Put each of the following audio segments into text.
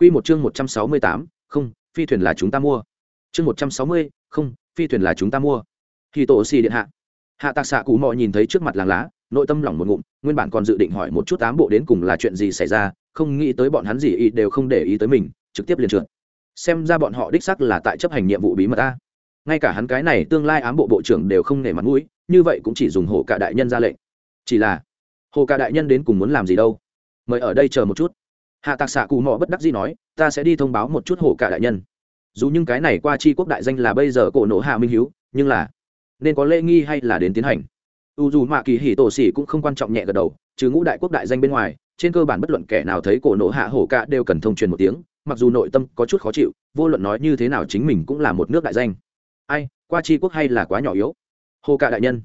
Quy một chương 168, không, phi thuyền là chúng ta mua. Chương 160, không, phi thuyền là chúng ta mua. Thì tổ xì điện hạ. Hạ Tạc Xạ Cụ Mọ nhìn thấy trước mặt làng lá, nội tâm lỏng một ngụm, nguyên bản còn dự định hỏi một chút ám bộ đến cùng là chuyện gì xảy ra, không nghĩ tới bọn hắn gì ý đều không để ý tới mình, trực tiếp liền trượt. Xem ra bọn họ đích xác là tại chấp hành nhiệm vụ bí mật a. Ngay cả hắn cái này tương lai ám bộ bộ trưởng đều không nể mặt mũi, như vậy cũng chỉ dùng hộ cả đại nhân ra lệnh. Chỉ là, hộ cả đại nhân đến cùng muốn làm gì đâu? Mời ở đây chờ một chút hạ tạc xạ cụ mò bất đắc dĩ nói, ta sẽ đi thông báo một chút hổ cả đại nhân. Dù những cái này qua chi quốc đại danh là bây giờ cổ nổ hạ minh hiếu, nhưng là nên có lễ nghi hay là đến tiến hành? U dù mạ kỳ hỉ tổ xỉ cũng không quan trọng nhẹ gật đầu, trừ ngũ đại quốc đại danh bên ngoài, trên cơ bản bất luận kẻ nào thấy cổ nổ hạ hổ cả đều cần thông truyền một tiếng, mặc dù nội tâm có chút khó chịu, vô luận nói như thế nào chính mình cũng là một nước đại danh. Ai, qua chi quốc hay là quá nhỏ yếu? Hồ cả đại nhân.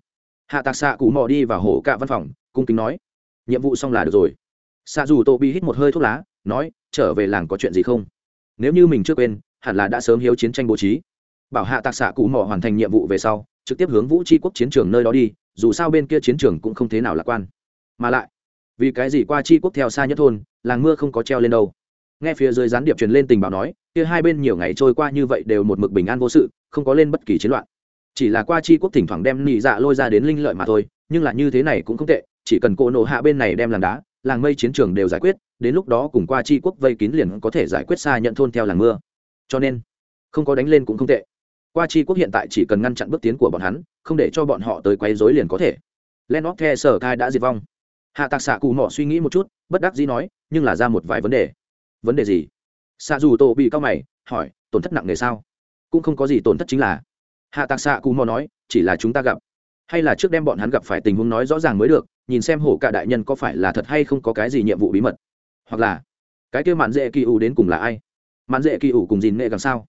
Hạ tạc xạ cụ mò đi vào hổ cả văn phòng, cung kính nói, nhiệm vụ xong là được rồi xạ dù tô bị hít một hơi thuốc lá, nói, trở về làng có chuyện gì không? Nếu như mình chưa quên, hẳn là đã sớm hiếu chiến tranh bố trí. Bảo hạ tạc xạ cụ mỏ hoàn thành nhiệm vụ về sau, trực tiếp hướng vũ tri quốc chiến trường nơi đó đi, dù sao bên kia chiến trường cũng không thế nào lạc quan. Mà lại, vì cái gì qua tri quốc theo xa nhất thôn, làng mưa không có treo lên đâu? Nghe phía dưới gián điệp truyền lên tình báo nói, kia hai bên nhiều ngày trôi qua như vậy đều một mực bình an vô sự, không có lên bất kỳ chiến loạn. Chỉ là qua tri quốc thỉnh thoảng đem nị dạ lôi ra đến linh lợi mà thôi, nhưng là như thế này cũng không tệ, chỉ cần cỗ nổ hạ bên này đem làm đá làng mây chiến trường đều giải quyết, đến lúc đó cùng qua chi quốc vây kín liền có thể giải quyết xa nhận thôn theo làng mưa. Cho nên, không có đánh lên cũng không tệ. Qua chi quốc hiện tại chỉ cần ngăn chặn bước tiến của bọn hắn, không để cho bọn họ tới quấy rối liền có thể. Len óc the sở thai đã diệt vong. Hạ tạc xạ cù mỏ suy nghĩ một chút, bất đắc dĩ nói, nhưng là ra một vài vấn đề. Vấn đề gì? Xạ dù tổ bị cao mày, hỏi, tổn thất nặng nề sao? Cũng không có gì tổn thất chính là. Hạ tạc xạ cù mỏ nói, chỉ là chúng ta gặp. Hay là trước đem bọn hắn gặp phải tình huống nói rõ ràng mới được nhìn xem hổ cả đại nhân có phải là thật hay không có cái gì nhiệm vụ bí mật. Hoặc là, cái kia mạn dễ kỳ ủ đến cùng là ai? Mạn dễ kỳ ủ cùng dìn nghệ càng sao?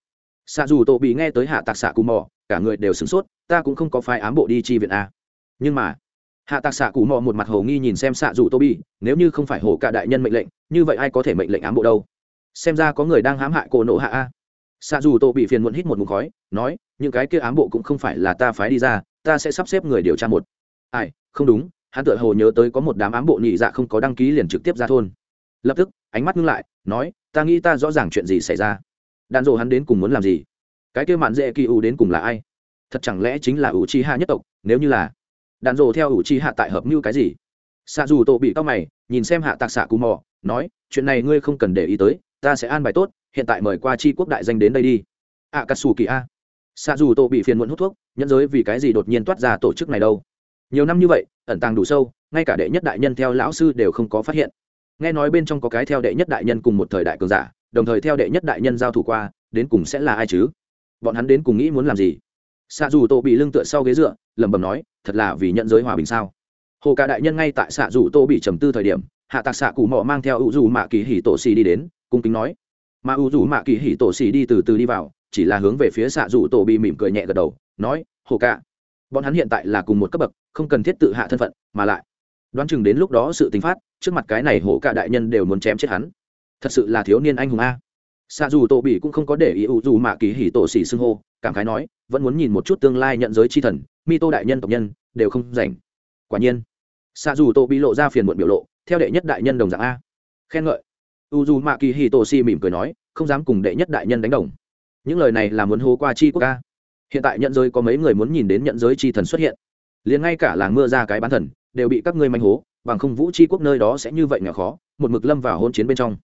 Xạ dù tổ bị nghe tới hạ tạc xạ cù mò, cả người đều sửng sốt, ta cũng không có phái ám bộ đi chi viện a nhưng mà, hạ tạc xạ cù mò một mặt hồ nghi nhìn xem xạ dù tô bi nếu như không phải hổ cả đại nhân mệnh lệnh, như vậy ai có thể mệnh lệnh ám bộ đâu? Xem ra có người đang hãm hại cổ nộ hạ a. Xạ dù tô bị phiền muộn hít một mục khói, nói, những cái kia ám bộ cũng không phải là ta phái đi ra, ta sẽ sắp xếp người điều tra một. Ai, không đúng hắn tựa hồ nhớ tới có một đám ám bộ nhị dạ không có đăng ký liền trực tiếp ra thôn. Lập tức, ánh mắt ngưng lại, nói, ta nghĩ ta rõ ràng chuyện gì xảy ra. Đàn rộ hắn đến cùng muốn làm gì? Cái kêu mạn dễ kỳ ủ đến cùng là ai? Thật chẳng lẽ chính là ủ chi hạ nhất tộc? Nếu như là đàn rộ theo ủ chi hạ tại hợp như cái gì? Xạ dù tổ bị cao mày, nhìn xem hạ tạc xạ cù mò, nói, chuyện này ngươi không cần để ý tới, ta sẽ an bài tốt, hiện tại mời qua chi quốc đại danh đến đây đi. Ạ cà xù kỳ a xạ dù tổ bị phiền muộn hút thuốc, nhẫn giới vì cái gì đột nhiên toát ra tổ chức này đâu? Nhiều năm như vậy, ẩn tàng đủ sâu, ngay cả đệ nhất đại nhân theo lão sư đều không có phát hiện. Nghe nói bên trong có cái theo đệ nhất đại nhân cùng một thời đại cường giả, đồng thời theo đệ nhất đại nhân giao thủ qua, đến cùng sẽ là ai chứ? Bọn hắn đến cùng nghĩ muốn làm gì? Xạ dù tô bị lưng tựa sau ghế dựa, lẩm bẩm nói, thật là vì nhận giới hòa bình sao? Hồ cả đại nhân ngay tại xạ dù tô bị trầm tư thời điểm, hạ tạc xạ cụ mò mang theo ủ dù mạ kỳ hỉ tổ xì đi đến, cung kính nói. Mà ủ dù mạ kỳ hỉ tổ xì đi từ từ đi vào, chỉ là hướng về phía xạ dù tô bị mỉm cười nhẹ gật đầu, nói, hồ cả, bọn hắn hiện tại là cùng một cấp bậc không cần thiết tự hạ thân phận, mà lại. Đoán chừng đến lúc đó sự tính phát, trước mặt cái này hổ cả đại nhân đều muốn chém chết hắn. Thật sự là thiếu niên anh hùng a. Xa dù tổ bị cũng không có để ý ủ dù mạ kỳ hỉ tổ xỉ xưng hô, cảm khái nói, vẫn muốn nhìn một chút tương lai nhận giới chi thần, mi tô đại nhân tộc nhân, đều không rảnh. Quả nhiên xa dù tổ bị lộ ra phiền muộn biểu lộ, theo đệ nhất đại nhân đồng dạng a. Khen ngợi. U dù mạ kỳ hỉ tổ xỉ mỉm cười nói, không dám cùng đệ nhất đại nhân đánh đồng. Những lời này là muốn hô qua chi quốc ca hiện tại nhận giới có mấy người muốn nhìn đến nhận giới chi thần xuất hiện liền ngay cả làng mưa ra cái bán thần, đều bị các ngươi manh hố, bằng không vũ tri quốc nơi đó sẽ như vậy nghèo khó, một mực lâm vào hôn chiến bên trong.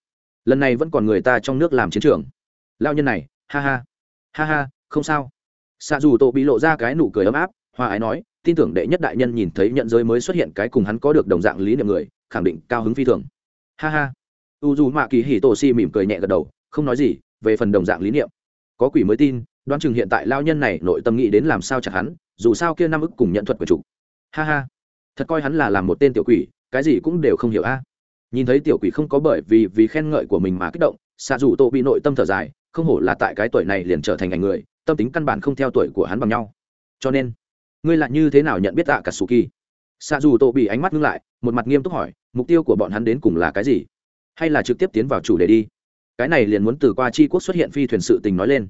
Lần này vẫn còn người ta trong nước làm chiến trường. Lao nhân này, ha ha. Ha ha, không sao. Xạ dù tổ bị lộ ra cái nụ cười ấm áp hoa ái nói, tin tưởng đệ nhất đại nhân nhìn thấy nhận giới mới xuất hiện cái cùng hắn có được đồng dạng lý niệm người, khẳng định cao hứng phi thường. Ha ha. U dù mạ kỳ hỉ tổ si mỉm cười nhẹ gật đầu, không nói gì, về phần đồng dạng lý niệm. Có quỷ mới tin, đoán chừng hiện tại lao nhân này nội tâm nghĩ đến làm sao chặt hắn dù sao kia năm ức cùng nhận thuật của chủ. Ha ha. Thật coi hắn là làm một tên tiểu quỷ, cái gì cũng đều không hiểu a. Nhìn thấy tiểu quỷ không có bởi vì vì khen ngợi của mình mà kích động xạ dù tổ bị nội tâm thở dài, không hổ là tại cái tuổi này liền trở thành ảnh người, tâm tính căn bản không theo tuổi của hắn bằng nhau. Cho nên, ngươi lại như thế nào nhận biết tạ cả su kỳ xạ dù tổ bị ánh mắt ngưng lại, một mặt nghiêm túc hỏi, mục tiêu của bọn hắn đến cùng là cái gì? Hay là trực tiếp tiến vào chủ đề đi? Cái này liền muốn từ qua Chi quốc xuất hiện phi thuyền sự tình nói lên.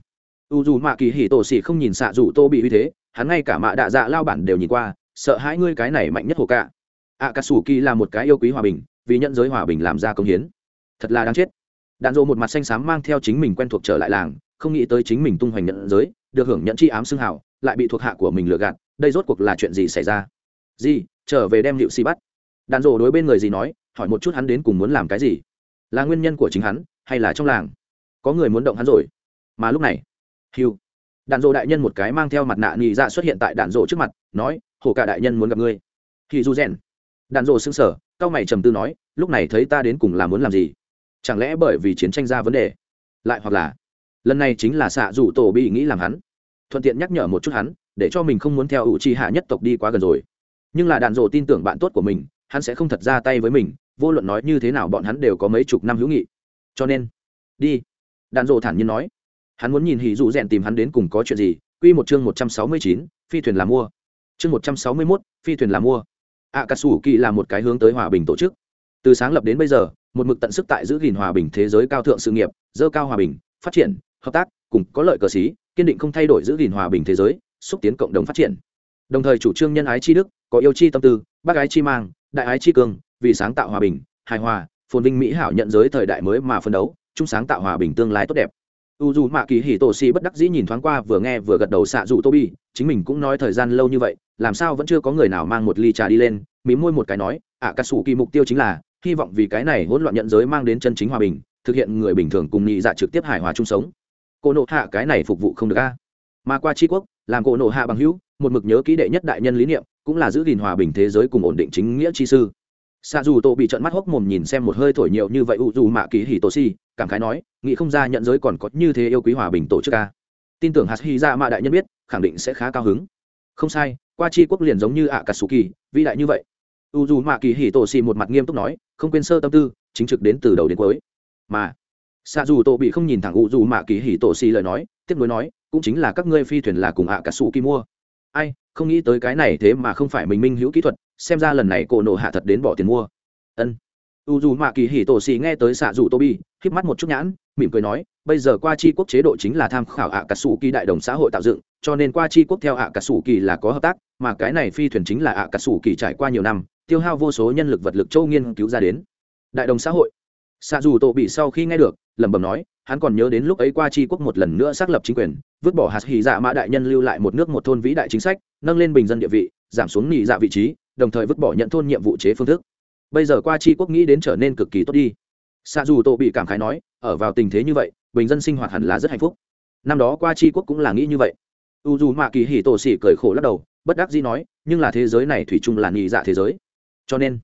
U dù mạ kỳ hỉ tổ xỉ không nhìn xạ dù tô bị uy thế hắn ngay cả mạ đạ dạ lao bản đều nhìn qua, sợ hãi ngươi cái này mạnh nhất hồ cả ạ cà sủ kỳ là một cái yêu quý hòa bình, vì nhận giới hòa bình làm ra công hiến. Thật là đáng chết. Đạn dộ một mặt xanh xám mang theo chính mình quen thuộc trở lại làng, không nghĩ tới chính mình tung hoành nhận giới, được hưởng nhận chi ám xưng hào, lại bị thuộc hạ của mình lừa gạt, đây rốt cuộc là chuyện gì xảy ra? Gì, trở về đem liệu si bắt. Đạn dộ đối bên người gì nói, hỏi một chút hắn đến cùng muốn làm cái gì. Là nguyên nhân của chính hắn, hay là trong làng? Có người muốn động hắn rồi. Mà lúc này, hiu đạn dộ đại nhân một cái mang theo mặt nạ nhị dạ xuất hiện tại đạn dộ trước mặt, nói, hồ cả đại nhân muốn gặp ngươi. Thì du rèn. Đạn dộ xưng sở cao mày trầm tư nói, lúc này thấy ta đến cùng là muốn làm gì? Chẳng lẽ bởi vì chiến tranh ra vấn đề? Lại hoặc là, lần này chính là xạ rủ tổ bị nghĩ làm hắn. Thuận tiện nhắc nhở một chút hắn, để cho mình không muốn theo ủ trì hạ nhất tộc đi quá gần rồi. Nhưng là đạn dộ tin tưởng bạn tốt của mình, hắn sẽ không thật ra tay với mình, vô luận nói như thế nào bọn hắn đều có mấy chục năm hữu nghị. Cho nên, đi. Đạn dộ thản nhiên nói hắn muốn nhìn hỉ dụ rèn tìm hắn đến cùng có chuyện gì. Q một chương một trăm sáu mươi chín, phi thuyền là mua. Chương một trăm sáu mươi mốt, phi thuyền là mua. Ạ cà sủ kỳ là một cái hướng tới hòa bình tổ chức. Từ sáng lập đến bây giờ, một mực tận sức tại giữ gìn hòa bình thế giới cao thượng sự nghiệp, dơ cao hòa bình, phát triển, hợp tác, cùng có lợi cờ xí, kiên định không thay đổi giữ gìn hòa bình thế giới, xúc tiến cộng đồng phát triển. Đồng thời chủ trương nhân ái chi đức, có yêu chi tâm tư, bác ái chi mang, đại ái chi cường, vì sáng tạo hòa bình, hài hòa, phồn vinh mỹ hảo nhận giới thời đại mới mà phân đấu, chung sáng tạo hòa bình tương lai tốt đẹp u dù mạ kỳ hì tổ si bất đắc dĩ nhìn thoáng qua, vừa nghe vừa gật đầu xạ dù tô bi, chính mình cũng nói thời gian lâu như vậy, làm sao vẫn chưa có người nào mang một ly trà đi lên, mí môi một cái nói ạ cà sủ kỳ mục tiêu chính là, hy vọng vì cái này hỗn loạn nhận giới mang đến chân chính hòa bình, thực hiện người bình thường cùng nhị dạ trực tiếp hài hòa chung sống. Cô nộ hạ, cái này phục vụ không được a. Mà qua tri quốc, làm cô nộ hạ bằng hữu, một mực nhớ kỹ đệ nhất đại nhân lý niệm, cũng là giữ gìn hòa bình thế giới cùng ổn định chính nghĩa chi sư. Xa dù tô bị trận mắt hốc mồm nhìn xem một hơi thổi nhiều như vậy, u dù mạ kỳ hì tổ si cảm khái nói, nghĩ không ra nhận giới còn có như thế yêu quý hòa bình tổ chức a tin tưởng hạt hy ra mạ đại nhân biết, khẳng định sẽ khá cao hứng. Không sai, qua chi quốc liền giống như ạ cà sù kỳ vĩ đại như vậy. U dù mạ kỳ hỉ tổ xì một mặt nghiêm túc nói, không quên sơ tâm tư, chính trực đến từ đầu đến cuối. Mà xa dù tổ bị không nhìn thẳng u dù mạ kỳ hỉ tổ xì lời nói tiếp nối nói, cũng chính là các ngươi phi thuyền là cùng ạ cà sù kỳ mua. Ai, không nghĩ tới cái này thế mà không phải mình minh hữu kỹ thuật, xem ra lần này cổ nộ hạ thật đến bỏ tiền mua. Ân u dù mạ kỳ hì tổ xì nghe tới xạ dù tô bi híp mắt một chút nhãn, mỉm cười nói, bây giờ qua chi quốc chế độ chính là tham khảo ạ cà sủ kỳ đại đồng xã hội tạo dựng, cho nên qua chi quốc theo ạ cà sủ kỳ là có hợp tác, mà cái này phi thuyền chính là ạ cà sủ kỳ trải qua nhiều năm, tiêu hao vô số nhân lực vật lực châu nghiên cứu ra đến. Đại đồng xã hội. Xạ dù tổ bị sau khi nghe được, lẩm bẩm nói, hắn còn nhớ đến lúc ấy qua chi quốc một lần nữa xác lập chính quyền, vứt bỏ hạt hỉ dạ mã đại nhân lưu lại một nước một thôn vĩ đại chính sách, nâng lên bình dân địa vị, giảm xuống nghỉ dạ vị trí, đồng thời vứt bỏ nhận thôn nhiệm vụ chế phương thức bây giờ qua chi quốc nghĩ đến trở nên cực kỳ tốt đi. Xa dù tổ bị cảm khái nói, ở vào tình thế như vậy, bình dân sinh hoạt hẳn là rất hạnh phúc. Năm đó qua chi quốc cũng là nghĩ như vậy. U dù mạ kỳ hỉ tổ xỉ cười khổ lắc đầu, bất đắc dĩ nói, nhưng là thế giới này thủy chung là nghỉ dạ thế giới. Cho nên,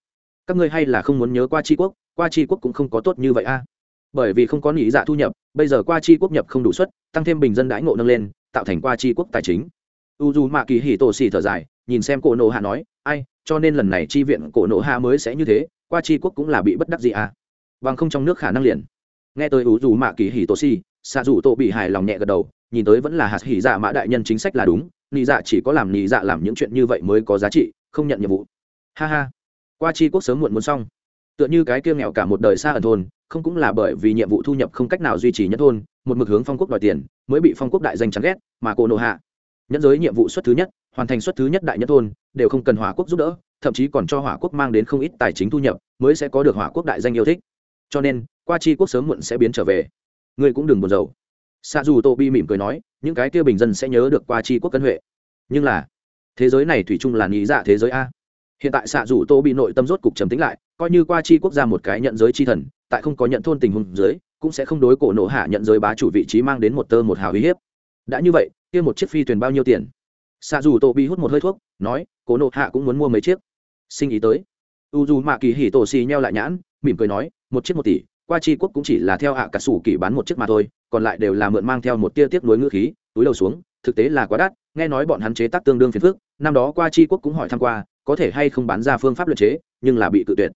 các ngươi hay là không muốn nhớ qua chi quốc, qua chi quốc cũng không có tốt như vậy a. Bởi vì không có nghỉ dạ thu nhập, bây giờ qua chi quốc nhập không đủ suất, tăng thêm bình dân đãi ngộ nâng lên, tạo thành qua chi quốc tài chính. U dù mạ kỳ hỉ tổ xỉ thở dài, nhìn xem cổ nộ hạ nói ai, cho nên lần này chi viện cổ nộ hạ mới sẽ như thế, qua chi quốc cũng là bị bất đắc gì à? Bằng không trong nước khả năng liền. Nghe tới u dù mạ kỳ hỉ tổ si xạ dù tổ bị hài lòng nhẹ gật đầu, nhìn tới vẫn là hạt hỉ dạ mã đại nhân chính sách là đúng, nị dạ chỉ có làm nị dạ làm những chuyện như vậy mới có giá trị, không nhận nhiệm vụ. Ha ha. Qua chi quốc sớm muộn muốn xong. Tựa như cái kia nghèo cả một đời xa ở thôn, không cũng là bởi vì nhiệm vụ thu nhập không cách nào duy trì nhất thôn, một mực hướng phong quốc đòi tiền, mới bị phong quốc đại danh chán ghét, mà cô nộ hạ nhẫn giới nhiệm vụ xuất thứ nhất, hoàn thành xuất thứ nhất đại nhất thôn, đều không cần hỏa quốc giúp đỡ, thậm chí còn cho hỏa quốc mang đến không ít tài chính thu nhập, mới sẽ có được hỏa quốc đại danh yêu thích. Cho nên, qua chi quốc sớm muộn sẽ biến trở về. Ngươi cũng đừng buồn rầu. Xa dù tô bi mỉm cười nói, những cái kia bình dân sẽ nhớ được qua chi quốc cân huệ. Nhưng là, thế giới này thủy chung là nghĩ dạ thế giới a. Hiện tại xạ dù tô bị nội tâm rốt cục trầm tính lại, coi như qua chi quốc gia một cái nhận giới chi thần, tại không có nhận thôn tình huống dưới, cũng sẽ không đối cổ nổ hạ nhận giới bá chủ vị trí mang đến một tơ một hào uy hiếp đã như vậy, kia một chiếc phi thuyền bao nhiêu tiền? Xạ dù tô bị hút một hơi thuốc, nói, cố nộ hạ cũng muốn mua mấy chiếc. Sinh ý tới. U dù mạ kỳ hỉ tổ xì nheo lại nhãn, mỉm cười nói, một chiếc một tỷ, qua chi quốc cũng chỉ là theo hạ cả sủ kỳ bán một chiếc mà thôi, còn lại đều là mượn mang theo một tia tiếc nuối ngữ khí, túi đầu xuống, thực tế là quá đắt, nghe nói bọn hắn chế tác tương đương phiền phức, năm đó qua chi quốc cũng hỏi tham q u a có thể hay không bán ra phương pháp luật chế, nhưng là bị cự tuyệt.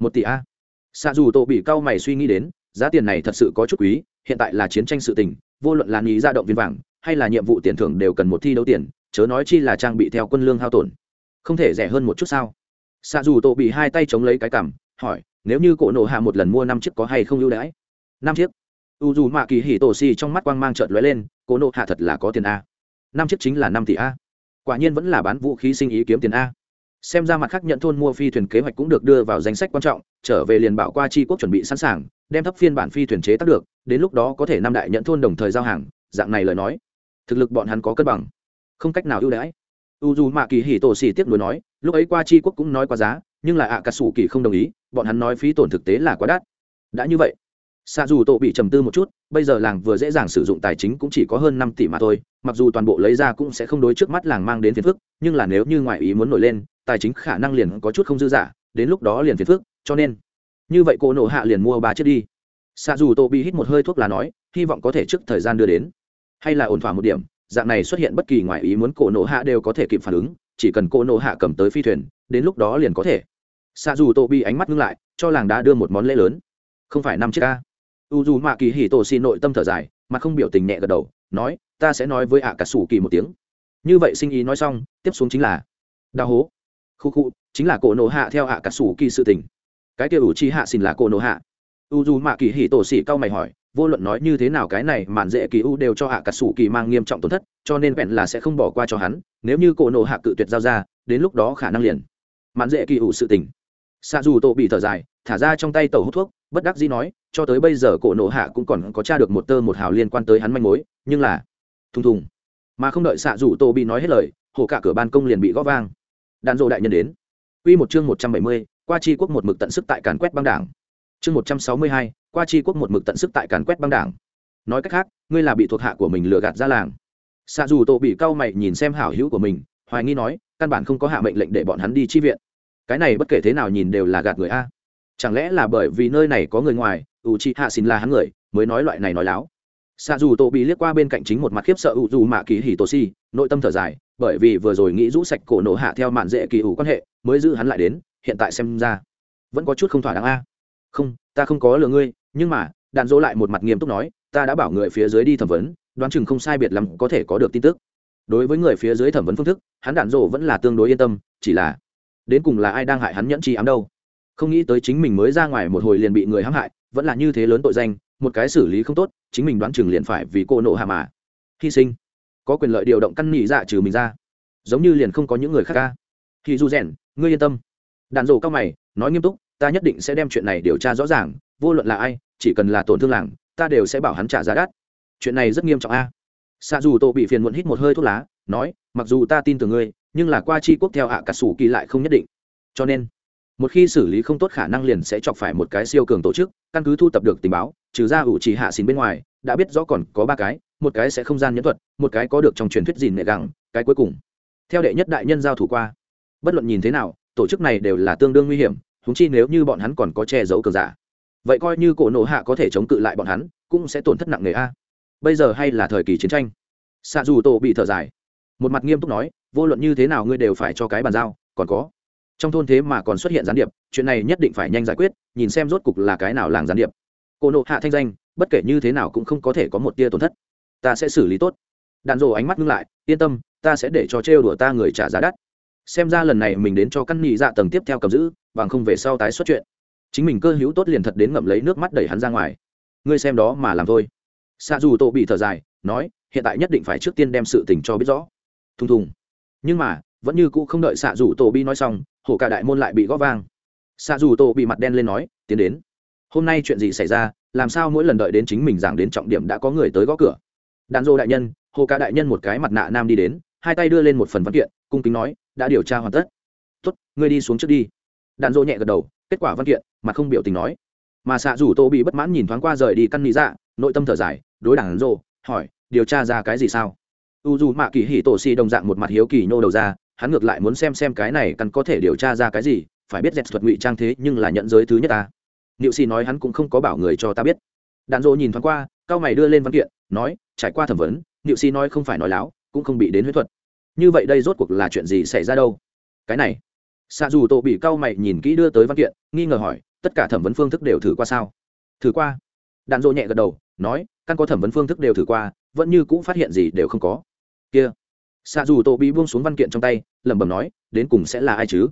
Một tỷ a? Xạ dù tổ bị cao mày suy nghĩ đến, giá tiền này thật sự có chút quý, hiện tại là chiến tranh sự tình, vô luận là nghĩ ra động viên vàng hay là nhiệm vụ tiền thưởng đều cần một thi đấu tiền, chớ nói chi là trang bị theo quân lương hao tổn. Không thể rẻ hơn một chút sao? Xạ dù tổ bị hai tay chống lấy cái cằm, hỏi, nếu như cổ nộ hạ một lần mua năm chiếc có hay không ưu đãi? Năm chiếc. U dù mạ kỳ hỉ tổ xì trong mắt quang mang trợt lóe lên, cổ nộ hạ thật là có tiền a. Năm chiếc chính là năm tỷ a. Quả nhiên vẫn là bán vũ khí sinh ý kiếm tiền a. Xem ra mặt khác nhận thôn mua phi thuyền kế hoạch cũng được đưa vào danh sách quan trọng, trở về liền bảo qua chi quốc chuẩn bị sẵn sàng, đem thấp phiên bản phi thuyền chế tác được, đến lúc đó có thể năm đại nhận thôn đồng thời giao hàng, dạng này lời nói thực lực bọn hắn có cân bằng. Không cách nào ưu đãi. U dù mạ kỳ hì tổ xì tiếp nối nói lúc ấy qua c quốc cũng nói quá giá nhưng là ạ cà sủ kỳ không đồng ý bọn hắn nói phí tổn thực tế là quá đắt. Đã như vậy xa dù tổ bị trầm tư một chút bây giờ làng vừa dễ dàng sử dụng tài chính cũng chỉ có hơn năm tỷ mà thôi mặc dù toàn bộ lấy ra cũng sẽ không đối trước mắt làng mang đến phiền phức nhưng là nếu như ngoại ý muốn nổi lên tài chính khả năng liền có chút không dư giả, đến lúc đó liền phiền phức cho nên như vậy cô nổ hạ liền mua ba chiếc đi. Xa dù tổ bị hít một hơi thuốc là nói hy vọng có thể trước thời gian đưa đến hay là ổn thỏa một điểm, dạng này xuất hiện bất kỳ ngoại ý muốn cổ nổ hạ đều có thể kịp phản ứng, chỉ cần cổ nổ hạ cầm tới phi thuyền, đến lúc đó liền có thể. Xa dù tô bị ánh mắt ngưng lại, cho làng đã đưa một món lễ lớn. Không phải năm chiếc ca u dù mạ kỳ hì tổ xì nội tâm thở dài, mà không biểu tình nhẹ gật đầu, nói, ta sẽ nói với ạ cả sủ kỳ một tiếng. Như vậy sinh ý nói xong, tiếp xuống chính là đào hố. Khu khu, chính là cổ nổ hạ theo ạ cả sủ kỳ sự tình. Cái kia ủ chi hạ xin là cổ nổ hạ. U dù mạ kỳ hì tổ xì cao mày hỏi vô luận nói như thế nào cái này mạn dễ kỳ u đều cho hạ cả sủ kỳ mang nghiêm trọng tổn thất cho nên vẹn là sẽ không bỏ qua cho hắn nếu như cổ nổ hạ cự tuyệt giao ra đến lúc đó khả năng liền. Mạn dễ kỳ u sự tình. Xạ dù tổ bị thở dài thả ra trong tay tàu hút thuốc bất đắc dĩ nói cho tới bây giờ cổ nổ hạ cũng còn có tra được một tơ một hào liên quan tới hắn manh mối nhưng là thùng thùng. Mà không đợi xạ dù tô bị nói hết lời hồ cả cửa ban công liền bị gõ vang. Đàn rộ đại nhân đến. Quy một chương một trăm bảy mươi, qua chi quốc một mực tận sức tại càn quét băng đảng. Chương một trăm sáu mươi hai, qua chi quốc một mực tận sức tại càn quét băng đảng. Nói cách khác, ngươi là bị thuộc hạ của mình lừa gạt ra làng. Xạ dù tổ bị cau mày nhìn xem hảo hữu của mình, hoài nghi nói, căn bản không có hạ mệnh lệnh để bọn hắn đi chi viện. Cái này bất kể thế nào nhìn đều là gạt người a. Chẳng lẽ là bởi vì nơi này có người ngoài, u chi hạ xin là hắn người mới nói loại này nói láo xạ dù tổ bị liếc qua bên cạnh chính một mặt khiếp sợ u dù mạ kỳ hỉ tổ si nội tâm thở dài bởi vì vừa rồi nghĩ rũ sạch cổ nổ hạ theo mạn dễ kỳ ủ quan hệ mới giữ hắn lại đến hiện tại xem ra vẫn có chút không thỏa đáng a không, ta không có lừa ngươi, nhưng mà, đạn dỗ lại một mặt nghiêm túc nói, ta đã bảo người phía dưới đi thẩm vấn, đoán chừng không sai biệt lắm có thể có được tin tức. Đối với người phía dưới thẩm vấn phương thức, hắn đạn dỗ vẫn là tương đối yên tâm, chỉ là, đến cùng là ai đang hại hắn nhẫn chi ám đâu. Không nghĩ tới chính mình mới ra ngoài một hồi liền bị người hãm hại, vẫn là như thế lớn tội danh, một cái xử lý không tốt, chính mình đoán chừng liền phải vì cô nộ hạ mà. Hy sinh. Có quyền lợi điều động căn nỉ dạ trừ mình ra. Giống như liền không có những người khác ca. Khi du rèn, ngươi yên tâm. Đàn rổ cao mày, nói nghiêm túc ta nhất định sẽ đem chuyện này điều tra rõ ràng, vô luận là ai, chỉ cần là tổn thương làng, ta đều sẽ bảo hắn trả giá đắt. Chuyện này rất nghiêm trọng a. Xa dù tô bị phiền muộn hít một hơi thuốc lá, nói, mặc dù ta tin tưởng ngươi, nhưng là qua chi quốc theo ạ cả sủ kỳ lại không nhất định. Cho nên, một khi xử lý không tốt khả năng liền sẽ chọc phải một cái siêu cường tổ chức, căn cứ thu tập được tình báo, trừ ra ủ trì hạ xin bên ngoài, đã biết rõ còn có ba cái, một cái sẽ không gian nhẫn thuật, một cái có được trong truyền thuyết dìn nệ gẳng, cái cuối cùng. Theo đệ nhất đại nhân giao thủ qua, bất luận nhìn thế nào, tổ chức này đều là tương đương nguy hiểm húng chi nếu như bọn hắn còn có che giấu cờ giả, vậy coi như cổ nổ hạ có thể chống cự lại bọn hắn, cũng sẽ tổn thất nặng nề a. Bây giờ hay là thời kỳ chiến tranh. Xạ dù tổ bị thở dài. Một mặt nghiêm túc nói, vô luận như thế nào ngươi đều phải cho cái bàn giao, còn có. Trong thôn thế mà còn xuất hiện gián điệp, chuyện này nhất định phải nhanh giải quyết, nhìn xem rốt cục là cái nào làng gián điệp. Cổ nộ hạ thanh danh, bất kể như thế nào cũng không có thể có một tia tổn thất. Ta sẽ xử lý tốt. Đạn rồ ánh mắt ngưng lại, yên tâm, ta sẽ để cho trêu đùa ta người trả giá đắt. Xem ra lần này mình đến cho căn nhị dạ tầng tiếp theo cầm giữ bằng không về sau tái xuất chuyện. Chính mình cơ hữu tốt liền thật đến ngậm lấy nước mắt đẩy hắn ra ngoài. Ngươi xem đó mà làm thôi. Xa dù tô bị thở dài, nói, hiện tại nhất định phải trước tiên đem sự tình cho biết rõ. Thùng thùng. Nhưng mà, vẫn như cũ không đợi xạ dù tổ bi nói xong, hổ cả đại môn lại bị góp vang. Xạ dù tổ bị mặt đen lên nói, tiến đến. Hôm nay chuyện gì xảy ra? Làm sao mỗi lần đợi đến chính mình giảng đến trọng điểm đã có người tới gõ cửa? Đàn dô đại nhân hồ cả đại nhân một cái mặt nạ nam đi đến, hai tay đưa lên một phần văn kiện, cung kính nói, đã điều tra hoàn tất. Tốt, ngươi đi xuống trước đi đàn dỗ nhẹ gật đầu, kết quả văn kiện, mà không biểu tình nói. Mà xạ rủ tô bị bất mãn nhìn thoáng qua rời đi căn lý dạ nội tâm thở dài, đối đảng rô hỏi, điều tra ra cái gì sao? U dù mạ kỳ hỉ tổ xì đồng dạng một mặt hiếu kỳ nhô đầu ra, hắn ngược lại muốn xem xem cái này căn có thể điều tra ra cái gì, phải biết dẹt thuật ngụy trang thế nhưng là nhận giới thứ nhất ta. Niệu xì nói hắn cũng không có bảo người cho ta biết. Đàn dỗ nhìn thoáng qua, cao mày đưa lên văn kiện, nói, trải qua thẩm vấn, niệu xì nói không phải nói láo, cũng không bị đến huyết thuật. Như vậy đây rốt cuộc là chuyện gì xảy ra đâu? Cái này xạ dù tổ bị cao mày nhìn kỹ đưa tới văn kiện, nghi ngờ hỏi, tất cả thẩm vấn phương thức đều thử qua sao? Thử qua. Đạn dỗ nhẹ gật đầu, nói, căn có thẩm vấn phương thức đều thử qua, vẫn như cũng phát hiện gì đều không có. Kia. Xạ dù tổ bị buông xuống văn kiện trong tay, lẩm bẩm nói, đến cùng sẽ là ai chứ?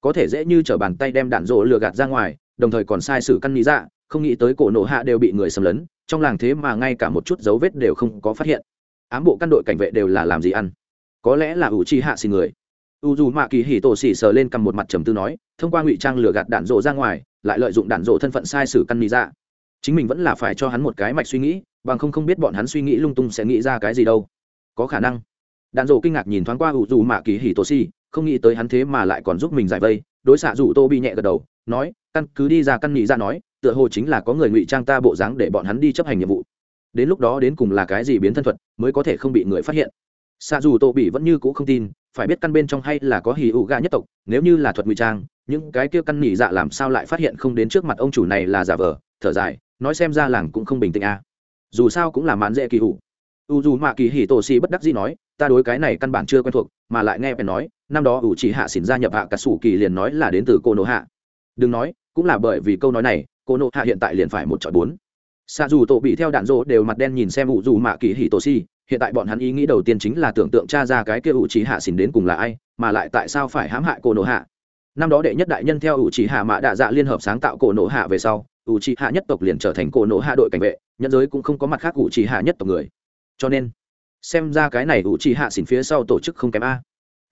Có thể dễ như t r ở bàn tay đem đạn dỗ lừa gạt ra ngoài, đồng thời còn sai sử căn nghĩ dạ không nghĩ tới cổ nộ hạ đều bị người xâm lấn, trong làng thế mà ngay cả một chút dấu vết đều không có phát hiện. Ám bộ căn đội cảnh vệ đều là làm gì ăn? Có lẽ là ủ chi hạ xin người u dù mạ kỳ hỉ tổ xỉ sờ lên cầm một mặt trầm tư nói, thông qua ngụy trang lừa gạt đạn rộ ra ngoài, lại lợi dụng đạn rộ thân phận sai sử căn nghĩ dạ. Chính mình vẫn là phải cho hắn một cái mạch suy nghĩ, bằng không không biết bọn hắn suy nghĩ lung tung sẽ nghĩ ra cái gì đâu. Có khả năng. Đạn rộ kinh ngạc nhìn thoáng qua u dù mạ kỳ hì tổ xỉ, không nghĩ tới hắn thế mà lại còn giúp mình giải vây, đối xạ dù tô bị nhẹ gật đầu, nói, căn cứ đi ra căn nghĩ ra dạ nói, tựa hồ chính là có người ngụy trang ta bộ dáng để bọn hắn đi chấp hành nhiệm vụ. Đến lúc đó đến cùng là cái gì biến thân thuật mới có thể không bị người phát hiện? Xạ dù tô bị vẫn như cũ không tin phải biết căn bên trong hay là có hì ụ ga nhất tộc, nếu như là thuật ngụy trang, những cái kia căn nỉ dạ làm sao lại phát hiện không đến trước mặt ông chủ này là giả vờ, thở dài, nói xem ra làng cũng không bình tĩnh a à. dù sao cũng là mãn dễ kỳ hụ u dù mạ kỳ hỉ tổ xì bất đắc dĩ nói, ta đối cái này căn bản chưa quen thuộc, mà lại nghe bèn nói, năm đó ủ chỉ hạ xỉn gia nhập hạ cả sủ kỳ liền nói là đến từ cô nộ hạ. Đừng nói, cũng là bởi vì câu nói này, cô nộ hạ hiện tại liền phải một chọi bốn. Xa dù tổ bị theo đạn dỗ đều mặt đen nhìn xem ủ dù mạ kỳ hỉ tổ xì hiện tại bọn hắn ý nghĩ đầu tiên chính là tưởng tượng cha ra cái kia ủ chỉ hạ xỉn đến cùng là ai, mà lại tại sao phải hãm hại cổ nổ hạ. Năm đó đệ nhất đại nhân theo ủ chỉ hạ Mạ đạ dạ liên hợp sáng tạo cổ nổ hạ về sau, ủ chỉ hạ nhất tộc liền trở thành cổ nổ hạ đội cảnh vệ, nhân giới cũng không có mặt khác ủ chỉ hạ nhất tộc người. Cho nên, xem ra cái này ủ chỉ hạ xỉn phía sau tổ chức không kém a.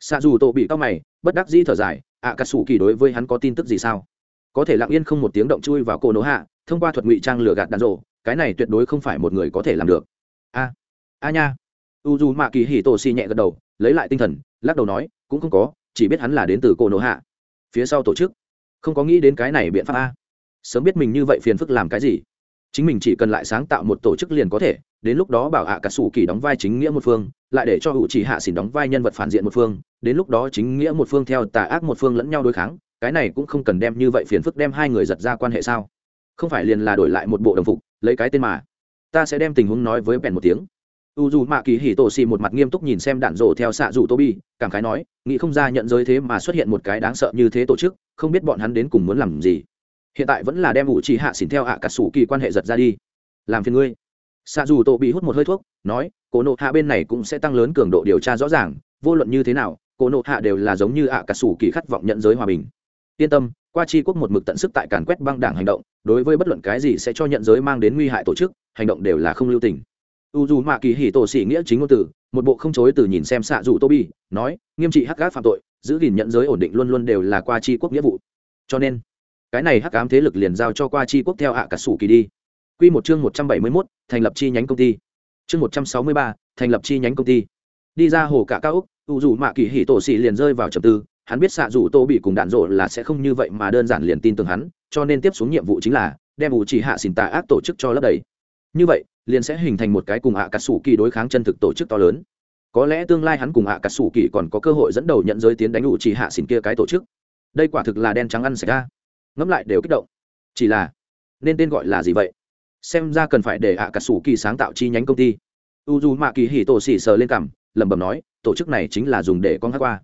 Xa dù tổ bị cao mày, bất đắc dĩ thở dài ạ cà sủ kỳ đối với hắn có tin tức gì sao? Có thể lặng yên không một tiếng động chui vào cổ nổ hạ, thông qua thuật ngụy trang lừa gạt đàn rộ, cái này tuyệt đối không phải một người có thể làm được. A a nha. U dù mạ kỳ hì tổ xì nhẹ gật đầu, lấy lại tinh thần, lắc đầu nói, cũng không có, chỉ biết hắn là đến từ cổ nổ hạ phía sau tổ chức, không có nghĩ đến cái này biện pháp a. Sớm biết mình như vậy phiền phức làm cái gì? Chính mình chỉ cần lại sáng tạo một tổ chức liền có thể, đến lúc đó bảo ạ cả sủ kỳ đóng vai chính nghĩa một phương, lại để cho hữu chỉ hạ xỉn đóng vai nhân vật phản diện một phương, đến lúc đó chính nghĩa một phương theo tà ác một phương lẫn nhau đối kháng, cái này cũng không cần đem như vậy phiền phức đem hai người giật ra quan hệ sao? Không phải liền là đổi lại một bộ đồng phục, lấy cái tên mà. Ta sẽ đem tình huống nói với bèn một tiếng u dù mạ kỳ hỉ tổ xì một mặt nghiêm túc nhìn xem đạn rổ theo xạ dù tô bi cảm khái nói, nghĩ không ra nhận giới thế mà xuất hiện một cái đáng sợ như thế tổ chức, không biết bọn hắn đến cùng muốn làm gì. Hiện tại vẫn là đem ủ chỉ hạ xỉn theo ạ cả sủ kỳ quan hệ giật ra đi. Làm phiền ngươi. Xạ dù tô bị hút một hơi thuốc, nói, cổ nộ hạ bên này cũng sẽ tăng lớn cường độ điều tra rõ ràng, vô luận như thế nào, cổ nộ hạ đều là giống như ạ cả sủ kỳ khát vọng nhận giới hòa bình. Yên tâm, qua chi quốc một mực tận sức tại càn quét băng đảng hành động, đối với bất luận cái gì sẽ cho nhận giới mang đến nguy hại tổ chức, hành động đều là không lưu tình u dù mạ kỳ hỉ tổ sĩ nghĩa chính ngôn từ một bộ không chối từ nhìn xem xạ dù tô bi nói, nghiêm trị hắc gác phạm tội, giữ gìn nhận giới ổn định luôn luôn đều là qua chi quốc nghĩa vụ. Cho nên, cái này hắc ám thế lực liền giao cho qua chi quốc theo hạ cả sủ kỳ đi. Quy một chương một trăm bảy mươi mốt, thành lập chi nhánh công ty. Chương một trăm sáu mươi ba, thành lập chi nhánh công ty. Đi ra hồ cả cao úc u dù mạ kỳ hỉ tổ sĩ liền rơi vào trầm tư, hắn biết xạ dù tô bị cùng đạn rộ là sẽ không như vậy mà đơn giản liền tin tưởng hắn, cho nên tiếp xuống nhiệm vụ chính là đem ủ chỉ hạ xỉn tà ác tổ chức cho lấp đầy như vậy, liền sẽ hình thành một cái cùng ạ cà sủ kỳ đối kháng chân thực tổ chức to lớn. Có lẽ tương lai hắn cùng ạ cà sủ kỳ còn có cơ hội dẫn đầu nhận giới tiến đánh ủ chỉ hạ xỉn kia cái tổ chức. Đây quả thực là đen trắng ăn sạch ra. Ngẫm lại đều kích động. Chỉ là, nên tên gọi là gì vậy? Xem ra cần phải để ạ cà sủ kỳ sáng tạo chi nhánh công ty. U d u mạ kỳ hỉ tổ xỉ sờ lên cằm, lẩm bẩm nói, tổ chức này chính là dùng để con hát qua.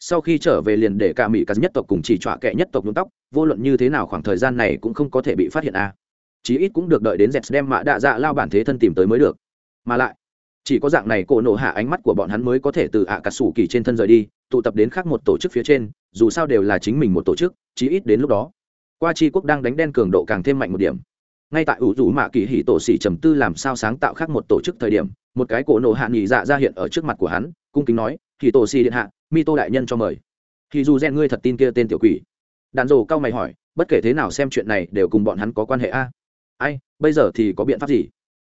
Sau khi trở về liền để cả mỹ cà nhất tộc cùng chỉ trọa kệ nhất tộc nhuộm tóc, vô luận như thế nào khoảng thời gian này cũng không có thể bị phát hiện a. à chí ít cũng được đợi đến dẹt đem mạ đạ dạ lao bản thế thân tìm tới mới được. Mà lại, chỉ có dạng này cổ nổ hạ ánh mắt của bọn hắn mới có thể từ ạ à cà sủ kỳ trên thân rời đi, tụ tập đến khác một tổ chức phía trên, dù sao đều là chính mình một tổ chức, chí ít đến lúc đó, qua chi quốc đang đánh đen cường độ càng thêm mạnh một điểm. Ngay tại ủ rủ mạ kỳ hỉ tổ xỉ trầm tư làm sao sáng tạo khác một tổ chức thời điểm, một cái cổ nổ hạ nghỉ dạ ra hiện ở trước mặt của hắn, cung kính nói, hỉ tổ xỉ điện hạ mi tô đại nhân cho mời. Thì dù gen ngươi thật tin kia tên tiểu quỷ. Đàn rồ cao mày hỏi, bất kể thế nào xem chuyện này đều cùng bọn hắn có quan hệ a? Ai, bây giờ thì có biện pháp gì?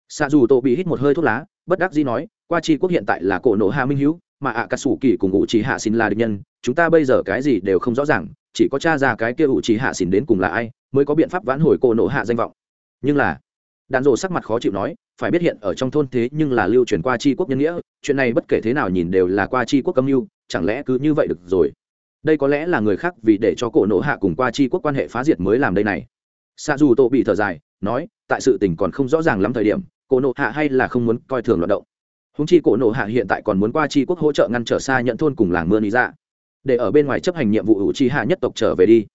Xạ dù tô bị hít một hơi thuốc lá, bất đắc dĩ nói, qua chi quốc hiện tại là cổ nổ hạ minh hữu, mà ạ à cà sủ kỳ cùng ngụ trí hạ xin là địch nhân, chúng ta bây giờ cái gì đều không rõ ràng, chỉ có t r a ra cái kia ủ trí hạ xin đến cùng là ai mới có biện pháp vãn hồi cổ nổ hạ danh vọng. Nhưng là đàn rộ sắc mặt khó chịu nói, phải biết hiện ở trong thôn thế nhưng là lưu truyền qua tri quốc nhân nghĩa, chuyện này bất kể thế nào nhìn đều là qua tri quốc âm mưu, chẳng lẽ cứ như vậy được rồi? Đây có lẽ là người khác vì để cho cổ nổ hạ cùng qua tri quốc quan hệ phá diệt mới làm đây này xa dù tổ bị thở dài, nói, tại sự tình còn không rõ ràng lắm thời điểm, cổ nộ hạ hay là không muốn coi thường loạt động. Húng chi cổ nộ hạ hiện tại còn muốn qua tri quốc hỗ trợ ngăn trở xa nhận thôn cùng làng mưa lý ra dạ, để ở bên ngoài chấp hành nhiệm vụ ủ chi hạ nhất tộc trở về đi.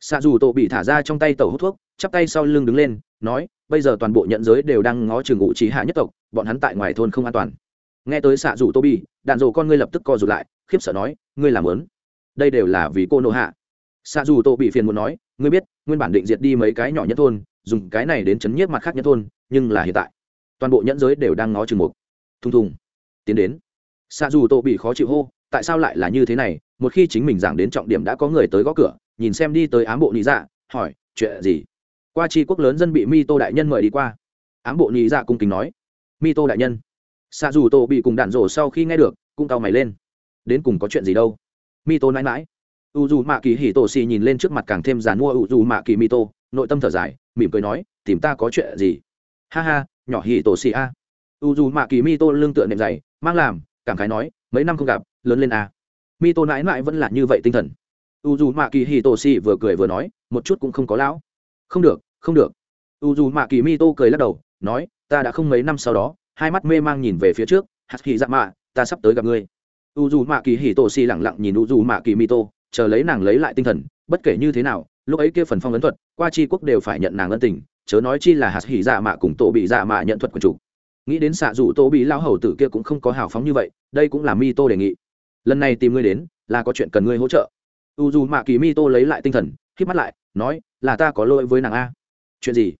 Xa dù tổ bị thả ra trong tay tàu hút thuốc, chắp tay sau lưng đứng lên, nói, bây giờ toàn bộ nhận giới đều đang ngó trường ngụ trí hạ nhất tộc, bọn hắn tại ngoài thôn không an toàn. Nghe tới xạ dù tô bi đạn dồ con ngươi lập tức co rụt lại, khiếp sợ nói, ngươi làm lớn. Đây đều là vì cô nộ hạ. Xạ dù tô bị phiền muốn nói ngươi biết, nguyên bản định diệt đi mấy cái nhỏ nhất thôn, dùng cái này đến chấn nhiếp mặt khác nhất thôn, nhưng là hiện tại, toàn bộ nhẫn giới đều đang ngó chừng mục. Thùng thùng. Tiến đến. Xa dù tô bị khó chịu hô, tại sao lại là như thế này? Một khi chính mình giảng đến trọng điểm đã có người tới gõ cửa, nhìn xem đi tới ám bộ nị dạ hỏi, chuyện gì? Qua tri quốc lớn dân bị mi tô đại nhân mời đi qua. Ám bộ nhị dạ cung kính nói. Mi tô đại nhân. Xa dù tô bị cùng đạn rổ sau khi nghe được, cũng cao mày lên. Đến cùng có chuyện gì đâu? Mi tô mãi mãi u dù mạ kỳ hì tổ xì nhìn lên trước mặt càng thêm dàn mua u dù mạ kỳ mi tô nội tâm thở dài, mỉm cười nói, tìm ta có chuyện gì? Ha ha, nhỏ hì tổ xì a. U dù mạ kỳ mi tô lương tựa nệm dày, mang làm, cảm khái nói, mấy năm không gặp, lớn lên a. Mi tô mãi mãi vẫn là như vậy tinh thần. U dù mạ kỳ hì tổ xì vừa cười vừa nói, một chút cũng không có lão. Không được không được. U dù mạ kỳ mi tô cười lắc đầu, nói, ta đã không mấy năm sau đó, hai mắt mê mang nhìn về phía trước hạt hì dạ mạ ta sắp tới gặp ngươi. U dù mạ kỳ hì tổ xì lẳng lặng nhìn u dù mạ kỳ mi tô chờ lấy nàng lấy lại tinh thần, bất kể như thế nào, lúc ấy kia phần phong ấn thuật, qua tri quốc đều phải nhận nàng ân tình, chớ nói chi là hạt hỉ dạ mạ cùng tổ bị dạ mạ nhận thuật của chủ. Nghĩ đến xạ dù tổ bị lao hầu tử kia cũng không có hào phóng như vậy, đây cũng là mi tô đề nghị. Lần này tìm ngươi đến, là có chuyện cần ngươi hỗ trợ. U dù mạ kỳ mi tô lấy lại tinh thần k mắt lại, nói, là ta có lỗi với nàng a. Chuyện gì?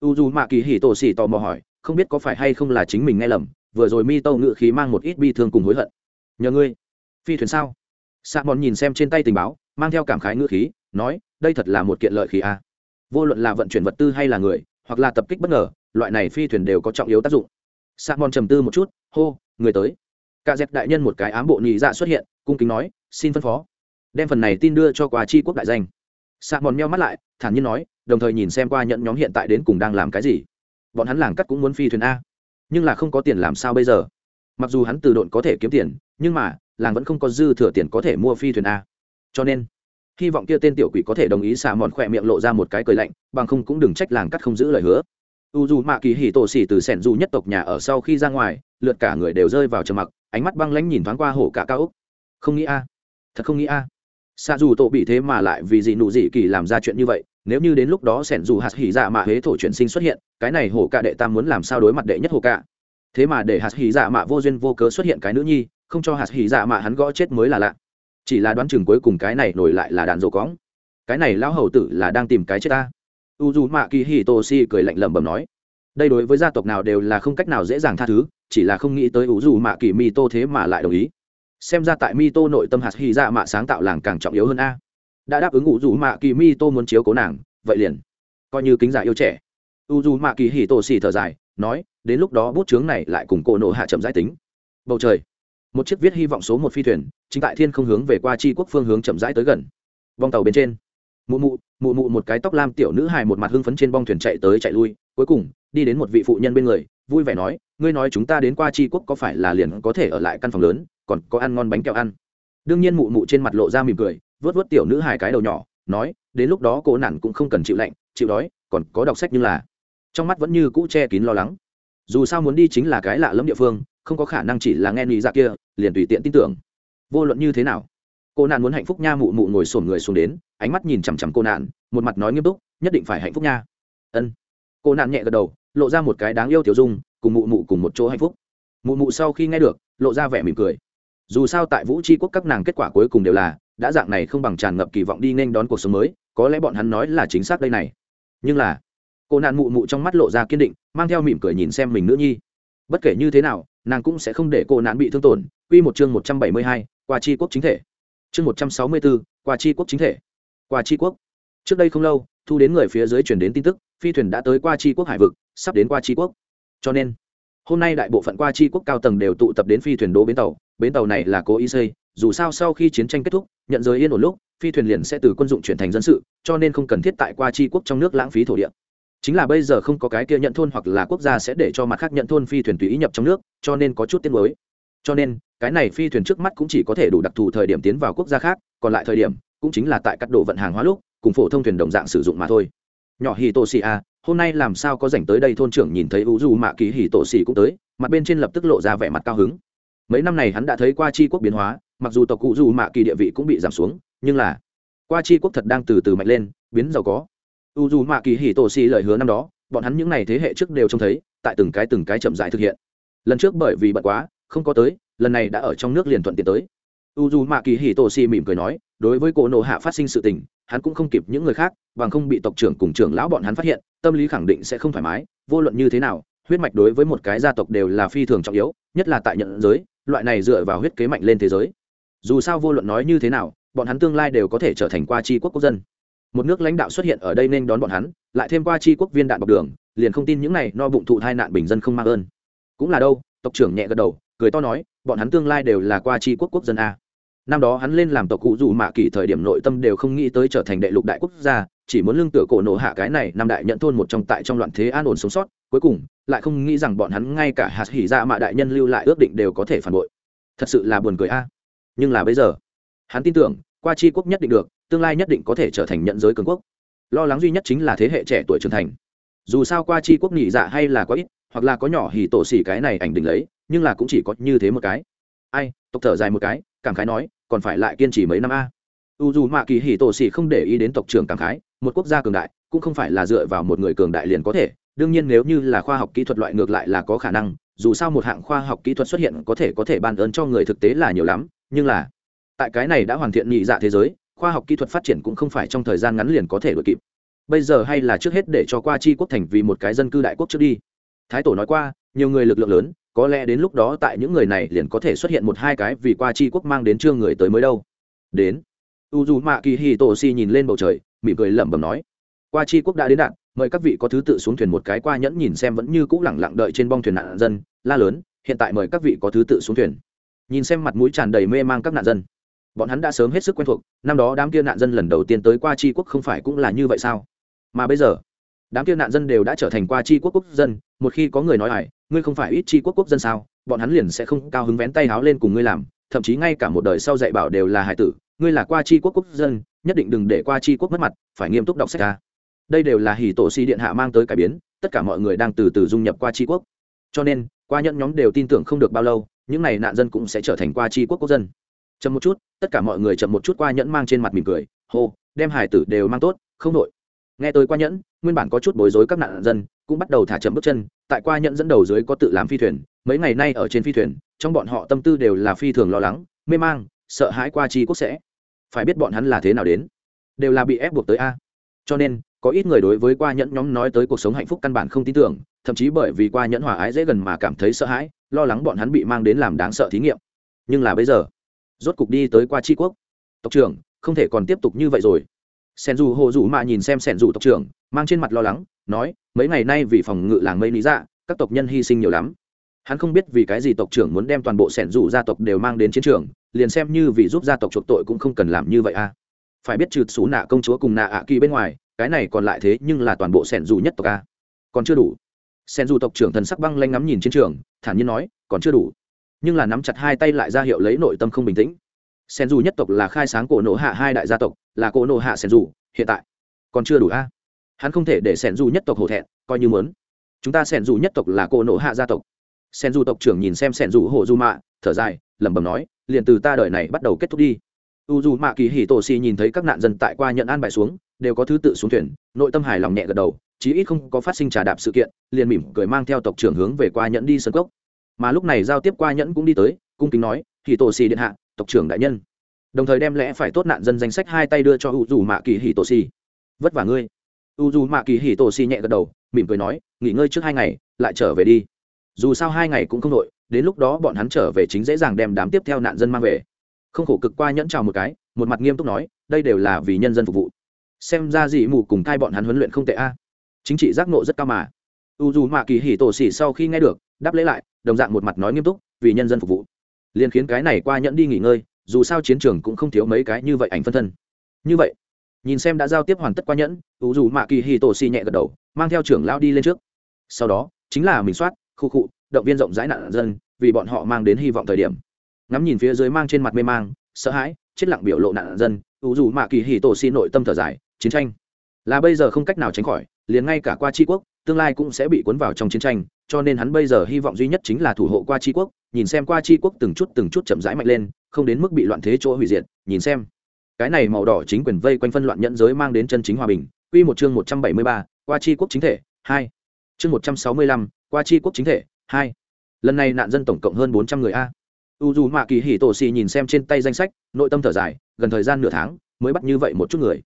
U dù mạ kỳ hỉ tổ xỉ tò mò hỏi, không biết có phải hay không là chính mình nghe lầm, vừa rồi mi tô ngự khí mang một ít bi thương cùng hối hận. Nhờ ngươi. Phi thuyền sao? Sa mòn nhìn xem trên tay tình báo, mang theo cảm khái ngữ khí, nói, đây thật là một kiện lợi khí a. Vô luận là vận chuyển vật tư hay là người, hoặc là tập kích bất ngờ, loại này phi thuyền đều có trọng yếu tác dụng. Sa mòn trầm tư một chút, hô, người tới. Cả dẹp đại nhân một cái ám bộ nhị dạ xuất hiện, cung kính nói, xin phân phó. Đem phần này tin đưa cho quà chi quốc đại danh. Sa mòn meo mắt lại, thản nhiên nói, đồng thời nhìn xem qua nhận nhóm hiện tại đến cùng đang làm cái gì. Bọn hắn làng cắt cũng muốn phi thuyền a, nhưng là không có tiền làm sao bây giờ? Mặc dù hắn từ độn có thể kiếm tiền, nhưng mà làng vẫn không có dư thừa tiền có thể mua phi thuyền a. Cho nên, hy vọng kia tên tiểu quỷ có thể đồng ý xả mòn khỏe miệng lộ ra một cái cười lạnh, bằng không cũng đừng trách làng cắt không giữ lời hứa. U dù mạ kỳ hỉ tổ xỉ từ sẻn dù nhất tộc nhà ở sau khi ra ngoài, lượt cả người đều rơi vào trầm mặc, ánh mắt băng lãnh nhìn thoáng qua hổ cả cao úc không nghĩ a, thật không nghĩ a. Xa dù tổ bị thế mà lại vì gì nụ gì kỳ làm ra chuyện như vậy, nếu như đến lúc đó sẻn dù hạt hỉ dạ mạ huế thổ chuyển sinh xuất hiện, cái này hổ cả đệ tam muốn làm sao đối mặt đệ nhất hổ cả? Thế mà để hạt hỉ dạ mạ vô duyên vô cớ xuất hiện cái nữ nhi không cho hạt hỉ dạ mạ hắn gõ chết mới là lạ. Chỉ là đoán chừng cuối cùng cái này nổi lại là đàn dầu cóng cái này lão hầu tử là đang tìm cái chết ta. U dù mạ kỳ hì tô si cười lạnh lẩm bẩm nói, đây đối với gia tộc nào đều là không cách nào dễ dàng tha thứ, chỉ là không nghĩ tới u dù mạ kỳ mi tô thế mà lại đồng ý. Xem ra tại mi tô nội tâm hạt hy dạ mạ sáng tạo làng càng trọng yếu hơn a. Đã đáp ứng u dù mạ kỳ mi tô muốn chiếu cố nàng, vậy liền. Coi như kính giả yêu trẻ. U dù mạ kỳ hì tô si thở dài, nói, đến lúc đó bút chướng này lại cùng cổ nộ hạ chậm giải tính. Bầu trời một chiếc viết hy vọng số một phi thuyền, chính tại thiên không hướng về qua tri quốc phương hướng chậm rãi tới gần. Vòng tàu bên trên, mụ mụ mụ mụ một cái tóc lam tiểu nữ hài một mặt hưng phấn trên bong thuyền chạy tới chạy lui, cuối cùng, đi đến một vị phụ nhân bên người, vui vẻ nói, ngươi nói chúng ta đến qua tri quốc có phải là liền có thể ở lại căn phòng lớn, còn có ăn ngon bánh kẹo ăn? Đương nhiên mụ mụ trên mặt lộ ra mỉm cười vớt vớt tiểu nữ hài cái đầu nhỏ, nói, đến lúc đó cô nản cũng không cần chịu lạnh, chịu đói, còn có đọc sách nhưng là. Trong mắt vẫn như cũ che kín lo lắng dù sao muốn đi chính là cái lạ lẫm địa phương, không có khả năng chỉ là nghe nghĩ ra dạ kia, liền tùy tiện tin tưởng. Vô luận như thế nào, cô nạn muốn hạnh phúc nha mụ mụ ngồi sổm người xuống đến, ánh mắt nhìn chằm chằm cô nạn, một mặt nói nghiêm túc, nhất định phải hạnh phúc nha. Ân. Cô nạn nhẹ gật đầu, lộ ra một cái đáng yêu tiểu dung, cùng mụ mụ cùng một chỗ hạnh phúc. Mụ mụ sau khi nghe được, lộ ra vẻ mỉm cười. Dù sao tại vũ tri quốc các nàng kết quả cuối cùng đều là, đã dạng này không bằng tràn ngập kỳ vọng đi nên đón cuộc sống mới, có lẽ bọn hắn nói là chính xác đây này. Nhưng là cô nạn mụ mụ trong mắt lộ ra kiên định, mang theo mỉm cười nhìn xem mình nữ nhi. Bất kể như thế nào, nàng cũng sẽ không để cô nạn bị thương tổn. Q một chương một trăm bảy mươi hai, qua chi quốc chính thể. Chương một trăm sáu mươi bốn, qua chi quốc chính thể. Qua chi quốc. Trước đây không lâu, thu đến người phía dưới chuyển đến tin tức, phi thuyền đã tới qua chi quốc hải vực, sắp đến qua chi quốc. Cho nên, hôm nay đại bộ phận qua chi quốc cao tầng đều tụ tập đến phi thuyền đỗ bến tàu. Bến tàu này là cố ý xây, dù sao sau khi chiến tranh kết thúc, nhận giới yên ổn lúc, phi thuyền liền sẽ từ quân dụng chuyển thành dân sự, cho nên không cần thiết tại qua chi quốc trong nước lãng phí thổ địa chính là bây giờ không có cái kia nhận thôn hoặc là quốc gia sẽ để cho mặt khác nhận thôn phi thuyền tùy ý nhập trong nước, cho nên có chút tiết mới cho nên, cái này phi thuyền trước mắt cũng chỉ có thể đủ đặc thù thời điểm tiến vào quốc gia khác, còn lại thời điểm, cũng chính là tại các độ vận hàng hóa lúc, cùng phổ thông thuyền đồng dạng sử dụng mà thôi. Nhỏ hì tô xì a, hôm nay làm sao có dành tới đây thôn trưởng nhìn thấy u du mạ kỳ hì tổ xì cũng tới, mặt bên trên lập tức lộ ra vẻ mặt cao hứng. Mấy năm này hắn đã thấy qua chi quốc biến hóa, mặc dù tộc cụ du mạ kỳ địa vị cũng bị giảm xuống, nhưng là qua chi quốc thật đang từ từ mạnh lên, biến giàu có u dù mạ kỳ hì tổ xì lời hứa năm đó, bọn hắn những n à y thế hệ trước đều trông thấy, tại từng cái từng cái chậm dại thực hiện. Lần trước bởi vì bận quá, không có tới, lần này đã ở trong nước liền thuận tiện tới. U dù mạ kỳ hì tổ xì mỉm cười nói, đối với cổ nộ hạ phát sinh sự tình, hắn cũng không kịp những người khác, bằng không bị tộc trưởng cùng trưởng lão bọn hắn phát hiện, tâm lý khẳng định sẽ không thoải mái, vô luận như thế nào, huyết mạch đối với một cái gia tộc đều là phi thường trọng yếu, nhất là tại nhận giới, loại này dựa vào huyết kế mạnh lên thế giới. Dù sao vô luận nói như thế nào, bọn hắn tương lai đều có thể trở thành qua tri quốc quốc dân một nước lãnh đạo xuất hiện ở đây nên đón bọn hắn, lại thêm qua chi quốc viên đạn bọc đường, liền không tin những này no bụng thụ thai nạn bình dân không mang ơn. Cũng là đâu, tộc trưởng nhẹ gật đầu, cười to nói, bọn hắn tương lai đều là qua chi quốc quốc dân a. Năm đó hắn lên làm tộc cụ dù mạ kỳ thời điểm nội tâm đều không nghĩ tới trở thành đệ lục đại quốc gia, chỉ muốn lương tựa cổ nổ hạ cái này năm đại nhận thôn một trong tại trong loạn thế an ổn sống sót, cuối cùng, lại không nghĩ rằng bọn hắn ngay cả hạt hỉ ra mạ đại nhân lưu lại ước định đều có thể phản bội. Thật sự là buồn cười a. Nhưng là bây giờ, hắn tin tưởng qua chi quốc nhất định được, tương lai nhất định có thể trở thành nhận giới cường quốc. Lo lắng duy nhất chính là thế hệ trẻ tuổi trưởng thành. Dù sao qua chi quốc nghỉ dạ hay là có ít, hoặc là có nhỏ hỉ tổ xỉ cái này ảnh đỉnh lấy, nhưng là cũng chỉ có như thế một cái. Ai, tộc thở dài một cái, cảm khái nói, còn phải lại kiên trì mấy năm a. U dù mạ kỳ hỉ tổ xỉ không để ý đến tộc trưởng cảm khái, một quốc gia cường đại, cũng không phải là dựa vào một người cường đại liền có thể. Đương nhiên nếu như là khoa học kỹ thuật loại ngược lại là có khả năng, dù sao một hạng khoa học kỹ thuật xuất hiện có thể có thể ban ơn cho người thực tế là nhiều lắm, nhưng là tại cái này đã hoàn thiện nhị dạ thế giới, khoa học kỹ thuật phát triển cũng không phải trong thời gian ngắn liền có thể đ ổ i kịp. Bây giờ hay là trước hết để cho qua chi quốc thành vì một cái dân cư đại quốc trước đi. Thái tổ nói qua, nhiều người lực lượng lớn, có lẽ đến lúc đó tại những người này liền có thể xuất hiện một hai cái vì qua chi quốc mang đến trương người tới mới đâu. Đến. U dù mạ kỳ hì tổ si nhìn lên bầu trời, mỉm cười lẩm bẩm nói. Qua chi quốc đã đến đạn, mời các vị có thứ tự xuống thuyền một cái qua nhẫn nhìn xem vẫn như c ũ lẳng lặng đợi trên bong thuyền nạn dân, la lớn, hiện tại mời các vị có thứ tự xuống thuyền. Nhìn xem mặt mũi tràn đầy mê mang các nạn dân bọn hắn đã sớm hết sức quen thuộc, năm đó đám kia nạn dân lần đầu tiên tới qua tri quốc không phải cũng là như vậy sao? Mà bây giờ, đám kia nạn dân đều đã trở thành qua tri quốc quốc dân, một khi có người nói ải ngươi không phải ít tri quốc quốc dân sao? Bọn hắn liền sẽ không cao hứng vén tay háo lên cùng ngươi làm, thậm chí ngay cả một đời sau dạy bảo đều là hải tử, ngươi là qua tri quốc quốc dân, nhất định đừng để qua tri quốc mất mặt, phải nghiêm túc đọc sách ra đây đều là hỉ tổ si điện hạ mang tới cải biến, tất cả mọi người đang từ từ dung nhập qua tri quốc. Cho nên, qua Nhẫn nhóm đều tin tưởng không được bao lâu, những n à y nạn dân cũng sẽ trở thành qua tri quốc quốc dân chậm một chút, tất cả mọi người chậm một chút qua nhẫn mang trên mặt mỉm cười, hô, đem hải tử đều mang tốt, không nội. nghe tôi qua nhẫn, nguyên bản có chút bối rối các nạn dân cũng bắt đầu thả chậm bước chân, tại qua nhẫn dẫn đầu dưới có tự làm phi thuyền, mấy ngày nay ở trên phi thuyền, trong bọn họ tâm tư đều là phi thường lo lắng, mê mang, sợ hãi qua chi quốc sẽ. Phải biết bọn hắn là thế nào đến, đều là bị ép buộc tới a. Cho nên, có ít người đối với qua nhẫn nhóm nói tới cuộc sống hạnh phúc căn bản không tin tưởng, thậm chí bởi vì qua nhẫn hòa ái dễ gần mà cảm thấy sợ hãi, lo lắng bọn hắn bị mang đến làm đáng sợ thí nghiệm. Nhưng là bây giờ rốt cục đi tới qua tri quốc. Tộc trưởng, không thể còn tiếp tục như vậy rồi. Sen dù hồ dù mạ nhìn xem sen dù tộc trưởng, mang trên mặt lo lắng, nói, mấy ngày nay vì phòng ngự làng mây lý dạ các tộc nhân hy sinh nhiều lắm. Hắn không biết vì cái gì tộc trưởng muốn đem toàn bộ sẻn rủ gia tộc đều mang đến chiến trường, liền xem như vì giúp gia tộc chuộc tội cũng không cần làm như vậy a à. phải biết trừ xú nạ công chúa cùng nạ ạ kỳ bên ngoài, cái này còn lại thế nhưng là toàn bộ sẻn rủ nhất tộc a còn chưa đủ. Sẻn rủ tộc trưởng thần sắc băng lanh ngắm nhìn chiến trường, thản nhiên nói, còn chưa đủ nhưng là nắm chặt hai tay lại ra hiệu lấy nội tâm không bình tĩnh. Sen dù nhất tộc là khai sáng cổ nộ hạ hai đại gia tộc, là cổ nộ hạ sen dù hiện tại còn chưa đủ a. Hắn không thể để sen dù nhất tộc hổ thẹn, coi như muốn. Chúng ta sen dù nhất tộc là cổ nộ hạ gia tộc. Sen dù tộc trưởng nhìn xem sen dù hộ du mạ, thở dài, lẩm bẩm nói, liền từ ta đời này bắt đầu kết thúc đi. U dù mạ kỳ hì tổ xì nhìn thấy các nạn dân tại qua nhận an bài xuống, đều có thứ tự xuống thuyền, nội tâm hài lòng nhẹ gật đầu, chí ít không có phát sinh trà đạp sự kiện, liền mỉm cười mang theo tộc trưởng hướng về qua nhận đi sân cốc mà lúc này giao tiếp qua nhẫn cũng đi tới, cung kính nói hì tổ xì điện hạ, tộc trưởng đại nhân. Đồng thời đem lẽ phải tốt nạn dân danh sách hai tay đưa cho u dù mạ kỳ hì tổ xì vất vả ngươi. U dù mạ kỳ hì tổ xì nhẹ gật đầu, mỉm cười nói, nghỉ ngơi trước hai ngày, lại trở về đi. Dù sao hai ngày cũng không đội, đến lúc đó bọn hắn trở về chính dễ dàng đem đám tiếp theo nạn dân mang về. Không khổ cực qua nhẫn chào một cái, một mặt nghiêm túc nói, đây đều là vì nhân dân phục vụ. Xem ra dị mù cùng thai bọn hắn huấn luyện không tệ a. Chính trị giác nộ rất cao mà. U dù mạ kỳ hỉ tổ xì sau khi nghe được, đáp lễ lại đồng dạng một mặt nói nghiêm túc, vì nhân dân phục vụ. Liền khiến cái này qua nhẫn đi nghỉ ngơi, dù sao chiến trường cũng không thiếu mấy cái như vậy ảnh phân thân. Như vậy, nhìn xem đã giao tiếp hoàn tất qua nhẫn u dù mạ kỳ hì tổ xì nhẹ gật đầu, mang theo trưởng lao đi lên trước. Sau đó, chính là mình soát, khu cụ động viên rộng rãi nạn dân, vì bọn họ mang đến hy vọng thời điểm. Ngắm nhìn phía dưới mang trên mặt mê mang, sợ hãi, chết lặng biểu lộ nạn dân u dù mạ kỳ hì tổ xì nội tâm thở dài, chiến tranh. Là bây giờ không cách nào tránh khỏi, liền ngay cả qua tri quốc tương lai cũng sẽ bị cuốn vào trong chiến tranh cho nên hắn bây giờ hy vọng duy nhất chính là thủ hộ qua tri quốc nhìn xem qua tri quốc từng chút từng chút chậm rãi mạnh lên không đến mức bị loạn thế chỗ hủy diệt nhìn xem cái này màu đỏ chính quyền vây quanh phân loạn nhẫn giới mang đến chân chính hòa bình Quy một chương một trăm bảy mươi ba, qua tri quốc chính thể, hai. Chương một trăm sáu mươi lăm, qua tri quốc chính thể, hai. Lần này nạn dân tổng cộng hơn bốn trăm người a. u dù Mạ Kỳ Hỉ Tổ xì nhìn xem trên tay danh sách, nội tâm thở dài, gần thời gian nửa tháng mới bắt như vậy một chút người.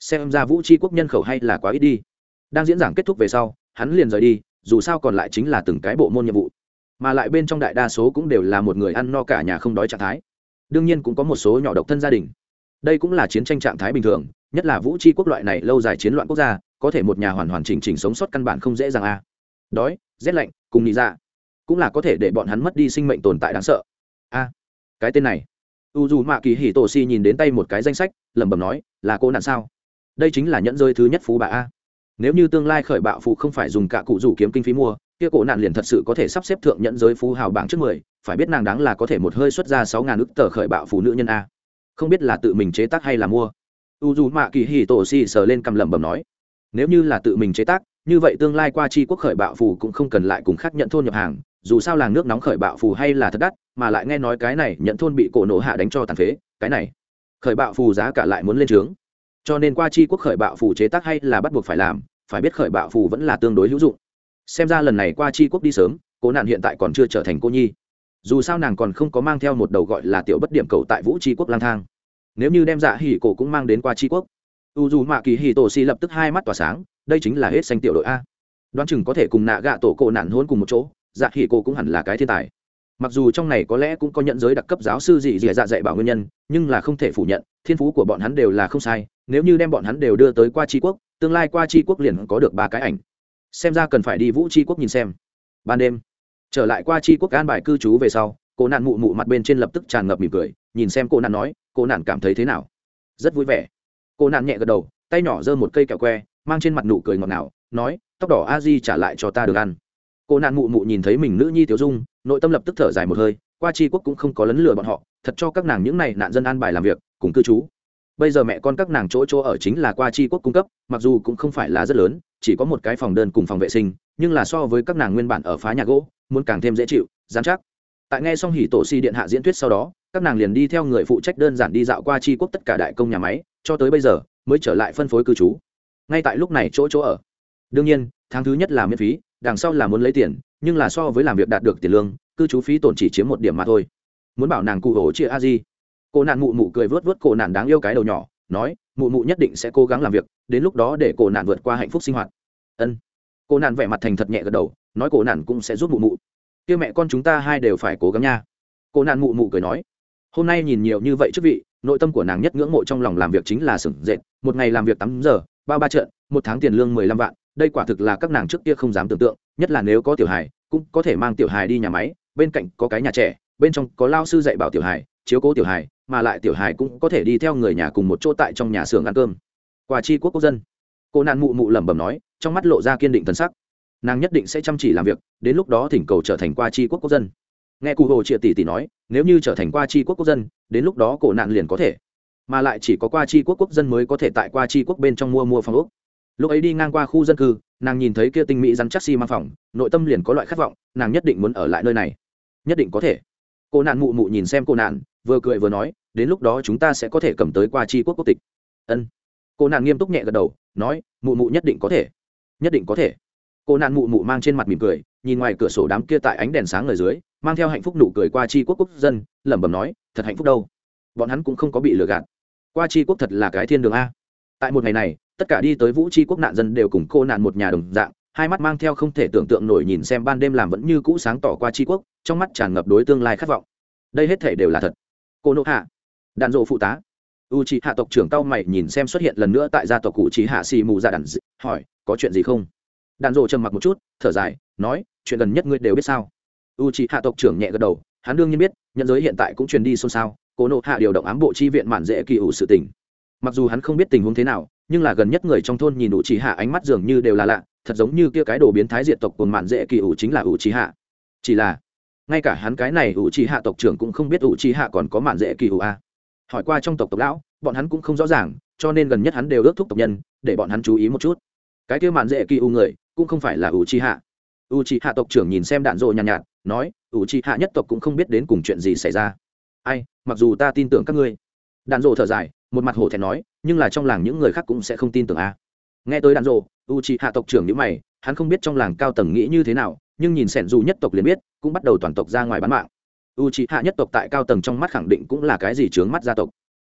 Xem ra Vũ Chi quốc nhân khẩu hay là quá ít đi. Đang diễn giảng kết thúc về sau, hắn liền rời đi, dù sao còn lại chính là từng cái bộ môn nhiệm vụ. Mà lại bên trong đại đa số cũng đều là một người ăn no cả nhà không đói trạng thái. Đương nhiên cũng có một số nhỏ độc thân gia đình. Đây cũng là chiến tranh trạng thái bình thường nhất là vũ tri quốc loại này lâu dài chiến loạn quốc gia có thể một nhà hoàn hoàn chỉnh chỉnh sống sót căn bản không dễ dàng a. Đói rét lạnh cùng nghĩ ra dạ, cũng là có thể để bọn hắn mất đi sinh mệnh tồn tại đáng sợ. A cái tên này. U dù mạ kỳ hì tổ si nhìn đến tay một cái danh sách lẩm bẩm nói là cô nạn sao? Đây chính là nhẫn rơi thứ nhất phú bà a nếu như tương lai khởi bạo phụ không phải dùng cả cụ rủ kiếm kinh phí mua, kia cổ nạn liền thật sự có thể sắp xếp thượng nhẫn giới phú hào bảng trước mười, phải biết nàng đáng là có thể một hơi xuất ra sáu ngàn ức tờ khởi bạo phụ nữ nhân a. Không biết là tự mình chế tác hay là mua. U dù mạ kỳ hì tổ xì sờ lên cầm lẩm bẩm nói, nếu như là tự mình chế tác, như vậy tương lai qua chi quốc khởi bạo phù cũng không cần lại cùng khác nhận thôn nhập hàng, dù sao làng nước nóng khởi bạo phù hay là thật đắt, mà lại nghe nói cái này nhận thôn bị cổ nổ hạ đánh cho tàn phế, cái này, khởi bạo phù giá cả lại muốn lên trướng cho nên qua chi quốc khởi bạo phù chế tác hay là bắt buộc phải làm, phải biết khởi bạo phù vẫn là tương đối hữu dụng. Xem ra lần này qua chi quốc đi sớm, cố nạn hiện tại còn chưa trở thành cô nhi. Dù sao nàng còn không có mang theo một đầu gọi là tiểu bất điểm cầu tại vũ tri quốc lang thang. Nếu như đem dạ hỉ cổ cũng mang đến qua tri quốc, u dù mạ kỳ hì tổ xì lập tức hai mắt tỏa sáng, đây chính là hết xanh tiểu đội a. Đoán chừng có thể cùng nạ gạ tổ cổ nạn hôn cùng một chỗ dạ hỉ cổ cũng hẳn là cái thiên tài. Mặc dù trong này có lẽ cũng có nhận giới đặc cấp giáo sư gì gì dạ dạy bảo nguyên nhân, nhưng là không thể phủ nhận, thiên phú của bọn hắn đều là không sai nếu như đem bọn hắn đều đưa tới qua tri quốc, tương lai qua tri quốc liền có được ba cái ảnh. Xem ra cần phải đi vũ tri quốc nhìn xem. Ban đêm, trở lại qua tri quốc an bài cư trú về sau cô nạn mụ mụ mặt bên trên lập tức tràn ngập mỉm cười, nhìn xem cô nạn nói cô nạn cảm thấy thế nào? Rất vui vẻ. Cô nạn nhẹ gật đầu, tay nhỏ giơ một cây kẹo que, mang trên mặt nụ cười ngọt ngào, nói, tóc đỏ a di trả lại cho ta được ăn. Cô nạn mụ mụ nhìn thấy mình nữ nhi tiểu dung, nội tâm lập tức thở dài một hơi, qua tri quốc cũng không có lấn lừa bọn họ, thật cho các nàng những này nạn dân an bài làm việc, cùng cư trú bây giờ mẹ con các nàng chỗ chỗ ở chính là qua tri quốc cung cấp, mặc dù cũng không phải là rất lớn, chỉ có một cái phòng đơn cùng phòng vệ sinh, nhưng là so với các nàng nguyên bản ở phá nhà gỗ, muốn càng thêm dễ chịu, dán chắc. Tại nghe xong hỉ tổ si điện hạ diễn thuyết sau đó, các nàng liền đi theo người phụ trách đơn giản đi dạo qua tri quốc tất cả đại công nhà máy, cho tới bây giờ, mới trở lại phân phối cư trú. Ngay tại lúc này chỗ chỗ ở. Đương nhiên, tháng thứ nhất là miễn phí, đằng sau là muốn lấy tiền, nhưng là so với làm việc đạt được tiền lương, cư trú phí tổn chỉ chiếm một điểm mà thôi. Muốn bảo nàng cụ hổ chia a di cô nạn mụ mụ cười vớt vớt cô nạn đáng yêu cái đầu nhỏ, nói, mụ mụ nhất định sẽ cố gắng làm việc, đến lúc đó để cô nạn vượt qua hạnh phúc sinh hoạt. Ân. Cô nạn vẻ mặt thành thật nhẹ gật đầu, nói, cô nạn cũng sẽ giúp mụ mụ. Kia mẹ con chúng ta hai đều phải cố gắng nha. Cô nạn mụ mụ cười nói, hôm nay nhìn nhiều như vậy chức vị, nội tâm của nàng nhất ngưỡng mộ trong lòng làm việc chính là sửng dệt một ngày làm việc tám giờ, ba ba trận, một tháng tiền lương mười lăm vạn, đây quả thực là các nàng trước kia không dám tưởng tượng, nhất là nếu có tiểu hài, cũng có thể mang tiểu hài đi nhà máy, bên cạnh có cái nhà trẻ, bên trong có lao sư dạy bảo tiểu hài, chiếu cố tiểu hài mà lại tiểu hài cũng có thể đi theo người nhà cùng một chỗ tại trong nhà xưởng ăn cơm. Quả chi quốc quốc dân. Cô nạn mụ mụ lẩm bẩm nói, trong mắt lộ ra kiên định thân sắc. Nàng nhất định sẽ chăm chỉ làm việc, đến lúc đó thỉnh cầu trở thành qua chi quốc quốc dân. Nghe cụ hồ triệt tỷ tỷ nói, nếu như trở thành qua chi quốc quốc dân, đến lúc đó cổ nạn liền có thể. Mà lại chỉ có qua chi quốc quốc dân mới có thể tại qua chi quốc bên trong mua mua phòng ốc. Lúc ấy đi ngang qua khu dân cư, nàng nhìn thấy kia tinh mỹ rắn chắc xi mang phòng, nội tâm liền có loại khát vọng, nàng nhất định muốn ở lại nơi này. Nhất định có thể. Cô nạn mụ mụ nhìn xem cô nạn vừa cười vừa nói, đến lúc đó chúng ta sẽ có thể cầm tới qua chi quốc quốc tịch. Ân. Cô nàng nghiêm túc nhẹ gật đầu, nói, mụ mụ nhất định có thể. Nhất định có thể. Cô nàng mụ mụ mang trên mặt mỉm cười, nhìn ngoài cửa sổ đám kia tại ánh đèn sáng ở dưới, mang theo hạnh phúc nụ cười qua chi quốc quốc dân, lẩm bẩm nói, thật hạnh phúc đâu. Bọn hắn cũng không có bị lừa gạt. Qua chi quốc thật là cái thiên đường a. Tại một ngày này, tất cả đi tới vũ chi quốc nạn dân đều cùng cô nạn một nhà đồng dạng, hai mắt mang theo không thể tưởng tượng nổi nhìn xem ban đêm làm vẫn như cũ sáng tỏ qua chi quốc, trong mắt tràn ngập đối tương lai khát vọng. Đây hết thể đều là thật cô nộ hạ. Đạn dộ phụ tá. U c hạ tộc trưởng tao mày nhìn xem xuất hiện lần nữa tại gia tộc cụ trí hạ xì mù dạ ra đàn d... hỏi, có chuyện gì không? Đạn dộ trầm mặc một chút, thở dài, nói, chuyện gần nhất ngươi đều biết sao? U c hạ tộc trưởng nhẹ gật đầu, hắn đương nhiên biết, nhân giới hiện tại cũng truyền đi xôn xao, cô nộ hạ điều động ám bộ chi viện mạn dễ kỳ ủ sự tình. Mặc dù hắn không biết tình huống thế nào, nhưng là gần nhất người trong thôn nhìn ủ trì hạ ánh mắt dường như đều là lạ, thật giống như kia cái đồ biến thái diệt tộc của mạn dễ kỳ ủ chính là ủ trì hạ. Chỉ là ngay cả hắn cái này ủ trì hạ tộc trưởng cũng không biết ủ trì hạ còn có mạn dễ kỳ ủ a. Hỏi qua trong tộc tộc lão bọn hắn cũng không rõ ràng cho nên gần nhất hắn đều ước thúc tộc nhân để bọn hắn chú ý một chút. Cái kia mạn dễ kỳ ủ người cũng không phải là ủ trì hạ ủ trì hạ tộc trưởng nhìn xem đạn rộ nhàn nhạt, nhạt nói ủ trì hạ nhất tộc cũng không biết đến cùng chuyện gì xảy ra. Ai mặc dù ta tin tưởng các ngươi. Đạn rộ thở dài một mặt hổ thẹn nói nhưng là trong làng những người khác cũng sẽ không tin tưởng a. Nghe tới đạn rộ u c hạ tộc trưởng nhữ mày hắn không biết trong làng cao tầng nghĩ như thế nào nhưng nhìn sẻn dù nhất tộc liền biết, cũng bắt đầu toàn tộc ra ngoài bán mạng. U c hạ nhất tộc tại cao tầng trong mắt khẳng định cũng là cái gì chướng mắt gia tộc.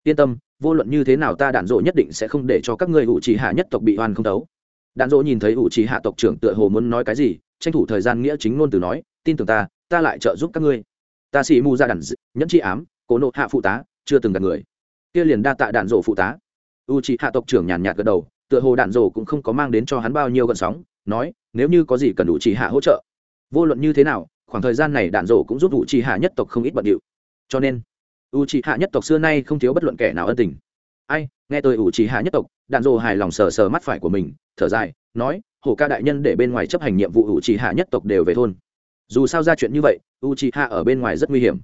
Yên tâm, vô luận như thế nào ta đạn dỗ nhất định sẽ không để cho các người u c hạ nhất tộc bị oan không đấu đạn dỗ nhìn thấy u c hạ tộc trưởng tựa hồ muốn nói cái gì, tranh thủ thời gian nghĩa chính ngôn từ nói, tin tưởng ta ta lại trợ giúp các ngươi. Ta sĩ mu ra đàn nhẫn chi ám, cố nộ hạ phụ tá, chưa từng gặp người. Kia liền đa tạ đạn dỗ phụ tá. U c hạ tộc trưởng nhàn nhạt gật đầu, tựa hồ đạn dỗ cũng không có mang đến cho hắn bao nhiêu gợn sóng, nói, nếu như có gì cần u c hạ hỗ trợ vô luận như thế nào, khoảng thời gian này đạn rổ cũng giúp u chi hạ nhất tộc không ít bận điệu. Cho nên u chi hạ nhất tộc xưa nay không thiếu bất luận kẻ nào ân tình. Ai, nghe tôi u chi hạ nhất tộc, đạn rổ hài lòng sờ sờ mắt phải của mình, thở dài, nói, hổ ca đại nhân để bên ngoài chấp hành nhiệm vụ u chi hạ nhất tộc đều về thôn. Dù sao ra chuyện như vậy u chi hạ ở bên ngoài rất nguy hiểm.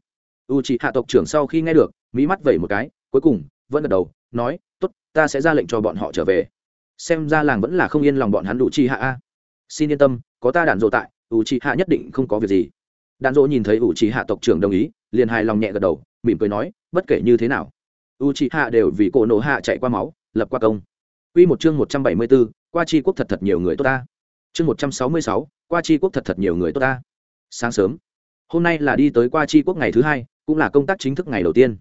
U chi hạ tộc trưởng sau khi nghe được mỹ mắt vẩy một cái, cuối cùng, vẫn gật đầu, nói, tốt, ta sẽ ra lệnh cho bọn họ trở về. Xem ra làng vẫn là không yên lòng bọn hắn đủ chi hạ a. Xin yên tâm, có ta đạn dộ tại u chi hạ nhất định không có việc gì đàn dỗ nhìn thấy u chi hạ tộc trưởng đồng ý liền hài lòng nhẹ gật đầu mỉm cười nói bất kể như thế nào u chi hạ đều vì cổ nổ hạ chạy qua máu lập qua công Quy một chương một trăm bảy mươi 174, qua chi quốc thật thật nhiều người tốt ta. Chương một trăm sáu mươi sáu, qua chi quốc thật thật nhiều người tốt ta. Sáng sớm, hôm nay là đi tới qua chi quốc ngày thứ hai, cũng là công tác chính thức ngày đầu tiên.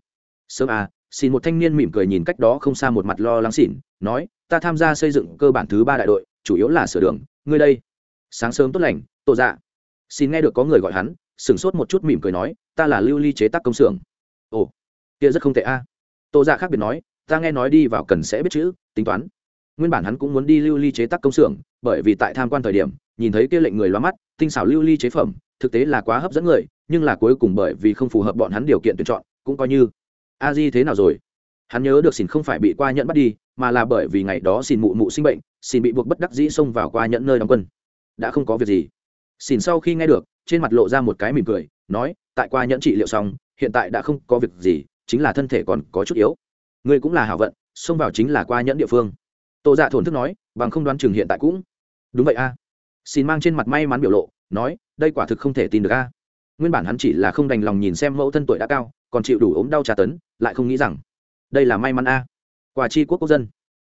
Sớm à, xin một thanh niên mỉm cười nhìn cách đó không xa một mặt lo lắng xỉn nói ta tham gia xây dựng cơ bản thứ ba đại đội chủ yếu là sửa đường ngươi đây sáng sớm tốt lành tổ dạ. Xin nghe được có người gọi hắn, sửng sốt một chút mỉm cười nói, ta là lưu ly chế tác công xưởng. Ồ, kia rất không tệ a. À. tổ dạ khác biệt nói, ta nghe nói đi vào cần sẽ biết chữ, tính toán. Nguyên bản hắn cũng muốn đi lưu ly chế tác công xưởng, bởi vì tại tham quan thời điểm, nhìn thấy kia lệnh người loa mắt, tinh xảo lưu ly chế phẩm, thực tế là quá hấp dẫn người, nhưng là cuối cùng bởi vì không phù hợp bọn hắn điều kiện tuyển chọn, cũng coi như a di thế nào rồi. Hắn nhớ được xin không phải bị qua nhẫn bắt đi, mà là bởi vì ngày đó xin mụ mụ sinh bệnh, xin bị buộc bất đắc dĩ xông vào qua nhẫn nơi đóng quân. Đã không có việc gì xin sau khi nghe được, trên mặt lộ ra một cái mỉm cười, nói, tại qua nhẫn trị liệu xong, hiện tại đã không có việc gì, chính là thân thể còn có chút yếu. Ngươi cũng là hảo vận, xông vào chính là qua nhẫn địa phương. Tô dạ thổn thức nói, bằng không đoán chừng hiện tại cũng đúng vậy a. Xin mang trên mặt may mắn biểu lộ, nói, đây quả thực không thể tin được a. Nguyên bản hắn chỉ là không đành lòng nhìn xem mẫu thân tuổi đã cao, còn chịu đủ ốm đau tra tấn, lại không nghĩ rằng đây là may mắn a. Quả chi quốc quốc dân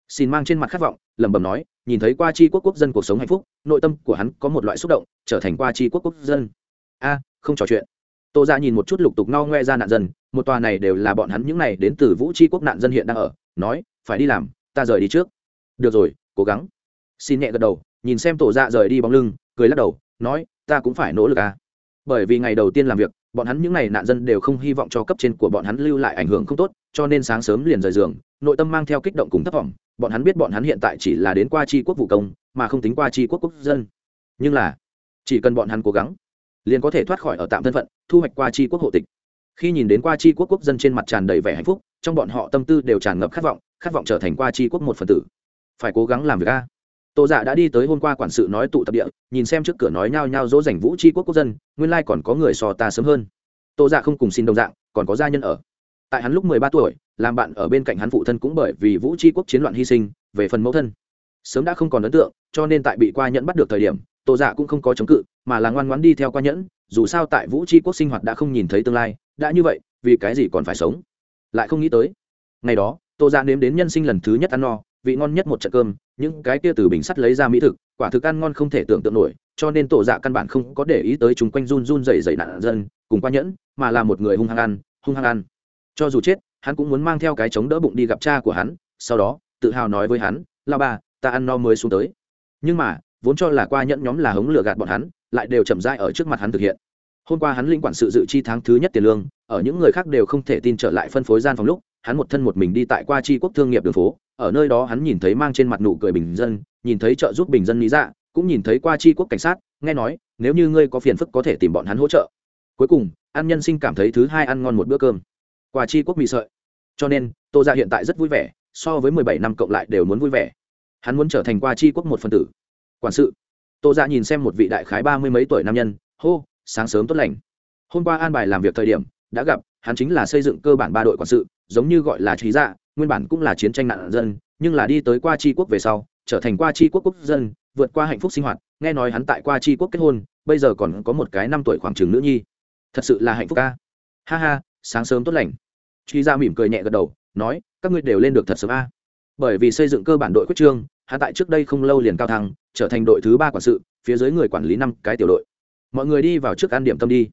xin mang trên mặt khát vọng, lẩm bẩm nói, nhìn thấy qua chi quốc quốc dân cuộc sống hạnh phúc, nội tâm của hắn có một loại xúc động, trở thành qua chi quốc quốc dân. A, không trò chuyện. Tô ra nhìn một chút lục tục no ngoe ra nạn dân, một tòa này đều là bọn hắn những này đến từ vũ chi quốc nạn dân hiện đang ở, nói, phải đi làm, ta rời đi trước. Được rồi, cố gắng. Xin nhẹ gật đầu, nhìn xem tổ dạ rời đi bóng lưng, cười lắc đầu, nói, ta cũng phải nỗ lực à. Bởi vì ngày đầu tiên làm việc, bọn hắn những n à y nạn dân đều không hy vọng cho cấp trên của bọn hắn lưu lại ảnh hưởng không tốt, cho nên sáng sớm liền rời giường, nội tâm mang theo kích động cùng thất vọng bọn hắn biết bọn hắn hiện tại chỉ là đến qua tri quốc vụ công, mà không tính qua tri quốc quốc dân. Nhưng là, chỉ cần bọn hắn cố gắng, liền có thể thoát khỏi ở tạm thân phận, thu hoạch qua tri quốc hộ tịch. Khi nhìn đến qua tri quốc quốc dân trên mặt tràn đầy vẻ hạnh phúc, trong bọn họ tâm tư đều tràn ngập khát vọng khát vọng trở thành qua tri quốc một phần tử. Phải cố gắng làm việc a. Tô dạ đã đi tới hôm qua quản sự nói tụ tập địa, nhìn xem trước cửa nói nhao nhao dỗ dành vũ tri quốc quốc dân, nguyên lai còn có người so ta sớm hơn. Tô dạ không cùng xin đồng dạng, còn có gia nhân ở. Tại hắn lúc mười ba tuổi làm bạn ở bên cạnh hắn phụ thân cũng bởi vì vũ tri quốc chiến loạn hy sinh, về phần mẫu thân. Sớm đã không còn ấn tượng, cho nên tại bị qua nhẫn bắt được thời điểm tổ dạ cũng không có chống cự, mà là ngoan ngoãn đi theo qua nhẫn, dù sao tại vũ tri quốc sinh hoạt đã không nhìn thấy tương lai, đã như vậy, vì cái gì còn phải sống? Lại không nghĩ tới, ngày đó tổ dạ nếm đến nhân sinh lần thứ nhất ăn no, vị ngon nhất một trận cơm, những cái kia từ bình sắt lấy ra mỹ thực, quả thực ăn ngon không thể tưởng tượng nổi, cho nên tổ dạ căn bản không có để ý tới chúng quanh run run dày dày nạn dân, cùng qua nhẫn, mà là một người hung hăng ăn, hung hăng ăn. Cho dù chết hắn cũng muốn mang theo cái chống đỡ bụng đi gặp cha của hắn, sau đó, tự hào nói với hắn lao ba ta ăn no mới xuống tới. Nhưng mà, vốn cho là qua nhẫn nhóm là hống lừa gạt bọn hắn, lại đều chậm dai ở trước mặt hắn thực hiện. Hôm qua hắn linh quản sự dự chi tháng thứ nhất tiền lương, ở những người khác đều không thể tin trở lại phân phối gian phòng lúc, hắn một thân một mình đi tại qua chi quốc thương nghiệp đường phố, ở nơi đó hắn nhìn thấy mang trên mặt nụ cười bình dân, nhìn thấy trợ giúp bình dân lý dạ cũng nhìn thấy qua chi quốc cảnh sát, nghe nói, nếu như ngươi có phiền phức có thể tìm bọn hắn hỗ trợ. Cuối cùng, ăn nhân sinh cảm thấy thứ hai ăn ngon một bữa cơm qua chi quốc mì sợi. Cho nên, tô ra hiện tại rất vui vẻ, so với mười bảy năm cộng lại đều muốn vui vẻ. Hắn muốn trở thành qua chi quốc một phần tử. Quản sự, tô ra nhìn xem một vị đại khái ba mươi mấy tuổi nam nhân, hô, sáng sớm tốt lành. Hôm qua an bài làm việc thời điểm, đã gặp, hắn chính là xây dựng cơ bản ba đội quản sự, giống như gọi là trí dạ nguyên bản cũng là chiến tranh nạn dân, nhưng là đi tới qua tri quốc về sau, trở thành qua tri quốc quốc dân, vượt qua hạnh phúc sinh hoạt. Nghe nói hắn tại qua tri quốc kết hôn, bây giờ còn có một cái năm tuổi khoảng trường nữ nhi. Thật sự là hạnh phúc ca. Ha ha, sáng sớm tốt lành truy ra dạ mỉm cười nhẹ gật đầu, nói, các ngươi đều lên được thật sớm a. Bởi vì xây dựng cơ bản đội quyết trương, hắn tại trước đây không lâu liền cao thăng, trở thành đội thứ ba quản sự, phía dưới người quản lý năm cái tiểu đội. Mọi người đi vào trước ăn điểm tâm đi.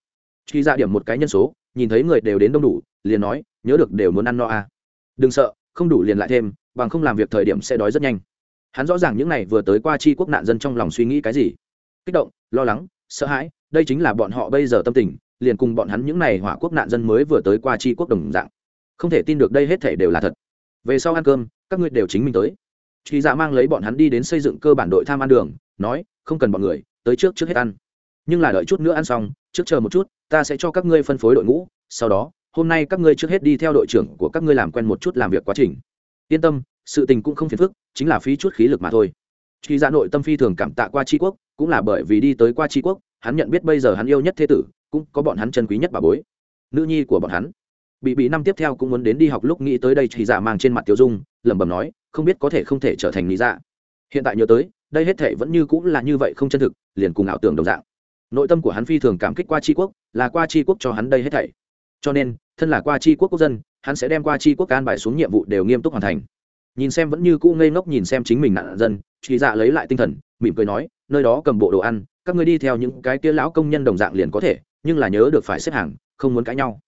Truy ra dạ điểm một cái nhân số, nhìn thấy người đều đến đông đủ, liền nói, nhớ được đều muốn ăn no a. Đừng sợ, không đủ liền lại thêm, bằng không làm việc thời điểm sẽ đói rất nhanh. Hắn rõ ràng những n à y vừa tới qua chi quốc nạn dân trong lòng suy nghĩ cái gì. Kích động, lo lắng, sợ hãi, đây chính là bọn họ bây giờ tâm tình, liền cùng bọn hắn những n à y hỏa quốc nạn dân mới vừa tới qua chi quốc đồng dạng không thể tin được đây hết thể đều là thật. Về sau ăn cơm, các ngươi đều chính mình tới. Chị dạ mang lấy bọn hắn đi đến xây dựng cơ bản đội tham ăn đường, nói, không cần bọn người, tới trước trước hết ăn. Nhưng là đợi chút nữa ăn xong, trước chờ một chút, ta sẽ cho các ngươi phân phối đội ngũ, sau đó, hôm nay các ngươi trước hết đi theo đội trưởng của các ngươi làm quen một chút làm việc quá trình. Yên tâm, sự tình cũng không phiền phức, chính là phí chút khí lực mà thôi. Truy dạ nội tâm phi thường cảm tạ qua tri quốc, cũng là bởi vì đi tới qua tri quốc, hắn nhận biết bây giờ hắn yêu nhất thế tử, cũng có bọn hắn chân quý nhất bà bối. Nữ nhi của bọn hắn bị bị năm tiếp theo cũng muốn đến đi học lúc nghĩ tới đây thì giả mang trên mặt tiêu dung, lẩm bẩm nói, không biết có thể không thể trở thành lý dạ hiện tại nhớ tới, đây hết thể vẫn như cũng là như vậy không chân thực, liền cùng ảo tưởng đồng dạng. Nội tâm của hắn phi thường cảm kích qua tri quốc, là qua tri quốc cho hắn đây hết thảy. Cho nên, thân là qua tri quốc quốc dân, hắn sẽ đem qua tri quốc can bài xuống nhiệm vụ đều nghiêm túc hoàn thành. Nhìn xem vẫn như cũ ngây ngốc nhìn xem chính mình nạn dân truy dạ lấy lại tinh thần, mỉm cười nói, nơi đó cầm bộ đồ ăn, các ngươi đi theo những cái kia lão công nhân đồng dạng liền có thể, nhưng là nhớ được phải xếp hàng, không muốn cãi nhau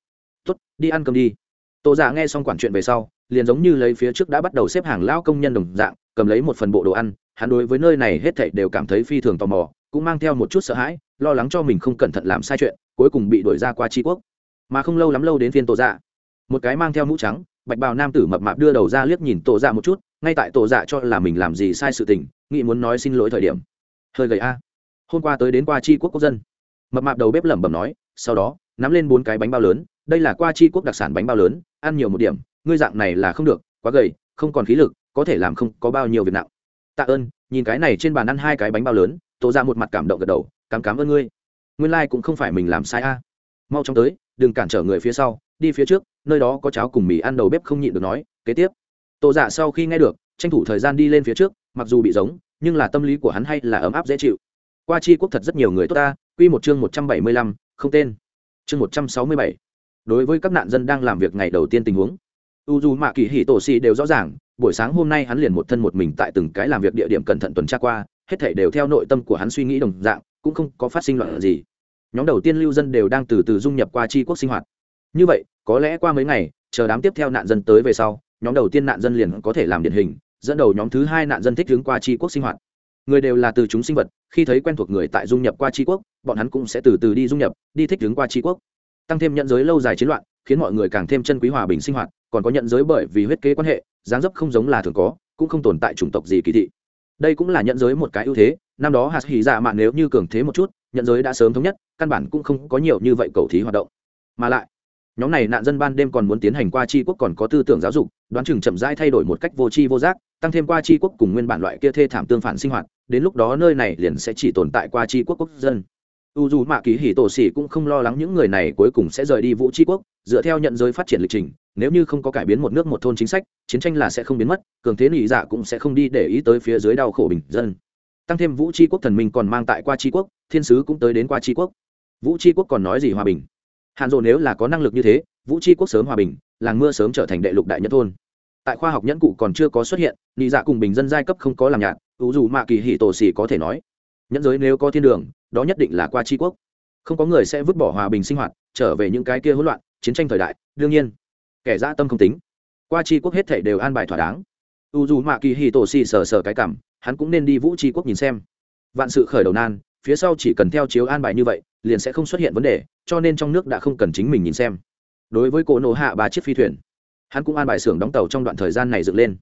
tốt, đi ăn cơm đi. Tô dạ nghe xong quản chuyện về sau, liền giống như lấy phía trước đã bắt đầu xếp hàng lão công nhân đồng dạng, cầm lấy một phần bộ đồ ăn, hắn đối với nơi này hết thảy đều cảm thấy phi thường tò mò, cũng mang theo một chút sợ hãi, lo lắng cho mình không cẩn thận làm sai chuyện, cuối cùng bị đuổi ra qua tri quốc. Mà không lâu lắm lâu đến phiên tổ dạ. Một cái mang theo mũ trắng, bạch bào nam tử mập mạp đưa đầu ra liếc nhìn tổ dạ một chút, ngay tại tổ dạ cho là mình làm gì sai sự tình, nghĩ muốn nói xin lỗi thời điểm. Hơi gầy a, hôm qua tới đến qua tri quốc quốc dân. Mập mạp đầu bếp lẩm bẩm nói, sau đó, nắm lên bốn cái bánh bao lớn đây là qua chi quốc đặc sản bánh bao lớn, ăn nhiều một điểm, ngươi dạng này là không được, quá gầy, không còn khí lực, có thể làm không có bao nhiêu việc nặng. Tạ ơn, nhìn cái này trên bàn ăn hai cái bánh bao lớn tổ ra dạ một mặt cảm động gật đầu cảm cảm ơn ngươi. Nguyên lai、like、cũng không phải mình làm sai a. Mau chóng tới, đừng cản trở người phía sau, đi phía trước, nơi đó có cháo cùng mì ăn đầu bếp không nhịn được nói, kế tiếp. Tổ dạ sau khi nghe được, tranh thủ thời gian đi lên phía trước, mặc dù bị giống, nhưng là tâm lý của hắn hay là ấm áp dễ chịu. Qua chi quốc thật rất nhiều người tốt ta, quy một chương một trăm bảy mươi lăm, không tên. Chương một trăm sáu mươi bảy đối với các nạn dân đang làm việc ngày đầu tiên tình huống. U dù mạ kỳ hỉ tổ xì đều rõ ràng, buổi sáng hôm nay hắn liền một thân một mình tại từng cái làm việc địa điểm cẩn thận tuần tra qua, hết thảy đều theo nội tâm của hắn suy nghĩ đồng dạng, cũng không có phát sinh loạn gì. Nhóm đầu tiên lưu dân đều đang từ từ dung nhập qua tri quốc sinh hoạt. Như vậy, có lẽ qua mấy ngày, chờ đám tiếp theo nạn dân tới về sau, nhóm đầu tiên nạn dân liền có thể làm điển hình, dẫn đầu nhóm thứ hai nạn dân thích hướng qua tri quốc sinh hoạt. Người đều là từ chúng sinh vật, khi thấy quen thuộc người tại dung nhập qua tri quốc, bọn hắn cũng sẽ từ từ đi dung nhập, đi thích hướng qua tri quốc tăng thêm nhận giới lâu dài chiến loạn, khiến mọi người càng thêm chân quý hòa bình sinh hoạt, còn có nhận giới bởi vì huyết kế quan hệ, dáng dấp không giống là thường có, cũng không tồn tại chủng tộc gì kỳ thị. Đây cũng là nhận giới một cái ưu thế, năm đó hạt hỉ dạ mạn nếu như cường thế một chút, nhận giới đã sớm thống nhất, căn bản cũng không có nhiều như vậy cầu thí hoạt động. Mà lại, nhóm này nạn dân ban đêm còn muốn tiến hành qua tri quốc còn có tư tưởng giáo dục, đoán chừng chậm rãi thay đổi một cách vô tri vô giác, tăng thêm qua tri quốc cùng nguyên bản loại kia thê thảm tương phản sinh hoạt, đến lúc đó nơi này liền sẽ chỉ tồn tại qua tri quốc quốc dân u dù mạ kỳ hỉ tổ xỉ cũng không lo lắng những người này cuối cùng sẽ rời đi vũ tri quốc, dựa theo nhận giới phát triển lịch trình, nếu như không có cải biến một nước một thôn chính sách, chiến tranh là sẽ không biến mất, cường thế nị dạ cũng sẽ không đi để ý tới phía dưới đau khổ bình dân. Tăng thêm vũ tri quốc thần minh còn mang tại qua tri quốc, thiên sứ cũng tới đến qua tri quốc. Vũ tri quốc còn nói gì hòa bình? Hạn rộ nếu là có năng lực như thế, vũ tri quốc sớm hòa bình, làng mưa sớm trở thành đệ lục đại nhất thôn. Tại khoa học nhẫn cụ còn chưa có xuất hiện, nị dạ cùng bình dân giai cấp không có làm nhạc ủ dù mạ kỳ hỉ tổ xỉ có thể nói. Nhẫn giới nếu có thiên đường đó nhất định là qua tri quốc. Không có người sẽ vứt bỏ hòa bình sinh hoạt, trở về những cái kia hỗn loạn, chiến tranh thời đại, đương nhiên, kẻ dã tâm không tính. Qua tri quốc hết thể đều an bài thỏa đáng. U dù mạ kỳ hì tổ xì sờ sờ cái cảm, hắn cũng nên đi vũ tri quốc nhìn xem. Vạn sự khởi đầu nan, phía sau chỉ cần theo chiếu an bài như vậy, liền sẽ không xuất hiện vấn đề, cho nên trong nước đã không cần chính mình nhìn xem. Đối với cỗ nổ hạ ba chiếc phi thuyền, hắn cũng an bài xưởng đóng tàu trong đoạn thời gian này dựng lên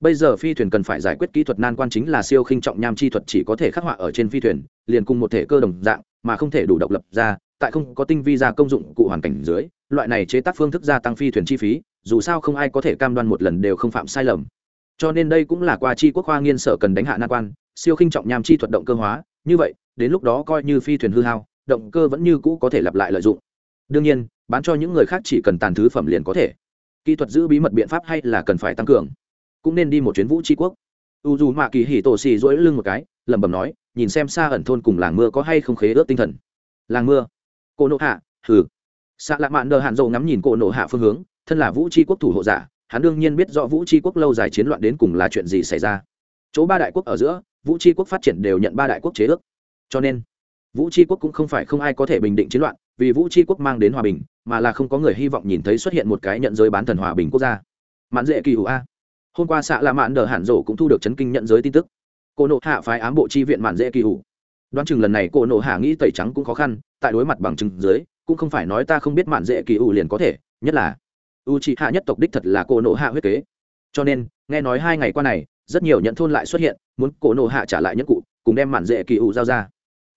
bây giờ phi thuyền cần phải giải quyết kỹ thuật nan quan chính là siêu khinh trọng nham chi thuật chỉ có thể khắc họa ở trên phi thuyền, liền cùng một thể cơ đồng dạng, mà không thể đủ độc lập ra, tại không có tinh vi ra công dụng cụ hoàn cảnh dưới, loại này chế tác phương thức gia tăng phi thuyền chi phí, dù sao không ai có thể cam đoan một lần đều không phạm sai lầm. Cho nên đây cũng là qua chi quốc khoa nghiên sở cần đánh hạ nan quan, siêu khinh trọng nham chi thuật động cơ hóa, như vậy, đến lúc đó coi như phi thuyền hư hao, động cơ vẫn như cũ có thể lặp lại lợi dụng. Đương nhiên, bán cho những người khác chỉ cần tàn thứ phẩm liền có thể. Kỹ thuật giữ bí mật biện pháp hay là cần phải tăng cường cũng nên đi một chuyến vũ tri quốc. U dù mạ kỳ hỉ tổ xì dỗi lưng một cái, lẩm bẩm nói, nhìn xem xa ẩn thôn cùng làng mưa có hay không khế ướt tinh thần. Làng mưa. Cô nộ hạ, hừ. Xạ lạ mạn đờ hạn dầu ngắm nhìn cô nộ hạ phương hướng, thân là vũ tri quốc thủ hộ giả, hắn đương nhiên biết rõ vũ tri quốc lâu dài chiến loạn đến cùng là chuyện gì xảy ra. Chỗ ba đại quốc ở giữa, vũ tri quốc phát triển đều nhận ba đại quốc chế ước. Cho nên, vũ tri quốc cũng không phải không ai có thể bình định chiến loạn, vì vũ tri quốc mang đến hòa bình, mà là không có người hy vọng nhìn thấy xuất hiện một cái nhận giới bán thần hòa bình quốc gia. Mãn dễ kỳ hữu a hôm qua xạ lạ mạn đờ hạn rổ cũng thu được chấn kinh nhận giới tin tức. Cô nộ hạ phái ám bộ chi viện mạn dễ kỳ hữu đoán chừng lần này cô nộ hạ nghĩ tẩy trắng cũng khó khăn, tại đối mặt bằng chứng dưới, cũng không phải nói ta không biết mạn dễ kỳ hữu liền có thể, nhất là u c hạ nhất tộc đích thật là cô nộ hạ huyết kế. Cho nên, nghe nói hai ngày qua này, rất nhiều nhận thôn lại xuất hiện, muốn cổ nộ hạ trả lại nhẫn cụ, cùng đem mạn dễ kỳ ủ giao ra.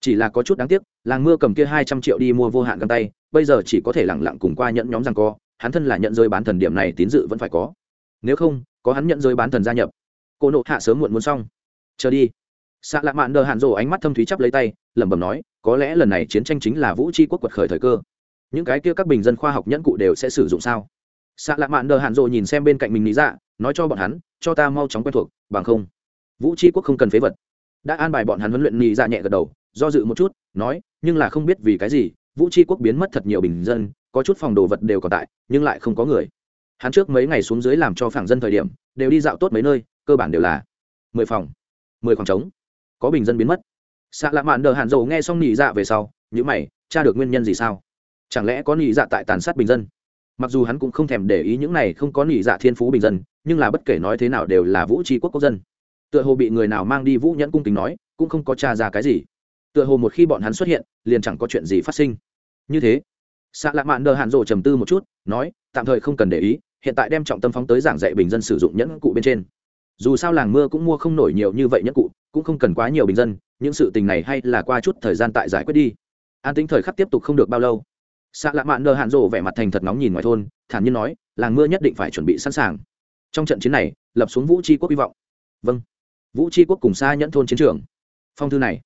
Chỉ là có chút đáng tiếc, làng mưa cầm kia hai trăm triệu đi mua vô hạn găng tay, bây giờ chỉ có thể lẳng lặng cùng qua nhẫn nhóm rằng co, hắn thân là nhận rơi bán thần điểm này tín dự vẫn phải có. Nếu không có hắn nhận rơi bán thần gia nhập. Cô nộ hạ sớm muộn muốn xong. Chờ đi. Xạ lạ mạn đờ hạn rộ ánh mắt thâm thúy chắp lấy tay, lẩm bẩm nói, có lẽ lần này chiến tranh chính là vũ tri quốc quật khởi thời cơ. Những cái kia các bình dân khoa học nhẫn cụ đều sẽ sử dụng sao? Xạ lạ mạn đờ hạn rộ nhìn xem bên cạnh mình lý dạ nói cho bọn hắn, cho ta mau chóng quen thuộc, bằng không, vũ tri quốc không cần phế vật. Đã an bài bọn hắn huấn luyện lý dạ nhẹ gật đầu, do dự một chút, nói, nhưng là không biết vì cái gì, vũ tri quốc biến mất thật nhiều bình dân, có chút phòng đồ vật đều còn tại, nhưng lại không có người hắn trước mấy ngày xuống dưới làm cho phảng dân thời điểm, đều đi dạo tốt mấy nơi, cơ bản đều là mười phòng, mười khoảng trống, có bình dân biến mất. Xạ lạ mạn đờ hạn dầu nghe xong nhị dạ về sau những mày, tra được nguyên nhân gì sao? Chẳng lẽ có nhị dạ tại tàn sát bình dân? Mặc dù hắn cũng không thèm để ý những này không có nhị dạ thiên phú bình dân, nhưng là bất kể nói thế nào đều là vũ tri quốc quốc dân. Tựa hồ bị người nào mang đi vũ nhẫn cung kính nói, cũng không có t r a ra cái gì. Tựa hồ một khi bọn hắn xuất hiện, liền chẳng có chuyện gì phát sinh. Như thế xạ lạ mạn đờ hạn rộ trầm tư một chút, nói, tạm thời không cần để ý hiện tại đem trọng tâm phóng tới giảng dạy bình dân sử dụng nhẫn cụ bên trên. Dù sao làng mưa cũng mua không nổi nhiều như vậy nhẫn cụ, cũng không cần quá nhiều bình dân, những sự tình này hay là qua chút thời gian tại giải quyết đi. An tính thời khắc tiếp tục không được bao lâu. Xạ lạ mạn nơ hạn rộ vẻ mặt thành thật nóng nhìn ngoài thôn, thản nhiên nói, làng mưa nhất định phải chuẩn bị sẵn sàng. Trong trận chiến này, lập xuống vũ tri quốc hy vọng. Vâng. Vũ tri quốc cùng xa nhẫn thôn chiến trường. Phong thư này.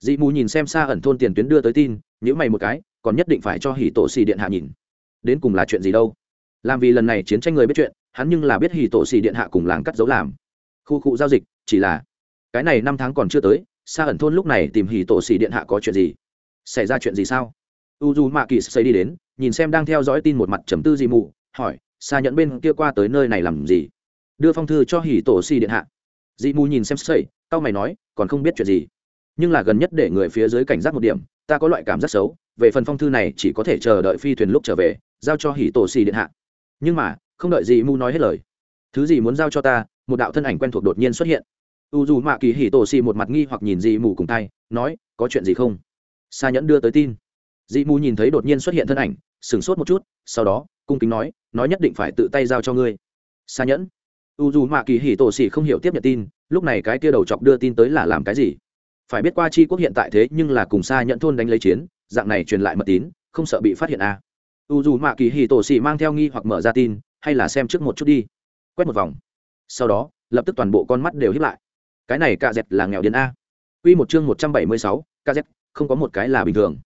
Dị mù nhìn xem xa ẩn thôn tiền tuyến đưa tới tin nhữ mày một cái, còn nhất định phải cho hỉ tổ xì điện hạ nhìn. Đến cùng là chuyện gì đâu? Làm vì lần này chiến tranh người biết chuyện, hắn nhưng là biết hỉ tổ xì điện hạ cùng làng cắt dấu làm. Khu cụ giao dịch, chỉ là cái này năm tháng còn chưa tới xa ẩn thôn lúc này tìm hỉ tổ xì điện hạ có chuyện gì? Xảy ra chuyện gì sao? U d u mạ kỳ xây đi đến, nhìn xem đang theo dõi tin một mặt trầm tư dị mù hỏi xa nhận bên kia qua tới nơi này làm gì? Đưa phong thư cho hỉ tổ xì điện hạ. Dị mù nhìn xem xây tao mày nói, còn không biết chuyện gì. Nhưng là gần nhất để người phía dưới cảnh giác một điểm, ta có loại cảm giác xấu, về phần phong thư này chỉ có thể chờ đợi phi thuyền lúc trở về, giao cho hỉ tổ xì điện hạ nhưng mà, không đợi gì mu nói hết lời. Thứ gì muốn giao cho ta, một đạo thân ảnh quen thuộc đột nhiên xuất hiện. U dù mạ kỳ hỉ tổ xì một mặt nghi hoặc nhìn dị mù cùng tay nói, có chuyện gì không? Xa nhẫn đưa tới tin. Dị mù nhìn thấy đột nhiên xuất hiện thân ảnh, sửng sốt một chút, sau đó, cung kính nói nói nhất định phải tự tay giao cho ngươi. Xa nhẫn. U dù mạ kỳ hỉ tổ xì không hiểu tiếp nhận tin, lúc này cái kia đầu chọc đưa tin tới là làm cái gì? Phải biết qua chi quốc hiện tại thế nhưng là cùng xa nhẫn thôn đánh lấy chiến, dạng này truyền lại mật tín, không sợ bị phát hiện à u dù mạ kỳ hì tổ xì mang theo nghi hoặc mở ra tin hay là xem trước một chút đi quét một vòng sau đó lập tức toàn bộ con mắt đều hiếp lại cái này cạ dẹt là nghèo điên a q một chương một trăm bảy mươi sáu, KZ, không có một cái là bình thường.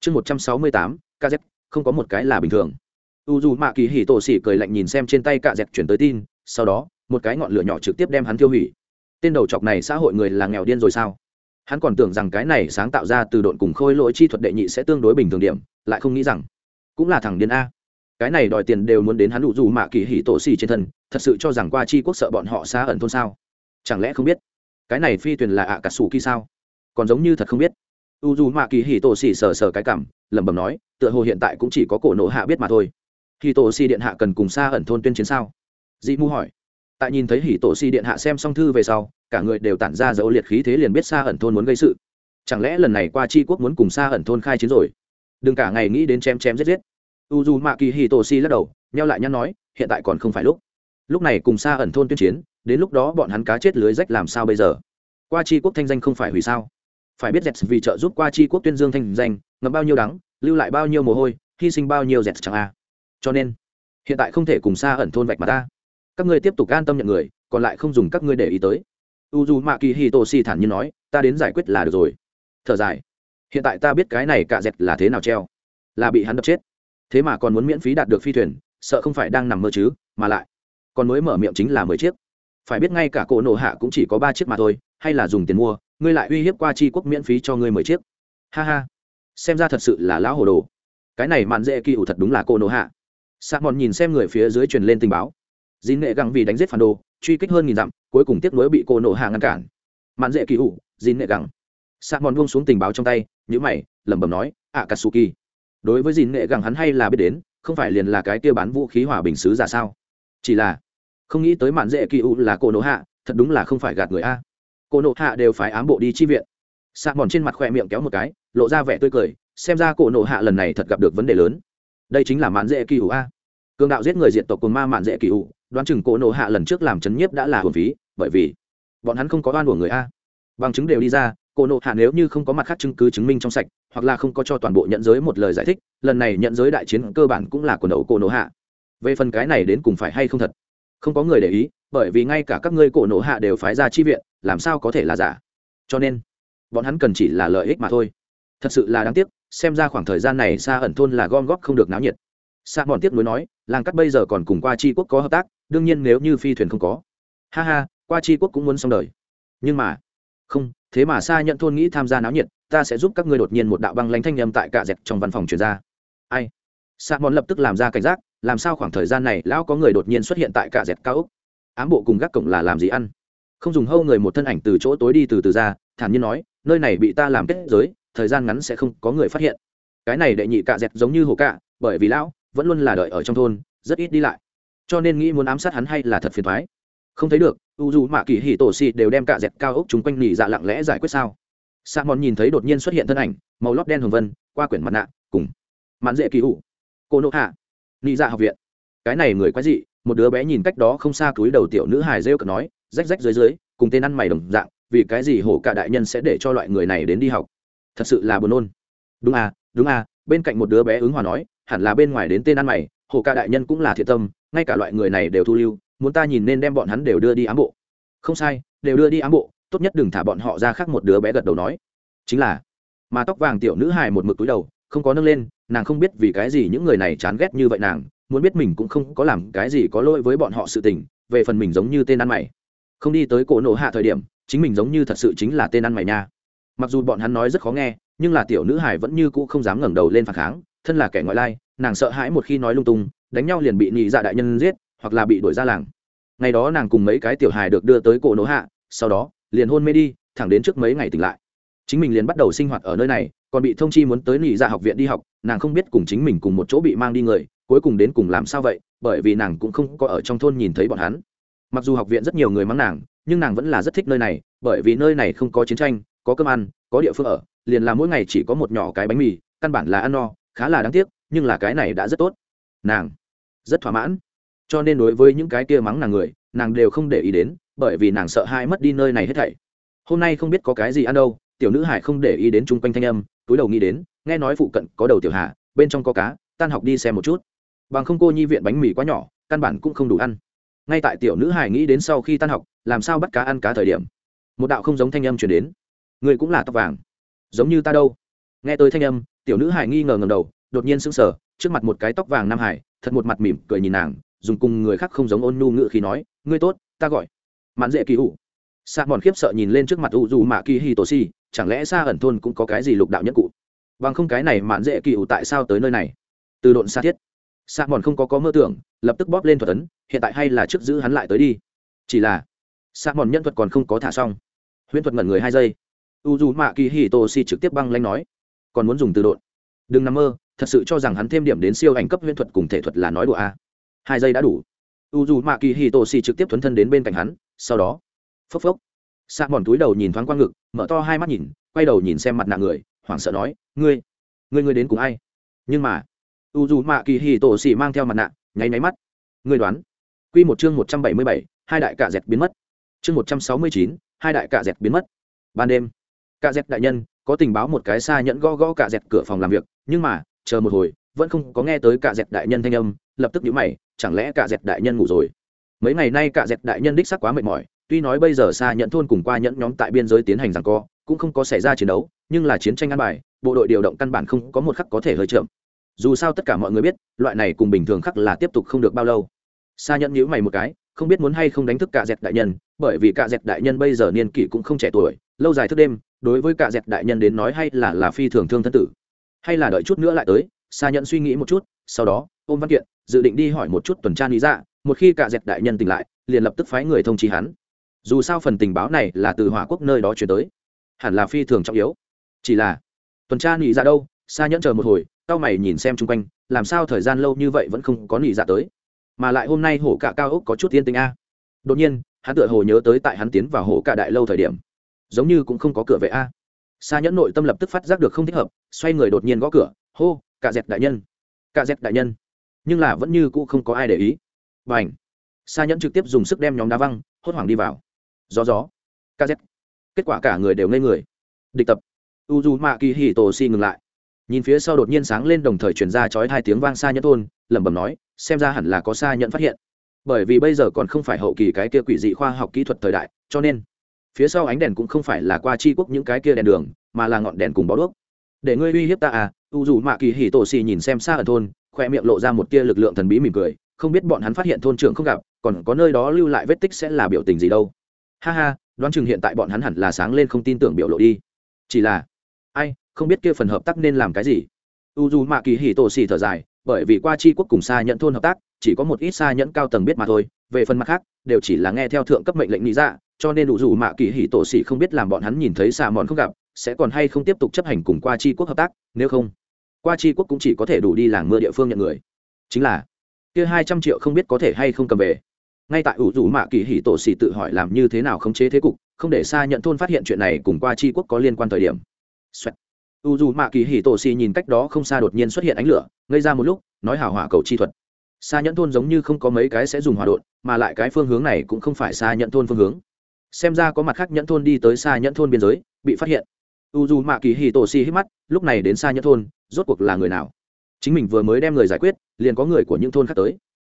Chương một trăm sáu mươi tám, KZ, không có một cái là bình thường. U dù Mạ Kỳ Hỉ Tổ xì cười lạnh nhìn xem trên tay cạ dẹt chuyển tới tin, sau đó, một cái ngọn lửa nhỏ trực tiếp đem hắn tiêu hủy. Tên đầu chọc này xã hội người là nghèo điên rồi sao? hắn còn tưởng rằng cái này sáng tạo ra từ độn cùng khôi lỗi chi thuật đệ nhị sẽ tương đối bình thường điểm lại không nghĩ rằng cũng là thằng điên a. Cái này đòi tiền đều muốn đến hắn đủ dù mạ kỳ hỉ tổ xì trên thân, thật sự cho rằng qua chi quốc sợ bọn họ xa ẩn thôn sao? Chẳng lẽ không biết? Cái này phi thuyền là ạ à cà sủ kỳ sao? Còn giống như thật không biết. U dù mạ kỳ hỉ tổ xì sờ sờ cái cảm, lẩm bẩm nói, tựa hồ hiện tại cũng chỉ có cổ nộ hạ biết mà thôi. Hỉ tổ xì điện hạ cần cùng xa ẩn thôn tuyên chiến sao? Dị mu hỏi. Tại nhìn thấy hỉ tổ xì điện hạ xem xong thư về sau, cả người đều tản ra dấu liệt khí thế liền biết xa ẩn thôn muốn gây sự. Chẳng lẽ lần này qua chi quốc muốn cùng xa ẩn thôn khai chiến rồi? Đừng cả ngày nghĩ đến chém chém giết giết. U dù mạ kỳ hì tổ si lắc đầu neo lại nhăn nói, hiện tại còn không phải lúc. Lúc này cùng xa ẩn thôn tuyên chiến, đến lúc đó bọn hắn cá chết lưới rách làm sao bây giờ? Qua c quốc thanh danh không phải hủy sao? Phải biết dẹt vì trợ giúp qua c quốc tuyên dương thanh danh ngập bao nhiêu đắng, lưu lại bao nhiêu mồ hôi, hy sinh bao nhiêu dẹt chẳng a. Cho nên, hiện tại không thể cùng xa ẩn thôn vạch mà ta. Các ngươi tiếp tục an tâm nhận người, còn lại không dùng các ngươi để ý tới. U dù mạ kỳ hì tô si thản nhiên nói, ta đến giải quyết là được rồi. Thở dài hiện tại ta biết cái này cạ dẹt là thế nào treo. Là bị hắn đập chết. Thế mà còn muốn miễn phí đạt được phi thuyền, sợ không phải đang nằm mơ chứ, mà lại còn mới mở miệng chính là mười chiếc. Phải biết ngay cả cổ nổ hạ cũng chỉ có ba chiếc mà thôi, hay là dùng tiền mua, ngươi lại uy hiếp qua c quốc miễn phí cho ngươi mười chiếc. Ha ha. Xem ra thật sự là lão hồ đồ. Cái này mạn dễ kỳ ủ thật đúng là cổ nổ hạ. Sa mòn nhìn xem người phía dưới truyền lên tình báo. Dì nệ găng vì đánh giết phản đồ, truy kích hơn nghìn dặm, cuối cùng tiếp nối bị cô nổ hạ ngăn cản. Mạn dễ kỳ ủ dì nệ găng sa mòn buông xuống tình báo trong tay nhữ mày lẩm bẩm nói ạ katsuki đối với dìn nghệ gẳng hắn hay là biết đến không phải liền là cái kia bán vũ khí hòa bình sứ giả sao? Chỉ là không nghĩ tới mạn dễ kỳ u là cô nổ hạ thật đúng là không phải gạt người a. Cô nổ hạ đều phải ám bộ đi chi viện. Sa mòn trên mặt khoe miệng kéo một cái lộ ra vẻ tươi cười xem ra cổ nổ hạ lần này thật gặp được vấn đề lớn. Đây chính là mạn dễ kỳ u a. Cường đạo giết người diện tộc cồn ma mạn dễ kỳ u, đoán chừng cổ nộ hạ lần trước làm chấn nhiếp đã là hồn phí bởi vì bọn hắn không có oan của người a. Bằng chứng đều đi ra cổ nộ hạ nếu như không có mặt khác chứng cứ chứng minh trong sạch, hoặc là không có cho toàn bộ nhận giới một lời giải thích, lần này nhận giới đại chiến cơ bản cũng là quần đầu cổ nộ hạ. Về phần cái này đến cùng phải hay không thật? Không có người để ý, bởi vì ngay cả các ngươi cổ nộ hạ đều phái ra chi viện, làm sao có thể là giả? Cho nên, bọn hắn cần chỉ là lợi ích mà thôi. Thật sự là đáng tiếc, xem ra khoảng thời gian này xa ẩn thôn là gom góp không được náo nhiệt. Xa bọn tiếp nối nói, làng cắt bây giờ còn cùng qua tri quốc có hợp tác, đương nhiên nếu như phi thuyền không có. Ha ha, qua tri quốc cũng muốn xong đời. Nhưng mà không thế mà xa nhận thôn nghĩ tham gia náo nhiệt, ta sẽ giúp các ngươi đột nhiên một đạo băng lanh thanh âm tại cả dẹp trong văn phòng truyền ra. Ai? Sa mòn lập tức làm ra cảnh giác, làm sao khoảng thời gian này lão có người đột nhiên xuất hiện tại cả dẹp cao úc ám bộ cùng gác cổng là làm gì ăn? Không dùng hâu người một thân ảnh từ chỗ tối đi từ từ ra, thản nhiên nói, nơi này bị ta làm kết giới, thời gian ngắn sẽ không có người phát hiện. Cái này đệ nhị cạ dẹt giống như hồ cạ, bởi vì lão vẫn luôn là đợi ở trong thôn, rất ít đi lại. Cho nên nghĩ muốn ám sát hắn hay là thật phiền thoái? Không thấy được, u dù mạ kỳ hỉ tổ xì đều đem cả dẹt cao ốc chúng quanh nỉ dạ lặng lẽ giải quyết sao. Sa mòn nhìn thấy đột nhiên xuất hiện thân ảnh, màu lót đen hồng vân, qua quyển mặt nạ, cùng mạn dễ kỳ ủ. Cô nộ hạ nị dạ học viện. Cái này người quái dị, một đứa bé nhìn cách đó không xa túi đầu tiểu nữ hài rêu cợt nói, rách rách dưới dưới, cùng tên ăn mày đồng dạng, vì cái gì hổ cả đại nhân sẽ để cho loại người này đến đi học? Thật sự là buồn nôn. Đúng à đúng à bên cạnh một đứa bé ứng hòa nói, hẳn là bên ngoài đến tên ăn mày, hổ cả đại nhân cũng là thiện tâm, ngay cả loại người này đều thu lưu muốn ta nhìn nên đem bọn hắn đều đưa đi ám bộ. Không sai, đều đưa đi ám bộ, tốt nhất đừng thả bọn họ ra khác một đứa bé gật đầu nói. Chính là, mà tóc vàng tiểu nữ hài một mực túi đầu, không có nâng lên, nàng không biết vì cái gì những người này chán ghét như vậy nàng, muốn biết mình cũng không có làm cái gì có lỗi với bọn họ sự tình, về phần mình giống như tên ăn mày. Không đi tới cổ nổ hạ thời điểm, chính mình giống như thật sự chính là tên ăn mày nha. Mặc dù bọn hắn nói rất khó nghe, nhưng là tiểu nữ hải vẫn như cũ không dám ngẩng đầu lên phản kháng, thân là kẻ ngoại lai, nàng sợ hãi một khi nói lung tung, đánh nhau liền bị nhị dạ đại nhân giết hoặc là bị đuổi ra làng. Ngày đó nàng cùng mấy cái tiểu hài được đưa tới cổ nổ hạ, sau đó, liền hôn mê đi, thẳng đến trước mấy ngày tỉnh lại. Chính mình liền bắt đầu sinh hoạt ở nơi này, còn bị thông chi muốn tới nhị dạ học viện đi học, nàng không biết cùng chính mình cùng một chỗ bị mang đi người, cuối cùng đến cùng làm sao vậy, bởi vì nàng cũng không có ở trong thôn nhìn thấy bọn hắn. Mặc dù học viện rất nhiều người mắng nàng, nhưng nàng vẫn là rất thích nơi này, bởi vì nơi này không có chiến tranh, có cơm ăn, có địa phương ở, liền là mỗi ngày chỉ có một nhỏ cái bánh mì, căn bản là ăn no, khá là đáng tiếc, nhưng là cái này đã rất tốt. Nàng, rất thỏa mãn cho nên đối với những cái kia mắng nàng người nàng đều không để ý đến bởi vì nàng sợ hai mất đi nơi này hết thảy. Hôm nay không biết có cái gì ăn đâu tiểu nữ hải không để ý đến chung quanh thanh âm túi đầu nghĩ đến nghe nói phụ cận có đầu tiểu hà, bên trong có cá tan học đi xem một chút. Bằng không cô nhi viện bánh mì quá nhỏ căn bản cũng không đủ ăn. Ngay tại tiểu nữ hải nghĩ đến sau khi tan học làm sao bắt cá ăn cá thời điểm một đạo không giống thanh âm chuyển đến. Người cũng là tóc vàng giống như ta đâu. Nghe tới thanh âm tiểu nữ hải nghi ngờ ngầm đầu đột nhiên sững sờ trước mặt một cái tóc vàng nam hải thật một mặt mỉm cười nhìn nàng dùng cùng người khác không giống ôn nhu ngự khi nói, ngươi tốt, ta gọi mạn dễ kỳ hủ. Sa mòn khiếp sợ nhìn lên trước mặt u dù mạ kỳ hi tổ si, chẳng lẽ xa ẩn thôn cũng có cái gì lục đạo nhất cụ? Bằng không cái này mạn dễ kỳ hủ tại sao tới nơi này? Từ độn xa thiết. Sa mòn không có có mơ tưởng, lập tức bóp lên thuật ấn, hiện tại hay là trước giữ hắn lại tới đi. Chỉ là, sa mòn nhân thuật còn không có thả xong. Huyễn thuật ngẩn người hai giây. U dù mạ kỳ hi tổ si trực tiếp băng lanh nói, còn muốn dùng từ độn? Đừng nằm mơ, thật sự cho rằng hắn thêm điểm đến siêu ảnh cấp huyễn thuật cùng thể thuật là nói đùa a hai giây đã đủ. U dù mạ kỳ hì tổ xì trực tiếp thuấn thân đến bên cạnh hắn, sau đó, phốc phốc. Sa mòn túi đầu nhìn thoáng qua ngực, mở to hai mắt nhìn, quay đầu nhìn xem mặt nạ người, hoảng sợ nói, ngươi ngươi ngươi đến cùng ai? Nhưng mà, u dù mạ kỳ hì tổ xì mang theo mặt nạ, nháy nháy mắt. Ngươi đoán q một chương một trăm bảy mươi bảy, hai đại cạ dẹt biến mất. Chương một trăm sáu mươi chín, hai đại cạ dẹt biến mất. Ban đêm, cạ dẹt đại nhân có tình báo một cái xa nhẫn gõ gõ cạ dẹt cửa phòng làm việc, nhưng mà, chờ một hồi, vẫn không có nghe tới cạ dẹt đại nhân thanh âm lập tức nhíu mày, chẳng lẽ cả dẹt đại nhân ngủ rồi? Mấy ngày nay cả dẹt đại nhân đích sắc quá mệt mỏi, tuy nói bây giờ xa nhẫn thôn cùng qua nhẫn nhóm tại biên giới tiến hành rằng co, cũng không có xảy ra chiến đấu, nhưng là chiến tranh ăn bài, bộ đội điều động căn bản không có một khắc có thể hơi chậm. Dù sao tất cả mọi người biết, loại này cùng bình thường khắc là tiếp tục không được bao lâu. Sa nhẫn nhíu mày một cái, không biết muốn hay không đánh thức cả dẹt đại nhân, bởi vì cả dẹt đại nhân bây giờ niên kỷ cũng không trẻ tuổi, lâu dài thức đêm, đối với cả dẹt đại nhân đến nói hay là là phi thường thương thân tử. Hay là đợi chút nữa lại tới, sa nhẫn suy nghĩ một chút, sau đó ôm văn kiện, dự định đi hỏi một chút tuần tra lý dạ một khi cả dẹp đại nhân tỉnh lại, liền lập tức phái người thông chi hắn. Dù sao phần tình báo này là từ hỏa quốc nơi đó chuyển tới, hẳn là phi thường trọng yếu. Chỉ là, tuần tra nghỉ ra dạ đâu, sa nhẫn chờ một hồi cao mày nhìn xem chung quanh, làm sao thời gian lâu như vậy vẫn không có nghỉ dạ tới. Mà lại hôm nay hổ cả cao ốc có chút tiên tinh a. Đột nhiên, hắn tựa hồ nhớ tới tại hắn tiến vào hổ cả đại lâu thời điểm, giống như cũng không có cửa vệ a. Sa nhẫn nội tâm lập tức phát giác được không thích hợp, xoay người đột nhiên gõ cửa, hô, cả dẹp đại nhân, cả dẹp đại nhân nhưng là vẫn như cũ không có ai để ý. B à n h sa nhẫn trực tiếp dùng sức đem nhóm đá văng, hốt hoảng đi vào. Gió gió. Kz kết quả cả người đều ngây người. Địch tập. U d mạ kỳ hì tổ si ngừng lại. Nhìn phía sau đột nhiên sáng lên đồng thời chuyển ra chói hai tiếng vang xa nhẫn thôn, lẩm bẩm nói, xem ra hẳn là có xa nhẫn phát hiện. Bởi vì bây giờ còn không phải hậu kỳ cái kia quỷ dị khoa học kỹ thuật thời đại, cho nên, phía sau ánh đèn cũng không phải là qua chi quốc những cái kia đèn đường, mà là ngọn đèn cùng bó đuốc. Để ngươi uy hiếp ta à u dù mạ kỳ hỉ tổ xì nhìn xem xa ở thôn khoe miệng lộ ra một tia lực lượng thần bí mỉm cười, không biết bọn hắn phát hiện thôn trưởng không gặp, còn có nơi đó lưu lại vết tích sẽ là biểu tình gì đâu. Ha ha, đoán chừng hiện tại bọn hắn hẳn là sáng lên không tin tưởng biểu lộ đi. Chỉ là, ai, không biết kia phần hợp tác nên làm cái gì. U dù mạ kỳ hỉ tổ xì thở dài, bởi vì qua chi quốc cùng xa nhận thôn hợp tác, chỉ có một ít xa nhẫn cao tầng biết mà thôi, về phần mặt khác, đều chỉ là nghe theo thượng cấp mệnh lệnh lý ra, cho nên đủ dù mạ kỳ hỉ tổ xỉ không biết làm bọn hắn nhìn thấy xà mòn không gặp, sẽ còn hay không tiếp tục chấp hành cùng qua chi quốc hợp tác, nếu không qua chi quốc cũng chỉ có thể đủ đi làng mưa địa phương nhận người. Chính là, kia hai trăm triệu không biết có thể hay không cầm về. Ngay tại ủ rủ mạ kỳ hỉ tổ xì tự hỏi làm như thế nào khống chế thế cục, không để xa nhận thôn phát hiện chuyện này cùng qua chi quốc có liên quan thời điểm. U dù mạ kỳ hỉ tổ xì nhìn cách đó không xa đột nhiên xuất hiện ánh lửa gây ra một lúc, nói hào hỏa cầu chi thuật. Xa nhẫn thôn giống như không có mấy cái sẽ dùng hỏa đột mà lại cái phương hướng này cũng không phải xa nhẫn thôn phương hướng. Xem ra có mặt khác nhẫn thôn đi tới xa nhẫn thôn biên giới, bị phát hiện. U dù mạ kỳ hì tổ si hít mắt, lúc này đến xa nhẫn thôn rốt cuộc là người nào? Chính mình vừa mới đem người giải quyết, liền có người của những thôn khác tới.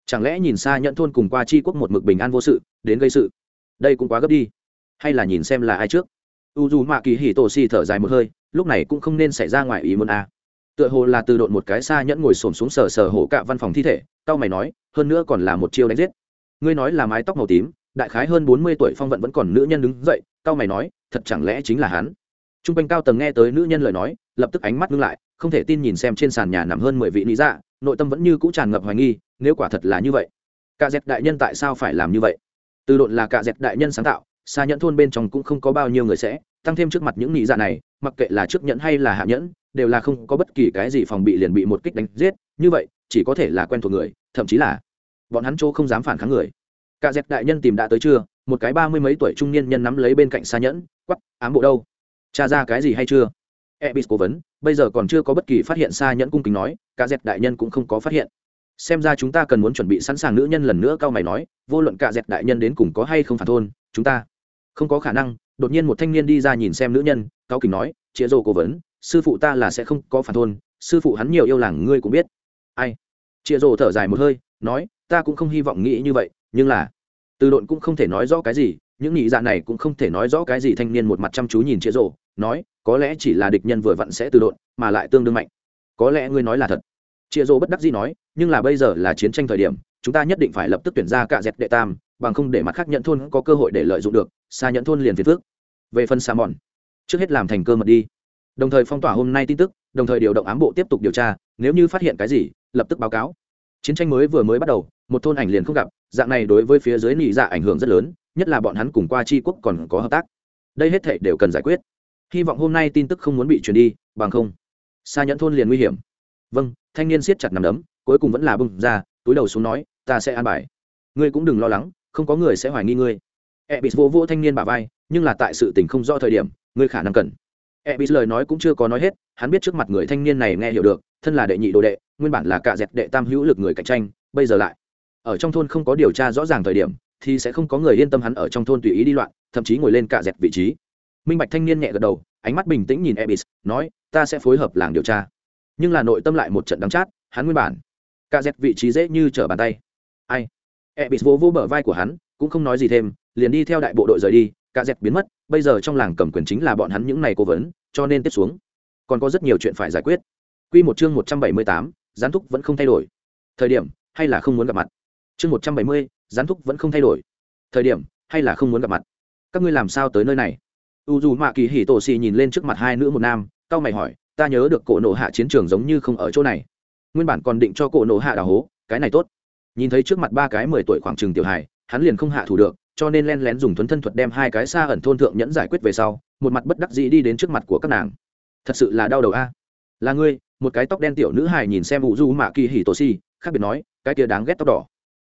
Chẳng lẽ nhìn xa nhẫn thôn cùng qua c h i quốc một mực bình an vô sự, đến gây sự? Đây cũng quá gấp đi. Hay là nhìn xem là ai trước? U dù mạ kỳ hì tổ si thở dài một hơi, lúc này cũng không nên xảy ra ngoài ý muốn a à. tựa hồ là từ độn một cái xa nhẫn ngồi xổm xuống sờ sờ hổ cạ văn phòng thi thể tao mày nói, hơn nữa còn là một chiêu đánh giết. Ngươi nói là mái tóc màu tím, đại khái hơn bốn mươi tuổi phong vận vẫn còn nữ nhân đứng dậy, cao mày nói, thật chẳng lẽ chính là hắn? T r u n g quanh cao tầng nghe tới nữ nhân lời nói, lập tức ánh mắt ngưng lại không thể tin nhìn xem trên sàn nhà nằm hơn mười vị lý dạ nội tâm vẫn như cũ tràn ngập hoài nghi, nếu quả thật là như vậy cả dẹp đại nhân tại sao phải làm như vậy? Từ độn là cả dẹp đại nhân sáng tạo xa nhẫn thôn bên trong cũng không có bao nhiêu người sẽ tăng thêm trước mặt những lý dạ này, mặc kệ là trước nhẫn hay là hạ nhẫn, đều là không có bất kỳ cái gì phòng bị liền bị một kích đánh giết, như vậy, chỉ có thể là quen thuộc người, thậm chí là bọn hắn chỗ không dám phản kháng người. Cả dẹp đại nhân tìm đã tới chưa? Một cái ba mươi mấy tuổi trung niên nhân nắm lấy bên cạnh xa nhẫn quắp ám bộ đâu? Cha ra cái gì hay chưa? Ebis cố vấn, bây giờ còn chưa có bất kỳ phát hiện xa nhẫn cung kính nói, cả dẹp đại nhân cũng không có phát hiện. Xem ra chúng ta cần muốn chuẩn bị sẵn sàng nữ nhân lần nữa, cao mày nói, vô luận cả dẹp đại nhân đến cùng có hay không phản thôn, chúng ta không có khả năng. Đột nhiên một thanh niên đi ra nhìn xem nữ nhân cao kình nói chĩa rồ cố vấn, sư phụ ta là sẽ không có phản thôn, sư phụ hắn nhiều yêu làng, ngươi cũng biết. Ai? Chĩa rồ thở dài một hơi, nói, ta cũng không hy vọng nghĩ như vậy, nhưng là, từ độn cũng không thể nói rõ cái gì những nhị dạ này cũng không thể nói rõ cái gì thanh niên một mặt chăm chú nhìn chĩa rộ nói, có lẽ chỉ là địch nhân vừa vặn sẽ từ độn, mà lại tương đương mạnh. Có lẽ ngươi nói là thật. Chĩa rộ bất đắc dĩ nói, nhưng là bây giờ là chiến tranh thời điểm, chúng ta nhất định phải lập tức tuyển ra cả dẹp đệ tam, bằng không để mặt khác nhận thôn có cơ hội để lợi dụng được, xa nhận thôn liền phiền phước về phần xà mòn, trước hết làm thành cơ mật đi. Đồng thời phong tỏa hôm nay tin tức, đồng thời điều động ám bộ tiếp tục điều tra, nếu như phát hiện cái gì, lập tức báo cáo. Chiến tranh mới vừa mới bắt đầu, một thôn ảnh liền không gặp, dạng này đối với phía dưới nị dạ ảnh hưởng rất lớn nhất là bọn hắn cùng qua tri quốc còn có hợp tác. Đây hết thể đều cần giải quyết. Hy vọng hôm nay tin tức không muốn bị truyền đi, bằng không xa nhẫn thôn liền nguy hiểm. Vâng thanh niên siết chặt nằm đấm, cuối cùng vẫn là bưng ra, túi đầu xuống nói, ta sẽ an bài. Ngươi cũng đừng lo lắng, không có người sẽ hoài nghi ngươi. E bị vô vô thanh niên bà vai, nhưng là tại sự tình không rõ thời điểm, ngươi khả năng cần. E bị lời nói cũng chưa có nói hết, hắn biết trước mặt người thanh niên này nghe hiểu được, thân là đệ nhị đồ đệ, nguyên bản là cả dẹp đệ tam hữu lực người cạnh tranh, bây giờ lại ở trong thôn không có điều tra rõ ràng thời điểm thì sẽ không có người yên tâm hắn ở trong thôn tùy ý đi loạn thậm chí ngồi lên cả dẹt vị trí. Minh bạch thanh niên nhẹ gật đầu ánh mắt bình tĩnh nhìn ebis nói ta sẽ phối hợp làng điều tra. Nhưng là nội tâm lại một trận đắng chát hắn nguyên bản cả dẹt vị trí dễ như trở bàn tay. Ai? Ebis vô vô bờ vai của hắn cũng không nói gì thêm liền đi theo đại bộ đội rời đi cả dẹt biến mất bây giờ trong làng cầm quyền chính là bọn hắn những này cố vấn cho nên tiếp xuống còn có rất nhiều chuyện phải giải quyết. Quy một chương 178, gián thúc vẫn không thay đổi. Thời điểm hay là không muốn gặp mặt. Chương 170, gián thúc vẫn không thay đổi. Thời điểm hay là không muốn gặp mặt. Các ngươi làm sao tới nơi này? U dù Mạ Kỳ Hỉ Tổ xì nhìn lên trước mặt hai nữ một nam, cau mày hỏi, ta nhớ được cổ nổ hạ chiến trường giống như không ở chỗ này. Nguyên bản còn định cho cổ nổ hạ đào hố, cái này tốt. Nhìn thấy trước mặt ba cái 10 tuổi khoảng trường tiểu hài, hắn liền không hạ thủ được, cho nên len lén dùng thuấn thân thuật đem hai cái xa ẩn thôn thượng nhẫn giải quyết về sau, một mặt bất đắc dĩ đi đến trước mặt của các nàng. Thật sự là đau đầu a. Là ngươi, một cái tóc đen tiểu nữ hài nhìn xem u du mạ kỳ hì tổ xì khác biệt nói cái kia đáng ghét tóc đỏ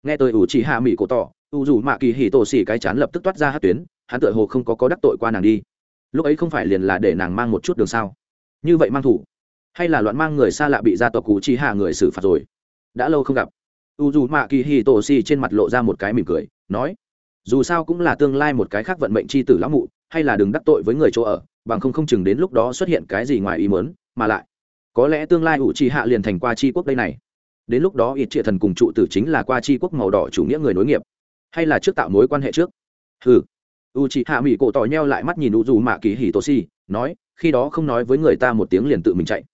nghe tôi ủ chỉ hạ mỹ cổ tỏ u dù mạ kỳ hì tổ xỉ cái chán lập tức toát ra hát tuyến, hắn tựa hồ không có có đắc tội qua nàng đi. Lúc ấy không phải liền là để nàng mang một chút đường sao? Như vậy mang thủ, hay là loạn mang người xa lạ bị gia tộc cụ chi hạ người xử phạt rồi? Đã lâu không gặp. U dù mạ kỳ hì tổ xì trên mặt lộ ra một cái mỉm cười, nói, dù sao cũng là tương lai một cái khác vận mệnh c h i tử lão mụ, hay là đừng đắc tội với người chỗ ở, bằng không không chừng đến lúc đó xuất hiện cái gì ngoài ý mớn mà lại, có lẽ tương lai ủ trì hạ liền thành qua c quốc đây này đến lúc đó ít triệt thần cùng trụ tử chính là qua c quốc màu đỏ chủ nghĩa người nối nghiệp, hay là trước tạo mối quan hệ trước? Ừ u chị hạ mỹ cổ tỏ nheo lại mắt nhìn u dù mạ kỳ hì tô si, nói, khi đó không nói với người ta một tiếng liền tự mình chạy.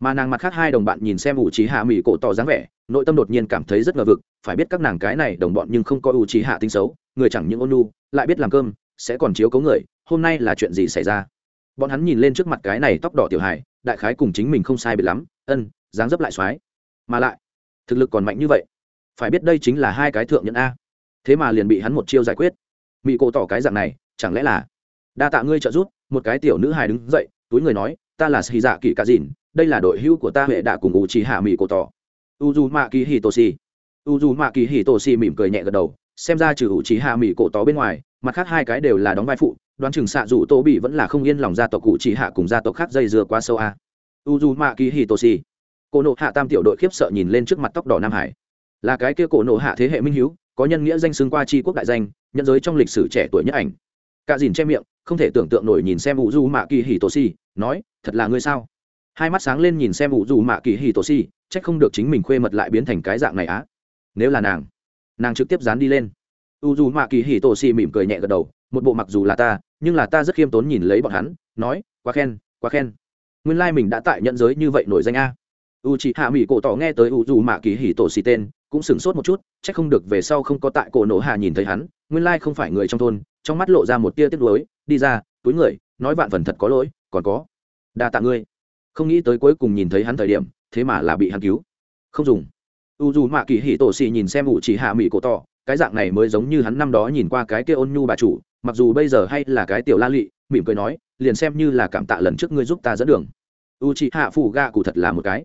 Mà nàng mặt khác hai đồng bạn nhìn xem u chị hạ mỹ cổ tỏ dáng vẻ, nội tâm đột nhiên cảm thấy rất ngờ vực, phải biết các nàng cái này đồng bọn nhưng không có u chị hạ tính xấu, người chẳng những ôn nu lại biết làm cơm, sẽ còn chiếu cấu người, hôm nay là chuyện gì xảy ra? Bọn hắn nhìn lên trước mặt cái này tóc đỏ tiểu hài, đại khái cùng chính mình không sai biệt lắm, ân, dáng dấp lại soái mà lại thực lực còn mạnh như vậy. Phải biết đây chính là hai cái thượng nhân a. Thế mà liền bị hắn một chiêu giải quyết. Mỹ cổ tỏ cái dạng này, chẳng lẽ là đa tạ ngươi trợ giúp, một cái tiểu nữ hài đứng dậy, túi người nói, ta là xì dạ kỳ cá dìn, đây là đội hưu của ta huệ đã cùng ủ trì hạ mỹ cổ tỏ. U dù mạ kỳ hì tô xì u dù mạ kỳ hì tô xì mỉm cười nhẹ gật đầu, xem ra trừ ủ trì hạ mỹ cổ tỏ bên ngoài, mặt khác hai cái đều là đóng vai phụ, đoán chừng xạ dù tô bị vẫn là không yên lòng gia tộc cụ chỉ hạ cùng gia tộc khác dây dưa quá sâu a. U dù mạ kỳ hì tô xì cổ nộ hạ tam tiểu đội khiếp sợ nhìn lên trước mặt tóc đỏ nam hải. Là cái kia cổ nộ hạ thế hệ minh hiếu, có nhân nghĩa danh xưng qua tri quốc đại danh, nhân giới trong lịch sử trẻ tuổi nhất ảnh. Cả dìn che miệng, không thể tưởng tượng nổi nhìn xem u du mạ kỳ hì tô si, nói, thật là ngươi sao? Hai mắt sáng lên nhìn xem u du mạ kỳ hì tô ắ c không được chính mình khuê mật lại biến thành cái dạng này á. Nếu là nàng nàng trực tiếp dán đi lên. U du mạ kỳ hì tô si mỉm cười nhẹ gật đầu, một bộ mặc dù là ta, nhưng là ta rất khiêm tốn nhìn lấy bọn hắn, nói, quá khen quá khen. Nguyên lai、like、mình đã tại nhận giới như vậy nổi danh a u chị hạ mỹ cổ tỏ nghe tới u dù mạ kỳ hì tổ xì tên cũng sửng sốt một chút c h ắ c không được về sau không có tại cổ nổ hạ nhìn thấy hắn, nguyên lai không phải người trong thôn, trong mắt lộ ra một tia tiếc lối đi ra, túi người, nói vạn phần thật có lỗi, còn có, đa tạ ngươi. Không nghĩ tới cuối cùng nhìn thấy hắn thời điểm, thế mà là bị hắn cứu. Không dùng. U dù mạ kỳ hì tổ xì nhìn xem u chỉ hạ mỹ cổ tỏ cái dạng này mới giống như hắn năm đó nhìn qua cái kia ôn nhu bà chủ, mặc dù bây giờ hay là cái tiểu la lụy mỉm cười nói, liền xem như là cảm tạ lần trước ngươi giúp ta dẫn đường. U chị hạ phủ ga cụ thật là một cái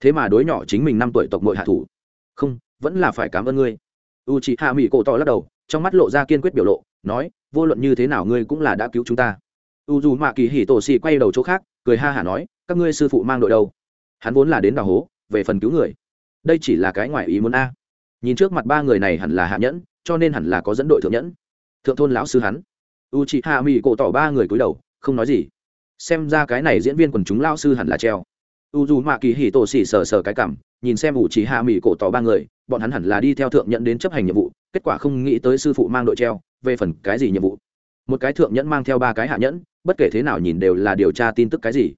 thế mà đối nhỏ chính mình năm tuổi tộc mội hạ thủ. Không, vẫn là phải cảm ơn ngươi. U chị hạ mỹ cổ tỏ lắc đầu, trong mắt lộ ra kiên quyết biểu lộ, nói, vô luận như thế nào ngươi cũng là đã cứu chúng ta. U dù mạ kỳ hỉ tổ xì quay đầu chỗ khác, cười ha hả nói, các ngươi sư phụ mang đội đâu? Hắn vốn là đến đào hố, về phần cứu người. Đây chỉ là cái ngoài ý muốn a. Nhìn trước mặt ba người này hẳn là hạ nhẫn, cho nên hẳn là có dẫn đội thượng nhẫn. Thượng thôn lão sư hắn. U chị hạ mỹ cổ tỏ ba người cúi đầu, không nói gì. Xem ra cái này diễn viên quần chúng lao sư hẳn là treo u dù mạ kỳ hì tổ xỉ sờ sờ cái cảm, nhìn xem ủ trí hạ mỹ cổ tỏ ba người, bọn hắn hẳn là đi theo thượng nhận đến chấp hành nhiệm vụ, kết quả không nghĩ tới sư phụ mang đội treo, về phần cái gì nhiệm vụ? Một cái thượng nhẫn mang theo ba cái hạ nhẫn, bất kể thế nào nhìn đều là điều tra tin tức cái gì?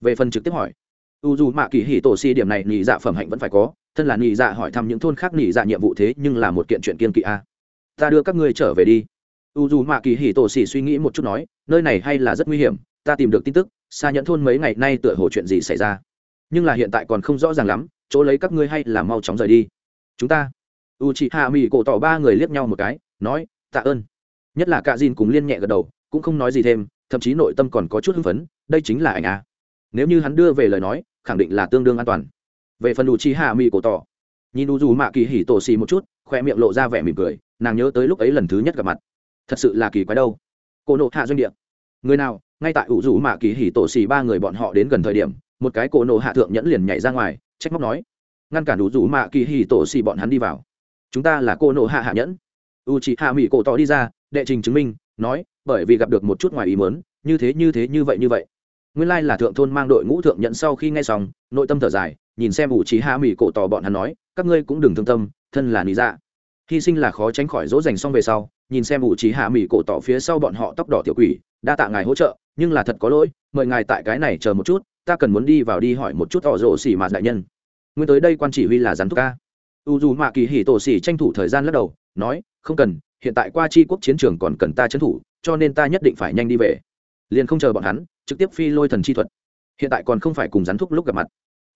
Về phần trực tiếp hỏi, u dù mạ kỳ hì tổ xỉ điểm này nhị dạ phẩm hạnh vẫn phải có, thân là nhị dạ hỏi thăm những thôn khác nhị dạ nhiệm vụ thế nhưng là một kiện chuyện kiên kỵ a. Ta đưa các ngươi trở về đi. U dù mạ kỳ hì tổ xỉ suy nghĩ một chút nói, nơi này hay là rất nguy hiểm, ta tìm được tin tức, xa nhẫn thôn mấy ngày nay tựa hồ chuyện gì xảy ra? Nhưng là hiện tại còn không rõ ràng lắm, chỗ lấy các ngươi hay là mau chóng rời đi. Chúng ta u chị hạ mỹ cổ tỏ ba người liếc nhau một cái, nói, tạ ơn. Nhất là cạ dìn cùng liên nhẹ gật đầu, cũng không nói gì thêm, thậm chí nội tâm còn có chút hưng phấn, đây chính là ảnh a. Nếu như hắn đưa về lời nói, khẳng định là tương đương an toàn. Về phần u chị hạ mỹ cổ tỏ, nhìn u dù mạ kỳ hỉ tổ xì một chút, khoe miệng lộ ra vẻ mỉm cười, nàng nhớ tới lúc ấy lần thứ nhất gặp mặt. Thật sự là kỳ quái đâu. Cổ nộ hạ doanh địa. Người nào, ngay tại ủ rủ mạ kỳ hỉ tổ xì ba người bọn họ đến gần thời điểm một cái cổ nộ hạ thượng nhẫn liền nhảy ra ngoài, trách móc nói, ngăn cản đủ rủ mạ kỳ hì tổ xì bọn hắn đi vào. Chúng ta là cô nộ hạ hạ nhẫn. U chị hạ mỹ cổ tỏ đi ra, đệ trình chứng minh, nói, bởi vì gặp được một chút ngoài ý mớn như thế như thế như vậy như vậy. Nguyên lai là thượng thôn mang đội ngũ thượng nhẫn sau khi nghe xong, nội tâm thở dài, nhìn xem u chị hạ mỹ cổ tỏ bọn hắn nói, các ngươi cũng đừng thương tâm, thân là lý dạ. Hy sinh là khó tránh khỏi dỗ dành xong về sau, nhìn xem u chị hạ mỹ cổ tỏ phía sau bọn họ tóc đỏ tiểu quỷ, đa tạ ngài hỗ trợ, nhưng là thật có lỗi, mời ngài tại cái này chờ một chút ta cần muốn đi vào đi hỏi một chút họ rồ xỉ mạt đại nhân. Nguyên tới đây quan chỉ huy là gián thuốc ca. U dù mạ kỳ hỉ tổ xỉ tranh thủ thời gian lắc đầu, nói, không cần, hiện tại qua chi quốc chiến trường còn cần ta trấn thủ, cho nên ta nhất định phải nhanh đi về. Liền không chờ bọn hắn, trực tiếp phi lôi thần chi thuật. Hiện tại còn không phải cùng rắn thuốc lúc gặp mặt.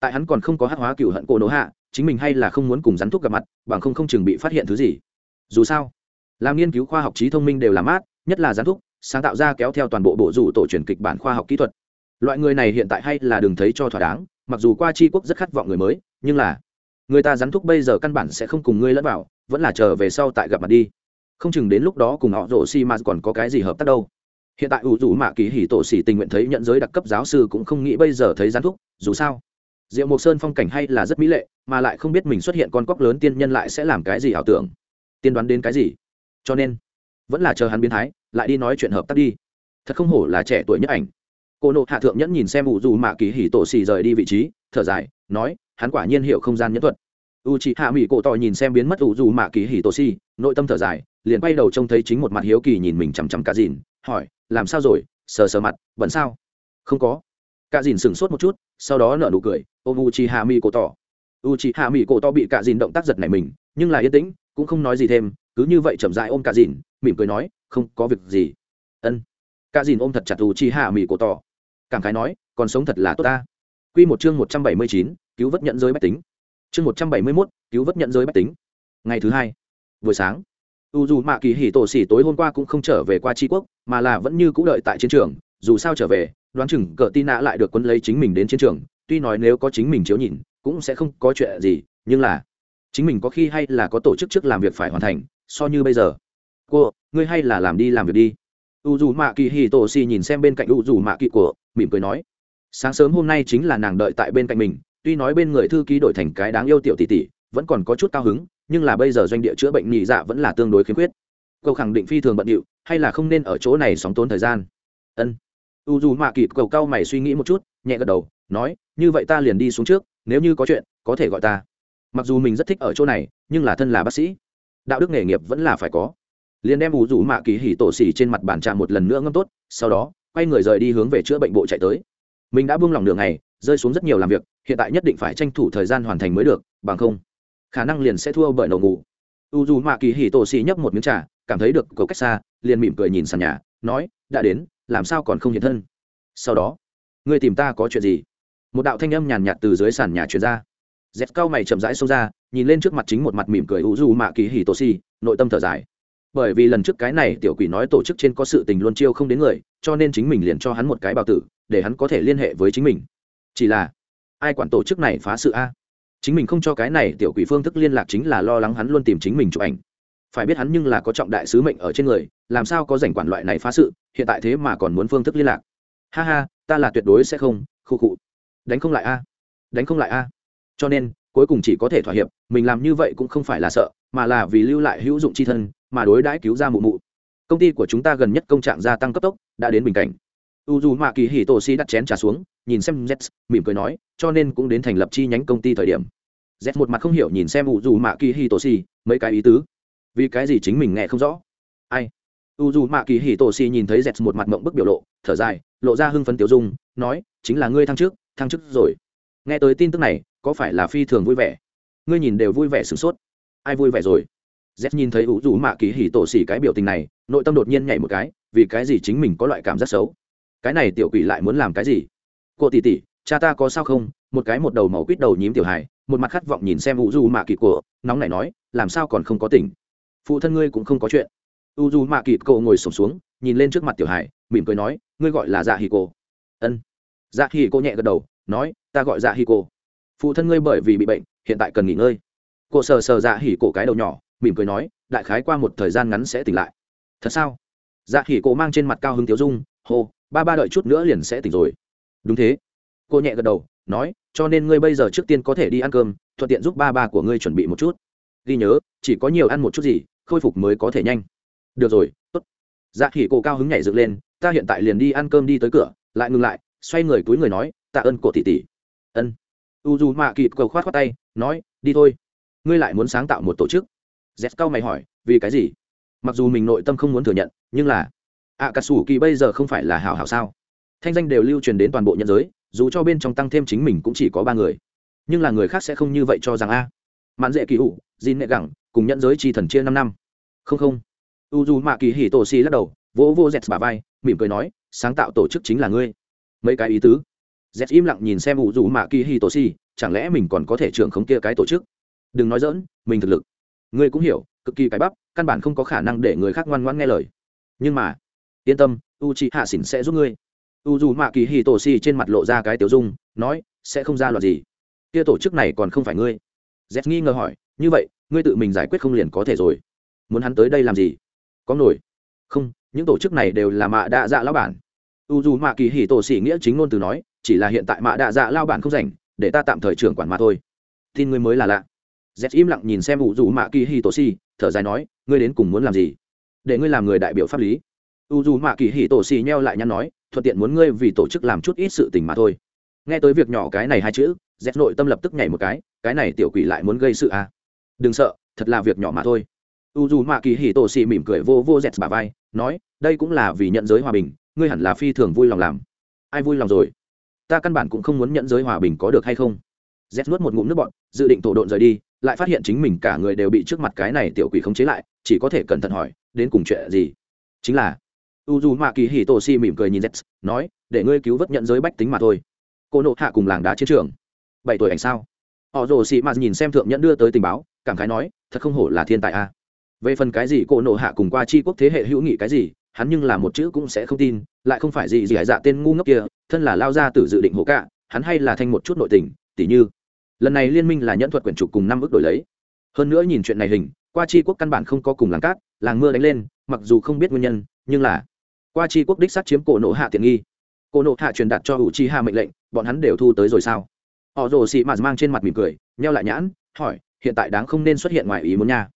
Tại hắn còn không có hát hóa cựu hận cổ nỗ hạ, chính mình hay là không muốn cùng rắn thuốc gặp mặt, bằng không không chừng bị phát hiện thứ gì. Dù sao, làm nghiên cứu khoa học trí thông minh đều là mát, nhất là rắn thuốc sáng tạo ra kéo theo toàn bộ bộ rủ tổ truyền kịch bản khoa học kỹ thuật loại người này hiện tại hay là đừng thấy cho thỏa đáng, mặc dù qua tri quốc rất khát vọng người mới, nhưng là người ta rắn thúc bây giờ căn bản sẽ không cùng ngươi lẫn vào, vẫn là chờ về sau tại gặp mặt đi. Không chừng đến lúc đó cùng họ rổ xi m còn có cái gì hợp tác đâu. Hiện tại ủ rủ mạ kỳ hỉ tổ xỉ tình nguyện thấy nhận giới đặc cấp giáo sư cũng không nghĩ bây giờ thấy rắn thúc, dù sao. Diệu mộc sơn phong cảnh hay là rất mỹ lệ, mà lại không biết mình xuất hiện con cóc lớn tiên nhân lại sẽ làm cái gì ảo tưởng. Tiên đoán đến cái gì? Cho nên, vẫn là chờ hắn biến thái, lại đi nói chuyện hợp tác đi. Thật không hổ là trẻ tuổi nhất ảnh cô nộ hạ thượng nhẫn nhìn xem ủ dù mạ kỳ hỉ tổ xì rời đi vị trí, thở dài, nói, hắn quả nhiên hiểu không gian nhẫn thuật. U chị hạ mỹ cổ tỏ nhìn xem biến mất ủ dù mạ kỳ hỉ tổ xì, nội tâm thở dài, liền quay đầu trông thấy chính một mặt hiếu kỳ nhìn mình chằm chằm cả dìn, hỏi, làm sao rồi? Sờ sờ mặt vẫn sao? Không có. Cả dìn sửng sốt một chút, sau đó nở nụ cười ôm u chị hạ mỹ cổ tỏ. U chị hạ mỹ cổ tỏ bị cả dìn động tác giật này mình, nhưng là yên tĩnh, cũng không nói gì thêm, cứ như vậy chậm dại ôm cả dìn, mỉm cười nói, không có việc gì. Ân. Cả dìn ôm thật chặt u chị hạ mỹ cổ tỏ cảm khái nói, còn sống thật là tốt ta. Quy một chương một trăm bảy mươi chín, cứu vớt nhận giới bách tính. Chương một trăm bảy mươi mốt, cứu vớt nhận giới bách tính. Ngày thứ hai, buổi sáng. U dù mạ kỳ hỉ tổ xỉ tối hôm qua cũng không trở về qua tri quốc, mà là vẫn như c ũ đợi tại chiến trường, dù sao trở về, đoán chừng cờ tin nạ lại được quân lấy chính mình đến chiến trường, tuy nói nếu có chính mình chiếu nhìn, cũng sẽ không có chuyện gì, nhưng là chính mình có khi hay là có tổ chức trước làm việc phải hoàn thành, so như bây giờ. Cô, ngươi hay là làm đi làm việc đi. U dù mạ kỳ hì tổ xì nhìn xem bên cạnh u dù mạ kỳ của mỉm cười nói, sáng sớm hôm nay chính là nàng đợi tại bên cạnh mình, tuy nói bên người thư ký đổi thành cái đáng yêu tiểu tỷ tỷ, vẫn còn có chút cao hứng, nhưng là bây giờ doanh địa chữa bệnh nhị dạ vẫn là tương đối khiếm khuyết. Cầu khẳng định phi thường bận điệu, hay là không nên ở chỗ này sóng tốn thời gian? Ân. U dù mạ kịp cầu cao mày suy nghĩ một chút, nhẹ gật đầu, nói, như vậy ta liền đi xuống trước, nếu như có chuyện, có thể gọi ta. Mặc dù mình rất thích ở chỗ này, nhưng là thân là bác sĩ, đạo đức nghề nghiệp vẫn là phải có. Liền đem ủ rủ mạ kỳ hỉ tổ xỉ trên mặt bàn trà một lần nữa ngâm tốt, sau đó quay người rời đi hướng về chữa bệnh bộ chạy tới. Mình đã buông lỏng đường này rơi xuống rất nhiều làm việc, hiện tại nhất định phải tranh thủ thời gian hoàn thành mới được, bằng không, khả năng liền sẽ thua bởi nổ ngủ. U dù mạ kỳ hỉ tổ xỉ nhấp một miếng trà, cảm thấy được cầu cách xa, liền mỉm cười nhìn sàn nhà, nói, đã đến, làm sao còn không hiện thân? Sau đó, ngươi tìm ta có chuyện gì? Một đạo thanh âm nhàn nhạt từ dưới sàn nhà truyền ra. Dép cao mày chậm rãi xông ra, nhìn lên trước mặt chính một mặt mỉm cười u dù mạ kỳ hỉ tổ xỉ nội tâm thở dài bởi vì lần trước cái này tiểu quỷ nói tổ chức trên có sự tình luôn chiêu không đến người, cho nên chính mình liền cho hắn một cái bào tử, để hắn có thể liên hệ với chính mình. Chỉ là, ai quản tổ chức này phá sự a? Chính mình không cho cái này tiểu quỷ phương thức liên lạc chính là lo lắng hắn luôn tìm chính mình chụp ảnh. Phải biết hắn nhưng là có trọng đại sứ mệnh ở trên người, làm sao có rảnh quản loại này phá sự, hiện tại thế mà còn muốn phương thức liên lạc. Ha ha, ta là tuyệt đối sẽ không, khu khụ đánh không lại a? Đánh không lại a? Cho nên, cuối cùng chỉ có thể thỏa hiệp, mình làm như vậy cũng không phải là sợ, mà là vì lưu lại hữu dụng c h i thân mà đối đãi cứu ra mụ mụ. Công ty của chúng ta gần nhất công trạng gia tăng cấp tốc, đã đến bình cảnh. U dù mạ kỳ hì tổ si đặt chén trà xuống, nhìn xem z mỉm cười nói, cho nên cũng đến thành lập chi nhánh công ty thời điểm. Z một mặt không hiểu nhìn xem u dù mạ kỳ hì tổ si mấy cái ý tứ. Vì cái gì chính mình nghe không rõ? Ai? U dù mạ kỳ hì tổ si nhìn thấy z một mặt mộng bức biểu lộ, thở dài, lộ ra hưng phấn tiểu dung, nói, chính là ngươi thăng chức thăng chức rồi. Nghe tới tin tức này, có phải là phi thường vui vẻ? Ngươi nhìn đều vui vẻ sửng sốt. Ai vui vẻ rồi? Z nhìn thấy ủ rủ mạ kỳ hỉ tổ xỉ cái biểu tình này, nội tâm đột nhiên nhảy một cái, vì cái gì chính mình có loại cảm giác xấu? Cái này tiểu quỷ lại muốn làm cái gì? Cô tỷ tỷ, cha ta có sao không? Một cái một đầu màu quýt đầu nhím tiểu hài, một mặt khát vọng nhìn xem u du mạ kỳ cổ, nóng này nói, làm sao còn không có tỉnh? Phụ thân ngươi cũng không có chuyện. U du mạ kỳ cổ ngồi sổm xuống, nhìn lên trước mặt tiểu hài, mỉm cười nói, ngươi gọi là dạ hì cổ. Ân. Dạ hì cổ nhẹ gật đầu, nói, ta gọi dạ hì cổ. Phụ thân ngươi bởi vì bị bệnh, hiện tại cần nghỉ ngơi. Cô sờ sờ dạ hỉ cổ cái đầu nhỏ mỉm cười nói, đại khái qua một thời gian ngắn sẽ tỉnh lại. Thật sao? Dạ khỉ cổ mang trên mặt cao hứng tiếu dung, hô, ba ba đợi chút nữa liền sẽ tỉnh rồi. Đúng thế. Cô nhẹ gật đầu, nói, cho nên ngươi bây giờ trước tiên có thể đi ăn cơm, thuận tiện giúp ba ba của ngươi chuẩn bị một chút. Ghi nhớ, chỉ có nhiều ăn một chút gì, khôi phục mới có thể nhanh. Được rồi, tốt. Dạ khỉ cổ cao hứng nhảy dựng lên, ta hiện tại liền đi ăn cơm đi tới cửa, lại ngừng lại, xoay người túi người nói, tạ ơn cổ tỷ tỷ. Ân. U dù mạ kịp cầu khoát khoát tay, nói, đi thôi. Ngươi lại muốn sáng tạo một tổ chức z cao mày hỏi, vì cái gì? Mặc dù mình nội tâm không muốn thừa nhận, nhưng là ạ cà sủ kỳ bây giờ không phải là hảo hảo sao? Thanh danh đều lưu truyền đến toàn bộ nhân giới, dù cho bên trong tăng thêm chính mình cũng chỉ có ba người. Nhưng là người khác sẽ không như vậy cho rằng a. À. mãn dễ kỳ ủ jin nệ gẳng, cùng nhận giới chi thần chia năm năm. Không không. U dù mạ kỳ hỉ tổ xì lắc đầu, vỗ vô z bà vai, mỉm cười nói, sáng tạo tổ chức chính là ngươi. Mấy cái ý tứ. Z im lặng nhìn xem u dù mạ kỳ hỉ tổ xì chẳng lẽ mình còn có thể trưởng không kia cái tổ chức? Đừng nói dỡn mình thực lực ngươi cũng hiểu, cực kỳ cái bắp, căn bản không có khả năng để người khác ngoan ngoãn nghe lời. Nhưng mà, yên tâm u chị hạ xỉn sẽ giúp ngươi. U dù mạ kỳ hì tổ xì trên mặt lộ ra cái tiểu dung, nói, sẽ không ra loạt gì. Kia tổ chức này còn không phải ngươi. Z nghi ngờ hỏi, như vậy, ngươi tự mình giải quyết không liền có thể rồi? Muốn hắn tới đây làm gì? Có nổi. Không, những tổ chức này đều là mạ đạ dạ lão bản. U dù mạ kỳ hì tổ xì nghĩa chính ngôn từ nói, chỉ là hiện tại mạ đạ dạ lao bản không rảnh, để ta tạm thời trưởng quản mà thôi. Tin ngươi mới là lạ z im lặng nhìn xem ủ dù mạ kỳ hi tổ si thở dài nói, ngươi đến cùng muốn làm gì? Để ngươi làm người đại biểu pháp lý. U dù mạ kỳ hi tổ si nheo lại nhăn nói, thuận tiện muốn ngươi vì tổ chức làm chút ít sự tình mà thôi. Nghe tới việc nhỏ cái này hai chữ z nội tâm lập tức nhảy một cái cái này tiểu quỷ lại muốn gây sự à. đừng sợ, thật là việc nhỏ mà thôi. U dù mạ kỳ hì tổ si mỉm cười vô vô z bà vai, nói, đây cũng là vì nhận giới hòa bình, ngươi hẳn là phi thường vui lòng làm. Ai vui lòng rồi? Ta căn bản cũng không muốn nhận giới hòa bình có được hay không? Z nuốt một ngụm nước bọn dự định tổ độn rời đi lại phát hiện chính mình cả người đều bị trước mặt cái này tiểu quỷ khống chế lại, chỉ có thể cẩn thận hỏi, đến cùng chuyện gì? Chính là u dù mạ kỳ hì tổ si mỉm cười nhìn z nói, để ngươi cứu vớt nhận giới bách tính mà thôi. Cô nộ hạ cùng làng đá chiến trường. Bảy tuổi ảnh sao? Họ rồ sĩ mạt nhìn xem thượng nhẫn đưa tới tình báo, cảm khái nói, thật không hổ là thiên tài a. Về phần cái gì cô nộ hạ cùng qua chi quốc thế hệ hữu nghị cái gì, hắn nhưng là một chữ cũng sẽ không tin, lại không phải gì gì hải dạ tên ngu ngốc kia, thân là lao ra từ dự định hộ cả hắn hay là thanh một chút nội tình, tỉ như lần này liên minh là nhẫn thuật quyển trục cùng năm ước đổi lấy. Hơn nữa nhìn chuyện này hình, qua chi quốc căn bản không có cùng làng cát, làng mưa đánh lên, mặc dù không biết nguyên nhân, nhưng là qua chi quốc đích sát chiếm cổ nộ hạ tiện nghi. Cổ nộ hạ truyền đạt cho ủ chi hạ mệnh lệnh, bọn hắn đều thu tới rồi sao? Họ rồ xị mạt mang trên mặt mỉm cười neo lại nhãn, hỏi, hiện tại đáng không nên xuất hiện ngoài ý muốn nha?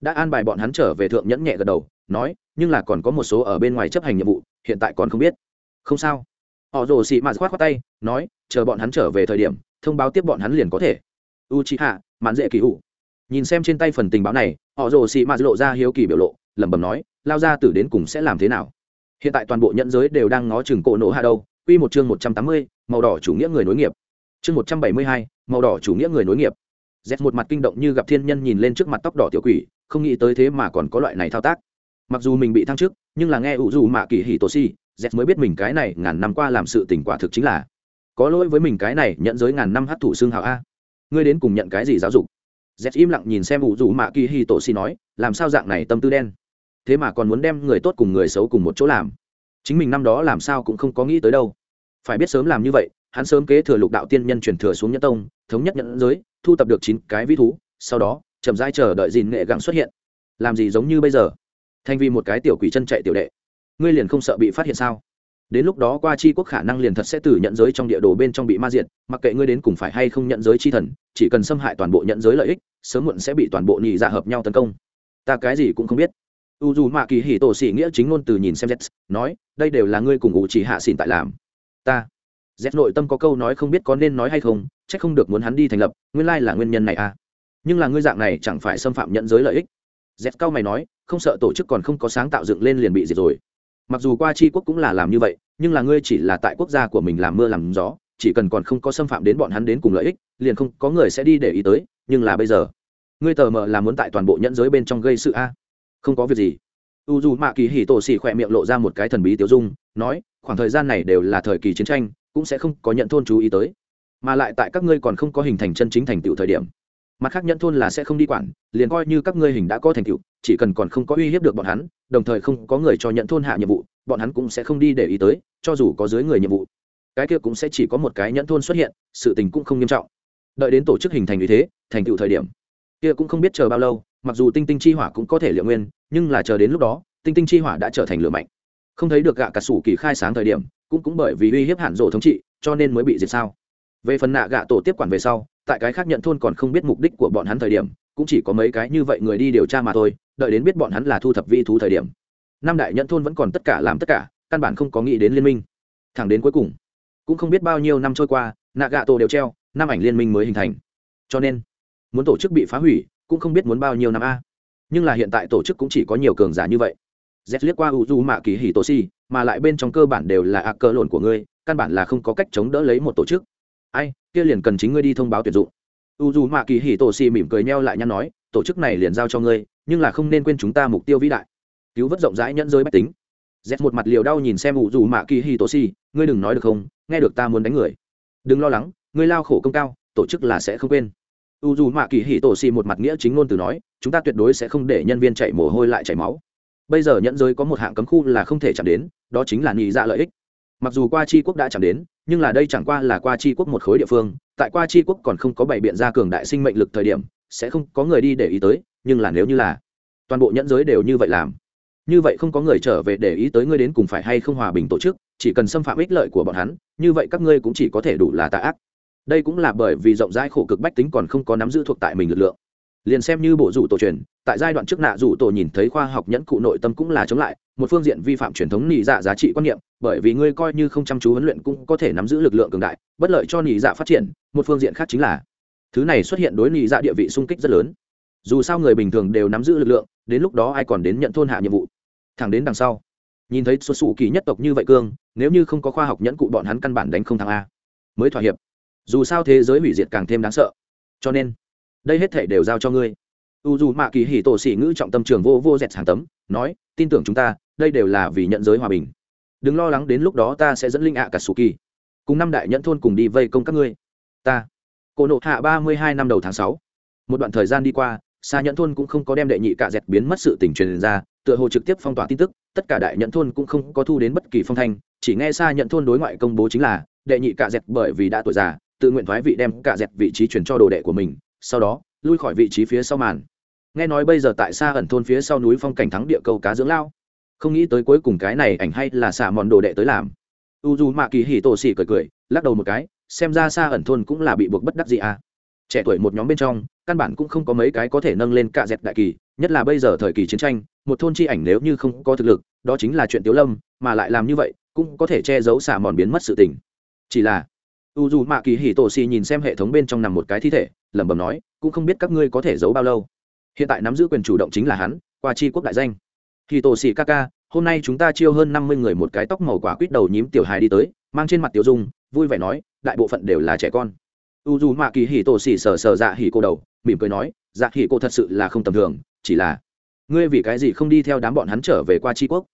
Đã an bài bọn hắn trở về thượng nhẫn nhẹ gật đầu, nói, nhưng là còn có một số ở bên ngoài chấp hành nhiệm vụ, hiện tại còn không biết. Không sao. Họ rồ xị mạt khoát khoát tay, nói, chờ bọn hắn trở về thời điểm thông báo tiếp bọn hắn liền có thể. U chi hạ mạn dễ kỳ hủ. Nhìn xem trên tay phần tình báo này, họ rồ xị mạ lộ ra hiếu kỳ biểu lộ, lẩm bẩm nói, lao ra tử đến cùng sẽ làm thế nào? Hiện tại toàn bộ nhận giới đều đang ngó chừng cổ nổ hạ đâu, quy một chương một trăm tám mươi, màu đỏ chủ nghĩa người nối nghiệp. Chương một trăm bảy mươi hai, màu đỏ chủ nghĩa người nối nghiệp. Z một mặt kinh động như gặp thiên nhân nhìn lên trước mặt tóc đỏ tiểu quỷ, không nghĩ tới thế mà còn có loại này thao tác. Mặc dù mình bị thăng chức, nhưng là nghe ủ dù mạ kỳ hỉ tổ si z mới biết mình cái này ngàn năm qua làm sự tỉnh quả thực chính là có lỗi với mình cái này nhận giới ngàn năm hát thủ xương hào a. Ngươi đến cùng nhận cái gì giáo dục? Z im lặng nhìn xem ủ rủ mạ kỳ hi tổ si nói, làm sao dạng này tâm tư đen? Thế mà còn muốn đem người tốt cùng người xấu cùng một chỗ làm. Chính mình năm đó làm sao cũng không có nghĩ tới đâu. Phải biết sớm làm như vậy, hắn sớm kế thừa lục đạo tiên nhân truyền thừa xuống nhân tông, thống nhất nhận giới, thu tập được chín cái vĩ thú, sau đó, chậm rãi chờ đợi dìn nghệ gặng xuất hiện. Làm gì giống như bây giờ? Thành vì một cái tiểu quỷ chân chạy tiểu đệ. Ngươi liền không sợ bị phát hiện sao? Đến lúc đó qua chi quốc khả năng liền thật sẽ từ nhận giới trong địa đồ bên trong bị ma diệt, mặc kệ ngươi đến cùng phải hay không nhận giới chi thần, chỉ cần xâm hại toàn bộ nhận giới lợi ích, sớm muộn sẽ bị toàn bộ nhị dạ hợp nhau tấn công. Ta cái gì cũng không biết. U dù mạ kỳ hì tổ sĩ nghĩa chính ngôn từ nhìn xem z nói, đây đều là ngươi cùng ngụ chỉ hạ xỉn tại làm. Ta. Z nội tâm có câu nói không biết có nên nói hay không c h ắ c không được muốn hắn đi thành lập, nguyên lai là nguyên nhân này à. Nhưng là ngươi dạng này chẳng phải xâm phạm nhận giới lợi ích. Z cao mày nói, không sợ tổ chức còn không có sáng tạo dựng lên liền bị diệt rồi mặc dù qua c quốc cũng là làm như vậy, nhưng là ngươi chỉ là tại quốc gia của mình làm mưa làm gió, chỉ cần còn không có xâm phạm đến bọn hắn đến cùng lợi ích, liền không có người sẽ đi để ý tới, nhưng là bây giờ, ngươi tờ mờ là muốn tại toàn bộ nhẫn giới bên trong gây sự a? Không có việc gì. U dù mạ kỳ hì tổ xì khỏe miệng lộ ra một cái thần bí tiêu dung, nói, khoảng thời gian này đều là thời kỳ chiến tranh, cũng sẽ không có nhận thôn chú ý tới. Mà lại tại các ngươi còn không có hình thành chân chính thành tựu thời điểm mặt khác nhận thôn là sẽ không đi quản, liền coi như các ngươi hình đã có thành tựu, chỉ cần còn không có uy hiếp được bọn hắn, đồng thời không có người cho nhận thôn hạ nhiệm vụ, bọn hắn cũng sẽ không đi để ý tới, cho dù có dưới người nhiệm vụ. Cái kia cũng sẽ chỉ có một cái nhận thôn xuất hiện, sự tình cũng không nghiêm trọng. Đợi đến tổ chức hình thành như thế, thành tựu thời điểm, kia cũng không biết chờ bao lâu, mặc dù tinh tinh chi hỏa cũng có thể liệu nguyên, nhưng là chờ đến lúc đó, tinh tinh chi hỏa đã trở thành lửa mạnh. Không thấy được gạ cả sủ kỳ khai sáng thời điểm, cũng cũng bởi vì uy hiếp hạn rộ thống trị, cho nên mới bị diệt sao. Về phần nạ gạ tổ tiếp quản về sau tại cái khác nhận thôn còn không biết mục đích của bọn hắn thời điểm, cũng chỉ có mấy cái như vậy người đi điều tra mà thôi, đợi đến biết bọn hắn là thu thập vi thú thời điểm. Năm đại nhận thôn vẫn còn tất cả làm tất cả, căn bản không có nghĩ đến liên minh. Thẳng đến cuối cùng, cũng không biết bao nhiêu năm trôi qua nạ gạ tổ đều treo, năm ảnh liên minh mới hình thành. Cho nên, muốn tổ chức bị phá hủy, cũng không biết muốn bao nhiêu năm a. Nhưng là hiện tại tổ chức cũng chỉ có nhiều cường giả như vậy. Z liếc qua u du mạ kỳ hì tổ si mà lại bên trong cơ bản đều là ạc cơ lộn của ngươi, căn bản là không có cách chống đỡ lấy một tổ chức ai, kia liền cần chính ngươi đi thông báo tuyển dụng. U dù mạ kỳ hì tổ si mỉm cười neo lại nhăn nói, tổ chức này liền giao cho ngươi, nhưng là không nên quên chúng ta mục tiêu vĩ đại. Cứu vớt rộng rãi nhẫn giới bách tính. Z một mặt liều đau nhìn xem u dù mạ kỳ hì tổ si ngươi đừng nói được không, nghe được ta muốn đánh người. Đừng lo lắng, ngươi lao khổ công cao, tổ chức là sẽ không quên. U dù mạ kỳ hì tổ xì một mặt nghĩa chính ngôn từ nói, chúng ta tuyệt đối sẽ không để nhân viên chạy mồ hôi lại chảy máu. Bây giờ nhẫn giới có một hạng cấm khu là không thể chạm đến, đó chính là nhị dạ lợi ích mặc dù qua chi quốc đã chạm đến, nhưng là đây chẳng qua là qua chi quốc một khối địa phương, tại qua chi quốc còn không có bảy biện ra cường đại sinh mệnh lực thời điểm, sẽ không có người đi để ý tới, nhưng là nếu như là toàn bộ nhẫn giới đều như vậy làm, như vậy không có người trở về để ý tới ngươi đến cùng phải hay không hòa bình tổ chức, chỉ cần xâm phạm ích lợi của bọn hắn, như vậy các ngươi cũng chỉ có thể đủ là tà ác. Đây cũng là bởi vì rộng rãi khổ cực bách tính còn không có nắm giữ thuộc tại mình lực lượng. Liền xem như bộ rủ tổ truyền tại giai đoạn trước nạ dù tổ nhìn thấy khoa học nhẫn cụ nội tâm cũng là chống lại, một phương diện vi phạm truyền thống nỉ dạ giá trị quan niệm, bởi vì ngươi coi như không chăm chú huấn luyện cũng có thể nắm giữ lực lượng cường đại, bất lợi cho nỉ dạ phát triển, một phương diện khác chính là thứ này xuất hiện đối nỉ dạ địa vị sung kích rất lớn. Dù sao người bình thường đều nắm giữ lực lượng, đến lúc đó ai còn đến nhận thôn hạ nhiệm vụ? Thẳng đến đằng sau, nhìn thấy xuất xù kỳ nhất tộc như vậy cương, nếu như không có khoa học nhẫn cụ bọn hắn căn bản đánh không thắng a. Mới thỏa hiệp. Dù sao thế giới hủy diệt càng thêm đáng sợ. Cho nên, đây hết thể đều giao cho ngươi u dù mạ kỳ hì tổ sĩ ngữ trọng tâm trường vô vô dẹt hàng tấm, nói, tin tưởng chúng ta, đây đều là vì nhận giới hòa bình. Đừng lo lắng đến lúc đó ta sẽ dẫn linh ạ cả sù kỳ cùng năm đại nhẫn thôn cùng đi vây công các ngươi. Ta. Cổ nộ hạ ba mươi hai năm đầu tháng sáu. Một đoạn thời gian đi qua, xa nhẫn thôn cũng không có đem đệ nhị cạ dẹt biến mất sự tình truyền ra, tựa hồ trực tiếp phong tỏa tin tức, tất cả đại nhẫn thôn cũng không có thu đến bất kỳ phong thanh, chỉ nghe xa nhẫn thôn đối ngoại công bố chính là, đệ nhị cạ dẹt bởi vì đã tuổi già, tự nguyện thoái vị đem cạ dẹt vị trí chuyển cho đồ đệ của mình, sau đó, lui khỏi vị trí phía sau màn nghe nói bây giờ tại xa ẩn thôn phía sau núi phong cảnh thắng địa câu cá dưỡng lao. Không nghĩ tới cuối cùng cái này ảnh hay là xả mòn đồ đệ tới làm. U dù mạ kỳ hì tổ xỉ cười cười, lắc đầu một cái, xem ra xa ẩn thôn cũng là bị buộc bất đắc gì à. Trẻ tuổi một nhóm bên trong, căn bản cũng không có mấy cái có thể nâng lên cạ dẹp đại kỳ, nhất là bây giờ thời kỳ chiến tranh, một thôn chi ảnh nếu như không có thực lực, đó chính là chuyện tiếu lâm, mà lại làm như vậy, cũng có thể che giấu xả mòn biến mất sự tình. Chỉ là, u dù mạ kỳ hì tổ xì nhìn xem hệ thống bên trong nằm một cái thi thể, lẩm bẩm nói, cũng không biết các ngươi có thể giấu bao lâu hiện tại nắm giữ quyền chủ động chính là hắn, qua chi quốc đại danh. Khi tổ xì ca ca hôm nay chúng ta chiêu hơn năm mươi người một cái tóc màu quả quýt đầu nhím tiểu hài đi tới, mang trên mặt tiểu dung, vui vẻ nói, đại bộ phận đều là trẻ con. U dù mạ kỳ hì tổ xỉ sờ sờ dạ hì cô đầu, mỉm cười nói dạ hì cô thật sự là không tầm thường, chỉ là, ngươi vì cái gì không đi theo đám bọn hắn trở về qua tri quốc?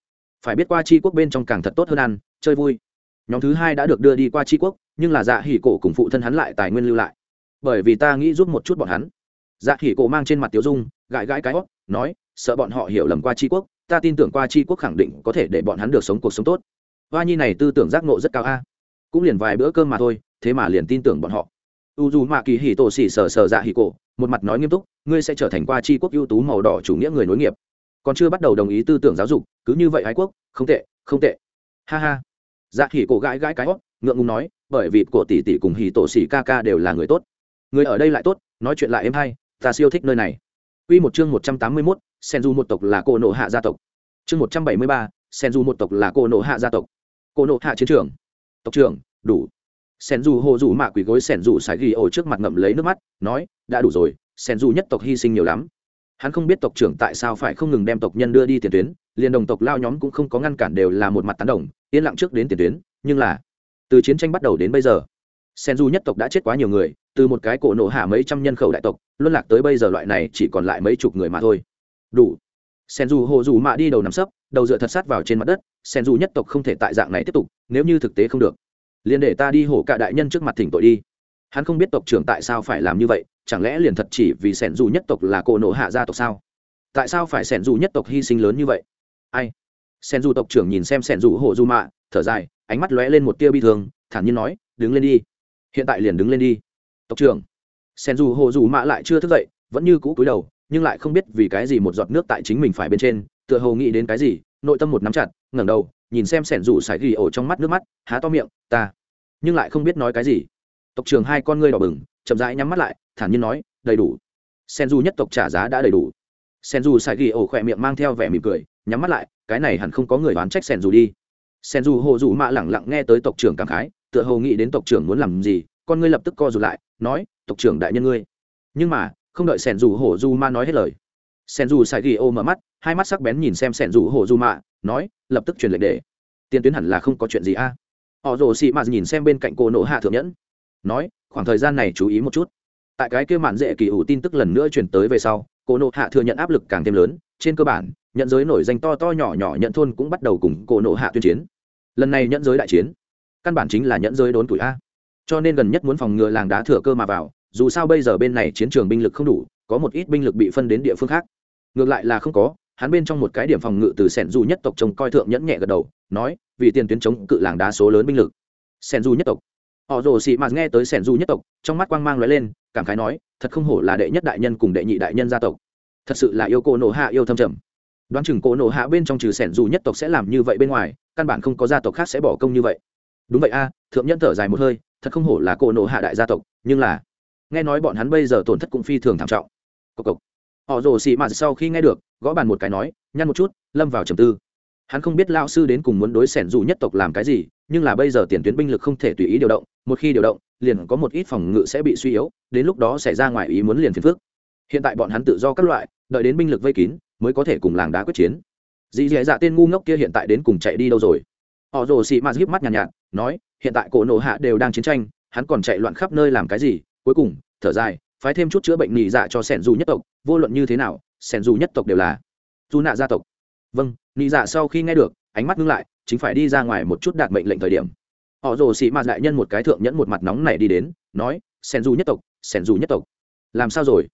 Phải biết qua tri quốc bên trong càng thật tốt hơn ăn, chơi vui. Nhóm thứ hai đã được đưa đi qua tri quốc, nhưng là dạ hỉ cổ cùng phụ thân hắn lại tài nguyên lưu lại. Bởi vì ta nghĩ giúp một chút bọn hắn dạ hỉ cổ mang trên mặt tiểu dung, gãi gãi cái hót, nói, sợ bọn họ hiểu lầm qua tri quốc, ta tin tưởng qua tri quốc khẳng định có thể để bọn hắn được sống cuộc sống tốt. Hoa nhi này tư tưởng giác ngộ rất cao a. Cũng liền vài bữa cơm mà thôi, thế mà liền tin tưởng bọn họ. U dù mạ kỳ hỉ tổ xỉ sờ sờ dạ hỉ cổ, một mặt nói nghiêm túc, ngươi sẽ trở thành qua tri quốc ưu tú màu đỏ chủ nghĩa người nối nghiệp. Còn chưa bắt đầu đồng ý tư tưởng giáo dục, cứ như vậy ái quốc, không tệ không tệ. Ha ha. Dạ hỉ cổ gãi gãi cái hót, ngượng ngùng nói, bởi vì cổ tỷ tỷ cùng hỉ tổ xỉ ca ca đều là người tốt. Người ở đây lại tốt, nói chuyện lại êm hay ta siêu thích nơi này Quy một chương một trăm tám mươi 181, Senju một tộc là cô nộ hạ gia tộc. Chương một trăm bảy mươi ba, Senju một tộc là cô nộ hạ gia tộc. Cô nộ hạ chiến trường. Tộc trưởng, đủ. Senju hồ rủ mạ quỷ gối Senju sải ghi ổ trước mặt ngậm lấy nước mắt, nói, đã đủ rồi, Senju nhất tộc hy sinh nhiều lắm. Hắn không biết tộc trưởng tại sao phải không ngừng đem tộc nhân đưa đi tiền tuyến, liền đồng tộc lao nhóm cũng không có ngăn cản đều là một mặt tán đồng, yên lặng trước đến tiền tuyến, nhưng là từ chiến tranh bắt đầu đến bây giờ sen du nhất tộc đã chết quá nhiều người từ một cái cổ nổ hạ mấy trăm nhân khẩu đại tộc luân lạc tới bây giờ loại này chỉ còn lại mấy chục người mà thôi. Đủ. Sen du hồ dù mạ đi đầu nằm sấp, đầu dựa thật sát vào trên mặt đất, sen du nhất tộc không thể tại dạng này tiếp tục, nếu như thực tế không được. Liền để ta đi hổ cả đại nhân trước mặt thỉnh tội đi. Hắn không biết tộc trưởng tại sao phải làm như vậy, chẳng lẽ liền thật chỉ vì sẻn dù nhất tộc là cổ nổ hạ gia tộc sao? Tại sao phải sẻn dù nhất tộc hy sinh lớn như vậy? Ai? Sẻn dù tộc trưởng nhìn xem sẻn dù hồ dù mạ, thở dài, ánh mắt lóe lên một tia bi thương, thản nhiên nói, đứng lên đi. Hiện tại liền đứng lên đi. Tộc trưởng sen dù hồ dù mạ lại chưa thức dậy, vẫn như cũ cúi đầu, nhưng lại không biết vì cái gì một giọt nước tại chính mình phải bên trên, tựa hồ nghĩ đến cái gì, nội tâm một nắm chặt, ngẩng đầu, nhìn xem sẻn rủ sải ghi ổ trong mắt nước mắt, há to miệng, ta. Nhưng lại không biết nói cái gì. Tộc trưởng hai con ngươi đỏ bừng, chậm rãi nhắm mắt lại, thản nhiên nói, đầy đủ. Sen du nhất tộc trả giá đã đầy đủ. Sen du sải ghi ổ khỏe miệng mang theo vẻ mỉm cười, nhắm mắt lại, cái này hẳn không có người đoán trách sen du đi. Sen du hồ dù mạ lẳng lặng nghe tới tộc trưởng cảm khái, tựa hồ nghĩ đến tộc trưởng muốn làm gì con ngươi lập tức co rụt lại, nói, tộc trưởng đại nhân ngươi. Nhưng mà, không đợi sẻn rủ hổ du ma nói hết lời, sẻn rủ sai ghi ô mở mắt, hai mắt sắc bén nhìn xem sẻn rủ hổ du mạ nói, lập tức truyền lệnh để. Tiền tuyến hẳn là không có chuyện gì a. Họ rồ xị ma nhìn xem bên cạnh cô nộ hạ thượng nhẫn, nói, khoảng thời gian này chú ý một chút. Tại cái kia mạn dễ kỳ ủ tin tức lần nữa chuyển tới về sau, cô nộ hạ thừa nhận áp lực càng thêm lớn, trên cơ bản, nhận giới nổi danh to to nhỏ nhỏ nhận thôn cũng bắt đầu cùng cô nộ hạ tuyên chiến. Lần này nhận giới đại chiến, căn bản chính là nhận giới đốn tuổi a cho nên gần nhất muốn phòng ngừa làng đá thừa cơ mà vào, dù sao bây giờ bên này chiến trường binh lực không đủ, có một ít binh lực bị phân đến địa phương khác. Ngược lại là không có, hắn bên trong một cái điểm phòng ngự từ sẻn du nhất tộc trông coi thượng nhẫn nhẹ gật đầu, nói, vì tiền tuyến chống cự làng đá số lớn binh lực. Sẻn du nhất tộc. Họ rồ xị mạt nghe tới sẻn du nhất tộc, trong mắt quang mang lóe lên, cảm khái nói, thật không hổ là đệ nhất đại nhân cùng đệ nhị đại nhân gia tộc. Thật sự là yêu cô nổ hạ yêu thâm trầm. Đoán chừng cô nổ hạ bên trong trừ sẻn du nhất tộc sẽ làm như vậy bên ngoài, căn bản không có gia tộc khác sẽ bỏ công như vậy đúng vậy a thượng nhân thở dài một hơi thật không hổ là cổ nộ hạ đại gia tộc nhưng là nghe nói bọn hắn bây giờ tổn thất cũng phi thường thảm trọng. Cộc cộc. Họ rồ xị mạt sau khi nghe được gõ bàn một cái nói nhăn một chút lâm vào trầm tư. Hắn không biết lao sư đến cùng muốn đối xẻn dù nhất tộc làm cái gì nhưng là bây giờ tiền tuyến binh lực không thể tùy ý điều động một khi điều động liền có một ít phòng ngự sẽ bị suy yếu đến lúc đó xảy ra ngoài ý muốn liền phiền phước hiện tại bọn hắn tự do các loại đợi đến binh lực vây kín mới có thể cùng làng đá quyết chiến. Dì dì dạ tên ngu ngốc kia hiện tại đến cùng chạy đi đâu rồi? Họ rồ xị mạt híp mắt nhàn nhạt, nhạt nói, hiện tại cổ nộ hạ đều đang chiến tranh, hắn còn chạy loạn khắp nơi làm cái gì? Cuối cùng, thở dài, phái thêm chút chữa bệnh nỉ dạ cho sẻn dù nhất tộc, vô luận như thế nào, sẻn dù nhất tộc đều là dù nạ gia tộc. Vâng nỉ dạ sau khi nghe được, ánh mắt ngưng lại, chính phải đi ra ngoài một chút đạt mệnh lệnh thời điểm. Họ rồ xị mạt đại nhân một cái thượng nhẫn một mặt nóng này đi đến, nói, sẻn dù nhất tộc, sẻn dù nhất tộc. Làm sao rồi?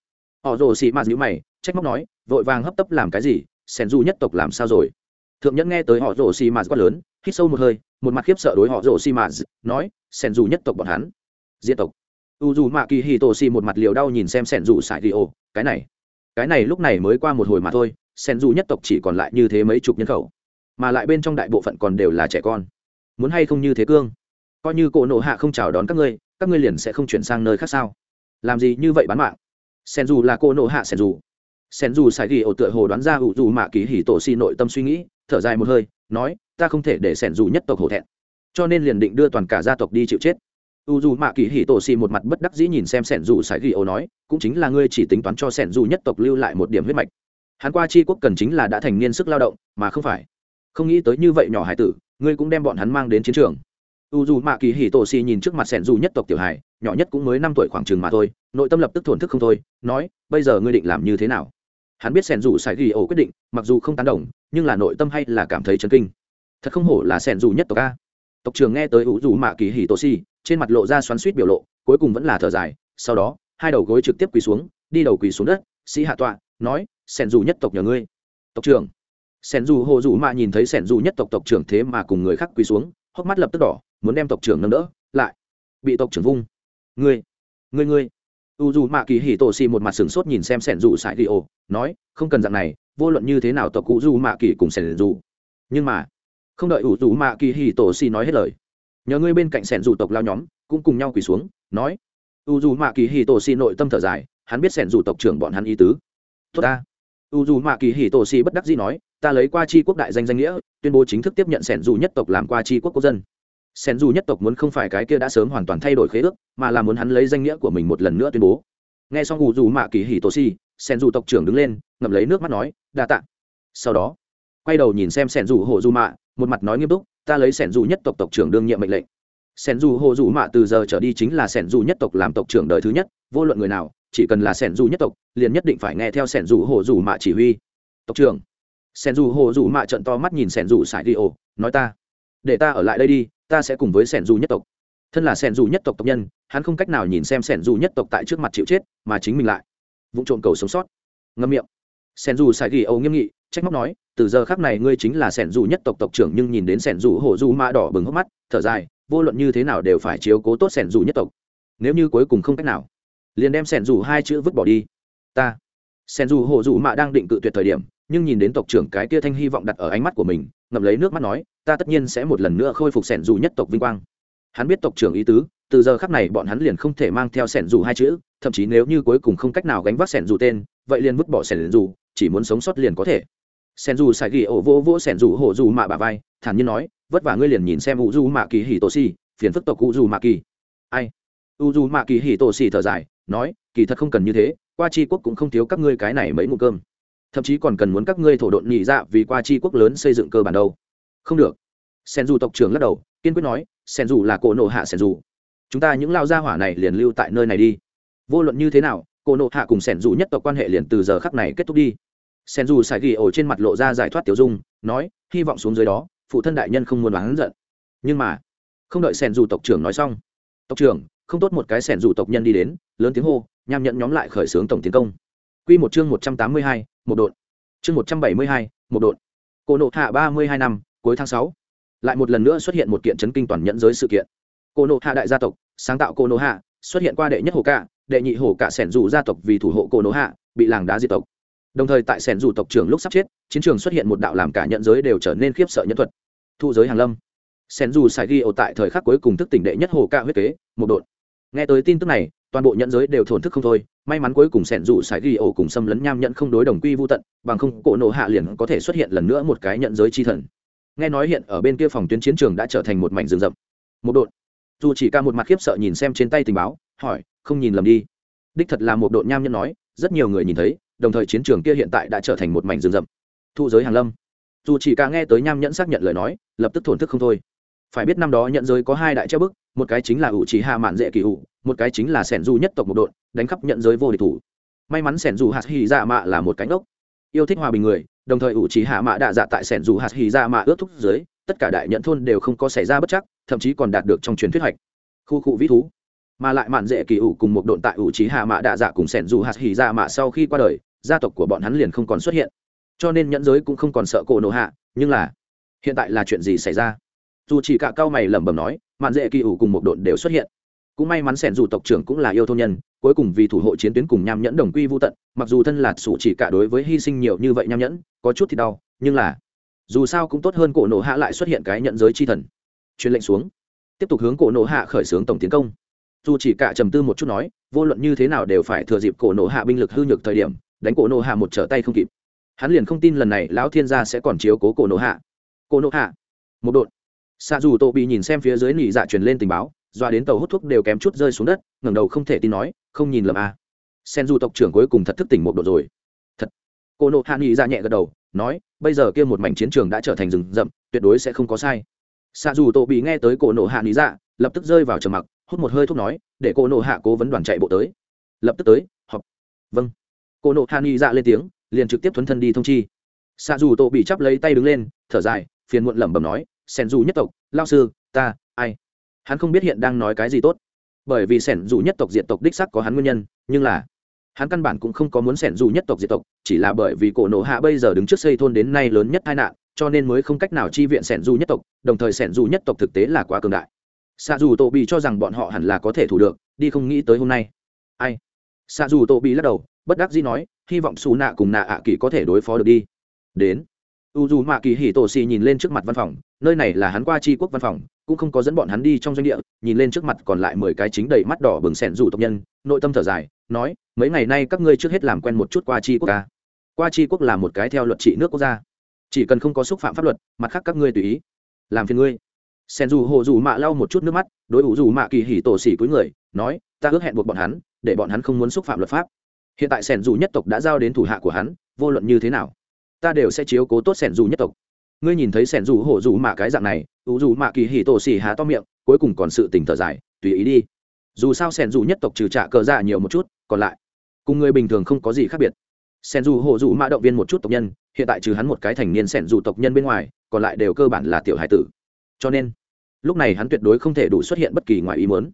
Họ rồ xị mạt nhữ mày, trách móc nói, vội vàng hấp tấp làm cái gì? Sẻn dù nhất tộc làm sao rồi? Thượng nhẫn nghe tới họ rồ xì mạt quá lớn, hít sâu một hơi một mặt khiếp sợ đối họ rồ xi mạt nói, sẻn dù nhất tộc bọn hắn. Diệt tộc. U dù mạ kỳ hì tổ xi một mặt liều đau nhìn xem sẻn dù sải đi ồ, cái này cái này lúc này mới qua một hồi mà thôi, sẻn dù nhất tộc chỉ còn lại như thế mấy chục nhân khẩu, mà lại bên trong đại bộ phận còn đều là trẻ con. Muốn hay không như thế cương? Coi như cổ nộ hạ không chào đón các ngươi các ngươi liền sẽ không chuyển sang nơi khác sao? Làm gì như vậy bán mạng? Sen dù là cô nộ hạ sen dù. Sen dù sai ghi ổ tựa hồ đoán ra ủ dù mạ kỳ hỉ tổ xi nội tâm suy nghĩ, thở dài một hơi, nói ta không thể để sẻn dù nhất tộc hổ thẹn. Cho nên liền định đưa toàn cả gia tộc đi chịu chết. U dù mạ kỳ hỉ tổ xì một mặt bất đắc dĩ nhìn xem sẻn dù sải ghi ổ nói, cũng chính là ngươi chỉ tính toán cho sẻn dù nhất tộc lưu lại một điểm huyết mạch. Hắn qua chi quốc cần chính là đã thành niên sức lao động, mà không phải. Không nghĩ tới như vậy nhỏ hải tử, ngươi cũng đem bọn hắn mang đến chiến trường. U dù mạ kỳ hì tổ xì nhìn trước mặt sẻn dù nhất tộc tiểu hải nhỏ nhất cũng mới năm tuổi khoảng chừng mà thôi, nội tâm lập tức thổn thức không thôi, nói, bây giờ ngươi định làm như thế nào? Hắn biết sẻn dù sài ghi ổ quyết định, mặc dù không tán đồng, nhưng là nội tâm hay là cảm thấy chấn kinh thật không hổ là sẻn dù nhất tộc a. Tộc trưởng nghe tới u dù mạ kỳ hì tổ xì, trên mặt lộ ra xoắn suýt biểu lộ, cuối cùng vẫn là thở dài, sau đó, hai đầu gối trực tiếp quỳ xuống, đi đầu quỳ xuống đất sĩ hạ tọa, nói, sẻn dù nhất tộc nhờ ngươi. Tộc trưởng, sẻn dù hồ dù mạ nhìn thấy sẻn dù nhất tộc tộc trưởng thế mà cùng người khác quỳ xuống, hốc mắt lập tức đỏ, muốn đem tộc trưởng nâng đỡ, lại bị tộc trưởng vung. Ngươi ngươi ngươi. U dù mạ kỳ hì tổ xì một mặt sửng sốt nhìn xem sẻn dù sải đi ồ, nói, không cần dạng này, vô luận như thế nào tộc cụ dù mạ kỳ cùng sẻn dù. Nhưng mà không đợi ủ rủ mạ kỳ hì tổ xì nói hết lời. Nhờ ngươi bên cạnh sẻn dù tộc lao nhóm, cũng cùng nhau quỳ xuống, nói. U dù mạ kỳ hì tổ xì nội tâm thở dài, hắn biết sẻn dù tộc trưởng bọn hắn ý tứ. Tốt ta. U dù mạ kỳ hì tổ xì bất đắc dĩ nói, ta lấy qua chi quốc đại danh danh nghĩa, tuyên bố chính thức tiếp nhận sẻn dù nhất tộc làm qua chi quốc quốc dân. Sẻn dù nhất tộc muốn không phải cái kia đã sớm hoàn toàn thay đổi khế ước, mà là muốn hắn lấy danh nghĩa của mình một lần nữa tuyên bố. Nghe xong u dù mạ kỳ hì tổ xì, sẻn dù tộc trưởng đứng lên, ngậm lấy nước mắt nói, đa tạ. Sau đó, quay đầu nhìn xem Sẻn dù hộ dù mạ một mặt nói nghiêm túc ta lấy sẻn dù nhất tộc tộc trưởng đương nhiệm mệnh lệnh sẻn dù hồ dù mạ từ giờ trở đi chính là sẻn dù nhất tộc làm tộc trưởng đời thứ nhất vô luận người nào chỉ cần là sẻn dù nhất tộc liền nhất định phải nghe theo sẻn dù hồ dù mạ chỉ huy tộc trưởng sẻn dù hồ dù mạ trận to mắt nhìn sẻn dù sải đi ồ nói ta để ta ở lại đây đi ta sẽ cùng với sẻn dù nhất tộc thân là sẻn dù nhất tộc tộc nhân hắn không cách nào nhìn xem sẻn dù nhất tộc tại trước mặt chịu chết mà chính mình lại vụ trộm cầu sống sót ngâm miệng sẻn dù sải đi ồ nghiêm nghị trách móc nói, từ giờ khác này ngươi chính là sẻn dù nhất tộc tộc trưởng nhưng nhìn đến sẻn dù hổ dù ma đỏ bừng hốc mắt, thở dài, vô luận như thế nào đều phải chiếu cố tốt sẻn dù nhất tộc. Nếu như cuối cùng không cách nào, liền đem sẻn dù hai chữ vứt bỏ đi. Ta, sẻn dù hổ dù mã đang định cự tuyệt thời điểm, nhưng nhìn đến tộc trưởng cái kia thanh hy vọng đặt ở ánh mắt của mình, ngậm lấy nước mắt nói, ta tất nhiên sẽ một lần nữa khôi phục sẻn dù nhất tộc vinh quang. Hắn biết tộc trưởng ý tứ, từ giờ khắc này bọn hắn liền không thể mang theo sẻn dù hai chữ, thậm chí nếu như cuối cùng không cách nào gánh vác sẻn dù tên, vậy liền vứt bỏ sẻn dù, chỉ muốn sống sót liền có thể sen dù xài ghi ổ vỗ vỗ sen dù hổ dù mạ bà vai, thản nhiên nói, vất vả ngươi liền nhìn xem u dù mạ kỳ hì tổ xì, phiền phức tộc u dù mạ kỳ. Ai? U dù mạ kỳ hì tổ xì thở dài, nói, kỳ thật không cần như thế, qua c quốc cũng không thiếu các ngươi cái này mấy mụ cơm. Thậm chí còn cần muốn các ngươi thổ độn nhị dạ vì qua chi quốc lớn xây dựng cơ bản đâu. Không được. Sen dù tộc trưởng lắc đầu, kiên quyết nói, sen dù là cổ nộ hạ sen dù chúng ta những lao gia hỏa này liền lưu tại nơi này đi. Vô luận như thế nào, cổ nộ hạ cùng sen dù nhất tộc quan hệ liền từ giờ khắc này kết thúc đi sen dù xài ghi ổ trên mặt lộ ra giải thoát tiểu dung nói hy vọng xuống dưới đó phụ thân đại nhân không muốn bán giận nhưng mà không đợi sen dù tộc trưởng nói xong tộc trưởng không tốt một cái sen dù tộc nhân đi đến lớn tiếng hô nham nhận nhóm lại khởi xướng tổng tiến công Quy một chương 182, một độn. Chương 172, một độn. Cổ nộ hạ 32 năm, cuối tháng sáu, Lại một lần nữa xuất hiện một kiện chấn kinh toàn nhẫn giới sự kiện. Cổ nộ hạ đại gia tộc, sáng tạo cổ nộ hạ, xuất hiện qua đệ nhất hồ cạ, đệ nhị hồ cạ sẻn dù gia tộc vì thủ hộ cổ nộ hạ, bị làng đá diệt tộc. Đồng thời tại sẻn dù tộc trưởng lúc sắp chết, chiến trường xuất hiện một đạo làm cả nhận giới đều trở nên khiếp sợ nhân thuật. Thu giới hàng lâm. sẻn dù sài ghi ổ tại thời khắc cuối cùng thức tỉnh đệ nhất hồ ca huyết kế một đội nghe tới tin tức này toàn bộ nhận giới đều thổn thức không thôi may mắn cuối cùng sẻn dù sài ghi ổ cùng xâm lấn nham nhận không đối đồng quy vô tận bằng không cổ nộ hạ liền có thể xuất hiện lần nữa một cái nhận giới chi thần. Nghe nói hiện ở bên kia phòng tuyến chiến trường đã trở thành một mảnh rừng rậm. Một đội dù chỉ ca một mặt khiếp sợ nhìn xem trên tay tình báo hỏi không nhìn lầm đi. Đích thật là một đội nham nhân nói rất nhiều người nhìn thấy đồng thời chiến trường kia hiện tại đã trở thành một mảnh rừng rậm. Thụ giới hàng lâm. Dù chỉ ca nghe tới nham nhẫn xác nhận lời nói lập tức thổn thức không thôi. Phải biết năm đó nhận giới có hai đại treo bức một cái chính là ủ trí hạ mạn dễ kỳ ủ một cái chính là sẻn du nhất tộc một đội đánh khắp nhận giới vô địch thủ. May mắn sẻn du hạt hy dạ mạ là một cánh ốc yêu thích hòa bình người đồng thời ủ trí hạ mạ đạ dạ tại sẻn du hạt hy dạ mạ ước thúc giới, tất cả đại nhận thôn đều không có xảy ra bất chắc thậm chí còn đạt được trong truyền thuyết hoạch. Khu cụ vĩ thú. Mà lại mạn dễ kỳ ủ cùng một đội tại ủ trí hạ mạ đạ dạ cùng sẻn du hạt hy dạ mạ sau khi qua đời gia tộc của bọn hắn liền không còn xuất hiện. Cho nên nhẫn giới cũng không còn sợ cổ nổ hạ, nhưng là, hiện tại là chuyện gì xảy ra? Dù chỉ cả cao mày lẩm bẩm nói, mạn dễ kỳ ủ cùng một đội đều xuất hiện. Cũng may mắn sẻn dù tộc trưởng cũng là yêu thôn nhân, cuối cùng vì thủ hộ chiến tuyến cùng nham nhẫn đồng quy vô tận, mặc dù thân là sủ chỉ cả đối với hy sinh nhiều như vậy nham nhẫn, có chút thì đau, nhưng là, dù sao cũng tốt hơn cổ nổ hạ lại xuất hiện cái nhận giới chi thần. Truyền lệnh xuống. Tiếp tục hướng cổ nổ hạ khởi xướng tổng tiến công. Dù chỉ cả trầm tư một chút nói, vô luận như thế nào đều phải thừa dịp cổ nổ hạ binh lực hư nhược thời điểm đánh cổ nộ hạ một trở tay không kịp. Hắn liền không tin lần này lão thiên gia sẽ còn chiếu cố cổ nộ hạ. Cổ nộ hạ. Một đội xạ dù tô bị nhìn xem phía dưới nỉ dạ truyền lên tình báo, doa đến tàu hút thuốc đều kém chút rơi xuống đất, ngẩng đầu không thể tin nói, không nhìn lầm à. sen du tộc trưởng cuối cùng thật thức tỉnh một độ rồi. Thật. Cô nộ hạ nỉ ra nhẹ gật đầu, nói, bây giờ kia một mảnh chiến trường đã trở thành rừng rậm, tuyệt đối sẽ không có sai. Xạ dù Tô bị nghe tới cổ nộ hạ nỉ dạ lập tức rơi vào trầm mặc, hút một hơi thuốc nói, để cô nộ hạ cố vấn đoàn chạy bộ tới. Lập tức tới, họp. Vâng cô nộ hạ nghị dạ lên tiếng, liền trực tiếp thuấn thân đi thông chi. Xạ dù tổ bị chắp lấy tay đứng lên, thở dài, phiền muộn lẩm bẩm nói, Sẻn dù nhất tộc lao sư, ta, ai? Hắn không biết hiện đang nói cái gì tốt. Bởi vì sẻn dù nhất tộc diệt tộc đích sắc có hắn nguyên nhân, nhưng là hắn căn bản cũng không có muốn sẻn dù nhất tộc diệt tộc, chỉ là bởi vì cổ nổ hạ bây giờ đứng trước xây thôn đến nay lớn nhất tai nạn, cho nên mới không cách nào chi viện sẻn dù nhất tộc, đồng thời sẻn dù nhất tộc thực tế là quá cường đại. Xạ dù tổ bị cho rằng bọn họ hẳn là có thể thủ được, đi không nghĩ tới hôm nay. Ai? Xạ dù tổ bị lắc đầu bất đắc dĩ nói, hy vọng xù nạ cùng nạ ạ kỳ có thể đối phó được đi. Đến u dù mạ kỳ hì tổ xì nhìn lên trước mặt văn phòng, nơi này là hắn qua tri quốc văn phòng, cũng không có dẫn bọn hắn đi trong doanh địa, nhìn lên trước mặt còn lại mười cái chính đầy mắt đỏ bừng sẻn rủ tộc nhân, nội tâm thở dài, nói, mấy ngày nay các ngươi trước hết làm quen một chút qua tri quốc ca qua tri quốc là một cái theo luật trị nước quốc gia. Chỉ cần không có xúc phạm pháp luật, mặt khác các ngươi tùy ý. Làm phiền ngươi. Sen dù hồ dù mạ lau một chút nước mắt, đối ủ dù mạ kỳ hỉ tổ xỉ cuối người, nói, ta ước hẹn buộc bọn hắn, để bọn hắn không muốn xúc phạm luật pháp hiện tại sẻn dù nhất tộc đã giao đến thủ hạ của hắn, vô luận như thế nào, ta đều sẽ chiếu cố tốt sẻn dù nhất tộc. Ngươi nhìn thấy sẻn dù hổ dù mạ cái dạng này, ủ dù mạ kỳ hỉ tổ xì há to miệng, cuối cùng còn sự tỉnh thở dài, tùy ý đi. Dù sao sẻn dù nhất tộc trừ trả cờ dạ nhiều một chút, còn lại, cùng người bình thường không có gì khác biệt. Sẻn dù hổ dù mạ động viên một chút tộc nhân, hiện tại trừ hắn một cái thành niên sẻn dù tộc nhân bên ngoài, còn lại đều cơ bản là tiểu hải tử. Cho nên, lúc này hắn tuyệt đối không thể đủ xuất hiện bất kỳ ngoài ý muốn.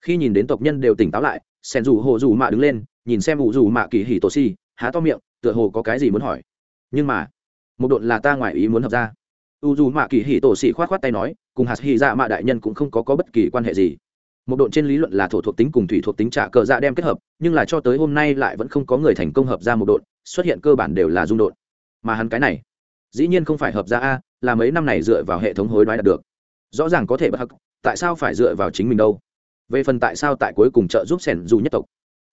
Khi nhìn đến tộc nhân đều tỉnh táo lại sen dù hồ dù mạ đứng lên nhìn xem ủ dù mạ kỳ hỉ tổ si há to miệng tựa hồ có cái gì muốn hỏi. Nhưng mà một độn là ta ngoài ý muốn hợp ra. U dù mạ kỳ hỉ tổ xỉ khoát khoát tay nói cùng hạt hỉ dạ mạ đại nhân cũng không có, có bất kỳ quan hệ gì. Một độn trên lý luận là thổ thuộc tính cùng thủy thuộc tính trả cờ dạ đem kết hợp nhưng là cho tới hôm nay lại vẫn không có người thành công hợp ra một độn xuất hiện cơ bản đều là dung độn. Mà hắn cái này dĩ nhiên không phải hợp ra a là mấy năm này dựa vào hệ thống hối đoái đạt được. Rõ ràng có thể bất hắc tại sao phải dựa vào chính mình đâu? Về phần tại sao tại cuối cùng trợ giúp sẻn dù nhất tộc.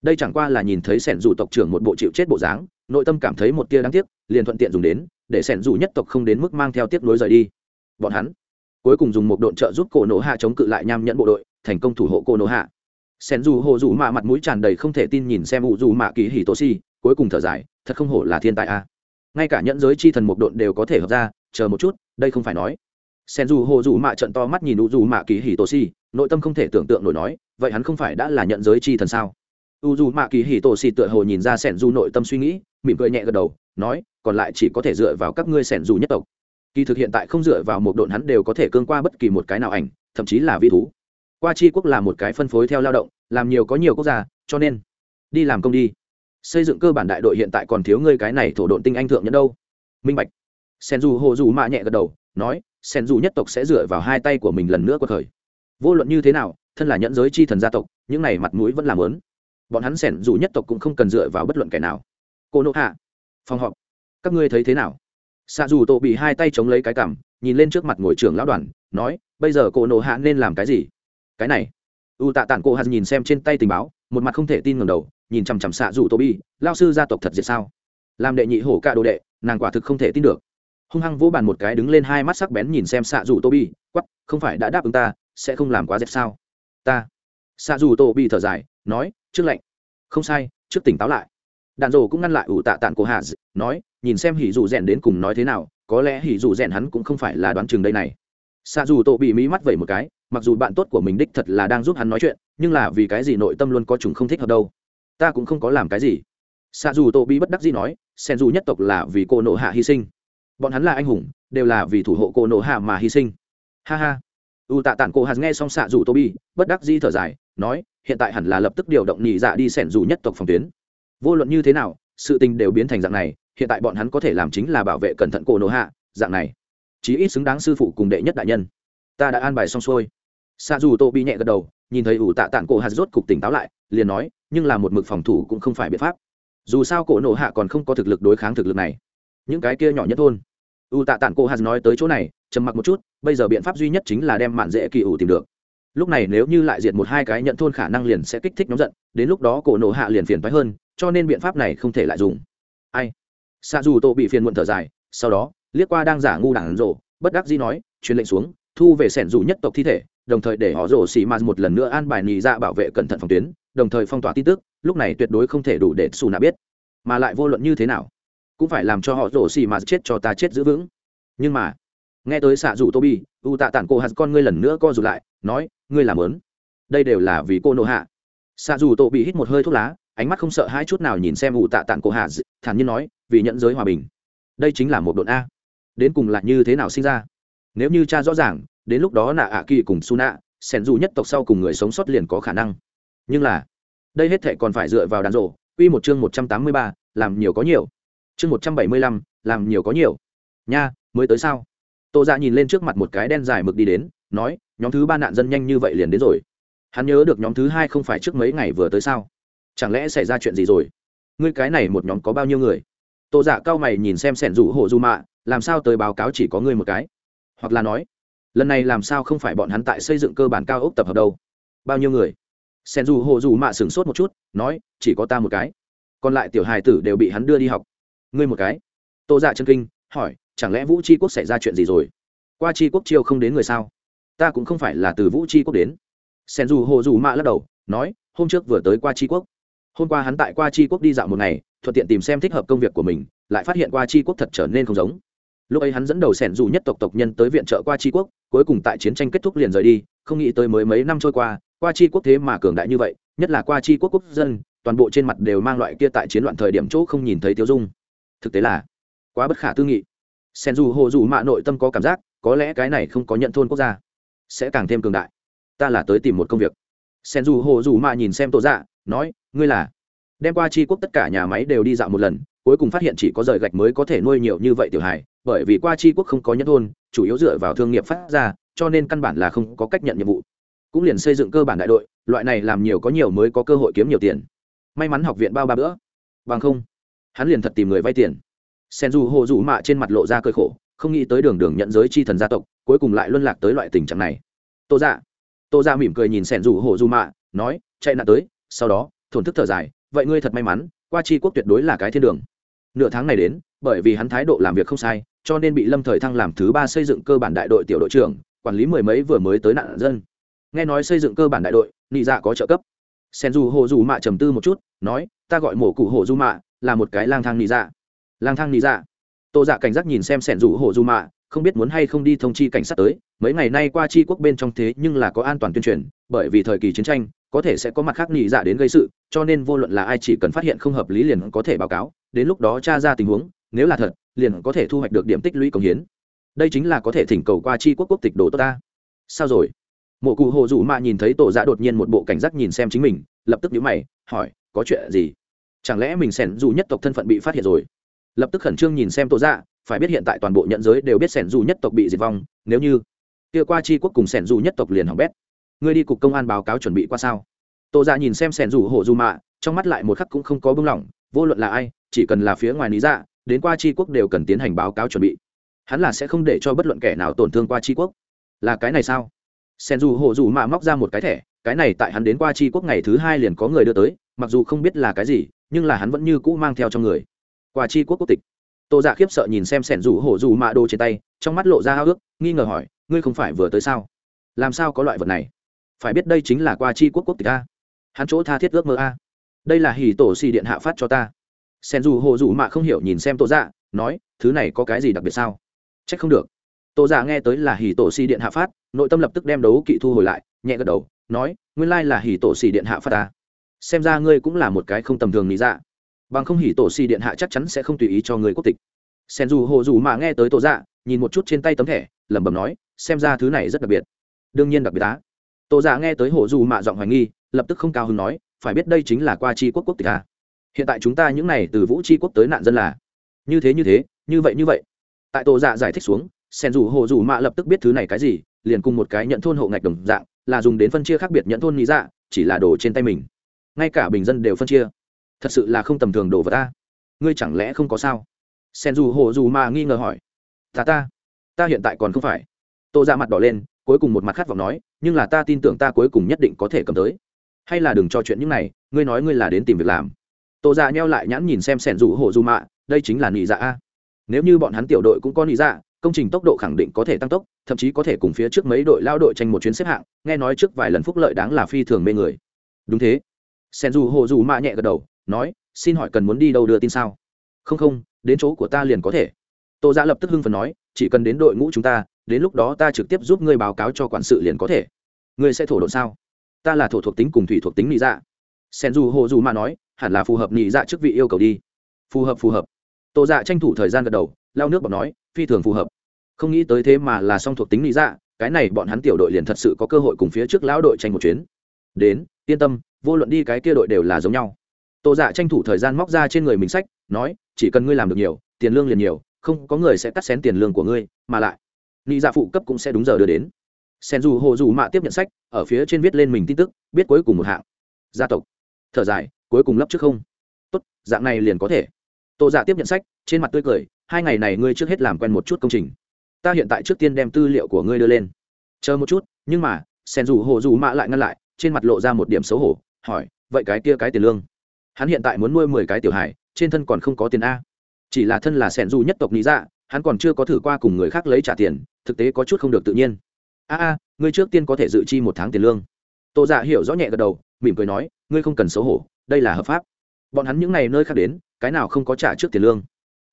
Đây chẳng qua là nhìn thấy sẻn dù tộc trưởng một bộ chịu chết bộ dáng, nội tâm cảm thấy một tia đáng tiếc, liền thuận tiện dùng đến, để sẻn dù nhất tộc không đến mức mang theo tiếp nối rời đi. Bọn hắn cuối cùng dùng một độn trợ giúp cổ nổ hạ chống cự lại nham nhẫn bộ đội, thành công thủ hộ cổ nổ hạ. Sẻn dù hồ dù mạ mặt mũi tràn đầy không thể tin nhìn xem ủ dù mạ kỳ hỉ tô si, cuối cùng thở dài, thật không hổ là thiên tài a. Ngay cả nhẫn giới chi thần một độn đều có thể hợp ra, chờ một chút, đây không phải nói sen dù hồ dù mạ trận to mắt nhìn u dù mạ kỳ hỉ tô si, nội tâm không thể tưởng tượng nổi nói, vậy hắn không phải đã là nhận giới chi thần sao? U dù mạ kỳ hỉ tổ xì tựa hồ nhìn ra sen dù nội tâm suy nghĩ, mỉm cười nhẹ gật đầu, nói, còn lại chỉ có thể dựa vào các ngươi sen dù nhất tộc. Kỳ thực hiện tại không dựa vào một độn hắn đều có thể cương qua bất kỳ một cái nào ảnh, thậm chí là vi thú. Qua chi quốc là một cái phân phối theo lao động, làm nhiều có nhiều quốc gia, cho nên, đi làm công đi. Xây dựng cơ bản đại đội hiện tại còn thiếu ngươi cái này thổ độn tinh anh thượng nhẫn đâu. Minh bạch. Sen dù hồ dù mạ nhẹ gật đầu, nói sen dù nhất tộc sẽ dựa vào hai tay của mình lần nữa quật khởi vô luận như thế nào, thân là nhẫn giới chi thần gia tộc, những này mặt mũi vẫn làm lớn bọn hắn sẻn dù nhất tộc cũng không cần dựa vào bất luận kẻ nào. Cô nộ hạ, phòng họp. Các ngươi thấy thế nào? Xạ dù tổ bị hai tay chống lấy cái cảm nhìn lên trước mặt ngồi trưởng lão đoàn, nói, bây giờ cô nộ hạ nên làm cái gì? Cái này. U tạ tản cô hạt nhìn xem trên tay tình báo, một mặt không thể tin ngầm đầu, nhìn chằm chằm xạ dù tô bi lao sư gia tộc thật diệt sao? Làm đệ nhị hổ ca đồ đệ, nàng quả thực không thể tin được hung hăng vỗ bàn một cái đứng lên hai mắt sắc bén nhìn xem xạ dù tô bi quắp không phải đã đáp ứng ta, sẽ không làm quá dẹp sao? Ta. Xạ dù tô bi thở dài, nói, trước lệnh. Không sai, trước tỉnh táo lại. Đạn rồ cũng ngăn lại ủ tạ tản cổ hạ nói, nhìn xem hỉ dù rèn đến cùng nói thế nào, có lẽ hỉ dù rèn hắn cũng không phải là đoán chừng đây này. Xạ dù tô bị mỹ mắt vẩy một cái, mặc dù bạn tốt của mình đích thật là đang giúp hắn nói chuyện, nhưng là vì cái gì nội tâm luôn có chúng không thích hợp đâu. Ta cũng không có làm cái gì. Xạ dù tô bị bất đắc gì nói, sen dù nhất tộc là vì cô nộ hạ hy sinh bọn hắn là anh hùng, đều là vì thủ hộ cô nổ hạ mà hy sinh. Ha ha. U tạ tản cổ hạt nghe xong xạ rủ tô bi bất đắc di thở dài, nói, hiện tại hẳn là lập tức điều động nhị dạ đi sẻn dù nhất tộc phòng tuyến. Vô luận như thế nào, sự tình đều biến thành dạng này, hiện tại bọn hắn có thể làm chính là bảo vệ cẩn thận cổ nổ hạ, dạng này. Chí ít xứng đáng sư phụ cùng đệ nhất đại nhân. Ta đã an bài xong xuôi. Xạ dù tô bi nhẹ gật đầu, nhìn thấy ủ tạ tản cổ hạt rốt cục tỉnh táo lại, liền nói, nhưng là một mực phòng thủ cũng không phải biện pháp. Dù sao cổ nổ hạ còn không có thực lực đối kháng thực lực này. Những cái kia nhỏ nhất thôn u tạ Tản cô hạt nói tới chỗ này, trầm mặc một chút, bây giờ biện pháp duy nhất chính là đem mạn dễ kỳ ủ tìm được. Lúc này nếu như lại diệt một hai cái nhận thôn khả năng liền sẽ kích thích nhóm giận, đến lúc đó cổ nổ hạ liền phiền phái hơn, cho nên biện pháp này không thể lại dùng. Ai? Xa dù tô bị phiền muộn thở dài, sau đó, liếc qua đang giả ngu đảng rộ bất đắc dĩ nói, truyền lệnh xuống, thu về sẻn dù nhất tộc thi thể, đồng thời để họ rổ xì ma một lần nữa an bài nhì ra dạ bảo vệ cẩn thận phòng tuyến, đồng thời phong tỏa tin tức, lúc này tuyệt đối không thể đủ để xù nạ biết. Mà lại vô luận như thế nào? Cũng phải làm cho họ rổ xì mà chết cho ta chết giữ vững. Nhưng mà, nghe tới xạ rủ tô bi u tạ tản cô hạt con ngươi lần nữa co rụt lại, nói, ngươi làm lớn đây đều là vì cô nộ hạ. Xạ rủ tô bị hít một hơi thuốc lá, ánh mắt không sợ hai chút nào nhìn xem u tạ tản cô hạt, thản nhiên nói, vì nhận giới hòa bình, đây chính là một độn a. Đến cùng là như thế nào sinh ra? Nếu như cha rõ ràng, đến lúc đó nạ ạ kỳ cùng su nạ sẻn dù nhất tộc sau cùng người sống sót liền có khả năng. Nhưng là, đây hết thệ còn phải dựa vào đàn rổ. Quy một chương một trăm tám mươi ba, làm nhiều có nhiều chương một trăm bảy mươi lăm, làm nhiều có nhiều. Nha, mới tới sao? Tô dạ nhìn lên trước mặt một cái đen dài mực đi đến, nói, nhóm thứ ba nạn dân nhanh như vậy liền đến rồi. Hắn nhớ được nhóm thứ hai không phải trước mấy ngày vừa tới sao? Chẳng lẽ xảy ra chuyện gì rồi? Ngươi cái này một nhóm có bao nhiêu người? Tô dạ cao mày nhìn xem sẻn rủ hộ du mạ, làm sao tới báo cáo chỉ có ngươi một cái? Hoặc là nói, lần này làm sao không phải bọn hắn tại xây dựng cơ bản cao ốc tập hợp đâu? Bao nhiêu người? Sen du hộ dù mạ sửng sốt một chút, nói, chỉ có ta một cái. Còn lại tiểu hài tử đều bị hắn đưa đi học ngươi một cái. Tô dạ chân kinh, hỏi, chẳng lẽ vũ tri quốc xảy ra chuyện gì rồi? Qua tri quốc chiêu không đến người sao? Ta cũng không phải là từ vũ tri quốc đến. Sen dù Hồ dù mạ lắc đầu, nói, hôm trước vừa tới qua tri quốc. Hôm qua hắn tại qua tri quốc đi dạo một ngày, thuận tiện tìm xem thích hợp công việc của mình, lại phát hiện qua tri quốc thật trở nên không giống. Lúc ấy hắn dẫn đầu sẻn dù nhất tộc tộc nhân tới viện trợ qua tri quốc, cuối cùng tại chiến tranh kết thúc liền rời đi, không nghĩ tới mới mấy năm trôi qua qua tri quốc thế mà cường đại như vậy, nhất là qua tri quốc quốc dân, toàn bộ trên mặt đều mang loại kia tại chiến loạn thời điểm chỗ không nhìn thấy tiêu dung thực tế là quá bất khả tư nghị. Sen dù hồ dù mạ nội tâm có cảm giác, có lẽ cái này không có nhận thôn quốc gia, sẽ càng thêm cường đại. Ta là tới tìm một công việc. Sen dù hồ dù mạ nhìn xem tổ dạ nói, ngươi là đem qua tri quốc tất cả nhà máy đều đi dạo một lần, cuối cùng phát hiện chỉ có rời gạch mới có thể nuôi nhiều như vậy tiểu hài, bởi vì qua tri quốc không có nhân thôn, chủ yếu dựa vào thương nghiệp phát ra, cho nên căn bản là không có cách nhận nhiệm vụ. Cũng liền xây dựng cơ bản đại đội, loại này làm nhiều có nhiều mới có cơ hội kiếm nhiều tiền. May mắn học viện bao ba bữa. Bằng không hắn liền thật tìm người vay tiền. Sen du hồ dù mạ trên mặt lộ ra cơi khổ, không nghĩ tới đường đường nhận giới chi thần gia tộc, cuối cùng lại luân lạc tới loại tình trạng này. Tô dạ. Tô dạ mỉm cười nhìn sen rủ hồ dù mạ, nói, chạy nạn tới, sau đó, thổn thức thở dài, vậy ngươi thật may mắn, qua chi quốc tuyệt đối là cái thiên đường. Nửa tháng này đến, bởi vì hắn thái độ làm việc không sai, cho nên bị lâm thời thăng làm thứ ba xây dựng cơ bản đại đội tiểu đội trưởng, quản lý mười mấy vừa mới tới nạn dân. Nghe nói xây dựng cơ bản đại đội, nị dạ có trợ cấp. Sen rủ hồ dù mạ trầm tư một chút, nói, ta gọi mổ cụ hồ du mạ là một cái lang thang nị dạ. Lang thang nị dạ. Tô dạ cảnh giác nhìn xem sẻn rủ hồ du mạ, không biết muốn hay không đi thông chi cảnh sát tới. Mấy ngày nay qua chi quốc bên trong thế nhưng là có an toàn tuyên truyền, bởi vì thời kỳ chiến tranh, có thể sẽ có mặt khác nị dạ đến gây sự, cho nên vô luận là ai chỉ cần phát hiện không hợp lý liền có thể báo cáo. Đến lúc đó tra ra tình huống, nếu là thật, liền có thể thu hoạch được điểm tích lũy công hiến. Đây chính là có thể thỉnh cầu qua chi quốc quốc tịch đồ tốt ta. Sao rồi? Mộ cụ hồ dụ mạ nhìn thấy tổ dạ đột nhiên một bộ cảnh giác nhìn xem chính mình, lập tức nhíu mày, hỏi, có chuyện gì? Chẳng lẽ mình sẻn dù nhất tộc thân phận bị phát hiện rồi? Lập tức khẩn trương nhìn xem tổ dạ phải biết hiện tại toàn bộ nhận giới đều biết sẻn dù nhất tộc bị diệt vong, nếu như kia qua chi quốc cùng sẻn dù nhất tộc liền hỏng bét. Ngươi đi cục công an báo cáo chuẩn bị qua sao? Tổ dạ nhìn xem sẻn dù hồ dù mạ, trong mắt lại một khắc cũng không có bưng lỏng vô luận là ai, chỉ cần là phía ngoài lý dạ đến qua tri quốc đều cần tiến hành báo cáo chuẩn bị. Hắn là sẽ không để cho bất luận kẻ nào tổn thương qua tri quốc. Là cái này sao? Sen dù hộ dù mạ móc ra một cái thẻ, cái này tại hắn đến qua tri quốc ngày thứ hai liền có người đưa tới, mặc dù không biết là cái gì nhưng là hắn vẫn như cũ mang theo trong người. Quả Chi quốc quốc tịch. Tô dạ khiếp sợ nhìn xem sẻn rủ hổ dù mạ đồ trên tay, trong mắt lộ ra hao ước, nghi ngờ hỏi, ngươi không phải vừa tới sao? Làm sao có loại vật này? Phải biết đây chính là qua Chi quốc quốc tịch a. Hắn chỗ tha thiết ước mơ a. Đây là hì tổ xì điện hạ phát cho ta. Sen dù hồ dù mạ không hiểu nhìn xem tô dạ nói, thứ này có cái gì đặc biệt sao? C h ắ c không được. Tô dạ nghe tới là hì tổ xì điện hạ phát, nội tâm lập tức đem đấu kỵ thu hồi lại, nhẹ gật đầu, nói, nguyên lai là hì tổ xì điện hạ phát ta xem ra ngươi cũng là một cái không tầm thường nghĩ dạ. Bằng không hỉ tổ xì điện hạ chắc chắn sẽ không tùy ý cho người quốc tịch. Sen dù hồ dù mà nghe tới tổ dạ nhìn một chút trên tay tấm thẻ, lẩm bẩm nói, xem ra thứ này rất đặc biệt. Đương nhiên đặc biệt á. Tổ dạ nghe tới hồ dù mạ giọng hoài nghi, lập tức không cao hứng nói, phải biết đây chính là qua chi quốc quốc tịch à. hiện tại chúng ta những này từ vũ chi quốc tới nạn dân là như thế như thế, như vậy như vậy. Tại tổ dạ giải thích xuống, sen dù hồ dù mạ lập tức biết thứ này cái gì, liền cùng một cái nhận thôn hộ ngạch đồng dạng, là dùng đến phân chia khác biệt nhận thôn lý dạ chỉ là đồ trên tay mình ngay cả bình dân đều phân chia. Thật sự là không tầm thường đồ vật ta. Ngươi chẳng lẽ không có sao? Sen dù hồ dù mà nghi ngờ hỏi. Ta ta ta hiện tại còn không phải. Tô ra mặt đỏ lên, cuối cùng một mặt khát vọng nói, nhưng là ta tin tưởng ta cuối cùng nhất định có thể cầm tới. Hay là đừng cho chuyện những này, ngươi nói ngươi là đến tìm việc làm. Tô ra nheo lại nhãn nhìn xem sẻn rủ hồ dù mạ đây chính là nị dạ a. Nếu như bọn hắn tiểu đội cũng có nị dạ công trình tốc độ khẳng định có thể tăng tốc, thậm chí có thể cùng phía trước mấy đội lao đội tranh một chuyến xếp hạng, nghe nói trước vài lần phúc lợi đáng là phi thường mê người. Đúng thế sen dù hồ dù mạ nhẹ gật đầu, nói, xin hỏi cần muốn đi đâu đưa tin sao? Không không, đến chỗ của ta liền có thể. Tô giả lập tức hưng phần nói, chỉ cần đến đội ngũ chúng ta, đến lúc đó ta trực tiếp giúp ngươi báo cáo cho quản sự liền có thể. Ngươi sẽ thổ độn sao? Ta là thổ thuộc tính cùng thủy thuộc tính nị dạ. Sen dù hồ dù mà nói, hẳn là phù hợp nị dạ chức vị yêu cầu đi. Phù hợp phù hợp. Tô dạ tranh thủ thời gian gật đầu lao nước bọc nói, phi thường phù hợp. Không nghĩ tới thế mà là song thuộc tính nị dạ cái này bọn hắn tiểu đội liền thật sự có cơ hội cùng phía trước lão đội tranh một chuyến. Đến, yên tâm vô luận đi cái kia đội đều là giống nhau. Tô dạ tranh thủ thời gian móc ra trên người mình sách, nói, chỉ cần ngươi làm được nhiều, tiền lương liền nhiều, không có người sẽ cắt xén tiền lương của ngươi, mà lại, nị dạ phụ cấp cũng sẽ đúng giờ đưa đến. Sen dù hồ dù mạ tiếp nhận sách, ở phía trên viết lên mình tin tức, biết cuối cùng một hạng. Gia tộc. Thở dài, cuối cùng lấp trước không? Tốt, dạng này liền có thể. Tô dạ tiếp nhận sách, trên mặt tươi cười, hai ngày này ngươi trước hết làm quen một chút công trình. Ta hiện tại trước tiên đem tư liệu của ngươi đưa lên. Chờ một chút, nhưng mà, sen dù hồ dù mạ lại ngăn lại, trên mặt lộ ra một điểm xấu hổ hỏi vậy cái kia cái tiền lương? Hắn hiện tại muốn nuôi mười cái tiểu hải, trên thân còn không có tiền a. Chỉ là thân là sẻn du nhất tộc lý dạ hắn còn chưa có thử qua cùng người khác lấy trả tiền thực tế có chút không được tự nhiên. A a ngươi trước tiên có thể dự chi một tháng tiền lương. Tô dạ hiểu rõ nhẹ gật đầu mỉm cười nói ngươi không cần xấu hổ đây là hợp pháp. Bọn hắn những ngày nơi khác đến cái nào không có trả trước tiền lương?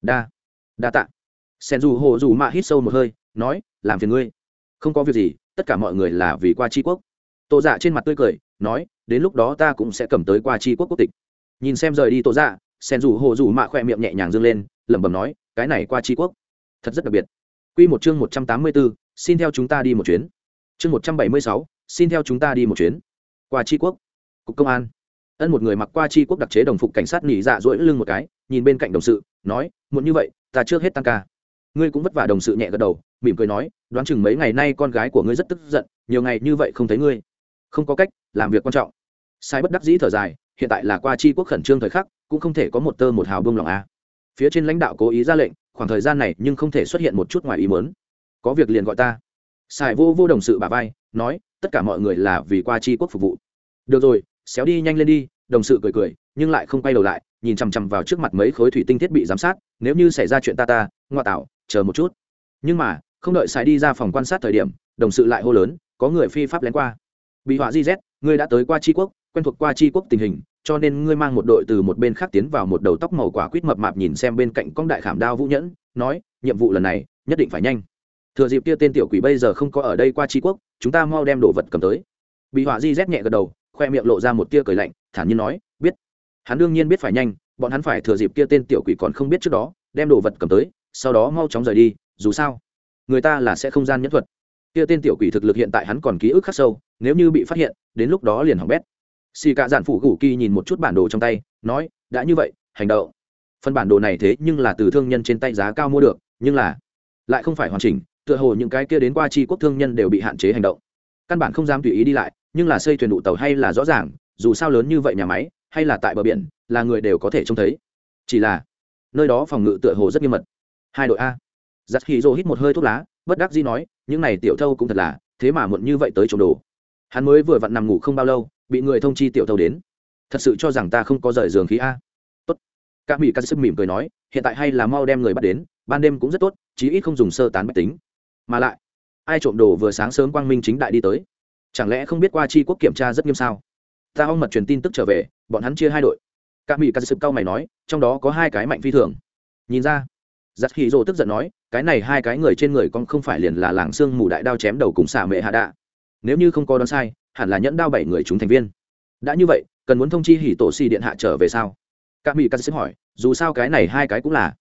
Đa đa tạ. Sen dù hồ dù mạ hít sâu một hơi nói làm phiền ngươi. Không có việc gì tất cả mọi người là vì qua tri quốc. Tô dạ trên mặt tươi cười nói đến lúc đó ta cũng sẽ cầm tới qua tri quốc quốc tịch. Nhìn xem rời đi tổ dạ sen rủ hồ rủ mạ khỏe miệng nhẹ nhàng dâng lên, lẩm bẩm nói, cái này qua tri quốc, thật rất đặc biệt. Q một chương một trăm tám mươi bốn, xin theo chúng ta đi một chuyến. Chương một trăm bảy mươi sáu, xin theo chúng ta đi một chuyến. Qua tri quốc, cục công an. Ân một người mặc qua tri quốc đặc chế đồng phục cảnh sát nghỉ dạ dỗi lưng một cái, nhìn bên cạnh đồng sự, nói, muộn như vậy, ta trước hết tăng ca. Ngươi cũng vất vả đồng sự nhẹ gật đầu, mỉm cười nói, đoán chừng mấy ngày nay con gái của ngươi rất tức giận, nhiều ngày như vậy không thấy ngươi không có cách, làm việc quan trọng. Sai bất đắc dĩ thở dài, hiện tại là qua chi quốc khẩn trương thời khắc, cũng không thể có một tơ một hào bông lòng a. Phía trên lãnh đạo cố ý ra lệnh, khoảng thời gian này nhưng không thể xuất hiện một chút ngoài ý muốn. Có việc liền gọi ta. Sài vô vô đồng sự bà vai, nói, tất cả mọi người là vì qua chi quốc phục vụ. Được rồi, xéo đi nhanh lên đi, đồng sự cười cười, nhưng lại không quay đầu lại, nhìn chằm chằm vào trước mặt mấy khối thủy tinh thiết bị giám sát, nếu như xảy ra chuyện ta ta, ngoa tạo, chờ một chút. Nhưng mà, không đợi xài đi ra phòng quan sát thời điểm, đồng sự lại hô lớn, có người phi pháp lén qua bị họa di z, ngươi đã tới qua tri quốc, quen thuộc qua tri quốc tình hình, cho nên ngươi mang một đội từ một bên khác tiến vào một đầu tóc màu quả quýt mập mạp nhìn xem bên cạnh con đại khảm đao vũ nhẫn, nói, nhiệm vụ lần này, nhất định phải nhanh. Thừa dịp kia tên tiểu quỷ bây giờ không có ở đây qua tri quốc, chúng ta mau đem đồ vật cầm tới. Bị họa di z nhẹ gật đầu, khoe miệng lộ ra một tia cười lạnh, thản nhiên nói, biết. Hắn đương nhiên biết phải nhanh, bọn hắn phải thừa dịp kia tên tiểu quỷ còn không biết trước đó, đem đồ vật cầm tới, sau đó mau chóng rời đi, dù sao, người ta là sẽ không gian nhẫn thuật kia tên tiểu quỷ thực lực hiện tại hắn còn ký ức khắc sâu, nếu như bị phát hiện, đến lúc đó liền hỏng bét. Xì cả dạn phủ gù kỳ nhìn một chút bản đồ trong tay, nói, đã như vậy, hành động. Phần bản đồ này thế nhưng là từ thương nhân trên tay giá cao mua được, nhưng là lại không phải hoàn chỉnh, tựa hồ những cái kia đến qua chi quốc thương nhân đều bị hạn chế hành động. Căn bản không dám tùy ý đi lại, nhưng là xây thuyền đụ tàu hay là rõ ràng, dù sao lớn như vậy nhà máy, hay là tại bờ biển, là người đều có thể trông thấy. Chỉ là nơi đó phòng ngự tựa hồ rất nghiêm mật. Hai đội a. Giặt hì rồ hít một hơi thuốc lá bất đắc dĩ nói, những này tiểu thâu cũng thật là, thế mà muộn như vậy tới trộm đồ. Hắn mới vừa vặn nằm ngủ không bao lâu, bị người thông chi tiểu thâu đến. Thật sự cho rằng ta không có rời giường khí a? Tốt. Các mỹ ca sức mỉm cười nói, hiện tại hay là mau đem người bắt đến, ban đêm cũng rất tốt, chí ít không dùng sơ tán máy tính. Mà lại, ai trộm đồ vừa sáng sớm quang minh chính đại đi tới? Chẳng lẽ không biết qua chi quốc kiểm tra rất nghiêm sao? Ta ông mật truyền tin tức trở về, bọn hắn chia hai đội. Các mỹ ca sức cao mày nói, trong đó có hai cái mạnh phi thường. Nhìn ra giặc hì rồ tức giận nói, cái này hai cái người trên người con không phải liền là làng xương mù đại đao chém đầu cùng xả mệ hạ đạ. Nếu như không có đoán sai, hẳn là nhẫn đao bảy người chúng thành viên. Đã như vậy, cần muốn thông chi hỉ tổ xì điện hạ trở về sao? Các mỹ cắt xếp hỏi, dù sao cái này hai cái cũng là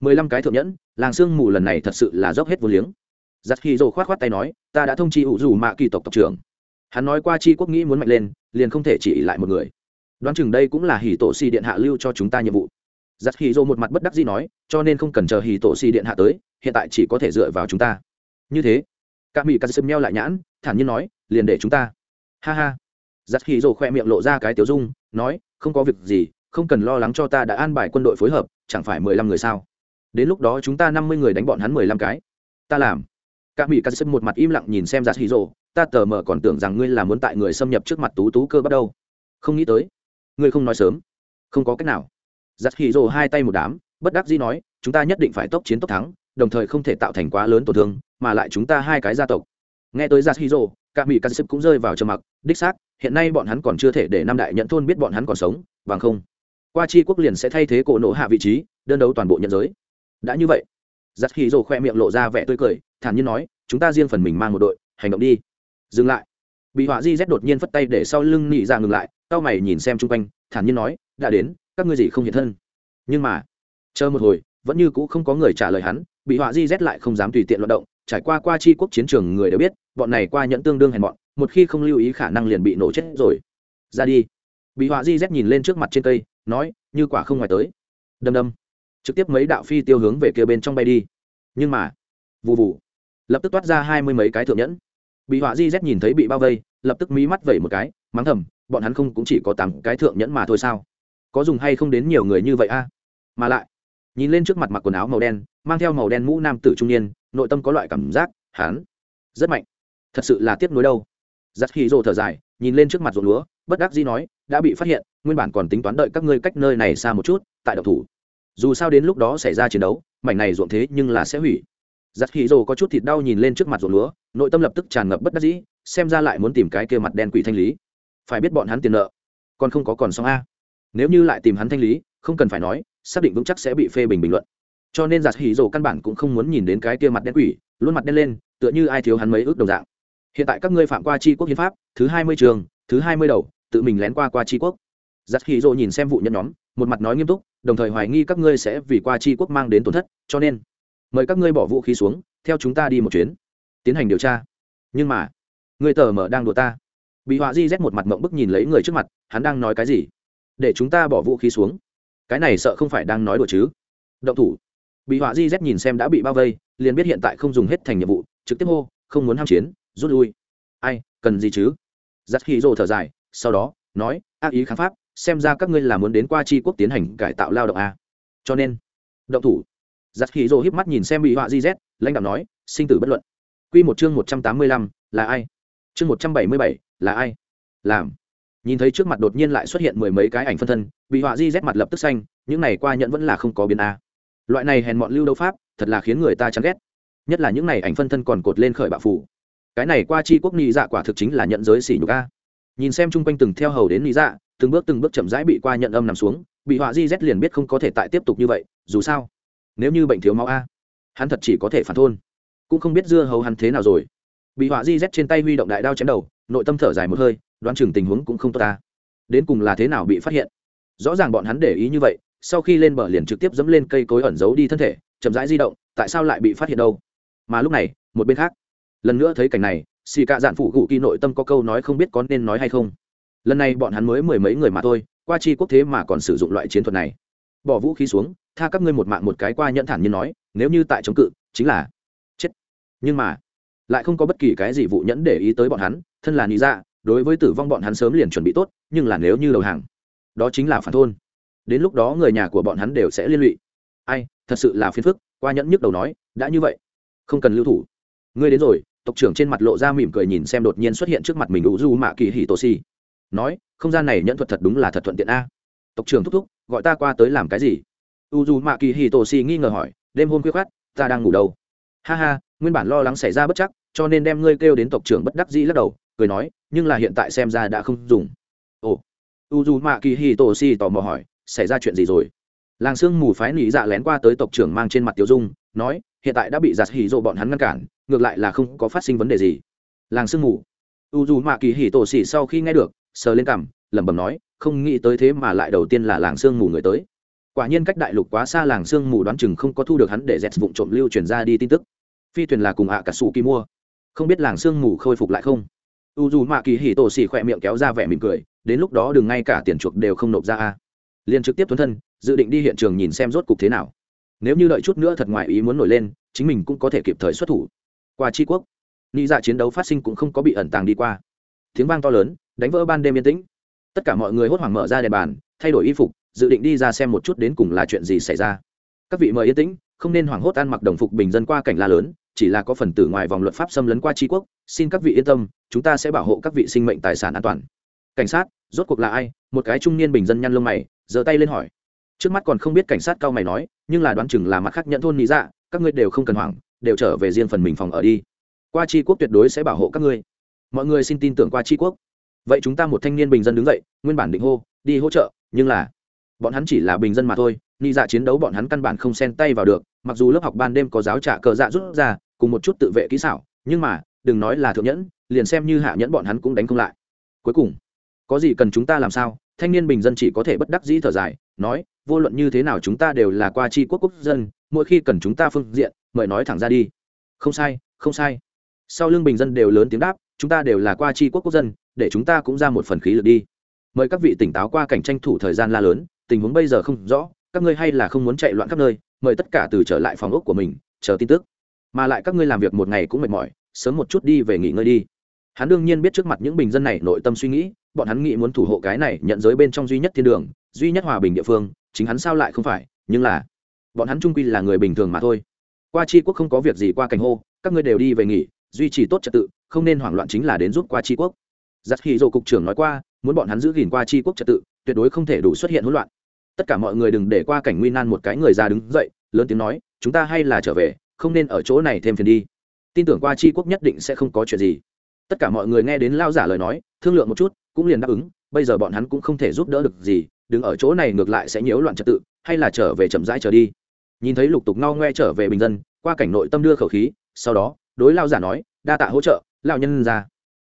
mười lăm cái thượng nhẫn, làng xương mù lần này thật sự là dốc hết vô liếng. Giặc khi dồ khoát khoát tay nói, ta đã thông chi ủ dù mạ kỳ tộc tộc trưởng. Hắn nói qua chi quốc nghĩ muốn mạnh lên, liền không thể chỉ lại một người. Đoán chừng đây cũng là hỉ tổ xì điện hạ lưu cho chúng ta nhiệm vụ giặc khi Dô một mặt bất đắc dĩ nói cho nên không cần chờ hì tổ xì điện hạ tới hiện tại chỉ có thể dựa vào chúng ta. Như thế các mỹ cà sâm meo lại nhãn thản nhiên nói liền để chúng ta. Ha ha. Giặc hì Dô khoe miệng lộ ra cái tiểu dung nói không có việc gì không cần lo lắng cho ta đã an bài quân đội phối hợp chẳng phải mười lăm người sao? Đến lúc đó chúng ta năm mươi người đánh bọn hắn mười lăm cái. Ta làm. Các mỹ cà sâm một mặt im lặng nhìn xem giặc hì Dô, ta tờ mờ còn tưởng rằng ngươi là muốn tại người xâm nhập trước mặt tú tú cơ bắt đầu không nghĩ tới. Ngươi không nói sớm. Không có cách nào giặt hì rồ hai tay một đám, bất đắc dĩ nói, chúng ta nhất định phải tốc chiến tốc thắng, đồng thời không thể tạo thành quá lớn tổn thương, mà lại chúng ta hai cái gia tộc. Nghe tới giặt hì rồ, cả mỹ cắt xếp cũng rơi vào trầm mặc, đích xác, hiện nay bọn hắn còn chưa thể để năm đại nhận thôn biết bọn hắn còn sống, bằng không, qua chi quốc liền sẽ thay thế cổ nổ hạ vị trí, đơn đấu toàn bộ nhận giới. Đã như vậy giặt hì rồ khoe miệng lộ ra vẻ tươi cười, thản nhiên nói, chúng ta riêng phần mình mang một đội, hành động đi. Dừng lại. Bị họa di z đột nhiên phất tay để sau lưng nị ra ngừng lại Cao mày nhìn xem chung quanh, thản nhiên nói, đã đến các ngươi gì không hiện thân. Nhưng mà, chờ một hồi, vẫn như cũ không có người trả lời hắn, bị họa di rét lại không dám tùy tiện loạt động, trải qua qua chi quốc chiến trường người đều biết, bọn này qua nhẫn tương đương hèn bọn một khi không lưu ý khả năng liền bị nổ chết rồi. Ra đi. Bị họa di rét nhìn lên trước mặt trên cây, nói, như quả không ngoài tới. Đâm đâm. Trực tiếp mấy đạo phi tiêu hướng về kia bên trong bay đi. Nhưng mà vụ vụ lập tức toát ra hai mươi mấy cái thượng nhẫn. Bị họa di z nhìn thấy bị bao vây, lập tức mí mắt vẩy một cái, mắng thầm, bọn hắn không cũng chỉ có tám cái thượng nhẫn mà thôi sao? Có dùng hay không đến nhiều người như vậy a? Mà lại, nhìn lên trước mặt mặc quần áo màu đen, mang theo màu đen mũ nam tử trung niên, nội tâm có loại cảm giác hắn rất mạnh. Thật sự là tiếc nuối đâu. Giặt khi rồ thở dài, nhìn lên trước mặt ruộng lúa, bất đắc dĩ nói, đã bị phát hiện, nguyên bản còn tính toán đợi các ngươi cách nơi này xa một chút, tại độc thủ. Dù sao đến lúc đó xảy ra chiến đấu, mảnh này ruộng thế nhưng là sẽ hủy. Giặt khi rồ có chút thịt đau nhìn lên trước mặt ruộng lúa, nội tâm lập tức tràn ngập bất đắc dĩ, xem ra lại muốn tìm cái kia mặt đen quỷ thanh lý. Phải biết bọn hắn tiền nợ, còn không có còn xong a nếu như lại tìm hắn thanh lý, không cần phải nói, xác định vững chắc sẽ bị phê bình bình luận. Cho nên giặt hỉ rồ căn bản cũng không muốn nhìn đến cái kia mặt đen quỷ, luôn mặt đen lên, tựa như ai thiếu hắn mấy ước đồng dạng. Hiện tại các ngươi phạm qua tri quốc hiến pháp, thứ hai mươi trường, thứ hai mươi đầu, tự mình lén qua qua tri quốc. Giặt hỉ rồ nhìn xem vụ nhân nhóm, một mặt nói nghiêm túc, đồng thời hoài nghi các ngươi sẽ vì qua tri quốc mang đến tổn thất, cho nên mời các ngươi bỏ vũ khí xuống, theo chúng ta đi một chuyến, tiến hành điều tra. Nhưng mà, người tờ mở đang đùa ta. Bị họa di rét một mặt mộng bức nhìn lấy người trước mặt, hắn đang nói cái gì? Để chúng ta bỏ vũ khí xuống. Cái này sợ không phải đang nói đùa chứ? Động thủ. Bị họa di z nhìn xem đã bị bao vây, liền biết hiện tại không dùng hết thành nhiệm vụ, trực tiếp hô, không muốn ham chiến, rút lui. Ai, cần gì chứ? Giặc khi rồ thở dài, sau đó, nói, ác ý kháng pháp, xem ra các ngươi là muốn đến qua tri quốc tiến hành cải tạo lao động à? Cho nên, động thủ. Giặc khi rồ híp mắt nhìn xem bị họa di z lãnh đạo nói, sinh tử bất luận. Q một chương một trăm tám mươi lăm, là ai? Chương một trăm bảy mươi bảy, là ai? Làm nhìn thấy trước mặt đột nhiên lại xuất hiện mười mấy cái ảnh phân thân, bị họa di rét mặt lập tức xanh, những này qua nhận vẫn là không có biến a. Loại này hèn mọn lưu đấu pháp, thật là khiến người ta chán ghét. Nhất là những này ảnh phân thân còn cột lên khởi bạo phủ. Cái này qua chi quốc ni dạ quả thực chính là nhận giới xỉ nhục a. Nhìn xem chung quanh từng theo hầu đến ni dạ từng bước từng bước chậm rãi bị qua nhận âm nằm xuống, bị họa di rét liền biết không có thể tại tiếp tục như vậy, dù sao, nếu như bệnh thiếu máu a, hắn thật chỉ có thể phản thôn. Cũng không biết dưa hầu hắn thế nào rồi. Bị họa di rét trên tay huy động đại đao chém đầu, nội tâm thở dài một hơi đoán chừng tình huống cũng không tốt ta. Đến cùng là thế nào bị phát hiện? Rõ ràng bọn hắn để ý như vậy, sau khi lên bờ liền trực tiếp dẫm lên cây cối ẩn giấu đi thân thể, chậm rãi di động, tại sao lại bị phát hiện đâu? Mà lúc này, một bên khác, lần nữa thấy cảnh này, xì cạ dạn phụ gụ kỳ nội tâm có câu nói không biết có nên nói hay không. Lần này bọn hắn mới mười mấy người mà thôi, qua chi quốc thế mà còn sử dụng loại chiến thuật này. Bỏ vũ khí xuống, tha các ngươi một mạng một cái qua nhẫn thản như nói, nếu như tại chống cự, chính là chết. Nhưng mà, lại không có bất kỳ cái gì vụ nhẫn để ý tới bọn hắn, thân là lý dạ đối với tử vong bọn hắn sớm liền chuẩn bị tốt, nhưng là nếu như đầu hàng, đó chính là phản thôn. Đến lúc đó người nhà của bọn hắn đều sẽ liên lụy. Ai, thật sự là phiền phức, qua nhẫn nhức đầu nói, đã như vậy, không cần lưu thủ. Ngươi đến rồi, tộc trưởng trên mặt lộ ra mỉm cười nhìn xem đột nhiên xuất hiện trước mặt mình u du mạ kỳ hì tổ si. Nói, không gian này nhẫn thuật thật đúng là thật thuận tiện a. Tộc trưởng thúc thúc, gọi ta qua tới làm cái gì? U du mạ kỳ hì tổ si nghi ngờ hỏi, đêm hôm khuya khoát ta đang ngủ đâu? Ha ha, nguyên bản lo lắng xảy ra bất chắc, cho nên đem ngươi kêu đến tộc trưởng bất đắc dĩ lắc đầu cười nói, nhưng là hiện tại xem ra đã không dùng. Ồ u dù mạ kỳ hì tổ si tò mò hỏi, xảy ra chuyện gì rồi? Làng sương mù phái nỉ dạ lén qua tới tộc trưởng mang trên mặt tiểu dung, nói, hiện tại đã bị giặt hỉ rộ bọn hắn ngăn cản, ngược lại là không có phát sinh vấn đề gì. Làng sương mù. U dù mạ kỳ hỉ tổ xỉ sau khi nghe được, sờ lên cằm, lẩm bẩm nói, không nghĩ tới thế mà lại đầu tiên là làng sương mù người tới. Quả nhiên cách đại lục quá xa làng sương mù đoán chừng không có thu được hắn để dẹt vụn trộm lưu truyền ra đi tin tức. Phi thuyền là cùng ạ cả sủ kỳ mua. Không biết làng sương mù khôi phục lại không? U dù mạ kỳ hỉ tổ xỉ khỏe miệng kéo ra vẻ mỉm cười, đến lúc đó đừng ngay cả tiền chuộc đều không nộp ra a. Liền trực tiếp tuấn thân, dự định đi hiện trường nhìn xem rốt cục thế nào. Nếu như đợi chút nữa thật ngoại ý muốn nổi lên, chính mình cũng có thể kịp thời xuất thủ. Qua tri quốc nghĩ dạ chiến đấu phát sinh cũng không có bị ẩn tàng đi qua. Tiếng vang to lớn, đánh vỡ ban đêm yên tĩnh. Tất cả mọi người hốt hoảng mở ra đèn bàn, thay đổi y phục, dự định đi ra xem một chút đến cùng là chuyện gì xảy ra. Các vị mời yên tĩnh, không nên hoảng hốt ăn mặc đồng phục bình dân qua cảnh la lớn chỉ là có phần tử ngoài vòng luật pháp xâm lấn qua tri quốc, xin các vị yên tâm, chúng ta sẽ bảo hộ các vị sinh mệnh tài sản an toàn. Cảnh sát, rốt cuộc là ai? Một cái trung niên bình dân nhăn lông mày, giơ tay lên hỏi. Trước mắt còn không biết cảnh sát cao mày nói, nhưng là đoán chừng là mặt khác nhận thôn lý dạ các ngươi đều không cần hoảng, đều trở về riêng phần mình phòng ở đi. Qua tri quốc tuyệt đối sẽ bảo hộ các ngươi. Mọi người xin tin tưởng qua tri quốc. Vậy chúng ta một thanh niên bình dân đứng dậy, nguyên bản định hô, đi hỗ trợ, nhưng là bọn hắn chỉ là bình dân mà thôi nghĩ dạ chiến đấu bọn hắn căn bản không xen tay vào được mặc dù lớp học ban đêm có giáo trả cờ dạ rút ra, cùng một chút tự vệ kỹ xảo, nhưng mà, đừng nói là thượng nhẫn, liền xem như hạ nhẫn bọn hắn cũng đánh không lại. Cuối cùng, có gì cần chúng ta làm sao? Thanh niên bình dân chỉ có thể bất đắc dĩ thở dài, nói, vô luận như thế nào chúng ta đều là qua tri quốc quốc dân, mỗi khi cần chúng ta phương diện, mời nói thẳng ra đi. Không sai không sai. Sau lưng bình dân đều lớn tiếng đáp, chúng ta đều là qua tri quốc quốc dân, để chúng ta cũng ra một phần khí lực đi. Mời các vị tỉnh táo qua cảnh tranh thủ thời gian la lớn, tình huống bây giờ không rõ các ngươi hay là không muốn chạy loạn khắp nơi, mời tất cả từ trở lại phòng ốc của mình, chờ tin tức. Mà lại các ngươi làm việc một ngày cũng mệt mỏi, sớm một chút đi về nghỉ ngơi đi. Hắn đương nhiên biết trước mặt những bình dân này nội tâm suy nghĩ, bọn hắn nghĩ muốn thủ hộ cái này nhận giới bên trong duy nhất thiên đường, duy nhất hòa bình địa phương, chính hắn sao lại không phải, nhưng là bọn hắn trung quy là người bình thường mà thôi. Qua tri quốc không có việc gì qua cảnh hô, các ngươi đều đi về nghỉ, duy trì tốt trật tự, không nên hoảng loạn chính là đến giúp qua tri quốc. Giặc hì dô cục trưởng nói qua, muốn bọn hắn giữ gìn qua tri quốc trật tự, tuyệt đối không thể đủ xuất hiện hỗn loạn tất cả mọi người đừng để qua cảnh nguy nan một cái người già đứng dậy, lớn tiếng nói, chúng ta hay là trở về, không nên ở chỗ này thêm phiền đi. Tin tưởng qua tri quốc nhất định sẽ không có chuyện gì. Tất cả mọi người nghe đến lao giả lời nói, thương lượng một chút, cũng liền đáp ứng, bây giờ bọn hắn cũng không thể giúp đỡ được gì, đứng ở chỗ này ngược lại sẽ nhiễu loạn trật tự, hay là trở về chậm rãi trở đi. Nhìn thấy lục tục no ngoe trở về bình dân, qua cảnh nội tâm đưa khẩu khí, sau đó, đối lao giả nói, đa tạ hỗ trợ lao nhân ra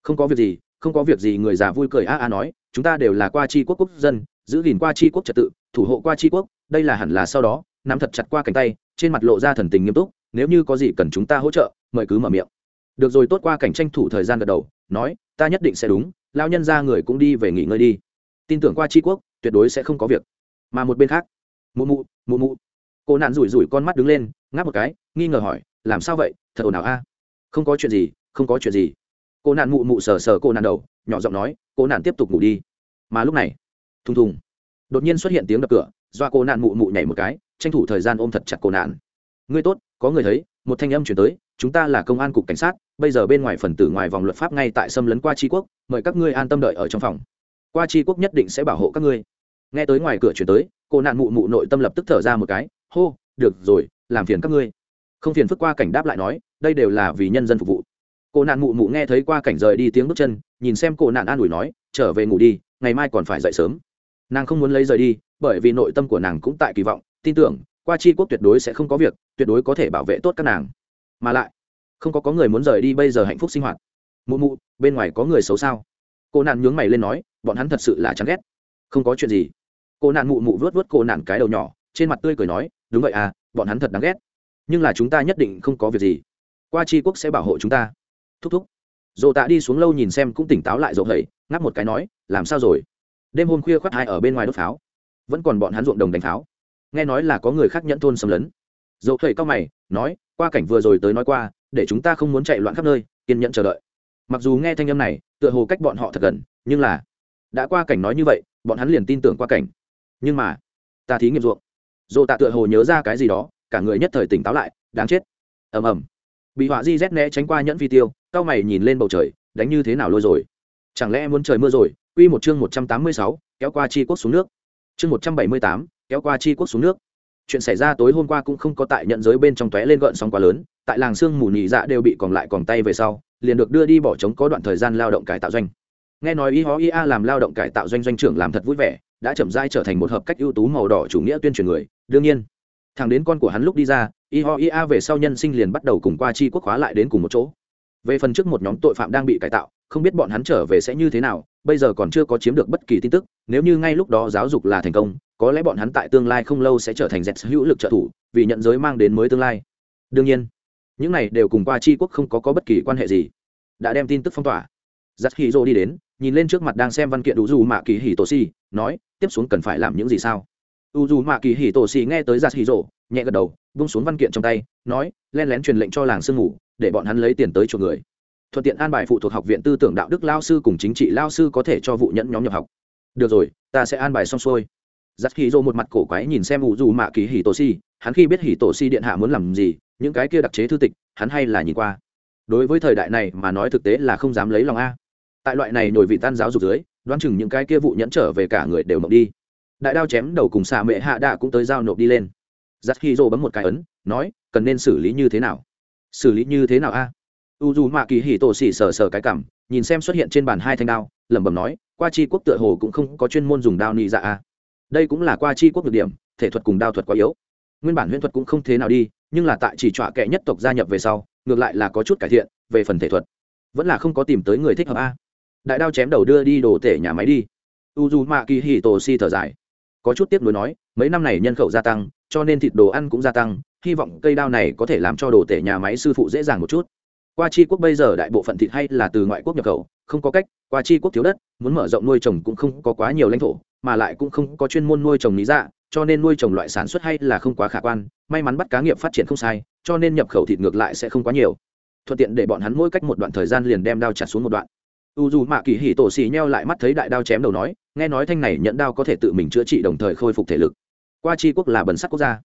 không có việc gì, không có việc gì, người già vui cười a a nói, chúng ta đều là qua tri quốc quốc dân giữ gìn qua tri quốc trật tự, thủ hộ qua tri quốc, đây là hẳn là sau đó, nắm thật chặt qua cánh tay, trên mặt lộ ra thần tình nghiêm túc, nếu như có gì cần chúng ta hỗ trợ, mời cứ mở miệng. Được rồi, tốt qua cảnh tranh thủ thời gian gật đầu, nói, ta nhất định sẽ đúng lao nhân ra người cũng đi về nghỉ ngơi đi. Tin tưởng qua tri quốc, tuyệt đối sẽ không có việc. Mà một bên khác, mụ mụ mụ mụ. Cô nạn rủi rủi con mắt đứng lên, ngáp một cái, nghi ngờ hỏi, làm sao vậy, thật ồn ào a. Không có chuyện gì, không có chuyện gì. Cô nạn mụ mụ sờ sờ cô nạn đầu, nhỏ giọng nói, cô nạn tiếp tục ngủ đi. Mà lúc này thùng thùng đột nhiên xuất hiện tiếng đập cửa, doa cô nạn mụ mụ nhảy một cái, tranh thủ thời gian ôm thật chặt cô nạn. Ngươi tốt, có người thấy, một thanh âm chuyển tới, chúng ta là công an cục cảnh sát, bây giờ bên ngoài phần tử ngoài vòng luật pháp ngay tại xâm lấn qua tri quốc, mời các ngươi an tâm đợi ở trong phòng. Qua tri quốc nhất định sẽ bảo hộ các ngươi. Nghe tới ngoài cửa chuyển tới, cô nạn mụ mụ nội tâm lập tức thở ra một cái, hô, được rồi, làm phiền các ngươi. Không phiền phức qua cảnh đáp lại nói, đây đều là vì nhân dân phục vụ. Cô nạn mụ mụ nghe thấy qua cảnh rời đi tiếng bước chân, nhìn xem cô nạn an ủi nói, trở về ngủ đi, ngày mai còn phải dậy sớm nàng không muốn lấy rời đi, bởi vì nội tâm của nàng cũng tại kỳ vọng, tin tưởng, qua tri quốc tuyệt đối sẽ không có việc, tuyệt đối có thể bảo vệ tốt các nàng. Mà lại, không có có người muốn rời đi bây giờ hạnh phúc sinh hoạt. Mụ mụ, bên ngoài có người xấu sao? Cô nạn nhướng mày lên nói, bọn hắn thật sự là chán ghét. Không có chuyện gì. Cô nạn mụ mụ vớt vớt cô nạn cái đầu nhỏ, trên mặt tươi cười nói, đúng vậy à bọn hắn thật đáng ghét. Nhưng là chúng ta nhất định không có việc gì. Qua tri quốc sẽ bảo hộ chúng ta. Thúc thúc. Dồ tạ đi xuống lâu nhìn xem cũng tỉnh táo lại, dỗ hầy, ngáp một cái nói, làm sao rồi? Đêm hôm khuya khoác hai ở bên ngoài đốt pháo. Vẫn còn bọn hắn ruộng đồng đánh pháo. Nghe nói là có người khác nhẫn thôn xâm lấn. Dầu thầy cao mày, nói, qua cảnh vừa rồi tới nói qua, để chúng ta không muốn chạy loạn khắp nơi, kiên nhẫn chờ đợi. Mặc dù nghe thanh âm này, tựa hồ cách bọn họ thật gần, nhưng là, đã qua cảnh nói như vậy, bọn hắn liền tin tưởng qua cảnh. Nhưng mà, ta thí nghiệm ruộng. Dồ tạ tựa hồ nhớ ra cái gì đó, cả người nhất thời tỉnh táo lại, đáng chết. Ầm ầm. Bị họa di rét né tránh qua nhẫn phi tiêu, cao mày nhìn lên bầu trời, đánh như thế nào lôi rồi? Chẳng lẽ muốn trời mưa rồi quy một chương một trăm tám mươi sáu, kéo qua chi quốc xuống nước. Chương một trăm bảy mươi tám, kéo qua chi quốc xuống nước. Chuyện xảy ra tối hôm qua cũng không có tại nhận giới bên trong tóe lên gợn sóng quá lớn, tại làng xương mù nhị dạ đều bị còn lại còn tay về sau, liền được đưa đi bỏ trống có đoạn thời gian lao động cải tạo doanh. Nghe nói ý hó ia làm lao động cải tạo doanh doanh trưởng làm thật vui vẻ, đã chậm rãi trở thành một hợp cách ưu tú màu đỏ chủ nghĩa tuyên truyền người. Đương nhiên thằng đến con của hắn lúc đi ra ý ho ia về sau nhân sinh liền bắt đầu cùng qua chi quốc hóa lại đến cùng một chỗ. Về phần trước một nhóm tội phạm đang bị cải tạo không biết bọn hắn trở về sẽ như thế nào bây giờ còn chưa có chiếm được bất kỳ tin tức nếu như ngay lúc đó giáo dục là thành công có lẽ bọn hắn tại tương lai không lâu sẽ trở thành dẹt hữu lực trợ thủ vì nhận giới mang đến mới tương lai. Đương nhiên những này đều cùng qua chi quốc không có, có bất kỳ quan hệ gì. Đã đem tin tức phong tỏa. Giắt khi dô đi đến nhìn lên trước mặt đang xem văn kiện đủ dù mạ kỳ hì tổ si nói tiếp xuống cần phải làm những gì sao? U dù mạ kỳ hì tổ si nghe tới giắt hì dô nhẹ gật đầu bung xuống văn kiện trong tay nói len lén truyền lệnh cho làng sương ngủ để bọn hắn lấy tiền tới chuộc người thuận tiện an bài phụ thuộc học viện tư tưởng đạo đức lao sư cùng chính trị lao sư có thể cho vụ nhẫn nhóm nhập học. Được rồi, ta sẽ an bài xong xuôi. Giắt hì dô một mặt cổ quái nhìn xem ủ dù mạ kỳ hì tổ si, hắn khi biết hì tổ si điện hạ muốn làm gì, những cái kia đặc chế thư tịch, hắn hay là nhìn qua. Đối với thời đại này mà nói thực tế là không dám lấy lòng a. Tại loại này nổi vị tan giáo dục dưới, đoán chừng những cái kia vụ nhẫn trở về cả người đều mộng đi. Đại đao chém đầu cùng xà mệ hạ đạ cũng tới giao nộp đi lên. Giắt khi dô bấm một cái ấn, nói, cần nên xử lý như thế nào? Xử lý như thế nào a? U dù mạ kỳ hỉ tổ xỉ sờ sờ cái cảm, nhìn xem xuất hiện trên bàn hai thanh đao, lẩm bẩm nói, qua chi quốc tựa hồ cũng không có chuyên môn dùng đao nị dạ a đây cũng là qua chi quốc được điểm, thể thuật cùng đao thuật quá yếu. Nguyên bản huyễn thuật cũng không thế nào đi, nhưng là tại chỉ trọa kệ nhất tộc gia nhập về sau, ngược lại là có chút cải thiện, về phần thể thuật, vẫn là không có tìm tới người thích hợp a. Đại đao chém đầu đưa đi đồ tể nhà máy đi. U dù mạ kỳ hì tổ si thở dài, có chút tiếp nối nói, mấy năm này nhân khẩu gia tăng, cho nên thịt đồ ăn cũng gia tăng, hy vọng cây đao này có thể làm cho đồ tể nhà máy sư phụ dễ dàng một chút qua chi quốc bây giờ đại bộ phận thịt hay là từ ngoại quốc nhập khẩu, không có cách, qua chi quốc thiếu đất, muốn mở rộng nuôi trồng cũng không có quá nhiều lãnh thổ, mà lại cũng không có chuyên môn nuôi trồng lý dạ cho nên nuôi trồng loại sản xuất hay là không quá khả quan, may mắn bắt cá nghiệp phát triển không sai, cho nên nhập khẩu thịt ngược lại sẽ không quá nhiều. Thuận tiện để bọn hắn mỗi cách một đoạn thời gian liền đem đao chặt xuống một đoạn. U dù mạ kỳ hỉ tổ xì nheo lại mắt thấy đại đao chém đầu nói, nghe nói thanh này nhận đao có thể tự mình chữa trị đồng thời khôi phục thể lực. Qua tri quốc là bẩn sắc quốc gia.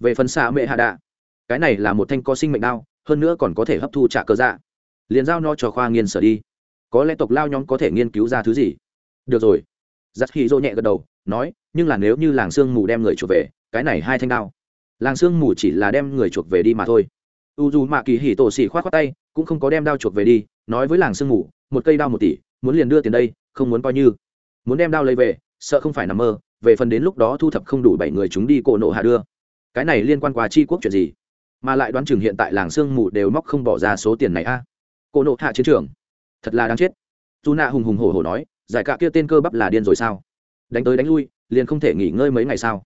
Về phần xạ mệ hạ đạ, cái này là một thanh có sinh mệnh đao hơn nữa còn có thể hấp thu trả cơ dạ. Liền giao nó cho khoa nghiên sở đi. Có lẽ tộc lao nhóm có thể nghiên cứu ra thứ gì. Được rồi. Giặt hì dô nhẹ gật đầu, nói, nhưng là nếu như làng sương mù đem người chuộc về, cái này hai thanh đao. Làng sương mù chỉ là đem người chuộc về đi mà thôi. U dù mạ kỳ hì tổ xỉ k h o á t khoác tay, cũng không có đem đao chuộc về đi, nói với làng sương mù, một cây đao một tỷ, muốn liền đưa tiền đây, không muốn coi như. Muốn đem đao lấy về, sợ không phải nằm mơ, về phần đến lúc đó thu thập không đủ bảy người chúng đi cổ nộ hạ đưa. Cái này liên quan quà chi quốc chuyện gì? Mà lại đoán chừng hiện tại làng sương mù đều móc không bỏ ra số tiền này a. À. nộ hạ chiến trường. Thật là đáng chết. Dù nạ hùng hùng hổ hổ nói, giải cả kia tên cơ bắp là điên rồi sao? Đánh tới đánh lui, liền không thể nghỉ ngơi mấy ngày sao?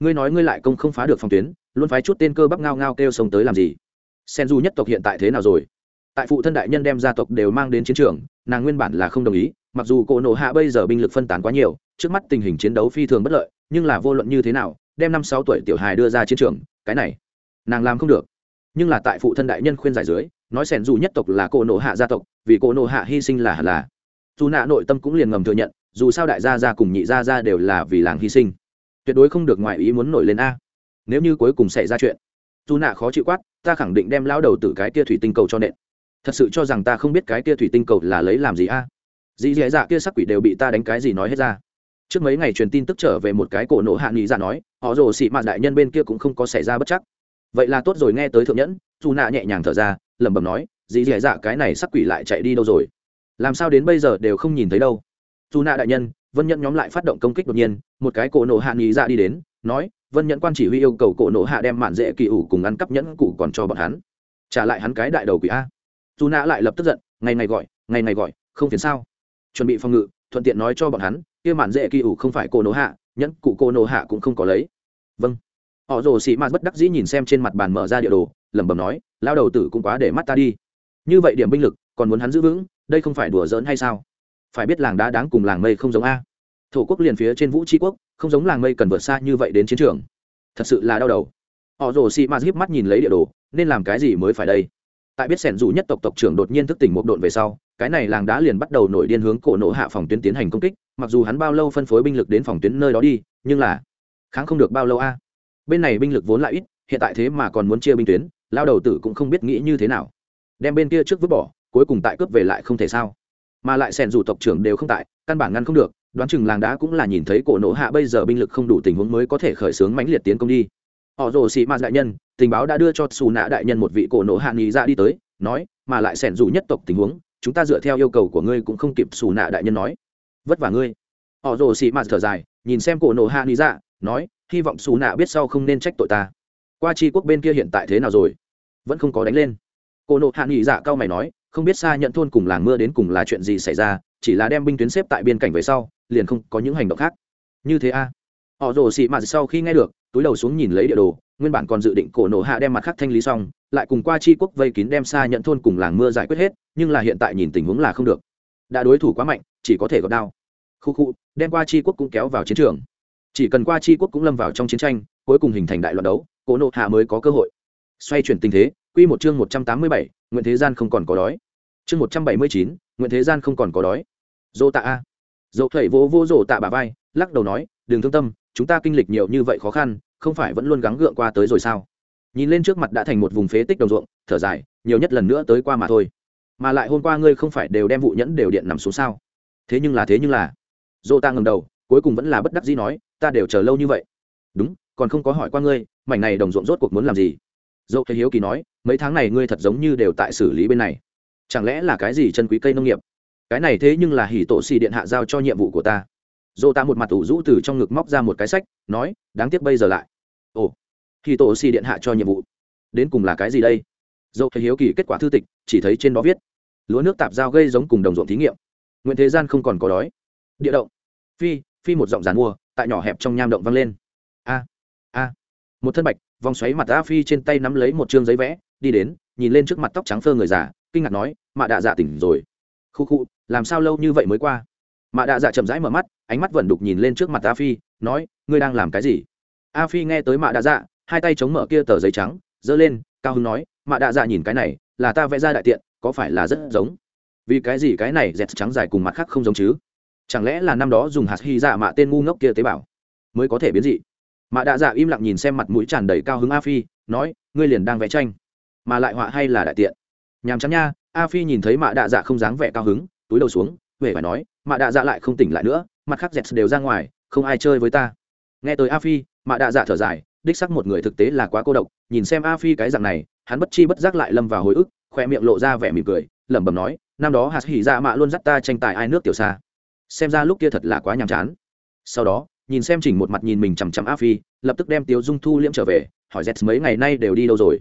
Ngươi nói ngươi lại công không phá được phòng tuyến, luôn phái chút tên cơ bắp ngao ngao kêu sống tới làm gì? Sen du nhất tộc hiện tại thế nào rồi? Tại phụ thân đại nhân đem gia tộc đều mang đến chiến trường, nàng nguyên bản là không đồng ý, mặc dù cổ nộ hạ bây giờ binh lực phân tán quá nhiều, trước mắt tình hình chiến đấu phi thường bất lợi, nhưng là vô luận như thế nào, đem năm sáu tuổi tiểu hài đưa ra chiến trường, cái này nàng làm không được. Nhưng là tại phụ thân đại nhân khuyên giải dưới, nói sẻn dù nhất tộc là cổ nộ hạ gia tộc, vì cổ nộ hạ hy sinh là hẳn là. Dù nạ nội tâm cũng liền ngầm thừa nhận, dù sao đại gia gia cùng nhị gia gia đều là vì làng hy sinh. Tuyệt đối không được ngoài ý muốn nổi lên a. Nếu như cuối cùng xảy ra chuyện, dù nạ khó chịu quát, ta khẳng định đem lao đầu từ cái kia thủy tinh cầu cho nện. Thật sự cho rằng ta không biết cái kia thủy tinh cầu là lấy làm gì a. Dì dì dạ kia sắc quỷ đều bị ta đánh cái gì nói hết ra. Trước mấy ngày truyền tin tức trở về một cái cổ nộ hạ nghị ra dạ nói, họ rồ xị mạt đại nhân bên kia cũng không có xảy ra bất chắc vậy là tốt rồi, nghe tới thượng nhẫn, dù nạ nhẹ nhàng thở ra, lẩm bẩm nói, dì dì dạ cái này sắc quỷ lại chạy đi đâu rồi? Làm sao đến bây giờ đều không nhìn thấy đâu? Dù nạ đại nhân, vân nhẫn nhóm lại phát động công kích đột nhiên, một cái cổ nộ hạ nghị dạ đi đến, nói, vân nhẫn quan chỉ huy yêu cầu cổ nộ hạ đem mạn dễ kỳ ủ cùng ăn cắp nhẫn cụ còn cho bọn hắn. Trả lại hắn cái đại đầu quỷ a. Dù nạ lại lập tức giận, ngày ngày gọi, ngày ngày gọi, không phiền sao? Chuẩn bị phòng ngự, thuận tiện nói cho bọn hắn, kia mạn dễ kỳ ủ không phải cô nổ hạ, nhẫn cụ cô nổ hạ cũng không có lấy. Vâng họ rồ xì mạt bất đắc dĩ nhìn xem trên mặt bàn mở ra địa đồ, lẩm bẩm nói lao đầu tử cũng quá để mắt ta đi. Như vậy điểm binh lực, còn muốn hắn giữ vững, đây không phải đùa giỡn hay sao? Phải biết làng đá đáng cùng làng mây không giống a. Thổ quốc liền phía trên vũ tri quốc, không giống làng mây cần vượt xa như vậy đến chiến trường. Thật sự là đau đầu. Họ rồ xì mạt híp mắt nhìn lấy địa đồ, nên làm cái gì mới phải đây? Tại biết sẻn dù nhất tộc tộc trưởng đột nhiên thức tỉnh một độn về sau, cái này làng đá liền bắt đầu nổi điên hướng cổ nộ hạ phòng tuyến tiến hành công kích, mặc dù hắn bao lâu phân phối binh lực đến phòng tuyến nơi đó đi, nhưng là kháng không được bao lâu a bên này binh lực vốn lại ít, hiện tại thế mà còn muốn chia binh tuyến, lao đầu tử cũng không biết nghĩ như thế nào. Đem bên kia trước vứt bỏ, cuối cùng tại cướp về lại không thể sao. Mà lại sẻn dù tộc trưởng đều không tại, căn bản ngăn không được, đoán chừng làng đá cũng là nhìn thấy cổ nổ hạ bây giờ binh lực không đủ tình huống mới có thể khởi xướng mãnh liệt tiến công đi. Họ rồ sĩ mạt đại nhân, tình báo đã đưa cho xù nạ đại nhân một vị cổ nổ hạ nghỉ ra dạ đi tới, nói, mà lại sẻn dù nhất tộc tình huống, chúng ta dựa theo yêu cầu của ngươi cũng không kịp, xù nạ đại nhân nói. Vất vả ngươi. Họ rồ sĩ mạt thở dài, nhìn xem cổ nổ hạ nghỉ ra dạ, nói hy vọng xù nạ biết sau không nên trách tội ta. Qua tri quốc bên kia hiện tại thế nào rồi? Vẫn không có đánh lên. Cổ nộ hạ nghỉ dạ cao mày nói, không biết xa nhận thôn cùng làng mưa đến cùng là chuyện gì xảy ra, chỉ là đem binh tuyến xếp tại biên cảnh về sau, liền không có những hành động khác. Như thế a. Họ rồ xị mạt sau khi nghe được, túi đầu xuống nhìn lấy địa đồ, nguyên bản còn dự định cổ nổ hạ đem mặt khác thanh lý xong, lại cùng qua chi quốc vây kín đem xa nhận thôn cùng làng mưa giải quyết hết, nhưng là hiện tại nhìn tình huống là không được. Đã đối thủ quá mạnh, chỉ có thể gọt đao. Khu khu, đem qua chi quốc cũng kéo vào chiến trường chỉ cần qua chi quốc cũng lâm vào trong chiến tranh, cuối cùng hình thành đại loạn đấu cổ nộ hạ mới có cơ hội. Xoay chuyển tình thế, quy một chương một trăm tám mươi bảy, nguyện thế gian không còn có đói. Chương một trăm bảy mươi chín, nguyện thế gian không còn có đói. Dô tạ a. Dô thầy vô vô dô tạ bà vai, lắc đầu nói, đừng thương tâm, chúng ta kinh lịch nhiều như vậy khó khăn, không phải vẫn luôn gắng gượng qua tới rồi sao? Nhìn lên trước mặt đã thành một vùng phế tích đồng ruộng, thở dài, nhiều nhất lần nữa tới qua mà thôi. Mà lại hôm qua ngươi không phải đều đem vụ nhẫn đều điện nằm xuống sao? Thế nhưng là, thế nhưng là. Dô ta ngầm đầu, cuối cùng vẫn là bất đắc dĩ nói ta đều chờ lâu như vậy. Đúng, còn không có hỏi qua ngươi, mảnh này đồng ruộng rốt cuộc muốn làm gì? Dẫu thấy hiếu kỳ nói, mấy tháng này ngươi thật giống như đều tại xử lý bên này. Chẳng lẽ là cái gì chân quý cây nông nghiệp? Cái này thế nhưng là hỉ tổ xì điện hạ giao cho nhiệm vụ của ta. Dô ta một mặt ủ rũ từ trong ngực móc ra một cái sách, nói, đáng tiếc bây giờ lại. Ồ, hỉ tổ xì điện hạ cho nhiệm vụ. Đến cùng là cái gì đây? Dẫu thấy hiếu kỳ kết quả thư tịch, chỉ thấy trên đó viết, lúa nước tạp giao gây giống cùng đồng ruộng thí nghiệm. Nguyện thế gian không còn có đói. Địa động. Phi phi một giọng dàn mua tại nhỏ hẹp trong nham động vang lên. A a, một thân bạch, vòng xoáy mặt a phi trên tay nắm lấy một chương giấy vẽ, đi đến, nhìn lên trước mặt tóc trắng phơ người già, kinh ngạc nói, mạ đạ dạ tỉnh rồi. Khu khu, làm sao lâu như vậy mới qua? Mạ đạ dạ chậm rãi mở mắt, ánh mắt vẫn đục nhìn lên trước mặt a phi, nói, ngươi đang làm cái gì? A phi nghe tới mạ đạ dạ hai tay chống mở kia tờ giấy trắng, giơ lên, cao hưng nói, mạ đạ dạ nhìn cái này, là ta vẽ ra đại tiện, có phải là rất giống? Vì cái gì cái này dẹt trắng dài cùng mặt khác không giống chứ? Chẳng lẽ là năm đó dùng hạt hy dạ mạ tên ngu ngốc kia tế bào mới có thể biến dị? Mạ đạ dạ im lặng nhìn xem mặt mũi tràn đầy cao hứng a phi, nói, ngươi liền đang vẽ tranh, mà lại họa hay là đại tiện? Nhàm chán nha. A phi nhìn thấy mạ đạ dạ không dáng vẻ cao hứng, túi đầu xuống huệ phải nói, mạ đạ dạ lại không tỉnh lại nữa, mặt khác dẹt đều ra ngoài, không ai chơi với ta. Nghe tới a phi, mạ đạ dạ thở dài, đích sắc một người thực tế là quá cô độc, nhìn xem a phi cái dạng này, hắn bất chi bất giác lại lâm vào hồi ức khoe miệng lộ ra vẻ mỉm cười, lẩm bẩm nói, năm đó hạt hỉ dạ mạ luôn dắt ta tranh tài ai nước tiểu xa xem ra lúc kia thật là quá nhàm chán. Sau đó, nhìn xem chỉnh một mặt nhìn mình chằm chằm a phi, lập tức đem tiếu dung thu liễm trở về, hỏi z mấy ngày nay đều đi đâu rồi?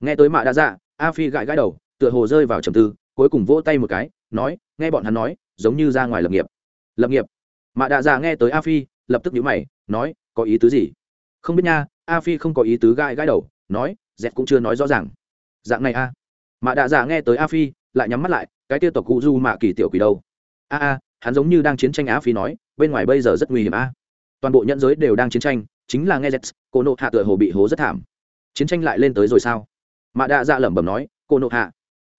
Nghe tới mạ đã dạ a phi gãi gãi đầu, tựa hồ rơi vào trầm tư, cuối cùng vỗ tay một cái, nói, nghe bọn hắn nói, giống như ra ngoài lập nghiệp. Lập nghiệp? Mạ đạ dạ nghe tới a phi, lập tức nhíu mày, nói, có ý tứ gì? Không biết nha, a phi không có ý tứ gãi gãi đầu, nói, z cũng chưa nói rõ ràng. Dạng này a mạ đạ dạ nghe tới a phi, lại nhắm mắt lại, cái tiêu tộc cụ du mạ kỳ tiểu quỷ đâu? A a hắn giống như đang chiến tranh Á phi nói, bên ngoài bây giờ rất nguy hiểm a toàn bộ nhận giới đều đang chiến tranh, chính là nghe z cô nộ hạ tựa hồ bị hố rất thảm. Chiến tranh lại lên tới rồi sao? Mạ đạ dạ lẩm bẩm nói, cô nộ hạ.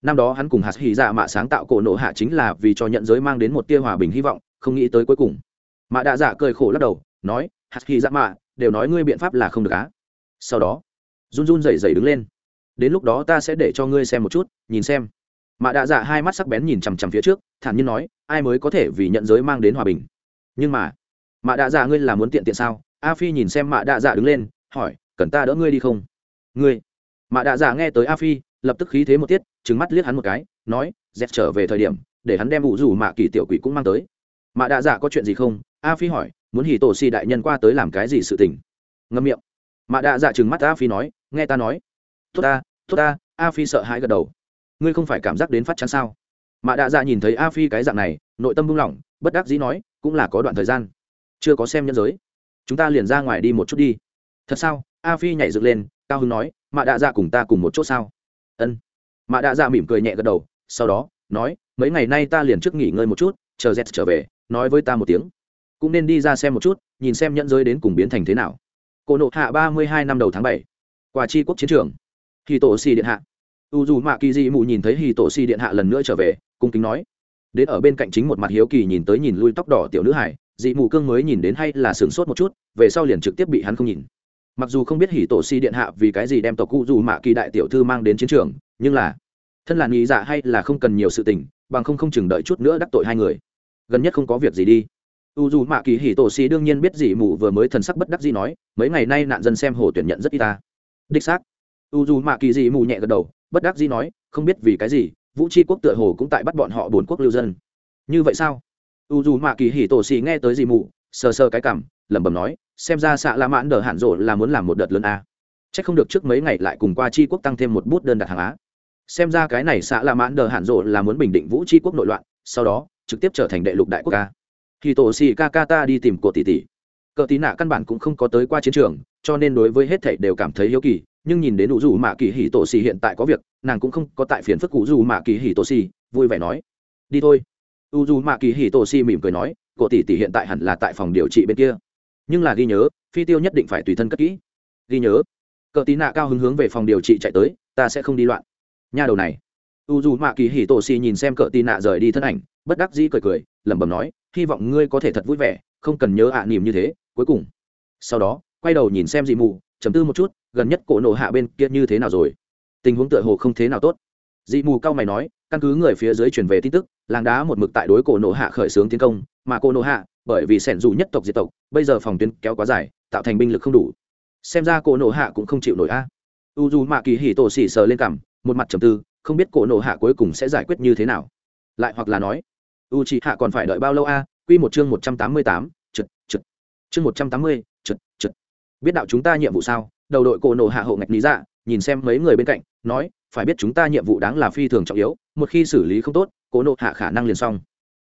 Năm đó hắn cùng hạt hy dạ mạ sáng tạo cổ nộ hạ chính là vì cho nhận giới mang đến một tia hòa bình hy vọng, không nghĩ tới cuối cùng. Mạ đạ dạ cười khổ lắc đầu, nói, hạt hy dạ mạ, đều nói ngươi biện pháp là không được á. Sau đó, run run rẩy rẩy đứng lên. Đến lúc đó ta sẽ để cho ngươi xem một chút, nhìn xem mạ đạ dạ hai mắt sắc bén nhìn chằm chằm phía trước, thản nhiên nói, ai mới có thể vì nhận giới mang đến hòa bình? Nhưng mà mạ đạ dạ ngươi là muốn tiện tiện sao? A phi nhìn xem mạ đạ dạ đứng lên, hỏi, cần ta đỡ ngươi đi không? Ngươi? Mạ đạ dạ nghe tới a phi, lập tức khí thế một tiết trứng mắt liếc hắn một cái, nói dẹp trở về thời điểm, để hắn đem ủ rủ mạ kỳ tiểu quỷ cũng mang tới. Mạ đạ dạ có chuyện gì không? A phi hỏi, muốn hỉ tổ si đại nhân qua tới làm cái gì sự tình? Ngâm miệng. Mạ đạ dạ trừng mắt a phi nói, nghe ta nói. Tốt ta tốt ta. A phi sợ hãi gật đầu ngươi không phải cảm giác đến phát chán sao? Mạ đạ dạ nhìn thấy a phi cái dạng này, nội tâm buông lỏng, bất đắc dĩ nói, cũng là có đoạn thời gian. Chưa có xem nhân giới. Chúng ta liền ra ngoài đi một chút đi. Thật sao? A phi nhảy dựng lên, cao hưng nói mạ đạ dạ cùng ta cùng một chỗ sao? Ân. Mạ đạ dạ mỉm cười nhẹ gật đầu, sau đó, nói, mấy ngày nay ta liền trước nghỉ ngơi một chút, chờ z trở về, nói với ta một tiếng. Cũng nên đi ra xem một chút, nhìn xem nhẫn giới đến cùng biến thành thế nào. Cổ nộ hạ ba mươi hai năm đầu tháng bảy. Quả chi quốc chiến trường. Khi tổ xì điện hạ u dù mạ kỳ dị mù nhìn thấy hì tổ Si điện hạ lần nữa trở về, cung kính nói. Đến ở bên cạnh chính một mặt hiếu kỳ nhìn tới nhìn lui tóc đỏ tiểu nữ hải, dị mù cương mới nhìn đến hay là sửng sốt một chút, về sau liền trực tiếp bị hắn không nhìn. Mặc dù không biết hỉ tổ si điện hạ vì cái gì đem tộc cụ dù mạ kỳ đại tiểu thư mang đến chiến trường, nhưng là thân là nghĩ dạ hay là không cần nhiều sự tình, bằng không không chừng đợi chút nữa đắc tội hai người. Gần nhất không có việc gì đi. U dù mạ kỳ hì tổ Si đương nhiên biết dị mù vừa mới thần sắc bất đắc gì nói, mấy ngày nay nạn dân xem hồ tuyển nhận rất ít ta. Đích xác. U dù mạ kỳ dị mù nhẹ gật đầu bất đắc dĩ nói, không biết vì cái gì, vũ tri quốc tựa hồ cũng tại bắt bọn họ bốn quốc lưu dân. Như vậy sao? U dù mạ kỳ Hỉ tổ xì nghe tới gì mụ sờ sờ cái cảm lẩm bẩm nói, xem ra xạ la mãn đờ hạn rộ là muốn làm một đợt lớn a. C h ắ c không được trước mấy ngày lại cùng qua tri quốc tăng thêm một bút đơn đặt hàng á. Xem ra cái này xạ la mãn đờ hạn rộ là muốn bình định vũ tri quốc nội loạn, sau đó, trực tiếp trở thành đệ lục đại quốc ca thì tổ xì ca ca ta đi tìm cổ tỷ tỷ. Cờ tí nạ căn bản cũng không có tới qua chiến trường, cho nên đối với hết thảy đều cảm thấy hiếu kỳ nhưng nhìn đến ủ dù mạ kỳ hì tổ xì hiện tại có việc, nàng cũng không có tại phiền phức cụ dù mạ kỳ hì tổ xì, vui vẻ nói, đi thôi. U dù mạ kỳ hì tổ xì mỉm cười nói cổ tỷ tỷ hiện tại hẳn là tại phòng điều trị bên kia. Nhưng là ghi nhớ, phi tiêu nhất định phải tùy thân cất kỹ. Ghi nhớ? Cờ tí nạ cao hứng hướng về phòng điều trị chạy tới, ta sẽ không đi loạn. Nha đầu này. U dù mạ kỳ hì tổ xì nhìn xem cờ tí nạ rời đi thân ảnh, bất đắc dĩ cười cười, lẩm bẩm nói, hy vọng ngươi có thể thật vui vẻ, không cần nhớ ạ à như thế, cuối cùng. Sau đó, quay đầu nhìn xem dị mù chấm tư một chút gần nhất cổ nổ hạ bên kia như thế nào rồi? Tình huống tựa hồ không thế nào tốt. Dị mù cao mày nói, căn cứ người phía dưới truyền về tin tức, làng đá một mực tại đối cổ nổ hạ khởi xướng tiến công, mà cổ nổ hạ, bởi vì sẻn dù nhất tộc diệt tộc, bây giờ phòng tuyến kéo quá dài, tạo thành binh lực không đủ. Xem ra cổ nổ hạ cũng không chịu nổi a. U dù mạ kỳ hỉ tổ xỉ sờ lên cằm, một mặt trầm tư, không biết cổ nổ hạ cuối cùng sẽ giải quyết như thế nào. Lại hoặc là nói u chị hạ còn phải đợi bao lâu a? Quy một chương một trăm tám mươi tám trực trực chương một trăm tám mươi trực trực biết đạo chúng ta nhiệm vụ sao? Đầu đội cổ nổ hạ hậu ngạch lý dạ nhìn xem mấy người bên cạnh, nói, phải biết chúng ta nhiệm vụ đáng là phi thường trọng yếu, một khi xử lý không tốt, cổ nổ hạ khả năng liền xong.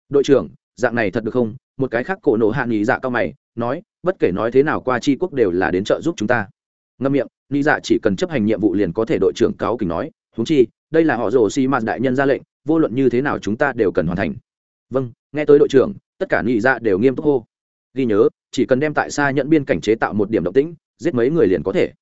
Đội trưởng, dạng này thật được không? Một cái khác cổ nổ hạ nghỉ dạ cao mày, nói, bất kể nói thế nào qua tri quốc đều là đến trợ giúp chúng ta. Ngâm miệng nghĩ dạ chỉ cần chấp hành nhiệm vụ liền có thể đội trưởng cáo kình nói húng chi, đây là họ rồ xi mạt đại nhân ra lệnh, vô luận như thế nào chúng ta đều cần hoàn thành. Vâng nghe tới đội trưởng, tất cả nghĩ dạ đều nghiêm túc hô. Ghi nhớ, chỉ cần đem tại xa nhận biên cảnh chế tạo một điểm động tĩnh giết mấy người liền có thể.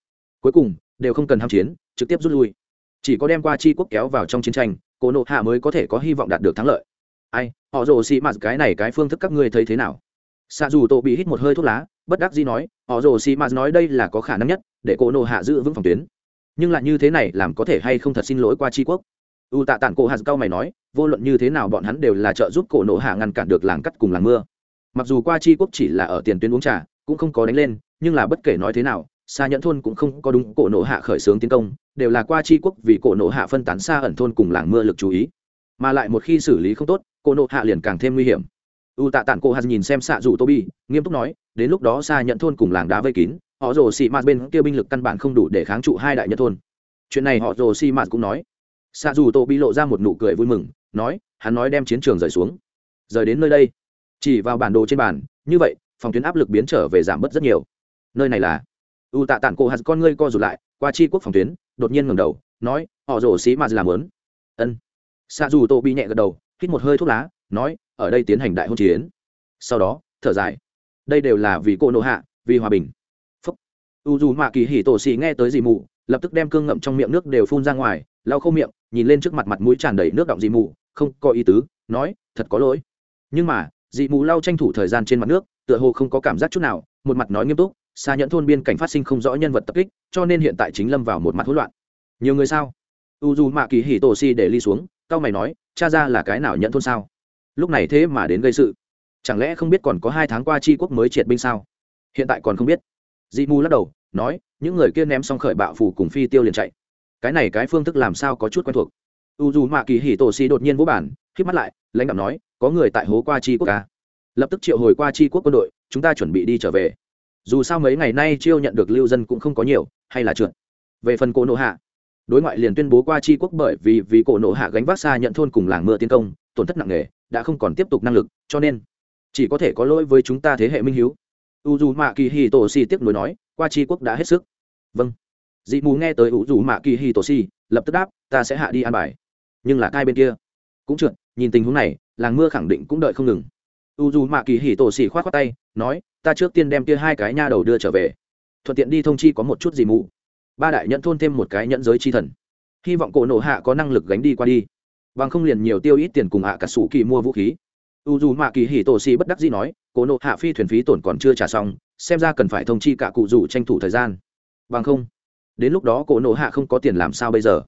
Cuối cùng, đều không cần ham chiến, trực tiếp rút lui. Chỉ có đem qua chi quốc kéo vào trong chiến tranh, cổ nộ hạ mới có thể có hy vọng đạt được thắng lợi. Ai, họ rồ xì mạt, cái này cái phương thức các ngươi thấy thế nào? Xạ dù tổ bị hít một hơi thuốc lá, bất đắc dĩ nói, họ rồ xì mạt nói đây là có khả năng nhất, để cổ nộ hạ giữ vững phòng tuyến. Nhưng lại như thế này, làm có thể hay không thật xin lỗi qua chi quốc? U tạ tản cổ hạt cao mày nói, vô luận như thế nào bọn hắn đều là trợ giúp cổ nộ hạ ngăn cản được làng cắt cùng làng mưa. Mặc dù qua chi quốc chỉ là ở tiền tuyến uống trà cũng không có đánh lên, nhưng là bất kể nói thế nào xa nhẫn thôn cũng không có đúng cổ nộ hạ khởi xướng tiến công, đều là qua chi quốc vì cổ nộ hạ phân tán xa ẩn thôn cùng làng mưa lực chú ý. Mà lại một khi xử lý không tốt, cổ nộ hạ liền càng thêm nguy hiểm. U tạ tản cổ hạt nhìn xem xạ dù tô bi nghiêm túc nói, đến lúc đó xa nhận thôn cùng làng đá vây kín, họ rồ xị mạt bên kia binh lực căn bản không đủ để kháng trụ hai đại nhận thôn. Chuyện này họ rồ xị mạt cũng nói. Xạ dù tô bi lộ ra một nụ cười vui mừng, nói, hắn nói đem chiến trường rời xuống. Rời đến nơi đây. Chỉ vào bản đồ trên bàn, như vậy phòng tuyến áp lực biến trở về giảm bớt rất nhiều. Nơi này là u tạ tản cổ hạt con ngươi co rụt lại, qua chi quốc phòng tuyến, đột nhiên ngầm đầu, nói, họ rổ xí mà làm lớn. Ân. Xa dù tô bị nhẹ gật đầu, hít một hơi thuốc lá, nói, ở đây tiến hành đại hôn chiến. Sau đó, thở dài. Đây đều là vì cô nộ hạ, vì hòa bình. Phúc. U dù mạ kỳ hỉ tổ xì nghe tới gì mù lập tức đem cương ngậm trong miệng nước đều phun ra ngoài, lau khô miệng, nhìn lên trước mặt mặt mũi tràn đầy nước động dị mù không có ý tứ, nói, thật có lỗi. Nhưng mà, dị mù lau tranh thủ thời gian trên mặt nước tựa hồ không có cảm giác chút nào, một mặt nói nghiêm túc, xa nhẫn thôn biên cảnh phát sinh không rõ nhân vật tập kích, cho nên hiện tại chính lâm vào một mặt hỗn loạn. Nhiều người sao? U dù mạ kỳ hỉ tổ si để ly xuống, cao mày nói, cha ra là cái nào nhận thôn sao? Lúc này thế mà đến gây sự. Chẳng lẽ không biết còn có hai tháng qua tri quốc mới triệt binh sao? Hiện tại còn không biết. Dị mù lắc đầu, nói, những người kia ném xong khởi bạo phủ cùng phi tiêu liền chạy. Cái này cái phương thức làm sao có chút quen thuộc? U dù mạ kỳ hỉ tổ si đột nhiên vỗ bản k mắt lại, lãnh đạo nói, có người tại hố qua tri quốc ca lập tức triệu hồi qua tri quốc quân đội, chúng ta chuẩn bị đi trở về. Dù sao mấy ngày nay chiêu nhận được lưu dân cũng không có nhiều, hay là trượt. Về phần cổ nộ hạ, đối ngoại liền tuyên bố qua tri quốc bởi vì vì cổ nộ hạ gánh vác xa nhận thôn cùng làng mưa tiến công, tổn thất nặng nề, đã không còn tiếp tục năng lực, cho nên chỉ có thể có lỗi với chúng ta thế hệ minh hiếu. U dù mạ kỳ hì tổ si tiếp nối nói, qua tri quốc đã hết sức. Vâng. Dị mù nghe tới u dù mạ kỳ hì tổ si lập tức đáp, ta sẽ hạ đi an bài. Nhưng là cai bên kia cũng trượt, nhìn tình huống này, làng mưa khẳng định cũng đợi không ngừng u dù mạ kỳ hỉ tổ xỉ k h o á t khoác tay, nói, ta trước tiên đem kia hai cái nha đầu đưa trở về. Thuận tiện đi thông chi có một chút gì mù. Ba đại nhận thôn thêm một cái nhẫn giới chi thần. Hy vọng cổ nổ hạ có năng lực gánh đi qua đi. Bằng không liền nhiều tiêu ít tiền cùng hạ cả sủ kỳ mua vũ khí. U dù mạ kỳ hỉ tổ xỉ bất đắc dĩ nói, cổ nổ hạ phi thuyền phí tổn còn chưa trả xong, xem ra cần phải thông chi cả cụ rủ tranh thủ thời gian. Bằng không, đến lúc đó cổ nổ hạ không có tiền làm sao bây giờ?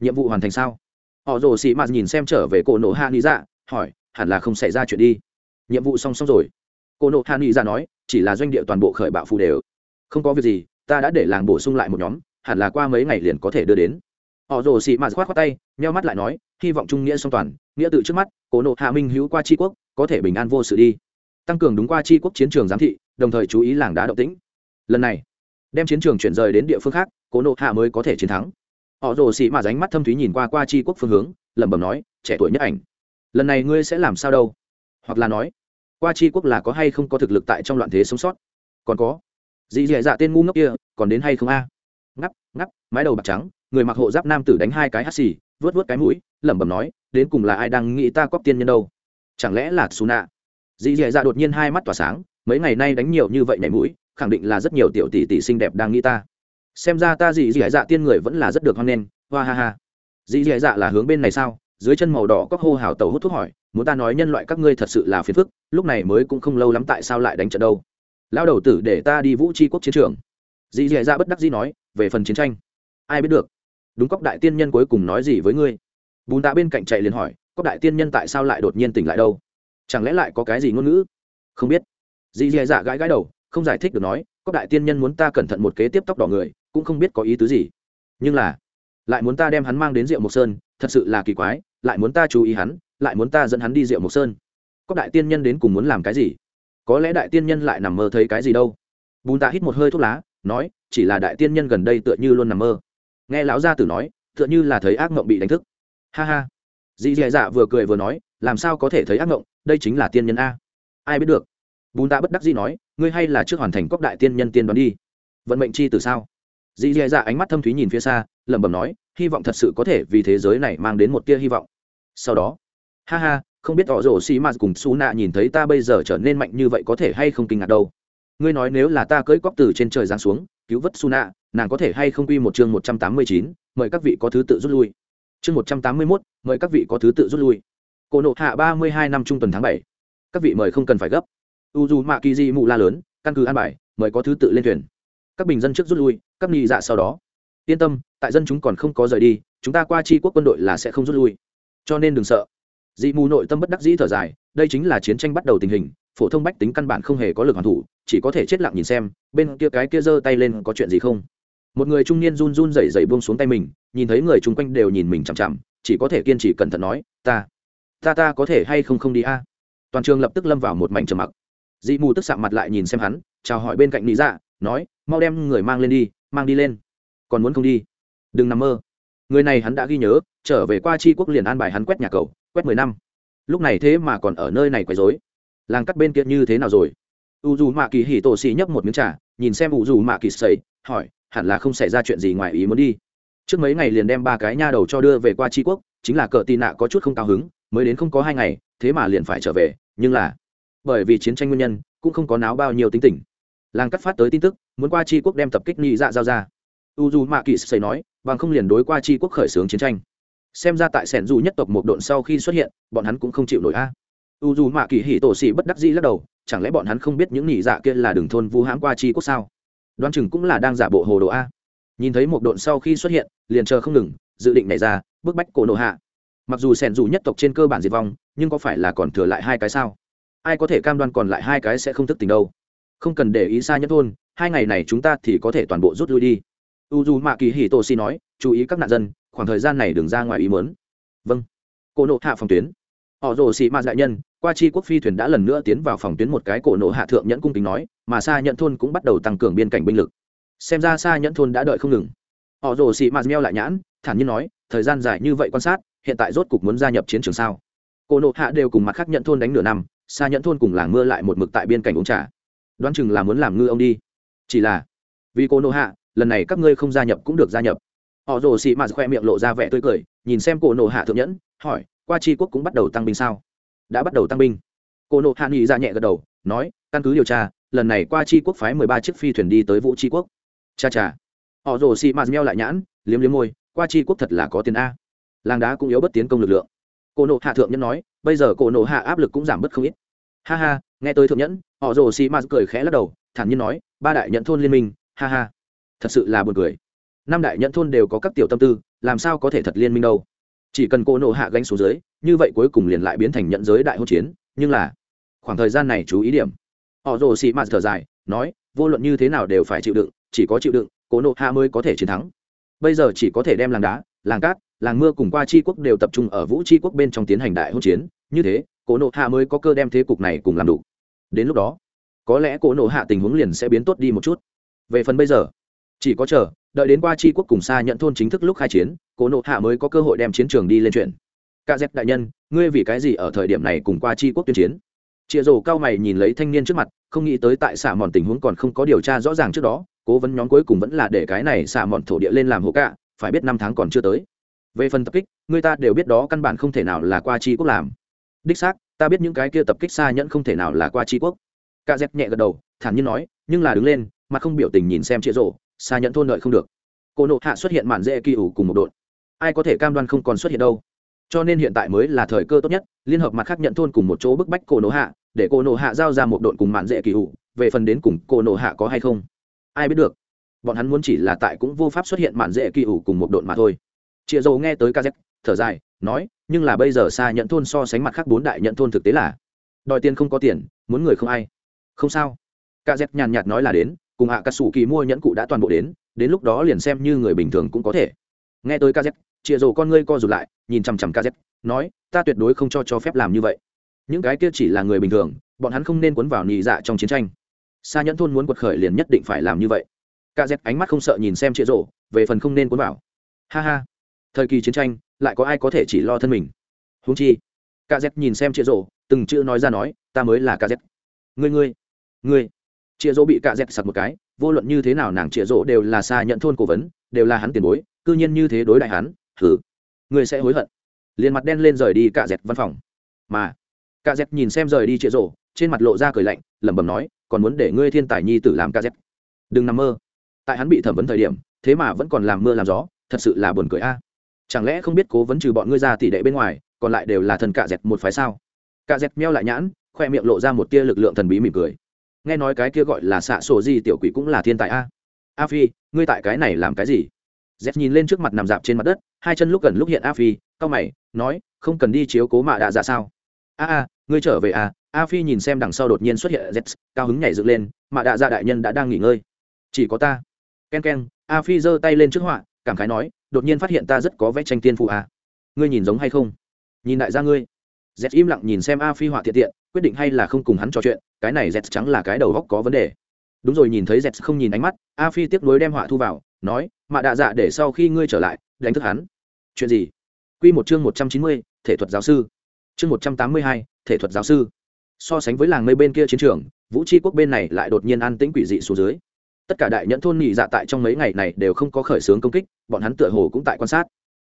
Nhiệm vụ hoàn thành sao? Họ rồ xì mạt nhìn xem trở về cổ nổ hạ lý dạ hỏi, hẳn là không xảy ra chuyện đi nhiệm vụ xong xong rồi. Cô nộ hạ nghĩ ra dạ nói, chỉ là doanh địa toàn bộ khởi bạo phù đều. Không có việc gì, ta đã để làng bổ sung lại một nhóm, hẳn là qua mấy ngày liền có thể đưa đến. Họ rồ xì mạt khoát khoát tay meo mắt lại nói, hy vọng trung nghĩa song toàn, nghĩa tự trước mắt Cố nộ hạ minh hữu qua tri quốc, có thể bình an vô sự đi. Tăng cường đúng qua tri quốc chiến trường giám thị, đồng thời chú ý làng đá động tĩnh. Lần này, đem chiến trường chuyển rời đến địa phương khác Cố nộ hạ mới có thể chiến thắng. Họ rồ xì mạt ránh mắt thâm thúy nhìn qua qua tri quốc phương hướng, lẩm bẩm nói, trẻ tuổi nhất ảnh, lần này ngươi sẽ làm sao đâu? Hoặc là nói, qua tri quốc là có hay không có thực lực tại trong loạn thế sống sót? Còn có dị dạ dạ tên ngu ngốc kia, còn đến hay không a? Ngắp ngắp, mái đầu bạc trắng, người mặc hộ giáp nam tử đánh hai cái hắt xì vớt vớt cái mũi, lẩm bẩm nói, đến cùng là ai đang nghĩ ta cóp tiên nhân đâu? Chẳng lẽ là xù nạ dị dạ dạ đột nhiên hai mắt tỏa sáng, mấy ngày nay đánh nhiều như vậy nhảy mũi, khẳng định là rất nhiều tiểu tỷ tỷ xinh đẹp đang nghĩ ta. Xem ra ta dị dị dạ tiên người vẫn là rất được hoan nghênh, hoa ha ha. Dị dị dạ là hướng bên này sao? Dưới chân màu đỏ có hô hào tàu hút thuốc hỏi muốn ta nói nhân loại các ngươi thật sự là phiền phức, lúc này mới cũng không lâu lắm tại sao lại đánh trận đâu. Lao đầu tử để ta đi vũ tri quốc chiến trường. Dị dì ra dạ bất đắc dĩ nói, về phần chiến tranh. Ai biết được? Đúng cóc đại tiên nhân cuối cùng nói gì với ngươi? Bùn tạ bên cạnh chạy liền hỏi cóc đại tiên nhân tại sao lại đột nhiên tỉnh lại đâu? Chẳng lẽ lại có cái gì ngôn ngữ? Không biết. Dì dì dạ gãi gãi đầu, không giải thích được nói cóc đại tiên nhân muốn ta cẩn thận một kế tiếp tóc đỏ người, cũng không biết có ý tứ gì. Nhưng là, lại muốn ta đem hắn mang đến rượu mộc sơn, thật sự là kỳ quái, lại muốn ta chú ý hắn lại muốn ta dẫn hắn đi rượu mộc sơn. Cóc đại tiên nhân đến cùng muốn làm cái gì? Có lẽ đại tiên nhân lại nằm mơ thấy cái gì đâu. Bùn tạ hít một hơi thuốc lá, nói, chỉ là đại tiên nhân gần đây tựa như luôn nằm mơ. Nghe lão gia tử nói, tựa như là thấy ác mộng bị đánh thức. Ha ha. Dì dì dạ vừa cười vừa nói, làm sao có thể thấy ác mộng? Đây chính là tiên nhân a. Ai biết được? Bùn tạ bất đắc dĩ nói, ngươi hay là trước hoàn thành cóc đại tiên nhân tiên đoán đi. Vận mệnh chi từ sao? Dì dì dạ ánh mắt thâm thúy nhìn phía xa, lẩm bẩm nói, hy vọng thật sự có thể vì thế giới này mang đến một tia hy vọng. Sau đó ha ha, không biết tỏ rổ xì m cùng su nạ nhìn thấy ta bây giờ trở nên mạnh như vậy có thể hay không kinh ngạc đâu. Ngươi nói nếu là ta cưỡi cóc từ trên trời giáng xuống, cứu vớt su nạ, nàng có thể hay không quy một chương một trăm tám mươi chín, mời các vị có thứ tự rút lui. Chương một trăm tám mươi mốt, mời các vị có thứ tự rút lui. Cổ nộ hạ ba mươi hai năm trung tuần tháng bảy. Các vị mời không cần phải gấp. U dù mạ kỳ di mụ la lớn, căn cứ an bài, mời có thứ tự lên thuyền. Các bình dân trước rút lui, các nghị dạ sau đó. Yên tâm, tại dân chúng còn không có rời đi, chúng ta qua chi quốc quân đội là sẽ không rút lui. Cho nên đừng sợ dị mù nội tâm bất đắc dĩ thở dài, đây chính là chiến tranh bắt đầu tình hình, phổ thông bách tính căn bản không hề có lực hoàn thủ, chỉ có thể chết lặng nhìn xem, bên kia cái kia giơ tay lên có chuyện gì không. Một người trung niên run run rẩy rẩy buông xuống tay mình, nhìn thấy người chung quanh đều nhìn mình chằm chằm, chỉ có thể kiên trì cẩn thận nói, ta ta ta có thể hay không không đi a? Toàn trường lập tức lâm vào một mảnh trầm mặc. Dị mù tức sạm mặt lại nhìn xem hắn, chào hỏi bên cạnh lý dạ nói, mau đem người mang lên đi, mang đi lên. Còn muốn không đi? Đừng nằm mơ người này hắn đã ghi nhớ, trở về qua chi quốc liền an bài hắn quét nhà cầu, quét mười năm. Lúc này thế mà còn ở nơi này quấy rối. Làng cắt bên kia như thế nào rồi? U dù mạ kỳ hỉ tổ xì nhấp một miếng trà, nhìn xem u dù mạ kỳ sầy, hỏi, hẳn là không xảy ra chuyện gì ngoài ý muốn đi. Trước mấy ngày liền đem ba cái nha đầu cho đưa về qua tri quốc, chính là cờ tì nạ có chút không cao hứng, mới đến không có hai ngày, thế mà liền phải trở về, nhưng là bởi vì chiến tranh nguyên nhân, cũng không có náo bao nhiêu tính tình. Làng cắt phát tới tin tức, muốn qua tri quốc đem tập kích nhị dạ giao ra. U dù mạ kỳ sầy nói bằng không liền đối qua tri quốc khởi xướng chiến tranh. Xem ra tại sẻn dù nhất tộc một độn sau khi xuất hiện, bọn hắn cũng không chịu nổi a. U dù mạ kỳ hỉ tổ sĩ bất đắc dĩ lắc đầu, chẳng lẽ bọn hắn không biết những nhị dạ kia là đường thôn vu hãm qua chi quốc sao? Đoán chừng cũng là đang giả bộ hồ đồ a. Nhìn thấy một độn sau khi xuất hiện, liền chờ không ngừng, dự định nảy ra, bức bách cổ nộ hạ. Mặc dù sẻn dù nhất tộc trên cơ bản diệt vong, nhưng có phải là còn thừa lại hai cái sao? Ai có thể cam đoan còn lại hai cái sẽ không thức tình đâu? Không cần để ý xa nhất thôn, hai ngày này chúng ta thì có thể toàn bộ rút lui đi u d u mạ kỳ hì tô si nói, chú ý các nạn dân, khoảng thời gian này đừng ra ngoài ý mớn vâng. Cổ nộ hạ phòng tuyến. Họ rồ sĩ mạ đại nhân, qua chi quốc phi thuyền đã lần nữa tiến vào phòng tuyến một cái cổ nộ hạ thượng nhẫn cung kính nói, mà xa nhận thôn cũng bắt đầu tăng cường biên cảnh binh lực. Xem ra xa nhẫn thôn đã đợi không ngừng. Họ rồ sĩ mạ meo lại nhãn, thản nhiên nói, thời gian dài như vậy quan sát, hiện tại rốt cục muốn gia nhập chiến trường sao? Cổ nộ hạ đều cùng mặt khác nhận thôn đánh nửa năm xa nhẫn thôn cùng làng mưa lại một mực tại biên cảnh uống trà. Đoán chừng là muốn làm ngư ông đi. Chỉ là vì cô nộ hạ lần này các ngươi không gia nhập cũng được gia nhập. Họ rồ xì mạt khoe miệng lộ ra vẻ tươi cười, nhìn xem cổ nộ hạ thượng nhẫn, hỏi, qua tri quốc cũng bắt đầu tăng binh sao? Đã bắt đầu tăng binh. Cổ nộ hạ nghị ra nhẹ gật đầu, nói, căn cứ điều tra, lần này qua tri quốc phái mười ba chiếc phi thuyền đi tới vũ tri quốc. Cha cha. Họ rồ xì mạt meo lại nhãn, liếm liếm môi, qua tri quốc thật là có tiền a. Làng đá cũng yếu bất tiến công lực lượng. Cổ nộ hạ thượng nhẫn nói, bây giờ cổ nộ hạ áp lực cũng giảm bớt không ít. Ha ha, nghe tới thượng nhẫn, họ rồ xì mạt cười khẽ lắc đầu, thản nhiên nói, ba đại nhận thôn liên minh, ha ha thật sự là buồn cười. Năm đại nhận thôn đều có các tiểu tâm tư, làm sao có thể thật liên minh đâu? Chỉ cần cô nộ hạ gánh xuống dưới, như vậy cuối cùng liền lại biến thành nhận giới đại hỗn chiến, nhưng là, khoảng thời gian này chú ý điểm. Họ rồ xị mạt thở dài, nói, vô luận như thế nào đều phải chịu đựng, chỉ có chịu đựng, cô nộ hạ mới có thể chiến thắng. Bây giờ chỉ có thể đem làng đá, làng cát, làng mưa cùng qua tri quốc đều tập trung ở vũ tri quốc bên trong tiến hành đại hỗn chiến, như thế, cô nộ hạ mới có cơ đem thế cục này cùng làm đủ. Đến lúc đó, có lẽ cô nộ hạ tình huống liền sẽ biến tốt đi một chút. Về phần bây giờ chỉ có chờ, đợi đến qua tri quốc cùng xa nhận thôn chính thức lúc khai chiến, cố nộ hạ mới có cơ hội đem chiến trường đi lên chuyện. Ca dép đại nhân, ngươi vì cái gì ở thời điểm này cùng qua tri quốc tuyên chiến? Chịa rổ cao mày nhìn lấy thanh niên trước mặt, không nghĩ tới tại xả mòn tình huống còn không có điều tra rõ ràng trước đó, cố vấn nhóm cuối cùng vẫn là để cái này xả mòn thổ địa lên làm hộ cả phải biết năm tháng còn chưa tới. Về phần tập kích, người ta đều biết đó căn bản không thể nào là qua tri quốc làm. Đích xác, ta biết những cái kia tập kích xa nhẫn không thể nào là qua tri quốc. Ca dép nhẹ gật đầu, thản nhiên nói, nhưng là đứng lên mà không biểu tình nhìn xem chịa rổ xa nhận thôn lợi không được. Cô nộ hạ xuất hiện mạn dễ kỳ ủ cùng một đội. Ai có thể cam đoan không còn xuất hiện đâu. Cho nên hiện tại mới là thời cơ tốt nhất, liên hợp mặt khác nhận thôn cùng một chỗ bức bách cô nộ hạ, để cô nộ hạ giao ra một đội cùng mạn dễ kỳ ủ, về phần đến cùng cô nộ hạ có hay không? Ai biết được. Bọn hắn muốn chỉ là tại cũng vô pháp xuất hiện mạn dễ kỳ ủ cùng một đội mà thôi. Chịa dầu nghe tới kz thở dài, nói, nhưng là bây giờ xa nhận thôn so sánh mặt khác bốn đại nhận thôn thực tế là, đòi tiền không có tiền, muốn người không ai. Không sao. Kz nhàn nhạt nói là đến cùng hạ cà sủ kỳ mua nhẫn cụ đã toàn bộ đến đến lúc đó liền xem như người bình thường cũng có thể. Nghe tới kz chịa dầu con ngươi co rụt lại, nhìn chằm chằm kz nói, ta tuyệt đối không cho cho phép làm như vậy. Những cái kia chỉ là người bình thường, bọn hắn không nên cuốn vào nhị dạ trong chiến tranh. Xa nhẫn thôn muốn quật khởi liền nhất định phải làm như vậy. Kz ánh mắt không sợ nhìn xem chịa rổ, về phần không nên cuốn vào. Ha ha, thời kỳ chiến tranh, lại có ai có thể chỉ lo thân mình? Húng chi kz nhìn xem chịa rổ, từng chữ nói ra nói, ta mới là kz ngươi ngươi ngươi chịa rỗ bị cạ dẹp sặc một cái, vô luận như thế nào nàng chịa rỗ đều là xa nhận thôn cố vấn, đều là hắn tiền bối, cư nhiên như thế đối đại hắn thử ngươi sẽ hối hận. Liền mặt đen lên rời đi cạ dẹt văn phòng. Mà, cạ dẹt nhìn xem rời đi chịa rỗ, trên mặt lộ ra cười lạnh, lẩm bẩm nói, còn muốn để ngươi thiên tài nhi tử làm cạ dẹt? Đừng nằm mơ. Tại hắn bị thẩm vấn thời điểm, thế mà vẫn còn làm mưa làm gió, thật sự là buồn cười a. Chẳng lẽ không biết cố vấn trừ bọn ngươi ra tỷ đệ bên ngoài, còn lại đều là thần cạ dẹt một phái sao? Cạ dẹt meo lại nhãn, khoe miệng lộ ra một tia lực lượng thần bí mỉm cười nghe nói cái kia gọi là xạ sổ gì tiểu quỷ cũng là thiên tài a. A phi, ngươi tại cái này làm cái gì? Z nhìn lên trước mặt nằm dạp trên mặt đất, hai chân lúc gần lúc hiện a phi, cau mày, nói, không cần đi chiếu cố mạ đạ dạ sao? A a, ngươi trở về a a phi nhìn xem đằng sau đột nhiên xuất hiện z cao hứng nhảy dựng lên, mạ đạ dạ đại nhân đã đang nghỉ ngơi. Chỉ có ta. K e n k e n a phi giơ tay lên trước họa, cảm khái nói, đột nhiên phát hiện ta rất có vẽ tranh tiên phụ à. ngươi nhìn giống hay không? Nhìn đại gia ngươi z im lặng nhìn xem a phi họa thiện tiện, quyết định hay là không cùng hắn trò chuyện, cái này z trắng là cái đầu góc có vấn đề. Đúng rồi, nhìn thấy z không nhìn ánh mắt, a phi tiếp nối đem họa thu vào, nói, mạ đạ dạ để sau khi ngươi trở lại, đánh thức hắn. Chuyện gì? Q một chương một trăm chín mươi, thể thuật giáo sư. Chương một trăm tám mươi hai, thể thuật giáo sư. So sánh với làng mây bên kia chiến trường, vũ tri quốc bên này lại đột nhiên an tĩnh quỷ dị xuống dưới. Tất cả đại nhẫn thôn nhị dạ tại trong mấy ngày này đều không có khởi xướng công kích, bọn hắn tựa hồ cũng tại quan sát.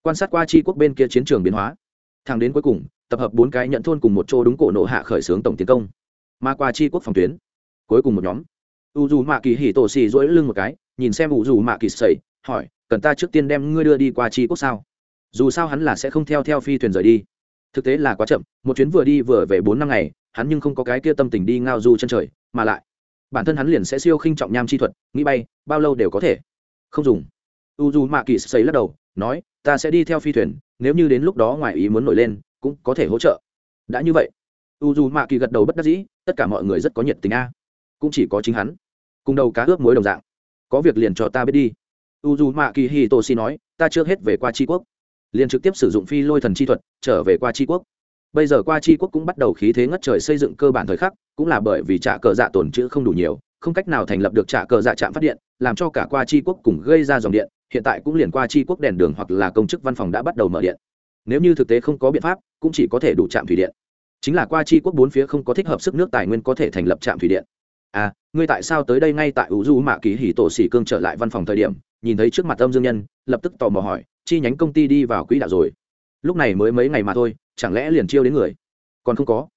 Quan sát qua chi quốc bên kia chiến trường biến hóa. Thẳng đến cuối cùng tập hợp bốn cái nhận thôn cùng một chỗ đúng cổ nộ hạ khởi xướng tổng tiến công. Mà qua chi quốc phòng tuyến. Cuối cùng một nhóm. U dù mạ kỳ hỉ tổ xì dỗi lưng một cái, nhìn xem u dù mạ kỳ sẩy, hỏi, cần ta trước tiên đem ngươi đưa đi qua chi quốc sao? Dù sao hắn là sẽ không theo theo phi thuyền rời đi. Thực tế là quá chậm, một chuyến vừa đi vừa về bốn năm ngày, hắn nhưng không có cái kia tâm tình đi ngao du chân trời, mà lại, bản thân hắn liền sẽ siêu khinh trọng nham chi thuật, nghĩ bay, bao lâu đều có thể. Không dùng. U dù mạ kỳ sẩy lắc đầu, nói, ta sẽ đi theo phi thuyền, nếu như đến lúc đó ngoài ý muốn nổi lên cũng có thể hỗ trợ. Đã như vậy u dù mạ kỳ gật đầu bất đắc dĩ, tất cả mọi người rất có nhiệt tình a. Cũng chỉ có chính hắn. Cùng đầu cá ướp mối đồng dạng. Có việc liền cho ta biết đi. U dù mạ kỳ hi tô si nói, ta chưa hết về qua tri quốc. Liền trực tiếp sử dụng phi lôi thần chi thuật, trở về qua tri quốc. Bây giờ qua tri quốc cũng bắt đầu khí thế ngất trời xây dựng cơ bản thời khắc, cũng là bởi vì trả cờ dạ tồn chữ không đủ nhiều, không cách nào thành lập được trả cờ dạ trạm phát điện, làm cho cả qua tri quốc cùng gây ra dòng điện, hiện tại cũng liền qua tri quốc đèn đường hoặc là công chức văn phòng đã bắt đầu mở điện nếu như thực tế không có biện pháp, cũng chỉ có thể đủ trạm thủy điện. Chính là qua Chi quốc bốn phía không có thích hợp sức nước tài nguyên có thể thành lập trạm thủy điện. À ngươi tại sao tới đây ngay tại ủ du mạ Kỳ hỉ tổ xỉ cương trở lại văn phòng thời điểm, nhìn thấy trước mặt âm dương nhân, lập tức tò mò hỏi, chi nhánh công ty đi vào quỹ đạo rồi? Lúc này mới mấy ngày mà thôi, chẳng lẽ liền chiêu đến người? Còn không có.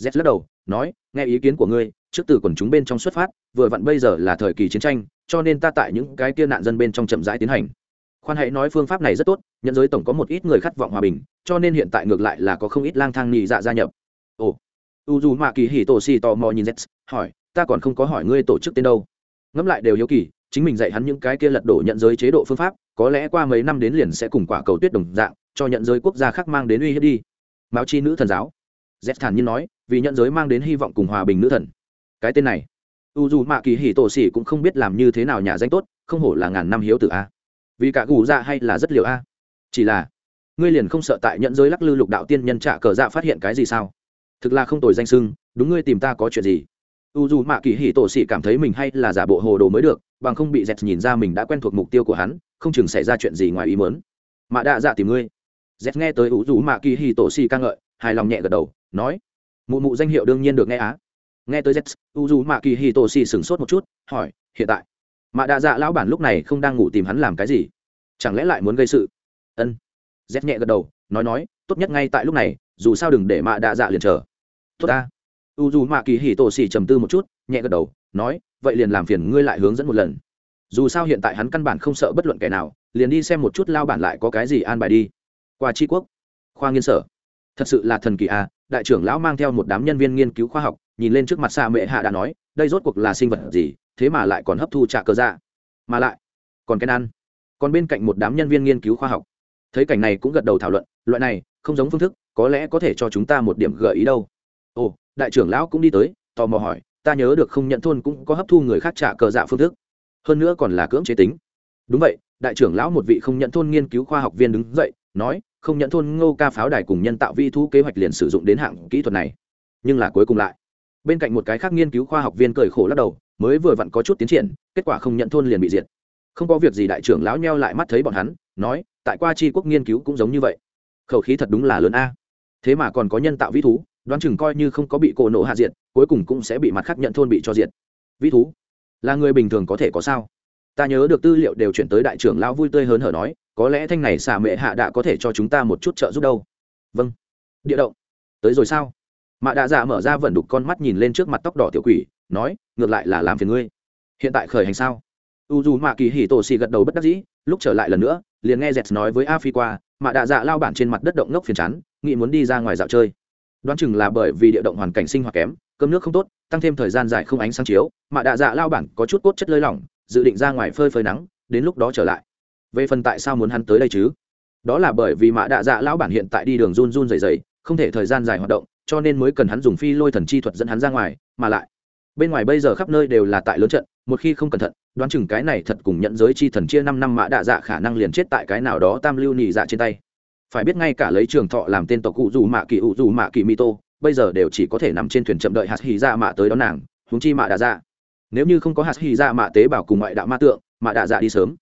Z lắc đầu, nói, nghe ý kiến của ngươi, trước từ quần chúng bên trong xuất phát, vừa vặn bây giờ là thời kỳ chiến tranh, cho nên ta tại những cái kia nạn dân bên trong chậm rãi tiến hành khoan hãy nói phương pháp này rất tốt, nhận giới tổng có một ít người khát vọng hòa bình, cho nên hiện tại ngược lại là có không ít lang thang nhị dạ gia nhập. Ồ u dù mạ kỳ hỉ tổ xì tò mò nhìn z hỏi, ta còn không có hỏi ngươi tổ chức tên đâu. Ngẫm lại đều hiếu kỳ, chính mình dạy hắn những cái kia lật đổ nhận giới chế độ phương pháp, có lẽ qua mấy năm đến liền sẽ cùng quả cầu tuyết đồng dạng, cho nhận giới quốc gia khác mang đến uy hiếp đi. Báo chi nữ thần giáo. Z thản nhiên nói, vì nhận giới mang đến hy vọng cùng hòa bình nữ thần. Cái tên này u dù mạ kỳ hì tổ xỉ cũng không biết làm như thế nào nhà danh tốt, không hổ là ngàn năm hiếu tử a vì cả gù dạ hay là rất liều a? Chỉ là, ngươi liền không sợ tại nhận giới lắc lư lục đạo tiên nhân trạ cờ dạ phát hiện cái gì sao? Thực là không tồi danh sưng, đúng ngươi tìm ta có chuyện gì? U dù mạ kỳ hỉ tổ xỉ cảm thấy mình hay là giả bộ hồ đồ mới được, bằng không bị dẹt nhìn ra mình đã quen thuộc mục tiêu của hắn, không chừng xảy ra chuyện gì ngoài ý mớn mạ đạ dạ tìm ngươi. Dẹt nghe tới u dù mạ kỳ hỉ tổ xỉ ca ngợi, hài lòng nhẹ gật đầu, nói, mụ mụ danh hiệu đương nhiên được nghe á. Nghe tới z u dù mạ kỳ hì tổ xì sửng sốt một chút, hỏi, hiện tại mạ đạ dạ lão bản lúc này không đang ngủ tìm hắn làm cái gì? Chẳng lẽ lại muốn gây sự? Ân. Z nhẹ gật đầu, nói nói, tốt nhất ngay tại lúc này, dù sao đừng để mạ đạ dạ liền chờ. Tốt ta. U dù mạ kỳ hì tổ xì trầm tư một chút, nhẹ gật đầu, nói, vậy liền làm phiền ngươi lại hướng dẫn một lần. Dù sao hiện tại hắn căn bản không sợ bất luận kẻ nào, liền đi xem một chút lao bản lại có cái gì an bài đi. Qua tri quốc. Khoa nghiên sở. Thật sự là thần kỳ à đại trưởng lão mang theo một đám nhân viên nghiên cứu khoa học, nhìn lên trước mặt xa mệ hạ đã nói, đây rốt cuộc là sinh vật gì? Thế mà lại còn hấp thu trả cơ dạ. Mà lại, còn cái ăn còn bên cạnh một đám nhân viên nghiên cứu khoa học. Thấy cảnh này cũng gật đầu thảo luận, loại này không giống phương thức, có lẽ có thể cho chúng ta một điểm gợi ý đâu. Ồ, đại trưởng lão cũng đi tới, tò mò hỏi, ta nhớ được không nhận thôn cũng có hấp thu người khác trả cờ dạ phương thức. Hơn nữa còn là cưỡng chế tính. Đúng vậy, đại trưởng lão một vị không nhận thôn nghiên cứu khoa học viên đứng dậy, nói, không nhận thôn ngô ca pháo đài cùng nhân tạo vi thu kế hoạch liền sử dụng đến hạng kỹ thuật này. Nhưng là cuối cùng lại. Bên cạnh một cái khác nghiên cứu khoa học viên cười khổ lắc đầu mới vừa vặn có chút tiến triển, kết quả không nhận thôn liền bị diệt. Không có việc gì đại trưởng lão nheo lại mắt thấy bọn hắn, nói, tại qua tri quốc nghiên cứu cũng giống như vậy. Khẩu khí thật đúng là lớn a. Thế mà còn có nhân tạo vĩ thú, đoán chừng coi như không có bị cổ nổ hạ diệt, cuối cùng cũng sẽ bị mặt khác nhận thôn bị cho diệt. Vĩ thú, là người bình thường có thể có sao? Ta nhớ được tư liệu đều chuyển tới đại trưởng lão vui tươi hớn hở nói, có lẽ thanh này xả mệ hạ đã có thể cho chúng ta một chút trợ giúp đâu. Vâng. Địa động. Tới rồi sao? Mạ đạ dạ mở ra vẩn đục con mắt nhìn lên trước mặt tóc đỏ tiểu quỷ nói, ngược lại là làm phiền ngươi. Hiện tại khởi hành sao? U dù mạ kỳ hỉ tổ xì gật đầu bất đắc dĩ, lúc trở lại lần nữa, liền nghe dẹt nói với a phi qua mạ đạ dạ lao bản trên mặt đất động ngốc phiền chán, nghĩ muốn đi ra ngoài dạo chơi. Đoán chừng là bởi vì địa động hoàn cảnh sinh hoạt kém, cơm nước không tốt, tăng thêm thời gian dài không ánh sáng chiếu mạ đạ dạ lao bản có chút cốt chất lơi lỏng, dự định ra ngoài phơi phơi nắng, đến lúc đó trở lại. Về phần tại sao muốn hắn tới đây chứ? Đó là bởi vì mạ đạ dạ lão bản hiện tại đi đường run run dày dày không thể thời gian dài hoạt động, cho nên mới cần hắn dùng phi lôi thần chi thuật dẫn hắn ra ngoài, mà lại bên ngoài bây giờ khắp nơi đều là tại lớn trận, một khi không cẩn thận, đoán chừng cái này thật cùng nhận giới chi thần chia năm năm mã đạ dạ khả năng liền chết tại cái nào đó tam lưu nhị dạ trên tay. Phải biết ngay cả lấy trường thọ làm tên tộc cụ dù mạ kỳ ủ dù mạ kỳ mi tô, bây giờ đều chỉ có thể nằm trên thuyền chậm đợi hạt hì dạ mạ tới đón nàng húng chi mạ đạ dạ. Nếu như không có hạt hì dạ mạ tế bảo cùng ngoại đạo ma tượng, mạ đạ dạ đi sớm.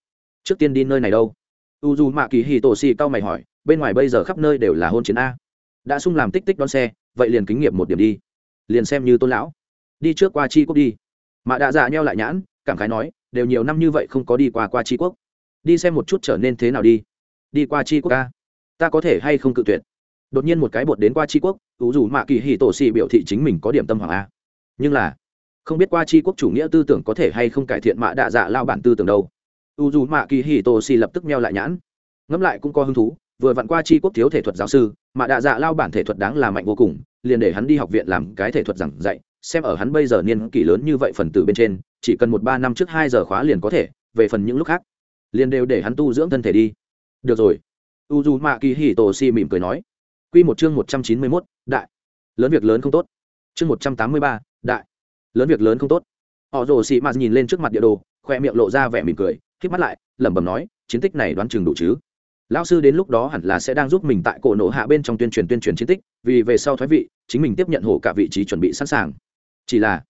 Trước tiên đi nơi này đâu? U dù mạ kỳ hì tổ xì cao mày hỏi, bên ngoài bây giờ khắp nơi đều là hôn chiến a. Đã sung làm tích tích đón xe, vậy liền kính nghiệp một điểm đi. Liền xem như tôn lão đi trước qua chi quốc đi. Mạ đạ dạ nheo lại nhãn, cảm khái nói, đều nhiều năm như vậy không có đi qua qua chi quốc. Đi xem một chút trở nên thế nào đi. Đi qua chi quốc ca ta có thể hay không cự tuyệt? Đột nhiên một cái bột đến qua chi quốc ủ dù mạ kỳ hì tổ xì biểu thị chính mình có điểm tâm hoàng a. Nhưng là, không biết qua chi quốc chủ nghĩa tư tưởng có thể hay không cải thiện mạ đạ dạ lao bản tư tưởng đâu. U dù mạ kỳ hì tổ xì lập tức meo lại nhãn. Ngẫm lại cũng có hứng thú, vừa vặn qua chi quốc thiếu thể thuật giáo sư mạ đạ dạ lao bản thể thuật đáng là mạnh vô cùng, liền để hắn đi học viện làm cái thể thuật giảng dạy xem ở hắn bây giờ niên kỷ lớn như vậy phần tử bên trên, chỉ cần một ba năm trước hai giờ khóa liền có thể, về phần những lúc khác, liền đều để hắn tu dưỡng thân thể đi. Được rồi. U dù mạ kỳ hì tổ si mỉm cười nói. Q một chương một trăm chín mươi mốt, đại. Lớn việc lớn không tốt. Chương một trăm tám mươi ba, đại. Lớn việc lớn không tốt. Họ rồ xị mạt nhìn lên trước mặt địa đồ, khoe miệng lộ ra vẻ mỉm cười k h mắt lại, lẩm bẩm nói, chiến tích này đoán chừng đủ chứ? Lão sư đến lúc đó hẳn là sẽ đang giúp mình tại cổ nổ hạ bên trong tuyên truyền tuyên truyền chiến tích, vì về sau thoái vị, chính mình tiếp nhận hổ cả vị trí chuẩn bị sẵn sàng chỉ là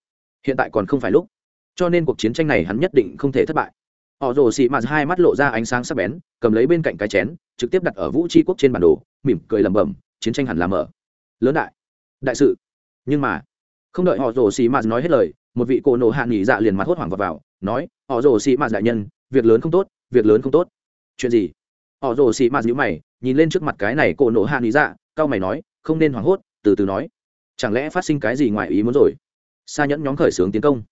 hiện tại còn không phải lúc. Cho nên cuộc chiến tranh này hắn nhất định không thể thất bại. Họ rồ xị mạt hai mắt lộ ra ánh sáng sắc bén cầm lấy bên cạnh cái chén trực tiếp đặt ở vũ tri quốc trên bản đồ mỉm cười lẩm bẩm chiến tranh hẳn là mở. Lớn đại. Đại sự. Nhưng mà không đợi họ rồ xị mạt nói hết lời một vị cổ nổ hạ nghỉ dạ liền mặt hốt hoảng vào, vào nói họ rồ xị mạt đại nhân việc lớn không tốt việc lớn không tốt. Chuyện gì? Họ rồ xị mạt nhữ mày nhìn lên trước mặt cái này cổ nổ hạ nghỉ dạ cao mày nói không nên hoảng hốt từ từ nói. Chẳng lẽ phát sinh cái gì ngoài ý muốn rồi? Xa nhẫn nhóm khởi xướng tiến công.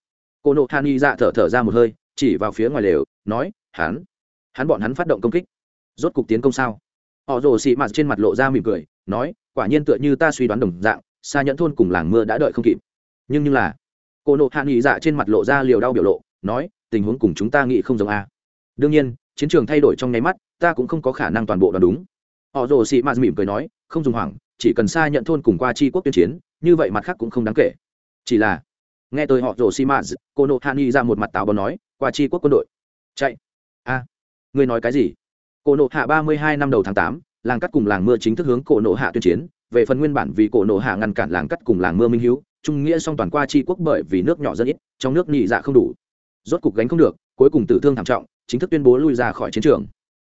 Cô nộ hàn y dạ thở thở ra một hơi, chỉ vào phía ngoài lều, nói, hắn hắn bọn hắn phát động công kích. Rốt cục tiến công sao? Họ rồ xị mặt trên mặt lộ ra mỉm cười, nói, quả nhiên tựa như ta suy đoán đồng dạng xa nhẫn thôn cùng làng mưa đã đợi không kịp. Nhưng như là, cô nộ hàn y dạ trên mặt lộ ra liều đau biểu lộ, nói, tình huống cùng chúng ta nghĩ không giống a. Đương nhiên, chiến trường thay đổi trong nháy mắt, ta cũng không có khả năng toàn bộ đoán đúng. Họ rồ xị mạt mỉm cười nói, không dùng hoảng, chỉ cần xa nhận thôn cùng qua chi quốc tuyên chiến, như vậy mặt khác cũng không đáng kể. Chỉ là nghe tôi họ rồ xị mạt cô nộ hạ nghi ra một mặt táo bón nói qua chi quốc quân đội. Chạy. A à, ngươi nói cái gì? Cổ nộ hạ ba mươi hai năm đầu tháng tám làng cắt cùng làng mưa chính thức hướng cổ nộ hạ tuyên chiến. Về phần nguyên bản vì cổ nộ hạ ngăn cản làng cắt cùng làng mưa minh hữu trung nghĩa song toàn qua chi quốc bởi vì nước nhỏ rất ít trong nước nhị dạ không đủ. Rốt cục gánh không được cuối cùng tử thương thảm trọng chính thức tuyên bố lui ra khỏi chiến trường.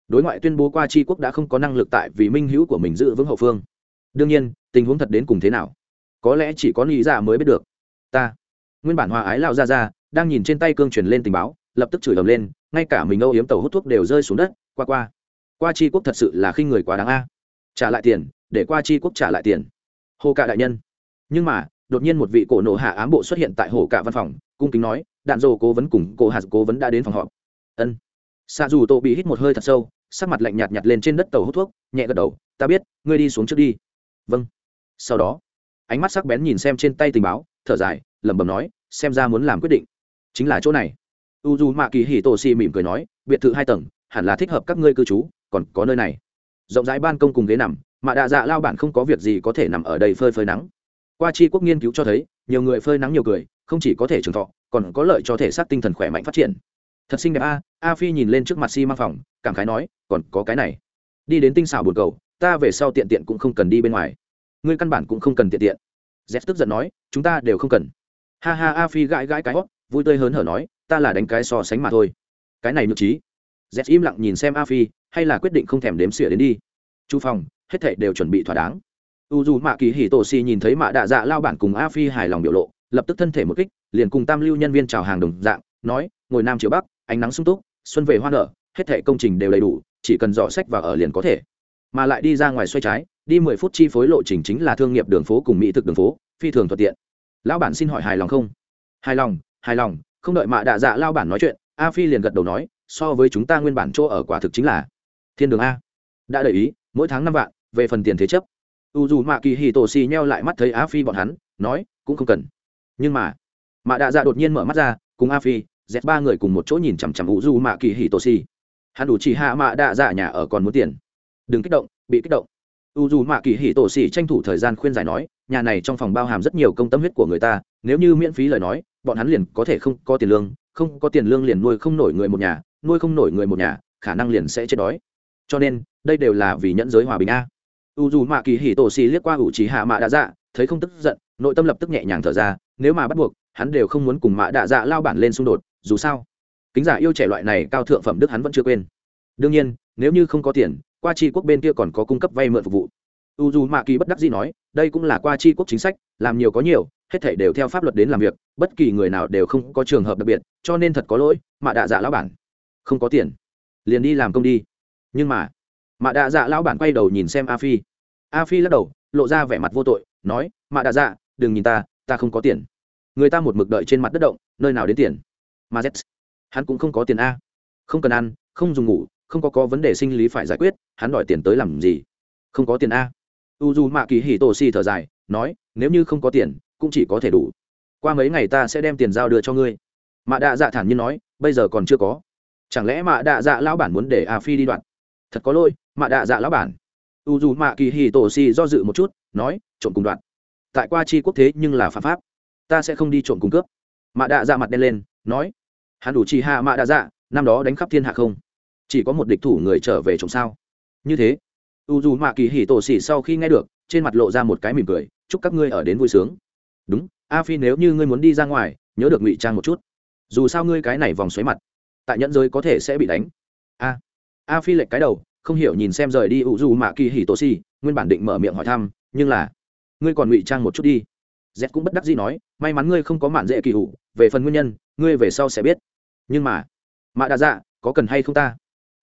Đối ngoại tuyên bố qua chi quốc đã không có năng lực tại vì minh hữu của mình giữ vững hậu phương. Đương nhiên tình huống thật đến cùng thế nào? Có lẽ chỉ có nhị dạ mới biết được. Ta nguyên bản hòa ái lao ra ra đang nhìn trên tay cương truyền lên tình báo, lập tức chửi ầm lên, ngay cả mình âu yếm tàu hút thuốc đều rơi xuống đất, qua qua. Qua chi quốc thật sự là khi người quá đáng a. À. Trả lại tiền, để qua chi quốc trả lại tiền. Hồ cạ đại nhân. Nhưng mà, đột nhiên một vị cổ nộ hạ ám bộ xuất hiện tại hồ cạ văn phòng, cung kính nói, đạn dồ cố vấn cùng cổ hạt cố vấn đã đến phòng họp. Ân. Xa dù tô bị hít một hơi thật sâu, sắc mặt lạnh nhạt nhạt lên trên đất tàu hút thuốc, nhẹ gật đầu, ta biết, ngươi đi xuống trước đi. Vâng. Sau đó, ánh mắt sắc bén nhìn xem trên tay tình báo, thở dài, lẩm bẩm nói xem ra muốn làm quyết định. Chính là chỗ này. U dù mạ kỳ hì tổ xì mỉm cười nói, biệt thự hai tầng, hẳn là thích hợp các ngươi cư trú, còn có nơi này. Rộng rãi ban công cùng ghế nằm, mà đạ dạ lao bản không có việc gì có thể nằm ở đây phơi phơi nắng. Qua chi quốc nghiên cứu cho thấy, nhiều người phơi nắng nhiều cười, không chỉ có thể trường thọ, còn có lợi cho thể xác tinh thần khỏe mạnh phát triển. Thật xinh đẹp a a phi nhìn lên trước mặt si mang phòng, cảm khái nói, còn có cái này. Đi đến tinh xảo bồn cầu, ta về sau tiện tiện cũng không cần đi bên ngoài. Ngươi căn bản cũng không cần tiện tiện. Z tức giận nói, chúng ta đều không cần ha ha, a phi gãi gãi cái hót, vui tươi hớn hở nói, ta là đánh cái so sánh mà thôi. Cái này nhược trí. Z im lặng nhìn xem a phi, hay là quyết định không thèm đếm xỉa đến đi. Chu phòng hết thảy đều chuẩn bị thỏa đáng. U dù mạ kỳ hỉ tổ xì nhìn thấy mạ đạ dạ lao bản cùng a phi hài lòng biểu lộ, lập tức thân thể một kích, liền cùng tam lưu nhân viên chào hàng đồng dạng, nói, ngồi nam chiều bắc, ánh nắng sung túc, xuân về hoa nở, hết thảy công trình đều đầy đủ, chỉ cần dọ sách và ở liền có thể. Mà lại đi ra ngoài xoay trái, đi mười phút chi phối lộ trình chính là thương nghiệp đường phố cùng mỹ thực đường phố, phi thường thuận tiện lão bản xin hỏi hài lòng không? Hài lòng hài lòng, không đợi mạ đạ dạ lao bản nói chuyện, a phi liền gật đầu nói, so với chúng ta nguyên bản chỗ ở quả thực chính là thiên đường a. Đã đợi ý, mỗi tháng năm vạn, về phần tiền thế chấp. U dù mạ kỳ hì tổ xì nheo lại mắt thấy a phi bọn hắn, nói, cũng không cần. Nhưng mà, mạ đạ dạ đột nhiên mở mắt ra, cùng a phi, dẹt ba người cùng một chỗ nhìn chằm chằm u dù mạ kỳ hì tổ xì. Hắn đủ chỉ hạ mạ đạ dạ nhà ở còn muốn tiền. Đừng kích động, bị kích động u dù mạ kỳ hì tổ xỉ tranh thủ thời gian khuyên giải nói, nhà này trong phòng bao hàm rất nhiều công tâm huyết của người ta, nếu như miễn phí lời nói, bọn hắn liền có thể không có tiền lương, không có tiền lương liền nuôi không nổi người một nhà, nuôi không nổi người một nhà, khả năng liền sẽ chết đói. Cho nên, đây đều là vì nhẫn giới hòa bình a. U dù mạ kỳ hì tổ xì liếc qua ủ trí hạ mạ đạ dạ thấy không tức giận, nội tâm lập tức nhẹ nhàng thở ra, nếu mà bắt buộc, hắn đều không muốn cùng mạ đạ dạ lao bản lên xung đột, dù sao, kính giả yêu trẻ loại này cao thượng phẩm đức hắn vẫn chưa quên. Đương nhiên, nếu như không có tiền qua chi quốc bên kia còn có cung cấp vay mượn phục vụ. U dù mạ kỳ bất đắc dĩ nói, đây cũng là qua chi quốc chính sách, làm nhiều có nhiều, hết thảy đều theo pháp luật đến làm việc, bất kỳ người nào đều không có trường hợp đặc biệt, cho nên thật có lỗi, mạ đạ dạ lão bản. Không có tiền, liền đi làm công đi. Nhưng mà, mạ đạ dạ lão bản quay đầu nhìn xem a phi. A phi lắc đầu, lộ ra vẻ mặt vô tội, nói, mạ đạ dạ đừng nhìn ta ta không có tiền. Người ta một mực đợi trên mặt đất động, nơi nào đến tiền? Mà z, hắn cũng không có tiền a. Không cần ăn, không dùng ngủ không có có vấn đề sinh lý phải giải quyết, hắn đòi tiền tới làm gì? Không có tiền a. U d u mạ kỳ hì tổ xì thở dài, nói, nếu như không có tiền, cũng chỉ có thể đủ. Qua mấy ngày ta sẽ đem tiền giao đưa cho ngươi. Mạ đạ dạ thản nhiên nói, bây giờ còn chưa có. Chẳng lẽ mạ đạ dạ lão bản muốn để a phi đi đoạn? Thật có lỗi, mạ đạ dạ lão bản. U dù mạ kỳ hì tổ xì do dự một chút, nói, trộm cùng đoạn. Tại qua chi quốc thế nhưng là phạm pháp. Ta sẽ không đi trộm cung cướp. Mạ đạ dạ mặt đen lên, nói, hắn đủ chỉ hạ mạ đạ dạ năm đó đánh khắp thiên hạ không? Chỉ có một địch thủ người trở về trồng sao? Như thế u dù mạ kỳ hì tổ xỉ sau khi nghe được, trên mặt lộ ra một cái mỉm cười, chúc các ngươi ở đến vui sướng. Đúng, a phi nếu như ngươi muốn đi ra ngoài, nhớ được ngụy trang một chút. Dù sao ngươi cái này vòng xoáy mặt, tại nhẫn giới có thể sẽ bị đánh. A a phi lệch cái đầu, không hiểu nhìn xem rời đi u dù mạ kỳ hỉ tổ xỉ nguyên bản định mở miệng hỏi thăm, nhưng là, ngươi còn ngụy trang một chút đi. Z cũng bất đắc gì nói, may mắn ngươi không có mạn dễ kỳ hủ, về phần nguyên nhân, ngươi về sau sẽ biết. Nhưng mà, mạ đa dạ có cần hay không ta?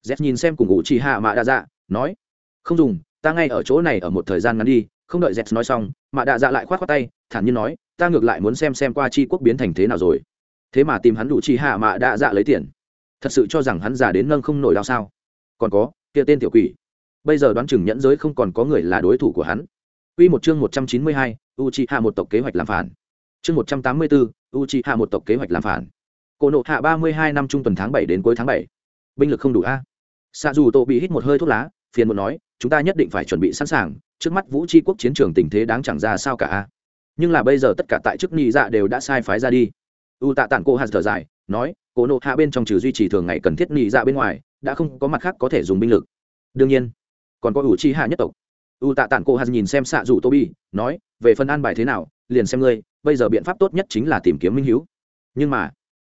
Z nhìn xem cùng ngụ chỉ hạ mạ đa dạ nói không dùng ta ngay ở chỗ này ở một thời gian ngắn đi không đợi z nói xong mạ đa dạ lại khoát khoát tay thản nhiên nói ta ngược lại muốn xem xem qua chi quốc biến thành thế nào rồi thế mà tìm hắn đủ chi hạ mạ đa dạ lấy tiền thật sự cho rằng hắn già đến nâng không nổi đau sao còn có kia tên tiểu quỷ bây giờ đoán chừng nhẫn giới không còn có người là đối thủ của hắn Quy một chương 192, Uchiha một tộc kế hoạch làm phản. Chương 184, Uchiha một tộc kế hoạch làm phản. Cổ nộ hạ 32 năm trung tuần tháng 7 đến cuối tháng 7. Binh lực không đủ a. Sa dù Tô bị hít một hơi thuốc lá, phiền muốn nói, chúng ta nhất định phải chuẩn bị sẵn sàng trước mắt vũ tri quốc chiến trường tình thế đáng chẳng ra sao cả nhưng là bây giờ tất cả tại chức nhị dạ đều đã sai phái ra đi. U tạ tản cô hạt thở dài nói cố nộ hạ bên trong trừ duy trì thường ngày cần thiết nhị dạ bên ngoài đã không có mặt khác có thể dùng binh lực. Đương nhiên còn có ủ chi hạ nhất tộc. U tạ tản cô hạt nhìn xem xạ Dù tô bi nói về phần an bài thế nào liền xem ngươi bây giờ biện pháp tốt nhất chính là tìm kiếm minh Hiếu. nhưng mà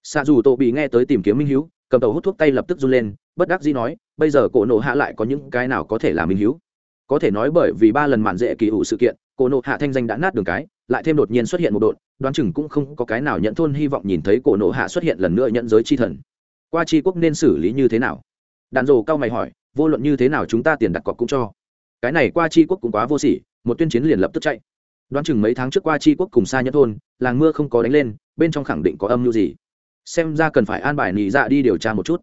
xạ dù tô bị nghe tới tìm kiếm minh Hiếu, cầm tàu hút thuốc tay lập tức run lên bất đắc dĩ nói, bây giờ cổ nộ hạ lại có những cái nào có thể là minh hữu có thể nói bởi vì ba lần mạn dễ kỳ ủ sự kiện, cổ nộ hạ thanh danh đã nát đường cái, lại thêm đột nhiên xuất hiện một đột đoán chừng cũng không có cái nào nhận thôn hy vọng nhìn thấy cổ nộ hạ xuất hiện lần nữa nhận giới chi thần. Qua chi quốc nên xử lý như thế nào? Đàn rồ cao mày hỏi, vô luận như thế nào chúng ta tiền đặt cọc cũng cho. Cái này qua chi quốc cũng quá vô sỉ, một tuyên chiến liền lập tức chạy. Đoán chừng mấy tháng trước qua chi quốc cùng xa nhất thôn, làng mưa không có đánh lên, bên trong khẳng định có âm mưu gì. Xem ra cần phải an bài nị dạ đi điều tra một chút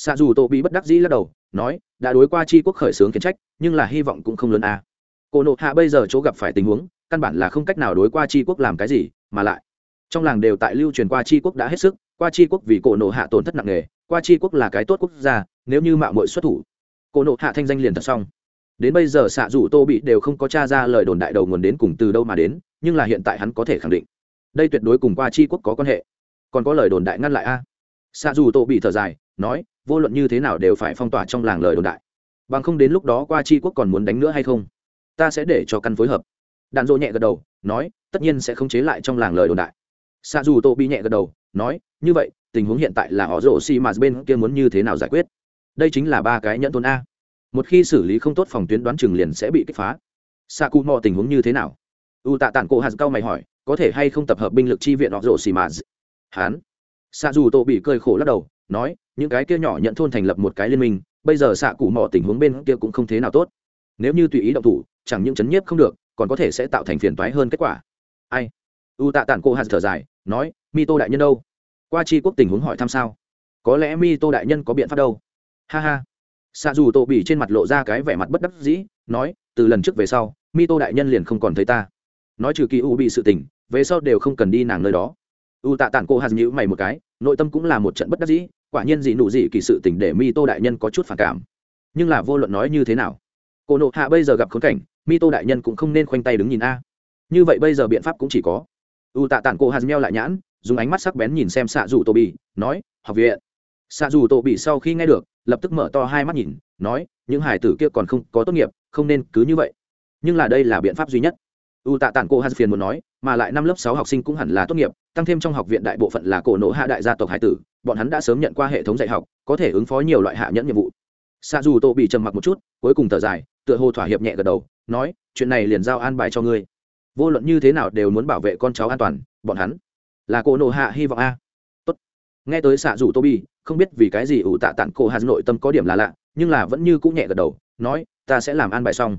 xạ dù tổ bị bất đắc dĩ lắc đầu, nói, đã đối qua chi quốc khởi xướng kiến trách, nhưng là hy vọng cũng không lớn a. À. cổ nộ hạ bây giờ chỗ gặp phải tình huống, căn bản là không cách nào đối qua chi quốc làm cái gì, mà lại, trong làng đều tại lưu truyền qua chi quốc đã hết sức, qua chi quốc vì cổ nộ hạ tổn thất nặng nề, qua chi quốc là cái tốt quốc gia, nếu như mạo mội xuất thủ cổ nộ hạ thanh danh liền thật xong. Đến bây giờ xạ dù tô bị đều không có t r a ra lời đồn đại đầu nguồn đến cùng từ đâu mà đến, nhưng là hiện tại hắn có thể khẳng định, đây tuyệt đối cùng qua chi quốc có quan hệ. Còn có lời đồn đại ngăn lại a? Xạ dù tô bị thở dài, nói vô luận như thế nào đều phải phong tỏa trong làng lời đồn đại. Bằng không đến lúc đó qua chi quốc còn muốn đánh nữa hay không? Ta sẽ để cho căn phối hợp. Đạn dỗ nhẹ gật đầu, nói, tất nhiên sẽ không chế lại trong làng lời đồn đại. Sa dù tô bị nhẹ gật đầu, nói, như vậy, tình huống hiện tại là họ rổ xi mà bên kia muốn như thế nào giải quyết? Đây chính là ba cái nhẫn tôn a. Một khi xử lý không tốt phòng tuyến đoán chừng liền sẽ bị kích phá. Xạ cụ mò tình huống như thế nào? U tạ tản cổ hạt cao mày hỏi, có thể hay không tập hợp binh lực chi viện họ rổ xì mà hán xạ dù tô bị cười khổ lắc đầu, nói, những cái kia nhỏ nhận thôn thành lập một cái liên minh, bây giờ xạ cụ mỏ tình huống bên kia cũng không thế nào tốt. Nếu như tùy ý động thủ, chẳng những chấn nhiếp không được, còn có thể sẽ tạo thành phiền toái hơn kết quả. Ai? U tạ tản cô hạt thở dài, nói, mi tô đại nhân đâu? Qua chi quốc tình huống hỏi thăm sao? Có lẽ mi tô đại nhân có biện pháp đâu. Ha ha. Xạ dù tô bị trên mặt lộ ra cái vẻ mặt bất đắc dĩ, nói, từ lần trước về sau, mi tô đại nhân liền không còn thấy ta. Nói trừ kỳ u bị sự tình, về sau đều không cần đi nàng nơi đó u tạ tản cô hạt nhữ mày một cái, nội tâm cũng là một trận bất đắc dĩ, quả nhiên gì nụ gì kỳ sự tình để mi tô đại nhân có chút phản cảm. Nhưng là vô luận nói như thế nào, cô nộ hạ bây giờ gặp khốn cảnh mi tô đại nhân cũng không nên khoanh tay đứng nhìn a. Như vậy bây giờ biện pháp cũng chỉ có, u tạ tản cô hạt meo lại nhãn, dùng ánh mắt sắc bén nhìn xem xạ dù tô bị nói, học viện. Xạ dù tô bị sau khi nghe được, lập tức mở to hai mắt nhìn, nói, những hải tử kia còn không có tốt nghiệp, không nên cứ như vậy. Nhưng là đây là biện pháp duy nhất. U tạ tản cô Hạt phiền muốn nói mà lại năm lớp sáu học sinh cũng hẳn là tốt nghiệp, tăng thêm trong học viện đại bộ phận là cổ nộ hạ đại gia tộc hải tử, bọn hắn đã sớm nhận qua hệ thống dạy học, có thể ứng phó nhiều loại hạ nhẫn nhiệm vụ. Xa dù tô bị trầm mặc một chút, cuối cùng thở dài, tựa hồ thỏa hiệp nhẹ gật đầu, nói, chuyện này liền giao an bài cho ngươi. Vô luận như thế nào đều muốn bảo vệ con cháu an toàn, bọn hắn là cổ nộ hạ hy vọng a. Tốt. Nghe tới xạ dù tô bi không biết vì cái gì ủ tạ tản cô hà nội tâm có điểm là lạ, nhưng là vẫn như cũng nhẹ gật đầu, nói, ta sẽ làm an bài xong.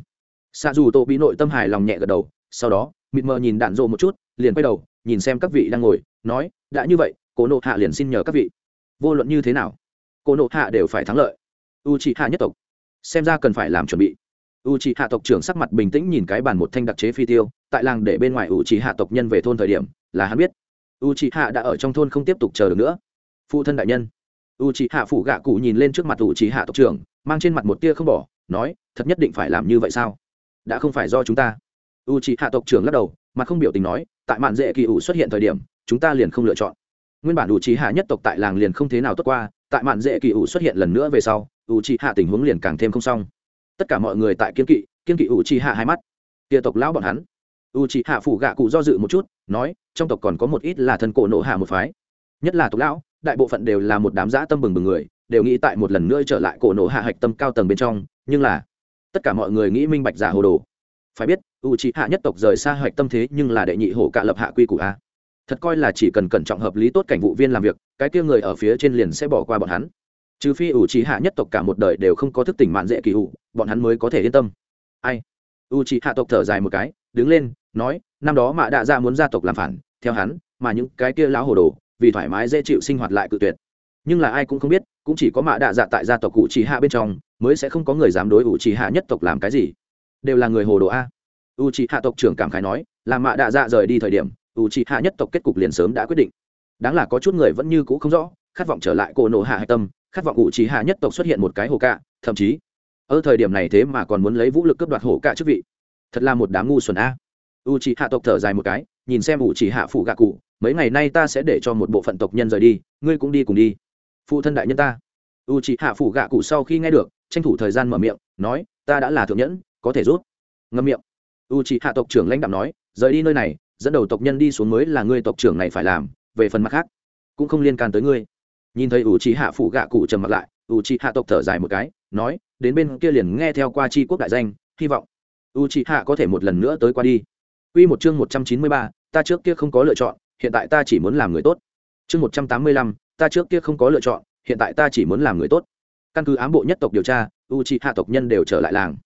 Xạ dù tô bị nội tâm hài lòng nhẹ gật đầu, sau đó mịt mờ nhìn đạn rộ một chút, liền quay đầu, nhìn xem các vị đang ngồi, nói, đã như vậy, cổ nộ hạ liền xin nhờ các vị. Vô luận như thế nào, cổ nộ hạ đều phải thắng lợi. U trị hạ nhất tộc. Xem ra cần phải làm chuẩn bị. U trị hạ tộc trưởng sắc mặt bình tĩnh nhìn cái bàn một thanh đặc chế phi tiêu, tại làng để bên ngoài u trị hạ tộc nhân về thôn thời điểm, là hắn biết. U trị hạ đã ở trong thôn không tiếp tục chờ được nữa. Phụ thân đại nhân. U trị hạ phủ gạ cụ nhìn lên trước mặt u trị hạ tộc trưởng, mang trên mặt một tia không bỏ, nói, thật nhất định phải làm như vậy sao? Đã không phải do chúng ta u trị hạ tộc trưởng lắc đầu, mà không biểu tình nói, tại mạn dễ kỳ ủ xuất hiện thời điểm, chúng ta liền không lựa chọn. Nguyên bản u trị hạ nhất tộc tại làng liền không thế nào tốt qua, tại mạn dễ kỳ ủ xuất hiện lần nữa về sau, u trị hạ tình huống liền càng thêm không xong. Tất cả mọi người tại kiên kỵ kiên kỵ u trị hạ hai mắt. Kia tộc lão bọn hắn. U trị hạ phủ gạ cụ do dự một chút, nói, trong tộc còn có một ít là thân cổ nộ hạ một phái. Nhất là tộc lão, đại bộ phận đều là một đám dã tâm bừng bừng người, đều nghĩ tại một lần nữa trở lại cổ nộ hạ hạch tâm cao tầng bên trong, nhưng là, tất cả mọi người nghĩ minh bạch giả hồ đồ. Phải biết u c hạ nhất tộc rời xa hoạch tâm thế nhưng là đệ nhị hổ cạ lập hạ quy củ a. Thật coi là chỉ cần cẩn trọng hợp lý tốt cảnh vụ viên làm việc, cái kia người ở phía trên liền sẽ bỏ qua bọn hắn. Trừ phi u c hạ nhất tộc cả một đời đều không có thức tỉnh mạn dễ kỳ ủ bọn hắn mới có thể yên tâm. Ai? U c hạ tộc thở dài một cái, đứng lên, nói, năm đó mạ đạ ra muốn gia tộc làm phản, theo hắn, mà những cái kia lão hồ đồ, vì thoải mái dễ chịu sinh hoạt lại cự tuyệt. Nhưng là ai cũng không biết, cũng chỉ có mạ đạ dạ tại gia tộc cụ chỉ hạ bên trong, mới sẽ không có người dám đối ủ chỉ hạ nhất tộc làm cái gì. Đều là người hồ đồ a u chỉ hạ tộc trưởng cảm khái nói, là mạ đạ dạ rời đi thời điểm u chỉ hạ nhất tộc kết cục liền sớm đã quyết định. Đáng là có chút người vẫn như cũ không rõ, khát vọng trở lại cổ nổ hạ hạch tâm, khát vọng u chỉ hạ nhất tộc xuất hiện một cái hồ cạ, thậm chí, ở thời điểm này thế mà còn muốn lấy vũ lực cướp đoạt hồ cạ chức vị. Thật là một đám ngu xuẩn a. U chị hạ tộc thở dài một cái, nhìn xem u chị hạ phụ gạ cụ, mấy ngày nay ta sẽ để cho một bộ phận tộc nhân rời đi, ngươi cũng đi cùng đi. Phụ thân đại nhân ta. U chị hạ phụ gạ cụ sau khi nghe được, tranh thủ thời gian mở miệng, nói, ta đã là thượng nhẫn, có thể rút. Ngâm miệng u chị hạ tộc trưởng lãnh đạo nói rời đi nơi này dẫn đầu tộc nhân đi xuống mới là ngươi tộc trưởng này phải làm về phần mặt khác cũng không liên can tới ngươi nhìn thấy u chị hạ phụ gạ cụ trầm mặt lại u chị hạ tộc thở dài một cái nói đến bên kia liền nghe theo qua tri quốc đại danh hy vọng u chị hạ có thể một lần nữa tới qua đi Quy một chương một trăm chín mươi ba, ta trước kia không có lựa chọn, hiện tại ta chỉ muốn làm người tốt. Chương một trăm tám mươi lăm, ta trước kia không có lựa chọn, hiện tại ta chỉ muốn làm người tốt. Căn cứ ám bộ nhất tộc điều tra, U chị Hạ tộc nhân đều trở lại làng.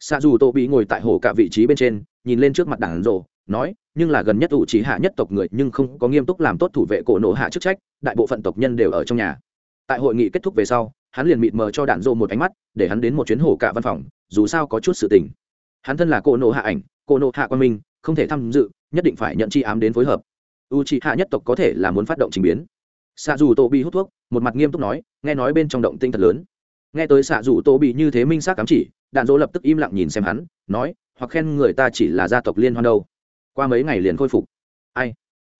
Sa dù Tô bị ngồi tại hồ cả vị trí bên trên, nhìn lên trước mặt đảng rộ nói, nhưng là gần nhất Uchiha nhất tộc người nhưng không có nghiêm túc làm tốt thủ vệ cổ nộ hạ chức trách, đại bộ phận tộc nhân đều ở trong nhà. Tại hội nghị kết thúc về sau, hắn liền mịt mờ cho đạn rồ một ánh mắt, để hắn đến một chuyến hồ cả văn phòng, dù sao có chút sự tình. Hắn thân là cổ nộ hạ ảnh, cổ nộ hạ quan minh, không thể tham dự nhất định phải nhận chi ám đến phối hợp u trí hạ nhất tộc có thể là muốn phát động trình biến xạ dù tô bị hút thuốc một mặt nghiêm túc nói nghe nói bên trong động tinh thật lớn nghe tới xạ dù tô bị như thế minh xác cắm chỉ, đạn dỗ lập tức im lặng nhìn xem hắn, nói, hoặc khen người ta chỉ là gia tộc liên hoan đâu. Qua mấy ngày liền khôi phục. Ai?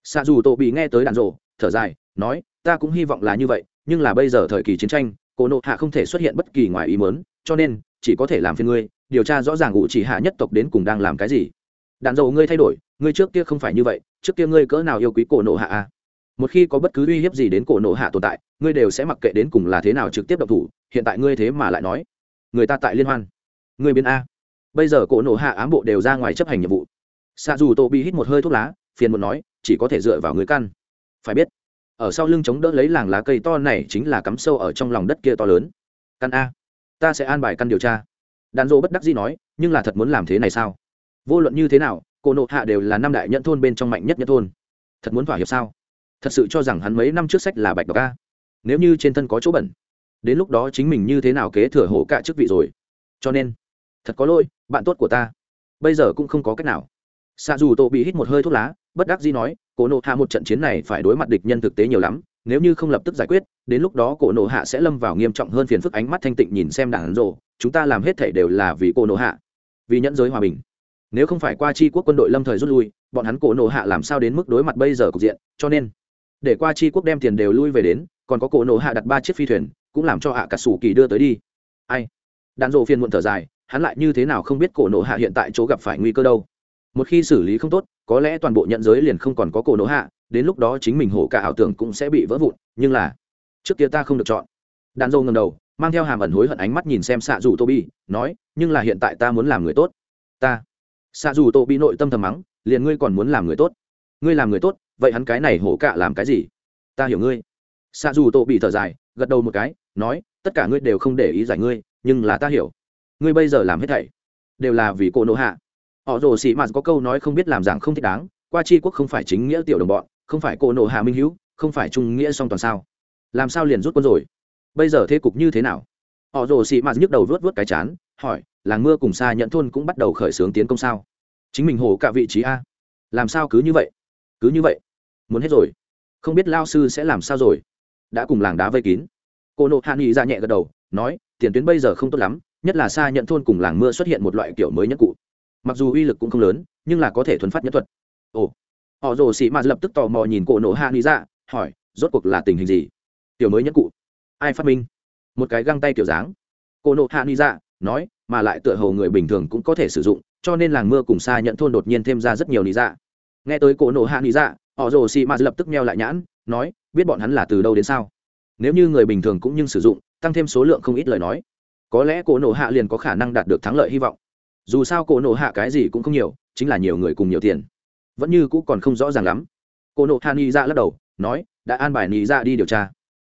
Xạ dù tô bị nghe tới đạn dỗ, thở dài, nói, ta cũng hy vọng là như vậy, nhưng là bây giờ thời kỳ chiến tranh, cổ nộ hạ không thể xuất hiện bất kỳ ngoài ý mớn cho nên, chỉ có thể làm phiên ngươi, điều tra rõ ràng ngụ chỉ hạ nhất tộc đến cùng đang làm cái gì. Đạn dầu ngươi thay đổi, ngươi trước kia không phải như vậy, trước kia ngươi cỡ nào yêu quý cổ nộ hạ à? Một khi có bất cứ uy hiếp gì đến cổ nộ hạ tồn tại, ngươi đều sẽ mặc kệ đến cùng là thế nào trực tiếp độc thủ, hiện tại ngươi thế mà lại nói, người ta tại liên hoan. Ngươi biến a. Bây giờ cổ nộ hạ ám bộ đều ra ngoài chấp hành nhiệm vụ. Xạ dù tô bị hít một hơi thuốc lá, phiền muốn nói, chỉ có thể dựa vào người căn. Phải biết, ở sau lưng chống đỡ lấy làng lá cây to này chính là cắm sâu ở trong lòng đất kia to lớn. Căn a. Ta sẽ an bài căn điều tra. Đàn dô bất đắc dĩ nói, nhưng là thật muốn làm thế này sao? Vô luận như thế nào, cổ nộ hạ đều là năm đại nhận thôn bên trong mạnh nhất nhất thôn. Thật muốn thỏa hiệp sao? Thật sự cho rằng hắn mấy năm trước sách là bạch đọc ca nếu như trên thân có chỗ bẩn, đến lúc đó chính mình như thế nào kế thừa hổ cả chức vị rồi? Cho nên, thật có lỗi, bạn tốt của ta. Bây giờ cũng không có cách nào. Xạ dù tổ bị hít một hơi thuốc lá, bất đắc dĩ nói, cổ nộ hạ một trận chiến này phải đối mặt địch nhân thực tế nhiều lắm, nếu như không lập tức giải quyết, đến lúc đó cổ nộ hạ sẽ lâm vào nghiêm trọng hơn phiền phức ánh mắt thanh tịnh nhìn xem đảng rộ chúng ta làm hết thể đều là vì cổ nộ hạ, vì nhẫn giới hòa bình. Nếu không phải qua chi quốc quân đội lâm thời rút lui, bọn hắn cổ nộ hạ làm sao đến mức đối mặt bây giờ cục diện, cho nên để qua chi quốc đem tiền đều lui về đến, còn có cổ nổ hạ đặt ba chiếc phi thuyền, cũng làm cho hạ cả sủ kỳ đưa tới đi. Ai? Đạn rộ phiền muộn thở dài, hắn lại như thế nào không biết cổ nổ hạ hiện tại chỗ gặp phải nguy cơ đâu? Một khi xử lý không tốt, có lẽ toàn bộ nhận giới liền không còn có cổ nổ hạ, đến lúc đó chính mình hổ cả ảo tưởng cũng sẽ bị vỡ vụn, nhưng là, trước kia ta không được chọn. Đàn dâu ngầm đầu, mang theo hàm ẩn hối hận ánh mắt nhìn xem xạ dù tô bi, nói, nhưng là hiện tại ta muốn làm người tốt. Ta. Xạ dù tô bi nội tâm thầm mắng, liền ngươi còn muốn làm người tốt? Ngươi làm người tốt vậy hắn cái này hổ cạ làm cái gì? Ta hiểu ngươi. Xạ dù tổ bị thở dài, gật đầu một cái, nói, tất cả ngươi đều không để ý giải ngươi, nhưng là ta hiểu. Ngươi bây giờ làm hết thảy đều là vì cô nộ hạ. Họ rồ sĩ mạt có câu nói không biết làm giảng không thích đáng, qua c quốc không phải chính nghĩa tiểu đồng bọn, không phải cô nộ hạ minh hữu, không phải trung nghĩa song toàn sao. Làm sao liền rút quân rồi? Bây giờ thế cục như thế nào? Họ rồ sĩ mạt nhức đầu vớt vớt cái chán, hỏi, làng mưa cùng xa nhận thôn cũng bắt đầu khởi xướng tiến công sao? Chính mình hồ cả vị trí a. Làm sao cứ như vậy? Cứ như vậy muốn hết rồi. Không biết lao sư sẽ làm sao rồi. Đã cùng làng đá vây kín. Cô nộ hạ nghị ra dạ nhẹ gật đầu, nói, tiền tuyến bây giờ không tốt lắm, nhất là xa nhận thôn cùng làng mưa xuất hiện một loại kiểu mới nhất cụ. Mặc dù uy lực cũng không lớn, nhưng là có thể thuần phát nhất thuật. Ồ. Họ rồ sĩ mạt lập tức tò mò nhìn cổ nộ hạ nghĩ ra dạ, hỏi, rốt cuộc là tình hình gì? Kiểu mới nhất cụ? Ai phát minh? Một cái găng tay kiểu dáng. Cổ nộ hạ nghĩ ra dạ, nói, mà lại tựa hồ người bình thường cũng có thể sử dụng, cho nên làng mưa cùng xa nhận thôn đột nhiên thêm ra rất nhiều lý dạ. Nghe tới cổ nộ hạ nghĩ dạ họ rồ xì m lập tức meo lại nhãn, nói, biết bọn hắn là từ đâu đến sao? Nếu như người bình thường cũng nhưng sử dụng, tăng thêm số lượng không ít lời nói, có lẽ cổ nổ hạ liền có khả năng đạt được thắng lợi hy vọng. Dù sao cổ nổ hạ cái gì cũng không nhiều, chính là nhiều người cùng nhiều tiền. Vẫn như cũng còn không rõ ràng lắm. Cổ nộ hạ ni ra dạ lắc đầu, nói, đã an bài ni ra dạ đi điều tra.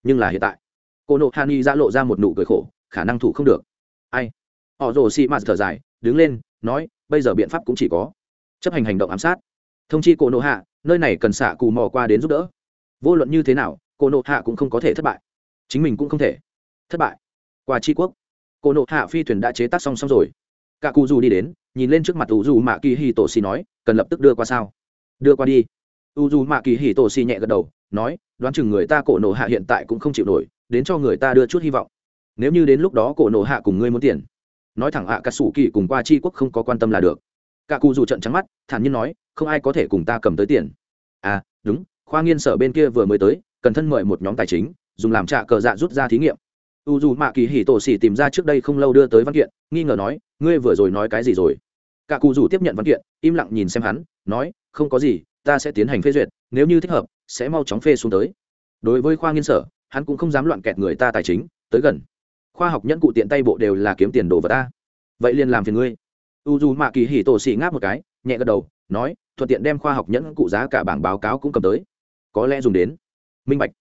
Nhưng là hiện tại. Cổ nộ hạ ni ra dạ lộ ra một nụ cười khổ, khả năng thủ không được. Ai? Họ rồ xị mạt thở dài, đứng lên, nói, bây giờ biện pháp cũng chỉ có chấp hành hành động ám sát. Thông chi cổ nộ hạ nơi này cần xạ cù mò qua đến giúp đỡ. Vô luận như thế nào, cô nộ hạ cũng không có thể thất bại. Chính mình cũng không thể thất bại. Qua tri quốc, cô nộ hạ phi thuyền đã chế tác xong xong rồi. Cả cụ dù đi đến, nhìn lên trước mặt u dù mạ kỳ hì tổ xì nói, cần lập tức đưa qua sao? Đưa qua đi. U dù mạ kỳ hì tổ xì nhẹ gật đầu, nói, đoán chừng người ta cổ nộ hạ hiện tại cũng không chịu nổi, đến cho người ta đưa chút hy vọng. Nếu như đến lúc đó cổ nộ hạ cùng ngươi muốn tiền, nói thẳng ạ cà sủ kỳ cùng qua chi quốc không có quan tâm là được cả cụ dù trận trắng mắt, thản nhiên nói, không ai có thể cùng ta cầm tới tiền. À đúng, khoa nghiên sở bên kia vừa mới tới, cần thân mời một nhóm tài chính, dùng làm trạ cờ dạ rút ra thí nghiệm. U dù mạ kỳ hỉ tổ xỉ tìm ra trước đây không lâu đưa tới văn kiện, nghi ngờ nói, ngươi vừa rồi nói cái gì rồi? Cả cụ dù tiếp nhận văn kiện, im lặng nhìn xem hắn, nói, không có gì, ta sẽ tiến hành phê duyệt, nếu như thích hợp, sẽ mau chóng phê xuống tới. Đối với khoa nghiên sở, hắn cũng không dám loạn kẹt người ta tài chính, tới gần. Khoa học nhẫn cụ tiện tay bộ đều là kiếm tiền đồ vật ta. Vậy liền làm phiền ngươi u dù mạ kỳ hỉ tổ xì ngáp một cái, nhẹ gật đầu, nói, thuận tiện đem khoa học nhẫn cụ giá cả bảng báo cáo cũng cầm tới. Có lẽ dùng đến. Minh bạch.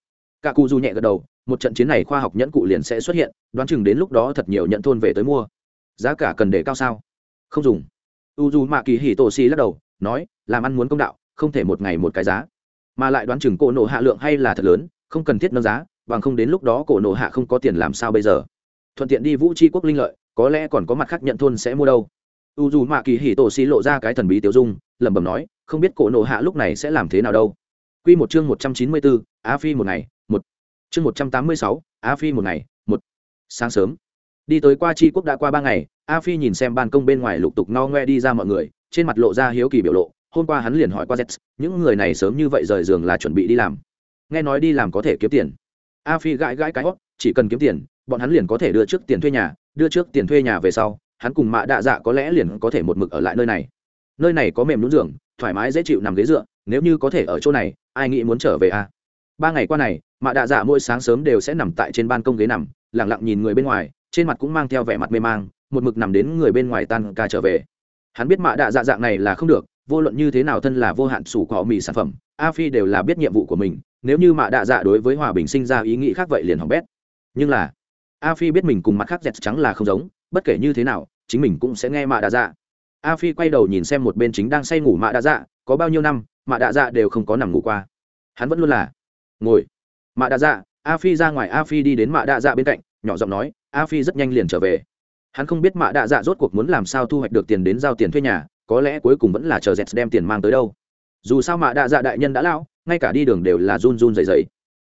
Cả cụ dù nhẹ gật đầu, một trận chiến này khoa học nhẫn cụ liền sẽ xuất hiện, đoán chừng đến lúc đó thật nhiều nhận thôn về tới mua. Giá cả cần để cao sao? Không dùng. U dù mạ kỳ hỉ tổ xì lắc đầu, nói, làm ăn muốn công đạo, không thể một ngày một cái giá. Mà lại đoán chừng cổ nộ hạ lượng hay là thật lớn, không cần thiết nâng giá, bằng không đến lúc đó cổ nộ hạ không có tiền làm sao bây giờ. Thuận tiện đi vũ tri quốc linh lợi, có lẽ còn có mặt khác nhận thôn sẽ mua đâu u dù mạ kỳ hỉ tổ xì lộ ra cái thần bí tiêu dung, lẩm bẩm nói, không biết cổ nổ hạ lúc này sẽ làm thế nào đâu. Q một chương một trăm chín mươi bốn a phi một ngày, một. Chương một trăm tám mươi sáu a phi một ngày, một. Sáng sớm. Đi tới qua tri quốc đã qua ba ngày a phi nhìn xem ban công bên ngoài lục tục no ngoe đi ra mọi người, trên mặt lộ ra hiếu kỳ biểu lộ, hôm qua hắn liền hỏi qua z những người này sớm như vậy rời giường là chuẩn bị đi làm. Nghe nói đi làm có thể kiếm tiền. A phi gãi gãi cái hót chỉ cần kiếm tiền, bọn hắn liền có thể đưa trước tiền thuê nhà, đưa trước tiền thuê nhà về sau hắn cùng mạ đạ dạ có lẽ liền có thể một mực ở lại nơi này. Nơi này có mềm nhún giường, thoải mái dễ chịu nằm ghế dựa, nếu như có thể ở chỗ này, ai nghĩ muốn trở về a ba ngày qua này, mạ đạ dạ mỗi sáng sớm đều sẽ nằm tại trên ban công ghế nằm lẳng lặng nhìn người bên ngoài, trên mặt cũng mang theo vẻ mặt mê mang, một mực nằm đến người bên ngoài tan ca trở về. Hắn biết mạ đạ dạ dạng này là không được, vô luận như thế nào thân là vô hạn sủ cỏ mì sản phẩm, a phi đều là biết nhiệm vụ của mình, nếu như mạ đạ dạ đối với hòa bình sinh ra ý nghĩ khác vậy liền hỏng bét. Nhưng là, a phi biết mình cùng mặt khác dẹt trắng là không giống, bất kể như thế nào chính mình cũng sẽ nghe mạ đạ dạ. A phi quay đầu nhìn xem một bên chính đang say ngủ mạ đạ dạ có bao nhiêu năm, mạ đạ dạ đều không có nằm ngủ qua. Hắn vẫn luôn là, ngồi. Mạ đạ dạ a phi ra ngoài, a phi đi đến mạ đạ dạ bên cạnh, nhỏ giọng nói, a phi rất nhanh liền trở về. Hắn không biết mạ đạ dạ rốt cuộc muốn làm sao thu hoạch được tiền đến giao tiền thuê nhà, có lẽ cuối cùng vẫn là chờ dẹt đem tiền mang tới đâu. Dù sao mạ đạ dạ đại nhân đã lão, ngay cả đi đường đều là run run dày dày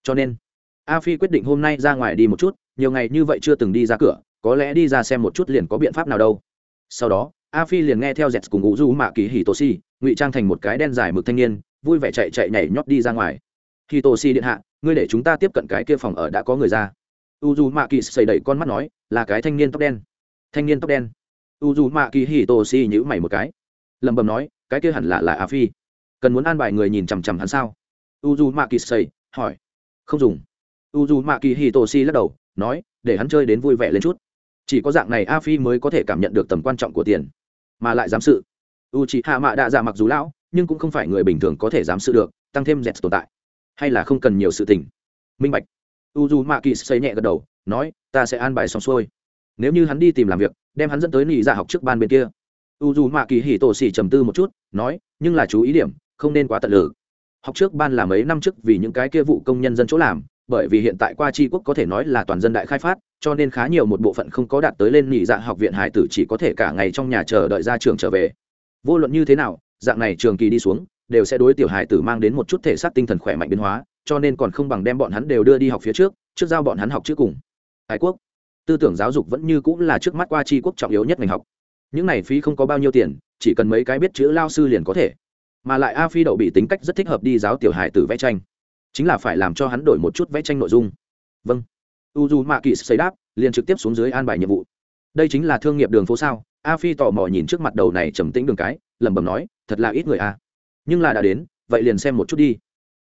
cho nên, a phi quyết định hôm nay ra ngoài đi một chút, nhiều ngày như vậy chưa từng đi ra cửa có lẽ đi ra xem một chút liền có biện pháp nào đâu. Sau đó, a phi liền nghe theo dẹt cùng ngụ du mạ kỳ hì tô si ngụy trang thành một cái đen dài mực thanh niên, vui vẻ chạy chạy nhảy nhót đi ra ngoài. Hì tô si điện hạ, ngươi để chúng ta tiếp cận cái kia phòng ở đã có người ra. U du mạ kỳ xây đẩy con mắt nói, là cái thanh niên tóc đen. Thanh niên tóc đen. U du mạ kỳ hì tô si nhữ mày một cái. Lẩm bẩm nói, cái kia hẳn là là a phi. Cần muốn an bài người nhìn chằm chằm hắn sao? U du mạ kỳ xây hỏi. Không dùng. U du mạ kỳ hì tô si lắc đầu, nói, để hắn chơi đến vui vẻ lên chút chỉ có dạng này a phi mới có thể cảm nhận được tầm quan trọng của tiền. Mà lại dám sự. U chị hạ mạ đạ dạ mặc dù lão, nhưng cũng không phải người bình thường có thể dám sự được, tăng thêm dẹt tồn tại. Hay là không cần nhiều sự tình. Minh bạch. U dù mạ kỳ xây nhẹ gật đầu, nói, ta sẽ an bài xong xuôi. Nếu như hắn đi tìm làm việc, đem hắn dẫn tới nị dạ học trước ban bên kia. U dù mạ kỳ hỉ tổ xỉ trầm tư một chút, nói, nhưng là chú ý điểm, không nên quá tận lử học trước ban là mấy năm trước vì những cái kia vụ công nhân dân chỗ làm, bởi vì hiện tại qua tri quốc có thể nói là toàn dân đại khai phát cho nên khá nhiều một bộ phận không có đạt tới lên nghỉ dạ học viện hải tử chỉ có thể cả ngày trong nhà chờ đợi ra trường trở về. Vô luận như thế nào, dạng này trường kỳ đi xuống, đều sẽ đối tiểu hải tử mang đến một chút thể xác tinh thần khỏe mạnh biến hóa, cho nên còn không bằng đem bọn hắn đều đưa đi học phía trước trước giao bọn hắn học trước cùng. Hải quốc, tư tưởng giáo dục vẫn như cũng là trước mắt qua tri quốc trọng yếu nhất ngành học. Những này phí không có bao nhiêu tiền, chỉ cần mấy cái biết chữ lao sư liền có thể. Mà lại a phi đậu bị tính cách rất thích hợp đi giáo tiểu hải tử vẽ tranh. Chính là phải làm cho hắn đổi một chút vẽ tranh nội dung. Vâng u dù mạ kỳ xây đáp, liền trực tiếp xuống dưới an bài nhiệm vụ. Đây chính là thương nghiệp đường phố sao? A phi tò mò nhìn trước mặt đầu này trầm tĩnh đường cái, lẩm bẩm nói, thật là ít người a nhưng là đã đến, vậy liền xem một chút đi.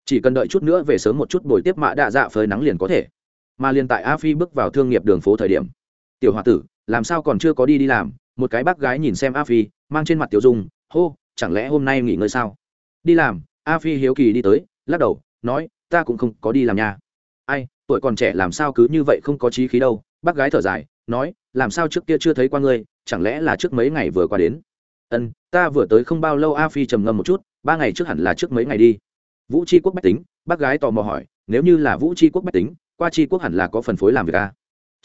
Chỉ cần đợi chút nữa về sớm một chút buổi tiếp mạ đạ dạ phơi nắng liền có thể. Mà liền tại a phi bước vào thương nghiệp đường phố thời điểm, tiểu h o a tử, làm sao còn chưa có đi đi làm? Một cái bác gái nhìn xem a phi, mang trên mặt tiểu dung, hô, chẳng lẽ hôm nay nghỉ ngơi sao? Đi làm. A phi hiếu kỳ đi tới, lắc đầu, nói, ta cũng không có đi làm nhà tuổi còn trẻ làm sao cứ như vậy không có trí khí đâu. Bác gái thở dài, nói, làm sao trước kia chưa thấy qua ngươi, chẳng lẽ là trước mấy ngày vừa qua đến? Ân, ta vừa tới không bao lâu. A phi trầm ngâm một chút, ba ngày trước hẳn là trước mấy ngày đi. Vũ tri quốc bách tính, bác gái tò mò hỏi, nếu như là vũ tri quốc bách tính, qua tri quốc hẳn là có phần phối làm việc a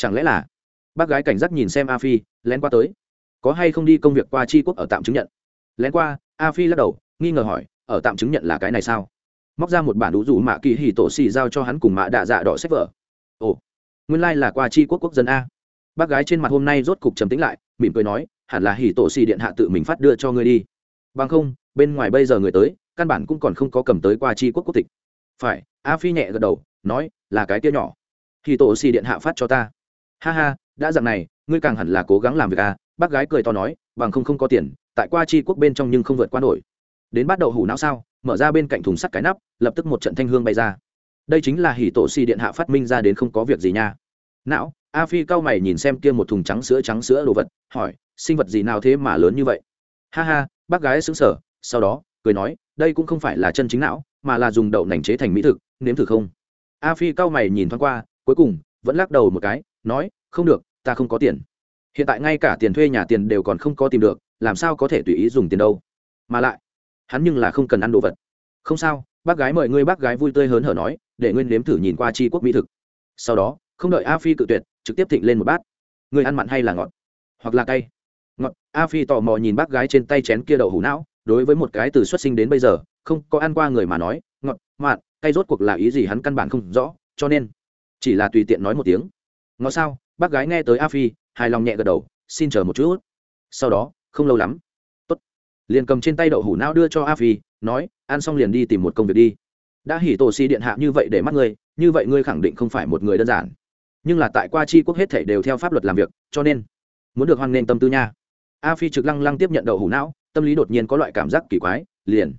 chẳng lẽ là? Bác gái cảnh giác nhìn xem a phi, lén qua tới. Có hay không đi công việc qua tri quốc ở tạm chứng nhận? Lén qua. A phi lắc đầu, nghi ngờ hỏi, ở tạm chứng nhận là cái này sao? Móc ra một bản đủ rủ mạ kỳ hì tổ xì giao cho hắn cùng mạ đạ dạ đỏ sách vở. Ồ, nguyên lai、like、là qua tri quốc quốc dân a. Bác gái trên mặt hôm nay rốt cục trầm tĩnh lại, mỉm cười nói, hẳn là hỉ tổ xì điện hạ tự mình phát đưa cho ngươi đi. Bằng không, bên ngoài bây giờ người tới, căn bản cũng còn không có cầm tới qua chi quốc quốc tịch. Phải, a phi nhẹ gật đầu, nói, là cái tia nhỏ. Hỉ tổ xì điện hạ phát cho ta. Ha ha, đã dặn này, ngươi càng hẳn là cố gắng làm việc à bác gái cười to nói, bằng không không có tiền, tại qua chi quốc bên trong nhưng không vượt qua nổi. Đến bắt đầu hủ não sao? Mở ra bên cạnh thùng sắt cái nắp, lập tức một trận thanh hương bay ra. Đây chính là hỉ tổ xì điện hạ phát minh ra đến không có việc gì nha. Não, a phi cao mày nhìn xem kia một thùng trắng sữa trắng sữa đồ vật, hỏi, sinh vật gì nào thế mà lớn như vậy? Ha ha, bác gái xứng sở sau đó, cười nói, đây cũng không phải là chân chính não, mà là dùng đậu nành chế thành mỹ thực, nếm thử không? A phi cao mày nhìn thoáng qua, cuối cùng, vẫn lắc đầu một cái, nói, không được, ta không có tiền. Hiện tại ngay cả tiền thuê nhà tiền đều còn không có tìm được, làm sao có thể tùy ý dùng tiền đâu? Mà lại hắn nhưng là không cần ăn đồ vật. Không sao, bác gái mời ngươi bác gái vui tươi hớn hở nói, để nguyên nếm thử nhìn qua chi quốc mỹ thực. Sau đó, không đợi a phi cự tuyệt, trực tiếp thịnh lên một bát. Người ăn mặn hay là ngọt? Hoặc là cay? Ngọt, a phi tò mò nhìn bác gái trên tay chén kia đậu hủ não, đối với một cái từ xuất sinh đến bây giờ, không có ăn qua người mà nói, ngọt, mặn, cay rốt cuộc là ý gì hắn căn bản không rõ, cho nên, chỉ là tùy tiện nói một tiếng. Ngọt sao? Bác gái nghe tới a phi, hài lòng nhẹ gật đầu, xin chờ một chút. Sau đó, không lâu lắm liền cầm trên tay đậu hủ não đưa cho a phi, nói, ăn xong liền đi tìm một công việc đi. Đã hỉ tổ xì điện hạ như vậy để mắt ngươi, như vậy ngươi khẳng định không phải một người đơn giản. Nhưng là tại qua chi quốc hết thể đều theo pháp luật làm việc, cho nên muốn được hoan nghênh tâm tư nha. A phi trực lăng lăng tiếp nhận đậu hủ não, tâm lý đột nhiên có loại cảm giác kỳ quái, liền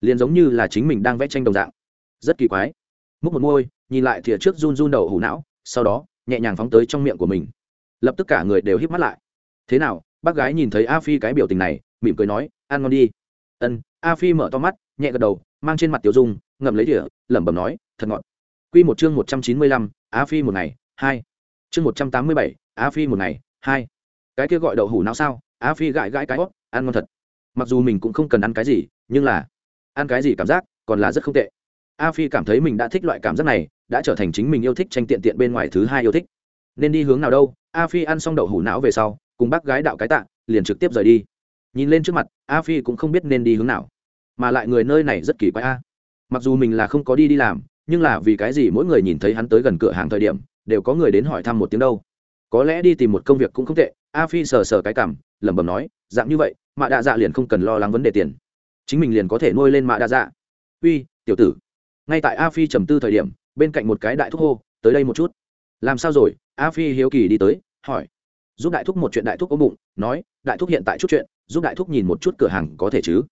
liền giống như là chính mình đang vẽ tranh đồng dạng. Rất kỳ quái. Múc một môi, nhìn lại thìa trước run run đậu hủ não, sau đó, nhẹ nhàng phóng tới trong miệng của mình. Lập tức cả người đều hít mắt lại. Thế nào, bác gái nhìn thấy a phi cái biểu tình này mỉm cười nói, ăn ngon đi. Ân, a phi mở to mắt, nhẹ gật đầu, mang trên mặt tiểu dung, ngậm lấy đĩa, lẩm bẩm nói, thật ngọt. Quy một chương một trăm chín mươi lăm, a phi một ngày, hai. Chương một trăm tám mươi bảy, a phi một ngày, hai. Cái kia gọi đậu hủ não sao? A phi gãi gãi cái hót ăn ngon thật. Mặc dù mình cũng không cần ăn cái gì, nhưng là ăn cái gì cảm giác còn là rất không tệ. A phi cảm thấy mình đã thích loại cảm giác này, đã trở thành chính mình yêu thích tranh tiện tiện bên ngoài thứ hai yêu thích. Nên đi hướng nào đâu, a phi ăn xong đậu hủ não về sau, cùng bác gái đạo cái tạ, liền trực tiếp rời đi nhìn lên trước mặt, a phi cũng không biết nên đi hướng nào. Mà lại người nơi này rất kỳ quái a. Mặc dù mình là không có đi đi làm, nhưng là vì cái gì mỗi người nhìn thấy hắn tới gần cửa hàng thời điểm, đều có người đến hỏi thăm một tiếng đâu. Có lẽ đi tìm một công việc cũng không tệ, a phi sờ sờ cái cảm, lẩm bẩm nói, dạng như vậy, mạ đa dạ liền không cần lo lắng vấn đề tiền. Chính mình liền có thể nuôi lên mạ đa dạ. Uy, tiểu tử. Ngay tại a phi trầm tư thời điểm, bên cạnh một cái đại thúc hô, tới đây một chút. Làm sao rồi? A phi hiếu kỳ đi tới, hỏi. Giúp đại thúc một chuyện đại thúc có bụng, nói, đại thúc hiện tại chút chuyện giúp đại thúc nhìn một chút cửa hàng có thể chứ?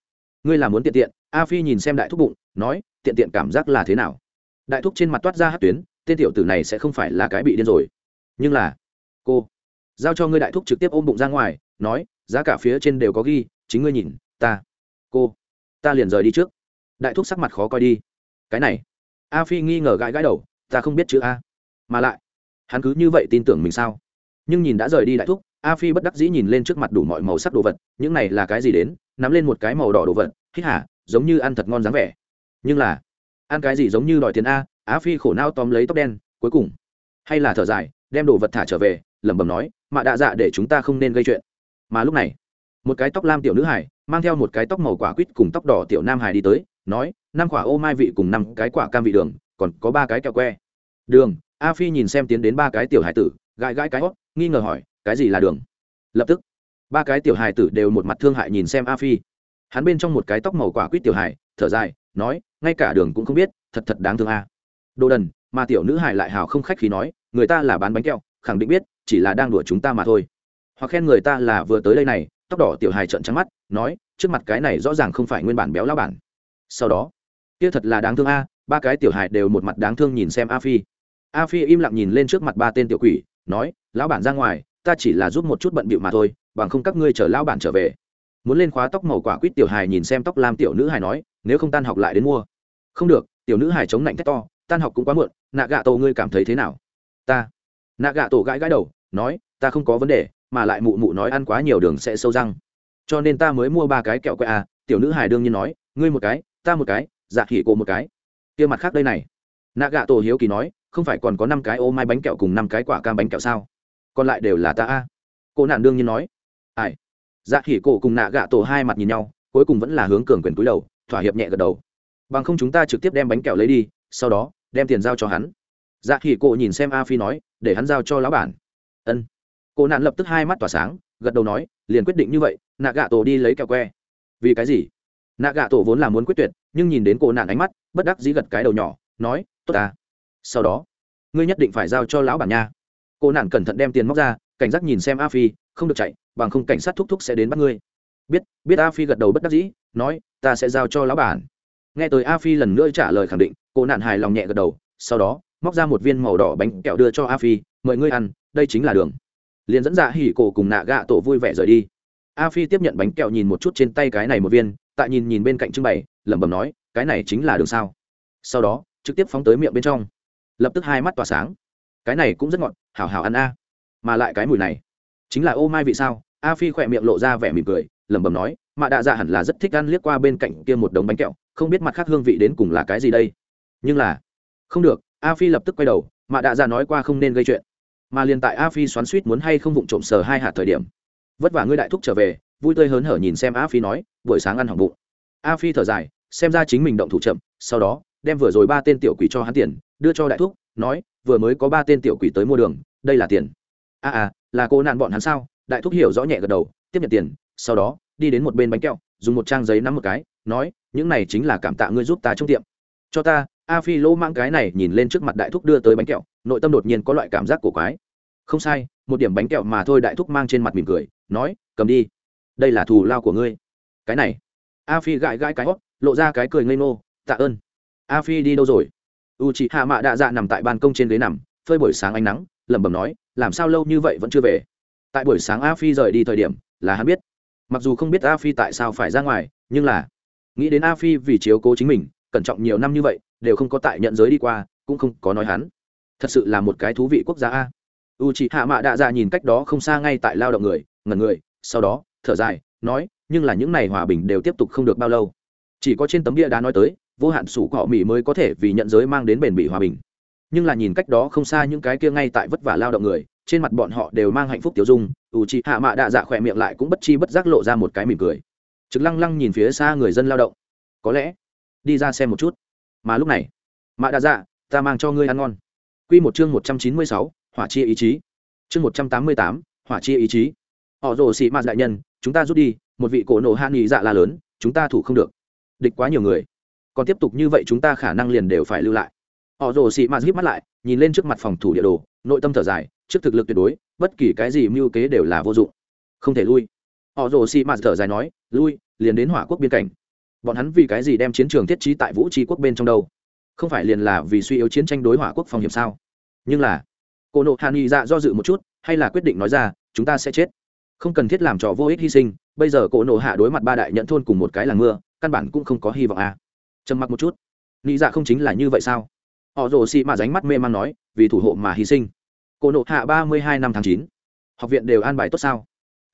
Ngươi là muốn tiện tiện? A phi nhìn xem đại thúc bụng, nói, tiện tiện cảm giác là thế nào? Đại thúc trên mặt toát ra hát tuyến, tên tiểu tử này sẽ không phải là cái bị điên rồi. Nhưng là, cô, giao cho ngươi đại thúc trực tiếp ôm bụng ra ngoài, nói, giá cả phía trên đều có ghi, chính ngươi nhìn, ta, cô, ta liền rời đi trước. Đại thúc sắc mặt khó coi đi. Cái này, a phi nghi ngờ gãi gãi đầu, ta không biết chữ a. Mà lại, hắn cứ như vậy tin tưởng mình sao? Nhưng nhìn đã rời đi đại thúc a phi bất đắc dĩ nhìn lên trước mặt đủ mọi màu sắc đồ vật, những này là cái gì đến? Nắm lên một cái màu đỏ đồ vật, hít hả giống như ăn thật ngon dáng vẻ. Nhưng là, ăn cái gì giống như đòi tiền a? A phi khổ nao tóm lấy tóc đen, cuối cùng, hay là thở dài, đem đồ vật thả trở về, lẩm bẩm nói, mạ đạ dạ để chúng ta không nên gây chuyện. Mà lúc này, một cái tóc lam tiểu nữ hải mang theo một cái tóc màu quả quýt cùng tóc đỏ tiểu nam hải đi tới, nói, năm quả ô mai vị cùng năm cái quả cam vị đường, còn có ba cái kẹo que. Đường. A phi nhìn xem tiến đến ba cái tiểu hải tử, gãi gãi cái hót, nghi ngờ hỏi cái gì là đường? Lập tức, ba cái tiểu hài tử đều một mặt thương hại nhìn xem a phi. Hắn bên trong một cái tóc màu quả quýt tiểu hài, thở dài, nói, ngay cả đường cũng không biết, thật thật đáng thương a. Đồ đần, mà tiểu nữ hài lại hào không khách khí nói, người ta là bán bánh kẹo, khẳng định biết, chỉ là đang đùa chúng ta mà thôi. Hoặc khen người ta là vừa tới đây này, tóc đỏ tiểu hài trợn trắng mắt, nói, trước mặt cái này rõ ràng không phải nguyên bản béo lao bản. Sau đó, kia thật là đáng thương a, ba cái tiểu hài đều một mặt đáng thương nhìn xem a phi. A phi im lặng nhìn lên trước mặt ba tên tiểu quỷ, nói, lão bản ra ngoài ta chỉ là giúp một chút bận bịu mà thôi, bằng không các ngươi chở lão bản trở về. Muốn lên khóa tóc màu quả quýt tiểu hài nhìn xem tóc lam tiểu nữ hài nói, nếu không tan học lại đến mua. Không được, tiểu nữ hài chống lạnh thét to, tan học cũng quá muộn, nạ gạ tổ ngươi cảm thấy thế nào? Ta. Nạ gạ tổ gãi gãi đầu, nói, ta không có vấn đề, mà lại mụ mụ nói ăn quá nhiều đường sẽ sâu răng. Cho nên ta mới mua ba cái kẹo quẹ à tiểu nữ hài đương nhiên nói, ngươi một cái, ta một cái dạ khỉ cổ một cái. Kia mặt khác đây này. Nạ gạ tổ hiếu kỳ nói, không phải còn có năm cái ô mai bánh kẹo cùng năm cái quả cam bánh kẹo sao? Còn lại đều là ta a. Cô nạn đương nhiên nói. Ai? Dạ khỉ cổ cùng nạ gạ tổ hai mặt nhìn nhau, cuối cùng vẫn là hướng cường quyền túi đầu, thỏa hiệp nhẹ gật đầu. Bằng không chúng ta trực tiếp đem bánh kẹo lấy đi, sau đó, đem tiền giao cho hắn. Dạ khỉ cổ nhìn xem a phi nói, để hắn giao cho lão bản. Ân. Cô nạn lập tức hai mắt tỏa sáng, gật đầu nói, liền quyết định như vậy, nạ gạ tổ đi lấy kẹo que. Vì cái gì? Nạ gạ tổ vốn là muốn quyết tuyệt, nhưng nhìn đến cô nạn ánh mắt, bất đắc dĩ gật cái đầu nhỏ, nói, tốt à sau đó, ngươi nhất định phải giao cho lão bản nha cô nạn cẩn thận đem tiền móc ra, cảnh giác nhìn xem a phi, không được chạy, bằng không cảnh sát thúc thúc sẽ đến bắt ngươi. Biết biết a phi gật đầu bất đắc dĩ, nói, ta sẽ giao cho lão bản. Nghe tới a phi lần nữa trả lời khẳng định, cô nạn hài lòng nhẹ gật đầu, sau đó, móc ra một viên màu đỏ bánh kẹo đưa cho a phi, mời ngươi ăn, đây chính là đường. Liền dẫn dạ hỉ cổ cùng nạ gạ tổ vui vẻ rời đi. A phi tiếp nhận bánh kẹo nhìn một chút trên tay cái này một viên, tại nhìn nhìn bên cạnh trưng bày, lẩm bẩm nói, cái này chính là đường sao? Sau đó, trực tiếp phóng tới miệng bên trong. Lập tức hai mắt tỏa sáng cái này cũng rất ngọt, hảo hảo ăn a. Mà lại cái mùi này, chính là ô mai vị sao? A phi khỏe miệng lộ ra vẻ mỉm cười, lẩm bẩm nói, mạ đạ dạ hẳn là rất thích ăn liếc qua bên cạnh kia một đống bánh kẹo, không biết mặt khác hương vị đến cùng là cái gì đây? Nhưng là, không được. A phi lập tức quay đầu, mạ đạ dạ nói qua không nên gây chuyện. Mà liền tại a phi xoắn suýt muốn hay không vụng trộm sờ hai hạt thời điểm, vất vả ngươi đại thúc trở về, vui tươi hớn hở nhìn xem a phi nói, buổi sáng ăn hỏng bụng. A phi thở dài, xem ra chính mình động thủ chậm, sau đó, đem vừa rồi ba tên tiểu quỷ cho hắn tiền, đưa cho đại thúc, nói vừa mới có ba tên tiểu quỷ tới mua đường đây là tiền. A à, à là cô nạn bọn hắn sao? Đại thúc hiểu rõ nhẹ gật đầu tiếp nhận tiền sau đó đi đến một bên bánh kẹo dùng một trang giấy nắm một cái nói những này chính là cảm tạ ngươi giúp ta trong tiệm. Cho ta a phi lỗ mang cái này nhìn lên trước mặt đại thúc đưa tới bánh kẹo nội tâm đột nhiên có loại cảm giác cổ quái. Không sai một điểm bánh kẹo mà thôi đại thúc mang trên mặt mỉm cười nói cầm đi. Đây là thù lao của ngươi. Cái này. A phi gãi gãi cái hót lộ ra cái cười ngây ngô tạ ơn. A phi đi đâu rồi? U chị hạ mạ đạ dạ nằm tại ban công trên ghế nằm, phơi buổi sáng ánh nắng, lẩm bẩm nói, làm sao lâu như vậy vẫn chưa về? Tại buổi sáng a phi rời đi thời điểm, là hắn biết. Mặc dù không biết a phi tại sao phải ra ngoài, nhưng là nghĩ đến a phi vì chiếu cố chính mình, cẩn trọng nhiều năm như vậy, đều không có tại nhận giới đi qua, cũng không có nói hắn. Thật sự là một cái thú vị quốc gia a. U chị hạ mạ đạ dạ nhìn cách đó không xa ngay tại lao động người, ngẩn người, sau đó, thở dài, nói, nhưng là những n à y hòa bình đều tiếp tục không được bao lâu. Chỉ có trên tấm bia đá nói tới vô hạn sủ cọ mỹ mới có thể vì nhận giới mang đến bền bỉ hòa bình. Nhưng là nhìn cách đó không xa những cái kia ngay tại vất vả lao động người, trên mặt bọn họ đều mang hạnh phúc tiêu dung u chị hạ mạ đạ dạ khỏe miệng lại cũng bất chi bất giác lộ ra một cái mỉm cười. Trực lăng lăng nhìn phía xa người dân lao động. Có lẽ, đi ra xem một chút. Mà lúc này, mạ đạ dạ ta mang cho ngươi ăn ngon. Quy một chương một trăm chín mươi sáu, hỏa chia ý chí. Chương một trăm tám mươi tám, hỏa chia ý chí. Họ rồ xị mạt đại nhân, chúng ta rút đi, một vị cổ nổ hạ nghị dạ la lớn, chúng ta thủ không được. Địch quá nhiều người còn tiếp tục như vậy chúng ta khả năng liền đều phải lưu lại. Họ rồ xị mạt híp mắt lại, nhìn lên trước mặt phòng thủ địa đồ, nội tâm thở dài, trước thực lực tuyệt đối, bất kỳ cái gì mưu kế đều là vô dụng. Không thể lui. Họ rồ xị mạt thở dài nói, lui, liền đến hỏa quốc biên cảnh. Bọn hắn vì cái gì đem chiến trường thiết trí tại vũ tri quốc bên trong đâu? Không phải liền là vì suy yếu chiến tranh đối hỏa quốc phòng hiểm sao? Nhưng là, cô nộ hàn y dạ do dự một chút, hay là quyết định nói ra, chúng ta sẽ chết. Không cần thiết làm trò vô ích hy sinh, bây giờ cổ nộ hạ đối mặt ba đại nhận thôn cùng một cái làng mưa, căn bản cũng không có hy vọng à trầm mặc một chút. Nghĩ dạ không chính là như vậy sao? Họ rồ xị mà ránh mắt mê man nói, vì thủ hộ mà hy sinh. Cổ nộ hạ ba mươi hai năm tháng chín. Học viện đều an bài tốt sao?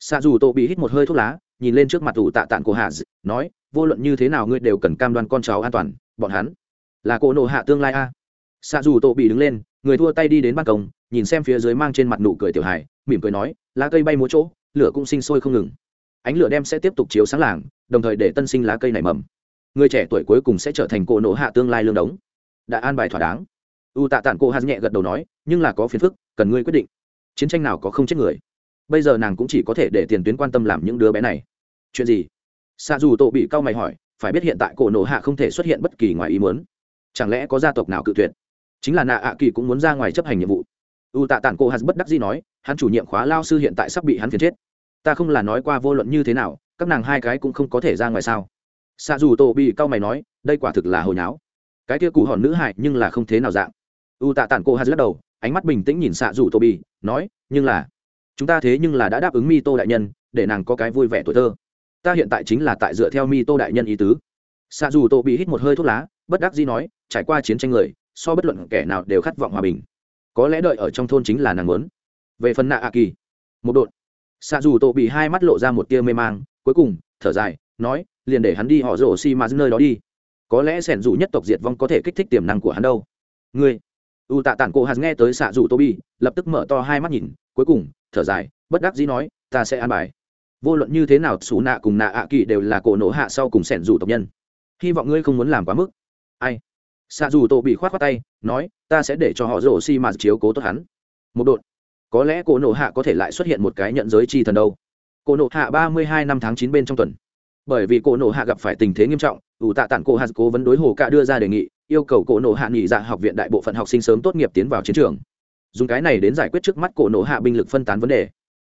Xạ dù tổ bị hít một hơi thuốc lá, nhìn lên trước mặt tủ tạ tạng của hạ nói, vô luận như thế nào ngươi đều cần cam đoan con cháu an toàn, bọn hắn là cổ nộ hạ tương lai a. À. xạ dù tổ bị đứng lên, người thua tay đi đến ban công, nhìn xem phía dưới mang trên mặt nụ cười tiểu hài, mỉm cười nói, lá cây bay múa chỗ, lửa cũng sinh sôi không ngừng. Ánh lửa đem sẽ tiếp tục chiếu sáng làng, đồng thời để tân sinh lá cây nảy mầm người trẻ tuổi cuối cùng sẽ trở thành cổ nộ hạ tương lai lương đống. Đã an bài thỏa đáng. U tạ tản cô hát nhẹ gật đầu nói, nhưng là có phiền phức, cần ngươi quyết định. Chiến tranh nào có không chết người? Bây giờ nàng cũng chỉ có thể để tiền tuyến quan tâm làm những đứa bé này. Chuyện gì? Xa dù tổ bị cao mày hỏi, phải biết hiện tại cổ nộ hạ không thể xuất hiện bất kỳ ngoài ý muốn. Chẳng lẽ có gia tộc nào cự tuyệt? Chính là nạ ạ kỳ cũng muốn ra ngoài chấp hành nhiệm vụ. U tạ tản cô hắn bất đắc dĩ nói, hắn chủ nhiệm khóa lao sư hiện tại sắp bị hắn phiền chết. Ta không là nói qua vô luận như thế nào, các nàng hai cái cũng không có thể ra ngoài sao? Xạ dù tổ bị cau mày nói, đây quả thực là hồi nháo. Cái kia cụ hòn nữ hại nhưng là không thế nào dạng. U tạ tản cô hắn lắc đầu, ánh mắt bình tĩnh nhìn xạ dù tô bị nói, nhưng là, chúng ta thế nhưng là đã đáp ứng mi tô đại nhân, để nàng có cái vui vẻ tuổi thơ. Ta hiện tại chính là tại dựa theo mi tô đại nhân ý tứ. Xạ dù tô bị hít một hơi thuốc lá, bất đắc dĩ nói, trải qua chiến tranh người, so bất luận kẻ nào đều khát vọng hòa bình. Có lẽ đợi ở trong thôn chính là nàng muốn. Về phần nạ a kỳ, một đột xạ dù tổ bị hai mắt lộ ra một tia mê mang, cuối cùng, thở dài nói, liền để hắn đi họ rổ xi mà nơi đó đi. Có lẽ sẻn dù nhất tộc diệt vong có thể kích thích tiềm năng của hắn đâu. Ngươi, u tạ tản cổ hạt nghe tới xạ dù tô bi lập tức mở to hai mắt nhìn, cuối cùng, thở dài, bất đắc dĩ nói, ta sẽ an bài. Vô luận như thế nào, xù nạ cùng nạ ạ kỳ đều là cổ nổ hạ sau cùng sẻn dù tộc nhân. Hy vọng ngươi không muốn làm quá mức. Ai? Xạ dù tô bị khoát khoát tay, nói, ta sẽ để cho họ rổ xi mà chiếu cố tốt hắn. Một đột có lẽ cổ nổ hạ có thể lại xuất hiện một cái nhận giới chi thần đâu. Cổ nộ hạ ba mươi hai năm tháng chín bên trong tuần bởi vì cổ nộ hạ gặp phải tình thế nghiêm trọng, ủ tạ tản cổ hạt cố vấn đối hồ cạ đưa ra đề nghị, yêu cầu cổ nộ hạ nghỉ dạ học viện đại bộ phận học sinh sớm tốt nghiệp tiến vào chiến trường. Dùng cái này đến giải quyết trước mắt cổ nộ hạ binh lực phân tán vấn đề.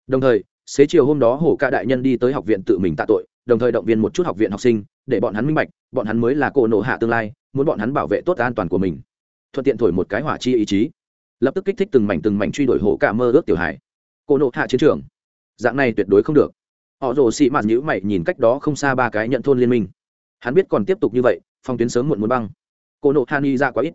Đồng thời, xế chiều hôm đó hồ cạ đại nhân đi tới học viện tự mình tạ tội, đồng thời động viên một chút học viện học sinh, để bọn hắn minh bạch, bọn hắn mới là cổ nộ hạ tương lai, muốn bọn hắn bảo vệ tốt an toàn của mình. Thuận tiện thổi một cái hỏa chi ý chí. Lập tức kích thích từng mảnh từng mảnh truy đuổi hồ cả mơ ước tiểu hải cổ nộ hạ chiến trường. Dạng này tuyệt đối không được họ rồ xị mạt nhữ mày nhìn cách đó không xa ba cái nhận thôn liên minh. Hắn biết còn tiếp tục như vậy phong tuyến sớm muộn muốn băng. Cô nộ hạ ni ra quá ít.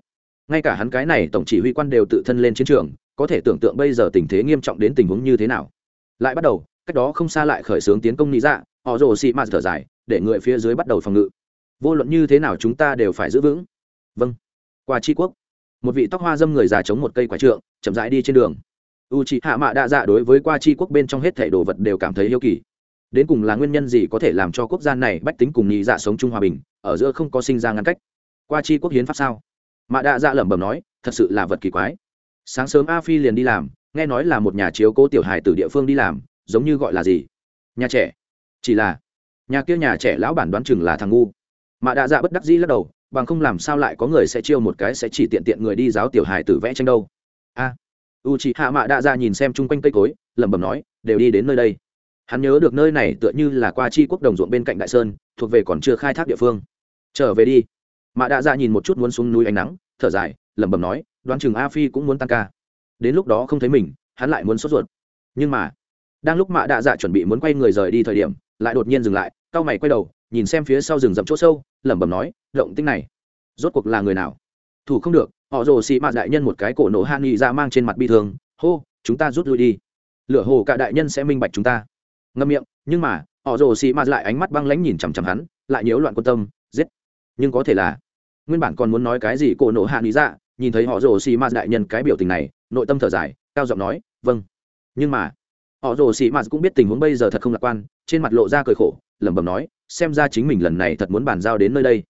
Ngay cả hắn cái này tổng chỉ huy quan đều tự thân lên chiến trường, có thể tưởng tượng bây giờ tình thế nghiêm trọng đến tình huống như thế nào. Lại bắt đầu, cách đó không xa lại khởi xướng tiến công ni ra họ rồ xị mạt thở dài, để người phía dưới bắt đầu phòng ngự. Vô luận như thế nào chúng ta đều phải giữ vững. Vâng. Qua tri quốc, một vị tóc hoa dâm người già chống một cây quả trượng, chậm rãi đi trên đường. U c h ị hạ mạ đa dạ đối với qua tri quốc bên trong hết thẻ đồ vật đều cảm thấy yêu kỳ đến cùng là nguyên nhân gì có thể làm cho quốc gia này bách tính cùng nhị dạ sống chung hòa bình, ở giữa không có sinh ra ngăn cách? Qua tri quốc hiến pháp sao? Mạ đa dạ lẩm bẩm nói, thật sự là vật kỳ quái. Sáng sớm a phi liền đi làm, nghe nói là một nhà chiếu cố tiểu hài từ địa phương đi làm, giống như gọi là gì? Nhà trẻ. Chỉ là, nhà kia nhà trẻ lão bản đoán chừng là thằng ngu. Mạ đa dạ bất đắc dĩ lắc đầu, bằng không làm sao lại có người sẽ chiêu một cái sẽ chỉ tiện tiện người đi giáo tiểu hài tử vẽ tranh đâu. A. U chị hạ mạ đa ra dạ nhìn xem chung quanh cây cối, lẩm bẩm nói, đều đi đến nơi đây hắn nhớ được nơi này tựa như là qua chi quốc đồng ruộng bên cạnh đại sơn, thuộc về còn chưa khai thác địa phương. Trở về đi. Mạ đạ ra nhìn một chút muốn xuống núi ánh nắng, thở dài, lẩm bẩm nói, đoán chừng a phi cũng muốn tăng ca. Đến lúc đó không thấy mình, hắn lại muốn sốt ruột. Nhưng mà, đang lúc mạ đạ dạ chuẩn bị muốn quay người rời đi thời điểm, lại đột nhiên dừng lại, cau mày quay đầu, nhìn xem phía sau rừng rậm chỗ sâu, lẩm bẩm nói, động tinh này, rốt cuộc là người nào? Thủ không được, họ rồ xị mạ đại nhân một cái cổ nổ han nghị ra mang trên mặt bi thương, hô, chúng ta rút lui đi. Lửa hồ cả đại nhân sẽ minh bạch chúng ta ngâm miệng, nhưng mà, họ rồ xì mạt lại ánh mắt băng lãnh nhìn chằm chằm hắn, lại nhiễu loạn quan tâm, giết. Nhưng có thể là, nguyên bản còn muốn nói cái gì cổ nổ hạ lý ra dạ, nhìn thấy họ rồ xì mạt đại nhân cái biểu tình này, nội tâm thở dài, cao giọng nói vâng. Nhưng mà, họ rồ xì mạt cũng biết tình huống bây giờ thật không lạc quan, trên mặt lộ ra cười khổ, lẩm bẩm nói, xem ra chính mình lần này thật muốn bàn giao đến nơi đây.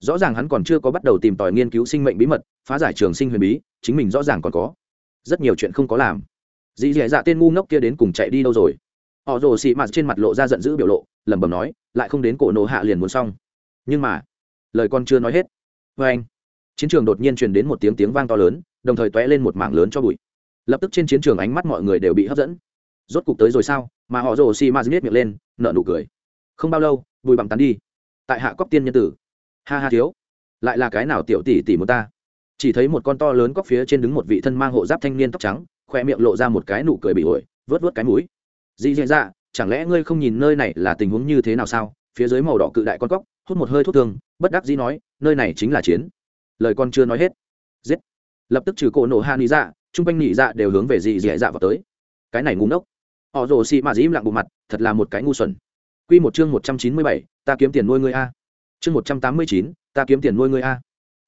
Rõ ràng hắn còn chưa có bắt đầu tìm tòi nghiên cứu sinh mệnh bí mật, phá giải trường sinh huyền bí, chính mình rõ ràng còn có rất nhiều chuyện không có làm. Dì dì dạ tên ngu ngốc kia đến cùng chạy đi đâu rồi? Họ rồ xị mặt trên mặt lộ ra giận dữ biểu lộ, lẩm bẩm nói, lại không đến cổ nổ hạ liền muốn xong. Nhưng mà, lời con chưa nói hết vê anh, chiến trường đột nhiên truyền đến một tiếng tiếng vang to lớn, đồng thời t ó é lên một mảng lớn cho bụi. Lập tức trên chiến trường ánh mắt mọi người đều bị hấp dẫn. Rốt cục tới rồi sao? Mà họ rồ xị mạt miết miệng lên nợ nụ cười. Không bao lâu bùi bằng tán đi. Tại hạ cóc tiên nhân tử. Ha ha thiếu. Lại là cái nào tiểu tỷ tỷ một ta? Chỉ thấy một con to lớn cóc phía trên đứng một vị thân mang hộ giáp thanh niên tóc trắng khoe miệng lộ ra một cái nụ cười bị ổi vớt vớt cái mũi dị dạ dạ chẳng lẽ ngươi không nhìn nơi này là tình huống như thế nào sao phía dưới màu đỏ cự đại con cóc hút một hơi thuốc thương bất đắc dĩ nói nơi này chính là chiến lời con chưa nói hết giết lập tức trừ cổ nổ hạ nị dạ chung quanh nị dạ đều hướng về dị dạ dạ vào tới cái này ngu ngốc họ rồ xị mà dĩ im lặng bộ mặt thật là một cái ngu xuẩn Quy một chương 197, ta kiếm tiền nuôi ngươi a. Chương 189, ta kiếm tiền nuôi ngươi a.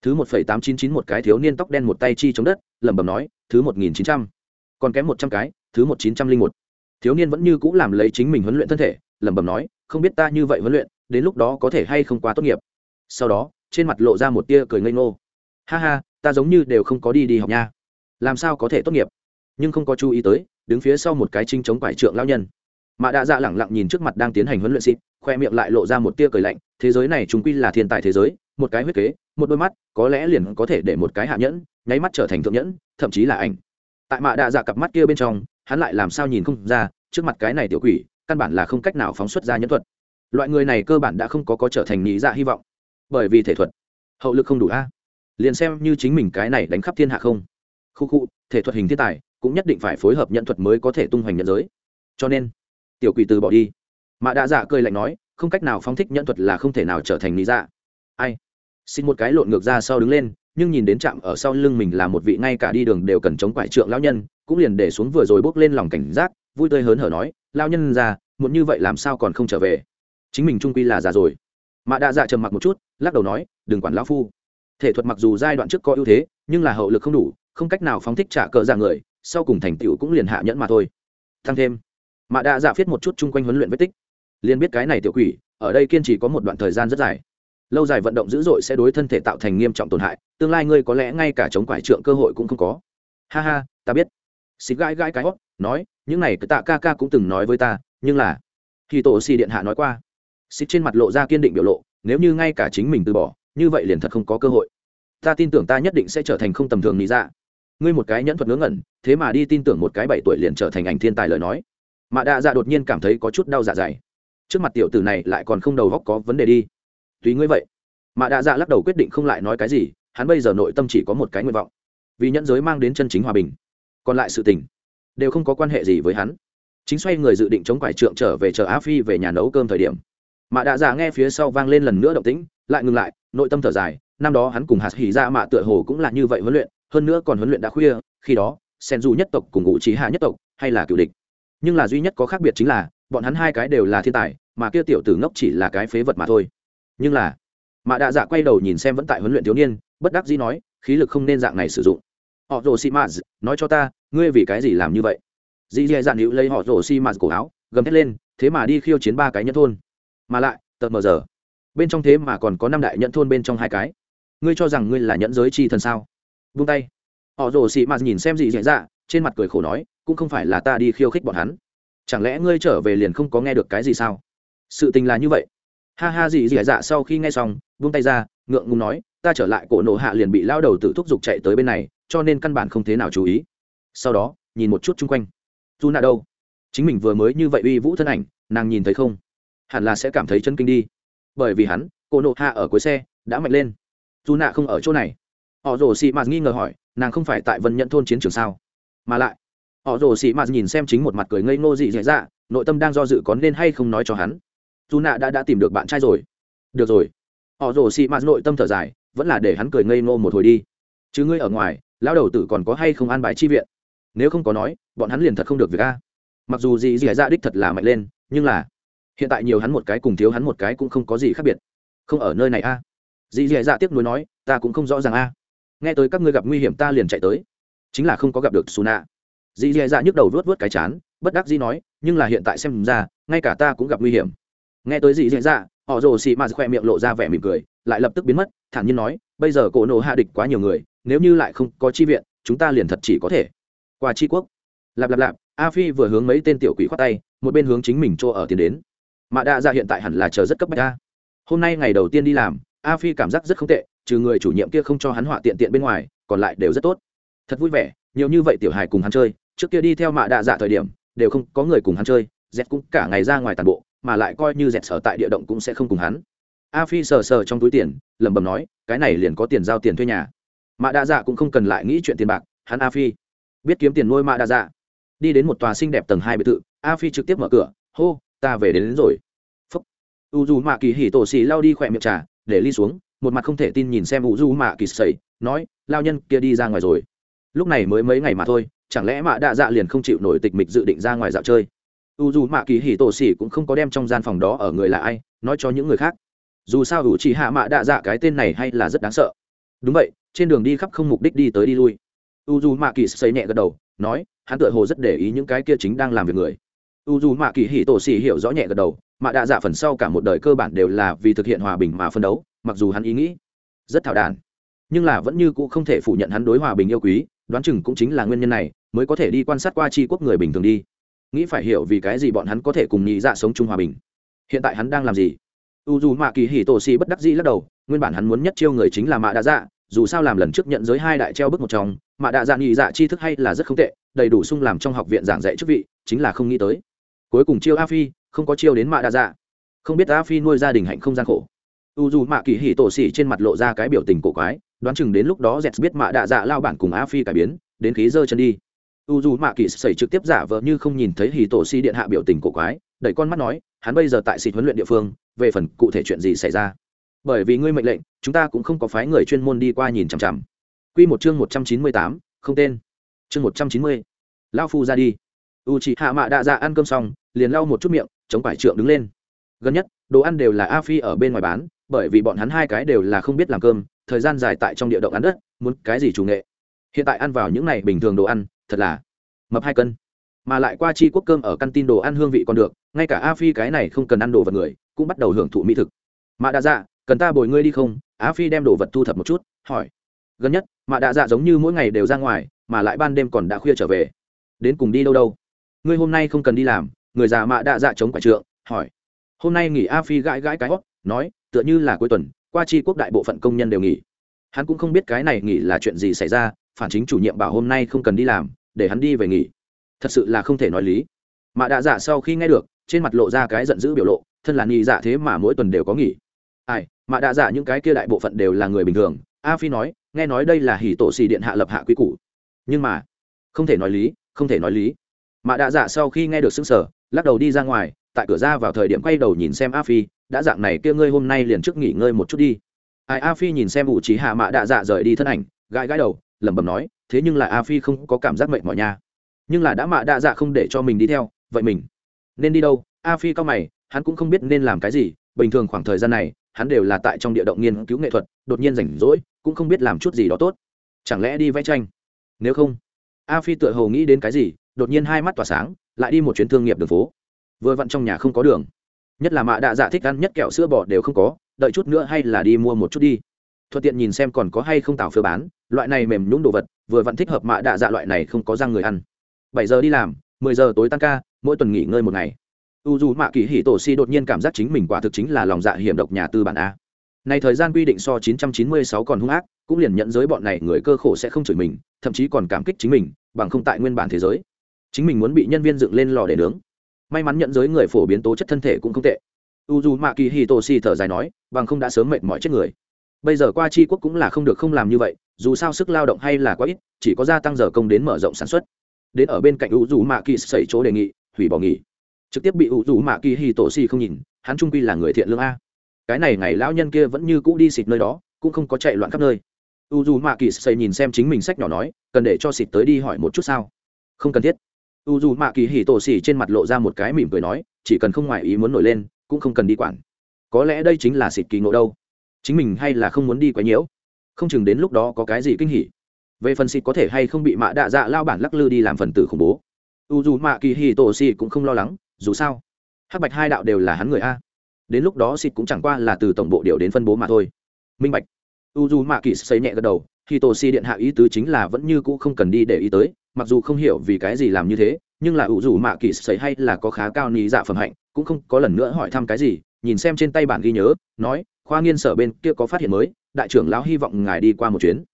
Thứ 1.899 một cái thiếu niên tóc đen một tay chi chống đất, lẩm bẩm nói, thứ 1900. Còn kém 100 cái, thứ 1901. Thiếu niên vẫn như cũ làm lấy chính mình huấn luyện thân thể, lẩm bẩm nói, không biết ta như vậy huấn luyện, đến lúc đó có thể hay không qua tốt nghiệp. Sau đó, trên mặt lộ ra một tia cười ngây ngô. Ha ha, ta giống như đều không có đi đi học nha. Làm sao có thể tốt nghiệp? Nhưng không có chú ý tới, đứng phía sau một cái trinh chống quải trượng lão nhân mạ đạ dạ lẳng lặng nhìn trước mặt đang tiến hành huấn luyện xịt khoe miệng lại lộ ra một tia cười lạnh thế giới này chúng quy là thiên tài thế giới một cái huyết kế một đôi mắt có lẽ liền có thể để một cái hạ nhẫn nháy mắt trở thành thượng nhẫn thậm chí là ảnh tại mạ đạ dạ cặp mắt kia bên trong hắn lại làm sao nhìn không ra, trước mặt cái này tiểu quỷ, căn bản là không cách nào phóng xuất ra nhẫn thuật. Loại người này cơ bản đã không có có trở thành nhị dạ hy vọng. Bởi vì thể thuật, hậu lực không đủ a. À? Liền xem như chính mình cái này đánh khắp thiên hạ không. Khu khu, thể thuật hình thiên tài, cũng nhất định phải phối hợp nhận thuật mới có thể tung hoành nhận giới. Cho nên, tiểu quỷ từ bỏ đi. Mạ đạ dạ cười lạnh nói, không cách nào phóng thích nhận thuật là không thể nào trở thành lý dạ. Ai? Xin một cái lộn ngược ra sau đứng lên, nhưng nhìn đến trạm ở sau lưng mình là một vị ngay cả đi đường đều cần chống quải trượng lão nhân cũng liền để xuống vừa rồi bước lên lòng cảnh giác, vui tươi hớn hở nói lao nhân ra muốn như vậy làm sao còn không trở về? Chính mình trung quy là già rồi. Mạ đạ dạ trầm mặc một chút, lắc đầu nói, đừng quản lão phu. Thể thuật mặc dù giai đoạn trước có ưu thế, nhưng là hậu lực không đủ, không cách nào phóng thích trả cờ ra người, sau cùng thành tựu cũng liền hạ nhẫn mà thôi. Thăng thêm. Mạ đạ dạ viết một chút chung quanh huấn luyện vết tích. Liền biết cái này tiểu quỷ, ở đây kiên trì có một đoạn thời gian rất dài. Lâu dài vận động dữ dội sẽ đối thân thể tạo thành nghiêm trọng tổn hại, tương lai ngươi có lẽ ngay cả chống quải trượng cơ hội cũng không có. Ha ha, ta biết xịt gãi gãi cái hót nói, những này tạ ca ca cũng từng nói với ta, nhưng là khi tổ xì điện hạ nói qua, xịt trên mặt lộ ra kiên định biểu lộ, nếu như ngay cả chính mình từ bỏ, như vậy liền thật không có cơ hội. Ta tin tưởng ta nhất định sẽ trở thành không tầm thường lý ra dạ. ngươi một cái nhẫn thuật ngớ ngẩn, thế mà đi tin tưởng một cái bảy tuổi liền trở thành ảnh thiên tài lời nói. Mạ đạ dạ đột nhiên cảm thấy có chút đau dạ dày. Trước mặt tiểu tử này lại còn không đầu góc có vấn đề đi. Tùy ngươi vậy. Mạ đạ dạ lắc đầu quyết định không lại nói cái gì, hắn bây giờ nội tâm chỉ có một cái nguyện vọng, vì nhẫn giới mang đến chân chính hòa bình còn lại sự tình đều không có quan hệ gì với hắn. Chính xoay người dự định chống quải trượng trở về chờ á phi về nhà nấu cơm thời điểm, mạ đạ giả nghe phía sau vang lên lần nữa động tĩnh, lại ngừng lại, nội tâm thở dài, năm đó hắn cùng hạt hỉ ra mạ tựa hồ cũng là như vậy huấn luyện, hơn nữa còn huấn luyện đã khuya, khi đó, sen du nhất tộc cùng ngụ trí hạ nhất tộc hay là cựu địch. Nhưng là duy nhất có khác biệt chính là, bọn hắn hai cái đều là thiên tài, mà kia tiểu tử ngốc chỉ là cái phế vật mà thôi. Nhưng là, mạ đạ dạ quay đầu nhìn xem vẫn tại huấn luyện thiếu niên, bất đắc dĩ nói, khí lực không nên dạng này sử dụng họ rồ xi maz nói cho ta, ngươi vì cái gì làm như vậy? Dì dì dạn hữu lấy họ rồ xi maz cổ áo, gầm thét lên, thế mà đi khiêu chiến ba cái nhân thôn. Mà lại tợt mờ giờ, bên trong thế mà còn có năm đại nhận thôn bên trong hai cái. Ngươi cho rằng ngươi là nhẫn giới chi thần sao? Vung tay. Họ rồ xị mạt nhìn xem gì dạy dạ trên mặt cười khổ nói, cũng không phải là ta đi khiêu khích bọn hắn. Chẳng lẽ ngươi trở về liền không có nghe được cái gì sao? Sự tình là như vậy. Ha ha gì dạy dạ sau khi nghe xong, vung tay ra, ngượng ngùng nói, ta trở lại cổ nổ hạ liền bị lao đầu tự thúc giục chạy tới bên này cho nên căn bản không thế nào chú ý. Sau đó, nhìn một chút chung quanh. Dù nạ đâu? Chính mình vừa mới như vậy uy vũ thân ảnh, nàng nhìn thấy không? Hẳn là sẽ cảm thấy chân kinh đi. Bởi vì hắn, cô nộ hạ ở cuối xe, đã mạnh lên. Dù nạ không ở chỗ này. Họ rồ xị mạt nghi ngờ hỏi, nàng không phải tại vân nhận thôn chiến trường sao? Mà lại, họ rồ xị mạt nhìn xem chính một mặt cười ngây ngô dị dạy dạ nội tâm đang do dự có nên hay không nói cho hắn. Dù nạ đã đã tìm được bạn trai rồi. Được rồi. Họ rồ xị mạt nội tâm thở dài, vẫn là để hắn cười ngây ngô một hồi đi. Chứ ngươi ở ngoài lão đầu tử còn có hay không an bài chi viện? Nếu không có nói, bọn hắn liền thật không được việc a. Mặc dù dị dì dạ đích thật là mạnh lên, nhưng là hiện tại nhiều hắn một cái cùng thiếu hắn một cái cũng không có gì khác biệt. Không ở nơi này a. Dì dì dạ tiếp nối nói, ta cũng không rõ ràng a. Nghe tới các ngươi gặp nguy hiểm ta liền chạy tới. Chính là không có gặp được Suna. nạ dì dì dạ nhức đầu vớt vớt cái chán, bất đắc dĩ nói, nhưng là hiện tại xem ra, ngay cả ta cũng gặp nguy hiểm. Nghe tới dì dì dạ họ rồ xì mà khoe miệng lộ ra vẻ mỉm cười, lại lập tức biến mất, thản nhiên nói bây giờ cổ nổ hạ địch quá nhiều người, nếu như lại không có chi viện, chúng ta liền thật chỉ có thể qua chi quốc. Lạp lạp lạp, a phi vừa hướng mấy tên tiểu quỷ khoát tay, một bên hướng chính mình chỗ ở tiến đến. Mạ đa ra hiện tại hẳn là chờ rất cấp bách ta hôm nay ngày đầu tiên đi làm, a phi cảm giác rất không tệ, trừ người chủ nhiệm kia không cho hắn họa tiện tiện bên ngoài, còn lại đều rất tốt. Thật vui vẻ, nhiều như vậy tiểu hài cùng hắn chơi, trước kia đi theo mạ đạ dạ thời điểm, đều không có người cùng hắn chơi dẹt cũng cả ngày ra ngoài tàn bộ, mà lại coi như dẹt sở tại địa động cũng sẽ không cùng hắn a phi sờ sờ trong túi tiền lẩm bẩm nói cái này liền có tiền giao tiền thuê nhà. Mạ Đa dạ cũng không cần lại nghĩ chuyện tiền bạc hắn a phi biết kiếm tiền nuôi mạ Đa dạ. Đi đến một tòa xinh đẹp tầng hai biệt thự a phi trực tiếp mở cửa hô ta về đến, đến rồi. Phúc. U dù mạ kỳ hỉ tổ xì lao đi khỏe miệng trà để ly xuống một mặt không thể tin nhìn xem u dù mạ kỳ sẩy nói lao nhân kia đi ra ngoài rồi. Lúc này mới mấy ngày mà thôi chẳng lẽ mạ Đa dạ liền không chịu nổi tịch mịch dự định ra ngoài dạo chơi? U dù mạ kỳ hỉ tổ xì cũng không có đem trong gian phòng đó ở người là ai nói cho những người khác dù sao ủ chỉ hạ mạ đạ dạ cái tên này hay là rất đáng sợ. Đúng vậy, trên đường đi khắp không mục đích đi tới đi lui. U dù mạ kỳ xây nhẹ gật đầu, nói, hắn tựa hồ rất để ý những cái kia chính đang làm việc người. U dù mạ kỳ hỉ tổ xỉ hiểu rõ nhẹ gật đầu, mạ đạ dạ phần sau cả một đời cơ bản đều là vì thực hiện hòa bình mà phân đấu, mặc dù hắn ý nghĩ rất thảo đàn. Nhưng là vẫn như cũ không thể phủ nhận hắn đối hòa bình yêu quý, đoán chừng cũng chính là nguyên nhân này, mới có thể đi quan sát qua tri quốc người bình thường đi. Nghĩ phải hiểu vì cái gì bọn hắn có thể cùng nhị dạ sống chung hòa bình. Hiện tại hắn đang làm gì? U dù mạ kỳ hỉ tổ xì bất đắc dĩ lắc đầu, nguyên bản hắn muốn nhất chiêu người chính là mạ đạ dạ dù sao làm lần trước nhận giới hai đại treo bước một trong, mạ đạ dạ nhị dạ chi thức hay là rất không tệ, đầy đủ sung làm trong học viện giảng dạy chức vị, chính là không nghĩ tới. Cuối cùng chiêu a phi, không có chiêu đến mạ đạ dạ. Không biết a phi nuôi gia đình hạnh không gian khổ. U dù mạ kỳ hỉ tổ xì trên mặt lộ ra cái biểu tình cổ quái, đoán chừng đến lúc đó z biết mạ đạ dạ lao bản cùng a phi cải biến, đến khí giơ chân đi. U dù mạ kỳ xảy trực tiếp giả vờ như không nhìn thấy hì tổ xì điện hạ biểu tình cổ quái, đẩy con mắt nói, hắn bây giờ tại xịt huấn luyện địa phương về phần cụ thể chuyện gì xảy ra. Bởi vì ngươi mệnh lệnh, chúng ta cũng không có phái người chuyên môn đi qua nhìn chằm chằm. Quy một chương một trăm chín mươi tám, không tên. Chương một trăm chín mươi. Lao phu ra đi. U chị hạ mạ đạ dạ ăn cơm xong, liền lau một chút miệng, chống phải trượng đứng lên. Gần nhất, đồ ăn đều là a phi ở bên ngoài bán, bởi vì bọn hắn hai cái đều là không biết làm cơm, thời gian dài tại trong địa động ăn đất, muốn cái gì chủ nghệ. Hiện tại ăn vào những này bình thường đồ ăn, thật là mập hai cân. Mà lại qua chi quốc cơm ở căn tin đồ ăn hương vị còn được, ngay cả a phi cái này không cần ăn đồ vật người cũng bắt đầu hưởng thụ mỹ thực. Mạ đạ dạ cần ta bồi ngươi đi không? Á phi đem đồ vật thu thập một chút, hỏi. Gần nhất, mạ đạ dạ giống như mỗi ngày đều ra ngoài, mà lại ban đêm còn đã khuya trở về. Đến cùng đi đâu đâu? Ngươi hôm nay không cần đi làm, người già mạ đạ dạ chống quả trượng, hỏi. Hôm nay nghỉ a phi gãi gãi cái hót, nói, tựa như là cuối tuần, qua chi quốc đại bộ phận công nhân đều nghỉ. Hắn cũng không biết cái này nghỉ là chuyện gì xảy ra, phản chính chủ nhiệm bảo hôm nay không cần đi làm, để hắn đi về nghỉ. Thật sự là không thể nói lý. Mạ đạ dạ sau khi nghe được, trên mặt lộ ra cái giận dữ biểu lộ thân là nghỉ dạ thế mà mỗi tuần đều có nghỉ. Ai, mà đã dạ những cái kia đại bộ phận đều là người bình thường. A phi nói, nghe nói đây là hỉ tổ xì điện hạ lập hạ quy củ. Nhưng mà, không thể nói lý, không thể nói lý. Mà đã dạ sau khi nghe được xưng sở lắc đầu đi ra ngoài, tại cửa ra vào thời điểm quay đầu nhìn xem a phi, đã dạng này kia ngươi hôm nay liền trước nghỉ ngơi một chút đi. Ai, a phi nhìn xem ủ trí hạ mạ đạ dạ rời đi thân ảnh, gãi gãi đầu, lẩm bẩm nói, thế nhưng là a phi không có cảm giác mệnh mỏi nha. Nhưng là đã mạ đạ dạ không để cho mình đi theo, vậy mình nên đi đâu? A phi cao mày hắn cũng không biết nên làm cái gì, bình thường khoảng thời gian này, hắn đều là tại trong địa động nghiên cứu nghệ thuật, đột nhiên rảnh rỗi, cũng không biết làm chút gì đó tốt. Chẳng lẽ đi vẽ tranh? Nếu không, a phi tựa hồ nghĩ đến cái gì, đột nhiên hai mắt tỏa sáng, lại đi một chuyến thương nghiệp đường phố. Vừa vặn trong nhà không có đường. Nhất là mạ đạ dạ thích ăn nhất kẹo sữa bò đều không có, đợi chút nữa hay là đi mua một chút đi. Thuận tiện nhìn xem còn có hay không tạo phiếu bán, loại này mềm nhũng đồ vật, vừa vặn thích hợp mạ đạ dạ loại này không có răng người ăn. Bảy giờ đi làm, mười giờ tối tăng ca, mỗi tuần nghỉ ngơi một ngày u dù mạ kỳ hỉ tổ si đột nhiên cảm giác chính mình quả thực chính là lòng dạ hiểm độc nhà tư bản a. Này thời gian quy định so 996 còn hung ác, cũng liền nhận giới bọn này người cơ khổ sẽ không chửi mình, thậm chí còn cảm kích chính mình, bằng không tại nguyên bản thế giới, chính mình muốn bị nhân viên dựng lên lò để nướng. May mắn nhận giới người phổ biến tố chất thân thể cũng không tệ. U dù mạ kỳ hì tổ Si thở dài nói, bằng không đã sớm mệt mỏi chết người. Bây giờ qua tri quốc cũng là không được không làm như vậy, dù sao sức lao động hay là quá ít, chỉ có gia tăng giờ công đến mở rộng sản xuất. Đến ở bên cạnh u dù mạ kỳ xảy chỗ đề nghị, hủy bỏ nghỉ trực tiếp bị u rủ mạ kỳ hì tổ xì không nhìn, hắn trung quy là người thiện lương a. Cái này ngày lão nhân kia vẫn như cũ đi xịt nơi đó, cũng không có chạy loạn khắp nơi. U dù mạ kỳ xây nhìn xem chính mình sách nhỏ nói, cần để cho xịt tới đi hỏi một chút sao? Không cần thiết. U dù mạ kỳ hì tổ xì trên mặt lộ ra một cái mỉm cười nói, chỉ cần không ngoài ý muốn nổi lên, cũng không cần đi quản. Có lẽ đây chính là xịt kỳ ngộ đâu. Chính mình hay là không muốn đi quá nhiễu. Không chừng đến lúc đó có cái gì kinh hỉ. Về phần xịt có thể hay không bị mạ đạ dạ lao bản lắc lư đi làm phần tử khủng bố. U dù mạ kỳ hì tổ xì cũng không lo lắng dù sao, hắc bạch hai đạo đều là hắn người a. Đến lúc đó xịt cũng chẳng qua là từ tổng bộ điều đến phân bố mà thôi. Minh bạch. U du mạ kỳ xây nhẹ gật đầu khi tổ si điện hạ ý tứ chính là vẫn như cũ không cần đi để ý tới, mặc dù không hiểu vì cái gì làm như thế, nhưng là u du mạ kỳ sấy hay là có khá cao ní dạ phẩm hạnh, cũng không có lần nữa hỏi thăm cái gì, nhìn xem trên tay bản ghi nhớ, nói, khoa nghiên sở bên kia có phát hiện mới, đại trưởng lão hy vọng ngài đi qua một chuyến.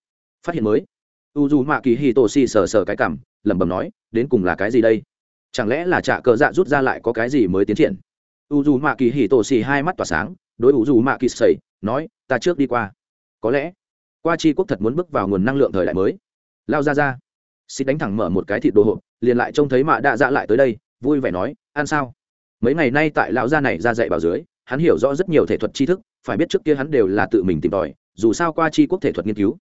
Phát hiện mới? U du mạ kỳ hi tổ si sờ sờ cái cảm, lẩm bẩm nói, đến cùng là cái gì đây? Chẳng lẽ là trả cờ dạ rút ra lại có cái gì mới tiến triển? U dù mạ kỳ hỉ tổ xì hai mắt tỏa sáng, đối u dù mạ kỳ sầy, nói, ta trước đi qua. Có lẽ, qua chi quốc thật muốn bước vào nguồn năng lượng thời đại mới. Lao ra ra xịt đánh thẳng mở một cái thịt đồ hộp, liền lại trông thấy mạ đạ dạ lại tới đây, vui vẻ nói, ăn sao? Mấy ngày nay tại lão gia này ra dạy bảo dưới, hắn hiểu rõ rất nhiều thể thuật tri thức, phải biết trước kia hắn đều là tự mình tìm tòi, dù sao qua chi quốc thể thuật nghiên cứu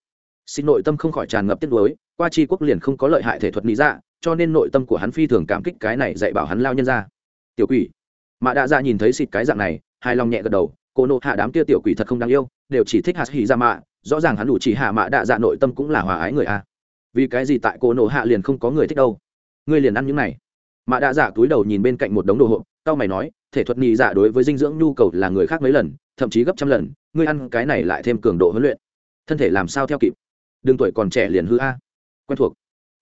xin nội tâm không khỏi tràn ngập tiếc nuối, qua chi quốc liền không có lợi hại thể thuật lý dạ cho nên nội tâm của hắn phi thường cảm kích cái này dạy bảo hắn lao nhân ra. Tiểu quỷ. Mạ đạ dạ nhìn thấy xịt cái dạng này, hài lòng nhẹ gật đầu, cô nộ hạ đám kia tiểu quỷ thật không đáng yêu, đều chỉ thích hạt hỉ ra mạ, rõ ràng hắn đủ chỉ hạ mạ đạ dạ nội tâm cũng là hòa ái người a. Vì cái gì tại cô nộ hạ liền không có người thích đâu? Ngươi liền ăn những này. Mạ đạ dạ túi đầu nhìn bên cạnh một đống đồ hộp tao mày nói, thể thuật nhị dạ đối với dinh dưỡng nhu cầu là người khác mấy lần, thậm chí gấp trăm lần, ngươi ăn cái này lại thêm cường độ huấn luyện. Thân thể làm sao theo kịp? Đừng tuổi còn trẻ liền hư a. Quen thuộc.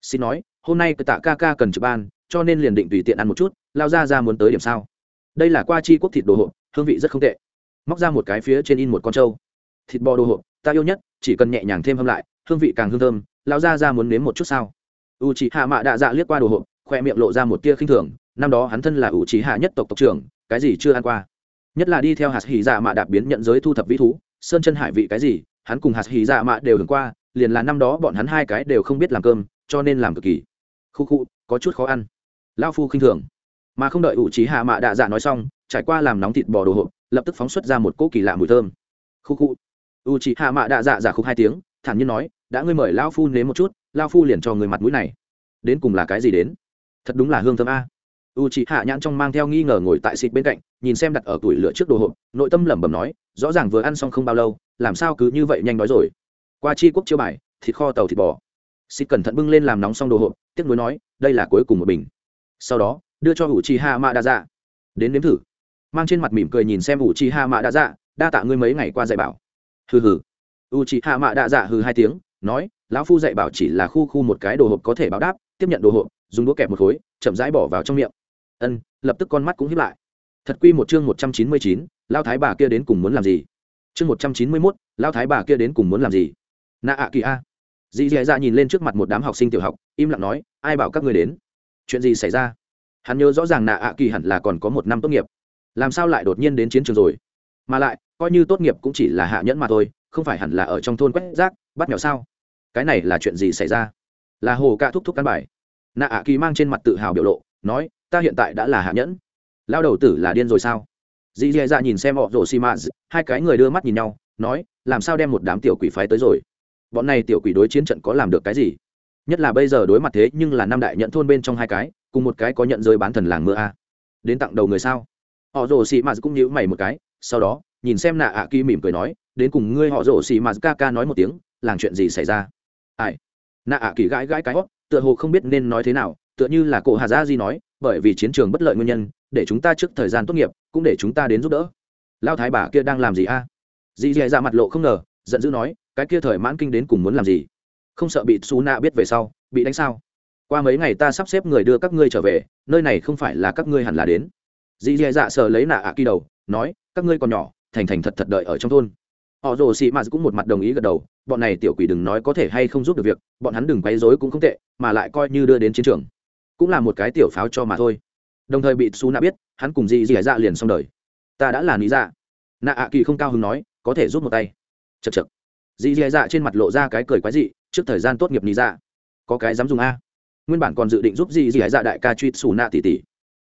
Xin nói, hôm nay tạ ca ca cần trực ban, cho nên liền định tùy tiện ăn một chút, lao ra ra muốn tới điểm sao. Đây là qua chi quốc thịt đồ hộp, hương vị rất không tệ. Móc ra một cái phía trên in một con trâu. Thịt bò đồ hộp, ta yêu nhất, chỉ cần nhẹ nhàng thêm hâm lại, hương vị càng hương thơm, lao ra ra muốn nếm một chút sao. U c hạ mạ đạ dạ liếc qua đồ hộp, khoe miệng lộ ra một tia khinh thường, năm đó hắn thân là u c hạ nhất tộc tộc trưởng, cái gì chưa ăn qua. Nhất là đi theo hạt hỉ dạ mạ đạp biến nhận giới thu thập vĩ thú, sơn chân hải vị cái gì, hắn cùng hạt hỉ dạ mạ đều hưởng qua liền là năm đó bọn hắn hai cái đều không biết làm cơm, cho nên làm cực kỳ. Khu khu, có chút khó ăn. Lao phu khinh thường. Mà không đợi ủ trí hạ mạ đạ dạ nói xong, trải qua làm nóng thịt bò đồ hộp, lập tức phóng xuất ra một cỗ kỳ lạ mùi thơm. Khu khu. U trí hạ mạ đạ dạ giả khúc hai tiếng, thản nhiên nói, đã ngươi mời lao phu nếm một chút lao phu liền cho người mặt mũi này. Đến cùng là cái gì đến? Thật đúng là hương thơm a. U chị hạ nhãn trong mang theo nghi ngờ ngồi tại xịt bên cạnh, nhìn xem đặt ở tuổi lửa trước đồ hộp, nội tâm lẩm bẩm nói, rõ ràng vừa ăn xong không bao lâu, làm sao cứ như vậy nhanh nói rồi? Qua chi quốc chiêu bài, thịt kho tàu thịt bò. Xịt cẩn thận bưng lên làm nóng xong đồ hộp, tiếc nuối nói, đây là cuối cùng một bình. Sau đó, đưa cho u Chi hạ mạ đa dạ đến nếm thử. Mang trên mặt mỉm cười nhìn xem u Chi hạ mạ đa dạ đa tạ ngươi mấy ngày qua dạy bảo. Hừ hừ. U Chi hạ mạ đa dạ hừ hai tiếng, nói, lão phu dạy bảo chỉ là khu khu một cái đồ hộp có thể báo đáp, tiếp nhận đồ hộp, dùng đũa kẹp một khối, chậm rãi bỏ vào trong miệng. Ân, lập tức con mắt cũng hiếp lại. Thật quy một chương một trăm chín mươi chín lao thái bà kia đến cùng muốn làm gì? Chương một trăm chín mươi mốt lao thái bà kia đến cùng muốn làm gì? Nạ ạ kỳ a. Dì dì dạ nhìn lên trước mặt một đám học sinh tiểu học, im lặng nói, ai bảo các người đến? Chuyện gì xảy ra? Hắn nhớ rõ ràng nạ ạ kỳ hẳn là còn có một năm tốt nghiệp. Làm sao lại đột nhiên đến chiến trường rồi? Mà lại, coi như tốt nghiệp cũng chỉ là hạ nhẫn mà thôi, không phải hẳn là ở trong thôn quét rác, bắt nhỏ sao? Cái này là chuyện gì xảy ra? Là hồ ca thúc thúc căn bài. Nạ ạ kỳ mang trên mặt tự hào biểu lộ, nói, ta hiện tại đã là hạ nhẫn. Lao đầu tử là điên rồi sao? Dì dì dạ nhìn xem họ rổ xi mã hai cái người đưa mắt nhìn nhau, nói, làm sao đem một đám tiểu quỷ phái tới rồi? Bọn này tiểu quỷ đối chiến trận có làm được cái gì? Nhất là bây giờ đối mặt thế nhưng là năm đại nhận thôn bên trong hai cái, cùng một cái có nhận rơi bán thần làng mưa a. Đến tặng đầu người sao? Họ rồ xì mạt cũng nhíu mày một cái, sau đó, nhìn xem nạ ạ kỳ mỉm cười nói, đến cùng ngươi họ rồ xì mạt ca ca nói một tiếng, làng chuyện gì xảy ra? Ai? Nạ ạ kỳ gãi gãi cái hót, tựa hồ không biết nên nói thế nào, tựa như là cổ hà gia di nói, bởi vì chiến trường bất lợi nguyên nhân, để chúng ta trước thời gian tốt nghiệp, cũng để chúng ta đến giúp đỡ. Lao thái bà kia đang làm gì a? Dì dì ra mặt lộ không ngờ, giận dữ nói cái kia thời mãn kinh đến cùng muốn làm gì? Không sợ bị xú nạ biết về sau, bị đánh sao? Qua mấy ngày ta sắp xếp người đưa các ngươi trở về, nơi này không phải là các ngươi hẳn là đến. Dì dì dạ sờ lấy nạ ạ kỳ đầu, nói, các ngươi còn nhỏ, thành thành thật thật đợi ở trong thôn. Họ rồ xị mạt cũng một mặt đồng ý gật đầu, bọn này tiểu quỷ đừng nói có thể hay không giúp được việc, bọn hắn đừng quấy rối cũng không tệ, mà lại coi như đưa đến chiến trường, cũng là một cái tiểu pháo cho mà thôi. Đồng thời bị xú nạ biết, hắn cùng dì dì dạ liền xong đời. Ta đã là lý dạ. Nạ ạ kỳ không cao hứng nói, có thể giúp một tay. Chật chật dì dì dạ trên mặt lộ ra cái cười quái dị, trước thời gian tốt nghiệp nì dạ. Có cái dám dùng a. Nguyên bản còn dự định giúp dì dì dạ đại ca truy xù nạ tỷ tỷ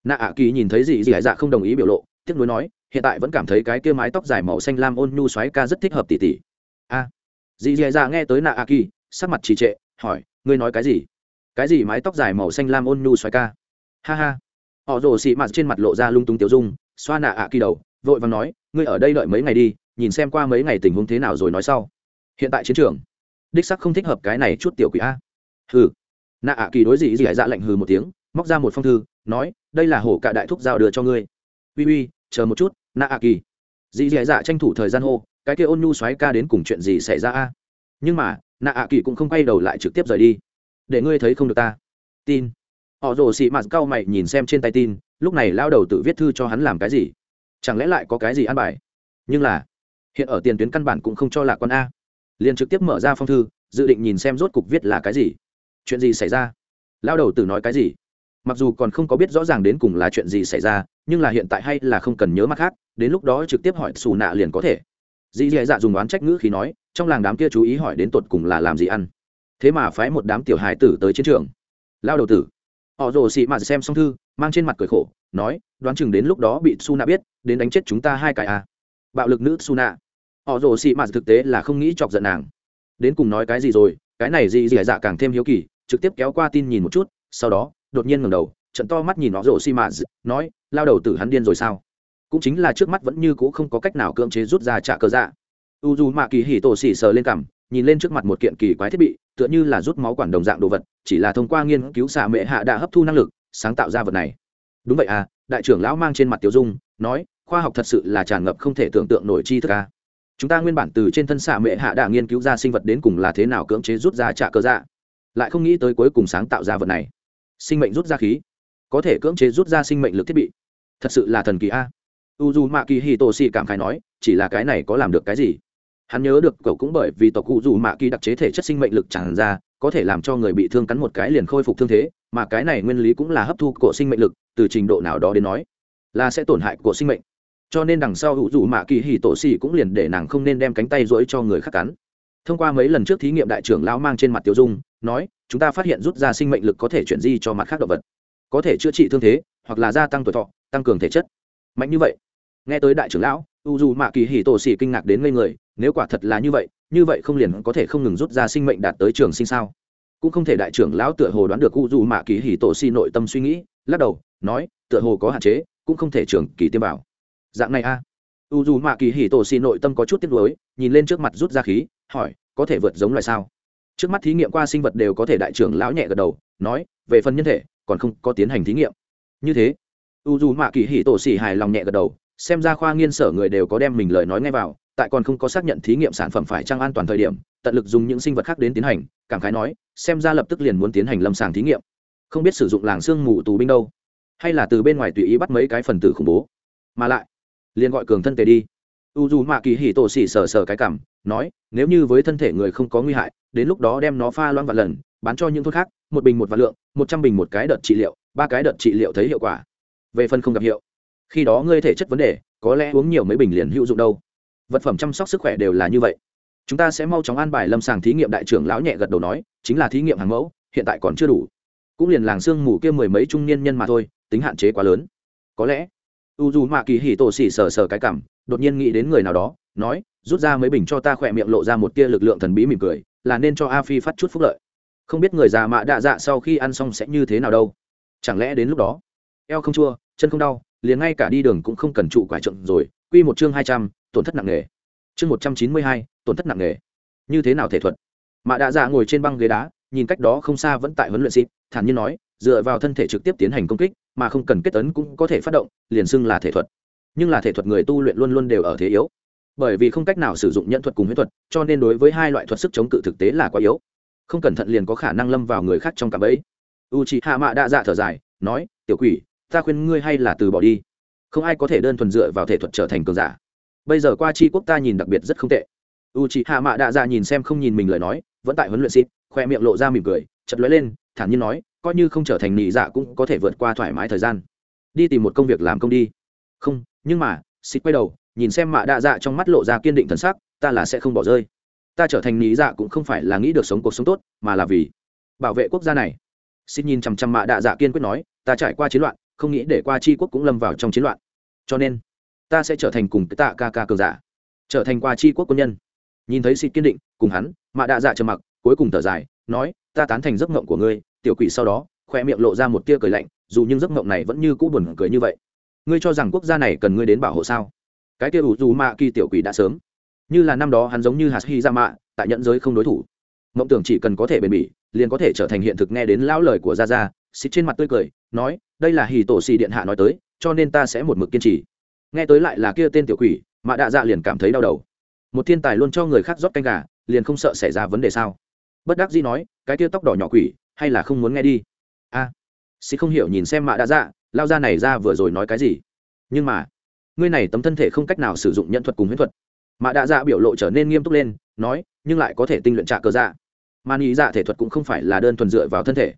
nạ ạ kỳ nhìn thấy dì dì dạ không đồng ý biểu lộ, tiếc nuối nói, hiện tại vẫn cảm thấy cái kia mái tóc dài màu xanh lam ôn nhu xoáy ca rất thích hợp tỷ tỷ a. Dì dì dạ nghe tới nạ ạ kỳ, sắc mặt trì trệ, hỏi, ngươi nói cái gì? Cái gì mái tóc dài màu xanh lam ôn nhu xoáy ca? Ha ha. Họ rồ xị mặt trên mặt lộ ra lung tung tiểu dung, xoa nạ ạ kỳ đầu, vội vàng nói, ngươi ở đây đợi mấy ngày đi, nhìn xem qua mấy ngày tình huống thế nào rồi nói sau hiện tại chiến trường, đích sắc không thích hợp cái này chút tiểu quỷ a. Hừ. Nạ ạ kỳ đối dị dị dạ lạnh hừ một tiếng, móc ra một phong thư, nói, đây là hổ cạ đại thúc giao đưa cho ngươi. Uy uy, chờ một chút, nạ ạ kỳ. Dị dị dạ tranh thủ thời gian hô, cái kia ôn nhu xoáy ca đến cùng chuyện gì xảy ra a? Nhưng mà, nạ ạ kỳ cũng không quay đầu lại trực tiếp rời đi. Để ngươi thấy không được ta. Tin. Họ rồ xị mạt cao mày nhìn xem trên tay tin, lúc này lao đầu tự viết thư cho hắn làm cái gì? Chẳng lẽ lại có cái gì ăn bài? Nhưng là, hiện ở tiền tuyến căn bản cũng không cho là con a liền trực tiếp mở ra phong thư, dự định nhìn xem rốt cục viết là cái gì. Chuyện gì xảy ra? Lao đầu tử nói cái gì? Mặc dù còn không có biết rõ ràng đến cùng là chuyện gì xảy ra, nhưng là hiện tại hay là không cần nhớ mặt khác, đến lúc đó trực tiếp hỏi xù nạ liền có thể. Dì dì dạ dùng oán trách ngữ khi nói, trong làng đám kia chú ý hỏi đến tột cùng là làm gì ăn. Thế mà phái một đám tiểu hài tử tới chiến trường. Lao đầu tử. Họ rồ xị mà xem xong thư, mang trên mặt cười khổ, nói, đoán chừng đến lúc đó bị su nạ biết, đến đánh chết chúng ta hai cái à. bạo lực nữ su nạ họ rồ xị mạt thực tế là không nghĩ chọc giận nàng. Đến cùng nói cái gì rồi, cái này gì gì dạ càng thêm hiếu kỳ, trực tiếp kéo qua tin nhìn một chút, sau đó, đột nhiên ngẩng đầu, trận to mắt nhìn họ rồ xị mạt nói, lao đầu tử hắn điên rồi sao? Cũng chính là trước mắt vẫn như cũ không có cách nào cưỡng chế rút ra trả cơ dạ. U dù mạ kỳ hỉ tổ xỉ sờ lên cằm, nhìn lên trước mặt một kiện kỳ quái thiết bị, tựa như là rút máu quản đồng dạng đồ vật, chỉ là thông qua nghiên cứu xạ mệ hạ đã hấp thu năng lực, sáng tạo ra vật này. Đúng vậy à đại trưởng lão mang trên mặt tiểu dung, nói, khoa học thật sự là tràn ngập không thể tưởng tượng nổi chi thức à chúng ta nguyên bản từ trên thân xạ mệ hạ đã nghiên cứu ra sinh vật đến cùng là thế nào cưỡng chế rút ra trả cơ dạ. Lại không nghĩ tới cuối cùng sáng tạo ra vật này. Sinh mệnh rút ra khí. Có thể cưỡng chế rút ra sinh mệnh lực thiết bị. Thật sự là thần kỳ a. U dù mạ kỳ hì tổ xì cảm khái nói, chỉ là cái này có làm được cái gì? Hắn nhớ được cậu cũng bởi vì tộc cụ dù mạ kỳ đặc chế thể chất sinh mệnh lực tràn ra, có thể làm cho người bị thương cắn một cái liền khôi phục thương thế, mà cái này nguyên lý cũng là hấp thu của sinh mệnh lực, từ trình độ nào đó đến nói, là sẽ tổn hại của sinh mệnh cho nên đằng sau hữu dù mạ kỳ hì tổ xì cũng liền để nàng không nên đem cánh tay rỗi cho người khác cắn. Thông qua mấy lần trước thí nghiệm đại trưởng lão mang trên mặt tiểu dung, nói, chúng ta phát hiện rút ra sinh mệnh lực có thể chuyển di cho mặt khác động vật. Có thể chữa trị thương thế, hoặc là gia tăng tuổi thọ, tăng cường thể chất. Mạnh như vậy. Nghe tới đại trưởng lão u dù mạ kỳ hì tổ xì kinh ngạc đến ngây người, nếu quả thật là như vậy như vậy không liền có thể không ngừng rút ra sinh mệnh đạt tới trường sinh sao? Cũng không thể đại trưởng lão tựa hồ đoán được u dù mạ kỳ hì tổ xì nội tâm suy nghĩ, lắc đầu, nói, tựa hồ có hạn chế, cũng không thể trường kỳ tiêm vào dạng này a. À. u dù mạ kỳ hì tổ xì nội tâm có chút tiếc nuối, nhìn lên trước mặt rút ra khí, hỏi, có thể vượt giống loài sao? Trước mắt thí nghiệm qua sinh vật đều có thể đại trưởng lão nhẹ gật đầu, nói, về phần nhân thể, còn không có tiến hành thí nghiệm. Như thế, u dù mạ kỳ hì tổ xì hài lòng nhẹ gật đầu, xem ra khoa nghiên sở người đều có đem mình lời nói ngay vào, tại còn không có xác nhận thí nghiệm sản phẩm phải trăng an toàn thời điểm, tận lực dùng những sinh vật khác đến tiến hành, cảm khái nói, xem ra lập tức liền muốn tiến hành lâm sàng thí nghiệm. Không biết sử dụng làng xương mù tù binh đâu, hay là từ bên ngoài tùy ý bắt mấy cái phần tử khủng bố. Mà lại liền gọi cường thân tề đi. U dù mạ kỳ hì tổ xỉ sờ sờ cái cảm, nói, nếu như với thân thể người không có nguy hại, đến lúc đó đem nó pha loãng vạn lần, bán cho những thuốc khác, một bình một vạn lượng, một trăm bình một cái đợt trị liệu, ba cái đợt trị liệu thấy hiệu quả. Về phần không gặp hiệu, khi đó ngươi thể chất vấn đề, có lẽ uống nhiều mấy bình liền hữu dụng đâu. Vật phẩm chăm sóc sức khỏe đều là như vậy. Chúng ta sẽ mau chóng an bài lâm sàng thí nghiệm đại trưởng lão nhẹ gật đầu nói, chính là thí nghiệm hàng mẫu, hiện tại còn chưa đủ. Cũng liền làng sương mù kia mười mấy trung niên nhân mà thôi, tính hạn chế quá lớn. Có lẽ u dù mạ kỳ hì tổ xỉ sờ sờ cái cảm, đột nhiên nghĩ đến người nào đó, nói, rút ra mấy bình cho ta khỏe miệng lộ ra một tia lực lượng thần bí mỉm cười, là nên cho a phi phát chút phúc lợi. Không biết người già mạ đạ dạ sau khi ăn xong sẽ như thế nào đâu. Chẳng lẽ đến lúc đó, eo không chua, chân không đau, liền ngay cả đi đường cũng không cần trụ quải trượng rồi, quy một chương hai trăm, tổn thất nặng nề. Chương một trăm chín mươi hai, tổn thất nặng nề. Như thế nào thể thuật? Mạ đạ dạ ngồi trên băng ghế đá, nhìn cách đó không xa vẫn tại huấn luyện xịt thản nhiên nói, dựa vào thân thể trực tiếp tiến hành công kích mà không cần kết tấn cũng có thể phát động, liền xưng là thể thuật. Nhưng là thể thuật người tu luyện luôn luôn đều ở thế yếu. Bởi vì không cách nào sử dụng nhận thuật cùng huyễn thuật, cho nên đối với hai loại thuật sức chống cự thực tế là quá yếu. Không cẩn thận liền có khả năng lâm vào người khác trong cạm bẫy. U chị hạ mạ đa dạ thở dài, nói, tiểu quỷ, ta khuyên ngươi hay là từ bỏ đi. Không ai có thể đơn thuần dựa vào thể thuật trở thành cường giả. Bây giờ qua chi quốc ta nhìn đặc biệt rất không tệ. U chị hạ mạ đa dạ nhìn xem không nhìn mình lời nói, vẫn tại huấn luyện xịt khoe miệng lộ ra mỉm cười chật lóe lên, thản nhiên nói coi như không trở thành nị dạ cũng có thể vượt qua thoải mái thời gian. Đi tìm một công việc làm công đi. Không, nhưng mà xịt quay đầu, nhìn xem mạ đa dạ trong mắt lộ ra kiên định thần sắc, ta là sẽ không bỏ rơi. Ta trở thành nị dạ cũng không phải là nghĩ được sống cuộc sống tốt, mà là vì bảo vệ quốc gia này. Xịt nhìn chằm chằm mạ đa dạ kiên quyết nói, ta trải qua chiến loạn, không nghĩ để qua chi quốc cũng lâm vào trong chiến loạn. Cho nên, ta sẽ trở thành cùng cái tạ ca ca cường giả. Trở thành qua chi quốc quân nhân. Nhìn thấy xịt kiên định, cùng hắn, mạ đa dạ trầm mặc, cuối cùng thở dài, nói, ta tán thành giấc mộng của ngươi tiểu quỷ sau đó, khoe miệng lộ ra một tia cười lạnh, dù nhưng giấc mộng này vẫn như cũ buồn cười như vậy. Ngươi cho rằng quốc gia này cần ngươi đến bảo hộ sao? Cái kia ủ dù mạ kỳ tiểu quỷ đã sớm. Như là năm đó hắn giống như hạt hy ra mạ tại nhận giới không đối thủ. Mộng tưởng chỉ cần có thể bền bỉ, liền có thể trở thành hiện thực nghe đến lão lời của gia gia. Xịt trên mặt tươi cười, nói, đây là hì tổ xì điện hạ nói tới, cho nên ta sẽ một mực kiên trì. Nghe tới lại là kia tên tiểu quỷ, mà đạ dạ liền cảm thấy đau đầu. Một thiên tài luôn cho người khác rót canh gà, liền không sợ xảy ra vấn đề sao? Bất đắc dĩ nói, cái kia tóc đỏ nhỏ quỷ hay là không muốn nghe đi? A à, xì không hiểu nhìn xem mạ đã dạ lao ra này ra vừa rồi nói cái gì? Nhưng mà ngươi này tấm thân thể không cách nào sử dụng nhân thuật cùng huyễn thuật. Mạ đã dạ biểu lộ trở nên nghiêm túc lên nói nhưng lại có thể tinh luyện trả cơ dạ. Mà nghĩ dạ thể thuật cũng không phải là đơn thuần dựa vào thân thể.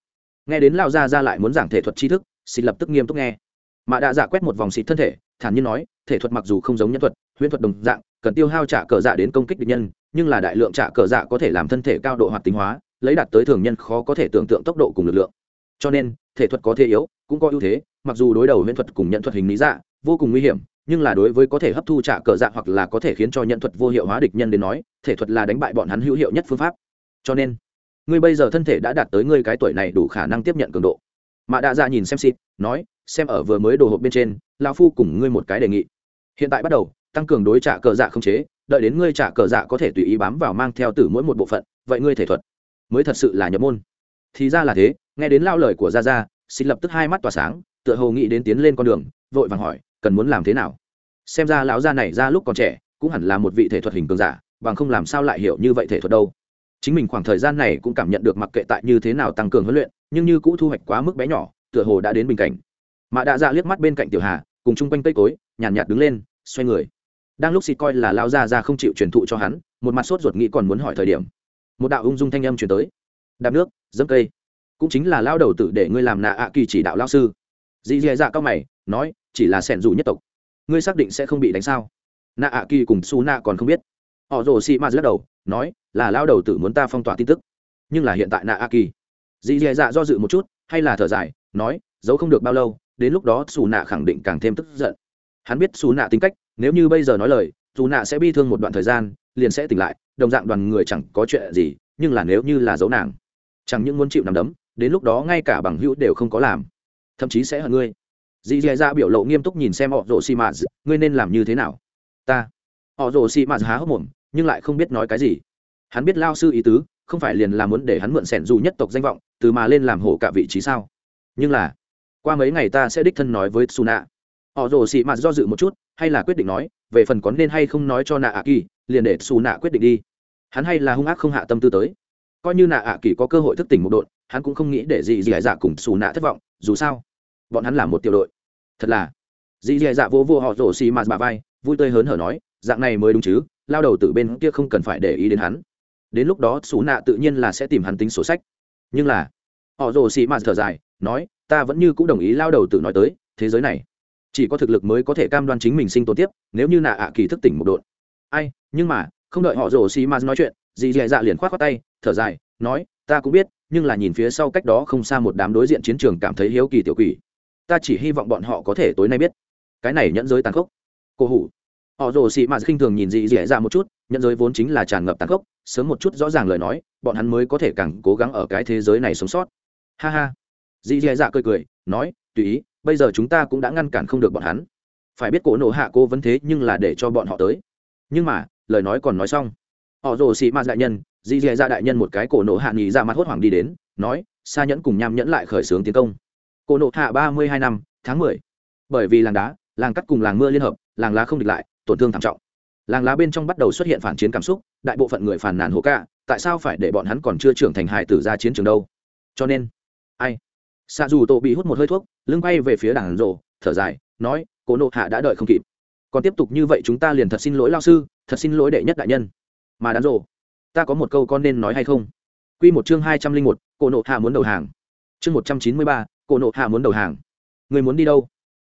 Nghe đến lao ra ra lại muốn giảng thể thuật tri thức xì lập tức nghiêm túc nghe. Mạ đã dạ quét một vòng xịt thân thể thản nhiên nói thể thuật mặc dù không giống nhân thuật huyễn thuật đồng dạng cần tiêu hao trả cờ dạ đến công kích địch nhân nhưng là đại lượng trả cờ dạ có thể làm thân thể cao độ hoạt tính hóa lấy đạt tới thường nhân khó có thể tưởng tượng tốc độ cùng lực lượng. Cho nên, thể thuật có thể yếu, cũng có ưu thế, mặc dù đối đầu huyễn thuật cùng nhận thuật hình lý dạ vô cùng nguy hiểm, nhưng là đối với có thể hấp thu trả cờ dạ hoặc là có thể khiến cho nhận thuật vô hiệu hóa địch nhân đến nói, thể thuật là đánh bại bọn hắn hữu hiệu nhất phương pháp. Cho nên, ngươi bây giờ thân thể đã đạt tới ngươi cái tuổi này đủ khả năng tiếp nhận cường độ. Mạ đạ dạ nhìn xem xịt nói, xem ở vừa mới đồ hộp bên trên lao phu cùng ngươi một cái đề nghị. Hiện tại bắt đầu, tăng cường đối trả cờ dạ không chế, đợi đến ngươi trả cờ dạ có thể tùy ý bám vào mang theo từ mỗi một bộ phận, vậy ngươi thể thuật mới thật sự là nhập môn. Thì ra là thế nghe đến lao lời của gia gia xin lập tức hai mắt tỏa sáng tựa hồ nghĩ đến tiến lên con đường vội vàng hỏi cần muốn làm thế nào? Xem ra lão gia này ra lúc còn trẻ cũng hẳn là một vị thể thuật hình cường giả bằng không làm sao lại hiểu như vậy thể thuật đâu. Chính mình khoảng thời gian này cũng cảm nhận được mặc kệ tại như thế nào tăng cường huấn luyện nhưng như cũ thu hoạch quá mức bé nhỏ tựa hồ đã đến bình cảnh. Mạ đạ dạ liếc mắt bên cạnh tiểu hà cùng chung quanh cây cối nhàn nhạt, nhạt đứng lên xoay người. Đang lúc xịt coi là lao ra ra không chịu truyền thụ cho hắn một mặt sốt ruột nghĩ còn muốn hỏi thời điểm một đạo ung dung thanh âm truyền tới. Đạp nước, dẫm cây. Cũng chính là lao đầu tử để ngươi làm nạ ạ kỳ chỉ đạo lao sư. Dì dì dạ cao mày, nói, chỉ là sẻn dù nhất tộc. Ngươi xác định sẽ không bị đánh sao? Nạ ạ kỳ cùng su nạ còn không biết. Họ rồ xị ma lắc đầu, nói, là lao đầu tử muốn ta phong tỏa tin tức. Nhưng là hiện tại nạ ạ kỳ. Dì dì dạ do dự một chút, hay là thở dài, nói, giấu không được bao lâu, đến lúc đó su nạ khẳng định càng thêm tức giận. Hắn biết su nạ tính cách, nếu như bây giờ nói lời dù nạ sẽ bi thương một đoạn thời gian liền sẽ tỉnh lại, đồng dạng đoàn người chẳng có chuyện gì, nhưng là nếu như là giấu nàng, chẳng những muốn chịu nằm đấm, đến lúc đó ngay cả bằng hữu đều không có làm. Thậm chí sẽ hận ngươi. Dì dì ra biểu lộ nghiêm túc nhìn xem họ rồ xì mạt ngươi nên làm như thế nào? Ta. Họ rồ xì mạt há hốc mồm, nhưng lại không biết nói cái gì. Hắn biết lao sư ý tứ, không phải liền là muốn để hắn mượn sẻn dù nhất tộc danh vọng, từ mà lên làm hổ cả vị trí sao? Nhưng là, qua mấy ngày ta sẽ đích thân nói với su nạ họ rồ xì mạt do dự một chút, hay là quyết định nói, về phần có nên hay không nói cho nạ ạ kỳ liền để xù nạ quyết định đi. Hắn hay là hung ác không hạ tâm tư tới. Coi như nạ ạ kỳ có cơ hội thức tỉnh một đội, hắn cũng không nghĩ để dì dì dạ cùng xù nạ thất vọng, dù sao, bọn hắn là một tiểu đội. Thật là, dì dì dạ vô vô họ rổ xì mạt bà vai, vui tươi hớn hở nói, dạng này mới đúng chứ, lao đầu từ bên kia không cần phải để ý đến hắn. Đến lúc đó, xù nạ tự nhiên là sẽ tìm hắn tính sổ sách. Nhưng là, họ rồ xì mạt thở dài, nói, ta vẫn như cũng đồng ý lao đầu tự nói tới, thế giới này, chỉ có thực lực mới có thể cam đoan chính mình sinh tồn tiếp, nếu như nạ ạ kỳ thức tỉnh một đội ai, nhưng mà, không đợi họ rồ xì mạt nói chuyện, dì dì dạ liền k h o á t khoác tay, thở dài, nói, ta cũng biết, nhưng là nhìn phía sau cách đó không xa một đám đối diện chiến trường cảm thấy hiếu kỳ tiểu quỷ. Ta chỉ hy vọng bọn họ có thể tối nay biết. Cái này nhẫn giới tàn khốc. Cô hủ. Họ rồ xì mạt khinh thường nhìn dì dì dạ một chút, nhẫn giới vốn chính là tràn ngập tàn khốc, sớm một chút rõ ràng lời nói, bọn hắn mới có thể càng cố gắng ở cái thế giới này sống sót. Ha ha. Dì dì dạ cười cười, nói, tùy ý, bây giờ chúng ta cũng đã ngăn cản không được bọn hắn. Phải biết cổ nộ hạ cô vẫn thế nhưng là để cho bọn họ tới nhưng mà, lời nói còn nói xong. Họ rồ xị ma đại nhân, dì dì ra đại nhân một cái cổ nộ hạ nghỉ ra mặt hốt hoảng đi đến, nói xa nhẫn cùng nham nhẫn lại khởi xướng tiến công. Cổ nộ hạ ba mươi hai năm, tháng mười. Bởi vì làng đá, làng cắt cùng làng mưa liên hợp, làng lá không địch lại, tổn thương thảm trọng. Làng lá bên trong bắt đầu xuất hiện phản chiến cảm xúc, đại bộ phận người phản nàn hổ ca tại sao phải để bọn hắn còn chưa trưởng thành hài tử ra chiến trường đâu? Cho nên, ai? Xa dù tổ bị hút một hơi thuốc, lưng bay về phía đảng rồ, thở dài, nói, cổ nộ hạ đã đợi không kịp còn tiếp tục như vậy chúng ta liền thật xin lỗi lao sư, thật xin lỗi đệ nhất đại nhân. Mà đàn rộ ta có một câu con nên nói hay không? Q một chương hai trăm linh một, cổ nộ hạ muốn đầu hàng. Chương một trăm chín mươi ba, cổ nộ hạ muốn đầu hàng. Người muốn đi đâu?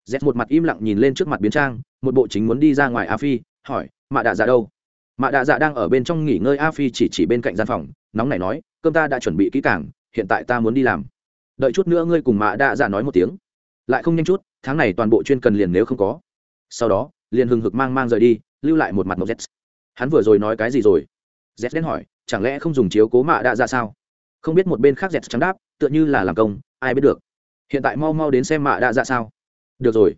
Z một mặt im lặng nhìn lên trước mặt biến trang, một bộ chính muốn đi ra ngoài a phi, hỏi, mạ đạ dạ đâu? Mạ đạ dạ đang ở bên trong nghỉ ngơi, a phi chỉ chỉ bên cạnh gian phòng, nóng này nói, cơm ta đã chuẩn bị kỹ cảng hiện tại ta muốn đi làm. Đợi chút nữa ngươi cùng mạ đạ dạ nói một tiếng. Lại không nhanh chút, tháng này toàn bộ chuyên cần liền nếu không có. Sau đó liền hừng hực mang mang rời đi, lưu lại một mặt mộc z hắn vừa rồi nói cái gì rồi? Z đen hỏi, chẳng lẽ không dùng chiếu cố mạ đạ dạ sao? Không biết một bên khác z trắng đáp, tựa như là làm công, ai biết được. Hiện tại mau mau đến xem mạ đạ dạ sao. Được rồi.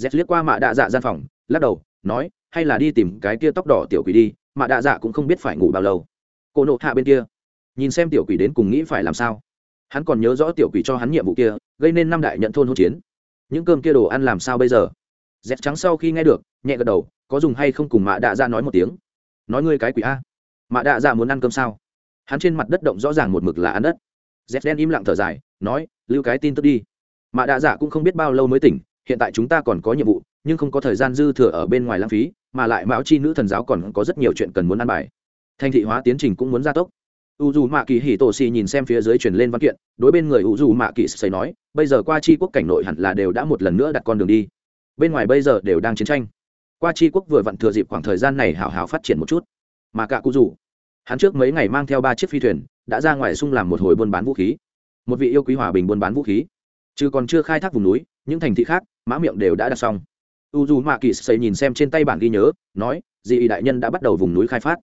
Z liếc qua mạ đạ dạ gian phòng, lắc đầu, nói, hay là đi tìm cái kia tóc đỏ tiểu quỷ đi, mạ đạ dạ cũng không biết phải ngủ bao lâu. Cô nộ hạ bên kia. Nhìn xem tiểu quỷ đến cùng nghĩ phải làm sao. Hắn còn nhớ rõ tiểu quỷ cho hắn nhiệm vụ kia, gây nên năm đại nhận thôn hỗn chiến. Những cơm kia đồ ăn làm sao bây giờ? Dẹp trắng sau khi nghe được, nhẹ gật đầu, có dùng hay không cùng mạ đạ ra nói một tiếng. Nói ngươi cái quỷ a. Mạ đạ ra muốn ăn cơm sao? Hắn trên mặt đất động rõ ràng một mực là ăn đất. Dẹp đen im lặng thở dài, nói, lưu cái tin tức đi. Mạ đạ dạ cũng không biết bao lâu mới tỉnh, hiện tại chúng ta còn có nhiệm vụ, nhưng không có thời gian dư thừa ở bên ngoài lãng phí, mà lại mão chi nữ thần giáo còn có rất nhiều chuyện cần muốn ăn bài. Thành thị hóa tiến trình cũng muốn gia tốc. U dù mạ kỳ Hỉ tổ xì nhìn xem phía dưới truyền lên văn kiện, đối bên người u dù mạ kỳ xây nói, bây giờ qua chi quốc cảnh nội hẳn là đều đã một lần nữa đặt con đường đi bên ngoài bây giờ đều đang chiến tranh. Qua chi quốc vừa vặn thừa dịp khoảng thời gian này hảo hảo phát triển một chút. Mà cả cụ rủ, hắn trước mấy ngày mang theo ba chiếc phi thuyền, đã ra ngoài xung làm một hồi buôn bán vũ khí. Một vị yêu quý hòa bình buôn bán vũ khí. Chứ còn chưa khai thác vùng núi, những thành thị khác, mã miệng đều đã đặt xong. U dù mạ kỳ xây nhìn xem trên tay bản ghi nhớ, nói, dị đại nhân đã bắt đầu vùng núi khai phát.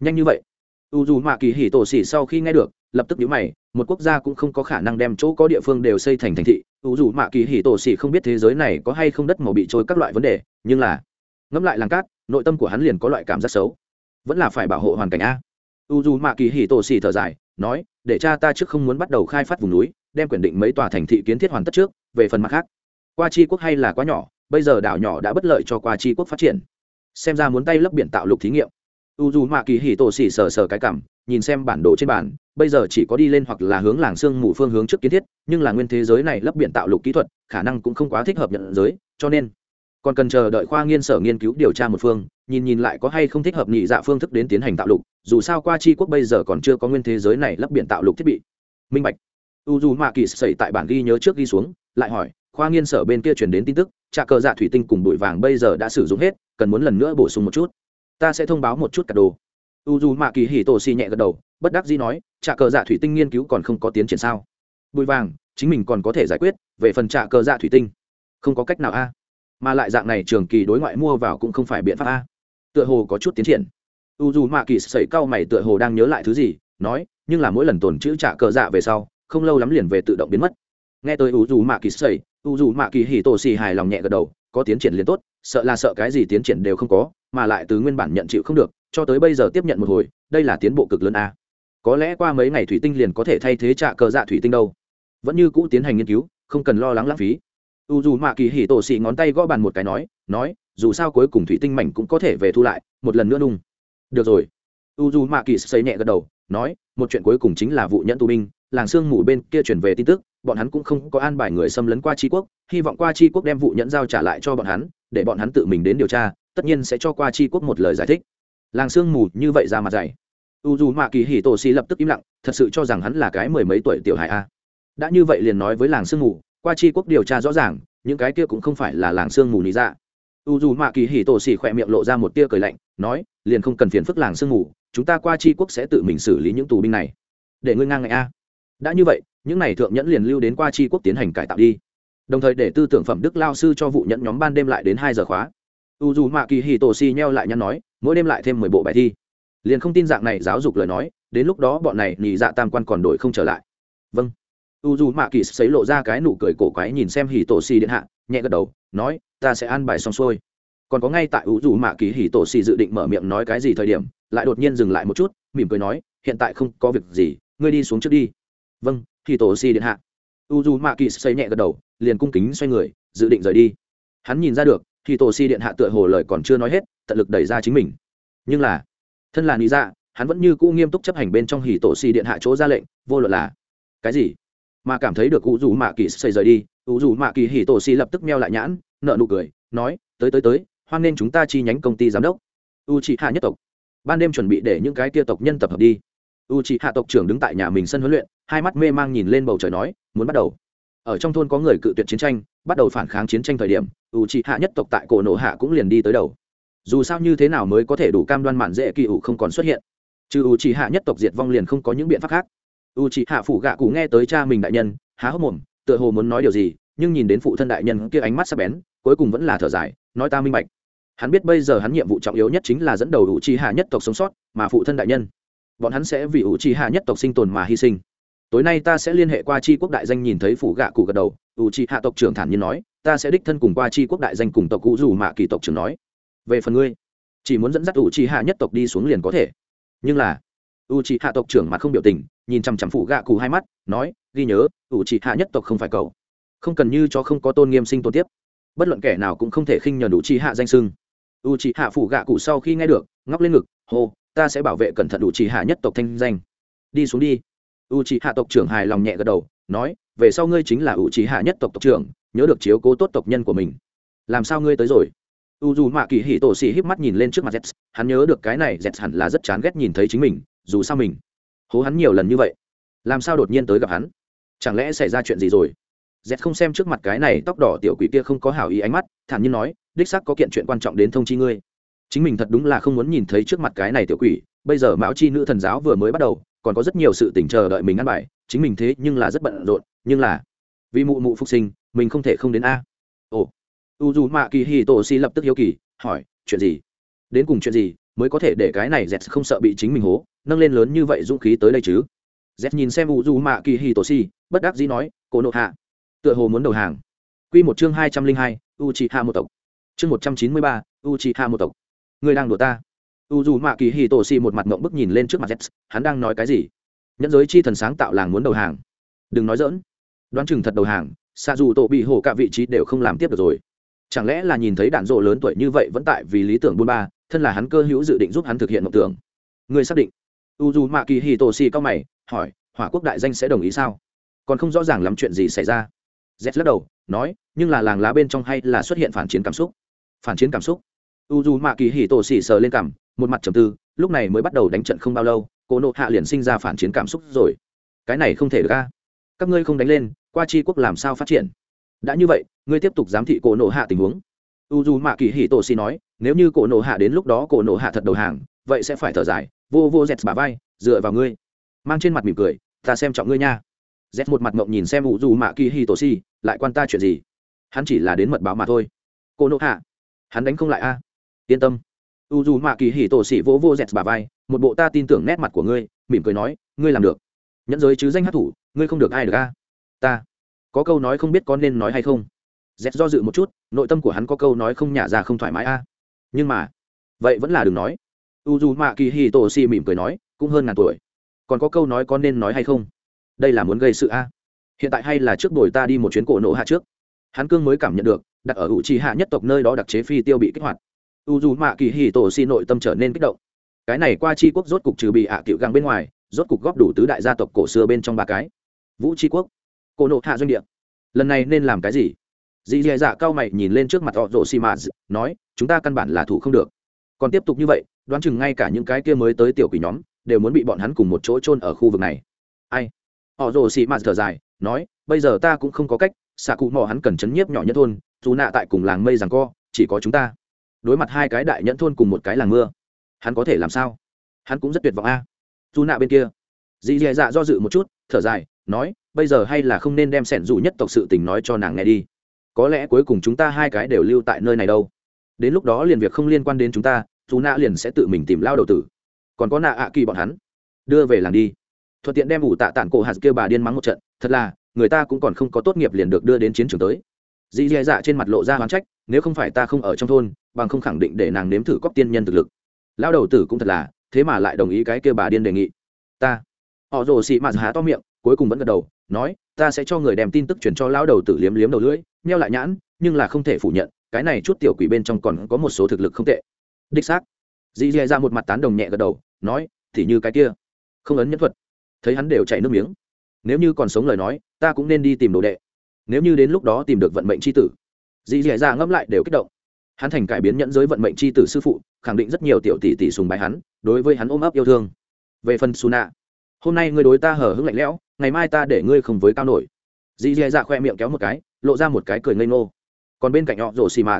Nhanh như vậy, u dù mạ kỳ hỉ tổ xỉ sau khi nghe được, lập tức nhíu mày, một quốc gia cũng không có khả năng đem chỗ có địa phương đều xây thành thành thị u dù mạ kỳ hỉ tổ xỉ không biết thế giới này có hay không đất màu bị trôi các loại vấn đề, nhưng là, ngẫm lại làng cát, nội tâm của hắn liền có loại cảm giác xấu. Vẫn là phải bảo hộ hoàn cảnh a. U dù mạ kỳ hỉ tổ xỉ thở dài, nói, để cha ta trước không muốn bắt đầu khai phát vùng núi, đem quyền định mấy tòa thành thị kiến thiết hoàn tất trước, về phần mặt khác. Qua chi quốc hay là quá nhỏ, bây giờ đảo nhỏ đã bất lợi cho qua chi quốc phát triển. Xem ra muốn tay lấp biển tạo lục thí nghiệm. U dù mạ kỳ hì tổ xỉ sờ sờ cái cảm nhìn xem bản đồ trên bản bây giờ chỉ có đi lên hoặc là hướng làng sương mù phương hướng trước kiến thiết, nhưng là nguyên thế giới này lấp biển tạo lục kỹ thuật, khả năng cũng không quá thích hợp nhận giới, cho nên còn cần chờ đợi khoa nghiên sở nghiên cứu điều tra một phương, nhìn nhìn lại có hay không thích hợp nhị dạ phương thức đến tiến hành tạo lục, dù sao qua chi quốc bây giờ còn chưa có nguyên thế giới này lấp biển tạo lục thiết bị. Minh bạch. U dù mạ kỳ xảy tại bản ghi nhớ trước ghi xuống, lại hỏi, khoa nghiên sở bên kia chuyển đến tin tức trà cờ dạ thủy tinh cùng bụi vàng bây giờ đã sử dụng hết, cần muốn lần nữa bổ sung một chút. Ta sẽ thông báo một chút cả đồ u dù mạ kỳ hì tổ xì nhẹ gật đầu, bất đắc dĩ nói trà cờ dạ thủy tinh nghiên cứu còn không có tiến triển sao? Bùi vàng, chính mình còn có thể giải quyết, về phần trà cờ dạ thủy tinh. Không có cách nào a. Mà lại dạng này trường kỳ đối ngoại mua vào cũng không phải biện pháp a. Tựa hồ có chút tiến triển. U dù mạ kỳ sẩy cau mày tựa hồ đang nhớ lại thứ gì, nói, nhưng là mỗi lần tồn chữ trả cờ dạ về sau, không lâu lắm liền về tự động biến mất. Nghe tới u dù mạ kỳ sẩy, u dù mạ kỳ hì tổ xì hài lòng nhẹ gật đầu, có tiến triển liền tốt sợ là sợ cái gì tiến triển đều không có, mà lại từ nguyên bản nhận chịu không được, cho tới bây giờ tiếp nhận một hồi, đây là tiến bộ cực lớn a. Có lẽ qua mấy ngày thủy tinh liền có thể thay thế trạ cờ dạ thủy tinh đâu. Vẫn như cũ tiến hành nghiên cứu, không cần lo lắng lãng phí. U dù mạ kỳ hỉ tổ xị ngón tay gõ bàn một cái nói nói, dù sao cuối cùng thủy tinh mảnh cũng có thể về thu lại, một lần nữa nung được rồi. U dù mạ kỳ xây nhẹ gật đầu, nói, một chuyện cuối cùng chính là vụ nhẫn tù binh, làng sương mù bên kia chuyển về tin tức, bọn hắn cũng không có an bài người xâm lấn qua tri quốc, hy vọng qua tri quốc đem vụ nhẫn giao trả lại cho bọn hắn để bọn hắn tự mình đến điều tra, tất nhiên sẽ cho qua tri quốc một lời giải thích. Làng sương mù như vậy ra mặt dày. U dù mạ kỳ hì tổ xì lập tức im lặng, thật sự cho rằng hắn là cái mười mấy tuổi tiểu hải a. Đã như vậy liền nói với làng sương mù, qua tri quốc điều tra rõ ràng, những cái kia cũng không phải là làng sương mù lý ra dạ. u dù mạ kỳ hì tổ xì khỏe miệng lộ ra một tia cười lạnh, nói, liền không cần phiền phức làng sương mù, chúng ta qua tri quốc sẽ tự mình xử lý những tù binh này. Để ngươi ngang ngại a. Đã như vậy, những này thượng nhẫn liền lưu đến qua tri quốc tiến hành cải tạo đi đồng thời để tư tưởng phẩm đức lao sư cho vụ nhận nhóm ban đêm lại đến hai giờ khóa. U dù mạ kỳ hì tổ Si nheo lại nhăn nói, mỗi đêm lại thêm mười bộ bài thi. Liền không tin dạng này giáo dục lời nói, đến lúc đó bọn này nhị dạ tam quan còn đổi không trở lại. Vâng. U dù mạ kỳ xấy lộ ra cái nụ cười cổ quái nhìn xem hì tổ Si điện hạ, nhẹ gật đầu, nói, ta sẽ ăn bài xong xuôi. Còn có ngay tại u dù mạ kỳ hì tổ Si dự định mở miệng nói cái gì thời điểm, lại đột nhiên dừng lại một chút, mỉm cười nói, hiện tại không có việc gì, ngươi đi xuống trước đi. Vâng hì tổ Si điện hạ u dù mạ kỳ xây nhẹ gật đầu, liền cung kính xoay người, dự định rời đi. Hắn nhìn ra được thì tổ si điện hạ tựa hồ lời còn chưa nói hết, tận lực đẩy ra chính mình. Nhưng là, thân là lý dạ hắn vẫn như cũ nghiêm túc chấp hành bên trong hì tổ si điện hạ chỗ ra lệnh, vô luận là cái gì? Mà cảm thấy được u dù mạ kỳ xây rời đi, u dù mạ kỳ hì tổ si lập tức meo lại nhãn nợ nụ cười, nói, tới tới tới, hoan nên chúng ta chi nhánh công ty giám đốc. U chị hạ nhất tộc. Ban đêm chuẩn bị để những cái tia tộc nhân tập hợp đi. U chị hạ tộc trưởng đứng tại nhà mình sân huấn luyện hai mắt mê mang nhìn lên bầu trời nói, muốn bắt đầu. Ở trong thôn có người cự tuyệt chiến tranh, bắt đầu phản kháng chiến tranh thời điểm u chị hạ nhất tộc tại cổ nổ hạ cũng liền đi tới đầu. Dù sao như thế nào mới có thể đủ cam đoan mạn dễ kỳ ủ không còn xuất hiện. Trừ u chị hạ nhất tộc diệt vong liền không có những biện pháp khác. U chị hạ phủ gạ cụ nghe tới cha mình đại nhân, há hốc mồm, tựa hồ muốn nói điều gì, nhưng nhìn đến phụ thân đại nhân kia ánh mắt sắp bén, cuối cùng vẫn là thở dài, nói ta minh bạch. Hắn biết bây giờ hắn nhiệm vụ trọng yếu nhất chính là dẫn đầu u chị hạ nhất tộc sống sót, mà phụ thân đại nhân, bọn hắn sẽ vì u chị hạ nhất tộc sinh tồn mà hy sinh tối nay ta sẽ liên hệ qua tri quốc đại danh nhìn thấy phủ gạ cụ gật đầu. U chị hạ tộc trưởng thản nhiên nói, ta sẽ đích thân cùng qua tri quốc đại danh cùng tộc cụ dù mạ kỳ tộc trưởng nói. Về phần ngươi, chỉ muốn dẫn dắt u chị hạ nhất tộc đi xuống liền có thể. Nhưng là u chị hạ tộc trưởng mà không biểu tình, nhìn chằm chằm phủ gạ cụ hai mắt, nói, ghi nhớ u chị hạ nhất tộc không phải cậu. Không cần như cho không có tôn nghiêm sinh tồn tiếp. Bất luận kẻ nào cũng không thể khinh nhờ đủ chi hạ danh sưng u chị hạ phủ gạ cụ sau khi nghe được, ngóc lên ngực, hô, ta sẽ bảo vệ cẩn thận đủ chị hạ nhất tộc thanh danh. Đi xuống đi u chị hạ tộc trưởng hài lòng nhẹ gật đầu, nói, về sau ngươi chính là u chị hạ nhất tộc tộc trưởng, nhớ được chiếu cố tốt tộc nhân của mình. Làm sao ngươi tới rồi? U dù mạ kỳ hỉ tổ xì híp mắt nhìn lên trước mặt z hắn nhớ được cái này z hẳn là rất chán ghét nhìn thấy chính mình, dù sao mình hố hắn nhiều lần như vậy, làm sao đột nhiên tới gặp hắn? Chẳng lẽ xảy ra chuyện gì rồi? Z không xem trước mặt cái này tóc đỏ tiểu quỷ kia không có hảo ý ánh mắt, thản nhiên nói, đích xác có kiện chuyện quan trọng đến thông chi ngươi. Chính mình thật đúng là không muốn nhìn thấy trước mặt cái này tiểu quỷ, bây giờ mão chi nữ thần giáo vừa mới bắt đầu còn có rất nhiều sự tỉnh chờ đợi mình ăn bài, chính mình thế nhưng là rất bận rộn, nhưng là vì mụ mụ phục sinh, mình không thể không đến a. Ồ. U dù mạ kỳ hì tổ si lập tức hiếu kỳ, hỏi, chuyện gì? Đến cùng chuyện gì mới có thể để cái này z không sợ bị chính mình hố, nâng lên lớn như vậy dũng khí tới đây chứ? Z nhìn xem u dù mạ kỳ hì tổ si bất đắc dĩ nói cổ nộ hạ, tựa hồ muốn đầu hàng. Quy một chương hai trăm linh hai u chị hạ một tộc. Chương một trăm chín mươi ba u chị hạ một tộc. Người đang đùa ta u dù mạ kỳ hì tổ si một mặt mộng bức nhìn lên trước mặt z hắn đang nói cái gì? Nhẫn giới chi thần sáng tạo làng muốn đầu hàng. Đừng nói dỡn đoán chừng thật đầu hàng xa dù tổ bị hổ cả vị trí đều không làm tiếp được rồi. Chẳng lẽ là nhìn thấy đạn rộ lớn tuổi như vậy vẫn tại vì lý tưởng buôn ba thân là hắn cơ hữu dự định giúp hắn thực hiện mộng tưởng? Người xác định? U dù mạ kỳ hì tổ xì cao mày, hỏi, hỏa quốc đại danh sẽ đồng ý sao? Còn không rõ ràng lắm chuyện gì xảy ra. Z lắc đầu, nói, nhưng là làng lá bên trong hay là xuất hiện phản chiến cảm xúc? Phản chiến cảm xúc? U dù mạ kỳ hì tổ xì sờ lên cảm một mặt trầm tư, lúc này mới bắt đầu đánh trận không bao lâu cô nộ hạ liền sinh ra phản chiến cảm xúc rồi. Cái này không thể được ca các ngươi không đánh lên, qua c quốc làm sao phát triển? Đã như vậy, ngươi tiếp tục giám thị cổ nộ hạ tình huống. U dù mạ kỳ hì tổ xì nói, nếu như cổ nộ hạ đến lúc đó cổ nộ hạ thật đầu hàng, vậy sẽ phải thở dài, vô vô dẹt bà vai, dựa vào ngươi. Mang trên mặt mỉm cười, ta xem trọng ngươi nha. Dẹt một mặt mộng nhìn xem u dù mạ kỳ hì tổ xì lại quan ta chuyện gì? Hắn chỉ là đến mật báo mà thôi. Cổ nộ hạ, hắn đánh không lại a. Yên tâm u dù mạ kỳ hì tổ xỉ vỗ vô dẹt bà vai, một bộ ta tin tưởng nét mặt của ngươi, mỉm cười nói, ngươi làm được. Nhẫn giới chứ danh hát thủ, ngươi không được ai được a. Ta. Có câu nói không biết có nên nói hay không? Dẹt do dự một chút, nội tâm của hắn có câu nói không nhả ra không thoải mái a. Nhưng mà, vậy vẫn là đừng nói. U dù mạ kỳ hì tổ xì mỉm cười nói, cũng hơn ngàn tuổi. Còn có câu nói có nên nói hay không? Đây là muốn gây sự a. Hiện tại hay là trước đổi ta đi một chuyến cổ nổ hạ trước. Hắn cương mới cảm nhận được, đặt ở ủ trì hạ nhất tộc nơi đó đặc chế phi tiêu bị kích hoạt u dù mạ kỳ hì tổ xì nội tâm trở nên kích động. Cái này qua chi quốc rốt cục trừ bị ạ à cựu găng bên ngoài, rốt cục góp đủ tứ đại gia tộc cổ xưa bên trong ba cái. Vũ tri quốc. Cổ nộ hạ doanh địa. Lần này nên làm cái gì? Dì dì dạ cao mày nhìn lên trước mặt họ rồ xì mạt nói, chúng ta căn bản là thủ không được. Còn tiếp tục như vậy, đoán chừng ngay cả những cái kia mới tới tiểu quỷ nhóm, đều muốn bị bọn hắn cùng một chỗ trôn ở khu vực này. Ai? Họ rồ xì mạt thở dài, nói, bây giờ ta cũng không có cách, xạ cụ mò hắn cần chấn nhiếp nhỏ nhất thôn, dù nạ tại cùng làng mây rằng co, chỉ có chúng ta đối mặt hai cái đại nhẫn thôn cùng một cái làng mưa. Hắn có thể làm sao? Hắn cũng rất tuyệt vọng a. Dù nạ bên kia. Dì dì dạ do dự một chút, thở dài, nói, bây giờ hay là không nên đem sẻn dù nhất tộc sự tình nói cho nàng nghe đi. Có lẽ cuối cùng chúng ta hai cái đều lưu tại nơi này đâu. Đến lúc đó liền việc không liên quan đến chúng ta, dù nạ liền sẽ tự mình tìm lao đầu tử. Còn có nạ ạ kỳ bọn hắn. Đưa về làng đi. Thuận tiện đem ủ tạ tản cổ hạt kêu bà điên mắng một trận, thật là, người ta cũng còn không có tốt nghiệp liền được đưa đến chiến trường tới. Dì dì dạ trên mặt lộ ra hoán trách nếu không phải ta không ở trong thôn, bằng không khẳng định để nàng nếm thử cóc tiên nhân thực lực. Lao đầu tử cũng thật là, thế mà lại đồng ý cái kêu bà điên đề nghị. Ta. Họ rồ xị mạt há to miệng, cuối cùng vẫn gật đầu, nói, ta sẽ cho người đem tin tức chuyển cho lao đầu tử liếm liếm đầu lưỡi neo lại nhãn, nhưng là không thể phủ nhận, cái này chút tiểu quỷ bên trong còn có một số thực lực không tệ. Đích xác. Dì dì ra một mặt tán đồng nhẹ gật đầu, nói, thì như cái kia. Không ấn nhẫn thuật. Thấy hắn đều chảy nước miếng. Nếu như còn sống lời nói, ta cũng nên đi tìm đồ đệ. Nếu như đến lúc đó tìm được vận mệnh c h i tử dì dì dạ ngẫm lại đều kích động. Hắn thành cải biến nhẫn giới vận mệnh c h i tử sư phụ, khẳng định rất nhiều tiểu tỷ tỷ sùng bài hắn, đối với hắn ôm ấp yêu thương. Về phần su nạ hôm nay ngươi đối ta hở hững lạnh lẽo, ngày mai ta để ngươi không với cao nổi. Dì dì dạ khoe miệng kéo một cái, lộ ra một cái cười ngây ngô. Còn bên cạnh họ rổ xì mà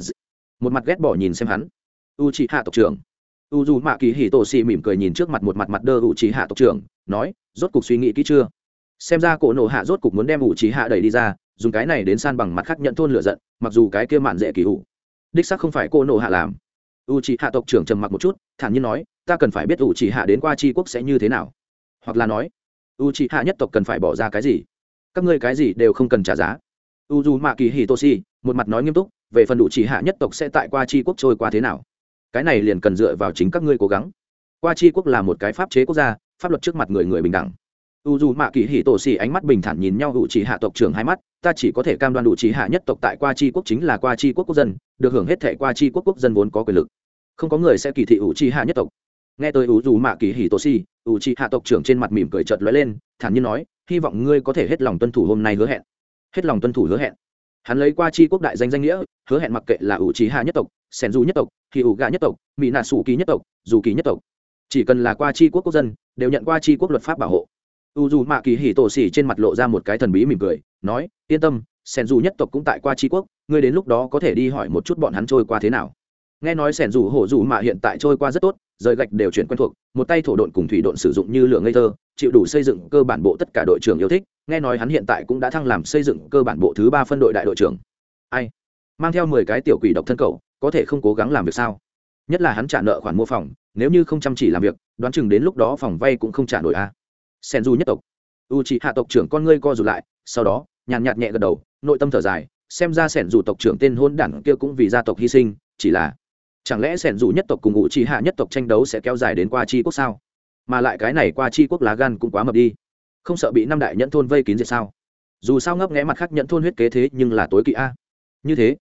một mặt ghét bỏ nhìn xem hắn. U chị hạ tộc trưởng. U dù mạ kỳ hì tổ xì mỉm cười nhìn trước mặt một mặt mặt đơ u chị hạ tộc trưởng, nói, rốt cục suy nghĩ kỹ chưa? Xem ra cổ nổ hạ rốt cục muốn đem u chị hạ đẩy đi ra dùng cái này đến san bằng mặt khác nhận thôn lựa giận, mặc dù cái kia mạn dễ kỳ ủ đích sắc không phải cô nổ hạ làm. U chị hạ tộc trưởng trầm mặc một chút, thản nhiên nói, ta cần phải biết u chị hạ đến qua tri quốc sẽ như thế nào. Hoặc là nói u chị hạ nhất tộc cần phải bỏ ra cái gì? Các ngươi cái gì đều không cần trả giá. U dù mạ kỳ hì tô si một mặt nói nghiêm túc, về phần đủ chỉ hạ nhất tộc sẽ tại qua tri quốc trôi qua thế nào? Cái này liền cần dựa vào chính các ngươi cố gắng. Qua tri quốc là một cái pháp chế quốc gia, pháp luật trước mặt người người bình đẳng u dù mạ kỳ hì tổ xì ánh mắt bình thản nhìn nhau u chỉ hạ tộc trưởng hai mắt, ta chỉ có thể cam đoan u chỉ hạ nhất tộc tại qua tri quốc chính là qua tri quốc quốc dân, được hưởng hết thẻ qua tri quốc quốc dân vốn có quyền lực. Không có người sẽ kỳ thị ủ chỉ hạ nhất tộc. Nghe tới U dù mạ kỳ hì tổ xì ủ chỉ hạ tộc trưởng trên mặt mỉm cười chợt lóe lên, thản nhiên nói, hy vọng ngươi có thể hết lòng tuân thủ hôm nay hứa hẹn. Hết lòng tuân thủ hứa hẹn. Hắn lấy qua chi quốc đại danh danh nghĩa, hứa hẹn mặc kệ là ủ trí hạ nhất tộc sen du nhất tộc hì ủ gà nhất tộc mỹ nạ sủ ký nhất tộc, dù ký nhất tộc. Chỉ cần là qua chi quốc quốc dân, đều nhận qua chi quốc luật pháp bảo hộ u dù mạ kỳ hỉ tổ xỉ trên mặt lộ ra một cái thần bí mỉm cười, nói, yên tâm, sẻn dù nhất tộc cũng tại qua chi quốc, ngươi đến lúc đó có thể đi hỏi một chút bọn hắn trôi qua thế nào. Nghe nói sẻn dù hổ dù mạ hiện tại trôi qua rất tốt, rời gạch đều chuyển quen thuộc, một tay thổ độn cùng thủy độn sử dụng như lượng ngây thơ, chịu đủ xây dựng cơ bản bộ tất cả đội trưởng yêu thích, nghe nói hắn hiện tại cũng đã thăng làm xây dựng cơ bản bộ thứ ba phân đội đại đội trưởng. Ai? Mang theo mười cái tiểu quỷ độc thân cầu có thể không cố gắng làm việc sao? Nhất là hắn trả nợ khoản mua phòng, nếu như không chăm chỉ làm việc, đoán chừng đến lúc đó phòng vay cũng không trả nổi a. à sen du nhất tộc. U chị hạ tộc trưởng con ngươi co rụt lại, sau đó, nhàn nhạt nhẹ gật đầu, nội tâm thở dài, xem ra sẻn dù tộc trưởng tên hôn đản kia cũng vì gia tộc hy sinh, chỉ là, chẳng lẽ sẻn dù nhất tộc cùng ngụ chi hạ nhất tộc tranh đấu sẽ kéo dài đến qua chi quốc sao? Mà lại cái này qua chi quốc lá gan cũng quá mập đi. Không sợ bị năm đại nhẫn thôn vây kín diệt sao? Dù sao ngấp nghẽ mặt khác nhẫn thôn huyết kế thế nhưng là tối kỵ a. Như thế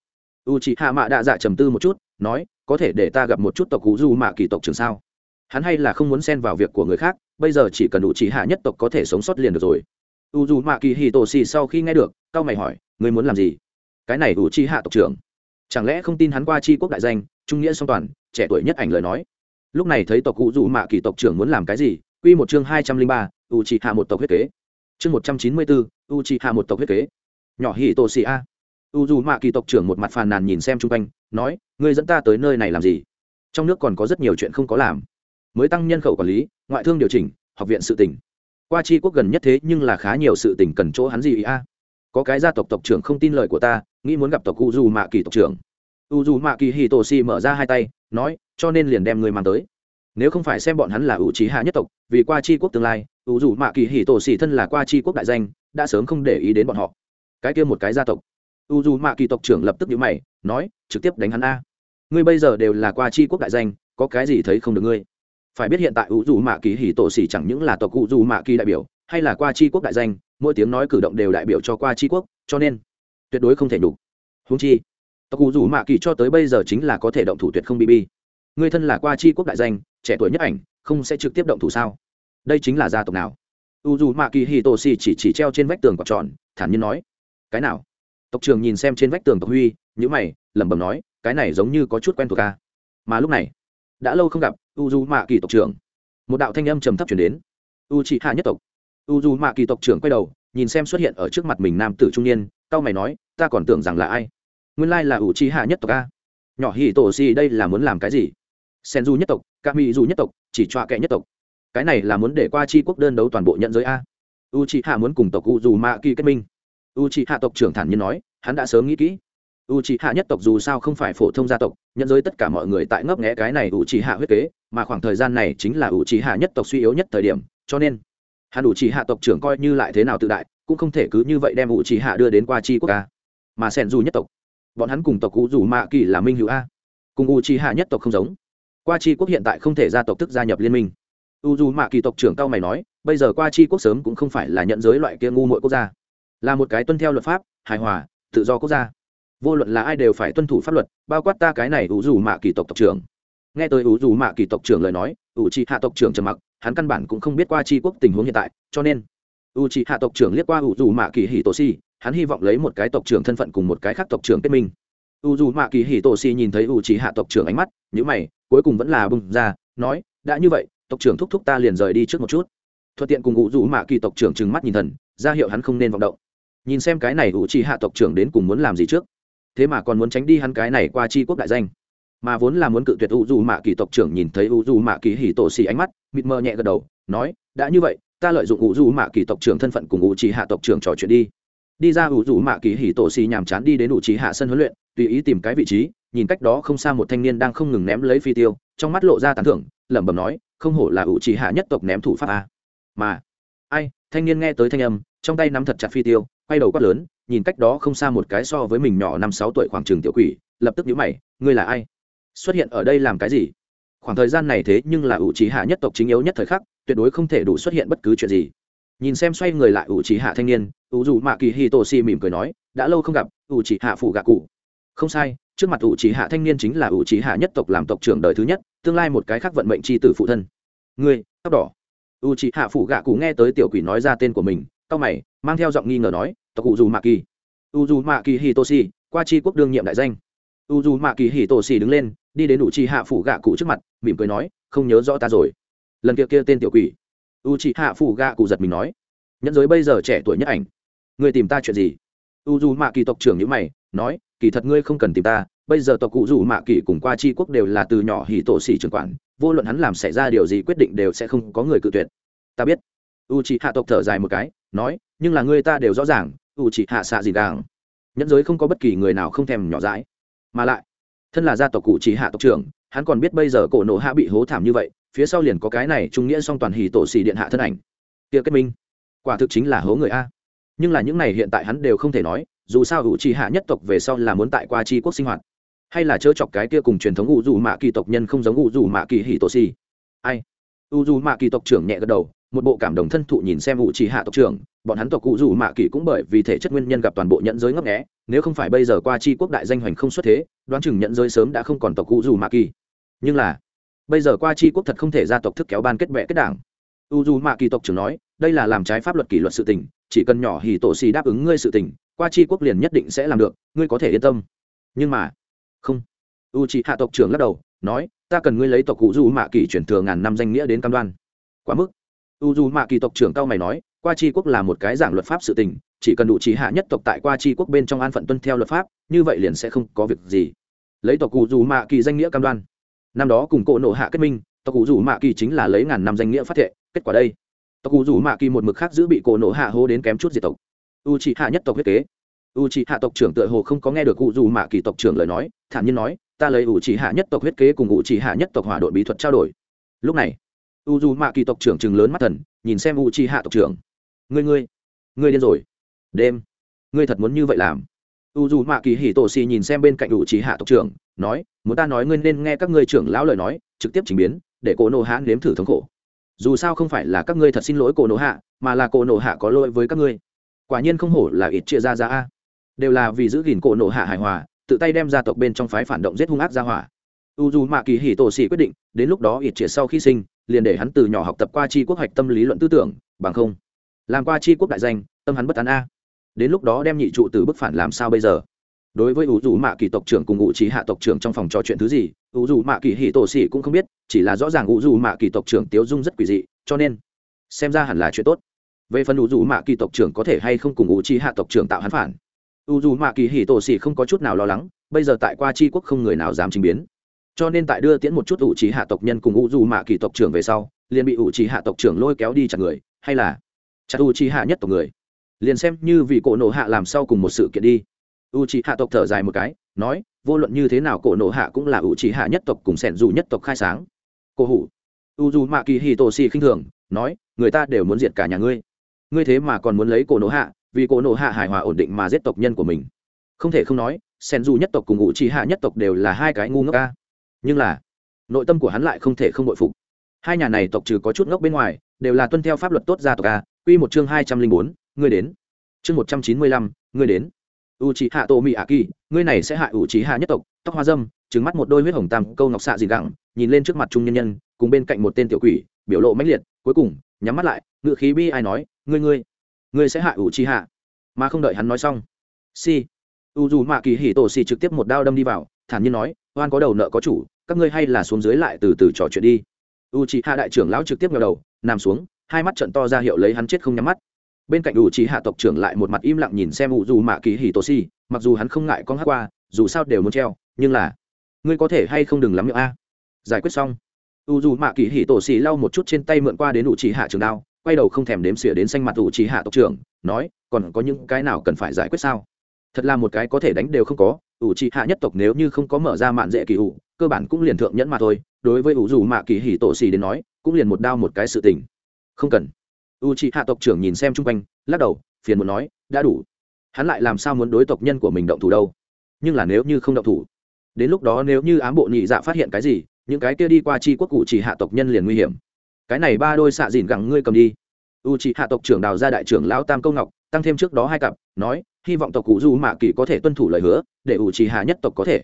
u chị hạ mạ đạ dạ trầm tư một chút, nói, có thể để ta gặp một chút tộc cụ du mạ kỳ tộc trường sao? Hắn hay là không muốn xen vào việc của người khác, bây giờ chỉ cần đủ chị hạ nhất tộc có thể sống sót liền được rồi. U dù mạ kỳ hì tổ xì sau khi nghe được cao mày hỏi, ngươi muốn làm gì? Cái này đủ chi hạ tộc trưởng. Chẳng lẽ không tin hắn qua chi quốc đại danh, trung nghĩa song toàn, trẻ tuổi nhất ảnh lời nói. Lúc này thấy tộc cụ dù mạ kỳ tộc trưởng muốn làm cái gì, quy một chương hai trăm linh ba u chi hạ một tộc huyết kế. Chương một trăm chín mươi bốn u chi hạ một tộc huyết kế. Nhỏ hỉ tổ xì a. U dù mạ kỳ tộc trưởng một mặt phàn nàn nhìn xem chung quanh, nói, ngươi dẫn ta tới nơi này làm gì? Trong nước còn có rất nhiều chuyện không có làm mới tăng nhân khẩu quản lý, ngoại thương điều chỉnh, học viện sự tỉnh. Qua chi quốc gần nhất thế nhưng là khá nhiều sự tỉnh cần chỗ hắn gì ý a có cái gia tộc tộc trưởng không tin lời của ta, nghĩ muốn gặp tộc u dù mạ kỳ tộc trưởng. U dù mạ kỳ hì tổ xì mở ra hai tay, nói, cho nên liền đem người mang tới. Nếu không phải xem bọn hắn là ủ trí hạ nhất tộc, vì qua chi quốc tương lai u dù mạ kỳ hì tổ xì thân là qua chi quốc đại danh, đã sớm không để ý đến bọn họ. Cái kia một cái gia tộc. U dù mạ kỳ tộc trưởng lập tức nhíu mày, nói, trực tiếp đánh hắn a. Ngươi bây giờ đều là qua chi quốc đại danh, có cái gì thấy không được ngươi? Phải biết hiện tại u dù mạ kỳ hì tổ xỉ chẳng những là tộc u dù mạ kỳ đại biểu, hay là qua chi quốc đại danh, mỗi tiếng nói cử động đều đại biểu cho qua chi quốc, cho nên tuyệt đối không thể đủ húng chi, tộc u dù mạ kỳ cho tới bây giờ chính là có thể động thủ tuyệt không bị bi. Ngươi thân là qua chi quốc đại danh, trẻ tuổi nhất ảnh, không sẽ trực tiếp động thủ sao? Đây chính là gia tộc nào? U dù mạ kỳ hì tổ xỉ chỉ chỉ treo trên vách tường quạt tròn, thản nhiên nói, cái nào? Tộc trưởng nhìn xem trên vách tường tộc huy nhữ mày, lẩm bẩm nói, cái này giống như có chút quen thuộc ca mà lúc này, đã lâu không gặp u du mạ kỳ tộc trưởng. Một đạo thanh âm trầm thấp chuyển đến. U chị hạ nhất tộc. U du mạ kỳ tộc trưởng quay đầu, nhìn xem xuất hiện ở trước mặt mình nam tử trung niên tao mày nói, ta còn tưởng rằng là ai? Nguyên lai là u chị hạ nhất tộc a. Nhỏ hì tổ xì đây là muốn làm cái gì? Sen du nhất tộc ca mỹ du nhất tộc, chỉ choa kệ nhất tộc. Cái này là muốn để qua chi quốc đơn đấu toàn bộ nhận giới a. U chị hạ muốn cùng tộc u dù mạ kỳ kết minh. U chị hạ tộc trưởng thản nhiên nói, hắn đã sớm nghĩ kỹ u chị hạ nhất tộc dù sao không phải phổ thông gia tộc, nhận giới tất cả mọi người tại ngấp nghẽ cái này u chị hạ huyết kế, mà khoảng thời gian này chính là u chị hạ nhất tộc suy yếu nhất thời điểm, cho nên, hắn u chị hạ tộc trưởng coi như lại thế nào tự đại, cũng không thể cứ như vậy đem u chị hạ đưa đến qua chi quốc ca mà sen dù nhất tộc, bọn hắn cùng tộc u dù mạ kỳ là minh hữu a, cùng u chị hạ nhất tộc không giống, qua chi quốc hiện tại không thể gia tộc thức gia nhập liên minh. U dù mạ kỳ tộc trưởng cao mày nói, bây giờ qua chi quốc sớm cũng không phải là nhận giới loại kia ngu muội quốc gia, là một cái tuân theo luật pháp, hài hòa, tự do quốc gia vô luận là ai đều phải tuân thủ pháp luật, bao quát ta cái này u dù mạ kỳ tộc tộc trưởng. Nghe tới u dù mạ kỳ tộc trưởng lời nói u trị hạ tộc trưởng trầm mặc, hắn căn bản cũng không biết qua tri quốc tình huống hiện tại, cho nên u trị hạ tộc trưởng liếc qua u dù mạ kỳ hì tổ si hắn hy vọng lấy một cái tộc trưởng thân phận cùng một cái khác tộc trưởng kết minh. U dù mạ kỳ hì tổ si nhìn thấy u chi hạ tộc trưởng ánh mắt nhữ mày, cuối cùng vẫn là bung ra, nói, đã như vậy, tộc trưởng thúc thúc ta liền rời đi trước một chút. Thuận tiện cùng u dù mạ kỳ tộc trưởng trừng mắt nhìn thần, ra hiệu hắn không nên vọng động. Nhìn xem cái này u chi hạ tộc trưởng đến cùng muốn làm gì trước thế mà còn muốn tránh đi hắn cái này qua chi quốc đại danh. Mà vốn là muốn cự tuyệt u dù mạ kỳ tộc trưởng nhìn thấy u dù mạ kỳ hỉ tổ xì ánh mắt, mịt mờ nhẹ gật đầu, nói, đã như vậy, ta lợi dụng u dù mạ kỳ tộc trưởng thân phận cùng u trí hạ tộc trưởng trò chuyện đi. Đi ra u dù mạ kỳ hỉ tổ xì nhàm chán đi đến u trí hạ sân huấn luyện, tùy ý tìm cái vị trí, nhìn cách đó không xa một thanh niên đang không ngừng ném lấy phi tiêu, trong mắt lộ ra tán thưởng, lẩm bẩm nói, không hổ là u trí hạ nhất tộc ném thủ pháp a. Mà, ai, thanh niên nghe tới thanh âm, trong tay nắm thật chặt phi tiêu, quay đầu quát lớn nhìn cách đó không xa một cái so với mình nhỏ năm sáu tuổi khoảng trường tiểu quỷ, lập tức nhíu mày, ngươi là ai? Xuất hiện ở đây làm cái gì? Khoảng thời gian này thế nhưng là ủ trí hạ nhất tộc chính yếu nhất thời khắc, tuyệt đối không thể đủ xuất hiện bất cứ chuyện gì. Nhìn xem xoay người lại ủ trí hạ thanh niên, ủ dù mạ kỳ hi tô si mỉm cười nói, đã lâu không gặp, ủ trí hạ phụ gạ cụ. Không sai, trước mặt ủ trí hạ thanh niên chính là ủ trí hạ nhất tộc làm tộc trưởng đời thứ nhất, tương lai một cái khác vận mệnh c h i tử phụ thân. Ngươi, tóc đỏ. Ủ trí hạ phụ gạ cụ nghe tới tiểu quỷ nói ra tên của mình tóc mày, mang theo giọng nghi ngờ nói tộc ủ dù mạ kỳ u dù mạ kỳ hi tô si qua chi quốc đương nhiệm đại danh. U dù mạ kỳ hì tổ xì đứng lên, đi đến u chi hạ phủ gạ cụ trước mặt, mỉm cười nói, không nhớ rõ ta rồi. Lần kia kia tên tiểu quỷ. U chi hạ phủ gạ cụ giật mình nói, nhẫn giới bây giờ trẻ tuổi nhất ảnh. Người tìm ta chuyện gì? U dù mạ kỳ tộc trưởng như mày, nói, kỳ thật ngươi không cần tìm ta, bây giờ tộc cụ dù mạ kỳ cùng qua chi quốc đều là từ nhỏ hì tổ xì trưởng quản, vô luận hắn làm xảy ra điều gì quyết định đều sẽ không có người cự tuyệt. Ta biết. U chi hạ tộc thở dài một cái, nói, nhưng là ngươi ta đều rõ ràng ủ chỉ hạ xạ gì đàng. Nhẫn giới không có bất kỳ người nào không thèm nhỏ dãi. Mà lại, thân là gia tộc cụ chỉ hạ tộc trưởng, hắn còn biết bây giờ cổ nộ hạ bị hố thảm như vậy, phía sau liền có cái này trung nghĩa song toàn hì tổ xì điện hạ thân ảnh. Kia kết minh, quả thực chính là hố người a. Nhưng là những này hiện tại hắn đều không thể nói, dù sao ủ trì hạ nhất tộc về sau là muốn tại qua tri quốc sinh hoạt. Hay là chớ chọc cái kia cùng truyền thống ủ dù mạ kỳ tộc nhân không giống ủ dù mạ kỳ hì tổ xì. Ai? Ủ dù mạ kỳ tộc trưởng nhẹ gật đầu một bộ cảm động thân thụ nhìn xem ủ trì hạ tộc trưởng, bọn hắn tộc cụ dù mạ kỳ cũng bởi vì thể chất nguyên nhân gặp toàn bộ nhận giới ngấp nghé, nếu không phải bây giờ qua chi quốc đại danh hoành không xuất thế, đoán chừng nhận giới sớm đã không còn tộc cụ dù mạ kỳ. Nhưng là, bây giờ qua chi quốc thật không thể ra tộc thức kéo ban kết bệ kết đảng. U dù mạ kỳ tộc trưởng nói, đây là làm trái pháp luật kỷ luật sự tình, chỉ cần nhỏ hì tổ xì đáp ứng ngươi sự tình, qua chi quốc liền nhất định sẽ làm được, ngươi có thể yên tâm. Nhưng mà, không. U chỉ hạ tộc trưởng lắc đầu, nói, ta cần ngươi lấy tộc cụ dù mạ kỳ chuyển thừa ngàn năm danh nghĩa đến cam đoan. Quá mức u dù mạ kỳ tộc trưởng cao mày nói, qua chi quốc là một cái giảng luật pháp sự tình, chỉ cần đủ trí hạ nhất tộc tại qua chi quốc bên trong an phận tuân theo luật pháp, như vậy liền sẽ không có việc gì. Lấy tộc cụ dù mạ kỳ danh nghĩa cam đoan. Năm đó cùng cỗ nộ hạ kết minh, tộc cụ dù mạ kỳ chính là lấy ngàn năm danh nghĩa phát thệ, kết quả đây. Tộc cụ dù mạ kỳ một mực khác giữ bị cỗ nộ hạ hô đến kém chút diệt tộc. U trí hạ nhất tộc huyết kế. U trí hạ tộc trưởng tựa hồ không có nghe được cụ dù mạ kỳ tộc trưởng lời nói, thản nhiên nói, ta lấy u trí hạ nhất tộc huyết kế cùng u trí hạ nhất tộc hỏa đội bí thuật trao đổi. Lúc này u dù mạ kỳ tộc trưởng chừng lớn mắt thần, nhìn xem u chi hạ tộc trưởng. Ngươi ngươi ngươi điên rồi. Đêm, ngươi thật muốn như vậy làm. U dù mạ kỳ hỉ tổ xì nhìn xem bên cạnh u chi hạ tộc trưởng, nói, muốn ta nói ngươi nên nghe các ngươi trưởng lão lời nói, trực tiếp trình biến, để cổ nộ hạ nếm thử thống khổ. Dù sao không phải là các ngươi thật xin lỗi cổ nộ hạ, mà là cổ nộ hạ có lỗi với các ngươi. Quả nhiên không hổ là ít chia ra ra a. Đều là vì giữ gìn cổ nộ hạ hài hòa, tự tay đem gia tộc bên trong phái phản động giết hung ác ra hỏa u dù mạ kỳ hì tổ xì quyết định, đến lúc đó ít triệt sau khi sinh, liền để hắn từ nhỏ học tập qua chi quốc hoạch tâm lý luận tư tưởng, bằng không, làm qua chi quốc đại danh, tâm hắn bất tán a. Đến lúc đó đem nhị trụ từ bức phản làm sao bây giờ? Đối với ủ dù mạ kỳ tộc trưởng cùng ngụ trí hạ tộc trưởng trong phòng trò chuyện thứ gì ủ dù mạ kỳ hì tổ xỉ cũng không biết, chỉ là rõ ràng ủ dù mạ kỳ tộc trưởng tiếu dung rất quỷ dị, cho nên, xem ra hẳn là chuyện tốt. Về phần ủ dù mạ kỳ tộc trưởng có thể hay không cùng ngụ trí hạ tộc trưởng tạo hắn phản? Ủ dù mạ kỳ hì tổ xỉ không có chút nào lo lắng, bây giờ tại qua chi quốc không người nào dám trình biến cho nên tại đưa tiễn một chút ủ trí hạ tộc nhân cùng ủ dù mạ kỳ tộc trưởng về sau, liền bị ủ trí hạ tộc trưởng lôi kéo đi chặt người, hay là chặt ủ trí hạ nhất tộc người? Liền xem như vì cổ nộ hạ làm sau cùng một sự kiện đi. U trí hạ tộc thở dài một cái, nói, vô luận như thế nào cổ nộ hạ cũng là u trí hạ nhất tộc cùng sẻn dù nhất tộc khai sáng. Cổ hủ u dù mạ kỳ hì tổ xì khinh thường, nói, người ta đều muốn diệt cả nhà ngươi. Ngươi thế mà còn muốn lấy cổ nộ hạ, vì cổ nộ hạ hài hòa ổn định mà giết tộc nhân của mình. Không thể không nói sen dù nhất tộc cùng u trí hạ nhất tộc đều là hai cái ngu ngốc ca nhưng là, nội tâm của hắn lại không thể không bội phục. Hai nhà này tộc trừ có chút ngốc bên ngoài, đều là tuân theo pháp luật tốt gia tộc a, quy một chương hai trăm linh bốn, ngươi đến. Chương một trăm chín mươi lăm, ngươi đến. U c hạ tổ mỹ ạ kỳ ngươi này sẽ hại u c hạ nhất tộc, tóc hoa dâm trứng mắt một đôi huyết hồng tam câu ngọc xạ dị gẳng, nhìn lên trước mặt trung nhân nhân, cùng bên cạnh một tên tiểu quỷ, biểu lộ mãnh liệt, cuối cùng, nhắm mắt lại ngự khí bi ai nói, ngươi ngươi ngươi sẽ hại u c hạ mà không đợi hắn nói xong, si u dù mạ kỳ hỉ tổ xì trực tiếp một đao đâm đi vào, thản nhiên nói oan có đầu nợ có chủ, các ngươi hay là xuống dưới lại từ từ trò chuyện đi. U c hạ đại trưởng lão trực tiếp ngờ đầu, nằm xuống, hai mắt trận to ra hiệu lấy hắn chết không nhắm mắt. Bên cạnh u c hạ tộc trưởng lại một mặt im lặng nhìn xem u dù mạ kỳ hì tô si mặc dù hắn không ngại con hát qua, dù sao đều muốn treo, nhưng là, ngươi có thể hay không đừng lắm miệng a. Giải quyết xong u dù mạ kỳ hì tổ xì lau một chút trên tay mượn qua đến u trí hạ trường đao, quay đầu không thèm đếm xỉa đến xanh mặt u trí hạ tộc trưởng, nói, còn có những cái nào cần phải giải quyết sao? Thật là một cái có thể đánh đều không có ủ trị hạ nhất tộc nếu như không có mở ra mạn dễ kỳ ủ, cơ bản cũng liền thượng nhẫn mà thôi. Đối với ủ dù mạ kỳ hỉ tổ xì đến nói, cũng liền một đao một cái sự tình. Không cần. U trị hạ tộc trưởng nhìn xem chung quanh, lắc đầu, phiền muốn nói, đã đủ. Hắn lại làm sao muốn đối tộc nhân của mình động thủ đâu? Nhưng là nếu như không động thủ, đến lúc đó nếu như ám bộ nhị dạ phát hiện cái gì, những cái kia đi qua chi quốc cụ chỉ hạ tộc nhân liền nguy hiểm. Cái này ba đôi xạ dìn gẳng ngươi cầm đi u c hạ tộc trưởng đào ra đại trưởng lão tam câu ngọc, tăng thêm trước đó hai cặp, nói, hy vọng tộc cụ du mạ kỳ có thể tuân thủ lời hứa, để u c hạ nhất tộc có thể.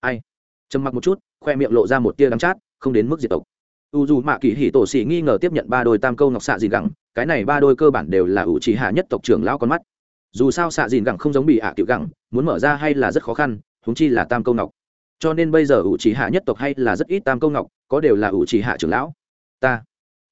Ai? Trầm mặc một chút, khoe miệng lộ ra một tia đắng chát, không đến mức diệt tộc. U dù mạ kỳ hỉ tổ sĩ nghi ngờ tiếp nhận ba đôi tam câu ngọc xạ dìn gẳng, cái này ba đôi cơ bản đều là U chỉ hạ nhất tộc trưởng lão con mắt. Dù sao xạ dìn gẳng không giống bị hạ tiểu gẳng, muốn mở ra hay là rất khó khăn húng chi là tam câu ngọc. Cho nên bây giờ ủ trì hạ nhất tộc hay là rất ít tam câu ngọc, có đều là ủ trì hạ trưởng lão. Ta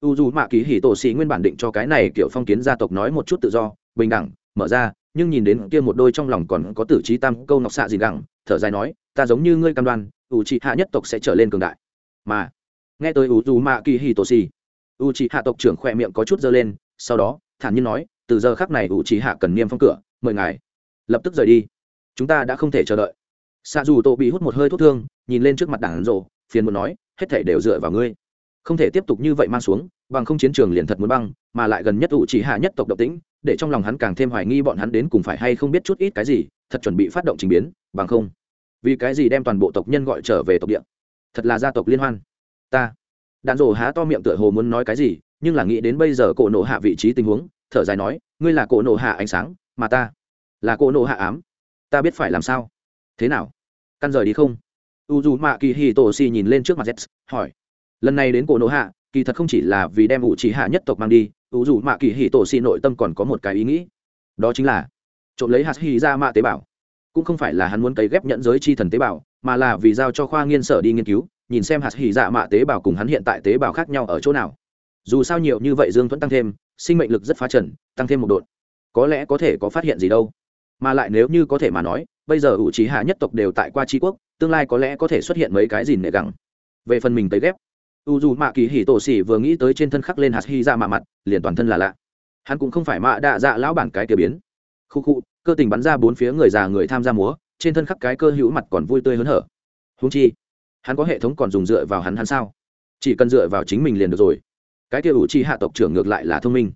u dù mạ kỳ hỉ tổ sĩ nguyên bản định cho cái này kiểu phong kiến gia tộc nói một chút tự do, bình đẳng, mở ra, nhưng nhìn đến kia một đôi trong lòng còn có tử trí tam câu ngọc xạ gì gẳng thở dài nói, ta giống như ngươi cam đoan u trị hạ nhất tộc sẽ trở lên cường đại. Mà, nghe tới u dù mạ kỳ hì tổ xì u trị hạ tộc trưởng khỏe miệng có chút dơ lên, sau đó, thản nhiên nói, từ giờ khác này u trị hạ cần niêm phong cửa, mời ngài, lập tức rời đi. Chúng ta đã không thể chờ đợi. Xạ dù tổ bị hút một hơi thuốc thương, nhìn lên trước mặt đảng rộ, phiền muốn nói, hết thể đều dựa vào ngươi không thể tiếp tục như vậy mang xuống, bằng không chiến trường liền thật muốn băng, mà lại gần nhất ủ chỉ hạ nhất tộc độc tĩnh, để trong lòng hắn càng thêm hoài nghi bọn hắn đến cùng phải hay không biết chút ít cái gì, thật chuẩn bị phát động trình biến, bằng không. Vì cái gì đem toàn bộ tộc nhân gọi trở về tộc địa? Thật là gia tộc liên hoan. Ta. Đạn rổ há to miệng tựa hồ muốn nói cái gì, nhưng là nghĩ đến bây giờ cổ nộ hạ vị trí tình huống, thở dài nói, ngươi là cổ nộ hạ ánh sáng, mà ta là cổ nộ hạ ám. Ta biết phải làm sao. Thế nào? Căn rời đi không? U dù mạ kỳ hì tổ xì nhìn lên trước mặt z hỏi lần này đến cổ nộ hạ, kỳ thật không chỉ là vì đem ủ chỉ hạ nhất tộc mang đi, ủ dù mạ kỳ hì tổ xì nội tâm còn có một cái ý nghĩ. Đó chính là, trộm lấy hạt hì ra mạ tế bào. Cũng không phải là hắn muốn cấy ghép nhận giới chi thần tế bào, mà là vì giao cho khoa nghiên sở đi nghiên cứu, nhìn xem hạt hỉ dạ mạ tế bào cùng hắn hiện tại tế bào khác nhau ở chỗ nào. Dù sao nhiều như vậy dương thuẫn tăng thêm, sinh mệnh lực rất phá trần, tăng thêm một đột có lẽ có thể có phát hiện gì đâu. Mà lại nếu như có thể mà nói, bây giờ ủ trí hạ nhất tộc đều tại qua tri quốc, tương lai có lẽ có thể xuất hiện mấy cái gì nệ gẳng. Về phần mình tới ghép u dù mạ kỳ hỉ tổ xỉ vừa nghĩ tới trên thân khắc lên hạt hy ra mạ mặt, liền toàn thân là lạ. Hắn cũng không phải mạ đạ dạ lão bản cái kia biến. Khu khu, cơ tình bắn ra bốn phía người già người tham gia múa, trên thân khắc cái cơ hữu mặt còn vui tươi hớn hở. Húng chi, hắn có hệ thống còn dùng dựa vào hắn hắn sao? Chỉ cần dựa vào chính mình liền được rồi. Cái kia ủ chi hạ tộc trưởng ngược lại là thông minh.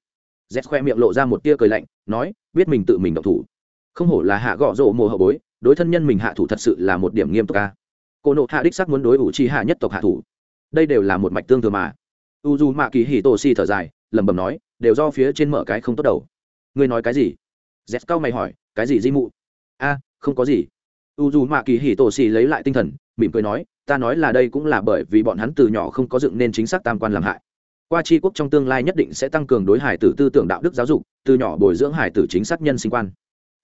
Z khoe miệng lộ ra một tia cười lạnh, nói, biết mình tự mình độc thủ. Không hổ là hạ gõ rộ mồ hậu bối, đối thân nhân mình hạ thủ thật sự là một điểm nghiêm túc ca cô nộ hạ đích sắc muốn đối ủ chi hạ nhất tộc hạ thủ đây đều là một mạch tương thừa mà. U d mạ kỳ hì tổ si thở dài, lẩm bẩm nói, đều do phía trên mở cái không tốt đầu. Ngươi nói cái gì? Z cao mày hỏi, cái gì di mụ? A, không có gì. U d mạ kỳ hì tổ si lấy lại tinh thần, mỉm cười nói, ta nói là đây cũng là bởi vì bọn hắn từ nhỏ không có dựng nên chính xác tam quan làm hại. Qua tri quốc trong tương lai nhất định sẽ tăng cường đối hải tử tư tưởng đạo đức giáo dục, từ nhỏ bồi dưỡng hải tử chính xác nhân sinh quan.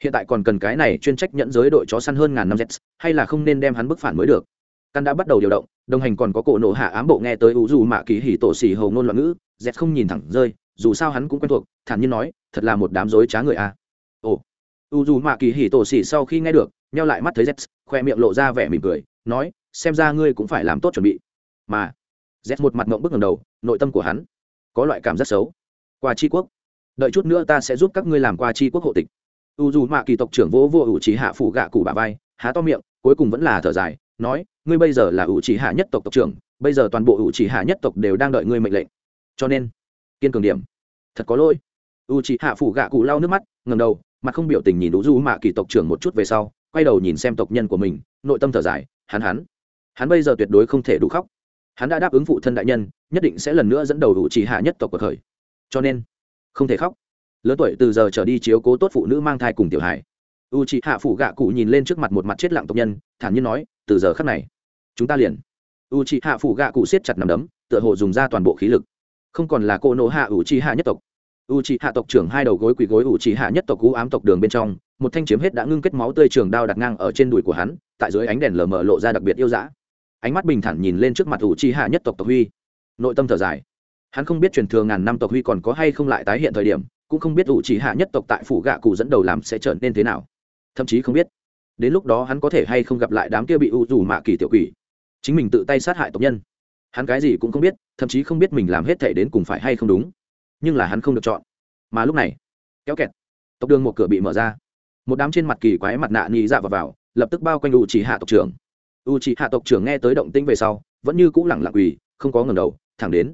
Hiện tại còn cần cái này chuyên trách nhận giới đội chó săn hơn ngàn năm z hay là không nên đem hắn bức phản mới được căn đã bắt đầu điều động, đồng hành còn có cổ nộ hạ ám bộ nghe tới u dù mạ kỳ hỉ tổ xỉ hầu ngôn loạn ngữ dẹt không nhìn thẳng rơi, dù sao hắn cũng quen thuộc, thản nhiên nói, thật là một đám dối trá người a. Ồ. U dù mạ kỳ hỉ tổ xỉ sau khi nghe được neo lại mắt thấy z, khoe miệng lộ ra vẻ mỉm cười, nói, xem ra ngươi cũng phải làm tốt chuẩn bị. Mà, z một mặt ngộng bức ngầm đầu, nội tâm của hắn có loại cảm rất xấu. Qua tri quốc. Đợi chút nữa ta sẽ giúp các ngươi làm qua tri quốc hộ tịch. U dù mạ kỳ tộc trưởng vỗ vô ủ trí hạ phủ gạ cụ bà vai, há to miệng, cuối cùng vẫn là thở dài, nói ngươi bây giờ là ủ chỉ hạ nhất tộc tộc trưởng, bây giờ toàn bộ ủ chỉ hạ nhất tộc đều đang đợi ngươi mệnh lệnh. Cho nên, kiên cường điểm. Thật có lỗi. U chỉ hạ phủ gạ cụ lau nước mắt ngầm đầu, mặt không biểu tình nhìn đủ du mạ kỳ tộc trưởng một chút về sau, quay đầu nhìn xem tộc nhân của mình, nội tâm thở dài, hắn hắn. Hắn bây giờ tuyệt đối không thể đủ khóc. Hắn đã đáp ứng phụ thân đại nhân, nhất định sẽ lần nữa dẫn đầu ủ chỉ hạ nhất tộc cuộc khởi. Cho nên, không thể khóc. Lớn tuổi từ giờ trở đi chiếu cố tốt phụ nữ mang thai cùng tiểu hải u chỉ hạ phụ gạ cụ nhìn lên trước mặt một mặt chết lặng tộc nhân, thản nhiên nói, từ giờ khắc này chúng ta liền. U chị hạ phụ gạ cụ siết chặt nằm đấm, tựa hồ dùng ra toàn bộ khí lực. Không còn là cô nộ hạ u chị hạ nhất tộc. U chị hạ tộc trưởng hai đầu gối quỳ gối u chị hạ nhất tộc cú ám tộc đường bên trong, một thanh chiếm hết đã ngưng kết máu tươi trường đao đặt ngang ở trên đùi của hắn, tại dưới ánh đèn lờ mờ lộ ra đặc biệt yêu dã. Ánh mắt bình thản nhìn lên trước mặt u chị hạ nhất tộc tộc huy. Nội tâm thở dài. Hắn không biết truyền thừa ngàn năm tộc huy còn có hay không lại tái hiện thời điểm, cũng không biết ủ chỉ hạ nhất tộc tại phủ gạ cụ dẫn đầu làm sẽ trở nên thế nào. Thậm chí không biết. Đến lúc đó hắn có thể hay không gặp lại đám kia bị ủ dù mạ kỳ tiểu quỷ chính mình tự tay sát hại tộc nhân. Hắn cái gì cũng không biết thậm chí không biết mình làm hết thể đến cùng phải hay không đúng. Nhưng là hắn không được chọn. Mà lúc này kéo kẹt tộc đường một cửa bị mở ra. Một đám trên mặt kỳ quái mặt nạ nhị dạ vào, vào lập tức bao quanh u chỉ hạ tộc trưởng. U chỉ hạ tộc trưởng nghe tới động tĩnh về sau vẫn như cũ lẳng lặng quỳ không có ngầm đầu thẳng đến.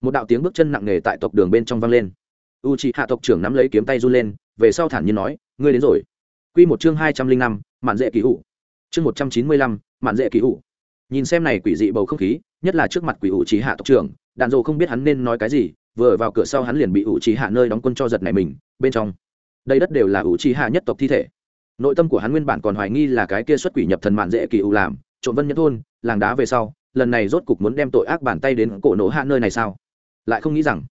Một đạo tiếng bước chân nặng nề tại tộc đường bên trong vang lên. U chỉ hạ tộc trưởng nắm lấy kiếm tay run lên về sau thản nhiên nói ngươi đến rồi. Q một chương hai trăm linh năm mạn dễ ký hụ chương một trăm chín mươi lăm mạn dễ ký hụ nhìn xem này quỷ dị bầu không khí, nhất là trước mặt quỷ ủ trí hạ tộc trưởng, đạn dộ không biết hắn nên nói cái gì, vừa vào cửa sau hắn liền bị ủ trí hạ nơi đóng quân cho giật này mình, bên trong. Đây đất đều là ủ trí hạ nhất tộc thi thể. Nội tâm của hắn nguyên bản còn hoài nghi là cái kia xuất quỷ nhập thần mạn dễ kỳ ủ làm, trộm vân nhất thôn, làng đá về sau, lần này rốt cục muốn đem tội ác bàn tay đến cổ nổ hạ nơi này sao? Lại không nghĩ rằng,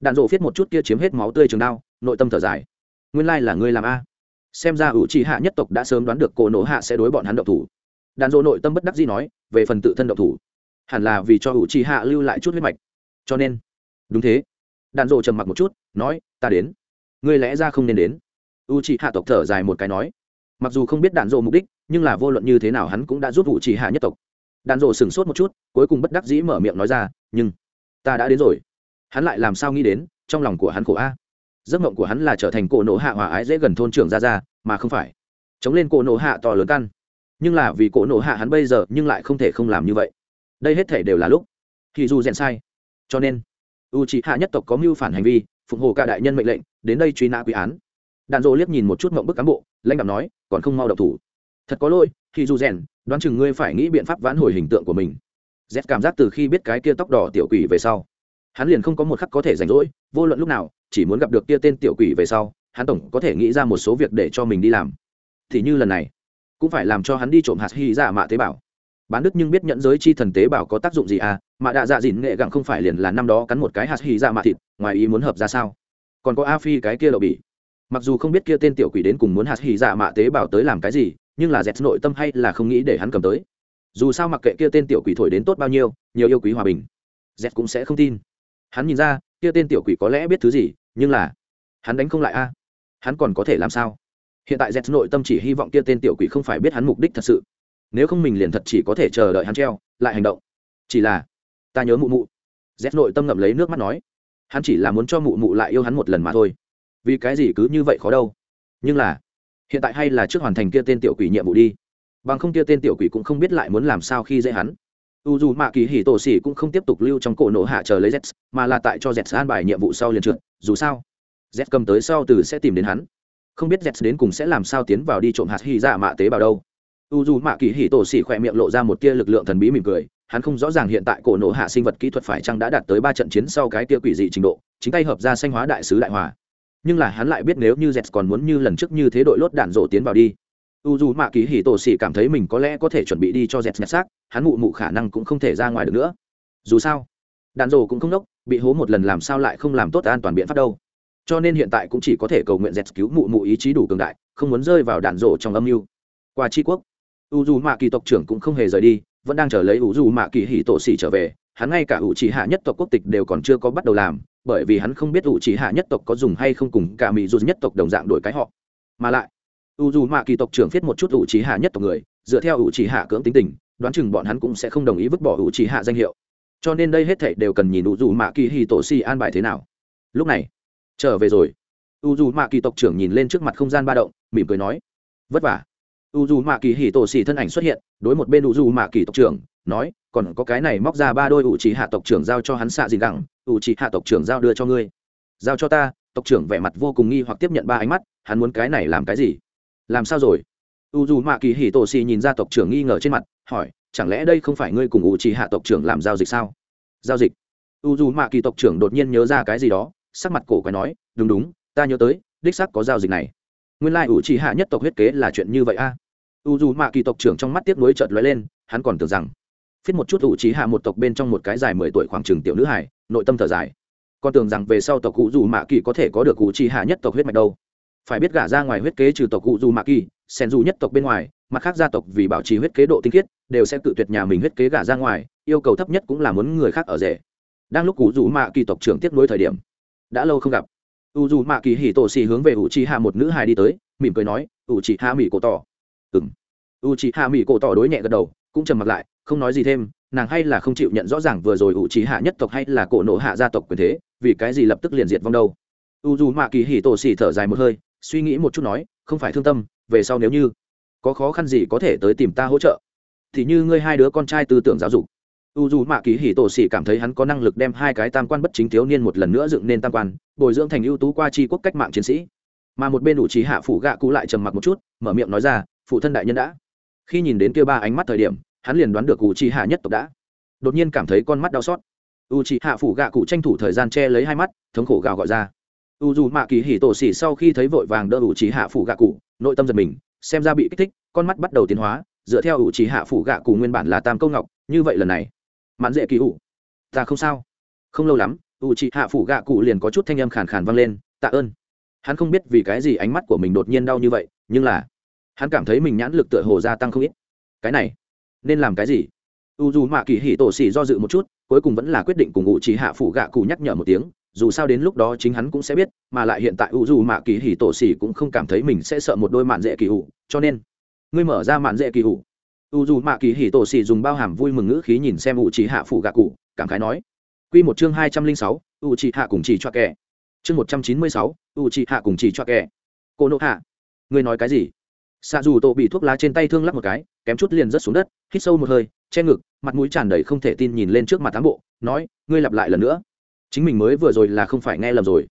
đạn dộ viết một chút kia chiếm hết máu tươi trường đao, nội tâm thở dài. Nguyên lai là ngươi làm a. Xem ra ủ trì hạ nhất tộc đã sớm đoán được cổ nổ hạ sẽ đối bọn hắn độc thủ đàn dỗ nội tâm bất đắc dĩ nói, về phần tự thân độc thủ, hẳn là vì cho ủ trì hạ lưu lại chút huyết mạch. Cho nên, đúng thế. Đàn dỗ trầm mặc một chút, nói, ta đến. Ngươi lẽ ra không nên đến. U trì hạ tộc thở dài một cái nói. Mặc dù không biết đàn dỗ mục đích, nhưng là vô luận như thế nào hắn cũng đã giúp ủ trì hạ nhất tộc. Đàn dộ sửng sốt một chút, cuối cùng bất đắc dĩ mở miệng nói ra, nhưng, ta đã đến rồi. Hắn lại làm sao nghĩ đến, trong lòng của hắn khổ a. Giấc mộng của hắn là trở thành cổ nộ hạ hòa ái dễ gần thôn trưởng ra ra mà không phải. Chống lên cổ nộ hạ to lớn căn nhưng là vì cổ nộ hạ hắn bây giờ nhưng lại không thể không làm như vậy. Đây hết thể đều là lúc. Thì dù rèn sai. Cho nên u c hạ nhất tộc có mưu phản hành vi, phụng hồ cả đại nhân mệnh lệnh, đến đây truy nã quy án. Đàn rô liếc nhìn một chút mộng bức cán bộ, lãnh đạo nói, còn không mau độc thủ. Thật có lỗi, thì dù rèn, đoán chừng ngươi phải nghĩ biện pháp vãn hồi hình tượng của mình. Z cảm giác từ khi biết cái kia tóc đỏ tiểu quỷ về sau, hắn liền không có một khắc có thể rảnh rỗi, vô luận lúc nào, chỉ muốn gặp được kia tên tiểu quỷ về sau, hắn tổng có thể nghĩ ra một số việc để cho mình đi làm. Thì như lần này cũng phải làm cho hắn đi trộm hạt hy giả mạ tế bào. Bán đức nhưng biết nhận giới chi thần tế bào có tác dụng gì à? Mà đạ dạ dịn nghệ gặng không phải liền là năm đó cắn một cái hạt hy dạ mạ thịt, ngoài ý muốn hợp ra sao? Còn có a phi cái kia đậu bỉ. Mặc dù không biết kia tên tiểu quỷ đến cùng muốn hạt hy dạ mạ tế bào tới làm cái gì, nhưng là dẹt nội tâm hay là không nghĩ để hắn cầm tới. Dù sao mặc kệ kia tên tiểu quỷ thổi đến tốt bao nhiêu, nhiều yêu quý hòa bình, dẹt cũng sẽ không tin. Hắn nhìn ra, kia tên tiểu quỷ có lẽ biết thứ gì, nhưng là hắn đánh không lại a. Hắn còn có thể làm sao? Hiện tại z nội tâm chỉ hy vọng kia tên tiểu quỷ không phải biết hắn mục đích thật sự. Nếu không mình liền thật chỉ có thể chờ đợi hắn treo, lại hành động. Chỉ là, ta nhớ mụ mụ. Z nội tâm ngậm lấy nước mắt nói, hắn chỉ là muốn cho mụ mụ lại yêu hắn một lần mà thôi. Vì cái gì cứ như vậy khó đâu? Nhưng là, hiện tại hay là trước hoàn thành kia tên tiểu quỷ nhiệm vụ đi. Bằng không kia tên tiểu quỷ cũng không biết lại muốn làm sao khi dễ hắn. U dù mạ kỳ hỉ tổ xỉ cũng không tiếp tục lưu trong cổ nổ hạ chờ lấy z mà là tại cho z an bài nhiệm vụ sau liền trượt. Dù sao z cầm tới sau từ sẽ tìm đến hắn không biết z đến cùng sẽ làm sao tiến vào đi trộm hạt hy dạ mạ tế bào đâu. U dù mạ kỳ hỉ tổ xỉ khỏe miệng lộ ra một tia lực lượng thần bí mỉm cười, hắn không rõ ràng hiện tại cổ nổ hạ sinh vật kỹ thuật phải chăng đã đạt tới ba trận chiến sau cái tia quỷ dị trình độ, chính tay hợp ra sanh hóa đại sứ đại hòa. Nhưng là hắn lại biết nếu như z còn muốn như lần trước như thế đội lốt đạn rổ tiến vào đi, u dù mạ kỳ hỉ tổ xỉ cảm thấy mình có lẽ có thể chuẩn bị đi cho dẹt nhặt xác, hắn mụ mụ khả năng cũng không thể ra ngoài được nữa. Dù sao, đạn rổ cũng không đốc, bị hố một lần làm sao lại không làm tốt an toàn biện pháp đâu cho nên hiện tại cũng chỉ có thể cầu nguyện dẹt cứu mụ mụ ý chí đủ cường đại, không muốn rơi vào đạn rộ trong âm mưu. Qua tri quốc u dù mạ kỳ tộc trưởng cũng không hề rời đi, vẫn đang chờ lấy u dù mạ kỳ hỉ tổ xỉ trở về. Hắn ngay cả u chỉ hạ nhất tộc quốc tịch đều còn chưa có bắt đầu làm, bởi vì hắn không biết u chỉ hạ nhất tộc có dùng hay không cùng cả mỹ dù nhất tộc đồng dạng đổi cái họ. Mà lại u dù mạ kỳ tộc trưởng viết một chút u chỉ hạ nhất tộc người, dựa theo u chỉ hạ cưỡng tính tình, đoán chừng bọn hắn cũng sẽ không đồng ý vứt bỏ u chỉ hạ danh hiệu. Cho nên đây hết thảy đều cần nhìn u dù mạ kỳ hỉ tổ xỉ an bài thế nào. Lúc này trở về rồi. U dù mạ kỳ tộc trưởng nhìn lên trước mặt không gian ba động, mỉm cười nói, vất vả. U dù mạ kỳ hỉ tổ xỉ thân ảnh xuất hiện, đối một bên u dù mạ kỳ tộc trưởng, nói, còn có cái này móc ra ba đôi u trì hạ tộc trưởng giao cho hắn xạ gì gẳng, u trì hạ tộc trưởng giao đưa cho ngươi. Giao cho ta? Tộc trưởng vẻ mặt vô cùng nghi hoặc tiếp nhận ba ánh mắt, hắn muốn cái này làm cái gì? Làm sao rồi? U dù mạ kỳ hỉ tổ xỉ nhìn ra tộc trưởng nghi ngờ trên mặt, hỏi, chẳng lẽ đây không phải ngươi cùng u trì hạ tộc trưởng làm giao dịch sao? Giao dịch. U dù mạ kỳ tộc trưởng đột nhiên nhớ ra cái gì đó sắc mặt cổ quái nói, đúng đúng, ta nhớ tới, đích xác có giao dịch này. Nguyên lai ủ trì hạ nhất tộc huyết kế là chuyện như vậy a. U dù mạ kỳ tộc trưởng trong mắt tiếc nuối chợt lóe lên, hắn còn tưởng rằng phiết một chút ủ trí hạ một tộc bên trong một cái dài mười tuổi khoảng chừng tiểu nữ hải nội tâm thở dài. Còn tưởng rằng về sau tộc cụ dù mạ kỳ có thể có được ủ trí hạ nhất tộc huyết mạch đâu. Phải biết gả ra ngoài huyết kế trừ tộc cụ dù mạ kỳ, sen dù nhất tộc bên ngoài, mặt khác gia tộc vì bảo trì huyết kế độ tinh khiết, đều sẽ tự tuyệt nhà mình huyết kế gả ra ngoài, yêu cầu thấp nhất cũng là muốn người khác ở rể. Đang lúc cụ dù mạ kỳ tộc trưởng tiếp nối thời điểm đã lâu không gặp. U dù mạ kỳ hỉ tổ xì hướng về u chi hạ một nữ hài đi tới, mỉm cười nói u chi hạ mỹ cổ tỏ. Ừng u chi hạ mỹ cổ tỏ đối nhẹ gật đầu, cũng trầm mặt lại, không nói gì thêm, nàng hay là không chịu nhận rõ ràng vừa rồi u chi hạ nhất tộc hay là cổ nộ hạ gia tộc quyền thế, vì cái gì lập tức liền diệt vong đâu. U dù mạ kỳ hỉ tổ xì thở dài một hơi, suy nghĩ một chút nói, không phải thương tâm, về sau nếu như có khó khăn gì có thể tới tìm ta hỗ trợ. Thì như ngươi hai đứa con trai tư tưởng giáo dục u dù mạ kỳ hỉ tổ xỉ cảm thấy hắn có năng lực đem hai cái tam quan bất chính thiếu niên một lần nữa dựng nên tam quan, bồi dưỡng thành ưu tú qua tri quốc cách mạng chiến sĩ. Mà một bên đủ trí hạ phủ gạ cụ lại trầm mặc một chút, mở miệng nói ra, phụ thân đại nhân đã. Khi nhìn đến kia ba ánh mắt thời điểm, hắn liền đoán được u trí hạ nhất tộc đã. Đột nhiên cảm thấy con mắt đau xót. U trí hạ phủ gạ cụ tranh thủ thời gian che lấy hai mắt, thống khổ gào gọi ra. U dù mạ kỳ hỉ tổ xỉ sau khi thấy vội vàng đỡ u trí hạ phủ gạ cụ, nội tâm giật mình, xem ra bị kích thích, con mắt bắt đầu tiến hóa, dựa theo u trí hạ phủ gạ cụ nguyên bản là tam câu ngọc, như vậy lần này mạn dễ kỳ ủ. Ta không sao. Không lâu lắm u chị hạ phủ gạ cụ liền có chút thanh âm khàn khàn vang lên, tạ ơn. Hắn không biết vì cái gì ánh mắt của mình đột nhiên đau như vậy, nhưng là hắn cảm thấy mình nhãn lực tựa hồ gia tăng không ít. Cái này, nên làm cái gì? U dù mạ kỳ hỉ tổ xỉ do dự một chút, cuối cùng vẫn là quyết định cùng u chị hạ phủ gạ cụ nhắc nhở một tiếng, dù sao đến lúc đó chính hắn cũng sẽ biết, mà lại hiện tại u dù mạ kỳ hỉ tổ xỉ cũng không cảm thấy mình sẽ sợ một đôi mạn dễ kỳ ủ, cho nên, ngươi mở ra mạn dễ kỳ ủ u dù mạ kỳ hì tổ xì dùng bao hàm vui mừng ngữ khí nhìn xem u trí hạ phủ gạ cụ, cảm khái nói. Q một chương hai trăm linh sáu, u trí hạ cùng chỉ cho kẻ. Chương một trăm chín mươi sáu, u trí hạ cùng chỉ cho kẻ. Cô nộ hạ, ngươi nói cái gì? Xạ dù tổ bị thuốc lá trên tay thương lắp một cái, kém chút liền rớt xuống đất, hít sâu một hơi, che ngực, mặt mũi tràn đầy không thể tin nhìn lên trước mặt tám bộ, nói, ngươi lặp lại lần nữa. Chính mình mới vừa rồi là không phải nghe lầm rồi.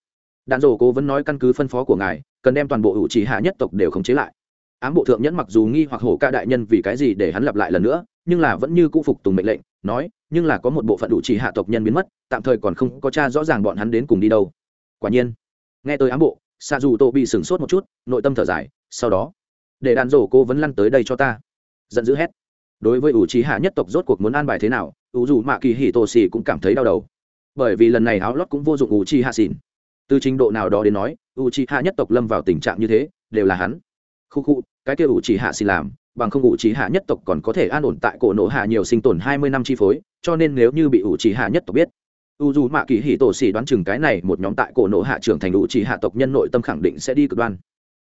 Đạn dồ cố vẫn nói căn cứ phân phó của ngài, cần đem toàn bộ ủ trì hạ nhất tộc đều khống chế lại ám bộ thượng nhẫn mặc dù nghi hoặc hổ ca đại nhân vì cái gì để hắn lặp lại lần nữa, nhưng là vẫn như cũ phục tùng mệnh lệnh, nói, nhưng là có một bộ phận đủ chỉ hạ tộc nhân biến mất, tạm thời còn không có cha rõ ràng bọn hắn đến cùng đi đâu. Quả nhiên, nghe tới ám bộ xa dù tô bị sửng sốt một chút, nội tâm thở dài, sau đó, để đàn rổ cô vẫn lăn tới đây cho ta. Giận dữ hét. Đối với ủ trí hạ nhất tộc rốt cuộc muốn an bài thế nào, ủ dù mạ kỳ hỉ tổ xì cũng cảm thấy đau đầu. Bởi vì lần này áo lót cũng vô dụng ủ chi hạ xỉn. Từ trình độ nào đó đến nói, ủ trí hạ nhất tộc lâm vào tình trạng như thế, đều là hắn khu khu, cái kia ủ chỉ hạ xin làm, bằng không ủ chỉ hạ nhất tộc còn có thể an ổn tại cổ nổ hạ nhiều sinh tồn hai mươi năm chi phối, cho nên nếu như bị ủ chỉ hạ nhất tộc biết, u dù mạ kỳ hỉ tổ xỉ đoán chừng cái này một nhóm tại cổ nổ hạ trưởng thành ủ chỉ hạ tộc nhân nội tâm khẳng định sẽ đi cực đoan.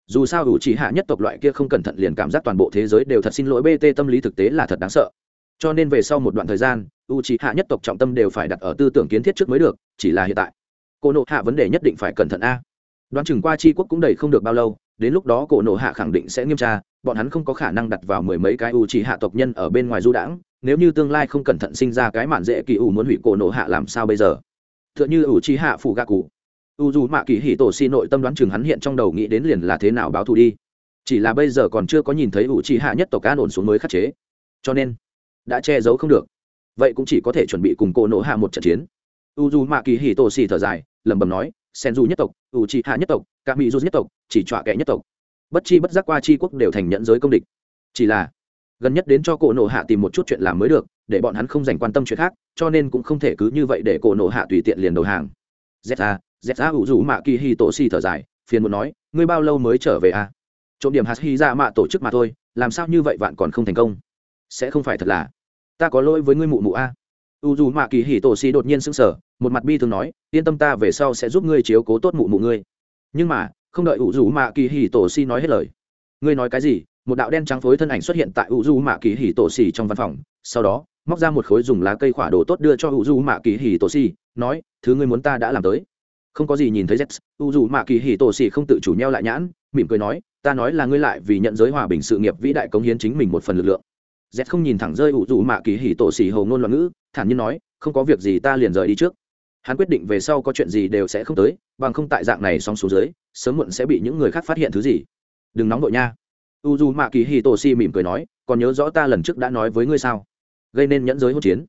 Dù sao ủ chỉ hạ nhất tộc loại kia không cẩn thận liền cảm giác toàn bộ thế giới đều thật xin lỗi bt tâm lý thực tế là thật đáng sợ. Cho nên về sau một đoạn thời gian u chỉ hạ nhất tộc trọng tâm đều phải đặt ở tư tưởng kiến thiết trước mới được, chỉ là hiện tại. Cổ nộ hạ vấn đề nhất định phải cẩn thận a. Đoán chừng qua tri quốc cũng đầy không được bao lâu đến lúc đó cổ nộ hạ khẳng định sẽ nghiêm tra, bọn hắn không có khả năng đặt vào mười mấy cái u chỉ hạ tộc nhân ở bên ngoài du đãng, nếu như tương lai không cẩn thận sinh ra cái mạn dễ kỳ ủ muốn hủy cổ nộ hạ làm sao bây giờ? T h ư ợ n h ư ủ chi hạ phủ gạ cụ. U dù mạ kỳ hỉ tổ xi nội tâm đoán chừng hắn hiện trong đầu nghĩ đến liền là thế nào báo thù đi. Chỉ là bây giờ còn chưa có nhìn thấy ủ chi hạ nhất tộc an ổn xuống mới khắc chế. Cho nên, đã che giấu không được. Vậy cũng chỉ có thể chuẩn bị cùng cổ nộ hạ một trận chiến. U dù mạ kỳ hỉ tổ xi thở dài, lẩm bẩm nói sen du nhất tộc, u trị hạ nhất tộc cả mỹ du nhất tộc, chỉ trọa kẻ nhất tộc. Bất chi bất giác qua chi quốc đều thành nhận giới công địch. Chỉ là, gần nhất đến cho cổ nộ hạ tìm một chút chuyện làm mới được, để bọn hắn không dành quan tâm chuyện khác, cho nên cũng không thể cứ như vậy để cổ nộ hạ tùy tiện liền đầu hàng. Z a dẹp ra ủ rủ mạ kỳ hi tổ si thở dài, phiền muốn nói, ngươi bao lâu mới trở về à? Trộm điểm hạt hi ra dạ mạ tổ chức mà thôi, làm sao như vậy vạn còn không thành công? Sẽ không phải thật là, ta có lỗi với ngươi mụ mụ a. U dù mạ kỳ hỉ tổ si đột nhiên sững sờ, một mặt bi thường nói, yên tâm ta về sau sẽ giúp ngươi chiếu cố tốt mụ mụ ngươi nhưng mà, không đợi ủ dù mạ kỳ hì tổ xì nói hết lời. Ngươi nói cái gì? Một đạo đen trắng phối thân ảnh xuất hiện tại ủ du mạ kỳ hì tổ xì trong văn phòng, sau đó, móc ra một khối dùng lá cây khỏa đồ tốt đưa cho ủ du mạ kỳ hì tổ xì, nói, thứ ngươi muốn ta đã làm tới. Không có gì nhìn thấy z u dù mạ kỳ hì tổ xì không tự chủ nhau lại nhãn, mỉm cười nói, ta nói là ngươi lại vì nhận giới hòa bình sự nghiệp vĩ đại cống hiến chính mình một phần lực lượng. Z không nhìn thẳng rơi ủ dù mạ kỳ hì tổ xì hầu ngôn loạn ngữ, thản nhiên nói, không có việc gì ta liền rời đi trước hắn quyết định về sau có chuyện gì đều sẽ không tới, bằng không tại dạng này xong xuống dưới, sớm muộn sẽ bị những người khác phát hiện thứ gì. Đừng nóng đội nha. U dù mạ kỳ hì tổ si mỉm cười nói, còn nhớ rõ ta lần trước đã nói với ngươi sao? Gây nên nhẫn giới hỗn chiến.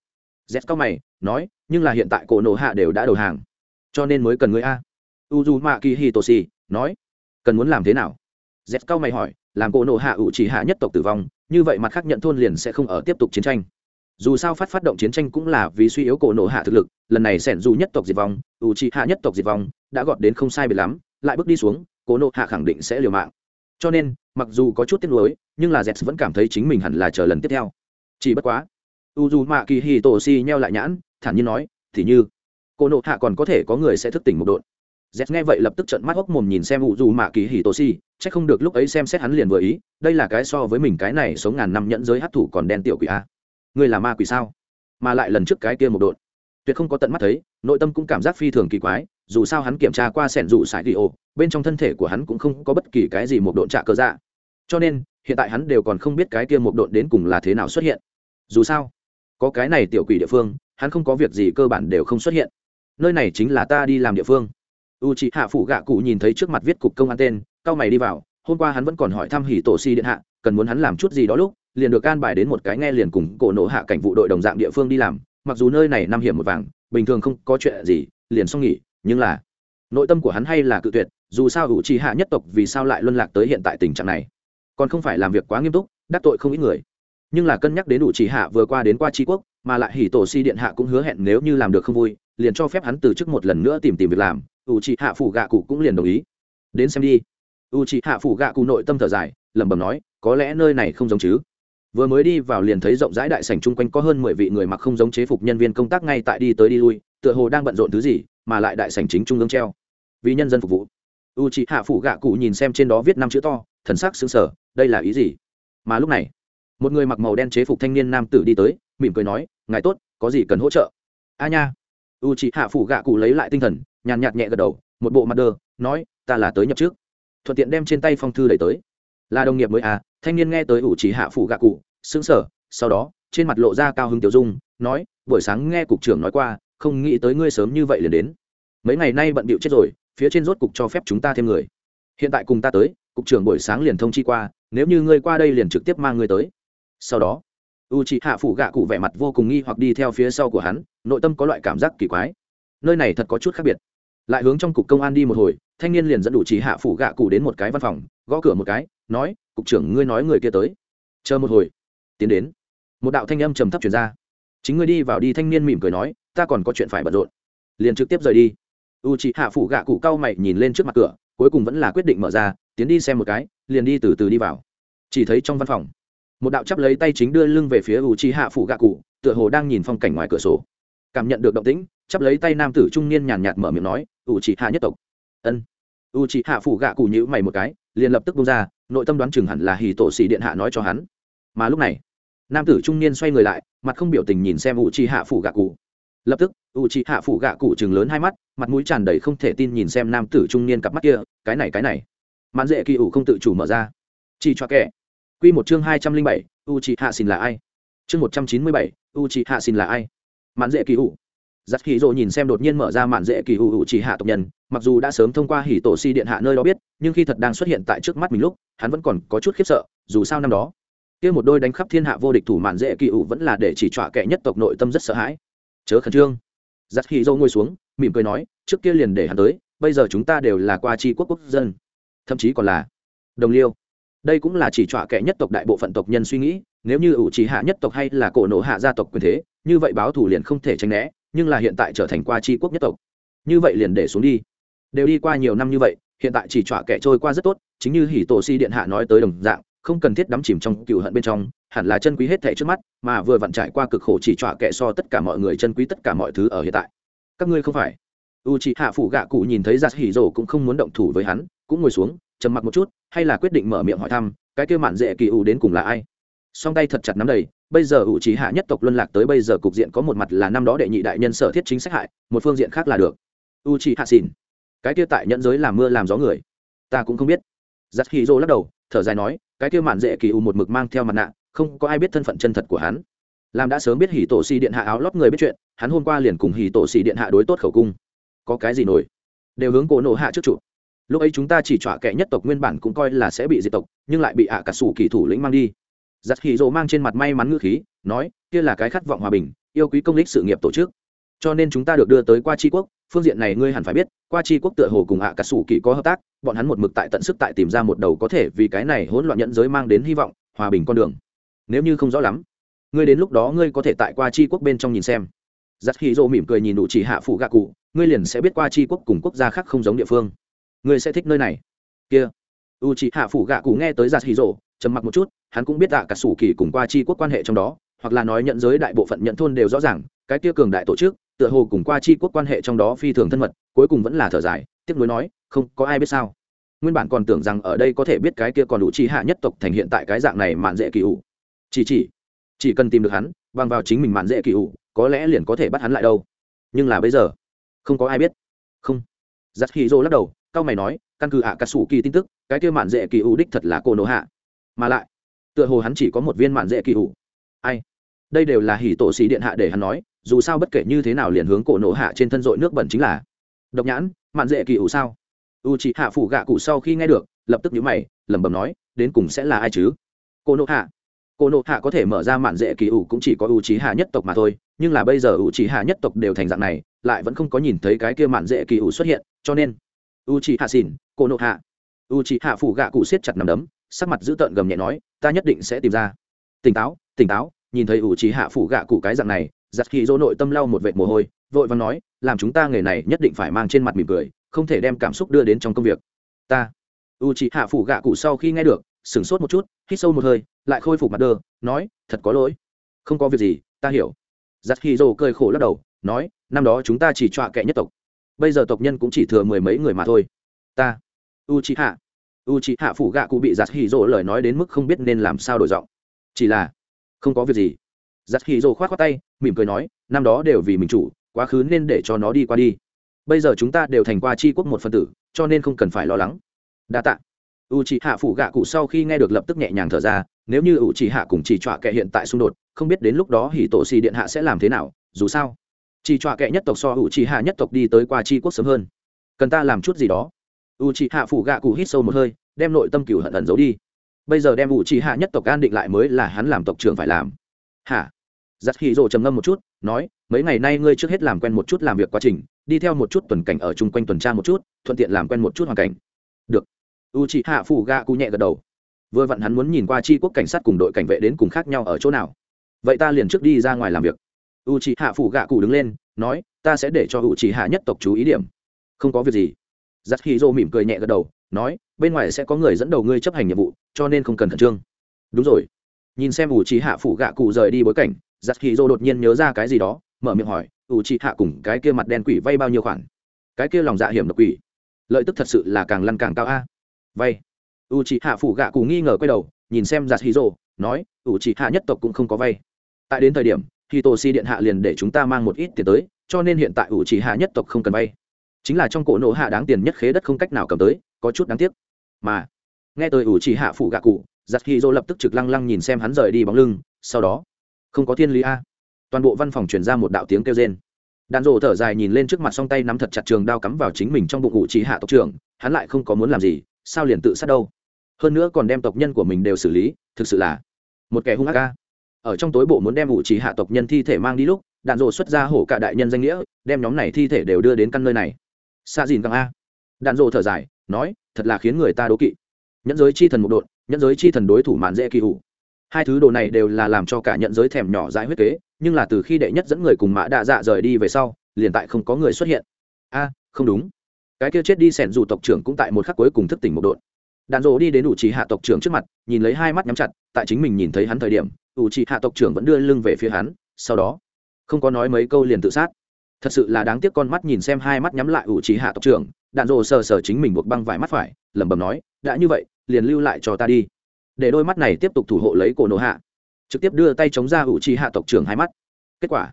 Z cao mày, nói, nhưng là hiện tại cổ nổ hạ đều đã đầu hàng. Cho nên mới cần ngươi a. U dù mạ kỳ hì tổ si nói, cần muốn làm thế nào? Z cao mày hỏi, làm cổ nổ hạ ủ chỉ hạ nhất tộc tử vong, như vậy mặt khác nhận thôn liền sẽ không ở tiếp tục chiến tranh dù sao phát phát động chiến tranh cũng là vì suy yếu cổ nổ hạ thực lực, lần này sẻn dù nhất tộc diệt vong, ủ trị hạ nhất tộc diệt vong, đã gọt đến không sai biệt lắm, lại bước đi xuống, cổ nổ hạ khẳng định sẽ liều mạng. Cho nên, mặc dù có chút tiếc nuối, nhưng là z vẫn cảm thấy chính mình hẳn là chờ lần tiếp theo. Chỉ bất quá u dù mạ kỳ hì tổ si nheo lại nhãn, thản nhiên nói, thì như, cổ nộ hạ còn có thể có người sẽ thức tỉnh một độn. Z nghe vậy lập tức trận mắt hốc mồm nhìn xem u dù mạ kỳ hì tổ si c h ắ c không được lúc ấy xem xét hắn liền vừa ý, đây là cái so với mình cái này sống ngàn năm nhẫn giới hát thủ còn đen tiểu quỷ a ngươi là ma quỷ sao? Mà lại lần trước cái kia một đột, tuyệt không có tận mắt thấy nội tâm cũng cảm giác phi thường kỳ quái dù sao hắn kiểm tra qua sẻn dụ sải đi ô bên trong thân thể của hắn cũng không có bất kỳ cái gì một độn trạ cơ dạ. Cho nên hiện tại hắn đều còn không biết cái kia một độn đến cùng là thế nào xuất hiện. Dù sao có cái này tiểu quỷ địa phương hắn không có việc gì cơ bản đều không xuất hiện. Nơi này chính là ta đi làm địa phương. U c h ị hạ phủ gạ cụ nhìn thấy trước mặt viết cục công an tên cao mày đi vào hôm qua hắn vẫn còn hỏi thăm hỉ tổ si điện hạ cần muốn hắn làm chút gì đó lúc liền được can bài đến một cái nghe liền cùng cổ nổ hạ cảnh vụ đội đồng dạng địa phương đi làm, mặc dù nơi này năm hiểm một vàng, bình thường không có chuyện gì, liền xong nghỉ, nhưng là nội tâm của hắn hay là cự tuyệt, dù sao u trì hạ nhất tộc vì sao lại luân lạc tới hiện tại tình trạng này? Còn không phải làm việc quá nghiêm túc, đắc tội không ít người. Nhưng là cân nhắc đến ủ trì hạ vừa qua đến qua tri quốc, mà lại hỉ tổ si điện hạ cũng hứa hẹn nếu như làm được không vui, liền cho phép hắn từ chức một lần nữa tìm tìm việc làm u trì hạ phủ gạ cụ cũng liền đồng ý. Đến xem đi. U trì hạ phủ gạ cụ nội tâm thở dài, lẩm bẩm nói, có lẽ nơi này không giống chứ vừa mới đi vào liền thấy rộng rãi đại sảnh chung quanh có hơn mười vị người mặc không giống chế phục nhân viên công tác ngay tại đi tới đi lui, tựa hồ đang bận rộn thứ gì, mà lại đại sảnh chính trung ương treo. Vì nhân dân phục vụ. U chỉ hạ phủ gạ cụ nhìn xem trên đó viết năm chữ to, thần sắc xứng sở đây là ý gì? Mà lúc này, một người mặc màu đen chế phục thanh niên nam tử đi tới, mỉm cười nói, ngài tốt, có gì cần hỗ trợ? A nha. U chị hạ phủ gạ cụ lấy lại tinh thần, nhàn nhạt nhẹ gật đầu, một bộ mặt đơ nói, ta là tới nhập trước. Thuận tiện đem trên tay phong thư đẩy tới. Là đồng nghiệp mới à thanh niên nghe tới u chị hạ phủ gạ cụ sững sờ, sau đó, trên mặt lộ ra cao hứng tiểu dung, nói, buổi sáng nghe cục trưởng nói qua, không nghĩ tới ngươi sớm như vậy liền đến. Mấy ngày nay bận bịu chết rồi, phía trên rốt cục cho phép chúng ta thêm người. Hiện tại cùng ta tới, cục trưởng buổi sáng liền thông chi qua, nếu như ngươi qua đây liền trực tiếp mang ngươi tới. Sau đó u c h ị hạ phủ gạ cụ vẻ mặt vô cùng nghi hoặc đi theo phía sau của hắn, nội tâm có loại cảm giác kỳ quái. Nơi này thật có chút khác biệt. Lại hướng trong cục công an đi một hồi, thanh niên liền dẫn đủ chỉ hạ phủ gạ cụ đến một cái văn phòng, gõ cửa một cái, nói, cục trưởng, ngươi nói người kia tới. Chờ một hồi tiến đến. Một đạo thanh âm trầm thấp chuyển ra. Chính ngươi đi vào đi, thanh niên mỉm cười nói, ta còn có chuyện phải bận rộn. Liền trực tiếp rời đi. U chị hạ phủ gạ cụ cau mày nhìn lên trước mặt cửa, cuối cùng vẫn là quyết định mở ra, tiến đi xem một cái, liền đi từ từ đi vào. Chỉ thấy trong văn phòng, một đạo chắp lấy tay chính đưa lưng về phía u chị hạ phủ gạ cụ, tựa hồ đang nhìn phong cảnh ngoài cửa sổ. Cảm nhận được động tĩnh, chắp lấy tay nam tử trung niên nhàn nhạt mở miệng nói u chị hạ nhất tộc. Ân. U chị hạ phủ gạ cụ nhữ mày một cái, liền lập tức bung ra, nội tâm đoán chừng hẳn là hì tổ sĩ điện hạ nói cho hắn. Mà lúc này nam tử trung niên xoay người lại mặt không biểu tình nhìn xem u chi hạ phủ gạ cụ. Lập tức u chi hạ phủ gạ cụ chừng lớn hai mắt mặt mũi tràn đầy không thể tin nhìn xem nam tử trung niên cặp mắt kia cái này cái này. Mãn dễ kỳ ủ không tự chủ mở ra. Chỉ cho kẻ. Quy một chương hai trăm linh bảy, U trì hạ xin là ai? Chương một trăm chín mươi bảy, U trì hạ xin là ai? Mạn dễ Kỳ ủ. Giặc khí rộ nhìn xem đột nhiên mở ra Mạn dễ Kỳ Hủ Uchiha tộc nhân, mặc dù đã sớm thông qua hỉ tổ si điện hạ nơi đó biết, nhưng khi thật đang xuất hiện tại trước mắt mình lúc, hắn vẫn còn có chút khiếp sợ, dù sao năm đó, kia một đôi đánh khắp thiên hạ vô địch thủ Mạn dễ Kỳ ủ vẫn là để chỉ trọa kẻ nhất tộc nội tâm rất sợ hãi. Chớ khẩn trương. giặt khi dâu ngồi xuống, mỉm cười nói, trước kia liền để hắn tới, bây giờ chúng ta đều là qua tri quốc quốc dân, thậm chí còn là đồng liêu đây cũng là chỉ trọa kẻ nhất tộc đại bộ phận tộc nhân suy nghĩ nếu như ủ chỉ hạ nhất tộc hay là cổ nổ hạ gia tộc quyền thế như vậy báo thủ liền không thể tránh né nhưng là hiện tại trở thành qua tri quốc nhất tộc như vậy liền để xuống đi đều đi qua nhiều năm như vậy hiện tại chỉ trọa kẻ trôi qua rất tốt chính như hỉ tổ si điện hạ nói tới đồng dạng không cần thiết đắm chìm trong cựu hận bên trong, hẳn là chân quý hết thẻ trước mắt, mà vừa vặn trải qua cực khổ chỉ trọa kệ so tất cả mọi người chân quý tất cả mọi thứ ở hiện tại. Các ngươi không phải. U chị hạ phụ gạ cụ nhìn thấy giặt hỉ rổ cũng không muốn động thủ với hắn, cũng ngồi xuống, trầm mặc một chút, hay là quyết định mở miệng hỏi thăm, cái kêu mạn dễ kỳ ủ đến cùng là ai? Song tay thật chặt nắm đầy, bây giờ u chị hạ nhất tộc luân lạc tới bây giờ cục diện có một mặt là năm đó đệ nhị đại nhân sở thiết chính sách hại, một phương diện khác là được. U chị hạ xỉn cái kia tại nhẫn giới làm mưa làm gió người. Ta cũng không biết. Giặt hỉ rô lắc đầu, thở dài nói cái kia mạn dễ kỳ u một mực mang theo mặt nạ, không có ai biết thân phận chân thật của hắn. Làm đã sớm biết hì tổ xì điện hạ áo lót người biết chuyện, hắn hôm qua liền cùng hì tổ xì điện hạ đối tốt khẩu cung. Có cái gì nổi? Đều hướng cổ nổ hạ trước trụ lúc ấy chúng ta chỉ trọa kẻ nhất tộc nguyên bản cũng coi là sẽ bị diệt tộc, nhưng lại bị ạ cả sủ kỳ thủ lĩnh mang đi. Giặt hì dỗ mang trên mặt may mắn ngữ khí, nói, kia là cái khát vọng hòa bình, yêu quý công lý sự nghiệp tổ chức cho nên chúng ta được đưa tới qua tri quốc phương diện này ngươi hẳn phải biết qua tri quốc tựa hồ cùng Hạ cả sủ kỳ có hợp tác bọn hắn một mực tại tận sức tại tìm ra một đầu có thể vì cái này hỗn loạn nhận giới mang đến hy vọng hòa bình con đường. Nếu như không rõ lắm ngươi đến lúc đó ngươi có thể tại qua tri quốc bên trong nhìn xem. Giặc hì Dỗ mỉm cười nhìn đủ chỉ hạ phụ gạ cụ ngươi liền sẽ biết qua tri quốc cùng quốc gia khác không giống địa phương. Ngươi sẽ thích nơi này. Kia. U chị hạ Phụ gạ cụ nghe tới giặc hì Dỗ, trầm mặc một chút hắn cũng biết tạ cả sủ kỳ cùng qua chi quốc quan hệ trong đó hoặc là nói nhận giới đại bộ phận nhận thôn đều rõ ràng cái kia cường đại tổ chức tựa hồ cùng qua chi quốc quan hệ trong đó phi thường thân mật, cuối cùng vẫn là thở dài, tiếc nuối nói, không có ai biết sao. Nguyên bản còn tưởng rằng ở đây có thể biết cái kia còn đủ chi hạ nhất tộc thành hiện tại cái dạng này mạn dễ kỳ ủ. Chỉ chỉ chỉ cần tìm được hắn, bằng vào chính mình mạn dễ kỳ ủ, có lẽ liền có thể bắt hắn lại đâu. Nhưng là bây giờ, không có ai biết. Không. Giắt khi rô lắc đầu cao mày nói, căn cứ ạ cà sủ kỳ tin tức, cái kia mạn dễ kỳ ủ đích thật là cô nổ hạ. Mà lại, tựa hồ hắn chỉ có một viên mạn dễ kỳ ủ. Ai? Đây đều là hỉ tổ sĩ điện hạ để hắn nói dù sao bất kể như thế nào liền hướng cổ nổ hạ trên thân dội nước bẩn chính là. Độc nhãn, mạn dễ kỳ ủ sao? U chị hạ phủ gạ cụ sau khi nghe được, lập tức nhíu mày, lẩm bẩm nói, đến cùng sẽ là ai chứ? Cô nộ hạ. Cô nộ hạ có thể mở ra mạn dễ kỳ ủ cũng chỉ có u trí hạ nhất tộc mà thôi, nhưng là bây giờ u trí hạ nhất tộc đều thành dạng này, lại vẫn không có nhìn thấy cái kia mạn dễ kỳ ủ xuất hiện, cho nên, u chị hạ xỉn cô nộ hạ. U chị hạ phủ gạ cụ siết chặt nằm đấm, sắc mặt dữ tợn gầm nhẹ nói, ta nhất định sẽ tìm ra. Tỉnh táo tỉnh táo, nhìn thấy u chị hạ phủ gạ cụ cái dạng này giặt khi dỗ nội tâm lau một vệt mồ hôi, vội vàng nói, làm chúng ta nghề này nhất định phải mang trên mặt mỉm cười, không thể đem cảm xúc đưa đến trong công việc. Ta u chị hạ phủ gạ cụ sau khi nghe được, sửng sốt một chút, hít sâu một hơi, lại khôi phục mặt đơ nói, thật có lỗi. Không có việc gì, ta hiểu. Giặt khi dỗ cười khổ lắc đầu, nói, năm đó chúng ta chỉ trọa kệ nhất tộc, bây giờ tộc nhân cũng chỉ thừa mười mấy người mà thôi. Ta u chị hạ u chị hạ phủ gạ cụ bị giặt khi rỗ lời nói đến mức không biết nên làm sao đổi giọng. Chỉ là, không có việc gì giặt hỉ rồ khoát qua tay, mỉm cười nói, năm đó đều vì mình chủ, quá khứ nên để cho nó đi qua đi. Bây giờ chúng ta đều thành qua c quốc một phân tử, cho nên không cần phải lo lắng. Đa t ạ u c h hạ phủ gạ cụ sau khi nghe được lập tức nhẹ nhàng thở ra, nếu như u c h hạ cùng chỉ trọa kệ hiện tại xung đột, không biết đến lúc đó hỉ tổ xì điện hạ sẽ làm thế nào, dù sao, chỉ trọa kệ nhất tộc so u c h hạ nhất tộc đi tới qua c quốc sớm hơn. Cần ta làm chút gì đó? U c h hạ phủ gạ cụ hít sâu một hơi, đem nội tâm cửu hận ẩn giấu đi. Bây giờ đem u c h hạ nhất tộc an định lại mới là hắn làm tộc trưởng phải làm. Hả? Giặt hì rồ trầm ngâm một chút, nói, mấy ngày nay ngươi trước hết làm quen một chút làm việc quá trình, đi theo một chút tuần cảnh ở chung quanh tuần tra một chút, thuận tiện làm quen một chút hoàn cảnh. Được. U chị hạ phủ gạ cụ nhẹ gật đầu. Vừa vặn hắn muốn nhìn qua tri quốc cảnh sát cùng đội cảnh vệ đến cùng khác nhau ở chỗ nào. Vậy ta liền trước đi ra ngoài làm việc. U chị hạ phủ gạ cụ đứng lên, nói, ta sẽ để cho u chị hạ nhất tộc chú ý điểm. Không có việc gì. Giặt hì rồ mỉm cười nhẹ gật đầu, nói, bên ngoài sẽ có người dẫn đầu ngươi chấp hành nhiệm vụ, cho nên không cần khẩn trương. Đúng rồi. Nhìn xem u c hạ phủ gạ cụ rời đi bối cảnh giặt hì dô đột nhiên nhớ ra cái gì đó, mở miệng hỏi u chị hạ cùng cái kia mặt đen quỷ vay bao nhiêu khoản? Cái kia lòng dạ hiểm độc quỷ. Lợi tức thật sự là càng lăn càng cao a. Vay u chị hạ phủ gạ cụ nghi ngờ quay đầu, nhìn xem giặt hì dô, nói u chị hạ nhất tộc cũng không có vay tại đến thời điểm thì tổ si điện hạ liền để chúng ta mang một ít tiền tới, cho nên hiện tại ủ chỉ hạ nhất tộc không cần vay chính là trong cổ nổ hạ đáng tiền nhất khế đất không cách nào cầm tới, có chút đáng tiếc. Mà, nghe tới ủ chỉ hạ phủ gạ cụ giặt khi dô lập tức trực lăng lăng nhìn xem hắn rời đi bóng lưng, sau đó không có thiên lý a. Toàn bộ văn phòng truyền ra một đạo tiếng kêu rên. Đàn rổ thở dài nhìn lên trước mặt song tay nắm thật chặt trường đao cắm vào chính mình trong bụng ngụ trí hạ tộc trưởng, hắn lại không có muốn làm gì, sao liền tự sát đâu? Hơn nữa còn đem tộc nhân của mình đều xử lý, thực sự là một kẻ hung ác ca ở trong tối bộ muốn đem ngụ trí hạ tộc nhân thi thể mang đi lúc Đàn rộ xuất ra hổ cả đại nhân danh nghĩa, đem nhóm này thi thể đều đưa đến căn nơi này. Xa dìn càng a. Đàn rộ thở dài, nói, thật là khiến người ta đố kỵ. Nhẫn giới chi thần một đột nhẫn giới chi thần đối thủ màn dễ kỳ hủ hai thứ đồ này đều là làm cho cả nhận giới thèm nhỏ dãi huyết kế, nhưng là từ khi đệ nhất dẫn người cùng mã đạ dạ rời đi về sau, liền tại không có người xuất hiện. A, không đúng. Cái kia chết đi sẻn dù tộc trưởng cũng tại một khắc cuối cùng thức tỉnh một đội đạn dỗ đi đến ủ trì hạ tộc trưởng trước mặt, nhìn lấy hai mắt nhắm chặt, tại chính mình nhìn thấy hắn thời điểm, ủ trì hạ tộc trưởng vẫn đưa lưng về phía hắn, sau đó, không có nói mấy câu liền tự sát. Thật sự là đáng tiếc con mắt nhìn xem hai mắt nhắm lại ủ trì hạ tộc trưởng, đạn dỗ sờ sờ chính mình buộc băng vải mắt phải, lẩm bẩm nói, đã như vậy, liền lưu lại cho ta đi để đôi mắt này tiếp tục thủ hộ lấy cổ nổ hạ. Trực tiếp đưa tay chống ra ủ trì hạ tộc trưởng hai mắt. Kết quả,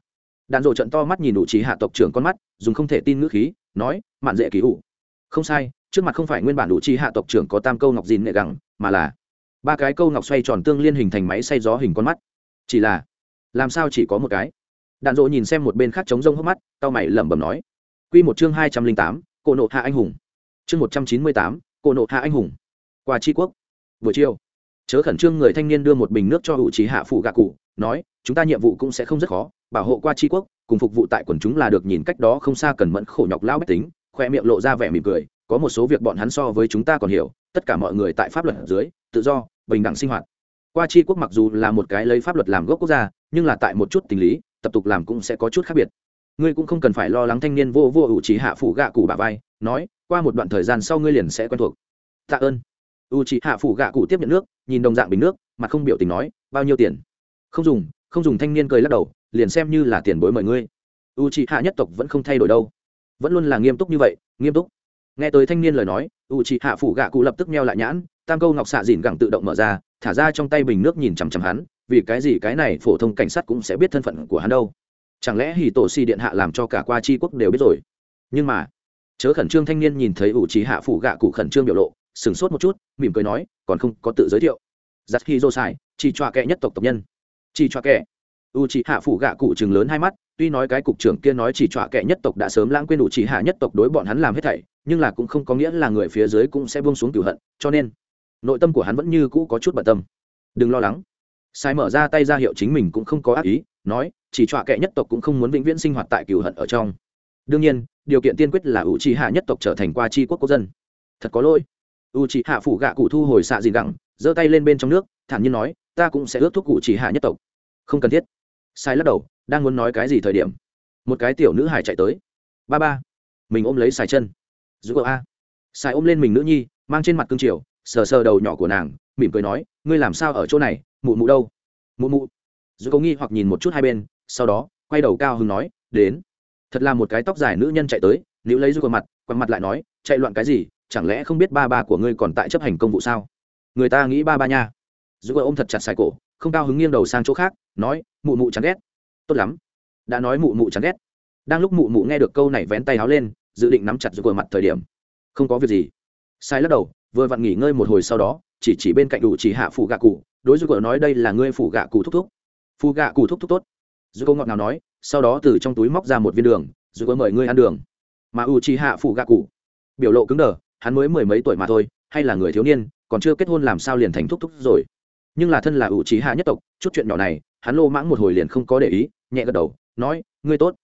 đạn dỗ trận to mắt nhìn ủ trì hạ tộc trưởng con mắt, dùng không thể tin ngữ khí, nói, mạn dễ ký ủ không sai, trước mặt không phải nguyên bản ủ trì hạ tộc trưởng có tam câu ngọc dìn nệ gẳng, mà là ba cái câu ngọc xoay tròn tương liên hình thành máy xay gió hình con mắt. Chỉ là, làm sao chỉ có một cái? Đạn dỗ nhìn xem một bên khác chống rông hốc mắt tao mày lẩm bẩm nói q một chương hai trăm linh tám, cổ nộ hạ anh hùng. Chương một trăm chín mươi tám, cổ nộ hạ anh hùng. Qua tri quốc. Buổi chiều chớ khẩn trương, người thanh niên đưa một bình nước cho hữu trí hạ phụ gạ cụ, nói, chúng ta nhiệm vụ cũng sẽ không rất khó, bảo hộ qua tri quốc, cùng phục vụ tại quần chúng là được, nhìn cách đó không xa cần mẫn khổ nhọc lão bách tính. Khoe miệng lộ ra vẻ mỉm cười, có một số việc bọn hắn so với chúng ta còn hiểu, tất cả mọi người tại pháp luật dưới, tự do, bình đẳng sinh hoạt. Qua chi quốc mặc dù là một cái lấy pháp luật làm gốc quốc gia, nhưng là tại một chút tình lý, tập tục làm cũng sẽ có chút khác biệt. Ngươi cũng không cần phải lo lắng thanh niên vô vô ủ trí hạ Phụ gạ cụ bà vai, nói, qua một đoạn thời gian sau ngươi liền sẽ quen thuộc. Tạ ơn u chị hạ phủ gạ cụ tiếp nhận nước, nhìn đồng dạng bình nước, mặt không biểu tình nói, bao nhiêu tiền? Không dùng không dùng. Thanh niên cười lắc đầu, liền xem như là tiền bối mời ngươi. U chị hạ nhất tộc vẫn không thay đổi đâu. Vẫn luôn là nghiêm túc như vậy, nghiêm túc. Nghe tới thanh niên lời nói, u chị hạ phủ gạ cụ lập tức meo lại nhãn, tam câu ngọc xạ dìn gẳng tự động mở ra, thả ra trong tay bình nước nhìn chằm chằm hắn, vì cái gì cái này phổ thông cảnh sát cũng sẽ biết thân phận của hắn đâu. Chẳng lẽ hì tổ si điện hạ làm cho cả qua tri quốc đều biết rồi? Nhưng mà, chớ khẩn trương thanh niên nhìn thấy u trí hạ phủ gạ cụ khẩn trương biểu lộ sửng sốt một chút, mỉm cười nói, còn không có tự giới thiệu. Giặt khi dô sai, chỉ choa kệ nhất tộc tộc nhân. Chỉ choa kệ u chỉ hạ phủ gạ cụ chừng lớn hai mắt, tuy nói cái cục trưởng kia nói chỉ choa kệ nhất tộc đã sớm lãng quên đủ chỉ hạ nhất tộc đối bọn hắn làm hết thảy, nhưng là cũng không có nghĩa là người phía dưới cũng sẽ buông xuống cửu hận, cho nên, nội tâm của hắn vẫn như cũ có chút bận tâm. Đừng lo lắng. Sai mở ra tay ra hiệu chính mình cũng không có ác ý, nói, chỉ trọa kệ nhất tộc cũng không muốn vĩnh viễn sinh hoạt tại cửu hận ở trong. Đương nhiên, điều kiện tiên quyết là u trì hạ nhất tộc trở thành qua tri quốc quốc dân. Thật có lỗi u trì hạ phủ gạ cụ thu hồi xạ dìn gẳng, giơ tay lên bên trong nước, thản nhiên nói, ta cũng sẽ ước thúc cụ chỉ hạ nhất tộc. Không cần thiết. Sai lắc đầu, đang muốn nói cái gì thời điểm, một cái tiểu nữ hải chạy tới. Ba ba, mình ôm lấy xài chân. Giữ a. Xài ôm lên mình nữ nhi, mang trên mặt cương triều, sờ sờ đầu nhỏ của nàng, mỉm cười nói, ngươi làm sao ở chỗ này, mụ mụ đâu? Mụ mụ. Giữ cầu nghi hoặc nhìn một chút hai bên, sau đó, quay đầu cao hứng nói, đến. Thật là một cái tóc dài nữ nhân chạy tới nữ lấy giữ cầu mặt quằn mặt lại nói, chạy loạn cái gì? Chẳng lẽ không biết ba ba của ngươi còn tại chấp hành công vụ sao? Người ta nghĩ ba ba nha. Dù ôm thật chặt sai cổ, không cao hứng nghiêng đầu sang chỗ khác, nói, mụ mụ chán ghét. Tốt lắm. Đã nói mụ mụ chán ghét. Đang lúc mụ mụ nghe được câu này vén tay áo lên, dự định nắm chặt giữa mặt thời điểm. Không có việc gì. Sai lắc đầu, vừa vặn nghỉ ngơi một hồi sau đó, chỉ chỉ bên cạnh đủ chỉ hạ phủ gạ cụ, đối với cậu nói đây là ngươi phủ gạ cụ thúc thúc. Phủ gạ cụ thúc thúc tốt. Dù cô ngọt nào nói, sau đó từ trong túi móc ra một viên đường dù cô mời ngươi ăn đường. Mà u chỉ hạ phủ gạ cụ. Biểu lộ cứng đờ hắn mới mười mấy tuổi mà thôi, hay là người thiếu niên, còn chưa kết hôn làm sao liền thành thúc thúc rồi. Nhưng là thân là ủ trí hạ nhất tộc, chút chuyện nhỏ này, hắn lô mãng một hồi liền không có để ý, nhẹ gật đầu, nói, ngươi tốt.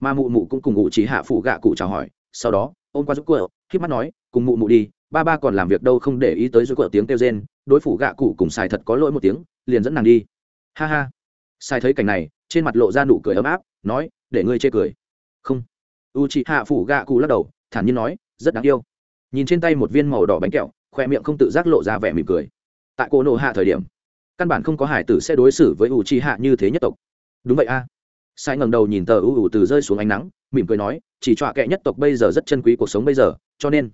Mà mụ mụ cũng cùng ủ trí hạ phụ gạ cụ chào hỏi, sau đó, ôm qua giúp cựa khi mắt nói, cùng mụ mụ đi, ba ba còn làm việc đâu không để ý tới giúp cựa tiếng kêu rên, đối phủ gạ cụ cùng xài thật có lỗi một tiếng, liền dẫn nàng đi. Ha ha. Sai thấy cảnh này, trên mặt lộ ra nụ cười ấm áp, nói, để ngươi chê cười. Không. U chị hạ phủ gạ cụ lắc đầu, thản nhiên nói, rất đáng yêu nhìn trên tay một viên màu đỏ bánh kẹo, khoe miệng không tự giác lộ ra vẻ mỉm cười. Tại cô nộ hạ thời điểm, căn bản không có hải tử sẽ đối xử với u chi hạ như thế nhất tộc. Đúng vậy a. Sai ngẩng đầu nhìn tờ u ủ từ rơi xuống ánh nắng, mỉm cười nói, chỉ trọa kệ nhất tộc bây giờ rất chân quý cuộc sống bây giờ, cho nên,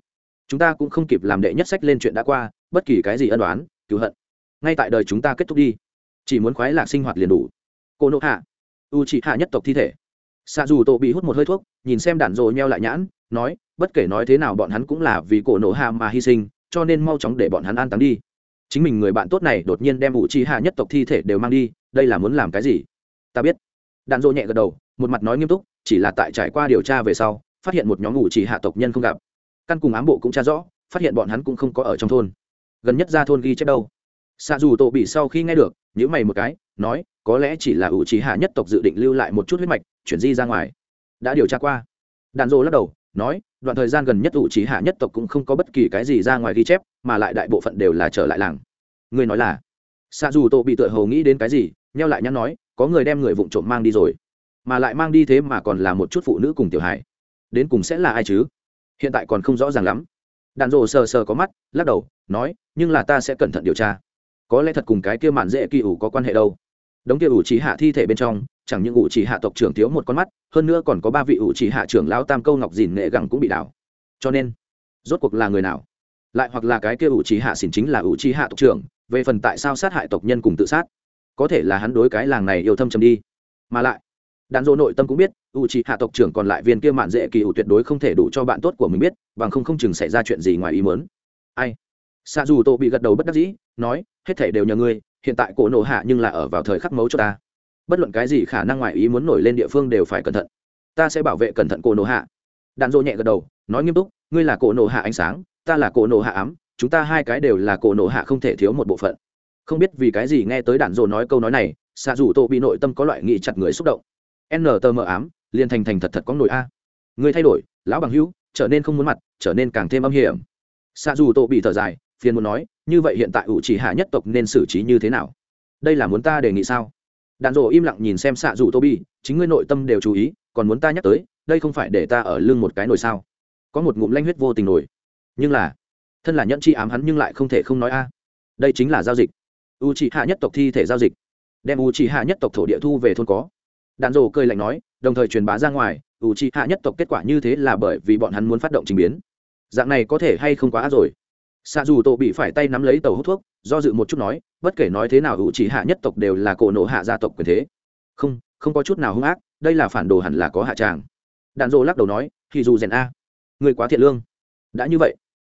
chúng ta cũng không kịp làm đệ nhất sách lên chuyện đã qua, bất kỳ cái gì ân đoán cứu hận. Ngay tại đời chúng ta kết thúc đi. Chỉ muốn khoái lạc sinh hoạt liền đủ. Cô nộ hạ. U chỉ hạ nhất tộc thi thể. Xạ dù tổ bị hút một hơi thuốc, nhìn xem đạn rồi meo lại nhãn nói, bất kể nói thế nào bọn hắn cũng là vì cổ nổ hạ mà hy sinh, cho nên mau chóng để bọn hắn an táng đi. Chính mình người bạn tốt này đột nhiên đem ủ chi hạ nhất tộc thi thể đều mang đi, đây là muốn làm cái gì? Ta biết. Đạn dỗ nhẹ gật đầu, một mặt nói nghiêm túc, chỉ là tại trải qua điều tra về sau, phát hiện một nhóm ủ chỉ hạ tộc nhân không gặp. Căn cùng ám bộ cũng tra rõ, phát hiện bọn hắn cũng không có ở trong thôn. Gần nhất ra thôn ghi chép đâu? Xạ dù tổ bị sau khi nghe được nhữ mày một cái, nói, có lẽ chỉ là ủ trí hạ nhất tộc dự định lưu lại một chút huyết mạch, chuyển di ra ngoài. Đã điều tra qua. Đàn rô lắc đầu nói, đoạn thời gian gần nhất ủ trí hạ nhất tộc cũng không có bất kỳ cái gì ra ngoài ghi chép, mà lại đại bộ phận đều là trở lại làng. Người nói là xa dù tổ bị tựa hầu nghĩ đến cái gì neo lại nhắn nói, có người đem người vụng trộm mang đi rồi. Mà lại mang đi thế mà còn là một chút phụ nữ cùng tiểu hải đến cùng sẽ là ai chứ? Hiện tại còn không rõ ràng lắm. Đạn rộ sờ sờ có mắt, lắc đầu, nói, nhưng là ta sẽ cẩn thận điều tra. Có lẽ thật cùng cái kia mạn dễ kỳ ủ có quan hệ đâu. Đống kia ủ trí hạ thi thể bên trong, chẳng những ủ trí hạ tộc trưởng thiếu một con mắt hơn nữa còn có ba vị ủ chỉ hạ trưởng lão tam câu ngọc dìn nghệ gẳng cũng bị đảo. Cho nên, rốt cuộc là người nào? Lại hoặc là cái kia ủ chỉ hạ xỉn chính là ủ chỉ hạ tộc trưởng, về phần tại sao sát hại tộc nhân cùng tự sát? Có thể là hắn đối cái làng này yêu thâm trầm đi. Mà lại, đạn dỗ nội tâm cũng biết, ủ chỉ hạ tộc trưởng còn lại viên kia mạn dễ kỳ ủ tuyệt đối không thể đủ cho bạn tốt của mình biết, bằng không không chừng xảy ra chuyện gì ngoài ý mớn ai? Xa dù tô bị gật đầu bất đắc dĩ, nói, hết thể đều nhờ ngươi, hiện tại cổ nổ hạ nhưng là ở vào thời khắc mấu cho ta bất luận cái gì khả năng ngoài ý muốn nổi lên địa phương đều phải cẩn thận. Ta sẽ bảo vệ cẩn thận cổ nổ hạ. Đạn dỗ nhẹ gật đầu, nói nghiêm túc, ngươi là cổ nổ hạ ánh sáng, ta là cổ nổ hạ ám, chúng ta hai cái đều là cổ nổ hạ không thể thiếu một bộ phận. Không biết vì cái gì nghe tới đạn dỗ nói câu nói này xạ dù tô bị nội tâm có loại nghị chặt người xúc động. N tờ mờ ám, liền thành thành thật thật có nổi a. Người thay đổi, lão bằng hữu, trở nên không muốn mặt, trở nên càng thêm âm hiểm. Xạ dù tô bị thở dài, phiền muốn nói, như vậy hiện tại ủ chỉ hạ nhất tộc nên xử trí như thế nào? Đây là muốn ta đề nghị sao? Đạn rổ im lặng nhìn xem xạ dù tô bi chính ngươi nội tâm đều chú ý, còn muốn ta nhắc tới, đây không phải để ta ở lưng một cái nồi sao? Có một ngụm lanh huyết vô tình nổi. Nhưng là, thân là nhẫn chi ám hắn nhưng lại không thể không nói a. Đây chính là giao dịch. U chỉ hạ nhất tộc thi thể giao dịch. Đem u chỉ hạ nhất tộc thổ địa thu về thôn có. Đạn rổ cười lạnh nói, đồng thời truyền bá ra ngoài u chỉ hạ nhất tộc kết quả như thế là bởi vì bọn hắn muốn phát động trình biến. Dạng này có thể hay không quá rồi? Xạ dù tổ bị phải tay nắm lấy tàu hút thuốc, do dự một chút nói, bất kể nói thế nào u chỉ hạ nhất tộc đều là cổ nộ hạ gia tộc quyền thế. Không không có chút nào hung ác, đây là phản đồ hẳn là có hạ tràng. Đạn dô lắc đầu nói, thì dù rèn a. Người quá thiện lương. Đã như vậy.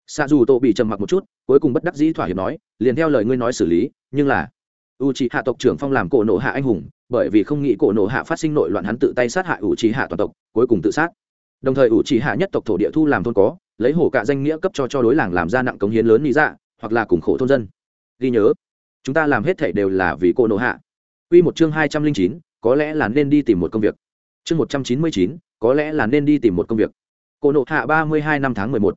Xạ dù tổ bị trầm mặc một chút, cuối cùng bất đắc dĩ thỏa hiệp nói, liền theo lời ngươi nói xử lý, nhưng là u trí hạ tộc trưởng phong làm cổ nộ hạ anh hùng, bởi vì không nghĩ cổ nộ hạ phát sinh nội loạn hắn tự tay sát hại u trí hạ toàn tộc, cuối cùng tự sát. Đồng thời u trí hạ nhất tộc thổ địa thu làm thôn có lấy hổ cạ danh nghĩa cấp cho cho đối làng làm ra nặng cống hiến lớn lý dạ hoặc là cùng khổ thôn dân. Ghi nhớ, chúng ta làm hết thể đều là vì cô nộ hạ. Quy một chương hai trăm linh chín, có lẽ là nên đi tìm một công việc. Chương một trăm chín mươi chín, có lẽ là nên đi tìm một công việc. Cô nộ hạ ba mươi hai năm tháng mười một.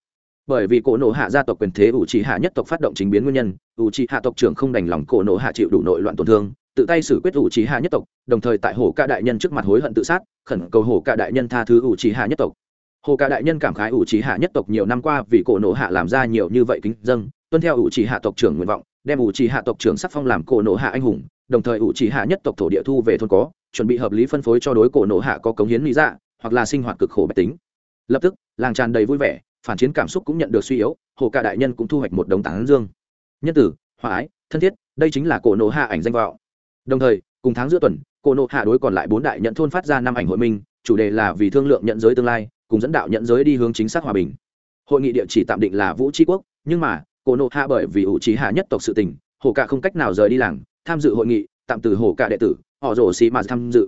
Bởi vì cổ nộ hạ gia tộc quyền thế ủ trì hạ nhất tộc phát động chính biến nguyên nhân, ủ trì hạ tộc trưởng không đành lòng cổ nộ hạ chịu đủ nội loạn tổn thương, tự tay xử quyết ủ trì hạ nhất tộc, đồng thời tại hồ ca đại nhân trước mặt hối hận tự sát, khẩn cầu hồ ca đại nhân tha thứ ủ trì hạ nhất tộc hồ ca đại nhân cảm khái ủ trí hạ nhất tộc nhiều năm qua vì cổ nộ hạ làm ra nhiều như vậy kính dâng tuân theo ủ trí hạ tộc trưởng nguyện vọng, đem ủ trí hạ tộc trưởng sắc phong làm cổ nộ hạ anh hùng, đồng thời ủ trí hạ nhất tộc thổ địa thu về thôn có, chuẩn bị hợp lý phân phối cho đối cổ nộ hạ có cống hiến lý dạ hoặc là sinh hoạt cực khổ bạch tính. Lập tức, làng tràn đầy vui vẻ, phản chiến cảm xúc cũng nhận được suy yếu, hồ cả đại nhân cũng thu hoạch một đồng tán dương. Nhân tử, hòa ái, thân thiết, đây chính là cổ nộ hạ ảnh danh vọng. Đồng thời, cùng tháng giữa tuần, cổ nộ hạ đối còn lại bốn đại nhận thôn phát ra năm ảnh hội minh, chủ đề là vì thương lượng nhận giới tương lai cùng dẫn đạo nhận giới đi hướng chính xác hòa bình. Hội nghị địa chỉ tạm định là vũ tri quốc, nhưng mà, cổ nộ hạ bởi vì ủ trí hạ nhất tộc sự tình, hồ cả không cách nào rời đi làng, tham dự hội nghị, tạm từ hồ cả đệ tử, họ rổ xì mà tham dự.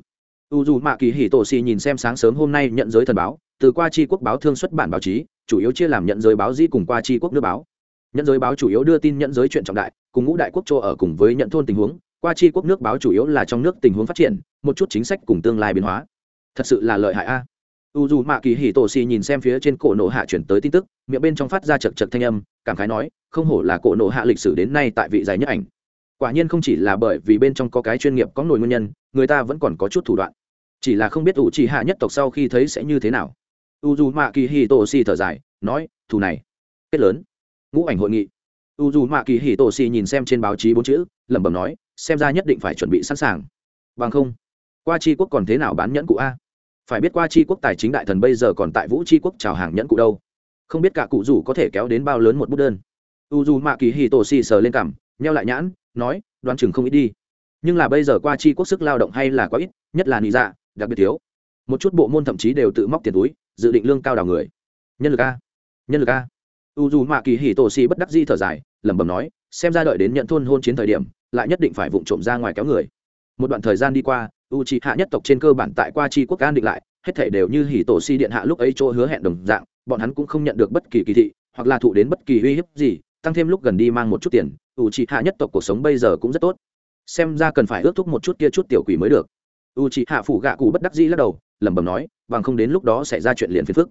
U dù mạ kỳ hì tổ xì nhìn xem sáng sớm hôm nay nhận giới thần báo, từ qua tri quốc báo thương xuất bản báo chí, chủ yếu chia làm nhận giới báo dĩ cùng qua tri quốc nước báo. Nhận giới báo chủ yếu đưa tin nhận giới chuyện trọng đại, cùng ngũ đại quốc châu ở cùng với nhận thôn tình huống, qua tri quốc nước báo chủ yếu là trong nước tình huống phát triển, một chút chính sách cùng tương lai biến hóa. Thật sự là lợi hại a u dù mạ kỳ hì tổ xì nhìn xem phía trên cổ nộ hạ chuyển tới tin tức, miệng bên trong phát ra chật chật thanh âm, cảm khái nói, không hổ là cổ nộ hạ lịch sử đến nay tại vị dài nhất ảnh. Quả nhiên không chỉ là bởi vì bên trong có cái chuyên nghiệp có nổi nguyên nhân, người ta vẫn còn có chút thủ đoạn. Chỉ là không biết ủ trì hạ nhất tộc sau khi thấy sẽ như thế nào. U dù mạ kỳ hì tổ xì thở dài, nói, thù này, kết lớn. Ngũ ảnh hội nghị. U dù mạ kỳ hì tổ xì nhìn xem trên báo chí bốn chữ, lẩm bẩm nói, xem ra nhất định phải chuẩn bị sẵn sàng. Bằng không, qua tri quốc còn thế nào bán nhẫn cụ a? Phải biết qua c quốc tài chính đại thần bây giờ còn tại vũ c quốc chào hàng nhẫn cụ đâu. Không biết cả cụ rủ có thể kéo đến bao lớn một bút đơn. U dù mạ kỳ hì tổ xì sờ lên cằm, nheo lại nhãn, nói, đoán chừng không ít đi. Nhưng là bây giờ qua chi quốc sức lao động hay là quá ít, nhất là nị dạ đặc biệt thiếu. Một chút bộ môn thậm chí đều tự móc tiền túi, dự định lương cao đào người. Nhân lực a? Nhân lực a? U dù mạ kỳ hì tổ xì bất đắc di thở dài, lẩm bẩm nói, xem ra đợi đến nhận thôn hôn chiến thời điểm, lại nhất định phải vụng trộm ra ngoài kéo người. Một đoạn thời gian đi qua u c hạ nhất tộc trên cơ bản tại qua chi quốc an định lại, hết thể đều như hỉ tổ si điện hạ lúc ấy chỗ hứa hẹn đồng dạng, bọn hắn cũng không nhận được bất kỳ kỳ thị, hoặc là thụ đến bất kỳ uy hiếp gì, tăng thêm lúc gần đi mang một chút tiền u c hạ nhất tộc cuộc sống bây giờ cũng rất tốt. Xem ra cần phải ước thúc một chút kia chút tiểu quỷ mới được. U c hạ phủ gạ cụ bất đắc dĩ lắc đầu, lẩm bẩm nói, bằng không đến lúc đó xảy ra chuyện liền phiền phức.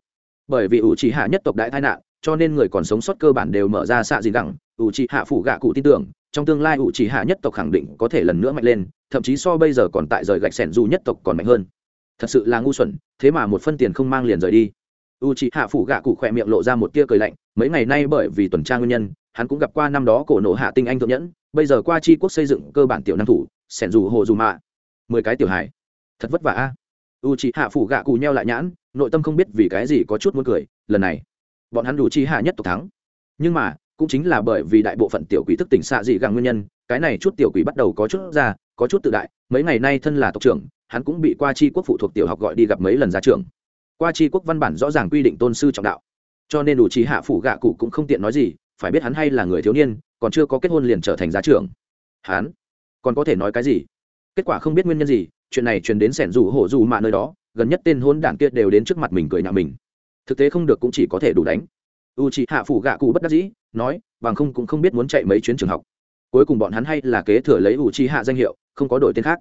Bởi vì u c hạ nhất tộc đại tai nạn, cho nên người còn sống sót cơ bản đều mở ra xạ gì đẳng u c hạ phủ gạ cụ tin tưởng, trong tương lai u c hạ nhất tộc khẳng định có thể lần nữa mạnh lên thậm chí so bây giờ còn tại rời gạch sẻn dù nhất tộc còn mạnh hơn. Thật sự là ngu xuẩn, thế mà một phân tiền không mang liền rời đi. U c hạ phủ gạ cụ khỏe miệng lộ ra một tia cười lạnh, mấy ngày nay bởi vì tuần tra nguyên nhân, hắn cũng gặp qua năm đó cổ nộ hạ tinh anh thượng nhẫn, bây giờ qua tri quốc xây dựng cơ bản tiểu năng thủ, sẻn dù hồ dù mạ. Mười cái tiểu hài. Thật vất vả a. U c hạ phủ gạ cụ nheo lại nhãn, nội tâm không biết vì cái gì có chút muốn cười, lần này, bọn hắn đủ chi hạ nhất tộc thắng. Nhưng mà, cũng chính là bởi vì đại bộ phận tiểu quỷ thức tỉnh xạ dị gàng nguyên nhân, cái này chút tiểu quỷ bắt đầu có chút ra có chút tự đại, mấy ngày nay thân là tộc trưởng, hắn cũng bị qua chi quốc phụ thuộc tiểu học gọi đi gặp mấy lần ra trường qua chi quốc văn bản rõ ràng quy định tôn sư trọng đạo. Cho nên đủ trí hạ phủ gạ cụ cũng không tiện nói gì, phải biết hắn hay là người thiếu niên, còn chưa có kết hôn liền trở thành giá trưởng. Hắn còn có thể nói cái gì? Kết quả không biết nguyên nhân gì, chuyện này truyền đến sẻn rủ hổ dù mạ nơi đó, gần nhất tên hôn đảng kia đều đến trước mặt mình cười nhạo mình. Thực tế không được cũng chỉ có thể đủ đánh. U chị hạ phủ gạ cụ bất đắc dĩ, nói, bằng không cũng không biết muốn chạy mấy chuyến trường học. Cuối cùng bọn hắn hay là kế thừa lấy u chi hạ danh hiệu không có đổi tên khác.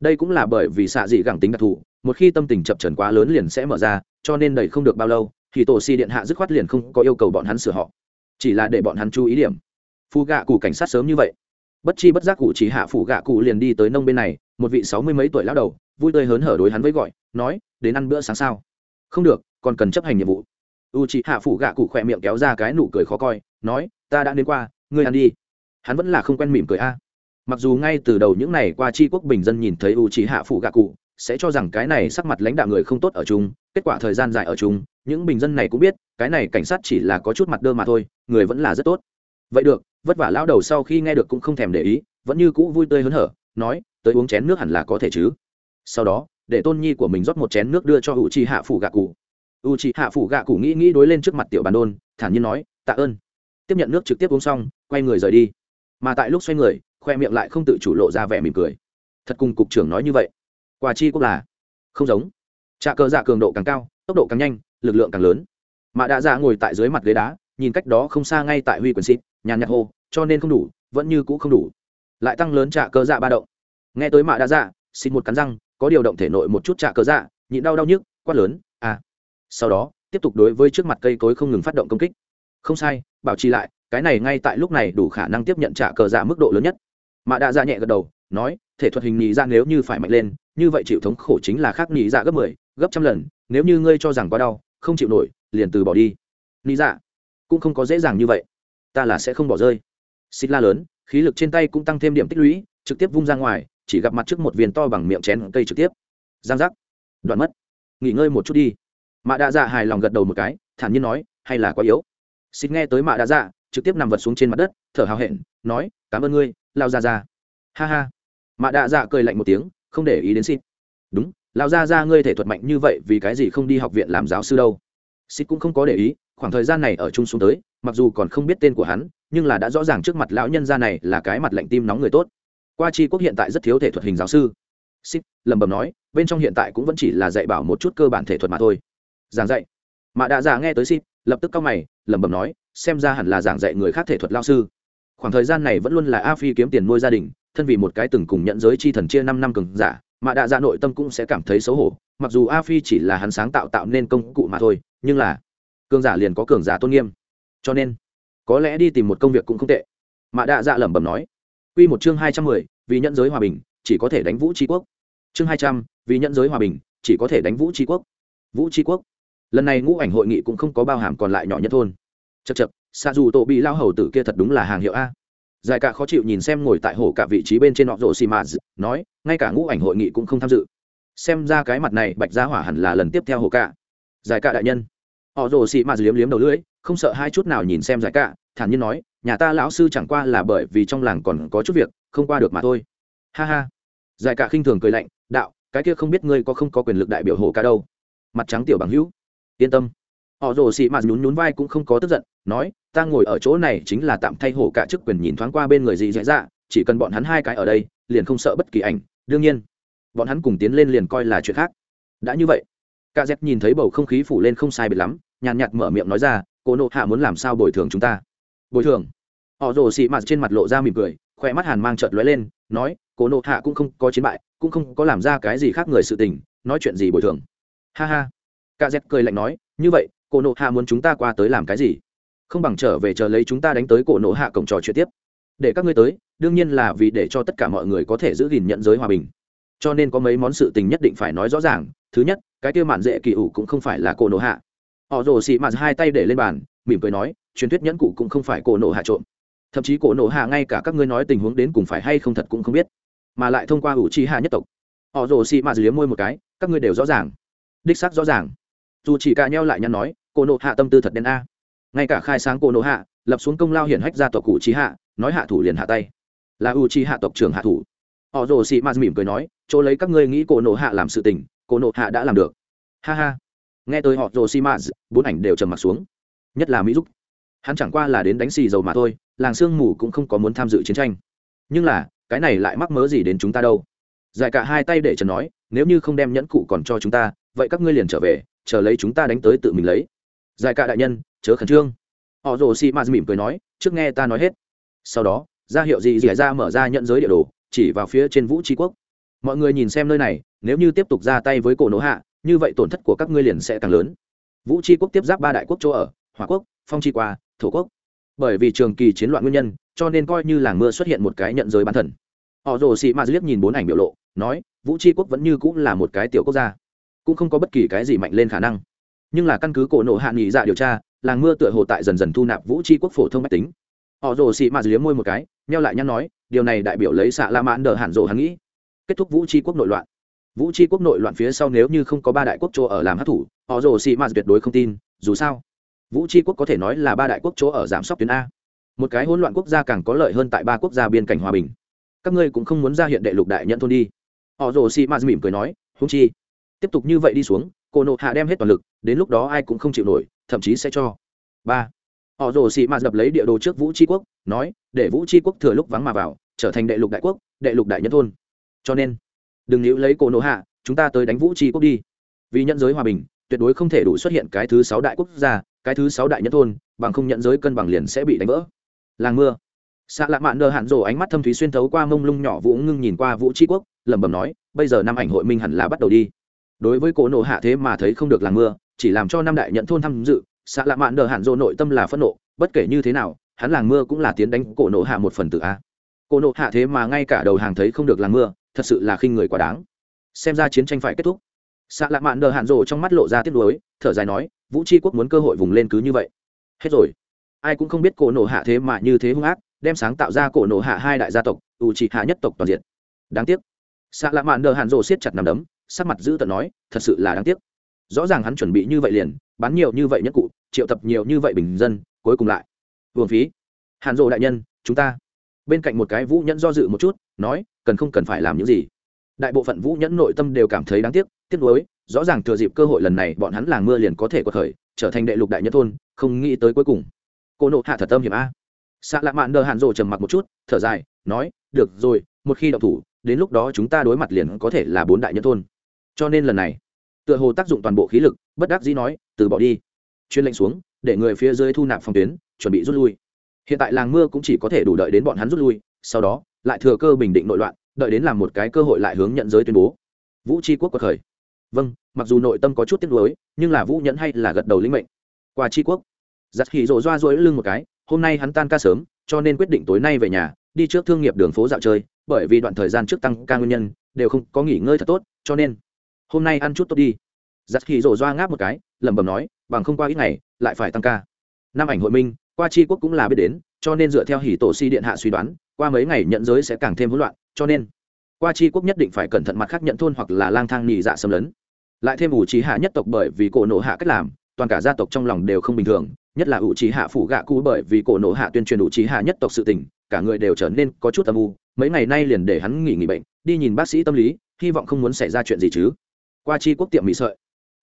Đây cũng là bởi vì xạ dị gẳng tính đặc thù, một khi tâm tình chập trần quá lớn liền sẽ mở ra, cho nên đầy không được bao lâu, thì tổ si điện hạ dứt khoát liền không có yêu cầu bọn hắn sửa họ. Chỉ là để bọn hắn chú ý điểm. Phu gạ cụ cảnh sát sớm như vậy. Bất chi bất giác cụ chỉ hạ phủ gạ cụ liền đi tới nông bên này, một vị sáu mươi mấy tuổi lão đầu, vui tươi hớn hở đối hắn với gọi, nói, đến ăn bữa sáng sao? Không được, còn cần chấp hành nhiệm vụ. U chị hạ phủ gạ cụ khỏe miệng kéo ra cái nụ cười khó coi, nói, ta đã đến qua, ngươi ăn đi. Hắn vẫn là không quen mỉm cười a mặc dù ngay từ đầu những này qua tri quốc bình dân nhìn thấy u chị hạ phủ gạ cụ, sẽ cho rằng cái này sắc mặt lãnh đạo người không tốt ở chung, kết quả thời gian dài ở chung, những bình dân này cũng biết, cái này cảnh sát chỉ là có chút mặt đơ mà thôi, người vẫn là rất tốt. Vậy được, vất vả lão đầu sau khi nghe được cũng không thèm để ý, vẫn như cũ vui tươi hớn hở, nói, tới uống chén nước hẳn là có thể chứ. Sau đó, để tôn nhi của mình rót một chén nước đưa cho u chi hạ phủ gạ cụ. U chi hạ phủ gạ cụ nghĩ nghĩ đối lên trước mặt tiểu bàn đôn, thản nhiên nói, tạ ơn. Tiếp nhận nước trực tiếp uống xong, quay người rời đi. Mà tại lúc xoay người khoe miệng lại không tự chủ lộ ra vẻ mỉm cười. Thật cùng cục trưởng nói như vậy, quả chi quốc là không giống. Trà cờ dạ cường độ càng cao, tốc độ càng nhanh, lực lượng càng lớn. Mà đã dạ ngồi tại dưới mặt ghế đá, nhìn cách đó không xa ngay tại huy quần xịt nhàn nhạt hô, cho nên không đủ, vẫn như cũ không đủ. Lại tăng lớn trà cờ dạ ba động. Nghe tới mạ đã dạ xin một cắn răng, có điều động thể nội một chút trà cờ dạ nhịn đau đau nhức, quát lớn à. Sau đó, tiếp tục đối với trước mặt cây cối không ngừng phát động công kích. Không sai, bảo trì lại, cái này ngay tại lúc này đủ khả năng tiếp nhận trả cờ dạ mức độ lớn nhất mạ đạ dạ nhẹ gật đầu nói thể thuật hình nhị dạ nếu như phải mạnh lên như vậy chịu thống khổ chính là khác nhị dạ gấp mười 10, gấp trăm lần nếu như ngươi cho rằng quá đau không chịu nổi liền từ bỏ đi. Nhị dạ cũng không có dễ dàng như vậy. Ta là sẽ không bỏ rơi. Xích la lớn khí lực trên tay cũng tăng thêm điểm tích lũy trực tiếp vung ra ngoài chỉ gặp mặt trước một viên to bằng miệng chén cây trực tiếp. Giang giác. Đoạn mất. Nghỉ ngơi một chút đi. Mạ đa dạ hài lòng gật đầu một cái thản nhiên nói hay là quá yếu. Xích nghe tới mạ đa dạ trực tiếp nằm vật xuống trên mặt đất thở hào hẹn nói cảm ơn ngươi lao ra ra. Ha ha. Mạ đạ dạ cười lạnh một tiếng, không để ý đến xịt đúng, lao ra ra ngươi thể thuật mạnh như vậy vì cái gì không đi học viện làm giáo sư đâu? Xịt cũng không có để ý, khoảng thời gian này ở chung xuống tới, mặc dù còn không biết tên của hắn, nhưng là đã rõ ràng trước mặt lão nhân gia này là cái mặt lạnh tim nóng người tốt. Qua tri quốc hiện tại rất thiếu thể thuật hình giáo sư. Xịt lẩm bẩm nói, bên trong hiện tại cũng vẫn chỉ là dạy bảo một chút cơ bản thể thuật mà thôi. Giảng dạy. Mạ đạ dạ nghe tới xịt lập tức cau mày, lẩm bẩm nói, xem ra hẳn là giảng dạy người khác thể thuật lao sư khoảng thời gian này vẫn luôn là a phi kiếm tiền nuôi gia đình, thân vì một cái từng cùng nhận giới chi thần chia năm năm cường giả, mà đạ Dạ nội tâm cũng sẽ cảm thấy xấu hổ, mặc dù a phi chỉ là hắn sáng tạo tạo nên công cụ mà thôi, nhưng là cường giả liền có cường giả tôn nghiêm. Cho nên, có lẽ đi tìm một công việc cũng không tệ. Mà đạ dạ lẩm bẩm nói, Quy một chương hai trăm mười, vì nhận giới hòa bình, chỉ có thể đánh vũ tri quốc. Chương hai trăm, vì nhận giới hòa bình, chỉ có thể đánh vũ tri quốc. Vũ tri quốc. Lần này ngũ ảnh hội nghị cũng không có bao hàm còn lại nhỏ nhất thôn. Chật chật xa dù tổ bị lao hầu tử kia thật đúng là hàng hiệu a. Giải cả khó chịu nhìn xem ngồi tại hồ cả vị trí bên trên nọ rộ xì mà nói, ngay cả ngũ ảnh hội nghị cũng không tham dự. Xem ra cái mặt này, bạch gia hỏa hẳn là lần tiếp theo hồ cả. Giải cả đại nhân. Họ rồ xì mà liếm liếm đầu lưỡi, không sợ hai chút nào nhìn xem giải cả, thản nhiên nói, nhà ta lão sư chẳng qua là bởi vì trong làng còn có chút việc, không qua được mà thôi. Ha ha. Giải cả khinh thường cười lạnh, đạo, cái kia không biết ngươi có không có quyền lực đại biểu hồ cả đâu. Mặt trắng tiểu bằng hữu. Yên tâm họ rồ xị mạt nhún nhún vai cũng không có tức giận, nói, ta ngồi ở chỗ này chính là tạm thay hổ cả chức quyền nhìn thoáng qua bên người gì dễ dạ chỉ cần bọn hắn hai cái ở đây, liền không sợ bất kỳ ảnh. Đương nhiên, bọn hắn cùng tiến lên liền coi là chuyện khác. Đã như vậy ca z nhìn thấy bầu không khí phủ lên không sai biệt lắm, nhàn nhạt mở miệng nói ra, cô nộ hạ muốn làm sao bồi thường chúng ta? Bồi thường? Họ rồ xị mạt trên mặt lộ ra mỉm cười khoe mắt hàn mang trợt lóe lên, nói, cô nộ hạ cũng không có chiến bại, cũng không có làm ra cái gì khác người sự tình, nói chuyện gì bồi thường? Ha ha. Ca z cười lạnh nói, như vậy Cổ nộ hạ muốn chúng ta qua tới làm cái gì? Không bằng trở về chờ lấy chúng ta đánh tới cổ nộ hạ cổng trò chuyện tiếp. Để các ngươi tới, đương nhiên là vì để cho tất cả mọi người có thể giữ gìn nhận giới hòa bình. Cho nên có mấy món sự tình nhất định phải nói rõ ràng. Thứ nhất, cái kia mạn dễ kỳ ủ cũng không phải là cổ nộ hạ. Họ rồ xị mạt hai tay để lên bàn, mỉm cười nói, truyền thuyết nhẫn cụ cũng không phải cổ nộ hạ trộm. Thậm chí cổ nộ hạ ngay cả các ngươi nói tình huống đến cùng phải hay không thật cũng không biết, mà lại thông qua ủ chi hạ nhất tộc. Họ rồ xị mạt liếm môi một cái, các ngươi đều rõ ràng. Đích xác rõ ràng dù chỉ cả nhau lại nhăn nói cô nộ hạ tâm tư thật đen a. Ngay cả khai sáng cô nộ hạ, lập xuống công lao hiển hách ra tộc cụ trí hạ, nói hạ thủ liền hạ tay. Là u chi hạ tộc trưởng hạ thủ. Họ rồ sĩ mạt mỉm cười nói, chỗ lấy các ngươi nghĩ cô nộ hạ làm sự tình cô nộ hạ đã làm được. Ha ha. Nghe tới họ rồ sĩ mạt, bốn ảnh đều trầm mặt xuống. Nhất là mỹ giúp hắn chẳng qua là đến đánh xì dầu mà thôi, làng sương mù cũng không có muốn tham dự chiến tranh. Nhưng là, cái này lại mắc mớ gì đến chúng ta đâu? Giải cả hai tay để trần nói, nếu như không đem nhẫn cụ còn cho chúng ta, vậy các ngươi liền trở về chờ lấy chúng ta đánh tới tự mình lấy. Giải cả đại nhân, chớ khẩn trương. Họ rồ xị mạt mỉm cười nói, trước nghe ta nói hết. Sau đó, ra hiệu gì dỉa ra mở ra nhận giới địa đồ, chỉ vào phía trên vũ tri quốc. Mọi người nhìn xem nơi này, nếu như tiếp tục ra tay với cổ nỗ hạ, như vậy tổn thất của các ngươi liền sẽ càng lớn. Vũ tri quốc tiếp giáp ba đại quốc chỗ ở hòa quốc, phong tri qua, thổ quốc. Bởi vì trường kỳ chiến loạn nguyên nhân, cho nên coi như làng mưa xuất hiện một cái nhận giới bán thần. Họ rồ xị mạt liếc nhìn bốn ảnh biểu lộ, nói, vũ tri quốc vẫn như cũng là một cái tiểu quốc gia cũng không có bất kỳ cái gì mạnh lên khả năng. Nhưng là căn cứ cổ nộ hạ nghị dạ điều tra, làng mưa tựa hồ tại dần dần thu nạp vũ tri quốc phổ thông mách tính. Họ rồ xị mạt liếm môi một cái neo lại nhăn nói, điều này đại biểu lấy xạ la mãn đờ hạn rồ hắn nghĩ. Kết thúc vũ tri quốc nội loạn. Vũ tri quốc nội loạn phía sau nếu như không có ba đại quốc chỗ ở làm hát thủ họ rồ xị mạt tuyệt đối không tin, dù sao, vũ tri quốc có thể nói là ba đại quốc chỗ ở giảm sóc tuyến a. Một cái hỗn loạn quốc gia càng có lợi hơn tại ba quốc gia biên cảnh hòa bình. Các ngươi cũng không muốn ra hiện đệ lục đại nhận thôn đi. Họ rồ xị mạt mỉm cười nói húng chi tiếp tục như vậy đi xuống, cô nộ hạ đem hết toàn lực, đến lúc đó ai cũng không chịu nổi, thậm chí sẽ cho. Ba. Họ rồ xị mạt dập lấy địa đồ trước vũ tri quốc, nói, để vũ tri quốc thừa lúc vắng mà vào, trở thành đệ lục đại quốc, đệ lục đại nhân thôn. Cho nên, đừng níu lấy cô nộ hạ, chúng ta tới đánh vũ tri quốc đi. Vì nhận giới hòa bình, tuyệt đối không thể đủ xuất hiện cái thứ sáu đại quốc gia, cái thứ sáu đại nhân thôn, bằng không nhận giới cân bằng liền sẽ bị đánh vỡ. Làng mưa. Xạ lạ mạn nơ hạn rồ ánh mắt thâm thúy xuyên thấu qua mông lung nhỏ vũ ngưng nhìn qua vũ tri quốc, lẩm bẩm nói, bây giờ năm ảnh hội minh hẳn là bắt đầu đi đối với cổ nộ hạ thế mà thấy không được làng mưa, chỉ làm cho năm đại nhận thôn tham dự xạ lạ mạn đờ hạn dỗ nội tâm là phẫn nộ, bất kể như thế nào, hắn làng mưa cũng là tiến đánh cổ nộ hạ một phần tự a. Cổ nộ hạ thế mà ngay cả đầu hàng thấy không được làng mưa, thật sự là khinh người quá đáng. Xem ra chiến tranh phải kết thúc. Xạ lạ mạn đờ hạn dỗ trong mắt lộ ra tiếp nuối, thở dài nói, vũ tri quốc muốn cơ hội vùng lên cứ như vậy. Hết rồi. Ai cũng không biết cổ nộ hạ thế mà như thế hung ác, đem sáng tạo ra cổ nộ hạ hai đại gia tộc, ủ trị hạ nhất tộc toàn diện. Đáng tiếc. Xạ lạ mạn đờ hạn rồ siết chặt nằm đấm sắc mặt giữ tận nói, thật sự là đáng tiếc. Rõ ràng hắn chuẩn bị như vậy liền, bán nhiều như vậy nhất cụ, triệu tập nhiều như vậy bình dân, cuối cùng lại vương phí. Hàn rộ đại nhân, chúng ta. Bên cạnh một cái vũ nhẫn do dự một chút, nói, cần không cần phải làm những gì? Đại bộ phận vũ nhẫn nội tâm đều cảm thấy đáng tiếc tiếc nuối, rõ ràng thừa dịp cơ hội lần này bọn hắn làng mưa liền có thể quật khởi, trở thành đệ lục đại nhất thôn, không nghĩ tới cuối cùng. Cô nộ hạ thật tâm hiểm a. Xạ lạ mạn đờ Hàn rộ trầm mặc một chút, thở dài, nói, được rồi, một khi đậu thủ, đến lúc đó chúng ta đối mặt liền có thể là bốn đại nhất thôn cho nên lần này, tựa hồ tác dụng toàn bộ khí lực, bất đắc dĩ nói, từ bỏ đi. Chuyên lệnh xuống, để người phía dưới thu nạp phòng tuyến, chuẩn bị rút lui. Hiện tại làng mưa cũng chỉ có thể đủ đợi đến bọn hắn rút lui, sau đó, lại thừa cơ bình định nội loạn, đợi đến làm một cái cơ hội lại hướng nhận giới tuyên bố. Vũ tri quốc quật khởi. Vâng mặc dù nội tâm có chút tiếc nuối, nhưng là vũ nhẫn hay là gật đầu linh mệnh. Qua tri quốc giặt khỉ rộ doa rỗi lưng một cái, hôm nay hắn tan ca sớm, cho nên quyết định tối nay về nhà, đi trước thương nghiệp đường phố dạo chơi, bởi vì đoạn thời gian trước tăng ca nguyên nhân, đều không có nghỉ ngơi thật tốt, cho nên hôm nay ăn chút tốt đi. Giặt khi rổ doa ngáp một cái, lẩm bẩm nói, bằng không qua ít ngày, lại phải tăng ca. Năm ảnh hội minh, qua tri quốc cũng là biết đến, cho nên dựa theo hỉ tổ si điện hạ suy đoán, qua mấy ngày nhận giới sẽ càng thêm hỗn loạn, cho nên qua tri quốc nhất định phải cẩn thận mặt khác nhận thôn hoặc là lang thang nhị dạ xâm lấn. Lại thêm ủ trí hạ nhất tộc bởi vì cổ nộ hạ cách làm, toàn cả gia tộc trong lòng đều không bình thường, nhất là ủ trí hạ phủ gạ cũ bởi vì cổ nộ hạ tuyên truyền ủ trí hạ nhất tộc sự tình, cả người đều trở nên có chút âm u, mấy ngày nay liền để hắn nghỉ nghỉ bệnh, đi nhìn bác sĩ tâm lý, hy vọng không muốn xảy ra chuyện gì chứ qua chi quốc tiệm mì sợi.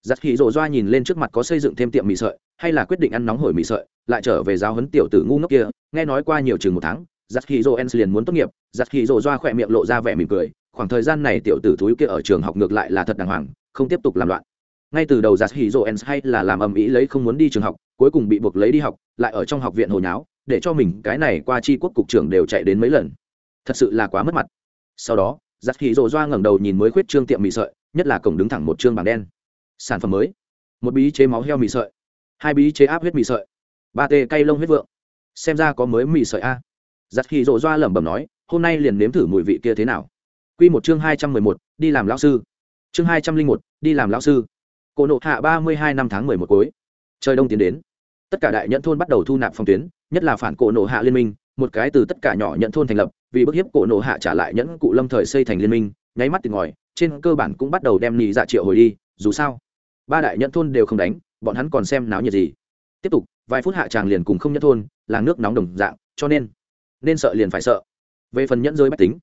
Giặt hỉ rộ doa nhìn lên trước mặt có xây dựng thêm tiệm mì sợi, hay là quyết định ăn nóng hổi mì sợi, lại trở về giáo huấn tiểu tử ngu ngốc kia, nghe nói qua nhiều chừng một tháng, giặt hỉ rộ ens liền muốn tốt nghiệp, giặt hỉ rộ doa khỏe miệng lộ ra vẻ mỉm cười, khoảng thời gian này tiểu tử thúi kia ở trường học ngược lại là thật đàng hoàng, không tiếp tục làm loạn. Ngay từ đầu giặt hỉ rộ ens hay là làm ầm ĩ lấy không muốn đi trường học, cuối cùng bị buộc lấy đi học, lại ở trong học viện hồi nháo, để cho mình cái này qua chi quốc cục trưởng đều chạy đến mấy lần. Thật sự là quá mất mặt. Sau đó giặt hỉ rồ doa ngẩng đầu nhìn mới khuyết trương tiệm mì sợi, nhất là cổng đứng thẳng một trương bảng đen. Sản phẩm mới. Một bí chế máu heo mì sợi. Hai bí chế áp huyết mì sợi. Ba tê cây lông huyết vượng. Xem ra có mới mì sợi a. Giặt khi rồ doa lẩm bẩm nói, hôm nay liền nếm thử mùi vị kia thế nào. Q một chương hai trăm mười một, đi làm lão sư. Chương hai trăm linh một, đi làm lão sư. Cổ nộ hạ ba mươi hai năm tháng mười một cuối. Trời đông tiến đến. Tất cả đại nhận thôn bắt đầu thu nạp phong tuyến, nhất là phản cổ nộ hạ liên minh một cái từ tất cả nhỏ nhận thôn thành lập, vì bức hiếp cổ nổ hạ trả lại nhẫn cụ lâm thời xây thành liên minh, nháy mắt tìm ngòi trên cơ bản cũng bắt đầu đem nhị dạ triệu hồi đi, dù sao, ba đại nhận thôn đều không đánh, bọn hắn còn xem náo nhiệt gì. Tiếp tục, vài phút hạ tràng liền cùng không nhẫn thôn, làng nước nóng đồng dạng, cho nên nên sợ liền phải sợ. Về phần nhẫn giới bách tính,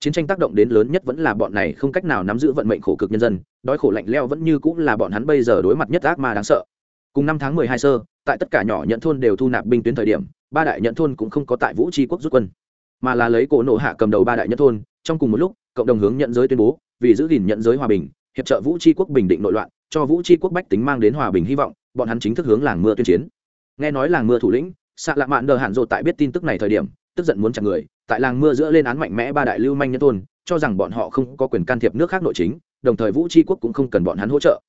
chiến tranh tác động đến lớn nhất vẫn là bọn này không cách nào nắm giữ vận mệnh khổ cực nhân dân, đói khổ lạnh leo vẫn như cũng là bọn hắn bây giờ đối mặt nhất ác ma đáng sợ. Cùng năm tháng mười hai sơ, tại tất cả nhỏ nhận thôn đều thu nạp binh tuyến thời điểm ba đại nhận thôn cũng không có tại vũ tri quốc rút quân, mà là lấy cổ nộ hạ cầm đầu ba đại nhận thôn. Trong cùng một lúc, cộng đồng hướng nhận giới tuyên bố, vì giữ gìn nhận giới hòa bình, hiệp trợ vũ tri quốc bình định nội loạn, cho vũ tri quốc bách tính mang đến hòa bình hy vọng, bọn hắn chính thức hướng làng mưa tuyên chiến. Nghe nói làng mưa thủ lĩnh xạ lạ mạn đờ hạn rộ tại biết tin tức này thời điểm, tức giận muốn chặt người. Tại làng mưa giữa lên án mạnh mẽ ba đại lưu manh nhân thôn, cho rằng bọn họ không có quyền can thiệp nước khác nội chính, đồng thời vũ tri quốc cũng không cần bọn hắn hỗ trợ.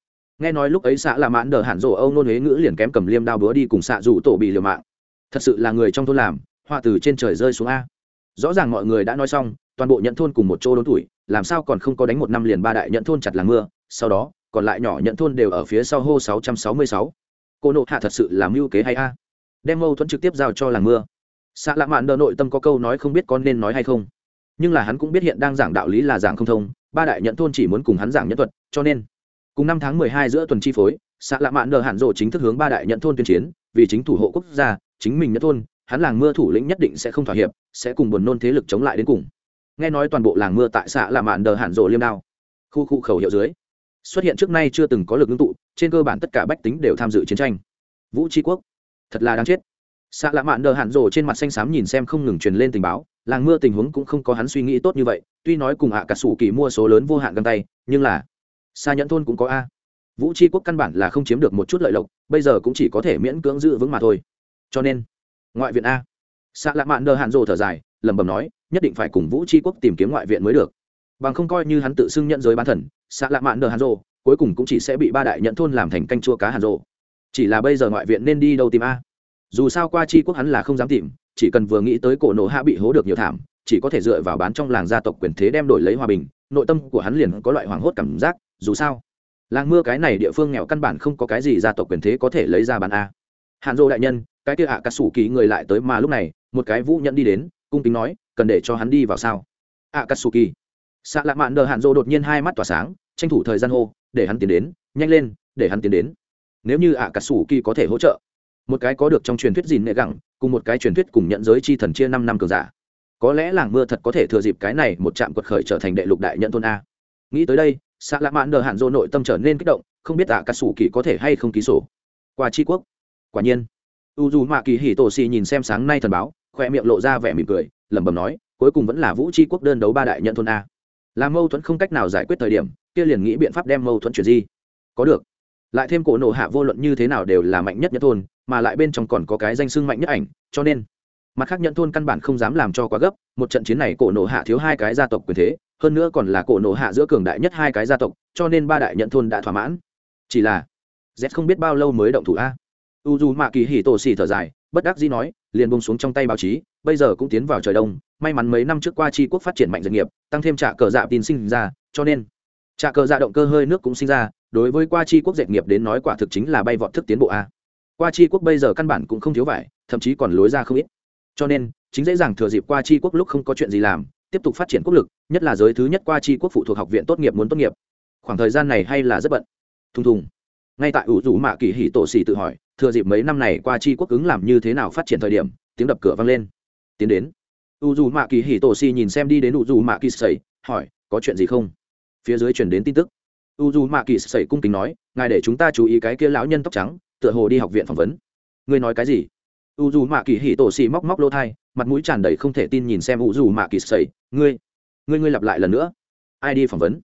Nghe nói lúc ấy xạ lạ mạn đờ hạn rộ âu nôn huế ngữ liền kém cầm liêm đao búa đi cùng xạ rủ tổ bị liều mạng thật sự là người trong thôn làm hoa từ trên trời rơi xuống a. Rõ ràng mọi người đã nói xong, toàn bộ nhận thôn cùng một chỗ đốn tuổi, làm sao còn không có đánh một năm liền ba đại nhận thôn chặt làng mưa, sau đó, còn lại nhỏ nhận thôn đều ở phía sau hô sáu trăm sáu mươi sáu. Cô nộ hạ thật sự làm mưu kế hay a. Đem mâu thuẫn trực tiếp giao cho làng mưa. Xạ lạ mạn đờ nội tâm có câu nói không biết con nên nói hay không. Nhưng là hắn cũng biết hiện đang giảng đạo lý là giảng không thông, ba đại nhận thôn chỉ muốn cùng hắn giảng nhân thuật, cho nên, cùng năm tháng mười hai giữa tuần chi phối xạ lạ mạn đờ hạn rộ chính thức hướng ba đại nhận thôn tuyên chiến, vì chính thủ hộ quốc gia chính mình nhất thôn, hắn làng mưa thủ lĩnh nhất định sẽ không thỏa hiệp, sẽ cùng buồn nôn thế lực chống lại đến cùng. Nghe nói toàn bộ làng mưa tại xã lạ mạn đờ hạn rộ liêm đao. Khu khu khẩu hiệu dưới, xuất hiện trước nay chưa từng có lực ngưng tụ, trên cơ bản tất cả bách tính đều tham dự chiến tranh. Vũ tri quốc, thật là đáng chết. Xạ lạ mạn đờ hạn rộ trên mặt xanh xám nhìn xem không ngừng truyền lên tình báo, làng mưa tình huống cũng không có hắn suy nghĩ tốt như vậy, tuy nói cùng hạ cả sủ kỳ mua số lớn vô hạn găng tay, nhưng là xa nhẫn thôn cũng có a. Vũ tri quốc căn bản là không chiếm được một chút lợi lộc, bây giờ cũng chỉ có thể miễn cưỡng giữ vững mà thôi cho nên, ngoại viện a. Xạ lạ mạn đờ hạn rồ thở dài, lẩm bẩm nói, nhất định phải cùng vũ tri quốc tìm kiếm ngoại viện mới được. Bằng không coi như hắn tự xưng nhận giới bán thần xạ lạ mạn đờ hạn rồ cuối cùng cũng chỉ sẽ bị ba đại nhận thôn làm thành canh chua cá hạn rồ chỉ là bây giờ ngoại viện nên đi đâu tìm a? Dù sao qua tri quốc hắn là không dám tìm, chỉ cần vừa nghĩ tới cổ nổ hạ bị hố được nhiều thảm, chỉ có thể dựa vào bán trong làng gia tộc quyền thế đem đổi lấy hòa bình, nội tâm của hắn liền có loại hoảng hốt cảm giác, dù sao, làng mưa cái này địa phương nghèo căn bản không có cái gì gia tộc quyền thế có thể lấy ra bán a. Hàn dô đại nhân, cái kia ạ cà sủ kỳ người lại tới mà lúc này, một cái vũ nhận đi đến, cung kính nói, cần để cho hắn đi vào sao? Ạ cà sủ kỳ xạ lạ mạn đờ Hàn dô đột nhiên hai mắt tỏa sáng, tranh thủ thời gian hô, để hắn tiến đến, nhanh lên, để hắn tiến đến. Nếu như ạ cà sủ kỳ có thể hỗ trợ, một cái có được trong truyền thuyết dìn nệ gẳng, cùng một cái truyền thuyết cùng nhận giới chi thần chia năm năm cường giả, có lẽ làng mưa thật có thể thừa dịp cái này một trạm quật khởi trở thành đệ lục đại nhận thôn a. Nghĩ tới đây xạ lạ mạn đờ hạn dô nội tâm trở nên kích động, không biết ạ cà sủ kỳ có thể hay không ký sổ. Qua tri quốc quả nhiên. U dù mạ kỳ hỉ tổ xì nhìn xem sáng nay thần báo khoe miệng lộ ra vẻ mỉm cười, lẩm bẩm nói, cuối cùng vẫn là vũ tri quốc đơn đấu ba đại nhận thôn a. Làm mâu thuẫn không cách nào giải quyết thời điểm, kia liền nghĩ biện pháp đem mâu thuẫn chuyển di. Có được. Lại thêm cổ nổ hạ vô luận như thế nào đều là mạnh nhất nhất thôn, mà lại bên trong còn có cái danh sưng mạnh nhất ảnh, cho nên, mặt khác nhận thôn căn bản không dám làm cho quá gấp, một trận chiến này cổ nổ hạ thiếu hai cái gia tộc quyền thế, hơn nữa còn là cổ nổ hạ giữa cường đại nhất hai cái gia tộc, cho nên ba đại nhận thôn đã thỏa mãn. Chỉ là, z không biết bao lâu mới động thủ a u dù mạ kỳ hỉ tổ xì thở dài, bất đắc dĩ nói, liền bông xuống trong tay báo chí, bây giờ cũng tiến vào trời đông, may mắn mấy năm trước qua tri quốc phát triển mạnh doanh nghiệp, tăng thêm trả cờ dạ tin sinh ra, cho nên trả cờ dạ động cơ hơi nước cũng sinh ra, đối với qua tri quốc dệt nghiệp đến nói quả thực chính là bay vọt thức tiến bộ a. Qua tri quốc bây giờ căn bản cũng không thiếu vải, thậm chí còn lối ra không ít. Cho nên, chính dễ dàng thừa dịp qua tri quốc lúc không có chuyện gì làm, tiếp tục phát triển quốc lực, nhất là giới thứ nhất qua tri quốc phụ thuộc học viện tốt nghiệp muốn tốt nghiệp. Khoảng thời gian này hay là rất bận. Thùng thùng ngay tại ủ rủ mạ kỳ hỉ tổ xì tự hỏi, thừa dịp mấy năm này qua chi quốc ứng làm như thế nào phát triển thời điểm, tiếng đập cửa vang lên. Tiến đến. U dù mạ kỳ hỉ tổ xì nhìn xem đi đến u dù mạ kỳ sầy, hỏi, có chuyện gì không? Phía dưới chuyển đến tin tức. U dù mạ kỳ sầy cung kính nói, ngài để chúng ta chú ý cái kia lão nhân tóc trắng, tựa hồ đi học viện phỏng vấn. Ngươi nói cái gì? U dù mạ kỳ hỉ tổ xì móc móc lỗ thai mặt mũi tràn đầy không thể tin nhìn xem u dù mạ kỳ sầy, ngươi ngươi ngươi lặp lại lần nữa. Ai đi phỏng vấn?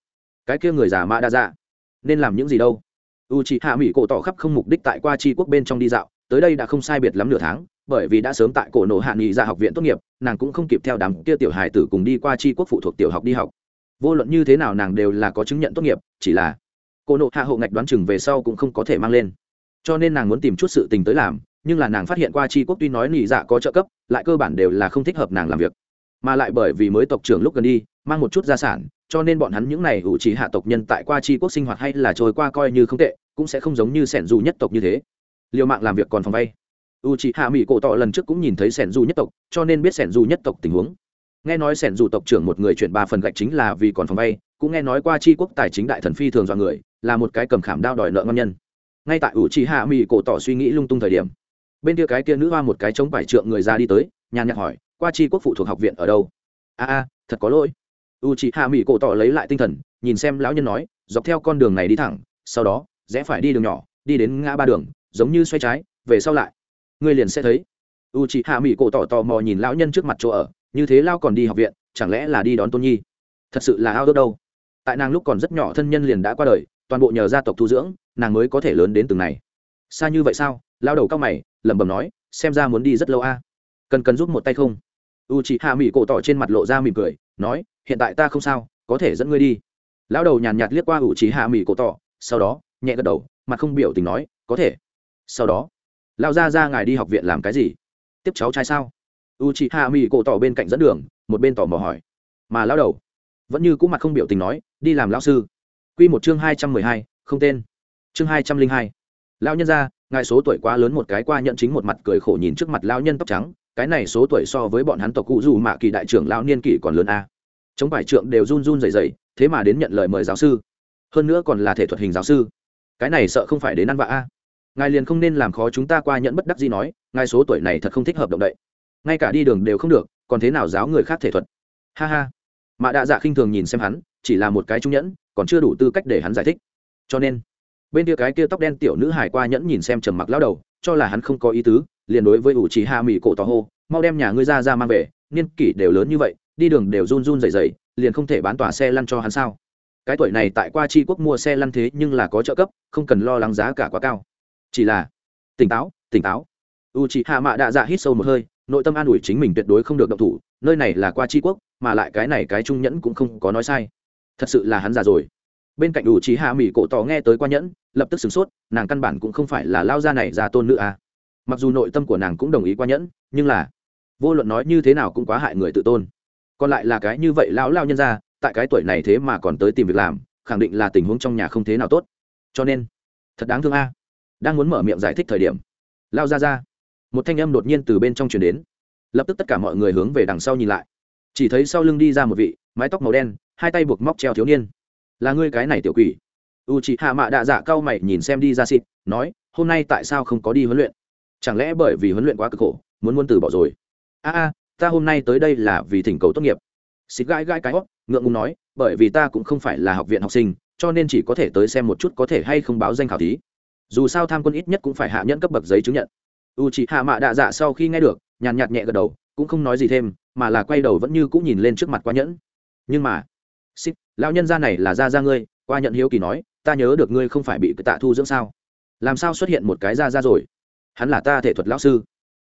Cái kia người già mạ đa dạ nên làm những gì đâu? U c h ị hạ mỹ cổ tỏ khắp không mục đích tại qua tri quốc bên trong đi dạo, tới đây đã không sai biệt lắm nửa tháng, bởi vì đã sớm tại cổ nổ hạ nghị ra học viện tốt nghiệp, nàng cũng không kịp theo đám kia tiểu hài tử cùng đi qua tri quốc phụ thuộc tiểu học đi học. Vô luận như thế nào nàng đều là có chứng nhận tốt nghiệp, chỉ là cổ nổ hạ hộ ngạch đoán chừng về sau cũng không có thể mang lên. Cho nên nàng muốn tìm chút sự tình tới làm, nhưng là nàng phát hiện qua tri quốc tuy nói nỉ dạ có trợ cấp, lại cơ bản đều là không thích hợp nàng làm việc. Mà lại bởi vì mới tộc trưởng lúc gần đi, mang một chút gia sản cho nên bọn hắn những này ủ chỉ hạ tộc nhân tại qua tri quốc sinh hoạt hay là trôi qua coi như không tệ, cũng sẽ không giống như sẻn dù nhất tộc như thế. Liều mạng làm việc còn phòng vay. U chị hạ mỹ cổ tọ lần trước cũng nhìn thấy sẻn Dù nhất tộc, cho nên biết sẻn Dù nhất tộc tình huống. Nghe nói sẻn Dù tộc trưởng một người chuyển ba phần gạch chính là vì còn phòng vay, cũng nghe nói qua tri quốc tài chính đại thần phi thường dọa người, là một cái cầm khảm đao đòi nợ ngon nhân. Ngay tại u chị hạ mỹ cổ tỏ suy nghĩ lung tung thời điểm, bên kia cái kia nữ hoa một cái chống bài trượng người ra đi tới, nhàn nhạc hỏi, qua tri quốc phụ thuộc học viện ở đâu? A a, thật có lỗi u chị hạ mỹ cổ tỏ lấy lại tinh thần, nhìn xem lão nhân nói, dọc theo con đường này đi thẳng, sau đó, rẽ phải đi đường nhỏ, đi đến ngã ba đường, giống như xoay trái, về sau lại. Ngươi liền sẽ thấy. U chị hạ mỹ cổ tỏ tò mò nhìn lão nhân trước mặt chỗ ở, như thế lao còn đi học viện, chẳng lẽ là đi đón tôn nhi? Thật sự là ao ước đâu. Tại nàng lúc còn rất nhỏ thân nhân liền đã qua đời, toàn bộ nhờ gia tộc thu dưỡng, nàng mới có thể lớn đến từng này. Xa như vậy sao? Lao đầu cao mày, lẩm bẩm nói, xem ra muốn đi rất lâu a. Cần cần giúp một tay không? U chị hạ mỹ cổ tỏ trên mặt lộ ra mỉm cười nói, hiện tại ta không sao, có thể dẫn ngươi đi. Lão đầu nhàn nhạt liếc qua ủ trí hạ mỹ cổ tỏ, sau đó, nhẹ gật đầu, mặt không biểu tình nói, có thể. Sau đó, Lão ra ra ngài đi học viện làm cái gì? Tiếp cháu trai sao? U chị hạ mỹ cổ tỏ bên cạnh dẫn đường, một bên tỏ mò hỏi. Mà lão đầu vẫn như cũng mặt không biểu tình nói, đi làm lão sư. Q một chương hai trăm mười hai, không tên. Chương hai trăm linh hai. Lão nhân ra ngài số tuổi quá lớn, một cái qua nhận chính một mặt cười khổ nhìn trước mặt Lão nhân tóc trắng cái này số tuổi so với bọn hắn tộc cụ dù mạ kỳ đại trưởng lão niên kỷ còn lớn a. Chống bài trượng đều run run dày dày thế mà đến nhận lời mời giáo sư. Hơn nữa còn là thể thuật hình giáo sư. Cái này sợ không phải đến ăn vạ a. Ngài liền không nên làm khó chúng ta qua nhận bất đắc gì nói, ngài số tuổi này thật không thích hợp động đậy. Ngay cả đi đường đều không được, còn thế nào giáo người khác thể thuật? Ha ha. Mạ đạ dạ khinh thường nhìn xem hắn, chỉ là một cái trung nhẫn, còn chưa đủ tư cách để hắn giải thích. Cho nên, bên kia cái kia tóc đen tiểu nữ hải qua nhẫn nhìn xem trầm mặc lao đầu, cho là hắn không có ý tứ liền đối với ủ trì hạ mỹ cổ tỏ hô, mau đem nhà ngươi ra ra mang về, niên kỷ đều lớn như vậy, đi đường đều run run dày dày liền không thể bán tòa xe lăn cho hắn sao? Cái tuổi này tại qua tri quốc mua xe lăn thế nhưng là có trợ cấp, không cần lo lắng giá cả quá cao. Chỉ là, tỉnh táo tỉnh táo. U chị hạ mạ đạ dạ hít sâu một hơi, nội tâm an ủi chính mình tuyệt đối không được động thủ, nơi này là qua tri quốc, mà lại cái này cái trung nhẫn cũng không có nói sai. Thật sự là hắn già rồi. Bên cạnh u chị hạ mỹ cổ tỏ nghe tới qua nhẫn, lập tức sửng sốt, nàng căn bản cũng không phải là lao gia này ra tôn nữ à mặc dù nội tâm của nàng cũng đồng ý qua nhẫn, nhưng là, vô luận nói như thế nào cũng quá hại người tự tôn. Còn lại là cái như vậy lão lao nhân ra tại cái tuổi này thế mà còn tới tìm việc làm, khẳng định là tình huống trong nhà không thế nào tốt. Cho nên, thật đáng thương a. Đang muốn mở miệng giải thích thời điểm, lao ra ra, một thanh âm đột nhiên từ bên trong truyền đến. Lập tức tất cả mọi người hướng về đằng sau nhìn lại. Chỉ thấy sau lưng đi ra một vị, mái tóc màu đen, hai tay buộc móc treo thiếu niên. Là ngươi cái này tiểu quỷ? U chị hạ mạ đạ dạ cao mày nhìn xem đi ra xịt, nói, hôm nay tại sao không có đi huấn luyện? Chẳng lẽ bởi vì huấn luyện quá cực khổ, muốn muốn từ bỏ rồi? A a, ta hôm nay tới đây là vì thỉnh cầu tốt nghiệp. Xịt gãi gãi cái hót, ngượng ngùng nói, bởi vì ta cũng không phải là học viện học sinh, cho nên chỉ có thể tới xem một chút có thể hay không báo danh khảo thí. Dù sao tham quân ít nhất cũng phải hạ nhẫn cấp bậc giấy chứng nhận. U chị hạ mạ đạ dạ sau khi nghe được, nhàn nhạt nhẹ gật đầu, cũng không nói gì thêm, mà là quay đầu vẫn như cũng nhìn lên trước mặt qua nhẫn. Nhưng mà xích lão nhân gia này là gia gia ngươi, qua nhận hiếu kỳ nói, ta nhớ được ngươi không phải bị tạ thu dưỡng sao? Làm sao xuất hiện một cái gia gia rồi? Hắn là ta thể thuật lão sư.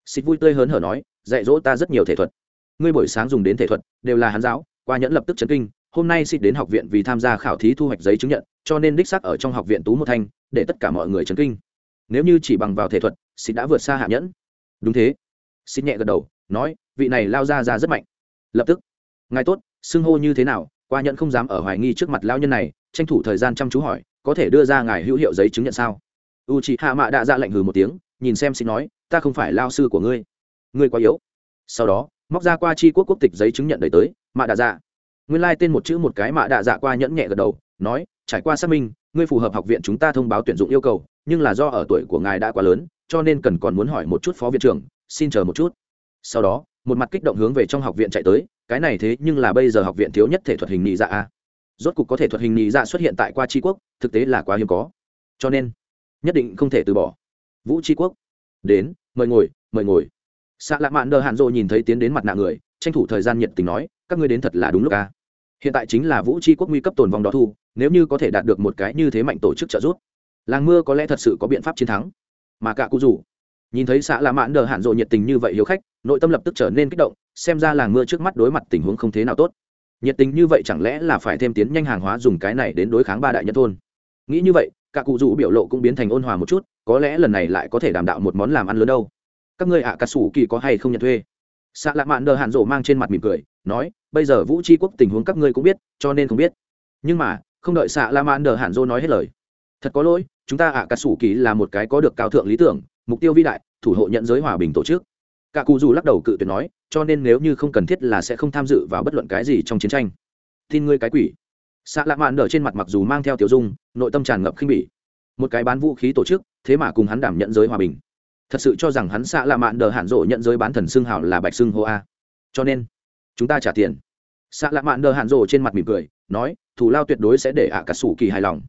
Xịt vui tươi hớn hở nói, dạy dỗ ta rất nhiều thể thuật. Ngươi buổi sáng dùng đến thể thuật, đều là hắn giáo, qua nhẫn lập tức chấn kinh. Hôm nay xịt đến học viện vì tham gia khảo thí thu hoạch giấy chứng nhận, cho nên đích xác ở trong học viện tú một thanh, để tất cả mọi người chấn kinh. Nếu như chỉ bằng vào thể thuật, xịt đã vượt xa hạ nhẫn. Đúng thế. Xịt nhẹ gật đầu, nói, vị này lao ra ra rất mạnh. Lập tức. Ngài tốt, xưng hô như thế nào, qua nhẫn không dám ở hoài nghi trước mặt lao nhân này, tranh thủ thời gian chăm chú hỏi, có thể đưa ra ngài hữu hiệu giấy chứng nhận sao? U chị hạ dạ mạ đã ra lệnh hừ một tiếng nhìn xem xin nói, ta không phải lao sư của ngươi. Ngươi quá yếu. Sau đó, móc ra qua chi quốc quốc tịch giấy chứng nhận đời tới, mạ đạ dạ. Nguyên lai、like、tên một chữ một cái mạ đạ dạ qua nhẫn nhẹ gật đầu, nói, trải qua xác minh, ngươi phù hợp học viện chúng ta thông báo tuyển dụng yêu cầu, nhưng là do ở tuổi của ngài đã quá lớn, cho nên cần còn muốn hỏi một chút phó viện trưởng, xin chờ một chút. Sau đó, một mặt kích động hướng về trong học viện chạy tới, cái này thế nhưng là bây giờ học viện thiếu nhất thể thuật hình nhị dạ a. Rốt cục có thể thuật hình nhị dạ xuất hiện tại qua tri quốc, thực tế là quá hiếm có. Cho nên, nhất định không thể từ bỏ vũ tri quốc. Đến, mời ngồi mời ngồi. Xạ lạ mạn đờ hạn dộ nhìn thấy tiến đến mặt nạ người, tranh thủ thời gian nhiệt tình nói, các ngươi đến thật là đúng lúc ca hiện tại chính là vũ tri quốc nguy cấp tồn vong đó thu, nếu như có thể đạt được một cái như thế mạnh tổ chức trợ giúp, làng mưa có lẽ thật sự có biện pháp chiến thắng. Mà cả cụ rủ, nhìn thấy xạ lạ mạn đờ hạn dộ nhiệt tình như vậy hiếu khách, nội tâm lập tức trở nên kích động, xem ra làng mưa trước mắt đối mặt tình huống không thế nào tốt. Nhiệt tình như vậy chẳng lẽ là phải thêm tiến nhanh hàng hóa dùng cái này đến đối kháng ba đại nhân thôn? Nghĩ như vậy cả cụ rủ biểu lộ cũng biến thành ôn hòa một chút, có lẽ lần này lại có thể đảm đạo một món làm ăn lớn đâu. Các ngươi ạ à cà sủ kỳ có hay không nhận thuê? Xạ lạ mạn đờ hạn rộ mang trên mặt mỉm cười, nói, bây giờ vũ tri quốc tình huống các ngươi cũng biết, cho nên không biết. Nhưng mà, không đợi xạ lạ mạn đờ hạn rộ nói hết lời. Thật có lỗi, chúng ta ạ à cà sủ kỳ là một cái có được cao thượng lý tưởng, mục tiêu vĩ đại, thủ hộ nhận giới hòa bình tổ chức. Cả cụ dù lắc đầu cự tuyệt nói, cho nên nếu như không cần thiết là sẽ không tham dự vào bất luận cái gì trong chiến tranh. Tin ngươi cái quỷ xạ lạ mạn đờ trên mặt mặc dù mang theo tiểu dung, nội tâm tràn ngập khinh bỉ. Một cái bán vũ khí tổ chức, thế mà cùng hắn đảm nhận giới hòa bình. Thật sự cho rằng hắn xạ lạ mạn đờ hạn rộ nhận giới bán thần xương hảo là bạch xương hô a. Cho nên, chúng ta trả tiền. Xạ lạ mạn đờ hạn rộ trên mặt mỉm cười, nói, thủ lao tuyệt đối sẽ để ạ à cả sủ kỳ hài lòng.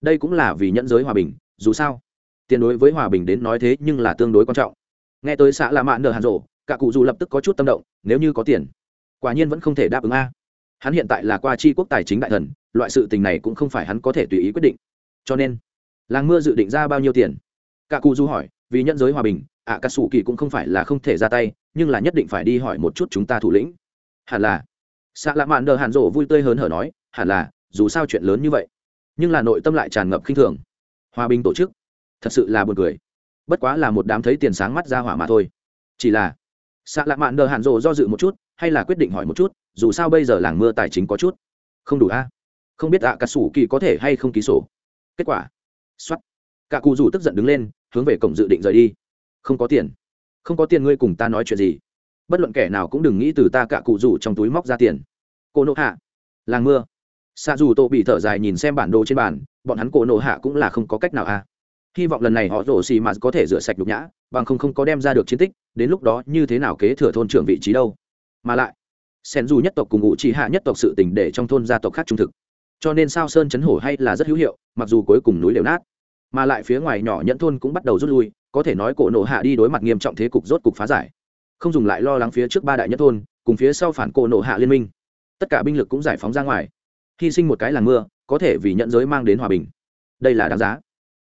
Đây cũng là vì nhận giới hòa bình, dù sao, tiền đối với hòa bình đến nói thế nhưng là tương đối quan trọng. Nghe tới xạ lạ mạn đờ hạn rộ, cả cụ dù lập tức có chút tâm động, nếu như có tiền, quả nhiên vẫn không thể đáp ứng a hắn hiện tại là qua chi quốc tài chính đại thần, loại sự tình này cũng không phải hắn có thể tùy ý quyết định. Cho nên, làng mưa dự định ra bao nhiêu tiền? Cả cụ du hỏi, vì nhân giới hòa bình ạ cà sủ kỳ cũng không phải là không thể ra tay, nhưng là nhất định phải đi hỏi một chút chúng ta thủ lĩnh. Hẳn là. Xạ lạ mạn đờ hàn rộ vui tươi hớn hở nói, hẳn là, dù sao chuyện lớn như vậy. Nhưng là nội tâm lại tràn ngập khinh thường. Hòa bình tổ chức, thật sự là buồn cười. Bất quá là một đám thấy tiền sáng mắt ra hỏa mà thôi. Chỉ là xạ lạ mạn đờ hạn rộ do dự một chút, hay là quyết định hỏi một chút, dù sao bây giờ làng mưa tài chính có chút không đủ a. Không biết ạ, cà sủ kỳ có thể hay không ký sổ. Kết quả. X o á t cả cụ rủ tức giận đứng lên, hướng về cổng dự định rời đi. Không có tiền. Không có tiền ngươi cùng ta nói chuyện gì. Bất luận kẻ nào cũng đừng nghĩ từ ta cả cụ rủ trong túi móc ra tiền. Cô nộ hạ. Làng mưa. Xa dù tô bị thở dài nhìn xem bản đồ trên bàn, bọn hắn cổ nộ hạ cũng là không có cách nào a hy vọng lần này họ rổ xì mà có thể rửa sạch nhục nhã, bằng không không có đem ra được chiến tích, đến lúc đó như thế nào kế thừa thôn trưởng vị trí đâu? Mà lại, sen dù nhất tộc cùng ngụ chỉ hạ nhất tộc sự tình để trong thôn gia tộc khác trung thực. Cho nên sao sơn chấn hổ hay là rất hữu hiệu, mặc dù cuối cùng núi đều nát, mà lại phía ngoài nhỏ nhẫn thôn cũng bắt đầu rút lui, có thể nói cổ nộ hạ đi đối mặt nghiêm trọng thế cục rốt cục phá giải. Không dùng lại lo lắng phía trước ba đại nhất thôn, cùng phía sau phản cổ nộ hạ liên minh. Tất cả binh lực cũng giải phóng ra ngoài. Hy sinh một cái làng mưa, có thể vì nhận giới mang đến hòa bình. Đây là đáng giá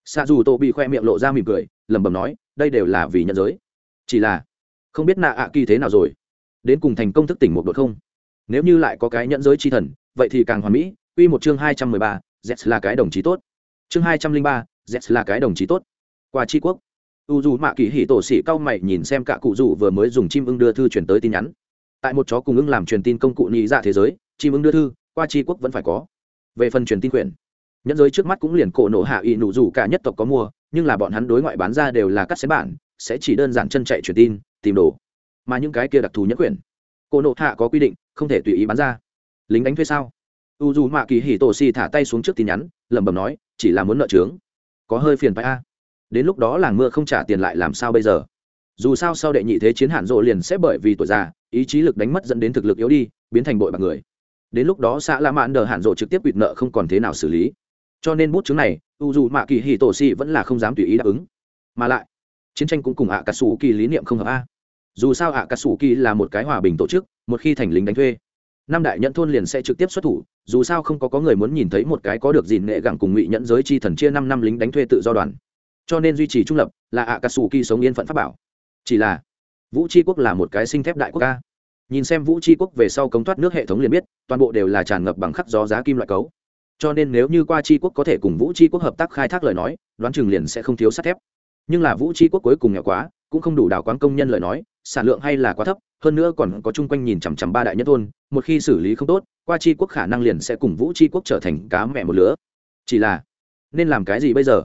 xạ dù tô bị khoe miệng lộ ra mỉm cười, lẩm bẩm nói, đây đều là vì nhận giới. Chỉ là, không biết nạ ạ kỳ thế nào rồi? Đến cùng thành công thức tỉnh một đội không? Nếu như lại có cái nhận giới chi thần, vậy thì càng hoàn mỹ. Quy một chương hai trăm mười ba z là cái đồng chí tốt. Chương hai trăm linh ba z là cái đồng chí tốt. Qua tri quốc, u dù mạ kỳ hỉ tổ sĩ cao mày nhìn xem cả cụ dù vừa mới dùng chim ưng đưa thư chuyển tới tin nhắn. Tại một chó cùng ưng làm truyền tin công cụ nhị dạ thế giới, chim ưng đưa thư, qua tri quốc vẫn phải có. Về phần truyền tin quyền nhẫn giới trước mắt cũng liền cổ nổ hạ y nụ dù cả nhất tộc có mua, nhưng là bọn hắn đối ngoại bán ra đều là cắt xén bản, sẽ chỉ đơn giản chân chạy truyền tin, tìm đồ. Mà những cái kia đặc thù nhất quyền cổ nổ hạ có quy định, không thể tùy ý bán ra. Lính đánh thuê sao? U dù mạ kỳ hỉ tổ xì thả tay xuống trước tin nhắn, lẩm bẩm nói, chỉ là muốn nợ trướng. Có hơi phiền phải a. Đến lúc đó làng mưa không trả tiền lại làm sao bây giờ? Dù sao sau đệ nhị thế chiến hạn rộ liền sẽ bởi vì tuổi già, ý chí lực đánh mất dẫn đến thực lực yếu đi, biến thành bội bạc người. Đến lúc đó xã la mãn đờ hạn rộ trực tiếp quỵt nợ không còn thế nào xử lý cho nên bút chứng này, u dù mạ kỳ hì tổ xì vẫn là không dám tùy ý đáp ứng. Mà lại, chiến tranh cũng cùng ạ cà sủ kỳ lý niệm không hợp a. Dù sao ạ cà sủ kỳ là một cái hòa bình tổ chức, một khi thành lính đánh thuê, năm đại nhận thôn liền sẽ trực tiếp xuất thủ, dù sao không có có người muốn nhìn thấy một cái có được gìn nghệ gẳng cùng ngụy nhẫn giới chi thần chia năm năm lính đánh thuê tự do đoàn. Cho nên duy trì trung lập là ạ cà sủ kỳ sống yên phận pháp bảo. Chỉ là, vũ tri quốc là một cái sinh thép đại quốc ca nhìn xem vũ tri quốc về sau cống thoát nước hệ thống liền biết, toàn bộ đều là tràn ngập bằng khắc gió giá kim loại cấu cho nên nếu như qua tri quốc có thể cùng vũ tri quốc hợp tác khai thác lời nói, đoán chừng liền sẽ không thiếu sắt thép. Nhưng là vũ tri quốc cuối cùng nhỏ quá, cũng không đủ đào quán công nhân lời nói, sản lượng hay là quá thấp, hơn nữa còn có chung quanh nhìn chằm chằm ba đại nhất thôn, một khi xử lý không tốt, qua tri quốc khả năng liền sẽ cùng vũ tri quốc trở thành cá mẹ một lứa. Chỉ là, nên làm cái gì bây giờ?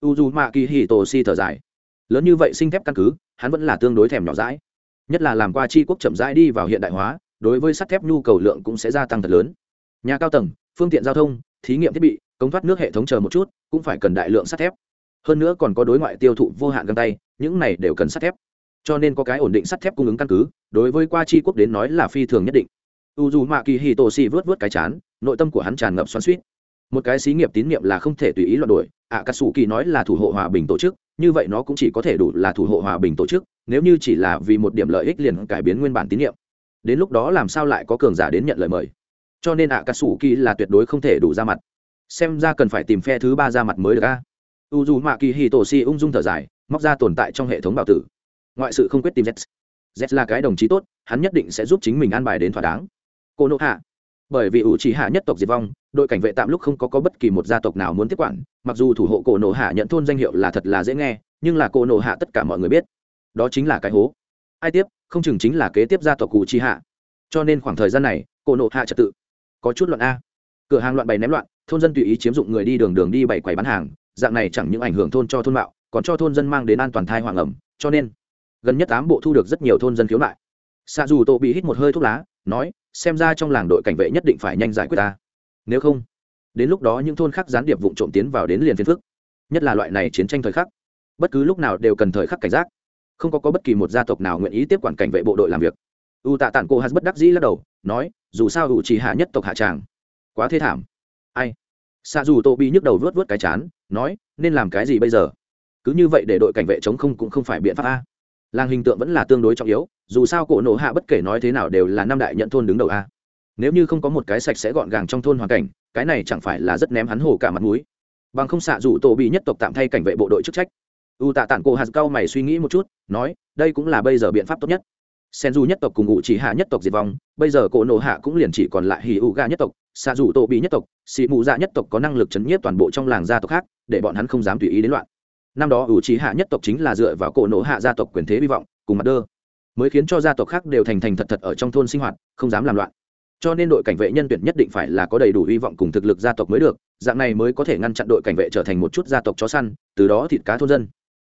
U d u mạ kỳ hì tổ si thở dài. Lớn như vậy sinh thép căn cứ, hắn vẫn là tương đối thèm nhỏ rãi nhất là làm qua tri quốc chậm rãi đi vào hiện đại hóa, đối với sắt thép nhu cầu lượng cũng sẽ gia tăng thật lớn. Nhà cao tầng, phương tiện giao thông thí nghiệm thiết bị công thoát nước hệ thống chờ một chút, cũng phải cần đại lượng sắt thép. Hơn nữa còn có đối ngoại tiêu thụ vô hạn găng tay, những này đều cần sắt thép. Cho nên có cái ổn định sắt thép cung ứng căn cứ, đối với qua chi quốc đến nói là phi thường nhất định. U dù mạ kỳ hì tổ xì vớt vớt cái chán, nội tâm của hắn tràn ngập xoắn suýt một cái xí nghiệp tín nhiệm là không thể tùy ý loạn đổi ạ cà sủ kỳ nói là thủ hộ hòa bình tổ chức, như vậy nó cũng chỉ có thể đủ là thủ hộ hòa bình tổ chức, nếu như chỉ là vì một điểm lợi ích liền cải biến nguyên bản tín nhiệm. Đến lúc đó làm sao lại có cường giả đến nhận lời mời? Cho nên ạ cà sủ kỳ là tuyệt đối không thể đủ ra mặt. Xem ra cần phải tìm phe thứ ba ra mặt mới được a. U dù mạ kỳ hì tổ si ung dung thở dài móc ra tồn tại trong hệ thống bảo tử. Ngoại sự không quyết tìm z z là cái đồng chí tốt hắn nhất định sẽ giúp chính mình an bài đến thỏa đáng. Cô nộ hạ bởi vì ủ chỉ hạ nhất tộc diệt vong đội cảnh vệ tạm lúc không có, có bất kỳ một gia tộc nào muốn tiếp quản mặc dù thủ hộ cổ nộ hạ nhận thôn danh hiệu là thật là dễ nghe nhưng là cổ nộ hạ tất cả mọi người biết. Đó chính là cái hố. Ai tiếp? Không chừng chính là kế tiếp gia tộc cụ chi hạ cho nên khoảng thời gian này cổ nộ hạ trật tự có chút loạn a. Cửa hàng loạn bày ném loạn thôn dân tùy ý chiếm dụng người đi đường đường đi bày quầy bán hàng dạng này chẳng những ảnh hưởng thôn cho thôn mạo còn cho thôn dân mang đến an toàn thai hoàng ẩm cho nên gần nhất tám bộ thu được rất nhiều thôn dân khiếu nại. Xạ dù tổ bị hít một hơi thuốc lá nói xem ra trong làng đội cảnh vệ nhất định phải nhanh giải quyết ta. Nếu không đến lúc đó những thôn khác gián điệp vụ trộm tiến vào đến liền phiên phức. Nhất là loại này chiến tranh thời khắc. Bất cứ lúc nào đều cần thời khắc cảnh giác. Không có, có bất kỳ một gia tộc nào nguyện ý tiếp quản cảnh vệ bộ đội làm việc u tạ tản cô hát bất đắc dĩ lắc đầu, nói, dù sao u chỉ hạ nhất tộc hạ tràng. Quá thê thảm. Ai? Xa dù tô bị nhức đầu vớt vớt cái chán, nói, nên làm cái gì bây giờ? Cứ như vậy để đội cảnh vệ chống không cũng không phải biện pháp a. Làng hình tượng vẫn là tương đối trọng yếu, dù sao cổ nổ hạ bất kể nói thế nào đều là năm đại nhận thôn đứng đầu a. Nếu như không có một cái sạch sẽ gọn gàng trong thôn hoàn cảnh, cái này chẳng phải là rất ném hắn hồ cả mặt mũi. Bằng không xạ dù tổ bị nhất tộc tạm thay cảnh vệ bộ đội chức trách. U tạ tản cổ hạt cao mày suy nghĩ một chút, nói, đây cũng là bây giờ biện pháp tốt nhất sen du nhất tộc cùng ngụ chỉ hạ nhất tộc diệt vong, bây giờ cổ nổ hạ cũng liền chỉ còn lại hì u ga nhất tộc xạ dù tổ bị nhất tộc xị mụ dạ nhất tộc có năng lực chấn nhiếp toàn bộ trong làng gia tộc khác, để bọn hắn không dám tùy ý đến loạn. Năm đó ủ trí hạ nhất tộc chính là dựa vào cổ nổ hạ gia tộc quyền thế hy vọng, cùng mặt đơ, mới khiến cho gia tộc khác đều thành thành thật thật ở trong thôn sinh hoạt, không dám làm loạn. Cho nên đội cảnh vệ nhân tuyển nhất định phải là có đầy đủ hy vọng cùng thực lực gia tộc mới được, dạng này mới có thể ngăn chặn đội cảnh vệ trở thành một chút gia tộc chó săn, từ đó thịt cá thôn dân.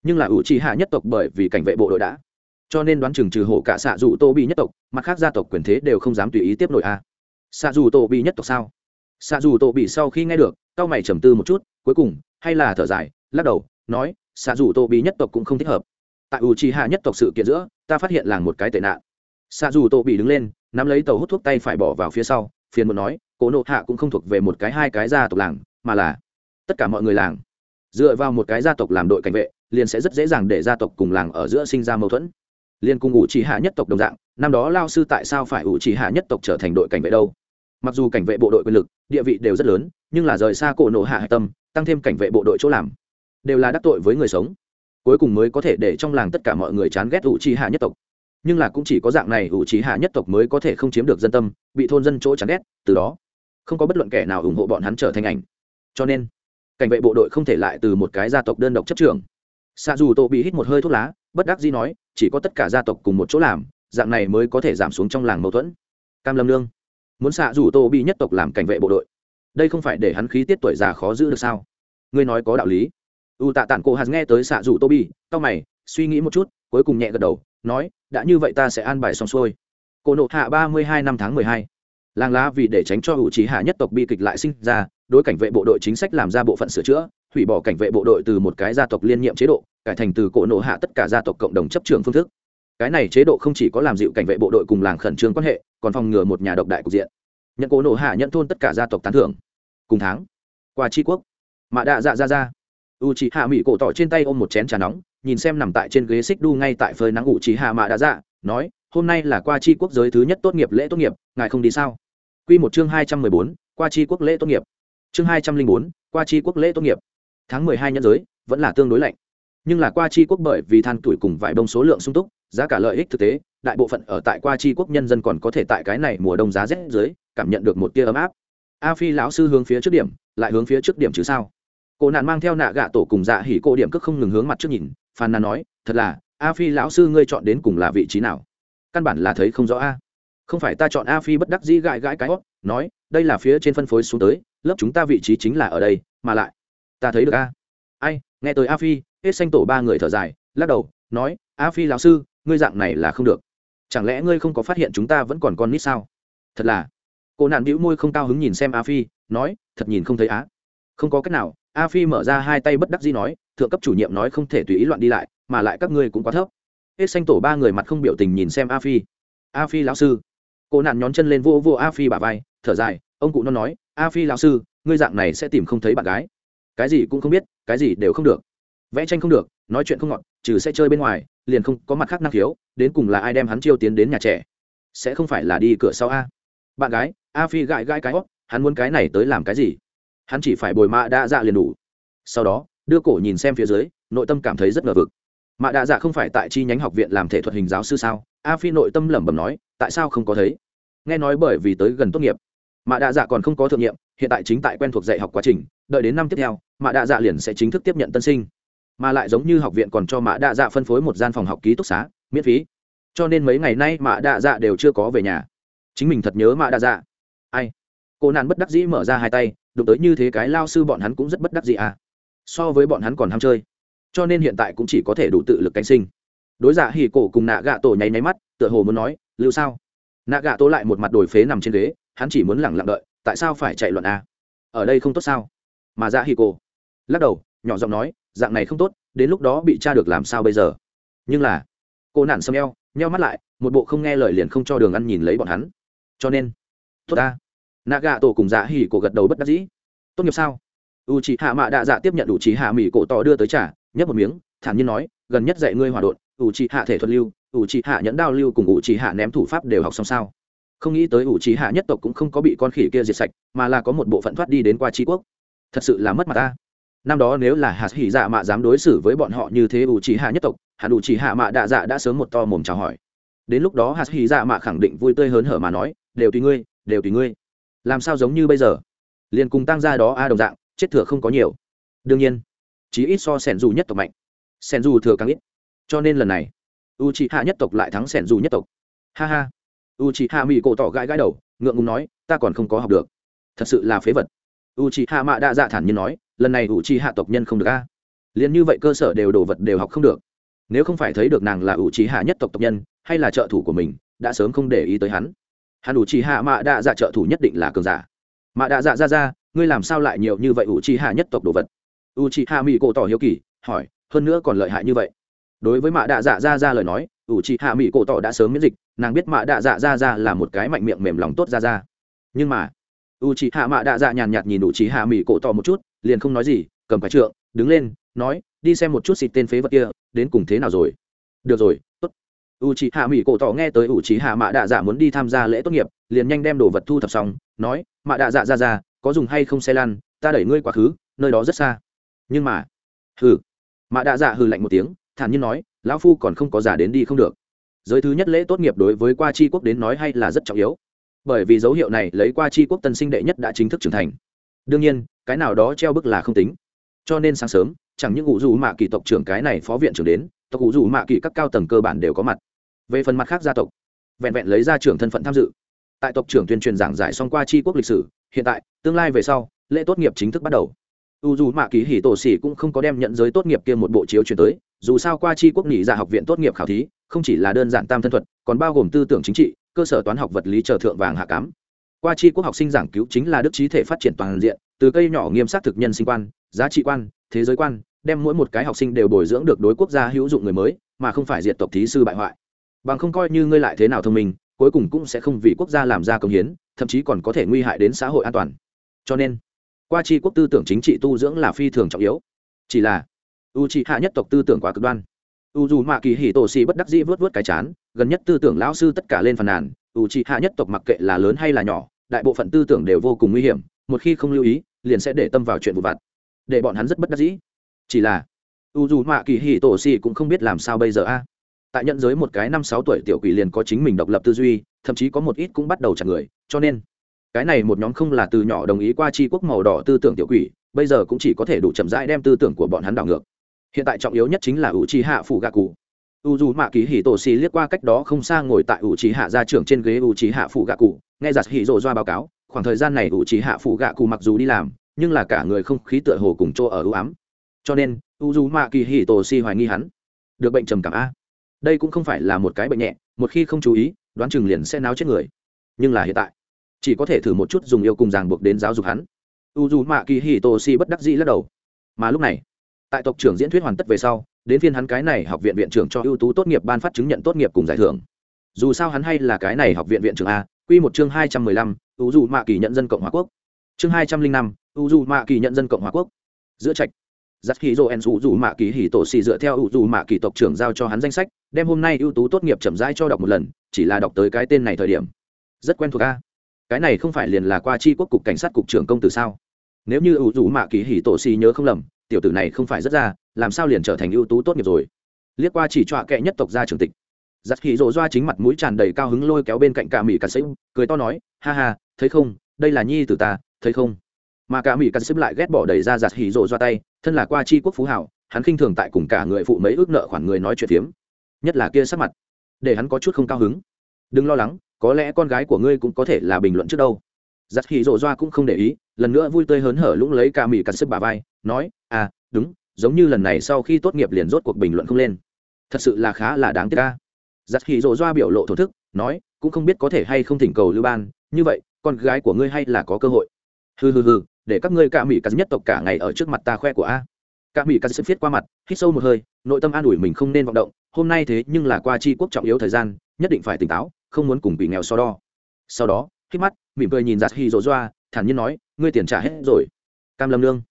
Nhưng là ủ trí hạ nhất tộc bởi vì cảnh vệ bộ đội đã cho nên đoán chừng trừ hộ cả xạ dù tô bị nhất tộc, mặt khác gia tộc quyền thế đều không dám tùy ý tiếp nội a. Xạ dù tô bị nhất tộc sao? Xạ dù tô bị sau khi nghe được tao mày trầm tư một chút, cuối cùng, hay là thở dài, lắc đầu, nói, xạ dù tô bị nhất tộc cũng không thích hợp. Tại u chi hạ nhất tộc sự kiện giữa, ta phát hiện là một cái tệ nạn. Xạ dù tô bị đứng lên, nắm lấy tàu hút thuốc tay phải bỏ vào phía sau, phiền muốn nói cố nộ hạ cũng không thuộc về một cái hai cái gia tộc làng, mà là tất cả mọi người làng. Dựa vào một cái gia tộc làm đội cảnh vệ, liền sẽ rất dễ dàng để gia tộc cùng làng ở giữa sinh ra mâu thuẫn liên cùng ủ chỉ hạ nhất tộc đồng dạng, năm đó lao sư tại sao phải ủ chỉ hạ nhất tộc trở thành đội cảnh vệ đâu? Mặc dù cảnh vệ bộ đội quyền lực, địa vị đều rất lớn, nhưng là rời xa cổ nộ hạ hạ tâm, tăng thêm cảnh vệ bộ đội chỗ làm, đều là đắc tội với người sống. Cuối cùng mới có thể để trong làng tất cả mọi người chán ghét ủ chỉ hạ nhất tộc. Nhưng là cũng chỉ có dạng này ủ chỉ hạ nhất tộc mới có thể không chiếm được dân tâm, bị thôn dân chỗ chán ghét, từ đó, không có bất luận kẻ nào ủng hộ bọn hắn trở thành ảnh. Cho nên, cảnh vệ bộ đội không thể lại từ một cái gia tộc đơn độc chấp trường xạ dù tô bị hít một hơi thuốc lá bất đắc dĩ nói, chỉ có tất cả gia tộc cùng một chỗ làm, dạng này mới có thể giảm xuống trong làng mâu thuẫn. Cam lâm lương muốn xạ rủ tô bị nhất tộc làm cảnh vệ bộ đội, đây không phải để hắn khí tiết tuổi già khó giữ được sao? Ngươi nói có đạo lý. U tạ tản cổ hạt nghe tới xạ rủ tô bi tao mày, suy nghĩ một chút, cuối cùng nhẹ gật đầu, nói, đã như vậy ta sẽ an bài xong xuôi. Cô nộ hạ ba mươi hai năm tháng mười hai. Làng lá vì để tránh cho hữu trí hạ nhất tộc bi kịch lại sinh ra, đối cảnh vệ bộ đội chính sách làm ra bộ phận sửa chữa hủy bỏ cảnh vệ bộ đội từ một cái gia tộc liên nhiệm chế độ, cải thành từ cổ nộ hạ tất cả gia tộc cộng đồng chấp trường phương thức. Cái này chế độ không chỉ có làm dịu cảnh vệ bộ đội cùng làng khẩn trương quan hệ, còn phòng ngừa một nhà độc đại cục diện. Nhận cổ nộ hạ nhận thôn tất cả gia tộc tán thưởng. Cùng tháng, qua tri quốc, mạ đạ dạ ra ra u chị hạ mỹ cổ tỏ trên tay ôm một chén trà nóng, nhìn xem nằm tại trên ghế xích đu ngay tại phơi nắng u chị hạ mạ đạ dạ nói, hôm nay là qua tri quốc giới thứ nhất tốt nghiệp lễ tốt nghiệp, ngài không đi sao? Q một chương hai trăm mười bốn, qua tri quốc lễ tốt nghiệp. Chương hai trăm linh bốn, qua tri quốc lễ tốt nghiệp tháng mười hai nhân giới vẫn là tương đối lạnh. Nhưng là qua chi quốc bởi vì than tuổi cùng vải đông số lượng sung túc, giá cả lợi ích thực tế, đại bộ phận ở tại qua chi quốc nhân dân còn có thể tại cái này mùa đông giá rét dưới cảm nhận được một tia ấm áp. A phi lão sư hướng phía trước điểm, lại hướng phía trước điểm chứ sao? Cô nạn mang theo nạ gạ tổ cùng dạ hỉ cô điểm cước không ngừng hướng mặt trước nhìn phàn nàn nói, thật là, a phi lão sư ngươi chọn đến cùng là vị trí nào? Căn bản là thấy không rõ a. Không phải ta chọn a phi bất đắc dĩ gãi gãi cái hót nói, đây là phía trên phân phối xuống tới, lớp chúng ta vị trí chính là ở đây, mà lại ta thấy được a. Ai, nghe tới a phi, hết xanh tổ ba người thở dài, lắc đầu, nói, a phi lão sư, ngươi dạng này là không được. Chẳng lẽ ngươi không có phát hiện chúng ta vẫn còn con nít sao? Thật là. Cô nạn bĩu môi không cao hứng nhìn xem a phi, nói, thật nhìn không thấy á. Không có cách nào, a phi mở ra hai tay bất đắc dĩ nói, thượng cấp chủ nhiệm nói không thể tùy ý loạn đi lại, mà lại các ngươi cũng quá thấp. Hết xanh tổ ba người mặt không biểu tình nhìn xem a phi. A phi lão sư. Cô nạn nhón chân lên vô vô a phi bà vai, thở dài, ông cụ nó nói, a phi lão sư, ngươi dạng này sẽ tìm không thấy bạn gái cái gì cũng không biết, cái gì đều không được. Vẽ tranh không được, nói chuyện không ngọt, trừ sẽ chơi bên ngoài, liền không có mặt khác năng khiếu, đến cùng là ai đem hắn chiêu tiến đến nhà trẻ? Sẽ không phải là đi cửa sau a. Bạn gái, a phi gãi gãi cái hót, hắn muốn cái này tới làm cái gì? Hắn chỉ phải bồi mạ đa dạ liền đủ. Sau đó, đưa cổ nhìn xem phía dưới, nội tâm cảm thấy rất ngờ vực. Mạ đa dạ không phải tại chi nhánh học viện làm thể thuật hình giáo sư sao? A phi nội tâm lẩm bẩm nói, tại sao không có thấy? Nghe nói bởi vì tới gần tốt nghiệp. Mạ đa dạ còn không có thượng nhiệm hiện tại chính tại quen thuộc dạy học quá trình đợi đến năm tiếp theo mạ đạ dạ liền sẽ chính thức tiếp nhận tân sinh. Mà lại giống như học viện còn cho mạ đạ dạ phân phối một gian phòng học ký túc xá, miễn phí. Cho nên mấy ngày nay mạ đạ dạ đều chưa có về nhà. Chính mình thật nhớ mạ đạ dạ. Ai? Cô nàn bất đắc dĩ mở ra hai tay, đụng tới như thế cái lao sư bọn hắn cũng rất bất đắc dĩ à. So với bọn hắn còn ham chơi. Cho nên hiện tại cũng chỉ có thể đủ tự lực cánh sinh. Đối giả hỉ cổ cùng nạ gạ tổ nháy nháy mắt, tựa hồ muốn nói, lưu sao? Nạ gạ tổ lại một mặt đổi phế nằm trên ghế, hắn chỉ muốn lẳng lặng đợi, tại sao phải chạy loạn a ở đây không tốt sao? Mà dạ hỉ cô. Lắc đầu, nhỏ giọng nói, dạng này không tốt, đến lúc đó bị tra được làm sao bây giờ? Nhưng là, cô nản xâm eo, nheo mắt lại, một bộ không nghe lời liền không cho đường ăn nhìn lấy bọn hắn. Cho nên, tốt ta. Nạ gà tổ cùng dạ hỉ cổ gật đầu bất đắc dĩ. Tốt nghiệp sao? U c h ị hạ mạ đạ dạ tiếp nhận u c h ị hạ mỹ cổ tỏ đưa tới trả nhấp một miếng, thản nhiên nói, gần nhất dạy ngươi hòa đột u c h ị hạ thể thuật lưu u c h ị hạ nhẫn đao lưu cùng u c h ị hạ ném thủ pháp đều học xong sao? Không nghĩ tới u c h ị hạ nhất tộc cũng không có bị con khỉ kia diệt sạch, mà là có một bộ phận thoát đi đến qua tri quốc thật sự là mất mặt ta. Năm đó nếu là hạt hỉ dạ mạ dám đối xử với bọn họ như thế u trì hạ nhất tộc, hạt u trì hạ mạ đạ dạ đã sớm một to mồm chào hỏi. Đến lúc đó hạt hỉ dạ mạ khẳng định vui tươi hớn hở mà nói, đều tùy ngươi, đều tùy ngươi. Làm sao giống như bây giờ? Liền cùng tăng ra đó a đồng dạng, chết thừa không có nhiều. Đương nhiên, chí ít so sẻn dù nhất tộc mạnh. Sẻn dù thừa càng ít. Cho nên lần này u c h hạ nhất tộc lại thắng sẻn dù nhất tộc. Ha ha. U c h hạ mỹ cổ tỏ gãi gãi đầu, ngượng ngùng nói, ta còn không có học được. Thật sự là phế vật u c h i hạ mạ đa dạ thản nhiên nói, lần này u c h i hạ tộc nhân không được a. Liền như vậy cơ sở đều đồ vật đều học không được. Nếu không phải thấy được nàng là u c h i hạ nhất tộc tộc nhân, hay là trợ thủ của mình, đã sớm không để ý tới hắn. Hắn u c h i hạ mạ đa dạ trợ thủ nhất định là cường giả. Mạ đa dạ ra ra ngươi làm sao lại nhiều như vậy u chi hạ nhất tộc đồ vật? U chi hạ mỹ cổ tỏ hiếu kỳ, hỏi, hơn nữa còn lợi hại như vậy? Đối với mạ đa dạ ra ra lời nói u chi hạ mỹ cổ tỏ đã sớm miễn dịch, nàng biết mạ đa dạ ra ra là một cái mạnh miệng mềm lòng tốt ra ra nhưng mà u chi hạ mạ đạ dạ nhàn nhạt nhìn u chi hạ mỹ cổ tỏ một chút, liền không nói gì, cầm phải trượng, đứng lên, nói, đi xem một chút xịt tên phế vật kia, đến cùng thế nào rồi? Được rồi, tốt. U chi hạ mỹ cổ tỏ nghe tới u chi hạ mạ đạ dạ muốn đi tham gia lễ tốt nghiệp, liền nhanh đem đồ vật thu thập xong, nói, mạ đạ dạ ra ra, có dùng hay không xe lăn, ta đẩy ngươi quá khứ, nơi đó rất xa. Nhưng mà, hừ, mạ đạ dạ hừ lạnh một tiếng, thản nhiên nói, lão phu còn không có giả đến đi không được. Giới thứ nhất lễ tốt nghiệp đối với qua tri quốc đến nói hay là rất trọng yếu bởi vì dấu hiệu này lấy qua tri quốc tân sinh đệ nhất đã chính thức trưởng thành. Đương nhiên, cái nào đó treo bức là không tính. Cho nên sáng sớm, chẳng những ủ dù mạ kỳ tộc trưởng cái này phó viện trưởng đến, tộc ủ dù mạ kỳ các cao tầng cơ bản đều có mặt. Về phần mặt khác gia tộc, vẹn vẹn lấy ra trưởng thân phận tham dự. Tại tộc trưởng tuyên truyền giảng giải xong qua tri quốc lịch sử, hiện tại, tương lai về sau, lễ tốt nghiệp chính thức bắt đầu. U dù mạ kỳ hỉ tổ xỉ cũng không có đem nhận giới tốt nghiệp kia một bộ chiếu chuyển tới, dù sao qua tri quốc nghỉ ra học viện tốt nghiệp khảo thí, không chỉ là đơn giản tam thân thuật, còn bao gồm tư tưởng chính trị cơ sở toán học vật lý chờ thượng vàng hạ cám. Qua tri quốc học sinh giảng cứu chính là đức trí thể phát triển toàn diện, từ cây nhỏ nghiêm sắc thực nhân sinh quan, giá trị quan, thế giới quan, đem mỗi một cái học sinh đều bồi dưỡng được đối quốc gia hữu dụng người mới, mà không phải diệt tộc thí sư bại hoại. Bằng không coi như ngươi lại thế nào thông minh, cuối cùng cũng sẽ không vì quốc gia làm ra công hiến, thậm chí còn có thể nguy hại đến xã hội an toàn. Cho nên, qua tri quốc tư tưởng chính trị tu dưỡng là phi thường trọng yếu. Chỉ là u trị hạ nhất tộc tư tưởng quá cực đoan u dù mạ kỳ hì tổ xì bất đắc dĩ vớt vớt cái chán, gần nhất tư tưởng lão sư tất cả lên phàn nàn, u trị hạ nhất tộc mặc kệ là lớn hay là nhỏ, đại bộ phận tư tưởng đều vô cùng nguy hiểm, một khi không lưu ý, liền sẽ để tâm vào chuyện vụ vặt. Để bọn hắn rất bất đắc dĩ. Chỉ là, u dù mạ kỳ hì tổ xì cũng không biết làm sao bây giờ a. Tại nhận giới một cái năm sáu tuổi tiểu quỷ liền có chính mình độc lập tư duy, thậm chí có một ít cũng bắt đầu chặt người, cho nên, cái này một nhóm không là từ nhỏ đồng ý qua tri quốc màu đỏ tư tưởng tiểu quỷ, bây giờ cũng chỉ có thể đủ chậm rãi đem tư tưởng của bọn hắn đảo ngược hiện tại trọng yếu nhất chính là u trí hạ phụ gạ cụ u dù mạ kỳ hì tổ xì liếc qua cách đó không xa ngồi tại u trí hạ ra trưởng trên ghế u trí hạ phụ gạ cụ nghe giặt hì rộ doa báo cáo, khoảng thời gian này u trí hạ phụ gạ cụ mặc dù đi làm, nhưng là cả người không khí tựa hồ cùng chỗ ở ưu ám. Cho nên u dù mạ kỳ hì tổ xì hoài nghi hắn. Được bệnh trầm cảm a. Đây cũng không phải là một cái bệnh nhẹ, một khi không chú ý, đoán chừng liền sẽ náo chết người. Nhưng là hiện tại, chỉ có thể thử một chút dùng yêu cùng ràng buộc đến giáo dục hắn. U dù mạ kỳ hì tô si bất đắc dĩ lắc đầu. Mà lúc này tại tộc trưởng diễn thuyết hoàn tất về sau, đến phiên hắn cái này học viện viện trưởng cho ưu tú tốt nghiệp ban phát chứng nhận tốt nghiệp cùng giải thưởng. Dù sao hắn hay là cái này học viện viện trưởng a q một chương hai trăm mười lăm u dù mạ kỳ nhận dân cộng hòa quốc. Chương hai trăm linh năm u dù mạ kỳ nhận dân cộng hòa quốc. Giữa trạch, giắt khí dô en dù dù mạ kỳ hì tổ xì dựa theo ưu dù mạ kỳ tộc trưởng giao cho hắn danh sách, đem hôm nay ưu tú tốt nghiệp chậm rãi cho đọc một lần, chỉ là đọc tới cái tên này thời điểm. Rất quen thuộc a. Cái này không phải liền là qua chi quốc cục cảnh sát cục trưởng công tử sao? Nếu như ưu dù mạ kỳ hì tổ xì nhớ không lầm tiểu tử này không phải rất ra, làm sao liền trở thành ưu tú tốt nghiệp rồi? Liếc qua chỉ trọa kệ nhất tộc gia trưởng tịch. Giặc khỉ rộ doa chính mặt mũi tràn đầy cao hứng lôi kéo bên cạnh cả mỹ cà sấy cười to nói, ha ha, thấy không, đây là nhi tử ta, thấy không? Mà cả mỹ cà xếp lại ghét bỏ đẩy ra giặt khỉ rộ doa tay, thân là qua chi quốc phú hảo, hắn khinh thường tại cùng cả người phụ mấy ước nợ khoản người nói chuyện phiếm. Nhất là kia sắc mặt, để hắn có chút không cao hứng. Đừng lo lắng, có lẽ con gái của ngươi cũng có thể là bình luận trước đâu. Giặt khỉ rộ doa cũng không để ý, lần nữa vui tươi hớn hở lũng lấy cả mỹ cà xếp bà vai nói à đúng, giống như lần này sau khi tốt nghiệp liền rốt cuộc bình luận không lên. Thật sự là khá là đáng tiếc ca giặt hỉ rộ doa biểu lộ thổ thức, nói, cũng không biết có thể hay không thỉnh cầu lưu ban, như vậy, con gái của ngươi hay là có cơ hội? Hừ hừ hừ, để các ngươi cả mỹ cắt nhất tộc cả ngày ở trước mặt ta khoe của a. Cả mỹ cắt sẽ viết qua mặt, hít sâu một hơi, nội tâm an ủi mình không nên vọng động, hôm nay thế nhưng là qua chi quốc trọng yếu thời gian, nhất định phải tỉnh táo, không muốn cùng bị nghèo so đo. Sau đó khi mắt, mỉm cười nhìn giặt hì rộ doa, thản nhiên nói, ngươi tiền trả hết rồi. Cam lâm lương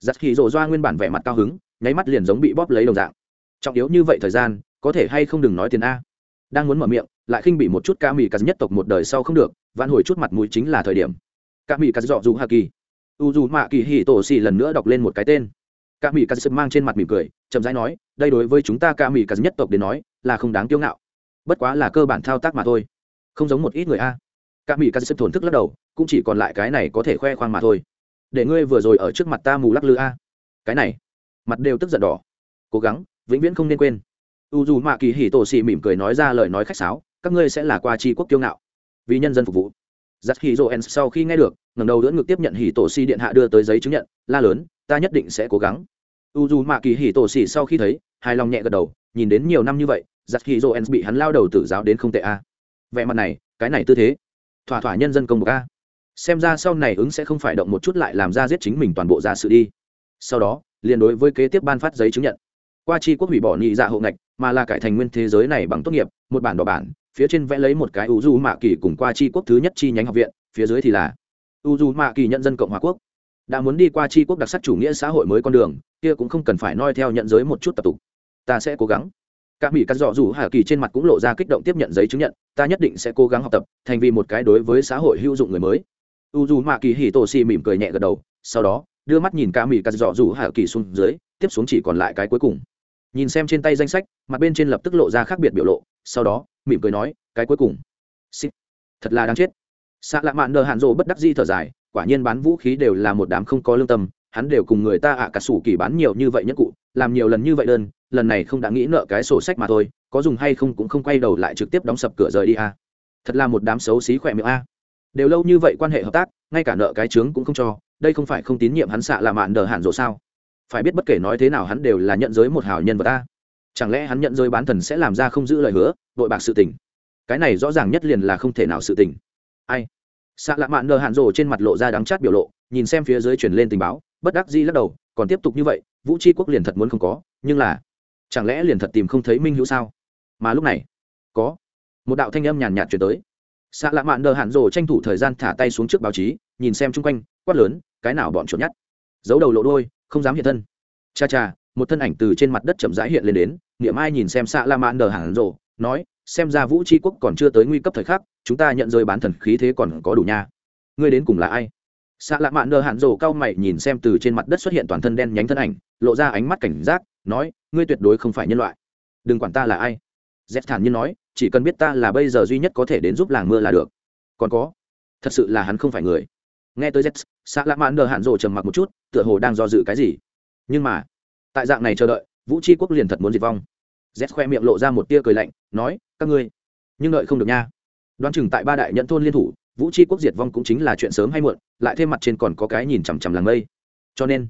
giặt khi rộ doa nguyên bản vẻ mặt cao hứng, nháy mắt liền giống bị bóp lấy đồng dạng. Trọng yếu như vậy thời gian, có thể hay không đừng nói tiền a. Đang muốn mở miệng, lại khinh bị một chút ca mỹ cắt nhất tộc một đời sau không được vạn hồi chút mặt mũi chính là thời điểm. Ca mỹ cắt dọ dù hà kỳ u dù mạ kỳ hì tổ xì lần nữa đọc lên một cái tên. Ca mỹ cắt sып mang trên mặt mỉm cười, chậm rãi nói, đây đối với chúng ta ca mỹ cắt nhất tộc đến nói, là không đáng kiêu ngạo. Bất quá là cơ bản thao tác mà thôi. Không giống một ít người a. Ca mỹ cắt sip thổn thức lắc đầu, cũng chỉ còn lại cái này có thể khoe khoang mà thôi để ngươi vừa rồi ở trước mặt ta mù lắc lư a. Cái này, mặt đều tức giận đỏ. Cố gắng, vĩnh viễn không nên quên. U dù mạ kỳ hì tổ xì mỉm cười nói ra lời nói khách sáo, các ngươi sẽ là qua tri quốc kiêu ngạo. Vì nhân dân phục vụ. Giặt hì dô en sau khi nghe được ngầm đầu đỡ ngực tiếp nhận hì tổ xì điện hạ đưa tới giấy chứng nhận, la lớn, ta nhất định sẽ cố gắng. U dù mạ kỳ hì tổ xì sau khi thấy, hài lòng nhẹ gật đầu, nhìn đến nhiều năm như vậy giặt hì dô en bị hắn lao đầu tử giáo đến không tệ a. Vẻ mặt này, cái này tư thế, thỏa thỏa nhân dân công bậc a xem ra sau này ứng sẽ không phải động một chút lại làm ra giết chính mình toàn bộ ra sự đi. Sau đó, liền đối với kế tiếp ban phát giấy chứng nhận. Qua chi quốc hủy bỏ nhị dạ hộ ngạch, mà là cải thành nguyên thế giới này bằng tốt nghiệp, một bản đỏ bản, phía trên vẽ lấy một cái u du mạ kỳ cùng qua chi quốc thứ nhất chi nhánh học viện, phía dưới thì là u du mạ kỳ nhận dân cộng hòa quốc. Đã muốn đi qua chi quốc đặc sắc chủ nghĩa xã hội mới con đường, kia cũng không cần phải noi theo nhận giới một chút tập tục. Ta sẽ cố gắng. Cả mỹ cắt dọ dù hạ kỳ trên mặt cũng lộ ra kích động tiếp nhận giấy chứng nhận, ta nhất định sẽ cố gắng học tập, thành vì một cái đối với xã hội hữu dụng người mới u dù mạ kỳ hì tổ xì mỉm cười nhẹ gật đầu, sau đó, đưa mắt nhìn cả mỹ cắt dọ dù hạ kỳ xuống dưới, tiếp xuống chỉ còn lại cái cuối cùng. Nhìn xem trên tay danh sách, mặt bên trên lập tức lộ ra khác biệt biểu lộ, sau đó, mỉm cười nói, cái cuối cùng. Xích. thật là đáng chết. Xạ lạ mạn đờ hạn rộ bất đắc di thở dài, quả nhiên bán vũ khí đều là một đám không có lương tâm, hắn đều cùng người ta ạ à cả sủ kỳ bán nhiều như vậy nhất cụ, làm nhiều lần như vậy đơn, lần này không đã nghĩ nợ cái sổ sách mà thôi, có dùng hay không cũng không quay đầu lại trực tiếp đóng sập cửa rời đi a. Thật là một đám xấu xí khỏe miệng a đều lâu như vậy quan hệ hợp tác, ngay cả nợ cái trướng cũng không cho, đây không phải không tín nhiệm hắn xạ là mạn đờ hạn rộ sao? Phải biết bất kể nói thế nào hắn đều là nhận giới một hào nhân vật ta. Chẳng lẽ hắn nhận giới bán thần sẽ làm ra không giữ lời hứa đội bạc sự tình? Cái này rõ ràng nhất liền là không thể nào sự tình. Ai? Xạ lạ mạn nờ hạn rồ trên mặt lộ ra đắng chát biểu lộ, nhìn xem phía dưới chuyển lên tình báo, bất đắc di lắc đầu, còn tiếp tục như vậy, vũ tri quốc liền thật muốn không có, nhưng là, chẳng lẽ liền thật tìm không thấy minh hữu sao? Mà lúc này, có một đạo thanh âm nhàn nhạt chuyển tới xạ lạ mạn nờ hạn rồ tranh thủ thời gian thả tay xuống trước báo chí, nhìn xem chung quanh, quát lớn, cái nào bọn chuột nhát? Giấu đầu lộ đôi không dám hiện thân. Cha cha, một thân ảnh từ trên mặt đất chậm rãi hiện lên đến, niệm ai nhìn xem xạ la mạn đờ hẳn rộ nói, xem ra vũ tri quốc còn chưa tới nguy cấp thời khắc, chúng ta nhận rơi bán thần khí thế còn có đủ nha. Ngươi đến cùng là ai? Xạ lạ mạn đờ hạn rộ cao mày nhìn xem từ trên mặt đất xuất hiện toàn thân đen nhánh thân ảnh, lộ ra ánh mắt cảnh giác, nói, ngươi tuyệt đối không phải nhân loại. Đừng quản ta là ai. Dép thản nhiên nói chỉ cần biết ta là bây giờ duy nhất có thể đến giúp làng mưa là được. Còn có, thật sự là hắn không phải người. Nghe tới z xạ lạ mãn đờ hạn rộ trầm mặc một chút, tựa hồ đang do dự cái gì. Nhưng mà, tại dạng này chờ đợi, vũ tri quốc liền thật muốn diệt vong. Z khoe miệng lộ ra một tia cười lạnh, nói, các ngươi, nhưng đợi không được nha. Đoán chừng tại ba đại nhận thôn liên thủ, vũ tri quốc diệt vong cũng chính là chuyện sớm hay muộn, lại thêm mặt trên còn có cái nhìn chằm chằm làng mây. Cho nên,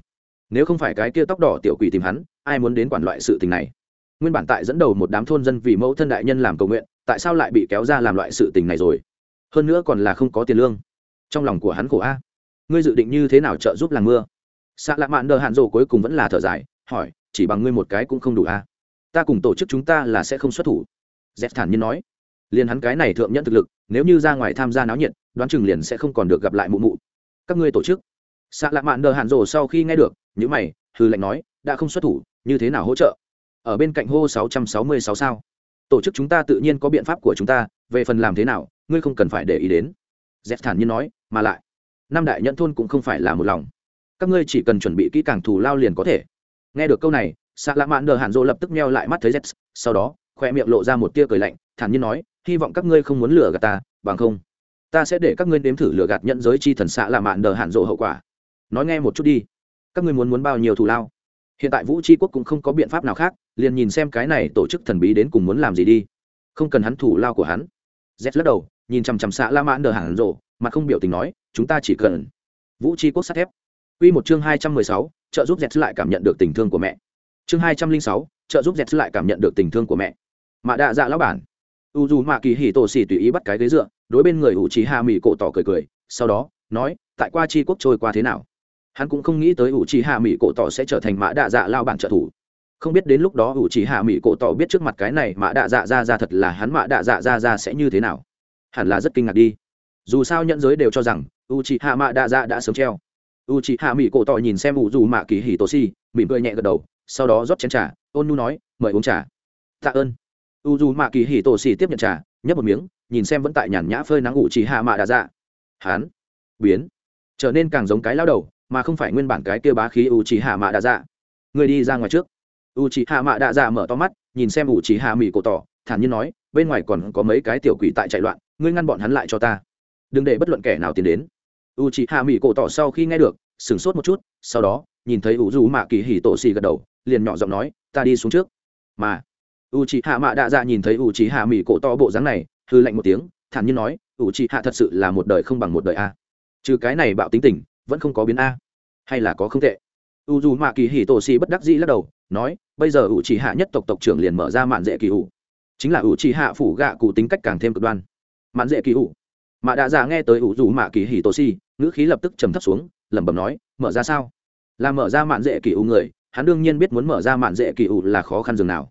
nếu không phải cái kia tóc đỏ tiểu quỷ tìm hắn, ai muốn đến quản loại sự tình này? Nguyên bản tại dẫn đầu một đám thôn dân vì mẫu thân đại nhân làm cầu nguyện, tại sao lại bị kéo ra làm loại sự tình này rồi? Hơn nữa còn là không có tiền lương. Trong lòng của hắn khổ a. Ngươi dự định như thế nào trợ giúp làng mưa? Xạ lạ mạn đờ hạn rồ cuối cùng vẫn là thở dài, hỏi, chỉ bằng ngươi một cái cũng không đủ a. Ta cùng tổ chức chúng ta là sẽ không xuất thủ. Z thản nhiên nói. Liền hắn cái này thượng nhận thực lực, nếu như ra ngoài tham gia náo nhiệt, đoán chừng liền sẽ không còn được gặp lại mụ mụ. Các ngươi tổ chức. Xạ lạ mạn đờ hạn rồ sau khi nghe được những mày hư lệnh nói, đã không xuất thủ, như thế nào hỗ trợ? Ở bên cạnh hô sáu trăm sáu mươi sáu sao. Tổ chức chúng ta tự nhiên có biện pháp của chúng ta, về phần làm thế nào, ngươi không cần phải để ý đến. Z thản nhiên nói, mà lại, năm đại nhận thôn cũng không phải là một lòng. Các ngươi chỉ cần chuẩn bị kỹ càng thù lao liền có thể. Nghe được câu này xạ lạ mạn đờ Hàn dỗ lập tức meo lại mắt thấy z sau đó, khoe miệng lộ ra một tia cười lạnh, thản nhiên nói, hy vọng các ngươi không muốn lừa gạt ta, bằng không, ta sẽ để các ngươi nếm thử lừa gạt nhận giới chi thần xạ lạ mạn đờ Hàn dỗ hậu quả. Nói nghe một chút đi, các ngươi muốn muốn bao nhiêu thù lao? Hiện tại vũ tri quốc cũng không có biện pháp nào khác liền nhìn xem cái này tổ chức thần bí đến cùng muốn làm gì đi. Không cần hắn thủ lao của hắn. Z lắc đầu, nhìn chằm chằm xạ la mãn đờ hẳn rộ, mà không biểu tình nói, chúng ta chỉ cần vũ tri quốc sắt thép. Quy một chương hai trăm mười sáu, trợ giúp dẹt lại cảm nhận được tình thương của mẹ. Chương hai trăm linh sáu, trợ giúp dẹt lại cảm nhận được tình thương của mẹ. Mạ đạ dạ lão bản. U dù mạ kỳ hì tổ xì tùy ý bắt cái ghế dựa, đối bên người ủ trí hạ mỹ cổ tỏ cười cười, sau đó, nói, tại qua chi quốc trôi qua thế nào? Hắn cũng không nghĩ tới ủ trí hạ mỹ cổ tỏ sẽ trở thành mạ đạ dạ lao bản trợ thủ không biết đến lúc đó ủ chỉ hạ mỹ cổ tỏ biết trước mặt cái này mạ đạ dạ ra ra thật là hắn mạ đạ dạ ra ra sẽ như thế nào. Hẳn là rất kinh ngạc đi. Dù sao nhận giới đều cho rằng u chỉ hạ mạ đạ dạ đã sớm treo. U chỉ hạ mỹ cổ tỏ nhìn xem ủ dù mạ kỳ Hỉ tổ si, mỉm cười nhẹ gật đầu, sau đó rót chén trà, ôn nu nói, mời uống trà. Tạ ơn. U dù mạ kỳ Hỉ tổ si tiếp nhận trà, nhấp một miếng, nhìn xem vẫn tại nhàn nhã phơi nắng ủ chỉ hạ mạ Đạ dạ. Hán biến, trở nên càng giống cái lao đầu, mà không phải nguyên bản cái kia bá khí u chỉ hạ mạ Đạ dạ. Người đi ra ngoài trước u chỉ hạ mạ Đạ dạ mở to mắt, nhìn xem u chỉ hạ mỹ cổ tỏ thản nhiên nói, bên ngoài còn có mấy cái tiểu quỷ tại chạy loạn, ngươi ngăn bọn hắn lại cho ta. Đừng để bất luận kẻ nào tiến đến. U chỉ hạ mỹ cổ tỏ sau khi nghe được, sửng sốt một chút, sau đó, nhìn thấy u dù mạ kỳ Hỉ tổ xì gật đầu, liền nhỏ giọng nói, ta đi xuống trước. Mà u c h ị hạ mạ đạ dạ nhìn thấy u c h ị hạ mỹ cổ to bộ dáng này, hư lạnh một tiếng, thản nhiên nói u c h ị hạ thật sự là một đời không bằng một đời a. Trừ cái này bạo tính tình, vẫn không có biến a. Hay là có không tệ. U dù mạ kỳ Hỉ tổ xì bất đắc dĩ lắc đầu nói, bây giờ ủ trì hạ nhất tộc tộc trưởng liền mở ra mạn dễ kỳ ủ chính là ủ trì hạ phủ gạ cụ tính cách càng thêm cực đoan. Mạn dễ kỳ ủ mạ đạ dạ nghe tới ủ dù mạ kỳ hì tô si, ngữ khí lập tức trầm thấp xuống, lẩm bẩm nói, mở ra sao? Là mở ra mạn dễ kỳ ủ người, hắn đương nhiên biết muốn mở ra mạn dễ kỳ ủ là khó khăn dường nào.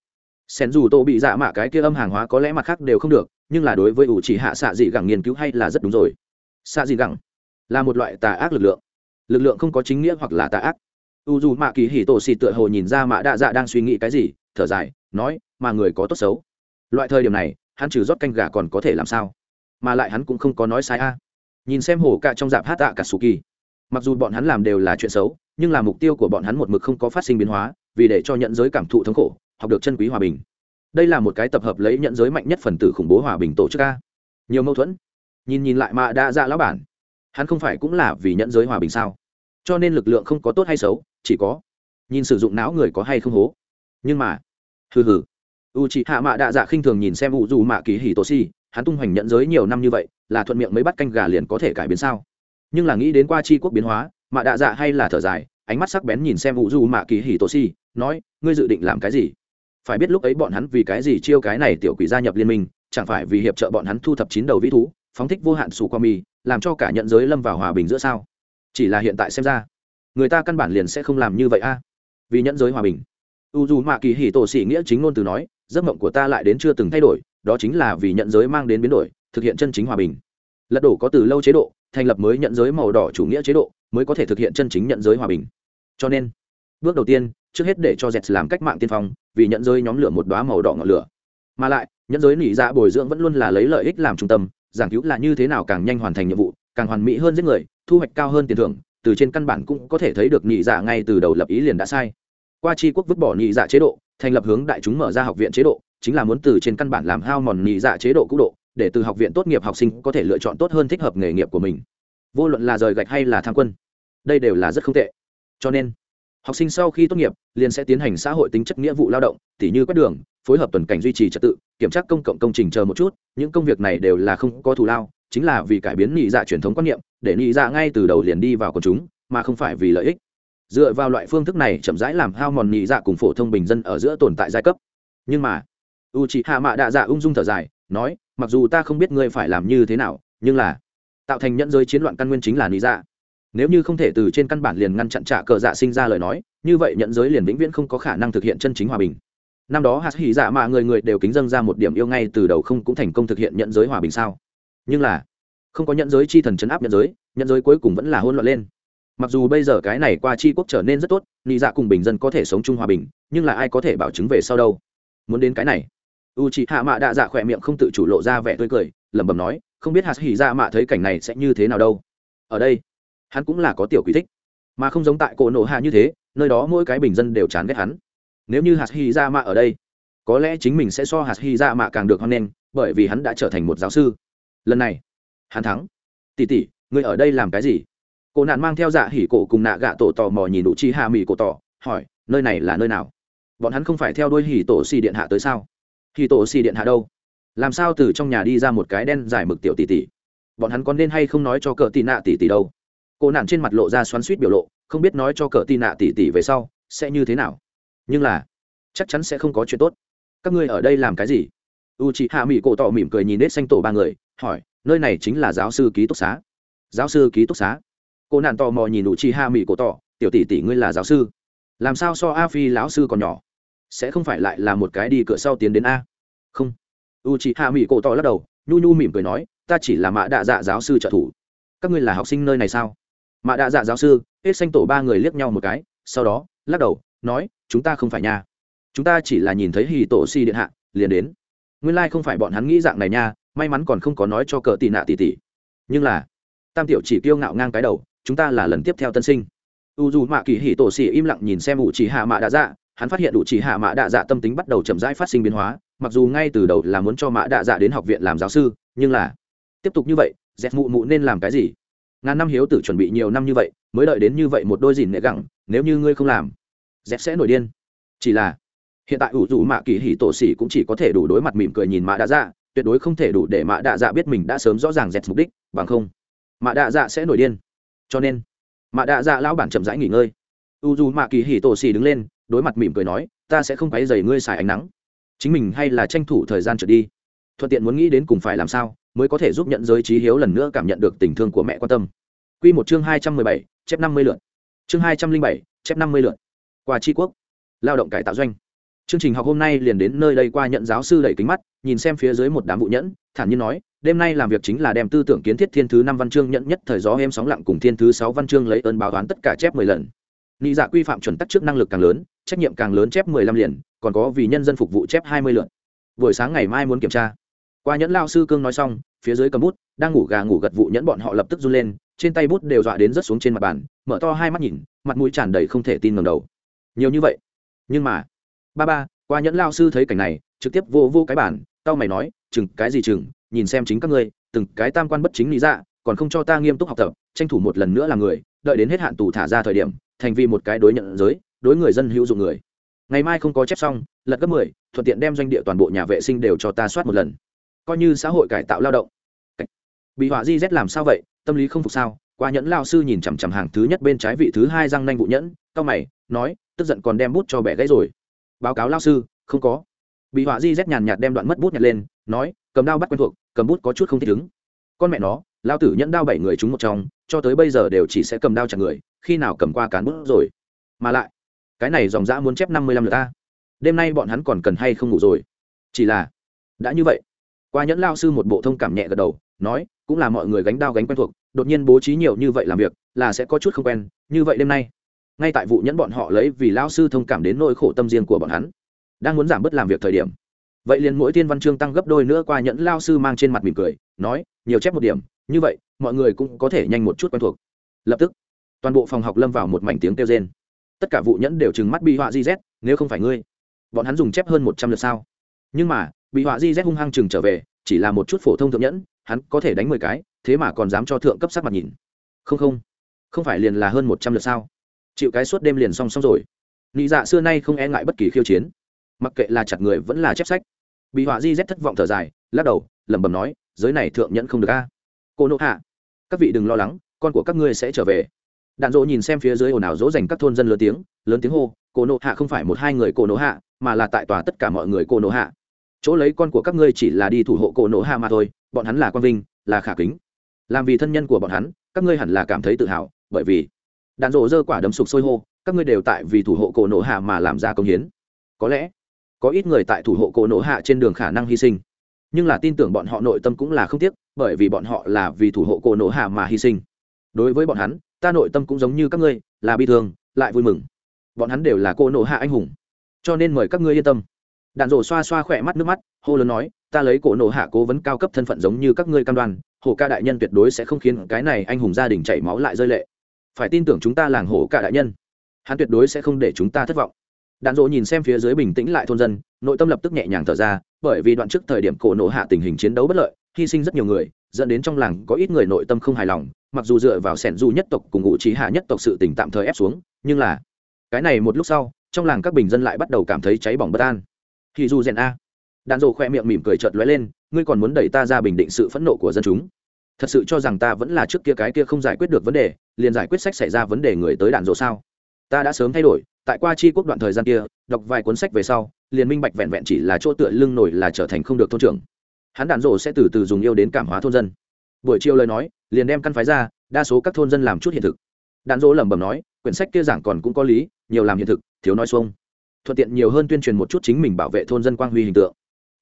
Sen dù tô bị dạ mạ cái kia âm hàng hóa có lẽ mặt khác đều không được, nhưng là đối với ủ chỉ hạ xạ dị gẳng nghiên cứu hay là rất đúng rồi. Xạ dị gẳng là một loại tà ác lực lượng. Lực lượng không có chính nghĩa hoặc là tà ác u dù mạ kỳ hỉ tổ xì tựa hồ nhìn ra mạ đạ dạ đang suy nghĩ cái gì, thở dài, nói, mà người có tốt xấu. Loại thời điểm này, hắn trừ rót canh gà còn có thể làm sao? Mà lại hắn cũng không có nói sai a. Nhìn xem hồ cạ trong dạp hát tạ cả su kỳ. Mặc dù bọn hắn làm đều là chuyện xấu, nhưng là mục tiêu của bọn hắn một mực không có phát sinh biến hóa, vì để cho nhận giới cảm thụ thống khổ, học được chân quý hòa bình. Đây là một cái tập hợp lấy nhận giới mạnh nhất phần tử khủng bố hòa bình tổ chức a. Nhiều mâu thuẫn. Nhìn nhìn lại mạ đạ dạ lão bản. Hắn không phải cũng là vì nhận giới hòa bình sao? Cho nên lực lượng không có tốt hay xấu chỉ có nhìn sử dụng não người có hay không hố. Nhưng mà, hừ hừ. U chị hạ mạ đạ dạ khinh thường nhìn xem u dù mạ kỳ hì tổ si hắn tung hoành nhận giới nhiều năm như vậy, là thuận miệng mới bắt canh gà liền có thể cải biến sao? Nhưng là nghĩ đến qua c quốc biến hóa mạ đạ dạ hay là thở dài, ánh mắt sắc bén nhìn xem u dù mạ kỳ hì tổ si nói, ngươi dự định làm cái gì? Phải biết lúc ấy bọn hắn vì cái gì chiêu cái này tiểu quỷ gia nhập liên minh, chẳng phải vì hiệp trợ bọn hắn thu thập chín đầu vĩ thú, phóng thích vô hạn sù qua mi làm cho cả nhận giới lâm vào hòa bình giữa sao? Chỉ là hiện tại xem ra người ta căn bản liền sẽ không làm như vậy a. À? Vì nhận giới hòa bình. U dù mạ kỳ hỉ tổ sĩ nghĩa chính ngôn từ nói, giấc mộng của ta lại đến chưa từng thay đổi, đó chính là vì nhận giới mang đến biến đổi, thực hiện chân chính hòa bình. Lật đổ có từ lâu chế độ, thành lập mới nhận giới màu đỏ chủ nghĩa chế độ, mới có thể thực hiện chân chính nhận giới hòa bình. Cho nên, bước đầu tiên, trước hết để cho dẹt làm cách mạng tiên phong, vì nhận giới nhóm lửa một đoá màu đỏ ngọn lửa. Mà lại nhận giới nỉ dạ bồi dưỡng vẫn luôn là lấy lợi ích làm trung tâm, giảng cứu là như thế nào càng nhanh hoàn thành nhiệm vụ, càng hoàn mỹ hơn giết người, thu hoạch cao hơn tiền thưởng từ trên căn bản cũng có thể thấy được nhị dạ ngay từ đầu lập ý liền đã sai. Qua tri quốc vứt bỏ nhị dạ chế độ, thành lập hướng đại chúng mở ra học viện chế độ, chính là muốn từ trên căn bản làm hao mòn nhị dạ chế độ cũ độ, để từ học viện tốt nghiệp học sinh có thể lựa chọn tốt hơn thích hợp nghề nghiệp của mình. Vô luận là rời gạch hay là tham quân, đây đều là rất không tệ. Cho nên, học sinh sau khi tốt nghiệp, liền sẽ tiến hành xã hội tính chất nghĩa vụ lao động, tỉ như quét đường, phối hợp tuần cảnh duy trì trật tự, kiểm tra công cộng công trình chờ một chút, những công việc này đều là không có thù lao, chính là vì cải biến nhị dạ truyền thống quan niệm để nhị dạ ngay từ đầu liền đi vào quần chúng, mà không phải vì lợi ích. Dựa vào loại phương thức này chậm rãi làm hao mòn nhị dạ cùng phổ thông bình dân ở giữa tồn tại giai cấp. Nhưng mà u chị hạ mạ đạ dạ ung dung thở dài, nói, mặc dù ta không biết ngươi phải làm như thế nào, nhưng là tạo thành nhận giới chiến loạn căn nguyên chính là nhị dạ. Nếu như không thể từ trên căn bản liền ngăn chặn trả cờ dạ sinh ra lời nói, như vậy nhận giới liền vĩnh viễn không có khả năng thực hiện chân chính hòa bình. Năm đó hạt hỉ dạ mà người người đều kính dâng ra một điểm yêu ngay từ đầu không cũng thành công thực hiện nhận giới hòa bình sao? Nhưng là không có nhận giới chi thần chấn áp nhận giới nhận giới cuối cùng vẫn là hôn loạn lên. Mặc dù bây giờ cái này qua chi quốc trở nên rất tốt, nị dạ cùng bình dân có thể sống chung hòa bình, nhưng là ai có thể bảo chứng về sau đâu? Muốn đến cái này u chị hạ mạ đạ dạ khỏe miệng không tự chủ lộ ra vẻ tươi cười, lẩm bẩm nói, không biết hạt hỉ dạ mạ thấy cảnh này sẽ như thế nào đâu. Ở đây, hắn cũng là có tiểu quý thích, mà không giống tại cổ nổ hạ như thế, nơi đó mỗi cái bình dân đều chán ghét hắn. Nếu như hạt hỉ ra dạ mạ ở đây, có lẽ chính mình sẽ so hạt hỉ ra dạ mạ càng được hoan nghênh, bởi vì hắn đã trở thành một giáo sư. Lần này hắn thắng. Tỉ tỉ người ở đây làm cái gì? Cổ nạn mang theo dạ hỉ cổ cùng nạ gạ tổ tò mò nhìn đủ chi hạ mỹ cổ tỏ hỏi, nơi này là nơi nào? Bọn hắn không phải theo đuôi hỉ tổ xì điện hạ tới sao? Hỉ tổ xì điện hạ đâu? Làm sao từ trong nhà đi ra một cái đen dài mực tiểu tỷ tỷ bọn hắn có nên hay không nói cho cờ tị nạ tỷ tỷ đâu? Cô nạn trên mặt lộ ra xoắn suýt biểu lộ, không biết nói cho cờ tị nạ tỉ tỉ về sau, sẽ như thế nào? Nhưng là, chắc chắn sẽ không có chuyện tốt. Các ngươi ở đây làm cái gì? U chị hạ mỹ cổ tỏ mỉm cười nhìn nết xanh tổ ba người, hỏi nơi này chính là giáo sư ký túc xá. Giáo sư ký túc xá. Cô nạn tò mò nhìn u chi ha mỹ cổ tỏ, tiểu tỷ tỷ ngươi là giáo sư? Làm sao so a phi lão sư còn nhỏ? Sẽ không phải lại là một cái đi cửa sau tiến đến a? Không. U chị hạ mỹ cổ tỏ lắc đầu, nhu nhu mỉm cười nói, ta chỉ là mạ đạ dạ giáo sư trợ thủ. Các ngươi là học sinh nơi này sao? Mạ đạ dạ giáo sư, hết xanh tổ ba người liếc nhau một cái, sau đó, lắc đầu, nói, chúng ta không phải nha. Chúng ta chỉ là nhìn thấy hì tổ si điện hạ, liền đến. Nguyên lai、like、không phải bọn hắn nghĩ dạng này nha may mắn còn không có nói cho cờ tị nạ tỉ tỉ nhưng là, tam tiểu chỉ kiêu ngạo ngang cái đầu, chúng ta là lần tiếp theo tân sinh. U dù mạ kỳ Hỉ tổ xỉ im lặng nhìn xem ủ chỉ hạ mạ đạ dạ hắn phát hiện ủ chỉ hạ mạ đạ dạ tâm tính bắt đầu chậm rãi phát sinh biến hóa, mặc dù ngay từ đầu là muốn cho mạ đạ dạ đến học viện làm giáo sư, nhưng là, tiếp tục như vậy dẹp mụ mụ nên làm cái gì? Ngàn năm hiếu tử chuẩn bị nhiều năm như vậy, mới đợi đến như vậy một đôi dìn nệ gẳng, nếu như ngươi không làm dẹp sẽ nổi điên. Chỉ là, hiện tại ủ dù mạ kỳ hỉ tổ xỉ cũng chỉ có thể đủ đối mặt mỉm cười nhìn mạ đạ dạ tuyệt đối không thể đủ để mạ đạ dạ biết mình đã sớm rõ ràng dẹt mục đích, bằng không, mạ đạ dạ sẽ nổi điên. Cho nên, mạ đạ dạ lão bản chậm rãi nghỉ ngơi. U dù mạ kỳ hỉ tổ xì đứng lên, đối mặt mỉm cười nói, ta sẽ không quấy dày ngươi xài ánh nắng. Chính mình hay là tranh thủ thời gian trở đi. Thuận tiện muốn nghĩ đến cùng phải làm sao, mới có thể giúp nhận giới trí hiếu lần nữa cảm nhận được tình thương của mẹ quan tâm. Quy một chương hai trăm mười bảy, chép năm mươi lượt. Chương hai trăm linh bảy, chép năm mươi lượt. Qua tri quốc. Lao động cải tạo doanh chương trình học hôm nay liền đến nơi đây qua nhận giáo sư đẩy kính mắt, nhìn xem phía dưới một đám vụ nhẫn, thản nhiên nói, đêm nay làm việc chính là đem tư tưởng kiến thiết thiên thứ năm văn chương nhận nhất thời gió em sóng lặng cùng thiên thứ sáu văn chương lấy ơn báo toán tất cả chép mười lần. Nghĩ dạ quy phạm chuẩn tắc trước năng lực càng lớn, trách nhiệm càng lớn chép mười lăm liền, còn có vì nhân dân phục vụ chép hai mươi lượt. Buổi sáng ngày mai muốn kiểm tra. Qua nhẫn lao sư cương nói xong, phía dưới cầm bút, đang ngủ gà ngủ gật vụ nhẫn bọn họ lập tức run lên, trên tay bút đều dọa đến rất xuống trên mặt bàn, mở to hai mắt nhìn, mặt mũi tràn đầy không thể tin ngầm đầu. Nhiều như vậy? Nhưng mà ba ba, qua nhẫn lao sư thấy cảnh này, trực tiếp vô vô cái bản, tao mày nói, chừng, cái gì chừng? Nhìn xem chính các ngươi, từng cái tam quan bất chính lý dạ còn không cho ta nghiêm túc học tập, tranh thủ một lần nữa là người, đợi đến hết hạn tù thả ra thời điểm, thành vì một cái đối nhận giới, đối người dân hữu dụng người. Ngày mai không có chép xong, lật gấp mười, thuận tiện đem doanh địa toàn bộ nhà vệ sinh đều cho ta soát một lần. Coi như xã hội cải tạo lao động. Bị họa di z làm sao vậy? Tâm lý không phục sao? Qua nhẫn lao sư nhìn chằm chằm hàng thứ nhất bên trái vị thứ hai răng nanh vụ nhẫn cao mày, nói, tức giận còn đem bút cho bẻ gãy rồi báo cáo lao sư, không có. Bị họa di rét nhàn nhạt đem đoạn mất bút nhặt lên, nói, cầm đao bắt quen thuộc, cầm bút có chút không thích ứng. Con mẹ nó, lao tử nhẫn đao bảy người chúng một trong, cho tới bây giờ đều chỉ sẽ cầm đao chặt người, khi nào cầm qua cán bút rồi. Mà lại, cái này dòng dã muốn chép năm mươi lăm lượt ta. Đêm nay bọn hắn còn cần hay không ngủ rồi? Chỉ là, đã như vậy. Qua nhẫn lao sư một bộ thông cảm nhẹ gật đầu, nói, cũng là mọi người gánh đao gánh quen thuộc, đột nhiên bố trí nhiều như vậy làm việc, là sẽ có chút không quen, như vậy đêm nay ngay tại vụ nhẫn bọn họ lấy vì lao sư thông cảm đến nỗi khổ tâm riêng của bọn hắn, đang muốn giảm bớt làm việc thời điểm. Vậy liền mỗi tiên văn chương tăng gấp đôi nữa qua nhẫn lao sư mang trên mặt mỉm cười, nói, nhiều chép một điểm, như vậy, mọi người cũng có thể nhanh một chút quen thuộc. Lập tức, toàn bộ phòng học lâm vào một mảnh tiếng kêu rên. Tất cả vụ nhẫn đều trừng mắt bị họa di z, nếu không phải ngươi, bọn hắn dùng chép hơn một trăm lượt sao. Nhưng mà bị họa di z hung hăng chừng trở về, chỉ là một chút phổ thông thượng nhẫn, hắn có thể đánh mười cái, thế mà còn dám cho thượng cấp sắc mặt nhìn. Không không không phải liền là hơn một trăm lượt sao? Chịu cái suốt đêm liền song song rồi. Nị dạ xưa nay không e ngại bất kỳ khiêu chiến. Mặc kệ là chặt người vẫn là chép sách. Bị họa di rét thất vọng thở dài, lắc đầu, lẩm bẩm nói, giới này thượng nhẫn không được a. Cô nộ hạ, các vị đừng lo lắng, con của các ngươi sẽ trở về. Đạn dỗ nhìn xem phía dưới ồn ào dỗ dành các thôn dân lớn tiếng lớn tiếng hô, cô nộ hạ không phải một hai người cô nộ hạ, mà là tại tòa tất cả mọi người cô nộ hạ. Chỗ lấy con của các ngươi chỉ là đi thủ hộ cô nộ hạ mà thôi, bọn hắn là quang vinh, là khả kính. Làm vì thân nhân của bọn hắn, các ngươi hẳn là cảm thấy tự hào, bởi vì đạn rộ dơ quả đấm sục sôi hô, các ngươi đều tại vì thủ hộ cổ nổ hạ mà làm ra công hiến. Có lẽ, có ít người tại thủ hộ cổ nổ hạ trên đường khả năng hy sinh. Nhưng là tin tưởng bọn họ nội tâm cũng là không tiếc, bởi vì bọn họ là vì thủ hộ cổ nổ hạ mà hy sinh. Đối với bọn hắn, ta nội tâm cũng giống như các ngươi, là bi thương, lại vui mừng. Bọn hắn đều là cô nộ hạ anh hùng. Cho nên mời các ngươi yên tâm. Đạn rổ xoa xoa khỏe mắt nước mắt, hô lớn nói, ta lấy cổ nộ hạ cố vấn cao cấp thân phận giống như các ngươi cam đoan hồ ca đại nhân tuyệt đối sẽ không khiến cái này anh hùng gia đình chảy máu lại rơi lệ phải tin tưởng chúng ta làng hồ cả đại nhân. Hắn tuyệt đối sẽ không để chúng ta thất vọng. Đạn dỗ nhìn xem phía dưới bình tĩnh lại thôn dân, nội tâm lập tức nhẹ nhàng thở ra, bởi vì đoạn trước thời điểm cổ nộ hạ tình hình chiến đấu bất lợi, hy sinh rất nhiều người, dẫn đến trong làng có ít người nội tâm không hài lòng, mặc dù dựa vào sẻn du nhất tộc cùng ngụ trí hạ nhất tộc sự tình tạm thời ép xuống, nhưng là, cái này một lúc sau, trong làng các bình dân lại bắt đầu cảm thấy cháy bỏng bất an. Thì dù rèn a. Đạn dỗ khoe miệng mỉm cười chợt lóe lên, ngươi còn muốn đẩy ta ra bình định sự phẫn nộ của dân chúng thật sự cho rằng ta vẫn là trước kia cái kia không giải quyết được vấn đề, liền giải quyết sách xảy ra vấn đề người tới đạn dỗ sao? Ta đã sớm thay đổi, tại qua chi quốc đoạn thời gian kia, đọc vài cuốn sách về sau, liền minh bạch vẹn vẹn chỉ là chỗ tựa lưng nổi là trở thành không được thôn trưởng. Hắn đạn dỗ sẽ từ từ dùng yêu đến cảm hóa thôn dân. Buổi chiều lời nói, liền đem căn phái ra, đa số các thôn dân làm chút hiện thực. Đạn dỗ lẩm bẩm nói, quyển sách kia giảng còn cũng có lý, nhiều làm hiện thực, thiếu nói xuông. Thuận tiện nhiều hơn tuyên truyền một chút chính mình bảo vệ thôn dân quang huy hình tượng.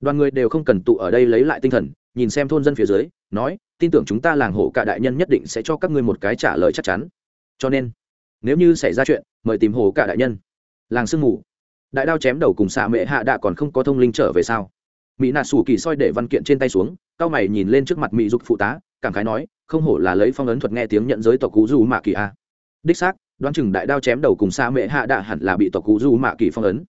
Đoàn người đều không cần tụ ở đây lấy lại tinh thần nhìn xem thôn dân phía dưới, nói, tin tưởng chúng ta làng hổ cả đại nhân nhất định sẽ cho các ngươi một cái trả lời chắc chắn. Cho nên, nếu như xảy ra chuyện, mời tìm hổ cả đại nhân. Làng sương mù. Đại đao chém đầu cùng xạ mệ hạ đạ còn không có thông linh trở về sao? Mỹ nạ sủ kỳ soi để văn kiện trên tay xuống, cao mày nhìn lên trước mặt mỹ dục phụ tá, cảm khái nói, không hổ là lấy phong ấn thuật nghe tiếng nhận giới tộc cú du mạ kỳ a. Đích xác, đoán chừng đại đao chém đầu cùng xa mệ hạ đạ hẳn là bị tộc cú du mạ kỳ phong ấn.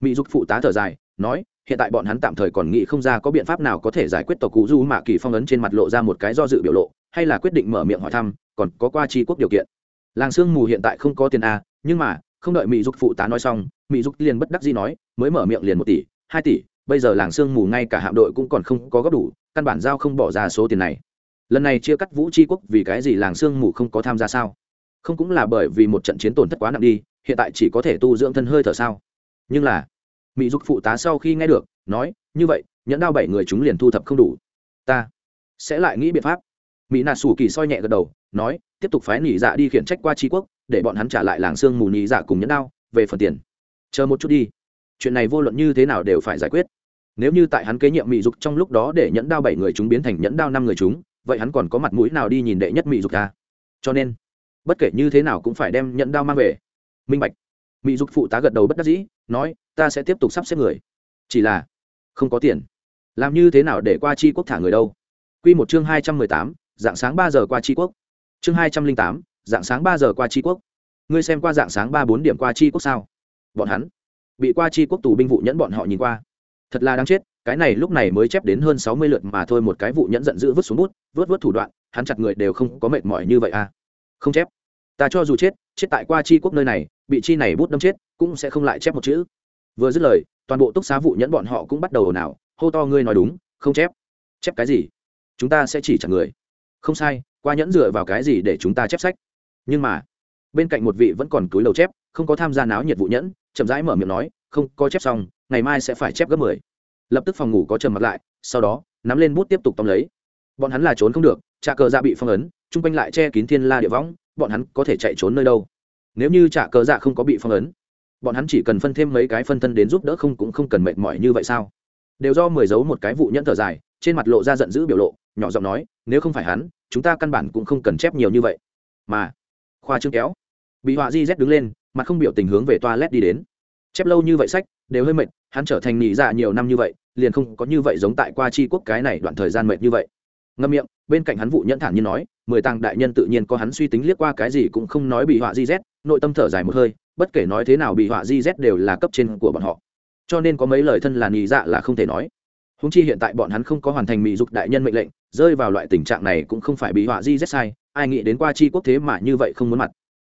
Mỹ dục phụ tá thở dài, nói hiện tại bọn hắn tạm thời còn nghĩ không ra có biện pháp nào có thể giải quyết tộc cụ du mạ kỳ phong ấn trên mặt lộ ra một cái do dự biểu lộ, hay là quyết định mở miệng hỏi thăm, còn có qua tri quốc điều kiện. Làng sương mù hiện tại không có tiền a, nhưng mà, không đợi mỹ dục phụ tá nói xong mỹ dục liền bất đắc dĩ nói, mới mở miệng liền một tỷ, hai tỷ, bây giờ làng sương mù ngay cả hạm đội cũng còn không có góp đủ, căn bản giao không bỏ ra số tiền này. Lần này chia cắt vũ tri quốc vì cái gì làng sương mù không có tham gia sao? Không cũng là bởi vì một trận chiến tổn thất quá nặng đi, hiện tại chỉ có thể tu dưỡng thân hơi thở sao? Nhưng là mỹ dục phụ tá sau khi nghe được, nói, như vậy, nhẫn đao bảy người chúng liền thu thập không đủ. Ta sẽ lại nghĩ biện pháp. Mỹ nà sủ kỳ soi nhẹ gật đầu, nói, tiếp tục phái nỉ dạ đi khiển trách qua tri quốc, để bọn hắn trả lại làng sương mù nỉ dạ cùng nhẫn đao, về phần tiền. Chờ một chút đi. Chuyện này vô luận như thế nào đều phải giải quyết. Nếu như tại hắn kế nhiệm mỹ dục trong lúc đó để nhẫn đao bảy người chúng biến thành nhẫn đao năm người chúng, vậy hắn còn có mặt mũi nào đi nhìn đệ nhất mỹ dục ta? Cho nên, bất kể như thế nào cũng phải đem nhẫn đao mang về. Minh bạch. Mỹ dục phụ tá gật đầu bất đắc dĩ, nói ta sẽ tiếp tục sắp xếp người. Chỉ là, không có tiền. Làm như thế nào để qua tri quốc thả người đâu? Q một chương hai trăm mười tám, dạng sáng ba giờ qua tri quốc. Chương hai trăm linh tám, dạng sáng ba giờ qua tri quốc. Ngươi xem qua dạng sáng ba bốn điểm qua tri quốc sao? Bọn hắn bị qua tri quốc tù binh vụ nhẫn bọn họ nhìn qua. Thật là đáng chết, cái này lúc này mới chép đến hơn sáu mươi lượt mà thôi một cái vụ nhẫn giận dữ vứt xuống bút, vớt vớt thủ đoạn, hắn chặt người đều không có mệt mỏi như vậy à? Không chép. Ta cho dù chết chết tại qua Chi quốc nơi này, bị chi này bút đâm chết, cũng sẽ không lại chép một chữ vừa dứt lời, toàn bộ túc xá vụ nhẫn bọn họ cũng bắt đầu ồn ào. Hô to ngươi nói đúng, không chép. Chép cái gì? Chúng ta sẽ chỉ chặt người. Không sai, qua nhẫn dựa vào cái gì để chúng ta chép sách? Nhưng mà, bên cạnh một vị vẫn còn túi đầu chép, không có tham gia náo nhiệt vụ nhẫn, chậm rãi mở miệng nói, không, có chép xong, ngày mai sẽ phải chép gấp mười. Lập tức phòng ngủ có trầm mặt lại, sau đó, nắm lên bút tiếp tục tóm lấy. Bọn hắn là trốn không được, trà cờ dạ bị phong ấn, chung quanh lại che kín thiên la địa võng, bọn hắn có thể chạy trốn nơi đâu? Nếu như trà cờ dạ không có bị phong ấn bọn hắn chỉ cần phân thêm mấy cái phân thân đến giúp đỡ không cũng không cần mệt mỏi như vậy sao? Đều do mười dấu một cái vụ nhẫn thở dài, trên mặt lộ ra giận dữ biểu lộ, nhỏ giọng nói, nếu không phải hắn, chúng ta căn bản cũng không cần chép nhiều như vậy. Mà, khoa trương kéo, bị họa di z đứng lên, mặt không biểu tình hướng về toa led đi đến. Chép lâu như vậy sách, đều hơi mệt, hắn trở thành nghỉ dạ nhiều năm như vậy, liền không có như vậy giống tại qua chi quốc cái này đoạn thời gian mệt như vậy. Ngâm miệng, bên cạnh hắn vụ nhẫn thản như nói, mười tàng đại nhân tự nhiên có hắn suy tính liếc qua cái gì cũng không nói bị họa di z nội tâm thở dài một hơi bất kể nói thế nào bị họa di z đều là cấp trên của bọn họ. Cho nên có mấy lời thân là nhị dạ là không thể nói. Húng chi hiện tại bọn hắn không có hoàn thành mỹ dục đại nhân mệnh lệnh, rơi vào loại tình trạng này cũng không phải bị họa di z sai, ai nghĩ đến qua chi quốc thế mà như vậy không muốn mặt.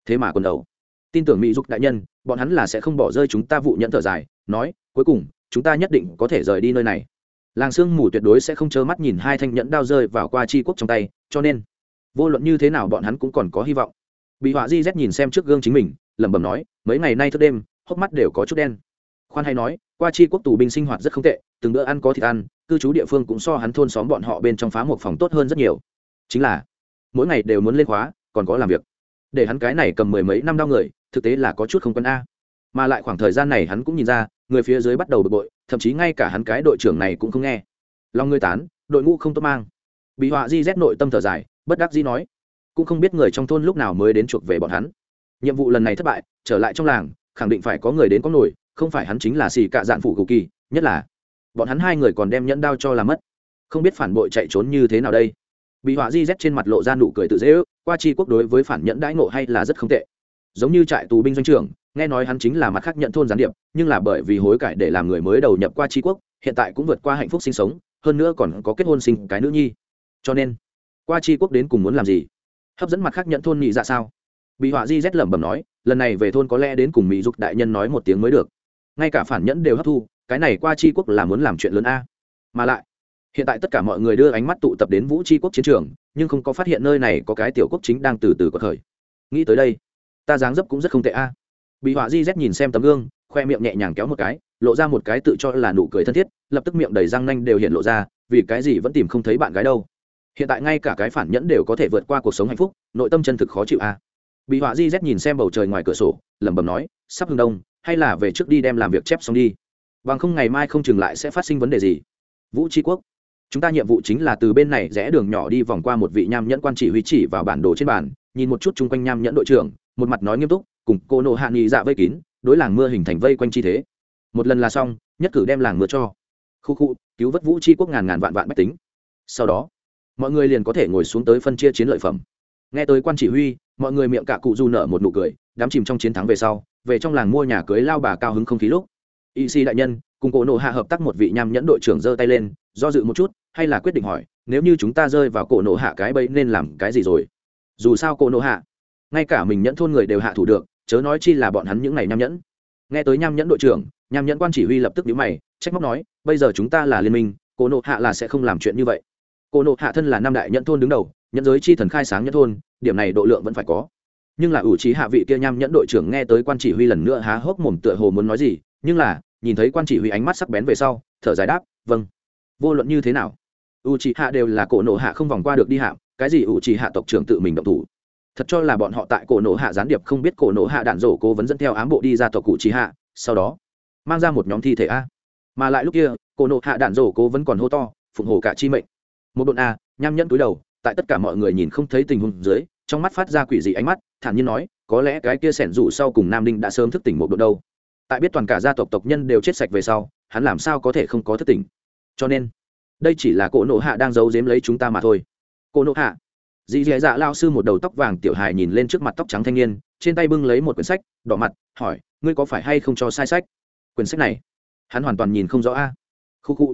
Thế mà còn đầu. Tin tưởng mỹ dục đại nhân, bọn hắn là sẽ không bỏ rơi chúng ta vụ nhận thở dài, nói, cuối cùng, chúng ta nhất định có thể rời đi nơi này. Làng sương mù tuyệt đối sẽ không trơ mắt nhìn hai thanh nhẫn đao rơi vào qua chi quốc trong tay, cho nên, vô luận như thế nào bọn hắn cũng còn có hy vọng. Bị họa di z nhìn xem trước gương chính mình lẩm bẩm nói, mấy ngày nay thức đêm, hốc mắt đều có chút đen. Khoan hay nói, qua chi quốc tù binh sinh hoạt rất không tệ, từng bữa ăn có thịt ăn, cư trú địa phương cũng so hắn thôn xóm bọn họ bên trong phá một phòng tốt hơn rất nhiều. Chính là, mỗi ngày đều muốn lên khóa, còn có làm việc. Để hắn cái này cầm mười mấy năm đau người, thực tế là có chút không quân a. Mà lại khoảng thời gian này hắn cũng nhìn ra, người phía dưới bắt đầu bực bội, thậm chí ngay cả hắn cái đội trưởng này cũng không nghe. Lòng ngươi tán, đội ngũ không tốt mang. Bị họa di rét nội tâm thở dài, bất đắc di nói, cũng không biết người trong thôn lúc nào mới đến chuộc về bọn hắn nhiệm vụ lần này thất bại, trở lại trong làng, khẳng định phải có người đến có nổi, không phải hắn chính là xì cạ dạn phủ cụ kỳ, nhất là bọn hắn hai người còn đem nhẫn đao cho làm mất. Không biết phản bội chạy trốn như thế nào đây. Bị họa di z trên mặt lộ ra nụ cười tự dễ ước, qua chi quốc đối với phản nhẫn đãi ngộ hay là rất không tệ. Giống như trại tù binh doanh trưởng, nghe nói hắn chính là mặt khác nhận thôn gián điệp, nhưng là bởi vì hối cải để làm người mới đầu nhập qua chi quốc, hiện tại cũng vượt qua hạnh phúc sinh sống, hơn nữa còn có kết hôn sinh cái nữ nhi. Cho nên, qua chi quốc đến cùng muốn làm gì? Hấp dẫn mặt khác nhận thôn nhị ra dạ sao? Bị họa di rét lẩm bẩm nói, lần này về thôn có lẽ đến cùng mỹ dục đại nhân nói một tiếng mới được. Ngay cả phản nhẫn đều hấp thu, cái này qua tri quốc là muốn làm chuyện lớn a. Mà lại, hiện tại tất cả mọi người đưa ánh mắt tụ tập đến vũ tri quốc chiến trường, nhưng không có phát hiện nơi này có cái tiểu quốc chính đang từ từ có thời nghĩ tới đây, ta dáng dấp cũng rất không tệ a. Bị họa di rét nhìn xem tấm gương, khoe miệng nhẹ nhàng kéo một cái, lộ ra một cái tự cho là nụ cười thân thiết, lập tức miệng đầy răng nanh đều hiện lộ ra, vì cái gì vẫn tìm không thấy bạn gái đâu. Hiện tại ngay cả cái phản nhẫn đều có thể vượt qua cuộc sống hạnh phúc, nội tâm chân thực khó chịu a bị họa di z nhìn xem bầu trời ngoài cửa sổ, lẩm bẩm nói, sắp hương đông, hay là về trước đi đem làm việc chép xong đi. Bằng không ngày mai không chừng lại sẽ phát sinh vấn đề gì. Vũ tri quốc. Chúng ta nhiệm vụ chính là từ bên này rẽ đường nhỏ đi vòng qua một vị nham nhẫn quan chỉ huy chỉ vào bản đồ trên bàn, nhìn một chút chung quanh nham nhẫn đội trưởng, một mặt nói nghiêm túc, cùng cô nộ hạ nghị dạ vây kín, đối làng mưa hình thành vây quanh chi thế. Một lần là xong, nhất cử đem làng mưa cho. Khu khu, cứu vớt vũ tri quốc ngàn ngàn vạn vạn bách tính. Sau đó, mọi người liền có thể ngồi xuống tới phân chia chiến lợi phẩm. Nghe tới quan chỉ huy mọi người miệng cả cụ du nở một nụ cười đám chìm trong chiến thắng về sau, về trong làng mua nhà cưới lao bà cao hứng không khí lúc. Y si đại nhân, cùng cổ nộ hạ hợp tác một vị nham nhẫn đội trưởng giơ tay lên, do dự một chút, hay là quyết định hỏi, nếu như chúng ta rơi vào cổ nộ hạ cái bẫy nên làm cái gì rồi? Dù sao cổ nộ hạ, ngay cả mình nhẫn thôn người đều hạ thủ được, chớ nói chi là bọn hắn những ngày nham nhẫn. Nghe tới nham nhẫn đội trưởng, nham nhẫn quan chỉ huy lập tức nhíu mày, trách móc nói, bây giờ chúng ta là liên minh, cổ nộ hạ là sẽ không làm chuyện như vậy. Cổ nộ hạ thân là năm đại nhẫn thôn đứng đầu nhẫn giới chi thần khai sáng nhất thôn, điểm này độ lượng vẫn phải có. Nhưng là ủ trí hạ vị kia nham nhẫn đội trưởng nghe tới quan chỉ huy lần nữa há hốc mồm tựa hồ muốn nói gì, nhưng là, nhìn thấy quan chỉ huy ánh mắt sắc bén về sau, thở dài đáp vâng. Vô luận như thế nào u trí hạ đều là cổ nộ hạ không vòng qua được đi hạ cái gì u trí hạ tộc trưởng tự mình động thủ? Thật cho là bọn họ tại cổ nộ hạ gián điệp không biết cổ nộ hạ đạn rổ cố vấn dẫn theo ám bộ đi ra tộc cụ trí hạ, sau đó mang ra một nhóm thi thể a. Mà lại lúc kia, cổ nộ hạ đạn rổ cố vấn còn hô to, phụng hồ cả chi mệnh. Một độn a, nham nhẫn túi đầu tại tất cả mọi người nhìn không thấy tình huống dưới, trong mắt phát ra quỷ dị ánh mắt, thản nhiên nói, có lẽ cái kia sẻn rủ sau cùng nam đinh đã sớm thức tỉnh một độ đâu. Tại biết toàn cả gia tộc tộc nhân đều chết sạch về sau, hắn làm sao có thể không có thức tỉnh? Cho nên, đây chỉ là cỗ nộ hạ đang giấu giếm lấy chúng ta mà thôi. Cỗ nộ hạ. Dì dì dạ lao sư một đầu tóc vàng tiểu hài nhìn lên trước mặt tóc trắng thanh niên, trên tay bưng lấy một quyển sách, đỏ mặt, hỏi, ngươi có phải hay không cho sai sách? Quyển sách này, hắn hoàn toàn nhìn không rõ a. Khu khu.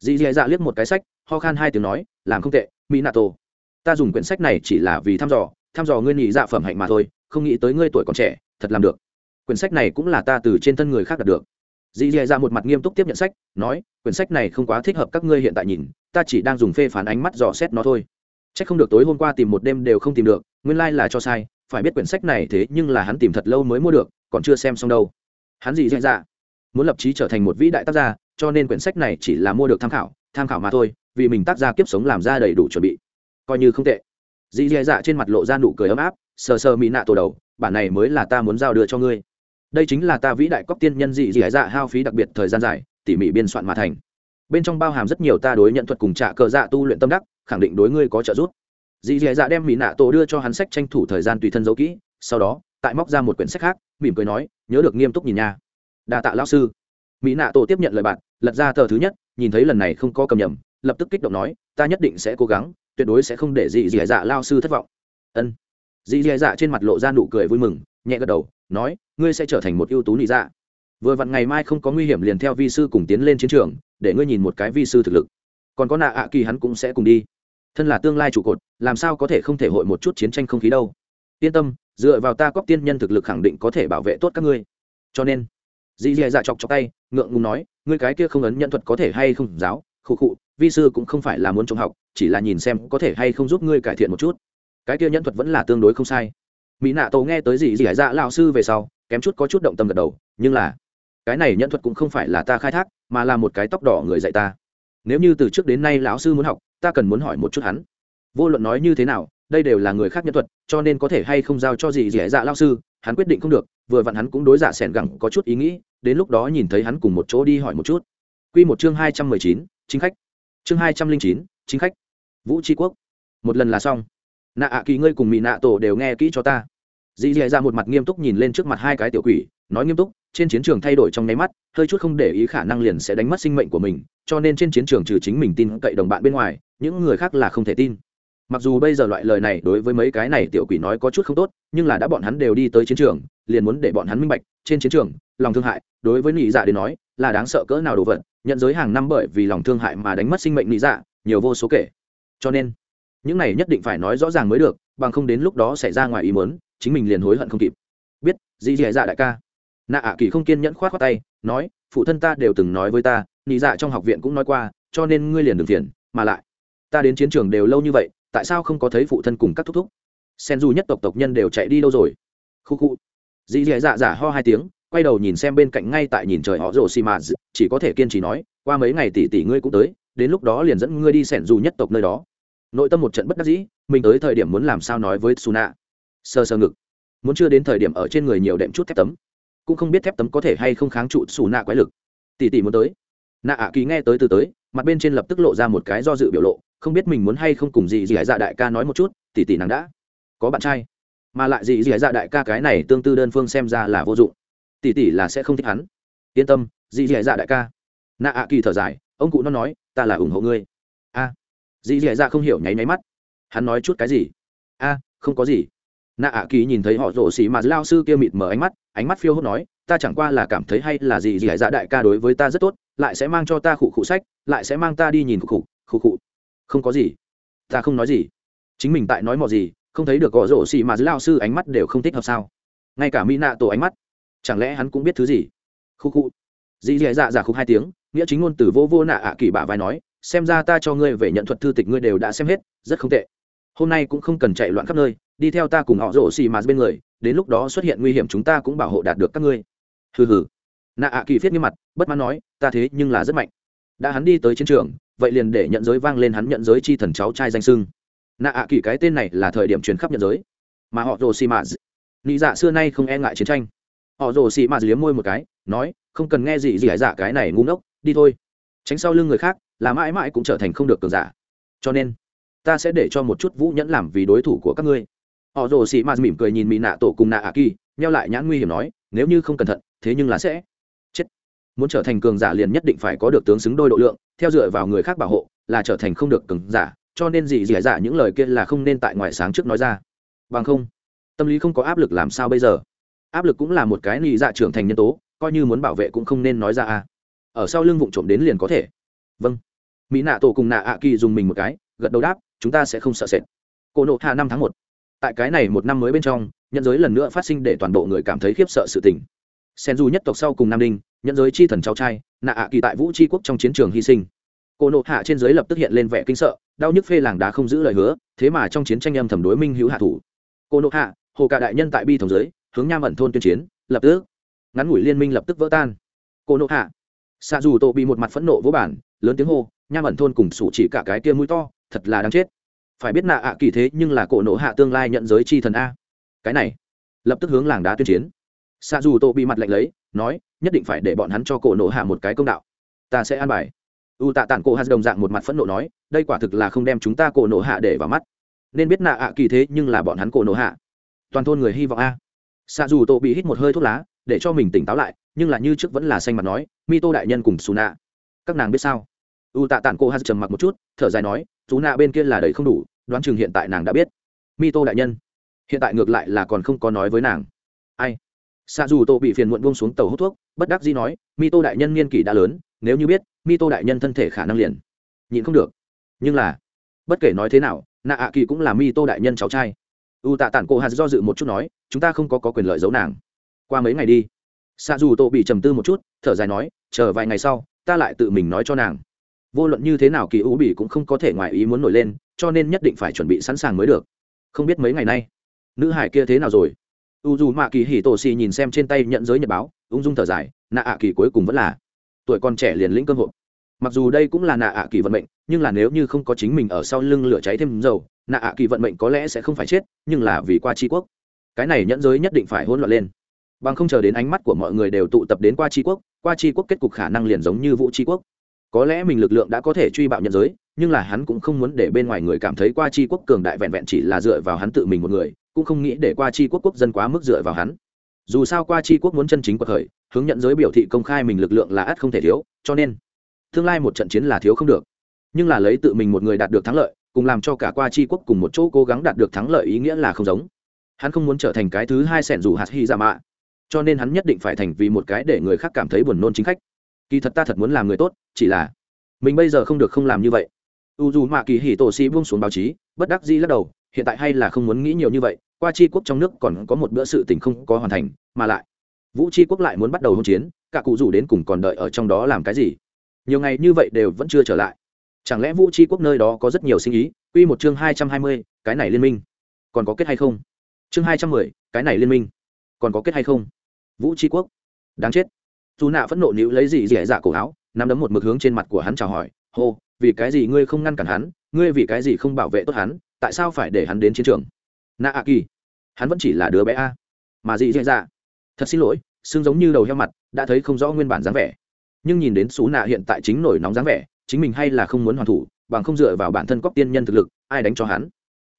Dì dì dạ liếc một cái sách, ho khan hai tiếng nói, làm không tệ mỹ nato ta dùng quyển sách này chỉ là vì thăm dò thăm dò ngươi nhị dạ phẩm hạnh mà thôi, không nghĩ tới ngươi tuổi còn trẻ, thật làm được. Quyển sách này cũng là ta từ trên thân người khác đạt được. Dì dì ra một mặt nghiêm túc tiếp nhận sách, nói, quyển sách này không quá thích hợp các ngươi hiện tại nhìn, ta chỉ đang dùng phê phán ánh mắt dò xét nó thôi. C h ắ c không được tối hôm qua tìm một đêm đều không tìm được, nguyên lai、like、là cho sai, phải biết quyển sách này thế nhưng là hắn tìm thật lâu mới mua được, còn chưa xem xong đâu. Hắn dì dì dạ muốn lập trí trở thành một vĩ đại tác gia, cho nên quyển sách này chỉ là mua được tham khảo tham khảo mà thôi, vì mình tác gia kiếp sống làm ra đầy đủ chuẩn bị coi như không tệ. Dì dì dạ trên mặt lộ ra nụ cười ấm áp, sờ sờ mỹ nạ tổ đầu, bản này mới là ta muốn giao đưa cho ngươi. Đây chính là ta vĩ đại cóc tiên nhân dị dị dạ hao phí đặc biệt thời gian dài, tỉ mỉ biên soạn mà thành. Bên trong bao hàm rất nhiều ta đối nhận thuật cùng trả cờ dạ tu luyện tâm đắc, khẳng định đối ngươi có trợ giúp. Dị dị dạ đem mỹ nạ tổ đưa cho hắn sách tranh thủ thời gian tùy thân giấu kỹ, sau đó, tại móc ra một quyển sách khác, mỉm cười nói, nhớ được nghiêm túc nhìn nha. Đa tạ lão sư. Mỹ nạ tổ tiếp nhận lời bạn, lật ra tờ thứ nhất, nhìn thấy lần này không có cầm nhầm, lập tức kích động nói, ta nhất định sẽ cố gắng tuyệt đối sẽ không để dị dị dạ lao sư thất vọng. Ân. Dị dị dạ trên mặt lộ ra nụ cười vui mừng, nhẹ gật đầu, nói, ngươi sẽ trở thành một ưu tú nị dạ. Vừa vặn ngày mai không có nguy hiểm liền theo vi sư cùng tiến lên chiến trường, để ngươi nhìn một cái vi sư thực lực. Còn có nạ ạ kỳ hắn cũng sẽ cùng đi. Thân là tương lai trụ cột, làm sao có thể không thể hội một chút chiến tranh không khí đâu. Yên tâm, dựa vào ta cóc tiên nhân thực lực khẳng định có thể bảo vệ tốt các ngươi. Cho nên, dì dì dạ chọc chọc tay, ngượng ngùng nói, ngươi cái kia không ấn nhận thuật có thể hay không, giáo? Khụ khụ, vi sư cũng không phải là muốn trông học, chỉ là nhìn xem có thể hay không giúp ngươi cải thiện một chút. Cái kia nhẫn thuật vẫn là tương đối không sai. Mỹ nạ tổ nghe tới gì gì hải dạ lao sư về sau, kém chút có chút động tâm gật đầu, nhưng là, cái này nhẫn thuật cũng không phải là ta khai thác, mà là một cái tóc đỏ người dạy ta. Nếu như từ trước đến nay lão sư muốn học, ta cần muốn hỏi một chút hắn. Vô luận nói như thế nào, đây đều là người khác nhân thuật, cho nên có thể hay không giao cho gì dẻ dạ lao sư, hắn quyết định không được, vừa vặn hắn cũng đối dạ s gẳng có chút ý nghĩ, đến lúc đó nhìn thấy hắn cùng một chỗ đi hỏi một chút. Q một chương hai trăm mười chín chính khách. Chương hai trăm linh chín, chính khách. Vũ tri quốc. Một lần là xong. Nạ ạ kỳ ngươi cùng mỹ nạ tổ đều nghe kỹ cho ta. Dì dì ra một mặt nghiêm túc nhìn lên trước mặt hai cái tiểu quỷ, nói nghiêm túc, trên chiến trường thay đổi trong nháy mắt, hơi chút không để ý khả năng liền sẽ đánh mất sinh mệnh của mình, cho nên trên chiến trường trừ chính mình tin cậy đồng bạn bên ngoài, những người khác là không thể tin. Mặc dù bây giờ loại lời này đối với mấy cái này tiểu quỷ nói có chút không tốt, nhưng là đã bọn hắn đều đi tới chiến trường, liền muốn để bọn hắn minh bạch, trên chiến trường, lòng thương hại, đối với nị dạ đến nói là đáng sợ cỡ nào đồ vật, nhận giới hàng năm bởi vì lòng thương hại mà đánh mất sinh mệnh nị dạ nhiều vô số kể. Cho nên, những này nhất định phải nói rõ ràng mới được, bằng không đến lúc đó xảy ra ngoài ý muốn, chính mình liền hối hận không kịp. Biết dì dì dạ đại ca. Nạ ạ kỳ không kiên nhẫn khoát khoát tay, nói, phụ thân ta đều từng nói với ta, nị dạ trong học viện cũng nói qua, cho nên ngươi liền đừng phiền, mà lại, ta đến chiến trường đều lâu như vậy, tại sao không có thấy phụ thân cùng các thúc thúc? Sen du nhất tộc tộc nhân đều chạy đi đâu rồi? Khu khu. Dì dì dạ dạ ho hai tiếng quay đầu nhìn xem bên cạnh ngay tại nhìn trời họ rồ xì mà chỉ có thể kiên trì nói, qua mấy ngày tỷ tỷ ngươi cũng tới, đến lúc đó liền dẫn ngươi đi sẻn dù nhất tộc nơi đó. Nội tâm một trận bất đắc dĩ, mình tới thời điểm muốn làm sao nói với suna. Sơ sơ ngực, muốn chưa đến thời điểm ở trên người nhiều đệm chút thép tấm, cũng không biết thép tấm có thể hay không kháng trụ xù nạ quái lực. Tỷ tỷ muốn tới. Nạ ạ kỳ nghe tới từ tới, mặt bên trên lập tức lộ ra một cái do dự biểu lộ, không biết mình muốn hay không cùng gì gì hải dạ đại ca nói một chút, tỷ tỷ nàng đã có bạn trai. Mà lại gì gì hải dạ đại ca cái này tương tư đơn phương xem ra là vô dụng tỷ tỷ là sẽ không thích hắn. Yên tâm dì dì dạ đại ca. Nạ ạ kỳ thở dài ông cụ nó nói ta là ủng hộ ngươi. A. À, dì dì dạ không hiểu nháy máy mắt. Hắn nói chút cái gì? A không có gì. Nạ ạ kỳ nhìn thấy họ rổ xì mà lao sư kia mịt mở ánh mắt ánh mắt phiêu hốt nói ta chẳng qua là cảm thấy hay là gì gì dạ đại ca đối với ta rất tốt lại sẽ mang cho ta khụ khụ sách lại sẽ mang ta đi nhìn khụ khụ khụ khụ. Không có gì. Ta không nói gì. Chính mình tại nói mò gì không thấy được gõ rổ xì mà lao sư ánh mắt đều không thích hợp sao. Ngay cả mỹ nạ tổ ánh mắt chẳng lẽ hắn cũng biết thứ gì? Khu khu. Dì dì dạ dạ khúc hai tiếng, nghĩa chính ngôn từ vô vô nạ ạ kỳ bả vai nói, xem ra ta cho ngươi về nhận thuật thư tịch ngươi đều đã xem hết, rất không tệ. Hôm nay cũng không cần chạy loạn khắp nơi, đi theo ta cùng họ rổ xì mà bên người, đến lúc đó xuất hiện nguy hiểm chúng ta cũng bảo hộ đạt được các ngươi. Hừ hừ. Nạ ạ kỳ viết nghiêm mặt, bất mãn nói, ta thế nhưng là rất mạnh. Đã hắn đi tới chiến trường, vậy liền để nhận giới vang lên hắn nhận giới chi thần cháu trai danh sưng nạ ạ kỳ cái tên này là thời điểm truyền khắp nhận giới. Mà họ rồ xì mạt nghĩ dạ xưa nay không e ngại chiến tranh họ rồ xì mạt liếm môi một cái, nói, không cần nghe gì gì hải giả dạ, cái này ngu ngốc, đi thôi. Tránh sau lưng người khác, là mãi mãi cũng trở thành không được cường giả. Cho nên, ta sẽ để cho một chút vũ nhẫn làm vì đối thủ của các ngươi. Họ rồ xì mạt mỉm cười nhìn mỹ nạ tổ cùng nạ ạ kỳ neo lại nhãn nguy hiểm nói, nếu như không cẩn thận, thế nhưng là sẽ chết. Muốn trở thành cường giả liền nhất định phải có được tướng xứng đôi độ lượng, theo dựa vào người khác bảo hộ, là trở thành không được cường giả, cho nên gì gì dì giả dạ, những lời kia là không nên tại ngoại sáng trước nói ra. Bằng không, tâm lý không có áp lực làm sao bây giờ? Áp lực cũng là một cái nị dạ trưởng thành nhân tố, coi như muốn bảo vệ cũng không nên nói ra à. ở sau lưng vụn trộm đến liền có thể. Vâng. Mỹ nạ tổ cùng nạ ạ kỳ dùng mình một cái, gật đầu đáp, chúng ta sẽ không sợ sệt. Cô nộ hạ năm tháng một. Tại cái này một năm mới bên trong, nhân giới lần nữa phát sinh để toàn bộ người cảm thấy khiếp sợ sự tình. Sen du nhất tộc sau cùng nam đinh nhân giới chi thần cháu trai, nạ ạ kỳ tại vũ tri quốc trong chiến trường hy sinh. Cô nộ hạ trên giới lập tức hiện lên vẻ kinh sợ, đau nhức phê làng đá không giữ lời hứa, thế mà trong chiến tranh âm thẩm đối minh hữu hạ thủ. Cô nộ hạ, hồ cả đại nhân tại bi thống giới hướng nham ẩn thôn tuyên chiến, lập tức, ngắn ngủi liên minh lập tức vỡ tan. Cô nộ hạ. Xạ dù tổ bị một mặt phẫn nộ vô bản lớn tiếng hô, nham ẩn thôn cùng sủ chỉ cả cái kia mũi to, thật là đáng chết. Phải biết nạ ạ kỳ thế nhưng là cổ nộ hạ tương lai nhận giới chi thần a. Cái này, lập tức hướng làng đá tuyên chiến. Xạ dù tổ bị mặt lạnh lấy, nói, nhất định phải để bọn hắn cho cổ nộ hạ một cái công đạo. Ta sẽ an bài. U tạ tản cổ hạt đồng dạng một mặt phẫn nộ nói, đây quả thực là không đem chúng ta cổ nộ hạ để vào mắt. Nên biết nạ ạ kỳ thế nhưng là bọn hắn cổ nộ hạ. Toàn thôn người hy vọng a xạ dù tổ bị hít một hơi thuốc lá, để cho mình tỉnh táo lại, nhưng là như trước vẫn là xanh mặt nói mi tô đại nhân cùng xù nạ các nàng biết sao? U tạ tản cô hát trầm mặc một chút, thở dài nói xù nạ bên kia là đầy không đủ, đoán chừng hiện tại nàng đã biết. Mi tô đại nhân. Hiện tại ngược lại là còn không có nói với nàng. Ai? Xạ dù tô bị phiền muộn buông xuống tàu hút thuốc, bất đắc dĩ nói mi tô đại nhân niên kỷ đã lớn, nếu như biết mi tô đại nhân thân thể khả năng liền nhịn không được. Nhưng là, bất kể nói thế nào nạ ạ kỳ cũng là mi tô đại nhân cháu trai u tạ tản cô hạt do dự một chút nói chúng ta không có, có quyền lợi giấu nàng. Qua mấy ngày đi. Xa dù tô bị trầm tư một chút thở dài nói chờ vài ngày sau ta lại tự mình nói cho nàng. Vô luận như thế nào kỳ u bị cũng không có thể ngoài ý muốn nổi lên cho nên nhất định phải chuẩn bị sẵn sàng mới được. Không biết mấy ngày nay nữ hải kia thế nào rồi? U dù mạ kỳ hì tổ xì nhìn xem trên tay nhận giới nhật báo ung dung thở dài nạ ạ kỳ cuối cùng vẫn là tuổi còn trẻ liền lĩnh cơ hội. mặc dù đây cũng là nạ ạ kỳ vận mệnh nhưng là nếu như không có chính mình ở sau lưng lửa cháy thêm dầu nạ ạ kỳ vận mệnh có lẽ sẽ không phải chết, nhưng là vì qua tri quốc. Cái này nhẫn giới nhất định phải hỗn loạn lên. Bằng không chờ đến ánh mắt của mọi người đều tụ tập đến qua tri quốc, qua tri quốc kết cục khả năng liền giống như vũ tri quốc. Có lẽ mình lực lượng đã có thể truy bạo nhận giới, nhưng là hắn cũng không muốn để bên ngoài người cảm thấy qua tri quốc cường đại vẹn vẹn chỉ là dựa vào hắn tự mình một người, cũng không nghĩ để qua tri quốc quốc dân quá mức dựa vào hắn. Dù sao qua tri quốc muốn chân chính cuộc khởi, hướng nhận giới biểu thị công khai mình lực lượng là ắt không thể thiếu, cho nên tương lai một trận chiến là thiếu không được. Nhưng là lấy tự mình một người đạt được thắng lợi cùng làm cho cả qua tri quốc cùng một chỗ cố gắng đạt được thắng lợi ý nghĩa là không giống. Hắn không muốn trở thành cái thứ hai sẻn dù hạt hy giả mạ, cho nên hắn nhất định phải thành vì một cái để người khác cảm thấy buồn nôn chính khách. Kỳ thật ta thật muốn làm người tốt, chỉ là mình bây giờ không được không làm như vậy. U dù mạ kỳ hì tổ sĩ buông xuống báo chí, bất đắc dĩ lắc đầu, hiện tại hay là không muốn nghĩ nhiều như vậy, qua c quốc trong nước còn có một bữa sự tình không có hoàn thành, mà lại vũ c quốc lại muốn bắt đầu hôn chiến, cả cụ rủ đến cùng còn đợi ở trong đó làm cái gì? Nhiều ngày như vậy đều vẫn chưa trở lại chẳng lẽ vũ tri quốc nơi đó có rất nhiều sinh ý? Q một chương hai trăm hai mươi, cái này liên minh. Còn có kết hay không? Chương hai trăm mười, cái này liên minh. Còn có kết hay không? Vũ tri quốc. Đáng chết. Dù nạ phẫn nộ nữ lấy gì dẻ dạ cổ áo, nắm đấm một mực hướng trên mặt của hắn chào hỏi. Hô, vì cái gì ngươi không ngăn cản hắn? Ngươi vì cái gì không bảo vệ tốt hắn? Tại sao phải để hắn đến chiến trường? Nạ a kỳ. Hắn vẫn chỉ là đứa bé a. Mà gì dẻ dạ? Thật xin lỗi, xương giống như đầu heo mặt, đã thấy không rõ nguyên bản dáng vẻ. Nhưng nhìn đến xú nạ hiện tại chính nổi nóng dáng vẻ chính mình hay là không muốn hoàn thủ, bằng không dựa vào bản thân cóc tiên nhân thực lực, ai đánh cho hắn?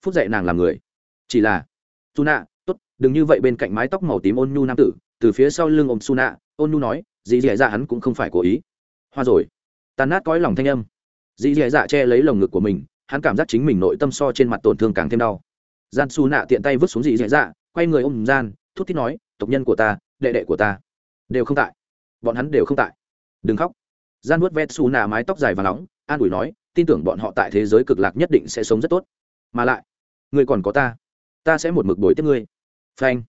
Phút dạy nàng làm người. Chỉ là su nạ tốt, đừng như vậy bên cạnh mái tóc màu tím ôn nhu nam tử, từ phía sau lưng ôm su nạ ôn nhu nói, dì dì dạ hắn cũng không phải cố ý. Hoa rồi. Tàn nát cõi lòng thanh âm. Dì dì dạ che lấy lồng ngực của mình, hắn cảm giác chính mình nội tâm so trên mặt tổn thương càng thêm đau. Gian su nạ tiện tay vứt xuống dì dì dạ quay người ôm gian, thút thít nói, tộc nhân của ta, đệ đệ của ta. Đều không tại. Bọn hắn đều không tại. Đừng khóc gian vuốt vét xù nà mái tóc dài và nóng, an ủi nói, tin tưởng bọn họ tại thế giới cực lạc nhất định sẽ sống rất tốt. Mà lại ngươi còn có ta ta sẽ một mực bối tiếp ngươi. Phanh.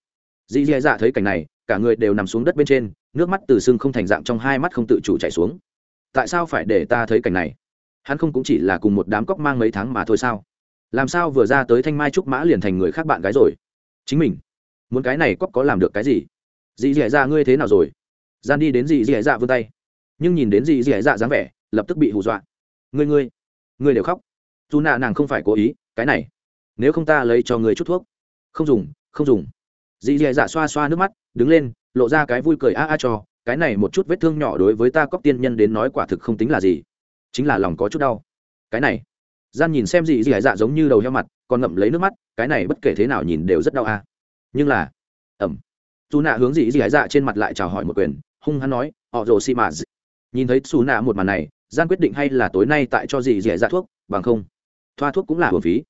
Dì dì dạ thấy cảnh này, cả người đều nằm xuống đất bên trên, nước mắt từ sưng không thành dạng trong hai mắt không tự chủ chảy xuống. Tại sao phải để ta thấy cảnh này? Hắn không cũng chỉ là cùng một đám cóc mang mấy tháng mà thôi sao? Làm sao vừa ra tới thanh mai trúc mã liền thành người khác bạn gái rồi? Chính mình, muốn cái này cóc có làm được cái gì? Dì dì dạ ngươi thế nào rồi? Gian đi đến dì dì dạ vươn tay nhưng nhìn đến dì dì dạ dáng vẻ, lập tức bị hù dọa. Ngươi ngươi ngươi đều khóc. Dù nạ nàng không phải cố ý, cái này, nếu không ta lấy cho người chút thuốc. Không dùng không dùng. Dì dì dạ xoa xoa nước mắt, đứng lên, lộ ra cái vui cười a a cho, cái này một chút vết thương nhỏ đối với ta cóc tiên nhân đến nói quả thực không tính là gì. Chính là lòng có chút đau. Cái này, gian nhìn xem dì dì dạ giống như đầu heo mặt, còn ngậm lấy nước mắt, cái này bất kể thế nào nhìn đều rất đau a. Nhưng là ẩm dù nạ hướng dì dì dạ trên mặt lại chào hỏi một quyền, hung hắn nói, họ rồ xi mà nhìn thấy xù nạ một màn này gian quyết định hay là tối nay tại cho dì rẻ dạ thuốc, bằng không, thoa thuốc cũng là hồn phí.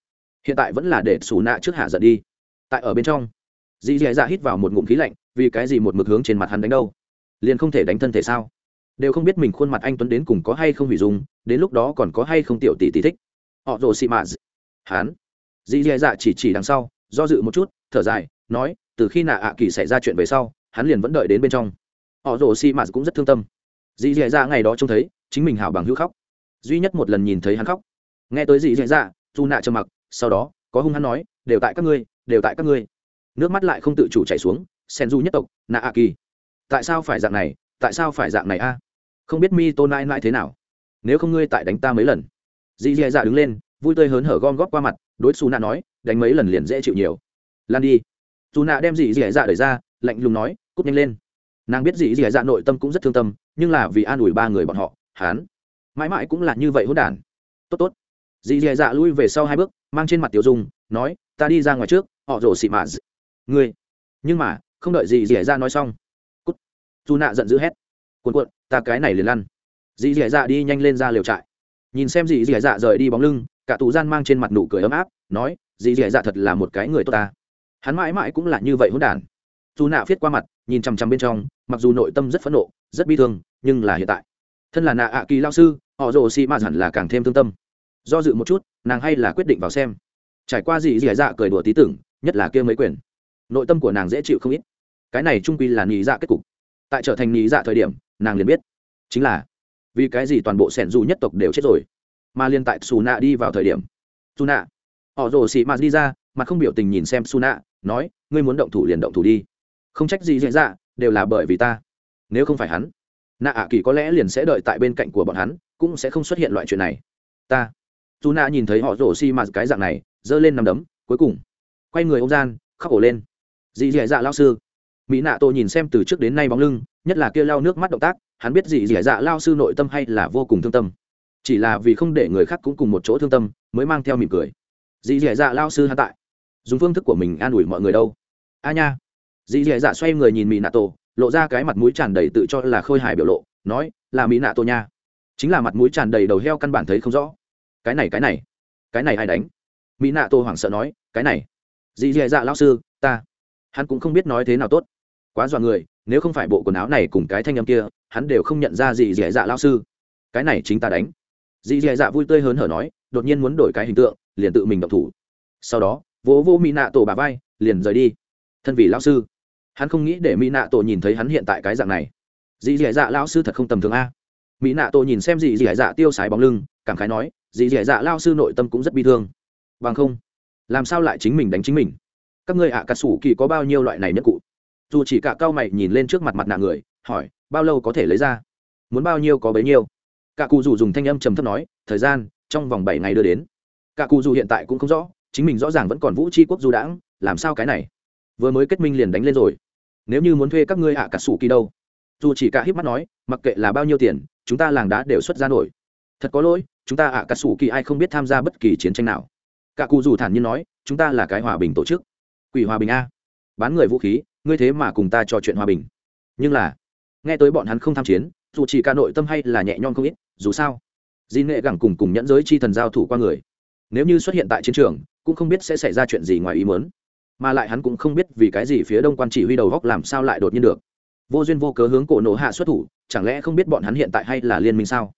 Hiện tại vẫn là để xù nạ trước hạ giận đi. Tại ở bên trong, dì dẻ dạ hít vào một ngụm khí lạnh, vì cái gì một mực hướng trên mặt hắn đánh đâu? Liền không thể đánh thân thể sao? Đều không biết mình khuôn mặt anh tuấn đến cùng có hay không hủy dùng đến lúc đó còn có hay không tiểu tỷ tỷ thích. Họ rồ xị mạ hắn. Dì dẻ dạ chỉ chỉ đằng sau, do dự một chút, thở dài, nói, từ khi nạ ạ kỳ xảy ra chuyện về sau, hắn liền vẫn đợi đến bên trong. Họ rồ xị mạ cũng rất thương tâm dì dì dạ ngày đó trông thấy, chính mình hào bằng hữu khóc. Duy nhất một lần nhìn thấy hắn khóc. Nghe tới dì dì dạ dù nạ trầm mặc, sau đó, có hung hắn nói, đều tại các ngươi, đều tại các ngươi. Nước mắt lại không tự chủ chảy xuống, sen du nhất tộc, nạ a kỳ. Tại sao phải dạng này, tại sao phải dạng này a? Không biết mi tôn nãi nãi thế nào? Nếu không ngươi tại đánh ta mấy lần? Dì dì dạ đứng lên, vui tươi hớn hở gom góp qua mặt, đối xù nạ nói, đánh mấy lần liền dễ chịu nhiều. Lan đi. Dù nạ đem dì dì dạ đẩy ra, lạnh lùng nói, cút nhanh lên nàng biết dì dì dạ nội tâm cũng rất thương tâm, nhưng là vì an ủi ba người bọn họ hán mãi mãi cũng là như vậy hôn đản. Tốt tốt. Dì dì dạ lui về sau hai bước, mang trên mặt tiểu dung, nói, ta đi ra ngoài trước, họ rồ xị mạ ngươi? Nhưng mà, không đợi dì dì dạ nói xong, cút. Dù nạ giận dữ hét, cuộn cuộn, ta cái này liền lăn. Dì dì dạ đi nhanh lên ra liều trại. Nhìn xem dì dì dạ rời đi bóng lưng, cả tù gian mang trên mặt nụ cười ấm áp, nói, dì dì dạ thật là một cái người tốt ta. Hắn mãi mãi cũng là như vậy hôn đản dù nạ viết qua mặt, nhìn chằm chằm bên trong, mặc dù nội tâm rất phẫn nộ, rất bi thương, nhưng là hiện tại. Thân là nạ ạ kỳ lao sư, họ rồ xì mạt hẳn là càng thêm thương tâm. Do dự một chút, nàng hay là quyết định vào xem. Trải qua gì dì dạ cười đùa tí tưởng, nhất là kia mấy quyền. Nội tâm của nàng dễ chịu không ít. Cái này trung quy là nhì dạ kết cục. Tại trở thành nhì dạ thời điểm, nàng liền biết. Chính là, vì cái gì toàn bộ sẻn dù nhất tộc đều chết rồi, mà liên tại xù nạ đi vào thời điểm. Xù nạ. Họ rồ xì mạt đi ra mà không biểu tình nhìn xem xù nạ, nói, ngươi muốn động thủ liền động thủ đi không trách gì dễ dạ đều là bởi vì ta. Nếu không phải hắn nạ ạ kỳ có lẽ liền sẽ đợi tại bên cạnh của bọn hắn, cũng sẽ không xuất hiện loại chuyện này. Ta. Dù nạ nhìn thấy họ rổ xi mạt cái dạng này, giơ lên nằm đấm, cuối cùng, quay người ông gian, khóc ổ lên. Dì dì dạ lao sư. Mỹ nạ tô nhìn xem từ trước đến nay bóng lưng, nhất là kia lao nước mắt động tác, hắn biết dì dì dạ lao sư nội tâm hay là vô cùng thương tâm. Chỉ là vì không để người khác cũng cùng một chỗ thương tâm, mới mang theo mỉm cười. Dì dì dạ lao sư hắn tại. Dùng phương thức của mình an ủi mọi người đâu. A nha dì dì dạ xoay người nhìn mỹ nạ tổ lộ ra cái mặt mũi tràn đầy tự cho là khôi hài biểu lộ, nói, là mỹ nạ tổ nha. Chính là mặt mũi tràn đầy đầu heo căn bản thấy không rõ. Cái này cái này cái này ai đánh? Mỹ nạ tổ hoảng sợ nói, cái này dì dì dạ lao sư, ta, hắn cũng không biết nói thế nào tốt. Quá dọa người, nếu không phải bộ quần áo này cùng cái thanh âm kia, hắn đều không nhận ra dì dì dạ lao sư. Cái này chính ta đánh. Dì dì dạ vui tươi hớn hở nói, đột nhiên muốn đổi cái hình tượng, liền tự mình động thủ. Sau đó, vỗ vô mỹ nạ tổ bà vai, liền rời đi. Thân vì lao sư hắn không nghĩ để mỹ nạ tổ nhìn thấy hắn hiện tại cái dạng này dì dì dạ lao sư thật không tầm thường a mỹ nạ tổ nhìn xem dì dì dạ tiêu sái bóng lưng cảm khái nói dì dì dạ lao sư nội tâm cũng rất bi thương bằng không làm sao lại chính mình đánh chính mình các ngươi ạ à cà sủ kỳ có bao nhiêu loại này nhất cụ dù chỉ cả cao mày nhìn lên trước mặt mặt nạ người hỏi bao lâu có thể lấy ra muốn bao nhiêu có bấy nhiêu cả cụ dù dùng thanh âm trầm thấp nói thời gian trong vòng bảy ngày đưa đến cả cụ dù hiện tại cũng không rõ chính mình rõ ràng vẫn còn vũ tri quốc du đãng làm sao cái này vừa mới kết minh liền đánh lên rồi nếu như muốn thuê các ngươi hạ à sủ kỳ đâu? Dù chỉ cả híp mắt nói, mặc kệ là bao nhiêu tiền, chúng ta làng đá đều xuất ra nổi. Thật có lỗi, chúng ta hạ à sủ kỳ ai không biết tham gia bất kỳ chiến tranh nào. Cả cụ dù thản nhiên nói, chúng ta là cái hòa bình tổ chức. Quỷ hòa bình a. Bán người vũ khí, ngươi thế mà cùng ta trò chuyện hòa bình. Nhưng là, nghe tới bọn hắn không tham chiến, dù chỉ cả nội tâm hay là nhẹ nhõm không ít, dù sao di nghệ gẳng cùng cùng nhẫn giới chi thần giao thủ qua người. Nếu như xuất hiện tại chiến trường, cũng không biết sẽ xảy ra chuyện gì ngoài ý muốn mà lại hắn cũng không biết vì cái gì phía đông quan chỉ huy đầu góc làm sao lại đột nhiên được. Vô duyên vô cớ hướng cổ nổ hạ xuất thủ, chẳng lẽ không biết bọn hắn hiện tại hay là liên minh sao?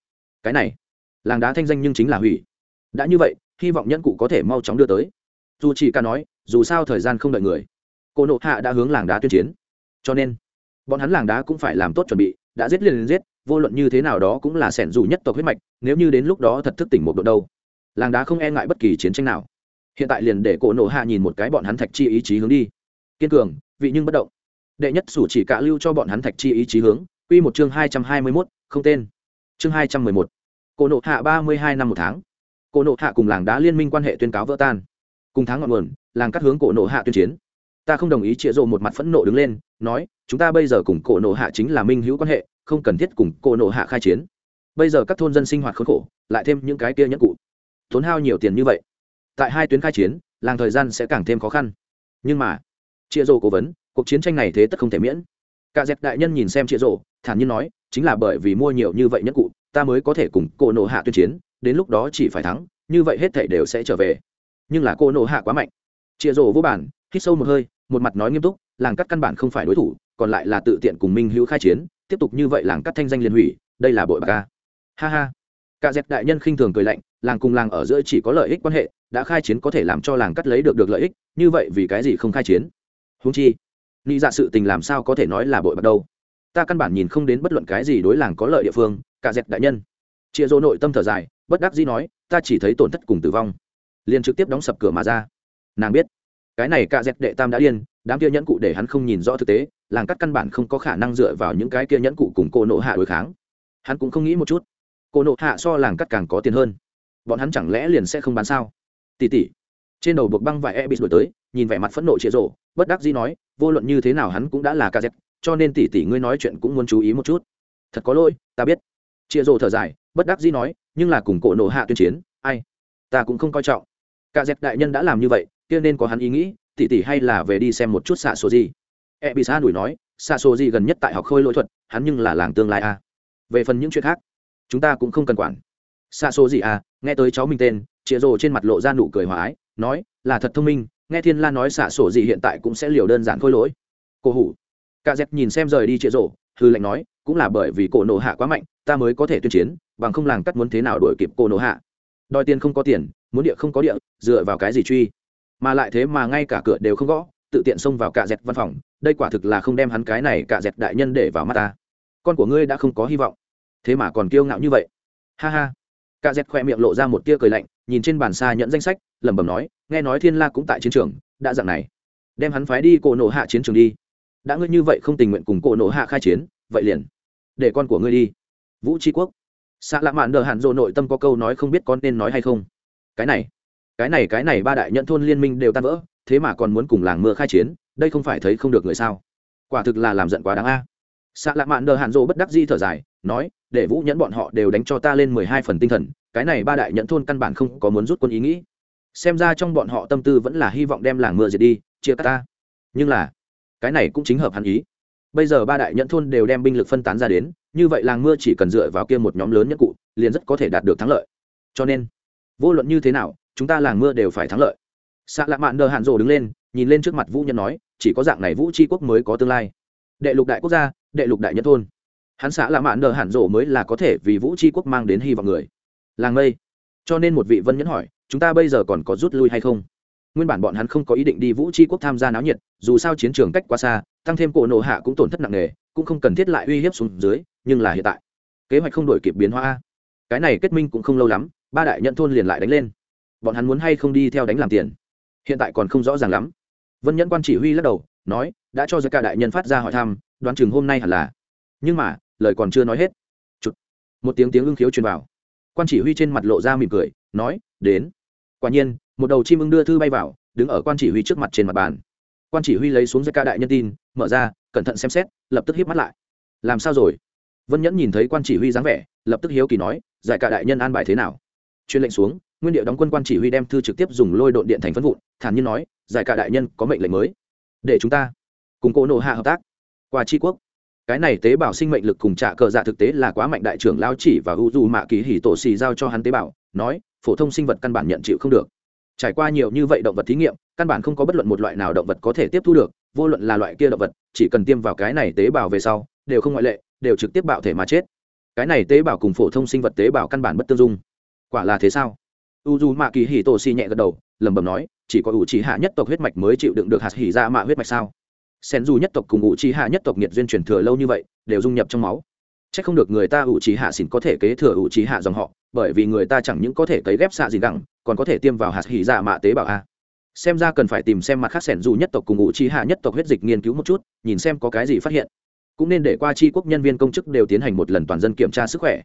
Cái này, làng đá thanh danh nhưng chính là hủy. Đã như vậy, hy vọng nhẫn cụ có thể mau chóng đưa tới. Dù chỉ ca nói, dù sao thời gian không đợi người, cổ nộ hạ đã hướng làng đá tuyên chiến. Cho nên, bọn hắn làng đá cũng phải làm tốt chuẩn bị, đã giết liền liền giết, vô luận như thế nào đó cũng là sẻn dù nhất tộc huyết mạch, nếu như đến lúc đó thật thức tỉnh một độ đâu. Làng đá không e ngại bất kỳ chiến tranh nào hiện tại liền để cổ nộ hạ nhìn một cái bọn hắn thạch chi ý chí hướng đi. Kiên cường, vị nhưng bất động. Đệ nhất sủ chỉ cả lưu cho bọn hắn thạch chi ý chí hướng, quy một chương hai trăm hai mươi mốt, không tên. Chương hai trăm mười một. Cổ nộ hạ ba mươi hai năm một tháng. Cổ nộ hạ cùng làng đá liên minh quan hệ tuyên cáo vỡ tan. Cùng tháng ngọn nguồn, làng cắt hướng cổ nộ hạ tuyên chiến. Ta không đồng ý chĩa rộ một mặt phẫn nộ đứng lên, nói, chúng ta bây giờ cùng cổ nộ hạ chính là minh hữu quan hệ, không cần thiết cùng cổ nộ hạ khai chiến. Bây giờ các thôn dân sinh hoạt khốn khổ, lại thêm những cái kia nhẫn cụ. Tốn hao nhiều tiền như vậy tại hai tuyến khai chiến, làng thời gian sẽ càng thêm khó khăn. Nhưng mà chĩa rộ cố vấn, cuộc chiến tranh này thế tất không thể miễn. Cả dẹp đại nhân nhìn xem chĩa rộ thản nhiên nói, chính là bởi vì mua nhiều như vậy nhất cụ, ta mới có thể cùng cô nộ hạ tuyên chiến, đến lúc đó chỉ phải thắng, như vậy hết thảy đều sẽ trở về. Nhưng là cô nộ hạ quá mạnh. Chịa rổ vô bản, hít sâu một hơi, một mặt nói nghiêm túc, làng cắt căn bản không phải đối thủ, còn lại là tự tiện cùng minh hữu khai chiến, tiếp tục như vậy làng cắt thanh danh liền hủy, đây là bội bạc ca ha ha. Cả dẹp đại nhân khinh thường cười lạnh làng cùng làng ở giữa chỉ có lợi ích quan hệ, đã khai chiến có thể làm cho làng cắt lấy được được lợi ích, như vậy vì cái gì không khai chiến? Húng chi nghĩ dạ sự tình làm sao có thể nói là bội bạc đâu? Ta căn bản nhìn không đến bất luận cái gì đối làng có lợi địa phương, cả dẹp đại nhân. Chịa dỗ nội tâm thở dài, bất đắc dĩ nói, ta chỉ thấy tổn thất cùng tử vong. Liền trực tiếp đóng sập cửa mà ra. Nàng biết, cái này cả dẹt đệ tam đã điên, đám kia nhẫn cụ để hắn không nhìn rõ thực tế, làng cắt căn bản không có khả năng dựa vào những cái kia nhẫn cụ cùng cô nộ hạ đối kháng. Hắn cũng không nghĩ một chút. Cô nộ hạ so làng cắt càng có tiền hơn bọn hắn chẳng lẽ liền sẽ không bán sao? Tỉ tỉ. Trên đầu buộc băng vải e bị đổi tới, nhìn vẻ mặt phẫn nộ chĩa rộ, bất đắc dĩ nói, vô luận như thế nào hắn cũng đã là ca dẹp cho nên tỉ tỉ ngươi nói chuyện cũng muốn chú ý một chút. Thật có lỗi, ta biết. Chĩa rộ thở dài, bất đắc dĩ nói, nhưng là cùng cổ nộ hạ tuyên chiến, ai? Ta cũng không coi trọng. Ca dẹp đại nhân đã làm như vậy, kia nên có hắn ý nghĩ, tỉ tỉ hay là về đi xem một chút xạ số gì? E bị xa đuổi nói, xạ số gì gần nhất tại học khôi lỗi thuật, hắn nhưng là làng tương lai a. Về phần những chuyện khác, chúng ta cũng không cần quản. Xạ số gì à nghe tới cháu mình tên chĩa rồ trên mặt lộ ra nụ cười hòa ái, nói, là thật thông minh, nghe thiên la nói xạ sổ gì hiện tại cũng sẽ liều đơn giản khôi lỗi. Cổ hủ. Cả dẹp nhìn xem rời đi chĩa rồ hư lệnh nói, cũng là bởi vì cổ nổ hạ quá mạnh, ta mới có thể tuyên chiến, bằng không làng cắt muốn thế nào đuổi kịp cổ nổ hạ. Đòi tiền không có tiền, muốn địa không có địa, dựa vào cái gì truy? Mà lại thế mà ngay cả cửa đều không gõ, tự tiện xông vào cạ dẹt văn phòng, đây quả thực là không đem hắn cái này cạ dẹt đại nhân để vào mắt ta. Con của ngươi đã không có hy vọng. Thế mà còn kiêu ngạo như vậy. Ha ha cạ dẹt khoe miệng lộ ra một tia cười lạnh, nhìn trên bàn xa nhận danh sách, lẩm bẩm nói, nghe nói thiên la cũng tại chiến trường, đã dạng này. Đem hắn phái đi cổ nổ hạ chiến trường đi. Đã ngươi như vậy không tình nguyện cùng cổ nổ hạ khai chiến, vậy liền để con của ngươi đi. Vũ tri quốc. Xạ lạ mạn đờ hạn dỗ nội tâm có câu nói không biết con nên nói hay không. Cái này cái này cái này ba đại nhận thôn liên minh đều tan vỡ, thế mà còn muốn cùng làng mưa khai chiến, đây không phải thấy không được người sao? Quả thực là làm giận quá đáng a xạ lạ mạn đờ Hàn dỗ bất đắc di thở dài, nói, để vũ nhẫn bọn họ đều đánh cho ta lên mười hai phần tinh thần, cái này ba đại Nhẫn thôn căn bản không có muốn rút quân ý nghĩ. Xem ra trong bọn họ tâm tư vẫn là hy vọng đem làng mưa diệt đi, chia cắt ta. Nhưng là, cái này cũng chính hợp hắn ý. Bây giờ ba đại Nhẫn thôn đều đem binh lực phân tán ra đến, như vậy làng mưa chỉ cần dựa vào kia một nhóm lớn nhất cụ, liền rất có thể đạt được thắng lợi. Cho nên, vô luận như thế nào, chúng ta làng mưa đều phải thắng lợi. Xạ lạ mạn đờ hạn rồ đứng lên, nhìn lên trước mặt vũ nhân nói, chỉ có dạng này vũ tri quốc mới có tương lai. Đệ lục đại quốc gia đệ lục đại nhất thôn. Hắn xã lạ mạn đờ hẳn rộ mới là có thể vì vũ tri quốc mang đến hy vọng người. Làng mây. Cho nên một vị vân nhẫn hỏi, chúng ta bây giờ còn có rút lui hay không? Nguyên bản bọn hắn không có ý định đi vũ tri quốc tham gia náo nhiệt, dù sao chiến trường cách quá xa, tăng thêm cổ nộ hạ cũng tổn thất nặng nề, cũng không cần thiết lại uy hiếp xuống dưới, nhưng là hiện tại, kế hoạch không đổi kịp biến hóa. Cái này kết minh cũng không lâu lắm, ba đại nhận thôn liền lại đánh lên. Bọn hắn muốn hay không đi theo đánh làm tiền? Hiện tại còn không rõ ràng lắm. Vân nhẫn quan chỉ huy lắc đầu, nói, đã cho giới cả đại nhân phát ra hỏi thăm đoán chừng hôm nay hẳn là. Nhưng mà, lời còn chưa nói hết. Chụt. một tiếng tiếng ưng khiếu truyền vào. Quan chỉ huy trên mặt lộ ra mỉm cười, nói, đến. Quả nhiên, một đầu chim ưng đưa thư bay vào, đứng ở quan chỉ huy trước mặt trên mặt bàn. Quan chỉ huy lấy xuống giới ca đại nhân tin, mở ra, cẩn thận xem xét, lập tức hiếp mắt lại. Làm sao rồi? Vân nhẫn nhìn thấy quan chỉ huy dáng vẻ, lập tức hiếu kỳ nói, giải cả đại nhân an bài thế nào? Chuyên lệnh xuống, nguyên điệu đóng quân quan chỉ huy đem thư trực tiếp dùng lôi độn điện thành phân vụn, thản nhiên nói, giải cả đại nhân có mệnh lệnh mới. Để chúng ta cùng cô nộ hạ hợp tác qua tri quốc. Cái này tế bào sinh mệnh lực cùng trả cờ dạ thực tế là quá mạnh đại trưởng lao chỉ và u du mạ kỳ hỉ tổ xì giao cho hắn tế bào, nói, phổ thông sinh vật căn bản nhận chịu không được. Trải qua nhiều như vậy động vật thí nghiệm, căn bản không có bất luận một loại nào động vật có thể tiếp thu được, vô luận là loại kia động vật, chỉ cần tiêm vào cái này tế bào về sau, đều không ngoại lệ, đều trực tiếp bạo thể mà chết. Cái này tế bào cùng phổ thông sinh vật tế bào căn bản bất tương dung. Quả là thế sao? U dù mạ kỳ hì tổ xì nhẹ gật đầu, lẩm bẩm nói, chỉ có ủ trì hạ nhất tộc huyết mạch mới chịu đựng được hạt hỉ ra mạ huyết mạch sao? Sen dù nhất tộc cùng ủ trì hạ nhất tộc nhiệt duyên truyền thừa lâu như vậy, đều dung nhập trong máu. C h ắ c không được người ta ủ trì hạ xỉn có thể kế thừa ủ trì hạ dòng họ, bởi vì người ta chẳng những có thể cấy ghép xạ gì đẳng còn có thể tiêm vào hạt hỉ dạ mạ tế bào a. Xem ra cần phải tìm xem mặt khác sẻn dù nhất tộc cùng ủ trì hạ nhất tộc huyết dịch nghiên cứu một chút, nhìn xem có cái gì phát hiện. Cũng nên để qua tri quốc nhân viên công chức đều tiến hành một lần toàn dân kiểm tra sức khỏe.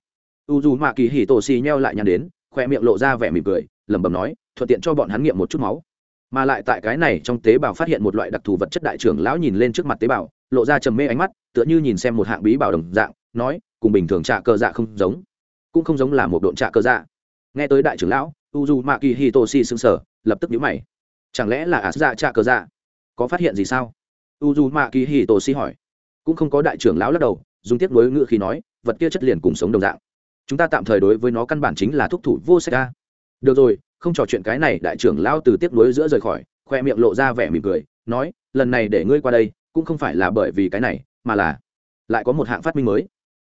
U dù mạ kỳ hỉ tổ xì nheo lại nhăn đến, khoe miệng lộ ra vẻ mỉm cười, lẩm bẩm nói, thuận tiện cho bọn hắn nghiệm một chút máu mà lại tại cái này trong tế bào phát hiện một loại đặc thù vật chất đại trưởng lão nhìn lên trước mặt tế bào, lộ ra trầm mê ánh mắt, tựa như nhìn xem một hạng bí bảo đồng dạng, nói, cùng bình thường trạ cơ dạ không giống. Cũng không giống là một độn trạ cơ dạ. Nghe tới đại trưởng lão u dù mạ kỳ hi tô si sững sờ, lập tức nhíu mày. Chẳng lẽ là ả dạ trạ cơ dạ? Có phát hiện gì sao? U dù mạ kỳ hi hỏi. Cũng không có đại trưởng lão lắc đầu, dùng tiếc nối ngữ khi nói, vật kia chất liền cùng sống đồng dạng. Chúng ta tạm thời đối với nó căn bản chính là thúc thủ vô sách ca được rồi, không trò chuyện cái này, đại trưởng lão từ tiếp nối giữa rời khỏi, khoe miệng lộ ra vẻ mỉm cười, nói, lần này để ngươi qua đây, cũng không phải là bởi vì cái này, mà là lại có một hạng phát minh mới.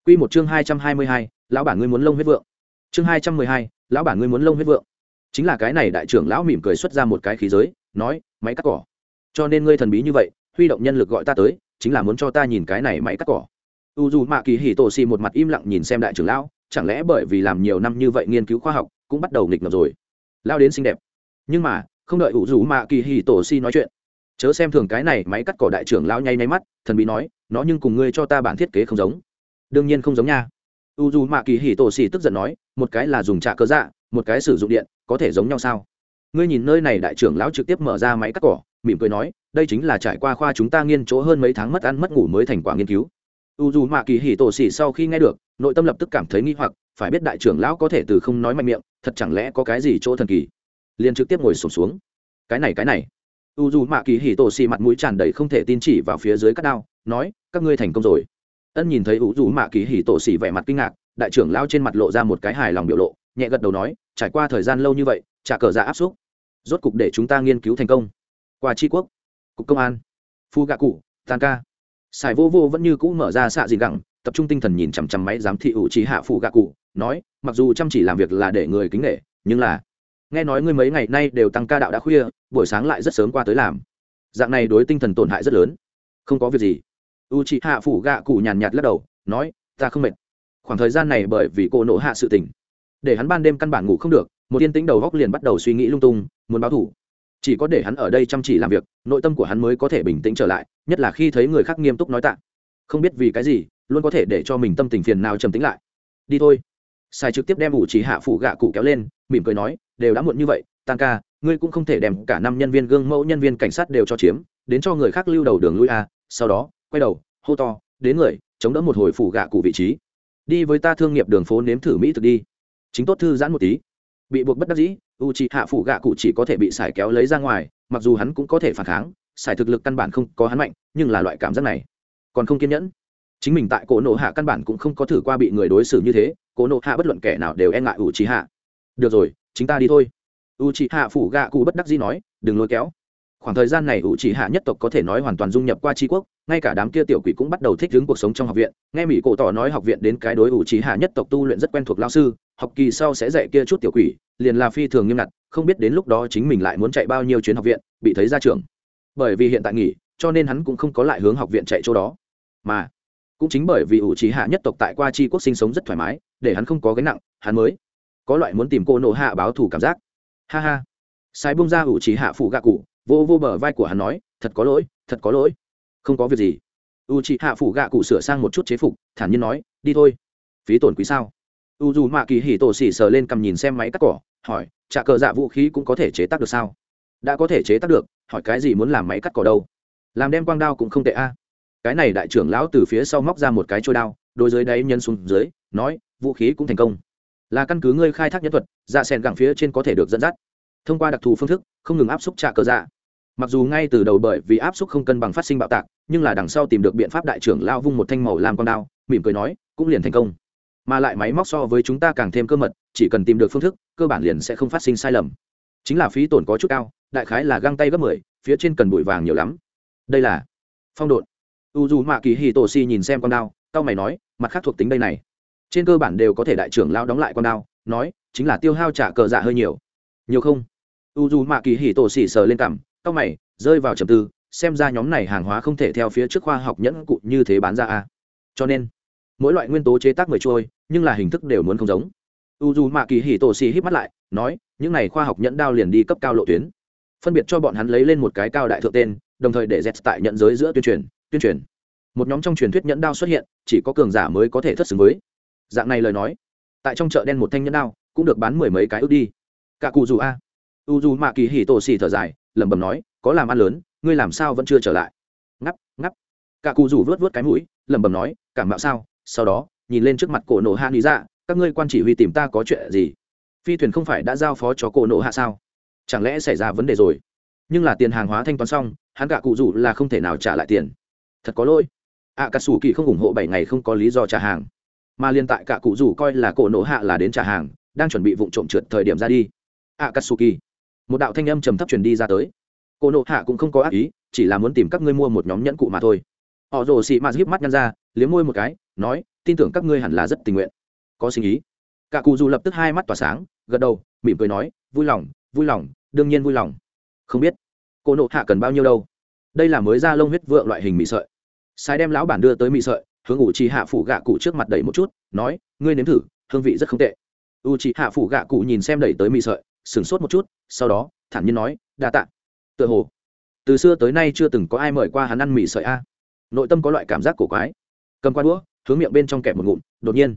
Quy một chương hai trăm hai mươi hai, lão bản ngươi muốn lông huyết vượng. Chương hai trăm mười hai, lão bản ngươi muốn lông huyết vượng. Chính là cái này, đại trưởng lão mỉm cười xuất ra một cái khí giới, nói, máy cắt cỏ. Cho nên ngươi thần bí như vậy, huy động nhân lực gọi ta tới, chính là muốn cho ta nhìn cái này máy cắt cỏ. U dù mạ kỳ hì tổ xì một mặt im lặng nhìn xem đại trưởng lão, chẳng lẽ bởi vì làm nhiều năm như vậy nghiên cứu khoa học cũng bắt đầu nghịch ngợm rồi. Lao đến xinh đẹp. Nhưng mà, không đợi u rủ mạ kỳ hì tổ xì nói chuyện. Chớ xem thường cái này máy cắt cỏ đại trưởng lão nhay nháy mắt, thần bí nói, nó nhưng cùng ngươi cho ta bản thiết kế không giống. Đương nhiên không giống nha. U dù mạ kỳ hì tổ xì tức giận nói, một cái là dùng trạ cơ dạ một cái sử dụng điện, có thể giống nhau sao? Ngươi nhìn nơi này đại trưởng lão trực tiếp mở ra máy cắt cỏ, mỉm cười nói, đây chính là trải qua khoa chúng ta nghiên chỗ hơn mấy tháng mất ăn mất ngủ mới thành quả nghiên cứu u dù mạ kỳ hỉ tổ xỉ sau khi nghe được nội tâm lập tức cảm thấy nghi hoặc phải biết đại trưởng lão có thể từ không nói mạnh miệng thật chẳng lẽ có cái gì chỗ thần kỳ? Liền trực tiếp ngồi sổm xuống, xuống cái này cái này. U dù mạ kỳ hỉ tổ xỉ mặt mũi tràn đầy không thể tin chỉ vào phía dưới các đao nói các ngươi thành công rồi. Ân nhìn thấy u dù mạ kỳ hỉ tổ xỉ vẻ mặt kinh ngạc đại trưởng lão trên mặt lộ ra một cái hài lòng biểu lộ nhẹ gật đầu nói trải qua thời gian lâu như vậy trả cờ ra áp xúc. Rốt cục để chúng ta nghiên cứu thành công. Qua tri quốc. Cục công an. Phu gạ cụ tan ca sài vô vô vẫn như cũ mở ra xạ gì gẳng, tập trung tinh thần nhìn chằm chằm máy giám thị ủ trí hạ phụ gạ cụ, nói, mặc dù chăm chỉ làm việc là để người kính nghệ nhưng là, nghe nói ngươi mấy ngày nay đều tăng ca đạo đã khuya, buổi sáng lại rất sớm qua tới làm. Dạng này đối tinh thần tổn hại rất lớn. Không có việc gì. U chị hạ phủ gạ cụ nhàn nhạt lắc đầu, nói, ta không mệt. Khoảng thời gian này bởi vì cô nộ hạ sự tình. Để hắn ban đêm căn bản ngủ không được, một tiên tính đầu góc liền bắt đầu suy nghĩ lung tung, muốn báo thủ chỉ có để hắn ở đây chăm chỉ làm việc, nội tâm của hắn mới có thể bình tĩnh trở lại, nhất là khi thấy người khác nghiêm túc nói tạ. Không biết vì cái gì, luôn có thể để cho mình tâm tình phiền nào trầm tính lại. Đi thôi. Sai trực tiếp đem ủ trí hạ phụ gạ cụ kéo lên, mỉm cười nói, đều đã muộn như vậy, tăng ca, ngươi cũng không thể đem cả năm nhân viên gương mẫu nhân viên cảnh sát đều cho chiếm, đến cho người khác lưu đầu đường lui a. Sau đó, quay đầu, hô to, đến người, chống đỡ một hồi phủ gạ cụ vị trí. Đi với ta thương nghiệp đường phố nếm thử mỹ thực đi. Chính tốt thư giãn một tí. Bị buộc bất đắc dĩ u c h hạ phụ gạ cụ chỉ có thể bị sải kéo lấy ra ngoài, mặc dù hắn cũng có thể phản kháng sải thực lực căn bản không có hắn mạnh, nhưng là loại cảm giác này còn không kiên nhẫn. Chính mình tại cổ nộ hạ căn bản cũng không có thử qua bị người đối xử như thế, cổ nộ hạ bất luận kẻ nào đều e ngại u c h hạ. Được rồi chúng ta đi thôi. U c h hạ phụ gạ cụ bất đắc dĩ nói, đừng lôi kéo khoảng thời gian này u Chỉ hạ nhất tộc có thể nói hoàn toàn dung nhập qua tri quốc, ngay cả đám kia tiểu quỷ cũng bắt đầu thích ứng cuộc sống trong học viện. Nghe mỹ cổ tỏ nói học viện đến cái đối u Chỉ hạ nhất tộc tu luyện rất quen thuộc lao sư, học kỳ sau sẽ dạy kia chút tiểu quỷ, liền là phi thường nghiêm ngặt, không biết đến lúc đó chính mình lại muốn chạy bao nhiêu chuyến học viện, bị thấy ra trường. Bởi vì hiện tại nghỉ, cho nên hắn cũng không có lại hướng học viện chạy chỗ đó. Mà, cũng chính bởi vì ủ trí hạ nhất tộc tại qua tri quốc sinh sống rất thoải mái, để hắn không có gánh nặng, hắn mới có loại muốn tìm cô nộ hạ báo thù cảm giác. Ha ha. Sai bung ra ủ chỉ hạ phụ gạ cụ vô vô bờ vai của hắn nói, thật có lỗi, thật có lỗi. Không có việc gì. U chị hạ phủ gạ cụ sửa sang một chút chế phục, thản nhiên nói, đi thôi. Phí tổn quý sao? U dù mạ kỳ hỉ tổ xỉ sờ lên cầm nhìn xem máy cắt cỏ, hỏi, trả cờ dạ vũ khí cũng có thể chế tác được sao? Đã có thể chế tác được, hỏi cái gì muốn làm máy cắt cỏ đâu? Làm đem quang đao cũng không tệ a. Cái này đại trưởng lão từ phía sau móc ra một cái trôi đao đôi dưới đáy nhân xuống dưới, nói, vũ khí cũng thành công. Là căn cứ ngươi khai thác nhân thuật dạ sen gẳng phía trên có thể được dẫn dắt. Thông qua đặc thù phương thức không ngừng áp xúc trả cờ dạ. Mặc dù ngay từ đầu bởi vì áp xúc không cân bằng phát sinh bạo tạc, nhưng là đằng sau tìm được biện pháp đại trưởng lao vung một thanh màu làm con đao, mỉm cười nói, cũng liền thành công. Mà lại máy móc so với chúng ta càng thêm cơ mật, chỉ cần tìm được phương thức, cơ bản liền sẽ không phát sinh sai lầm. Chính là phí tổn có chút cao, đại khái là găng tay gấp mười, phía trên cần bụi vàng nhiều lắm. Đây là phong độn. U dù mạ kỳ hì tổ si nhìn xem con đao tao mày nói, mặt khác thuộc tính đây này. Trên cơ bản đều có thể đại trưởng lao đóng lại con đao, nói, chính là tiêu hao trả cờ dạ hơi nhiều. Nhiều không? U dù mạ kỳ hì tổ xỉ sờ lên cằm tao mày, rơi vào trầm tư, xem ra nhóm này hàng hóa không thể theo phía trước khoa học nhẫn cụ như thế bán ra a. Cho nên, mỗi loại nguyên tố chế tác mười trôi nhưng là hình thức đều muốn không giống. U dù mạ kỳ hì tổ xỉ hít mắt lại, nói, những này khoa học nhẫn đao liền đi cấp cao lộ tuyến. Phân biệt cho bọn hắn lấy lên một cái cao đại thượng tên, đồng thời để z tại nhận giới giữa tuyên truyền tuyên truyền. Một nhóm trong truyền thuyết nhẫn đao xuất hiện, chỉ có cường giả mới có thể thất xứng với. Dạng này lời nói, tại trong chợ đen một thanh nhẫn đao, cũng được bán mười mấy cái ước đi. Cả cụ dù a u dù mạ kỳ hì tổ xì thở dài lẩm bẩm nói có làm ăn lớn ngươi làm sao vẫn chưa trở lại? Ngắp ngắp cả cụ rủ vớt vớt cái mũi lẩm bẩm nói cảm mạo sao? Sau đó nhìn lên trước mặt cổ nổ hạ lý ra, dạ, các ngươi quan chỉ huy tìm ta có chuyện gì? Phi thuyền không phải đã giao phó cho cổ nổ hạ sao? Chẳng lẽ xảy ra vấn đề rồi? Nhưng là tiền hàng hóa thanh toán xong hắn cả cụ rủ là không thể nào trả lại tiền. Thật có lỗi. Ạ cả sủ kỳ không ủng hộ bảy ngày không có lý do trả hàng. Mà liên tại cả cụ rủ coi là cổ nổ hạ là đến trả hàng đang chuẩn bị vụ trộm trượt thời điểm ra đi. Ạ cả sủ kỳ một đạo thanh âm trầm thấp truyền đi ra tới. Cô nộ hạ cũng không có ác ý, chỉ là muốn tìm các ngươi mua một nhóm nhẫn cụ mà thôi. Họ rồ xị mạt híp mắt nhăn ra, liếm môi một cái, nói, tin tưởng các ngươi hẳn là rất tình nguyện. Có sinh ý. Cả cụ dù lập tức hai mắt tỏa sáng, gật đầu, mỉm cười nói, vui lòng vui lòng, đương nhiên vui lòng. Không biết, cô nộ hạ cần bao nhiêu đâu. Đây là mới ra lông huyết vượng loại hình mị sợi. Sai đem lão bản đưa tới mị sợi, hướng ủ trì hạ phủ gạ cụ trước mặt đẩy một chút, nói, ngươi nếm thử, hương vị rất không tệ. U trì hạ phủ gạ cụ nhìn xem đẩy tới mị sợi sửng sốt một chút, sau đó, thản nhiên nói, đa tạ. Tựa hồ, từ xưa tới nay chưa từng có ai mời qua hắn ăn mì sợi a. Nội tâm có loại cảm giác cổ quái. Cầm qua đũa, hướng miệng bên trong kẹp một ngụm, đột nhiên,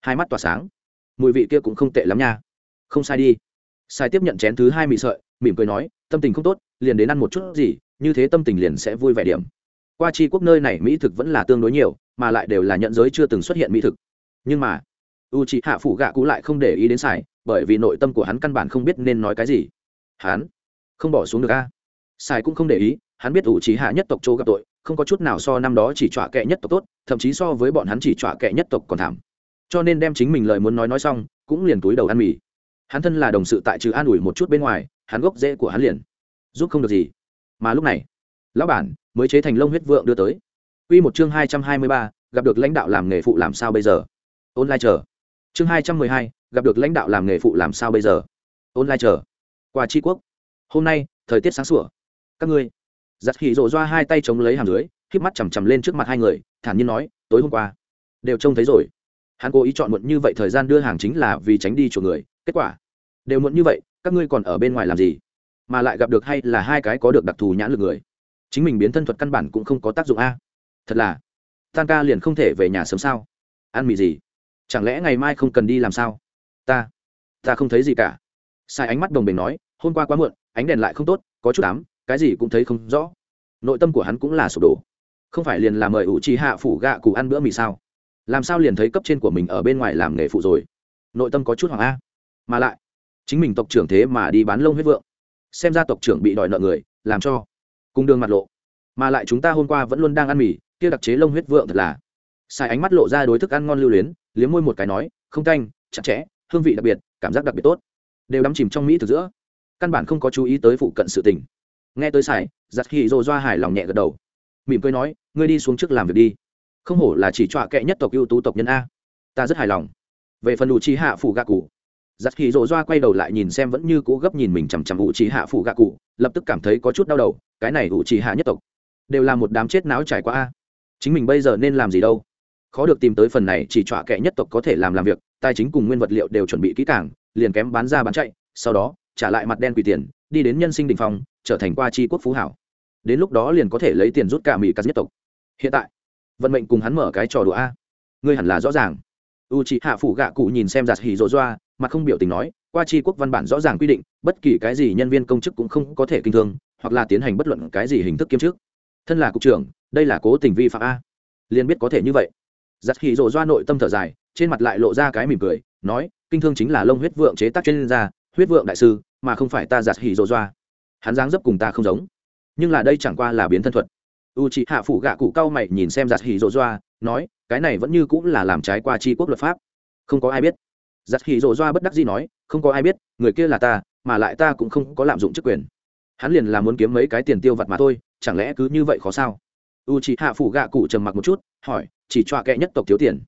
hai mắt tỏa sáng. Mùi vị kia cũng không tệ lắm nha. Không sai đi. Sai tiếp nhận chén thứ hai mì sợi, mỉm cười nói, tâm tình không tốt, liền đến ăn một chút gì, như thế tâm tình liền sẽ vui vẻ điểm. Qua chi quốc nơi này mỹ thực vẫn là tương đối nhiều, mà lại đều là nhận giới chưa từng xuất hiện mỹ thực. Nhưng mà u c h ị hạ phủ gạ cũ lại không để ý đến sài bởi vì nội tâm của hắn căn bản không biết nên nói cái gì. Hắn không bỏ xuống được a. Sài cũng không để ý hắn biết ủ trí hạ nhất tộc chỗ gặp tội không có chút nào so năm đó chỉ trọa kệ nhất tộc tốt thậm chí so với bọn hắn chỉ trọa kệ nhất tộc còn thảm. Cho nên đem chính mình lời muốn nói nói xong cũng liền túi đầu ăn mì. Hắn thân là đồng sự tại trừ an ủi một chút bên ngoài hắn gốc rễ của hắn liền giúp không được gì. Mà lúc này lão bản mới chế thành lông huyết vượng đưa tới. Quy một chương hai trăm hai mươi ba, gặp được lãnh đạo làm nghề phụ làm sao bây giờ? Online chờ. Chương hai trăm mười hai, gặp được lãnh đạo làm nghề phụ làm sao bây giờ? Online chờ. Qua Tri quốc. Hôm nay, thời tiết sáng sủa. Các ngươi. Giặt hỉ rộ doa hai tay chống lấy hàm dưới k mắt chằm chằm lên trước mặt hai người thản nhiên nói tối hôm qua đều trông thấy rồi. Hắn cố ý chọn muộn như vậy thời gian đưa hàng chính là vì tránh đi chỗ người. Kết quả đều muộn như vậy các ngươi còn ở bên ngoài làm gì? Mà lại gặp được hay là hai cái có được đặc thù nhãn lực người? Chính mình biến thân thuật căn bản cũng không có tác dụng a. Thật là tan ca liền không thể về nhà sớm sao? Ăn mì gì? Chẳng lẽ ngày mai không cần đi làm sao? Ta ta không thấy gì cả. Sai ánh mắt đồng bình nói, hôm qua quá muộn, ánh đèn lại không tốt, có chút ám, cái gì cũng thấy không rõ. Nội tâm của hắn cũng là sụp đổ. Không phải liền là mời ủ trì hạ phủ gạ cụ ăn bữa mì sao? Làm sao liền thấy cấp trên của mình ở bên ngoài làm nghề phụ rồi? Nội tâm có chút hoàng a. Mà lại, chính mình tộc trưởng thế mà đi bán lông huyết vượng. Xem ra tộc trưởng bị đòi nợ người, làm cho cung đường mặt lộ. Mà lại chúng ta hôm qua vẫn luôn đang ăn mì, kia đặc chế lông huyết vượng thật là. Sai ánh mắt lộ ra đối thức ăn ngon lưu luyến, liếm môi một cái nói, không canh, chặt chẽ hương vị đặc biệt, cảm giác đặc biệt tốt. Đều đắm chìm trong mỹ từ giữa. Căn bản không có chú ý tới phụ cận sự tình. Nghe tới sải giặt hì rồ doa hài lòng nhẹ gật đầu. Mỉm cười nói, ngươi đi xuống trước làm việc đi. Không hổ là chỉ trọa kệ nhất tộc ưu tú tộc nhân a. Ta rất hài lòng. Về phần ủ trí hạ phủ gạ cụ giặt hì rồ doa quay đầu lại nhìn xem vẫn như cố gấp nhìn mình chằm chằm ủ trí hạ phủ gạ cụ, lập tức cảm thấy có chút đau đầu, cái này ủ trí hạ nhất tộc, đều là một đám chết não trải qua a. Chính mình bây giờ nên làm gì đâu? Khó được tìm tới phần này chỉ trọa kệ nhất tộc có thể làm làm việc, tài chính cùng nguyên vật liệu đều chuẩn bị kỹ càng, liền kém bán ra bán chạy, sau đó, trả lại mặt đen quỷ tiền, đi đến nhân sinh đình phòng trở thành qua tri quốc phú hảo. Đến lúc đó liền có thể lấy tiền rút cả mỹ cắt nhất tộc. Hiện tại, vận mệnh cùng hắn mở cái trò đùa a. Ngươi hẳn là rõ ràng. U chị hạ phủ gạ cụ nhìn xem giặt hỉ rộ doa mà không biểu tình nói, qua tri quốc văn bản rõ ràng quy định, bất kỳ cái gì nhân viên công chức cũng không có thể kinh thương, hoặc là tiến hành bất luận cái gì hình thức kiêm chức. Thân là cục trưởng, đây là cố tình vi phạm a. Liền biết có thể như vậy giặt hỉ rộ doa nội tâm thở dài, trên mặt lại lộ ra cái mỉm cười, nói, kinh thương chính là lông huyết vượng chế tác chuyên gia, huyết vượng đại sư, mà không phải ta giặt hỉ rộ doa. Hắn dáng dấp cùng ta không giống. Nhưng là đây chẳng qua là biến thân thuật. U c hạ phủ gạ cụ cao mày nhìn xem giặt hỉ rộ doa, nói, cái này vẫn như cũng là làm trái qua tri quốc luật pháp. Không có ai biết. Giặt hỉ rộ doa bất đắc gì nói, không có ai biết, người kia là ta, mà lại ta cũng không có lạm dụng chức quyền. Hắn liền là muốn kiếm mấy cái tiền tiêu vặt mà thôi, chẳng lẽ cứ như vậy khó sao? U c hạ phủ gạ cụ trầm mặc một chút, hỏi chỉ cho kệ nhất tộc thiếu tiền.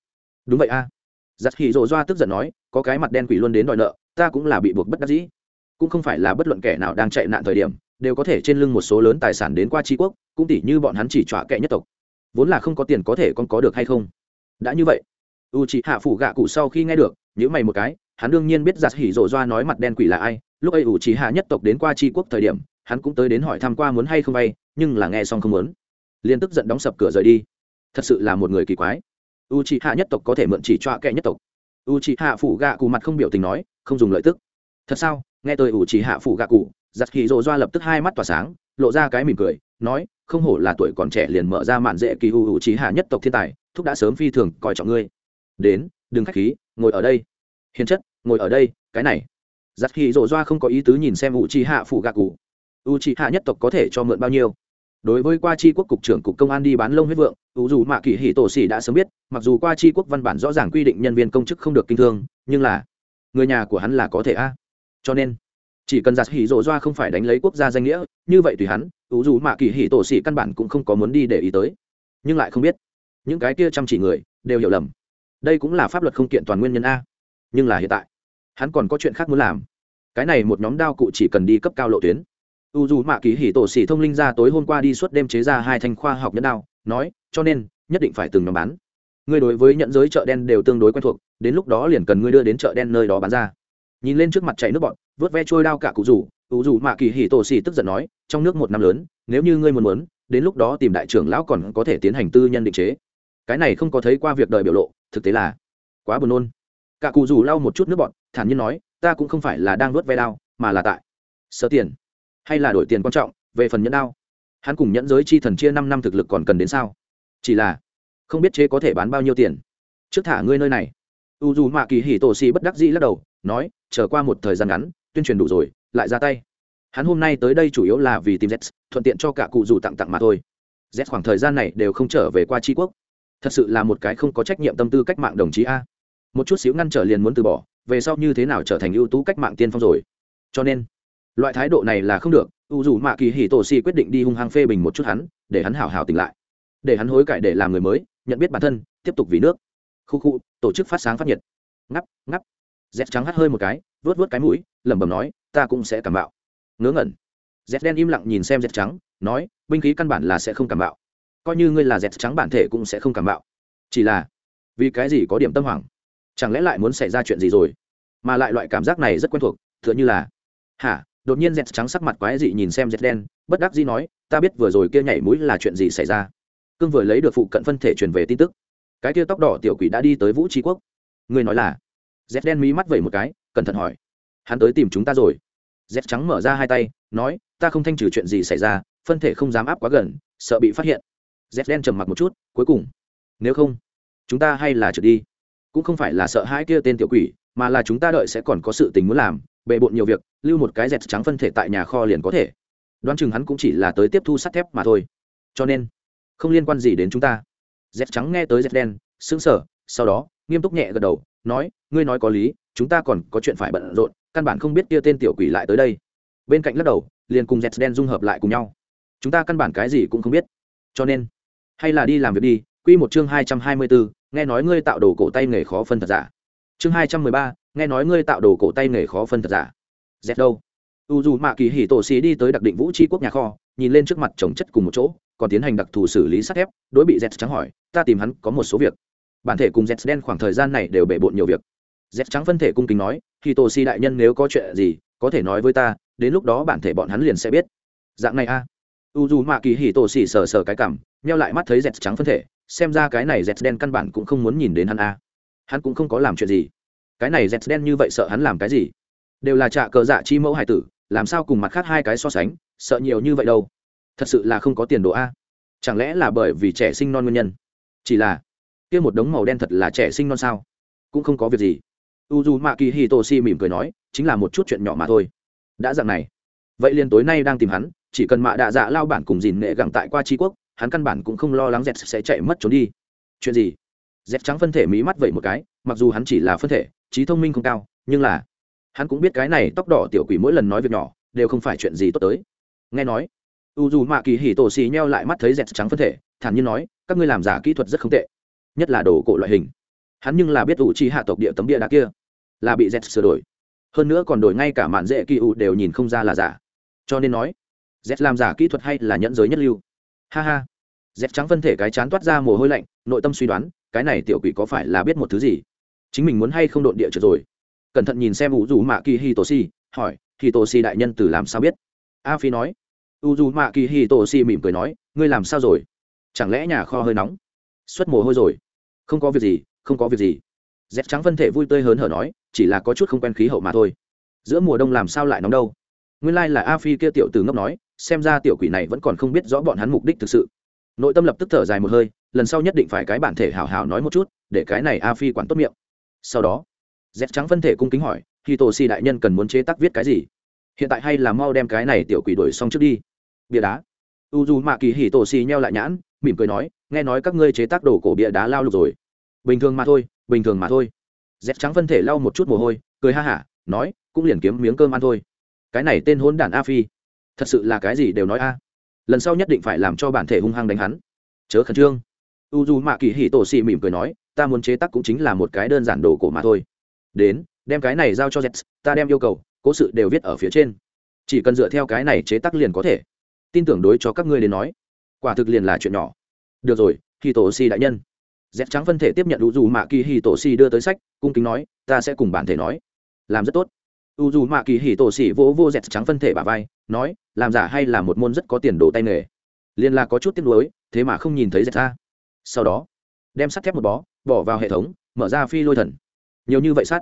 Đúng vậy a. Giặt hỉ rộ doa tức giận nói, có cái mặt đen quỷ luôn đến đòi nợ, ta cũng là bị buộc bất đắc dĩ. Cũng không phải là bất luận kẻ nào đang chạy nạn thời điểm, đều có thể trên lưng một số lớn tài sản đến qua tri quốc, cũng tỉ như bọn hắn chỉ trọa kệ nhất tộc. Vốn là không có tiền có thể con có được hay không? Đã như vậy u c hạ phủ gạ cụ sau khi nghe được nhữ mày một cái, hắn đương nhiên biết giặt hỉ rộ doa nói mặt đen quỷ là ai, lúc ấy u c hạ nhất tộc đến qua tri quốc thời điểm, hắn cũng tới đến hỏi tham q u a muốn hay không vay, nhưng là nghe xong không muốn. Liên tức giận đóng sập cửa rời đi thật sự là một người kỳ quái. U c hạ nhất tộc có thể mượn chỉ cho kẻ nhất tộc. U c hạ phủ gạ cụ mặt không biểu tình nói, không dùng lợi tức. Thật sao? Nghe tôi u c hạ phủ gạ cụ giặt hỉ rộ doa lập tức hai mắt tỏa sáng, lộ ra cái mỉm cười, nói, không hổ là tuổi còn trẻ liền mở ra mạn dễ kỳ u u c h i hạ nhất tộc thiên tài, thúc đã sớm phi thường coi trọng ngươi. Đến, đừng khách khí, ngồi ở đây. Hiền chất, ngồi ở đây, cái này. Giặt hỉ rộ doa không có ý tứ nhìn xem u trí hạ phủ gạ cụ. U trí hạ nhất tộc có thể cho mượn bao nhiêu? Đối với qua chi quốc cục trưởng cục công an đi bán lông huyết vượng u dù mạ kỳ hỉ tổ xỉ đã sớm biết, mặc dù qua chi quốc văn bản rõ ràng quy định nhân viên công chức không được kinh thương, nhưng là người nhà của hắn là có thể a. Cho nên, chỉ cần giặt hỉ rộ doa không phải đánh lấy quốc gia danh nghĩa, như vậy tùy hắn, ủ dù mạ kỳ hỉ tổ sĩ căn bản cũng không có muốn đi để ý tới. Nhưng lại không biết, những cái kia chăm chỉ người đều hiểu lầm. Đây cũng là pháp luật không kiện toàn nguyên nhân a. Nhưng là hiện tại, hắn còn có chuyện khác muốn làm. Cái này một nhóm đao cụ chỉ cần đi cấp cao lộ tuyến u dù mạ kỳ hỉ tổ xỉ thông linh ra tối hôm qua đi suốt đêm chế ra hai thanh khoa học nhẫn đao, nói, cho nên, nhất định phải từng nhóm bán. Ngươi đối với nhận giới chợ đen đều tương đối quen thuộc, đến lúc đó liền cần ngươi đưa đến chợ đen nơi đó bán ra. Nhìn lên trước mặt chạy nước bọn, vớt ve trôi đao cả cụ rủ u dù mạ kỳ hỉ tổ xỉ tức giận nói, trong nước một năm lớn, nếu như ngươi muốn muốn, đến lúc đó tìm đại trưởng lão còn có thể tiến hành tư nhân định chế. Cái này không có thấy qua việc đời biểu lộ, thực tế là quá buồn nôn. Cả cụ rủ lau một chút nước bọn, thản nhiên nói, ta cũng không phải là đang vớt ve đao, mà là tại sợ tiền hay là đổi tiền quan trọng, về phần nhẫn đao. Hắn cùng nhẫn giới chi thần chia năm năm thực lực còn cần đến sao? Chỉ là, không biết chế có thể bán bao nhiêu tiền. Trước thả ngươi nơi này. U dù mạ kỳ hỉ tổ xì bất đắc dĩ lắc đầu, nói, chờ qua một thời gian ngắn, tuyên truyền đủ rồi, lại ra tay. Hắn hôm nay tới đây chủ yếu là vì tìm z thuận tiện cho cả cụ dù tặng tặng mà thôi. Z khoảng thời gian này đều không trở về qua tri quốc. Thật sự là một cái không có trách nhiệm tâm tư cách mạng đồng chí a. Một chút xíu ngăn trở liền muốn từ bỏ, về sau như thế nào trở thành ưu tú cách mạng tiên phong rồi. Cho nên loại thái độ này là không được, u dù mạ kỳ hỉ tổ si quyết định đi hung hăng phê bình một chút hắn, để hắn hảo hảo tỉnh lại. Để hắn hối cải để làm người mới, nhận biết bản thân, tiếp tục vì nước. Khu khu, tổ chức phát sáng phát nhiệt. Ngắp ngắp. Dép trắng hắt hơi một cái, vớt vớt cái mũi, lẩm bẩm nói, ta cũng sẽ cảm bạo. Ngớ ngẩn. Dép đen im lặng nhìn xem dép trắng, nói, binh khí căn bản là sẽ không cảm bạo. Coi như ngươi là dép trắng bản thể cũng sẽ không cảm bạo. Chỉ là, vì cái gì có điểm tâm hoảng chẳng lẽ lại muốn xảy ra chuyện gì rồi? Mà lại loại cảm giác này rất quen thuộc, tựa như là, hả? Đột nhiên dẹt trắng sắc mặt quái dị nhìn xem dẹt đen, bất đắc dĩ nói, ta biết vừa rồi kia nhảy mũi là chuyện gì xảy ra. Cương vừa lấy được phụ cận phân thể truyền về tin tức. Cái kia tóc đỏ tiểu quỷ đã đi tới vũ tri quốc. Người nói là dẹt đen mí mắt vẩy một cái, cẩn thận hỏi, hắn tới tìm chúng ta rồi? Dẹt trắng mở ra hai tay, nói, ta không thanh trừ chuyện gì xảy ra, phân thể không dám áp quá gần, sợ bị phát hiện. Dẹt đen trầm mặc một chút, cuối cùng, nếu không, chúng ta hay là trượt đi. Cũng không phải là sợ hai kia tên tiểu quỷ, mà là chúng ta đợi sẽ còn có sự tình muốn làm bề bộn nhiều việc, lưu một cái dẹt trắng phân thể tại nhà kho liền có thể. Đoán chừng hắn cũng chỉ là tới tiếp thu sắt thép mà thôi. Cho nên, không liên quan gì đến chúng ta. Dẹt trắng nghe tới dẹt đen, sững sờ, sau đó, nghiêm túc nhẹ gật đầu, nói, ngươi nói có lý, chúng ta còn có chuyện phải bận rộn, căn bản không biết kia tên tiểu quỷ lại tới đây. Bên cạnh lắc đầu, liền cùng dẹt đen dung hợp lại cùng nhau. Chúng ta căn bản cái gì cũng không biết. Cho nên, hay là đi làm việc đi, quy một chương hai trăm hai mươi bốn nghe nói ngươi tạo đồ cổ tay nghề khó phân thật giả. Chương hai trăm mười ba nghe nói ngươi tạo đồ cổ tay nghề khó phân thật giả. Dẹt đâu? U dù mạ kỳ hỉ tổ xí đi tới đặc định vũ tri quốc nhà kho, nhìn lên trước mặt trồng chất cùng một chỗ, còn tiến hành đặc thù xử lý sắt thép, đối bị z trắng hỏi, ta tìm hắn có một số việc. Bản thể cùng z đen khoảng thời gian này đều bể bộn nhiều việc. Z trắng phân thể cung kính nói khi tổ xì đại nhân nếu có chuyện gì, có thể nói với ta, đến lúc đó bản thể bọn hắn liền sẽ biết. Dạng này a. U dù mạ kỳ hì tổ xỉ sờ sờ cái cảm neo lại mắt thấy z trắng phân thể, xem ra cái này z đen căn bản cũng không muốn nhìn đến hắn a. Hắn cũng không có làm chuyện gì cái này dẹt đen như vậy sợ hắn làm cái gì? Đều là trạ cờ dạ chi mẫu hải tử, làm sao cùng mặt khác hai cái so sánh, sợ nhiều như vậy đâu? Thật sự là không có tiền đồ a. Chẳng lẽ là bởi vì trẻ sinh non nguyên nhân? Chỉ là, kia một đống màu đen thật là trẻ sinh non sao? Cũng không có việc gì. U d u mạ kỳ hi tô si mỉm cười nói, chính là một chút chuyện nhỏ mà thôi. Đã dạng này, vậy liền tối nay đang tìm hắn, chỉ cần mạ đạ dạ lao bản cùng dìn nệ gặng tại qua tri quốc, hắn căn bản cũng không lo lắng dẹt sẽ chạy mất trốn đi. Chuyện gì? Dẹt trắng phân thể mí mắt vậy một cái, mặc dù hắn chỉ là phân thể trí thông minh không cao, nhưng là, hắn cũng biết cái này tóc đỏ tiểu quỷ mỗi lần nói việc nhỏ, đều không phải chuyện gì tốt tới. Nghe nói u dù mạ kỳ hỉ tổ xì nheo lại mắt thấy dẹt trắng phân thể, thản nhiên nói, các ngươi làm giả kỹ thuật rất không tệ, nhất là đồ cổ loại hình. Hắn nhưng là biết ủ chi hạ tộc địa tấm địa đá kia, là bị z sửa đổi. Hơn nữa còn đổi ngay cả mạn dễ kỳ ủ đều nhìn không ra là giả. Cho nên nói z làm giả kỹ thuật hay là nhẫn giới nhất lưu. Ha ha. Z trắng phân thể cái chán toát ra mồ hôi lạnh, nội tâm suy đoán, cái này tiểu quỷ có phải là biết một thứ gì? Chính mình muốn hay không độn địa trượt rồi? Cẩn thận nhìn xem u dù mạ kỳ hi tổ si hỏi hi tổ si đại nhân từ làm sao biết? A phi nói. U dù mạ kỳ hi tổ si mỉm cười nói, ngươi làm sao rồi? Chẳng lẽ nhà kho hơi nóng? Xuất mồ hôi rồi? Không có việc gì, không có việc gì. Dép trắng phân thể vui tươi hớn hở nói, chỉ là có chút không quen khí hậu mà thôi. Giữa mùa đông làm sao lại nóng đâu? Nguyên lai、like、là a phi kia tiểu từ ngốc nói, xem ra tiểu quỷ này vẫn còn không biết rõ bọn hắn mục đích thực sự. Nội tâm lập tức thở dài một hơi, lần sau nhất định phải cái bản thể hào hào nói một chút, để cái này a phi quản tốt miệng sau đó dép trắng phân thể cung kính hỏi khi tổ si đại nhân cần muốn chế tác viết cái gì? Hiện tại hay là mau đem cái này tiểu quỷ đuổi xong trước đi. Bia đá. U dù mạ kỳ hì tổ si nheo lại nhãn, mỉm cười nói, nghe nói các ngươi chế tác đồ cổ bia đá lao lục rồi. Bình thường mà thôi, bình thường mà thôi. Dép trắng phân thể lau một chút mồ hôi, cười ha hả, nói, cũng liền kiếm miếng cơm ăn thôi. Cái này tên hôn đản a phi, thật sự là cái gì đều nói a. Lần sau nhất định phải làm cho bản thể hung hăng đánh hắn. Chớ khẩn trương. U d u mạ kỳ hì tổ xì mỉm cười nói ta muốn chế tác cũng chính là một cái đơn giản đồ cổ mà thôi. Đến, đem cái này giao cho jets, ta đem yêu cầu, cố sự đều viết ở phía trên. Chỉ cần dựa theo cái này chế tác liền có thể. Tin tưởng đối cho các ngươi đến nói. Quả thực liền là chuyện nhỏ. Được rồi khi tổ si đại nhân. Dép trắng phân thể tiếp nhận u dù mạ kỳ hì tổ xì đưa tới sách, cung kính nói, ta sẽ cùng bản thể nói. Làm rất tốt. U dù mạ kỳ hì tổ xì vỗ vô dép trắng phân thể bà vai, nói, làm giả hay là một môn rất có tiền đồ tay nghề. Liền là có chút tiếc nuối, thế mà không nhìn thấy dép ra. Sau đó, đem sắt thép một bó bỏ vào hệ thống, mở ra phi lôi thần. Nhiều như vậy sát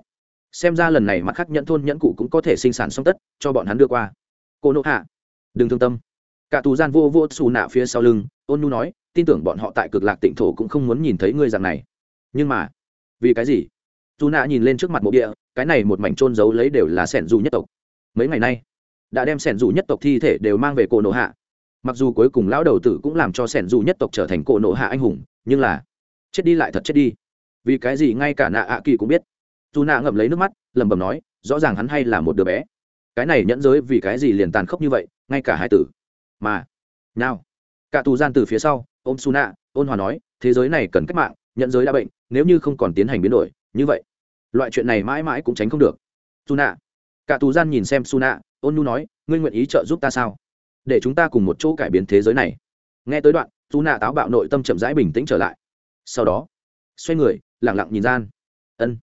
xem ra lần này mặt khác nhận thôn nhẫn cụ cũng có thể sinh sản xong tất, cho bọn hắn đưa qua. Cô nộ hạ. Đừng thương tâm. Cả tù gian vô vô xù nạ phía sau lưng, ôn nu nói, tin tưởng bọn họ tại cực lạc tịnh thổ cũng không muốn nhìn thấy ngươi dạng này. Nhưng mà, vì cái gì? Dù nạ nhìn lên trước mặt mộ địa, cái này một mảnh trôn giấu lấy đều là sẻn dù nhất tộc. Mấy ngày nay, đã đem sẻn dù nhất tộc thi thể đều mang về cổ nộ hạ. Mặc dù cuối cùng lão đầu tử cũng làm cho sẻn dù nhất tộc trở thành cổ nộ hạ anh hùng, nhưng là chết đi lại thật chết đi. Vì cái gì ngay cả nạ ạ kỳ cũng biết. Dù nạ ngậm lấy nước mắt, lẩm bẩm nói, rõ ràng hắn hay là một đứa bé. Cái này nhẫn giới vì cái gì liền tàn khốc như vậy, ngay cả hai tử. Mà, nào, cả tù gian từ phía sau, ôm su nạ ôn hòa nói, thế giới này cần cách mạng nhận giới đã bệnh, nếu như không còn tiến hành biến đổi, như vậy, loại chuyện này mãi mãi cũng tránh không được. Su nạ cả tù gian nhìn xem su nạ ôn nu nói, ngươi nguyện ý trợ giúp ta sao? Để chúng ta cùng một chỗ cải biến thế giới này. Nghe tới đoạn, su nạ táo bạo nội tâm chậm rãi bình tĩnh trở lại sau đó, xoay người, lẳng lặng nhìn gian. Ân.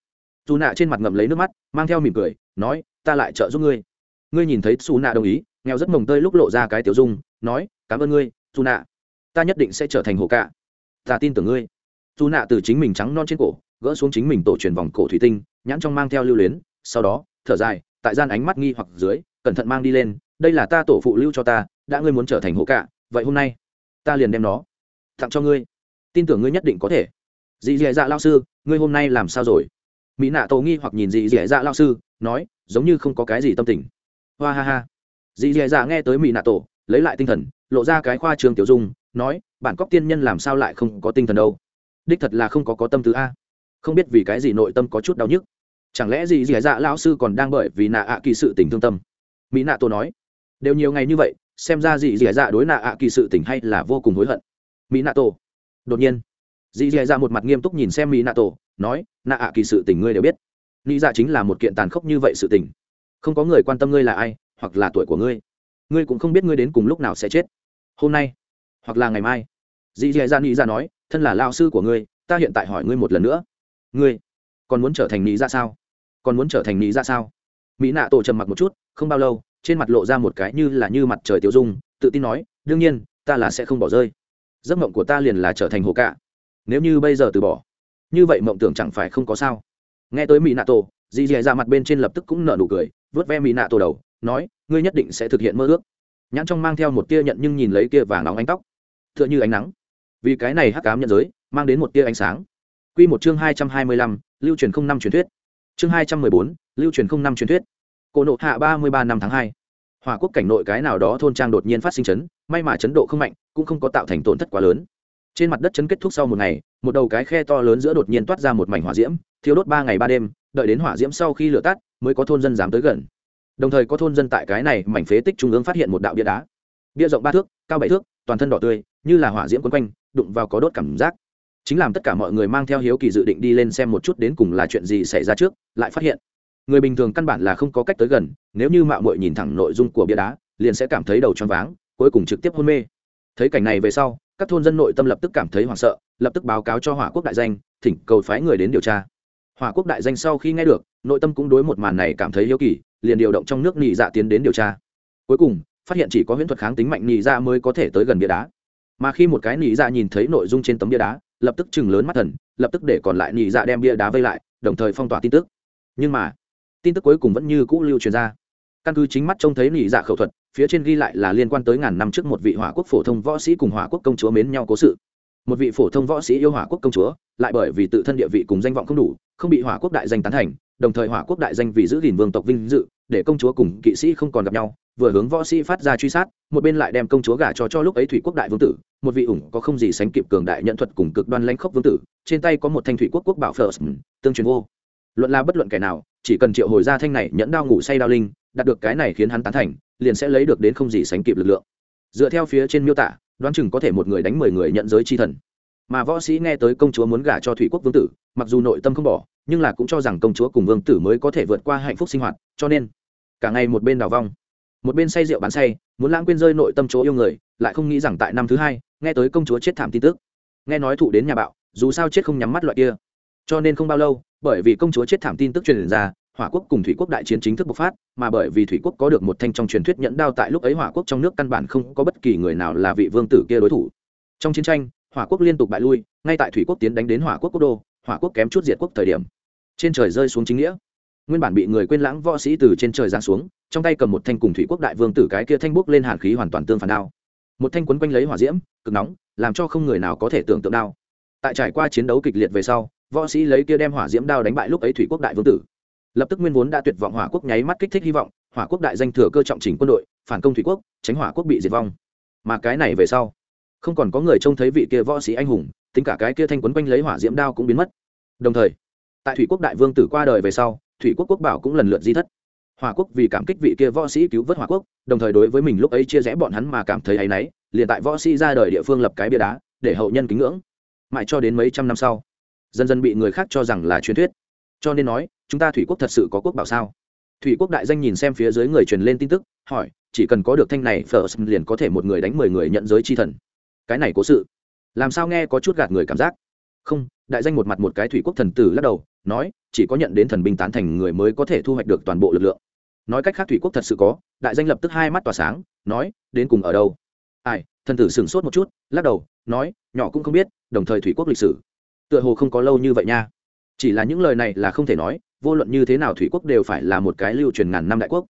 Dù nạ trên mặt ngậm lấy nước mắt, mang theo mỉm cười, nói, ta lại trợ giúp ngươi. Ngươi nhìn thấy su nạ đồng ý, nghèo rất mồng tơi lúc lộ ra cái tiểu dung, nói, cảm ơn ngươi dù nạ ta nhất định sẽ trở thành hồ cạ. Ta tin tưởng ngươi. Dù nạ từ chính mình trắng non trên cổ, gỡ xuống chính mình tổ truyền vòng cổ thủy tinh, nhãn trong mang theo lưu luyến, sau đó, thở dài, tại gian ánh mắt nghi hoặc dưới, cẩn thận mang đi lên, đây là ta tổ phụ lưu cho ta, đã ngươi muốn trở thành hồ cạ, vậy hôm nay, ta liền đem nó tặng cho ngươi tin tưởng ngươi nhất định có thể. Dì dì dạ lao sư, ngươi hôm nay làm sao rồi? Mỹ nạ tổ nghi hoặc nhìn dì dì dạ lao sư, nói, giống như không có cái gì tâm tình. Hoa ha ha. Dì dì dạ nghe tới mỹ nạ tổ, lấy lại tinh thần, lộ ra cái khoa trường tiểu dung, nói, bản cóc tiên nhân làm sao lại không có tinh thần đâu? Đích thật là không có có tâm thứ a. Không biết vì cái gì nội tâm có chút đau nhức. Chẳng lẽ dì dì dạ lão sư còn đang bởi vì nạ ạ kỳ sự tình thương tâm? Mỹ nạ tổ nói, đều nhiều ngày như vậy, xem ra dì dì dạ đối nạ ạ kỳ sự tình hay là vô cùng hối hận. Mỹ nạ tổ đột nhiên dì dì dạ một mặt nghiêm túc nhìn xem mỹ nạ tổ, nói, nạ ạ, kỳ sự tình ngươi đều biết. Nghĩ dạ chính là một kiện tàn khốc như vậy sự tình. Không có người quan tâm ngươi là ai, hoặc là tuổi của ngươi. Ngươi cũng không biết ngươi đến cùng lúc nào sẽ chết. Hôm nay, hoặc là ngày mai. Dì dì dạ nghĩ ra dạ nói, thân là lao sư của ngươi, ta hiện tại hỏi ngươi một lần nữa. Ngươi còn muốn trở thành nghĩ ra dạ sao? Còn muốn trở thành nghĩ ra dạ sao? Mỹ nạ tổ trầm mặc một chút, không bao lâu, trên mặt lộ ra một cái như là như mặt trời tiêu dung, tự tin nói, đương nhiên, ta là sẽ không bỏ rơi giấc mộng của ta liền là trở thành hồ cạ. Nếu như bây giờ từ bỏ, như vậy mộng tưởng chẳng phải không có sao. Nghe tới mỹ nạ tổ dì dì ra mặt bên trên lập tức cũng nở nụ cười vớt ve mỹ nạ tổ đầu, nói, ngươi nhất định sẽ thực hiện mơ ước. Nhãn trong mang theo một tia nhận nhưng nhìn lấy kia vàng óng ánh tóc. T h ư ợ n h ư ánh nắng. Vì cái này hắc cám nhận giới, mang đến một tia ánh sáng. Q một chương hai trăm hai mươi lăm, lưu truyền không năm truyền thuyết. Chương hai trăm mười bốn, lưu truyền không năm truyền thuyết. Cổ nộ hạ ba mươi ba năm tháng hai hòa quốc cảnh nội cái nào đó thôn trang đột nhiên phát sinh chấn, may mà chấn độ không mạnh, cũng không có tạo thành tổn thất quá lớn. Trên mặt đất chấn kết thúc sau một ngày, một đầu cái khe to lớn giữa đột nhiên toát ra một mảnh hỏa diễm thiếu đốt ba ngày ba đêm, đợi đến hỏa diễm sau khi lửa tắt, mới có thôn dân dám tới gần. Đồng thời có thôn dân tại cái này mảnh phế tích trung ương phát hiện một đạo bia đá. Bia rộng ba thước, cao bảy thước, toàn thân đỏ tươi, như là hỏa diễm quấn quanh, đụng vào có đốt cảm giác. Chính làm tất cả mọi người mang theo hiếu kỳ dự định đi lên xem một chút đến cùng là chuyện gì xảy ra trước, lại phát hiện người bình thường căn bản là không có cách tới gần, nếu như mạo muội nhìn thẳng nội dung của bia đá, liền sẽ cảm thấy đầu choáng váng, cuối cùng trực tiếp hôn mê. Thấy cảnh này về sau, các thôn dân nội tâm lập tức cảm thấy hoảng sợ, lập tức báo cáo cho hỏa quốc đại danh, thỉnh cầu phái người đến điều tra. Hỏa quốc đại danh sau khi nghe được, nội tâm cũng đối một màn này cảm thấy hiếu kỳ, liền điều động trong nước nhị dạ tiến đến điều tra. Cuối cùng, phát hiện chỉ có huyễn thuật kháng tính mạnh nhị dạ mới có thể tới gần bia đá. Mà khi một cái nhị dạ nhìn thấy nội dung trên tấm bia đá, lập tức chừng lớn mắt thần, lập tức để còn lại nhị dạ đem bia đá vây lại, đồng thời phong tỏa tin tức. Nhưng mà tin tức cuối cùng vẫn như cũ lưu truyền ra. Căn cứ chính mắt trông thấy nỉ dạ khẩu thuật, phía trên ghi lại là liên quan tới ngàn năm trước một vị hỏa quốc phổ thông võ sĩ cùng hỏa quốc công chúa mến nhau cố sự. Một vị phổ thông võ sĩ yêu hỏa quốc công chúa, lại bởi vì tự thân địa vị cùng danh vọng không đủ, không bị hỏa quốc đại danh tán thành, đồng thời hỏa quốc đại danh vì giữ gìn vương tộc vinh dự, để công chúa cùng kỵ sĩ không còn gặp nhau, vừa hướng võ sĩ phát ra truy sát, một bên lại đem công chúa gả cho cho lúc ấy thủy quốc đại vương tử, một vị ủng có không gì sánh kịp cường đại nhận thuật cùng cực đoan lãnh khốc vương tử, trên tay có một thanh thủy quốc quốc bảo first tương truyền vô luận là bất luận kẻ nào, chỉ cần triệu hồi ra thanh này nhẫn đao ngủ say đao linh, đạt được cái này khiến hắn tán thành, liền sẽ lấy được đến không gì sánh kịp lực lượng. Dựa theo phía trên miêu tả, đoán chừng có thể một người đánh mười người nhận giới chi thần. Mà võ sĩ nghe tới công chúa muốn gả cho thủy quốc vương tử, mặc dù nội tâm không bỏ, nhưng là cũng cho rằng công chúa cùng vương tử mới có thể vượt qua hạnh phúc sinh hoạt, cho nên cả ngày một bên đào vong, một bên say rượu bán say, muốn lãng quên rơi nội tâm chỗ yêu người, lại không nghĩ rằng tại năm thứ hai, nghe tới công chúa chết thảm tin tức. Nghe nói thụ đến nhà bạo, dù sao chết không nhắm mắt loại kia. Cho nên không bao lâu bởi vì công chúa chết thảm tin tức truyền ra, hỏa quốc cùng thủy quốc đại chiến chính thức bộc phát, mà bởi vì thủy quốc có được một thanh trong truyền thuyết nhẫn đao tại lúc ấy hỏa quốc trong nước căn bản không có bất kỳ người nào là vị vương tử kia đối thủ. Trong chiến tranh, hỏa quốc liên tục bại lui, ngay tại thủy quốc tiến đánh đến hỏa quốc quốc đô, hỏa quốc kém chút diệt quốc thời điểm. Trên trời rơi xuống chính nghĩa. Nguyên bản bị người quên lãng võ sĩ từ trên trời giáng xuống, trong tay cầm một thanh cùng thủy quốc đại vương tử cái kia thanh bốc lên hàn khí hoàn toàn tương phản đao. Một thanh quấn quanh lấy hỏa diễm, cực nóng, làm cho không người nào có thể tưởng tượng đao tại trải qua chiến đấu kịch liệt về sau, võ sĩ lấy kia đem hỏa diễm đao đánh bại lúc ấy thủy quốc đại vương tử. Lập tức nguyên vốn đã tuyệt vọng hỏa quốc nháy mắt kích thích hy vọng, hỏa quốc đại danh thừa cơ trọng chỉnh quân đội, phản công thủy quốc, tránh hỏa quốc bị diệt vong. Mà cái này về sau, không còn có người trông thấy vị kia võ sĩ anh hùng, tính cả cái kia thanh quấn quanh lấy hỏa diễm đao cũng biến mất. Đồng thời, tại thủy quốc đại vương tử qua đời về sau, thủy quốc quốc bảo cũng lần lượt di thất. Hòa quốc vì cảm kích vị kia võ sĩ cứu vớt hòa quốc, đồng thời đối với mình lúc ấy chia rẽ bọn hắn mà cảm thấy áy náy, liền tại võ sĩ ra đời địa phương lập cái bia đá, để hậu nhân kính ngưỡng mãi cho đến mấy trăm năm sau. Dần dần bị người khác cho rằng là truyền thuyết. Cho nên nói, chúng ta thủy quốc thật sự có quốc bảo sao? Thủy quốc đại danh nhìn xem phía dưới người truyền lên tin tức, hỏi, chỉ cần có được thanh này first liền có thể một người đánh mười người nhận giới chi thần. Cái này cố sự. Làm sao nghe có chút gạt người cảm giác? Không, đại danh một mặt một cái thủy quốc thần tử lắc đầu, nói, chỉ có nhận đến thần binh tán thành người mới có thể thu hoạch được toàn bộ lực lượng. Nói cách khác thủy quốc thật sự có, đại danh lập tức hai mắt tỏa sáng, nói, đến cùng ở đâu? Ai, thần tử sửng sốt một chút, lắc đầu, nói, nhỏ cũng không biết đồng thời thủy quốc lịch sử. Tựa hồ không có lâu như vậy nha. Chỉ là những lời này là không thể nói, vô luận như thế nào thủy quốc đều phải là một cái lưu truyền ngàn năm đại quốc.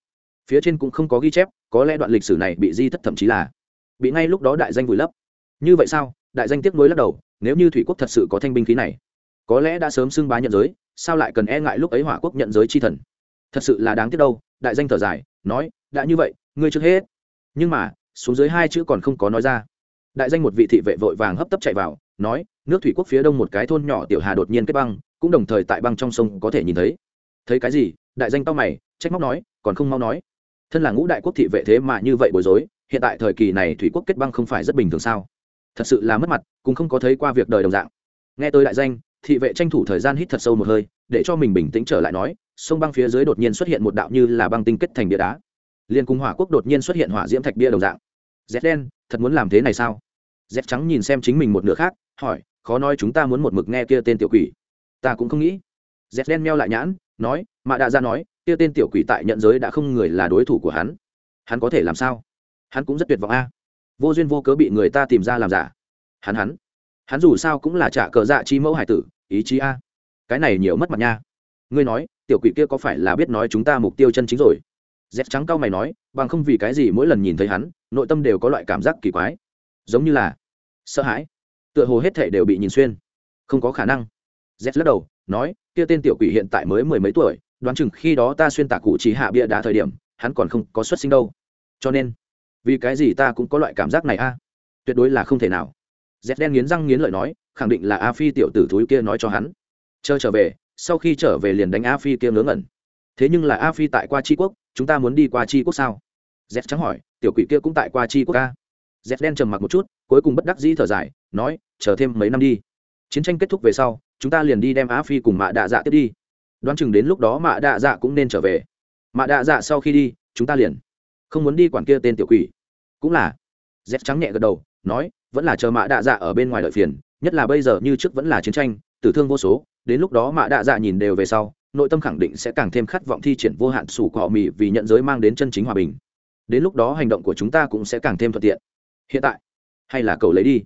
Phía trên cũng không có ghi chép, có lẽ đoạn lịch sử này bị di thất thậm chí là bị ngay lúc đó đại danh vùi lấp. Như vậy sao? Đại danh tiếp nối lắc đầu, nếu như thủy quốc thật sự có thanh binh khí này, có lẽ đã sớm xưng bá nhận giới, sao lại cần e ngại lúc ấy hỏa quốc nhận giới chi thần? Thật sự là đáng tiếc đâu, đại danh thở dài, nói, đã như vậy, ngươi trước hết. Nhưng mà, xuống dưới hai chữ còn không có nói ra. Đại danh một vị thị vệ vội vàng hấp tấp chạy vào nói, nước thủy quốc phía đông một cái thôn nhỏ tiểu hà đột nhiên kết băng, cũng đồng thời tại băng trong sông có thể nhìn thấy. Thấy cái gì? Đại danh to mày, trách móc nói, còn không mau nói. Thân là ngũ đại quốc thị vệ thế mà như vậy bối rối, hiện tại thời kỳ này thủy quốc kết băng không phải rất bình thường sao? Thật sự là mất mặt, cũng không có thấy qua việc đời đồng dạng. Nghe tới đại danh, thị vệ tranh thủ thời gian hít thật sâu một hơi, để cho mình bình tĩnh trở lại nói, sông băng phía dưới đột nhiên xuất hiện một đạo như là băng tinh kết thành bia đá. Liên cung hỏa quốc đột nhiên xuất hiện hỏa diễm thạch bia đồng dạng. Rét đen, thật muốn làm thế này sao? Dép trắng nhìn xem chính mình một nửa khác, hỏi, khó nói chúng ta muốn một mực nghe kia tên tiểu quỷ? Ta cũng không nghĩ. Dép đen meo lại nhãn, nói, mạ đã ra nói, kia tên tiểu quỷ tại nhận giới đã không người là đối thủ của hắn. Hắn có thể làm sao? Hắn cũng rất tuyệt vọng a. Vô duyên vô cớ bị người ta tìm ra làm giả. Hắn hắn. Hắn dù sao cũng là trả cờ dạ chi mẫu hải tử, ý chí a. Cái này nhiều mất mặt nha. Ngươi nói, tiểu quỷ kia có phải là biết nói chúng ta mục tiêu chân chính rồi? Dép trắng cao mày nói, bằng không vì cái gì mỗi lần nhìn thấy hắn, nội tâm đều có loại cảm giác kỳ quái. Giống như là sợ hãi. Tựa hồ hết thể đều bị nhìn xuyên. Không có khả năng. Z lắc đầu, nói, kia tên tiểu quỷ hiện tại mới mười mấy tuổi, đoán chừng khi đó ta xuyên tạc cụ chỉ hạ bịa đá thời điểm, hắn còn không có xuất sinh đâu. Cho nên, vì cái gì ta cũng có loại cảm giác này a? Tuyệt đối là không thể nào. Z đen nghiến răng nghiến lợi nói, khẳng định là a phi tiểu tử thúi kia nói cho hắn. Chờ trở về, sau khi trở về liền đánh a phi kia ngớ ngẩn. Thế nhưng là a phi tại qua tri quốc, chúng ta muốn đi qua tri quốc sao? Z trắng hỏi, tiểu quỷ kia cũng tại qua tri quốc ca z đen trầm mặc một chút, cuối cùng bất đắc dĩ thở dài, nói, chờ thêm mấy năm đi. Chiến tranh kết thúc về sau, chúng ta liền đi đem Á phi cùng mạ đạ dạ tiếp đi. Đoán chừng đến lúc đó mạ đạ dạ cũng nên trở về. Mạ đạ dạ sau khi đi, chúng ta liền không muốn đi quản kia tên tiểu quỷ. Cũng là dép trắng nhẹ gật đầu, nói, vẫn là chờ mạ đạ dạ ở bên ngoài đợi phiền, nhất là bây giờ như trước vẫn là chiến tranh, tử thương vô số, đến lúc đó mạ đạ dạ nhìn đều về sau, nội tâm khẳng định sẽ càng thêm khát vọng thi triển vô hạn sủ cọ mì vì nhận giới mang đến chân chính hòa bình. Đến lúc đó hành động của chúng ta cũng sẽ càng thêm thuận tiện hiện tại hay là cầu lấy đi?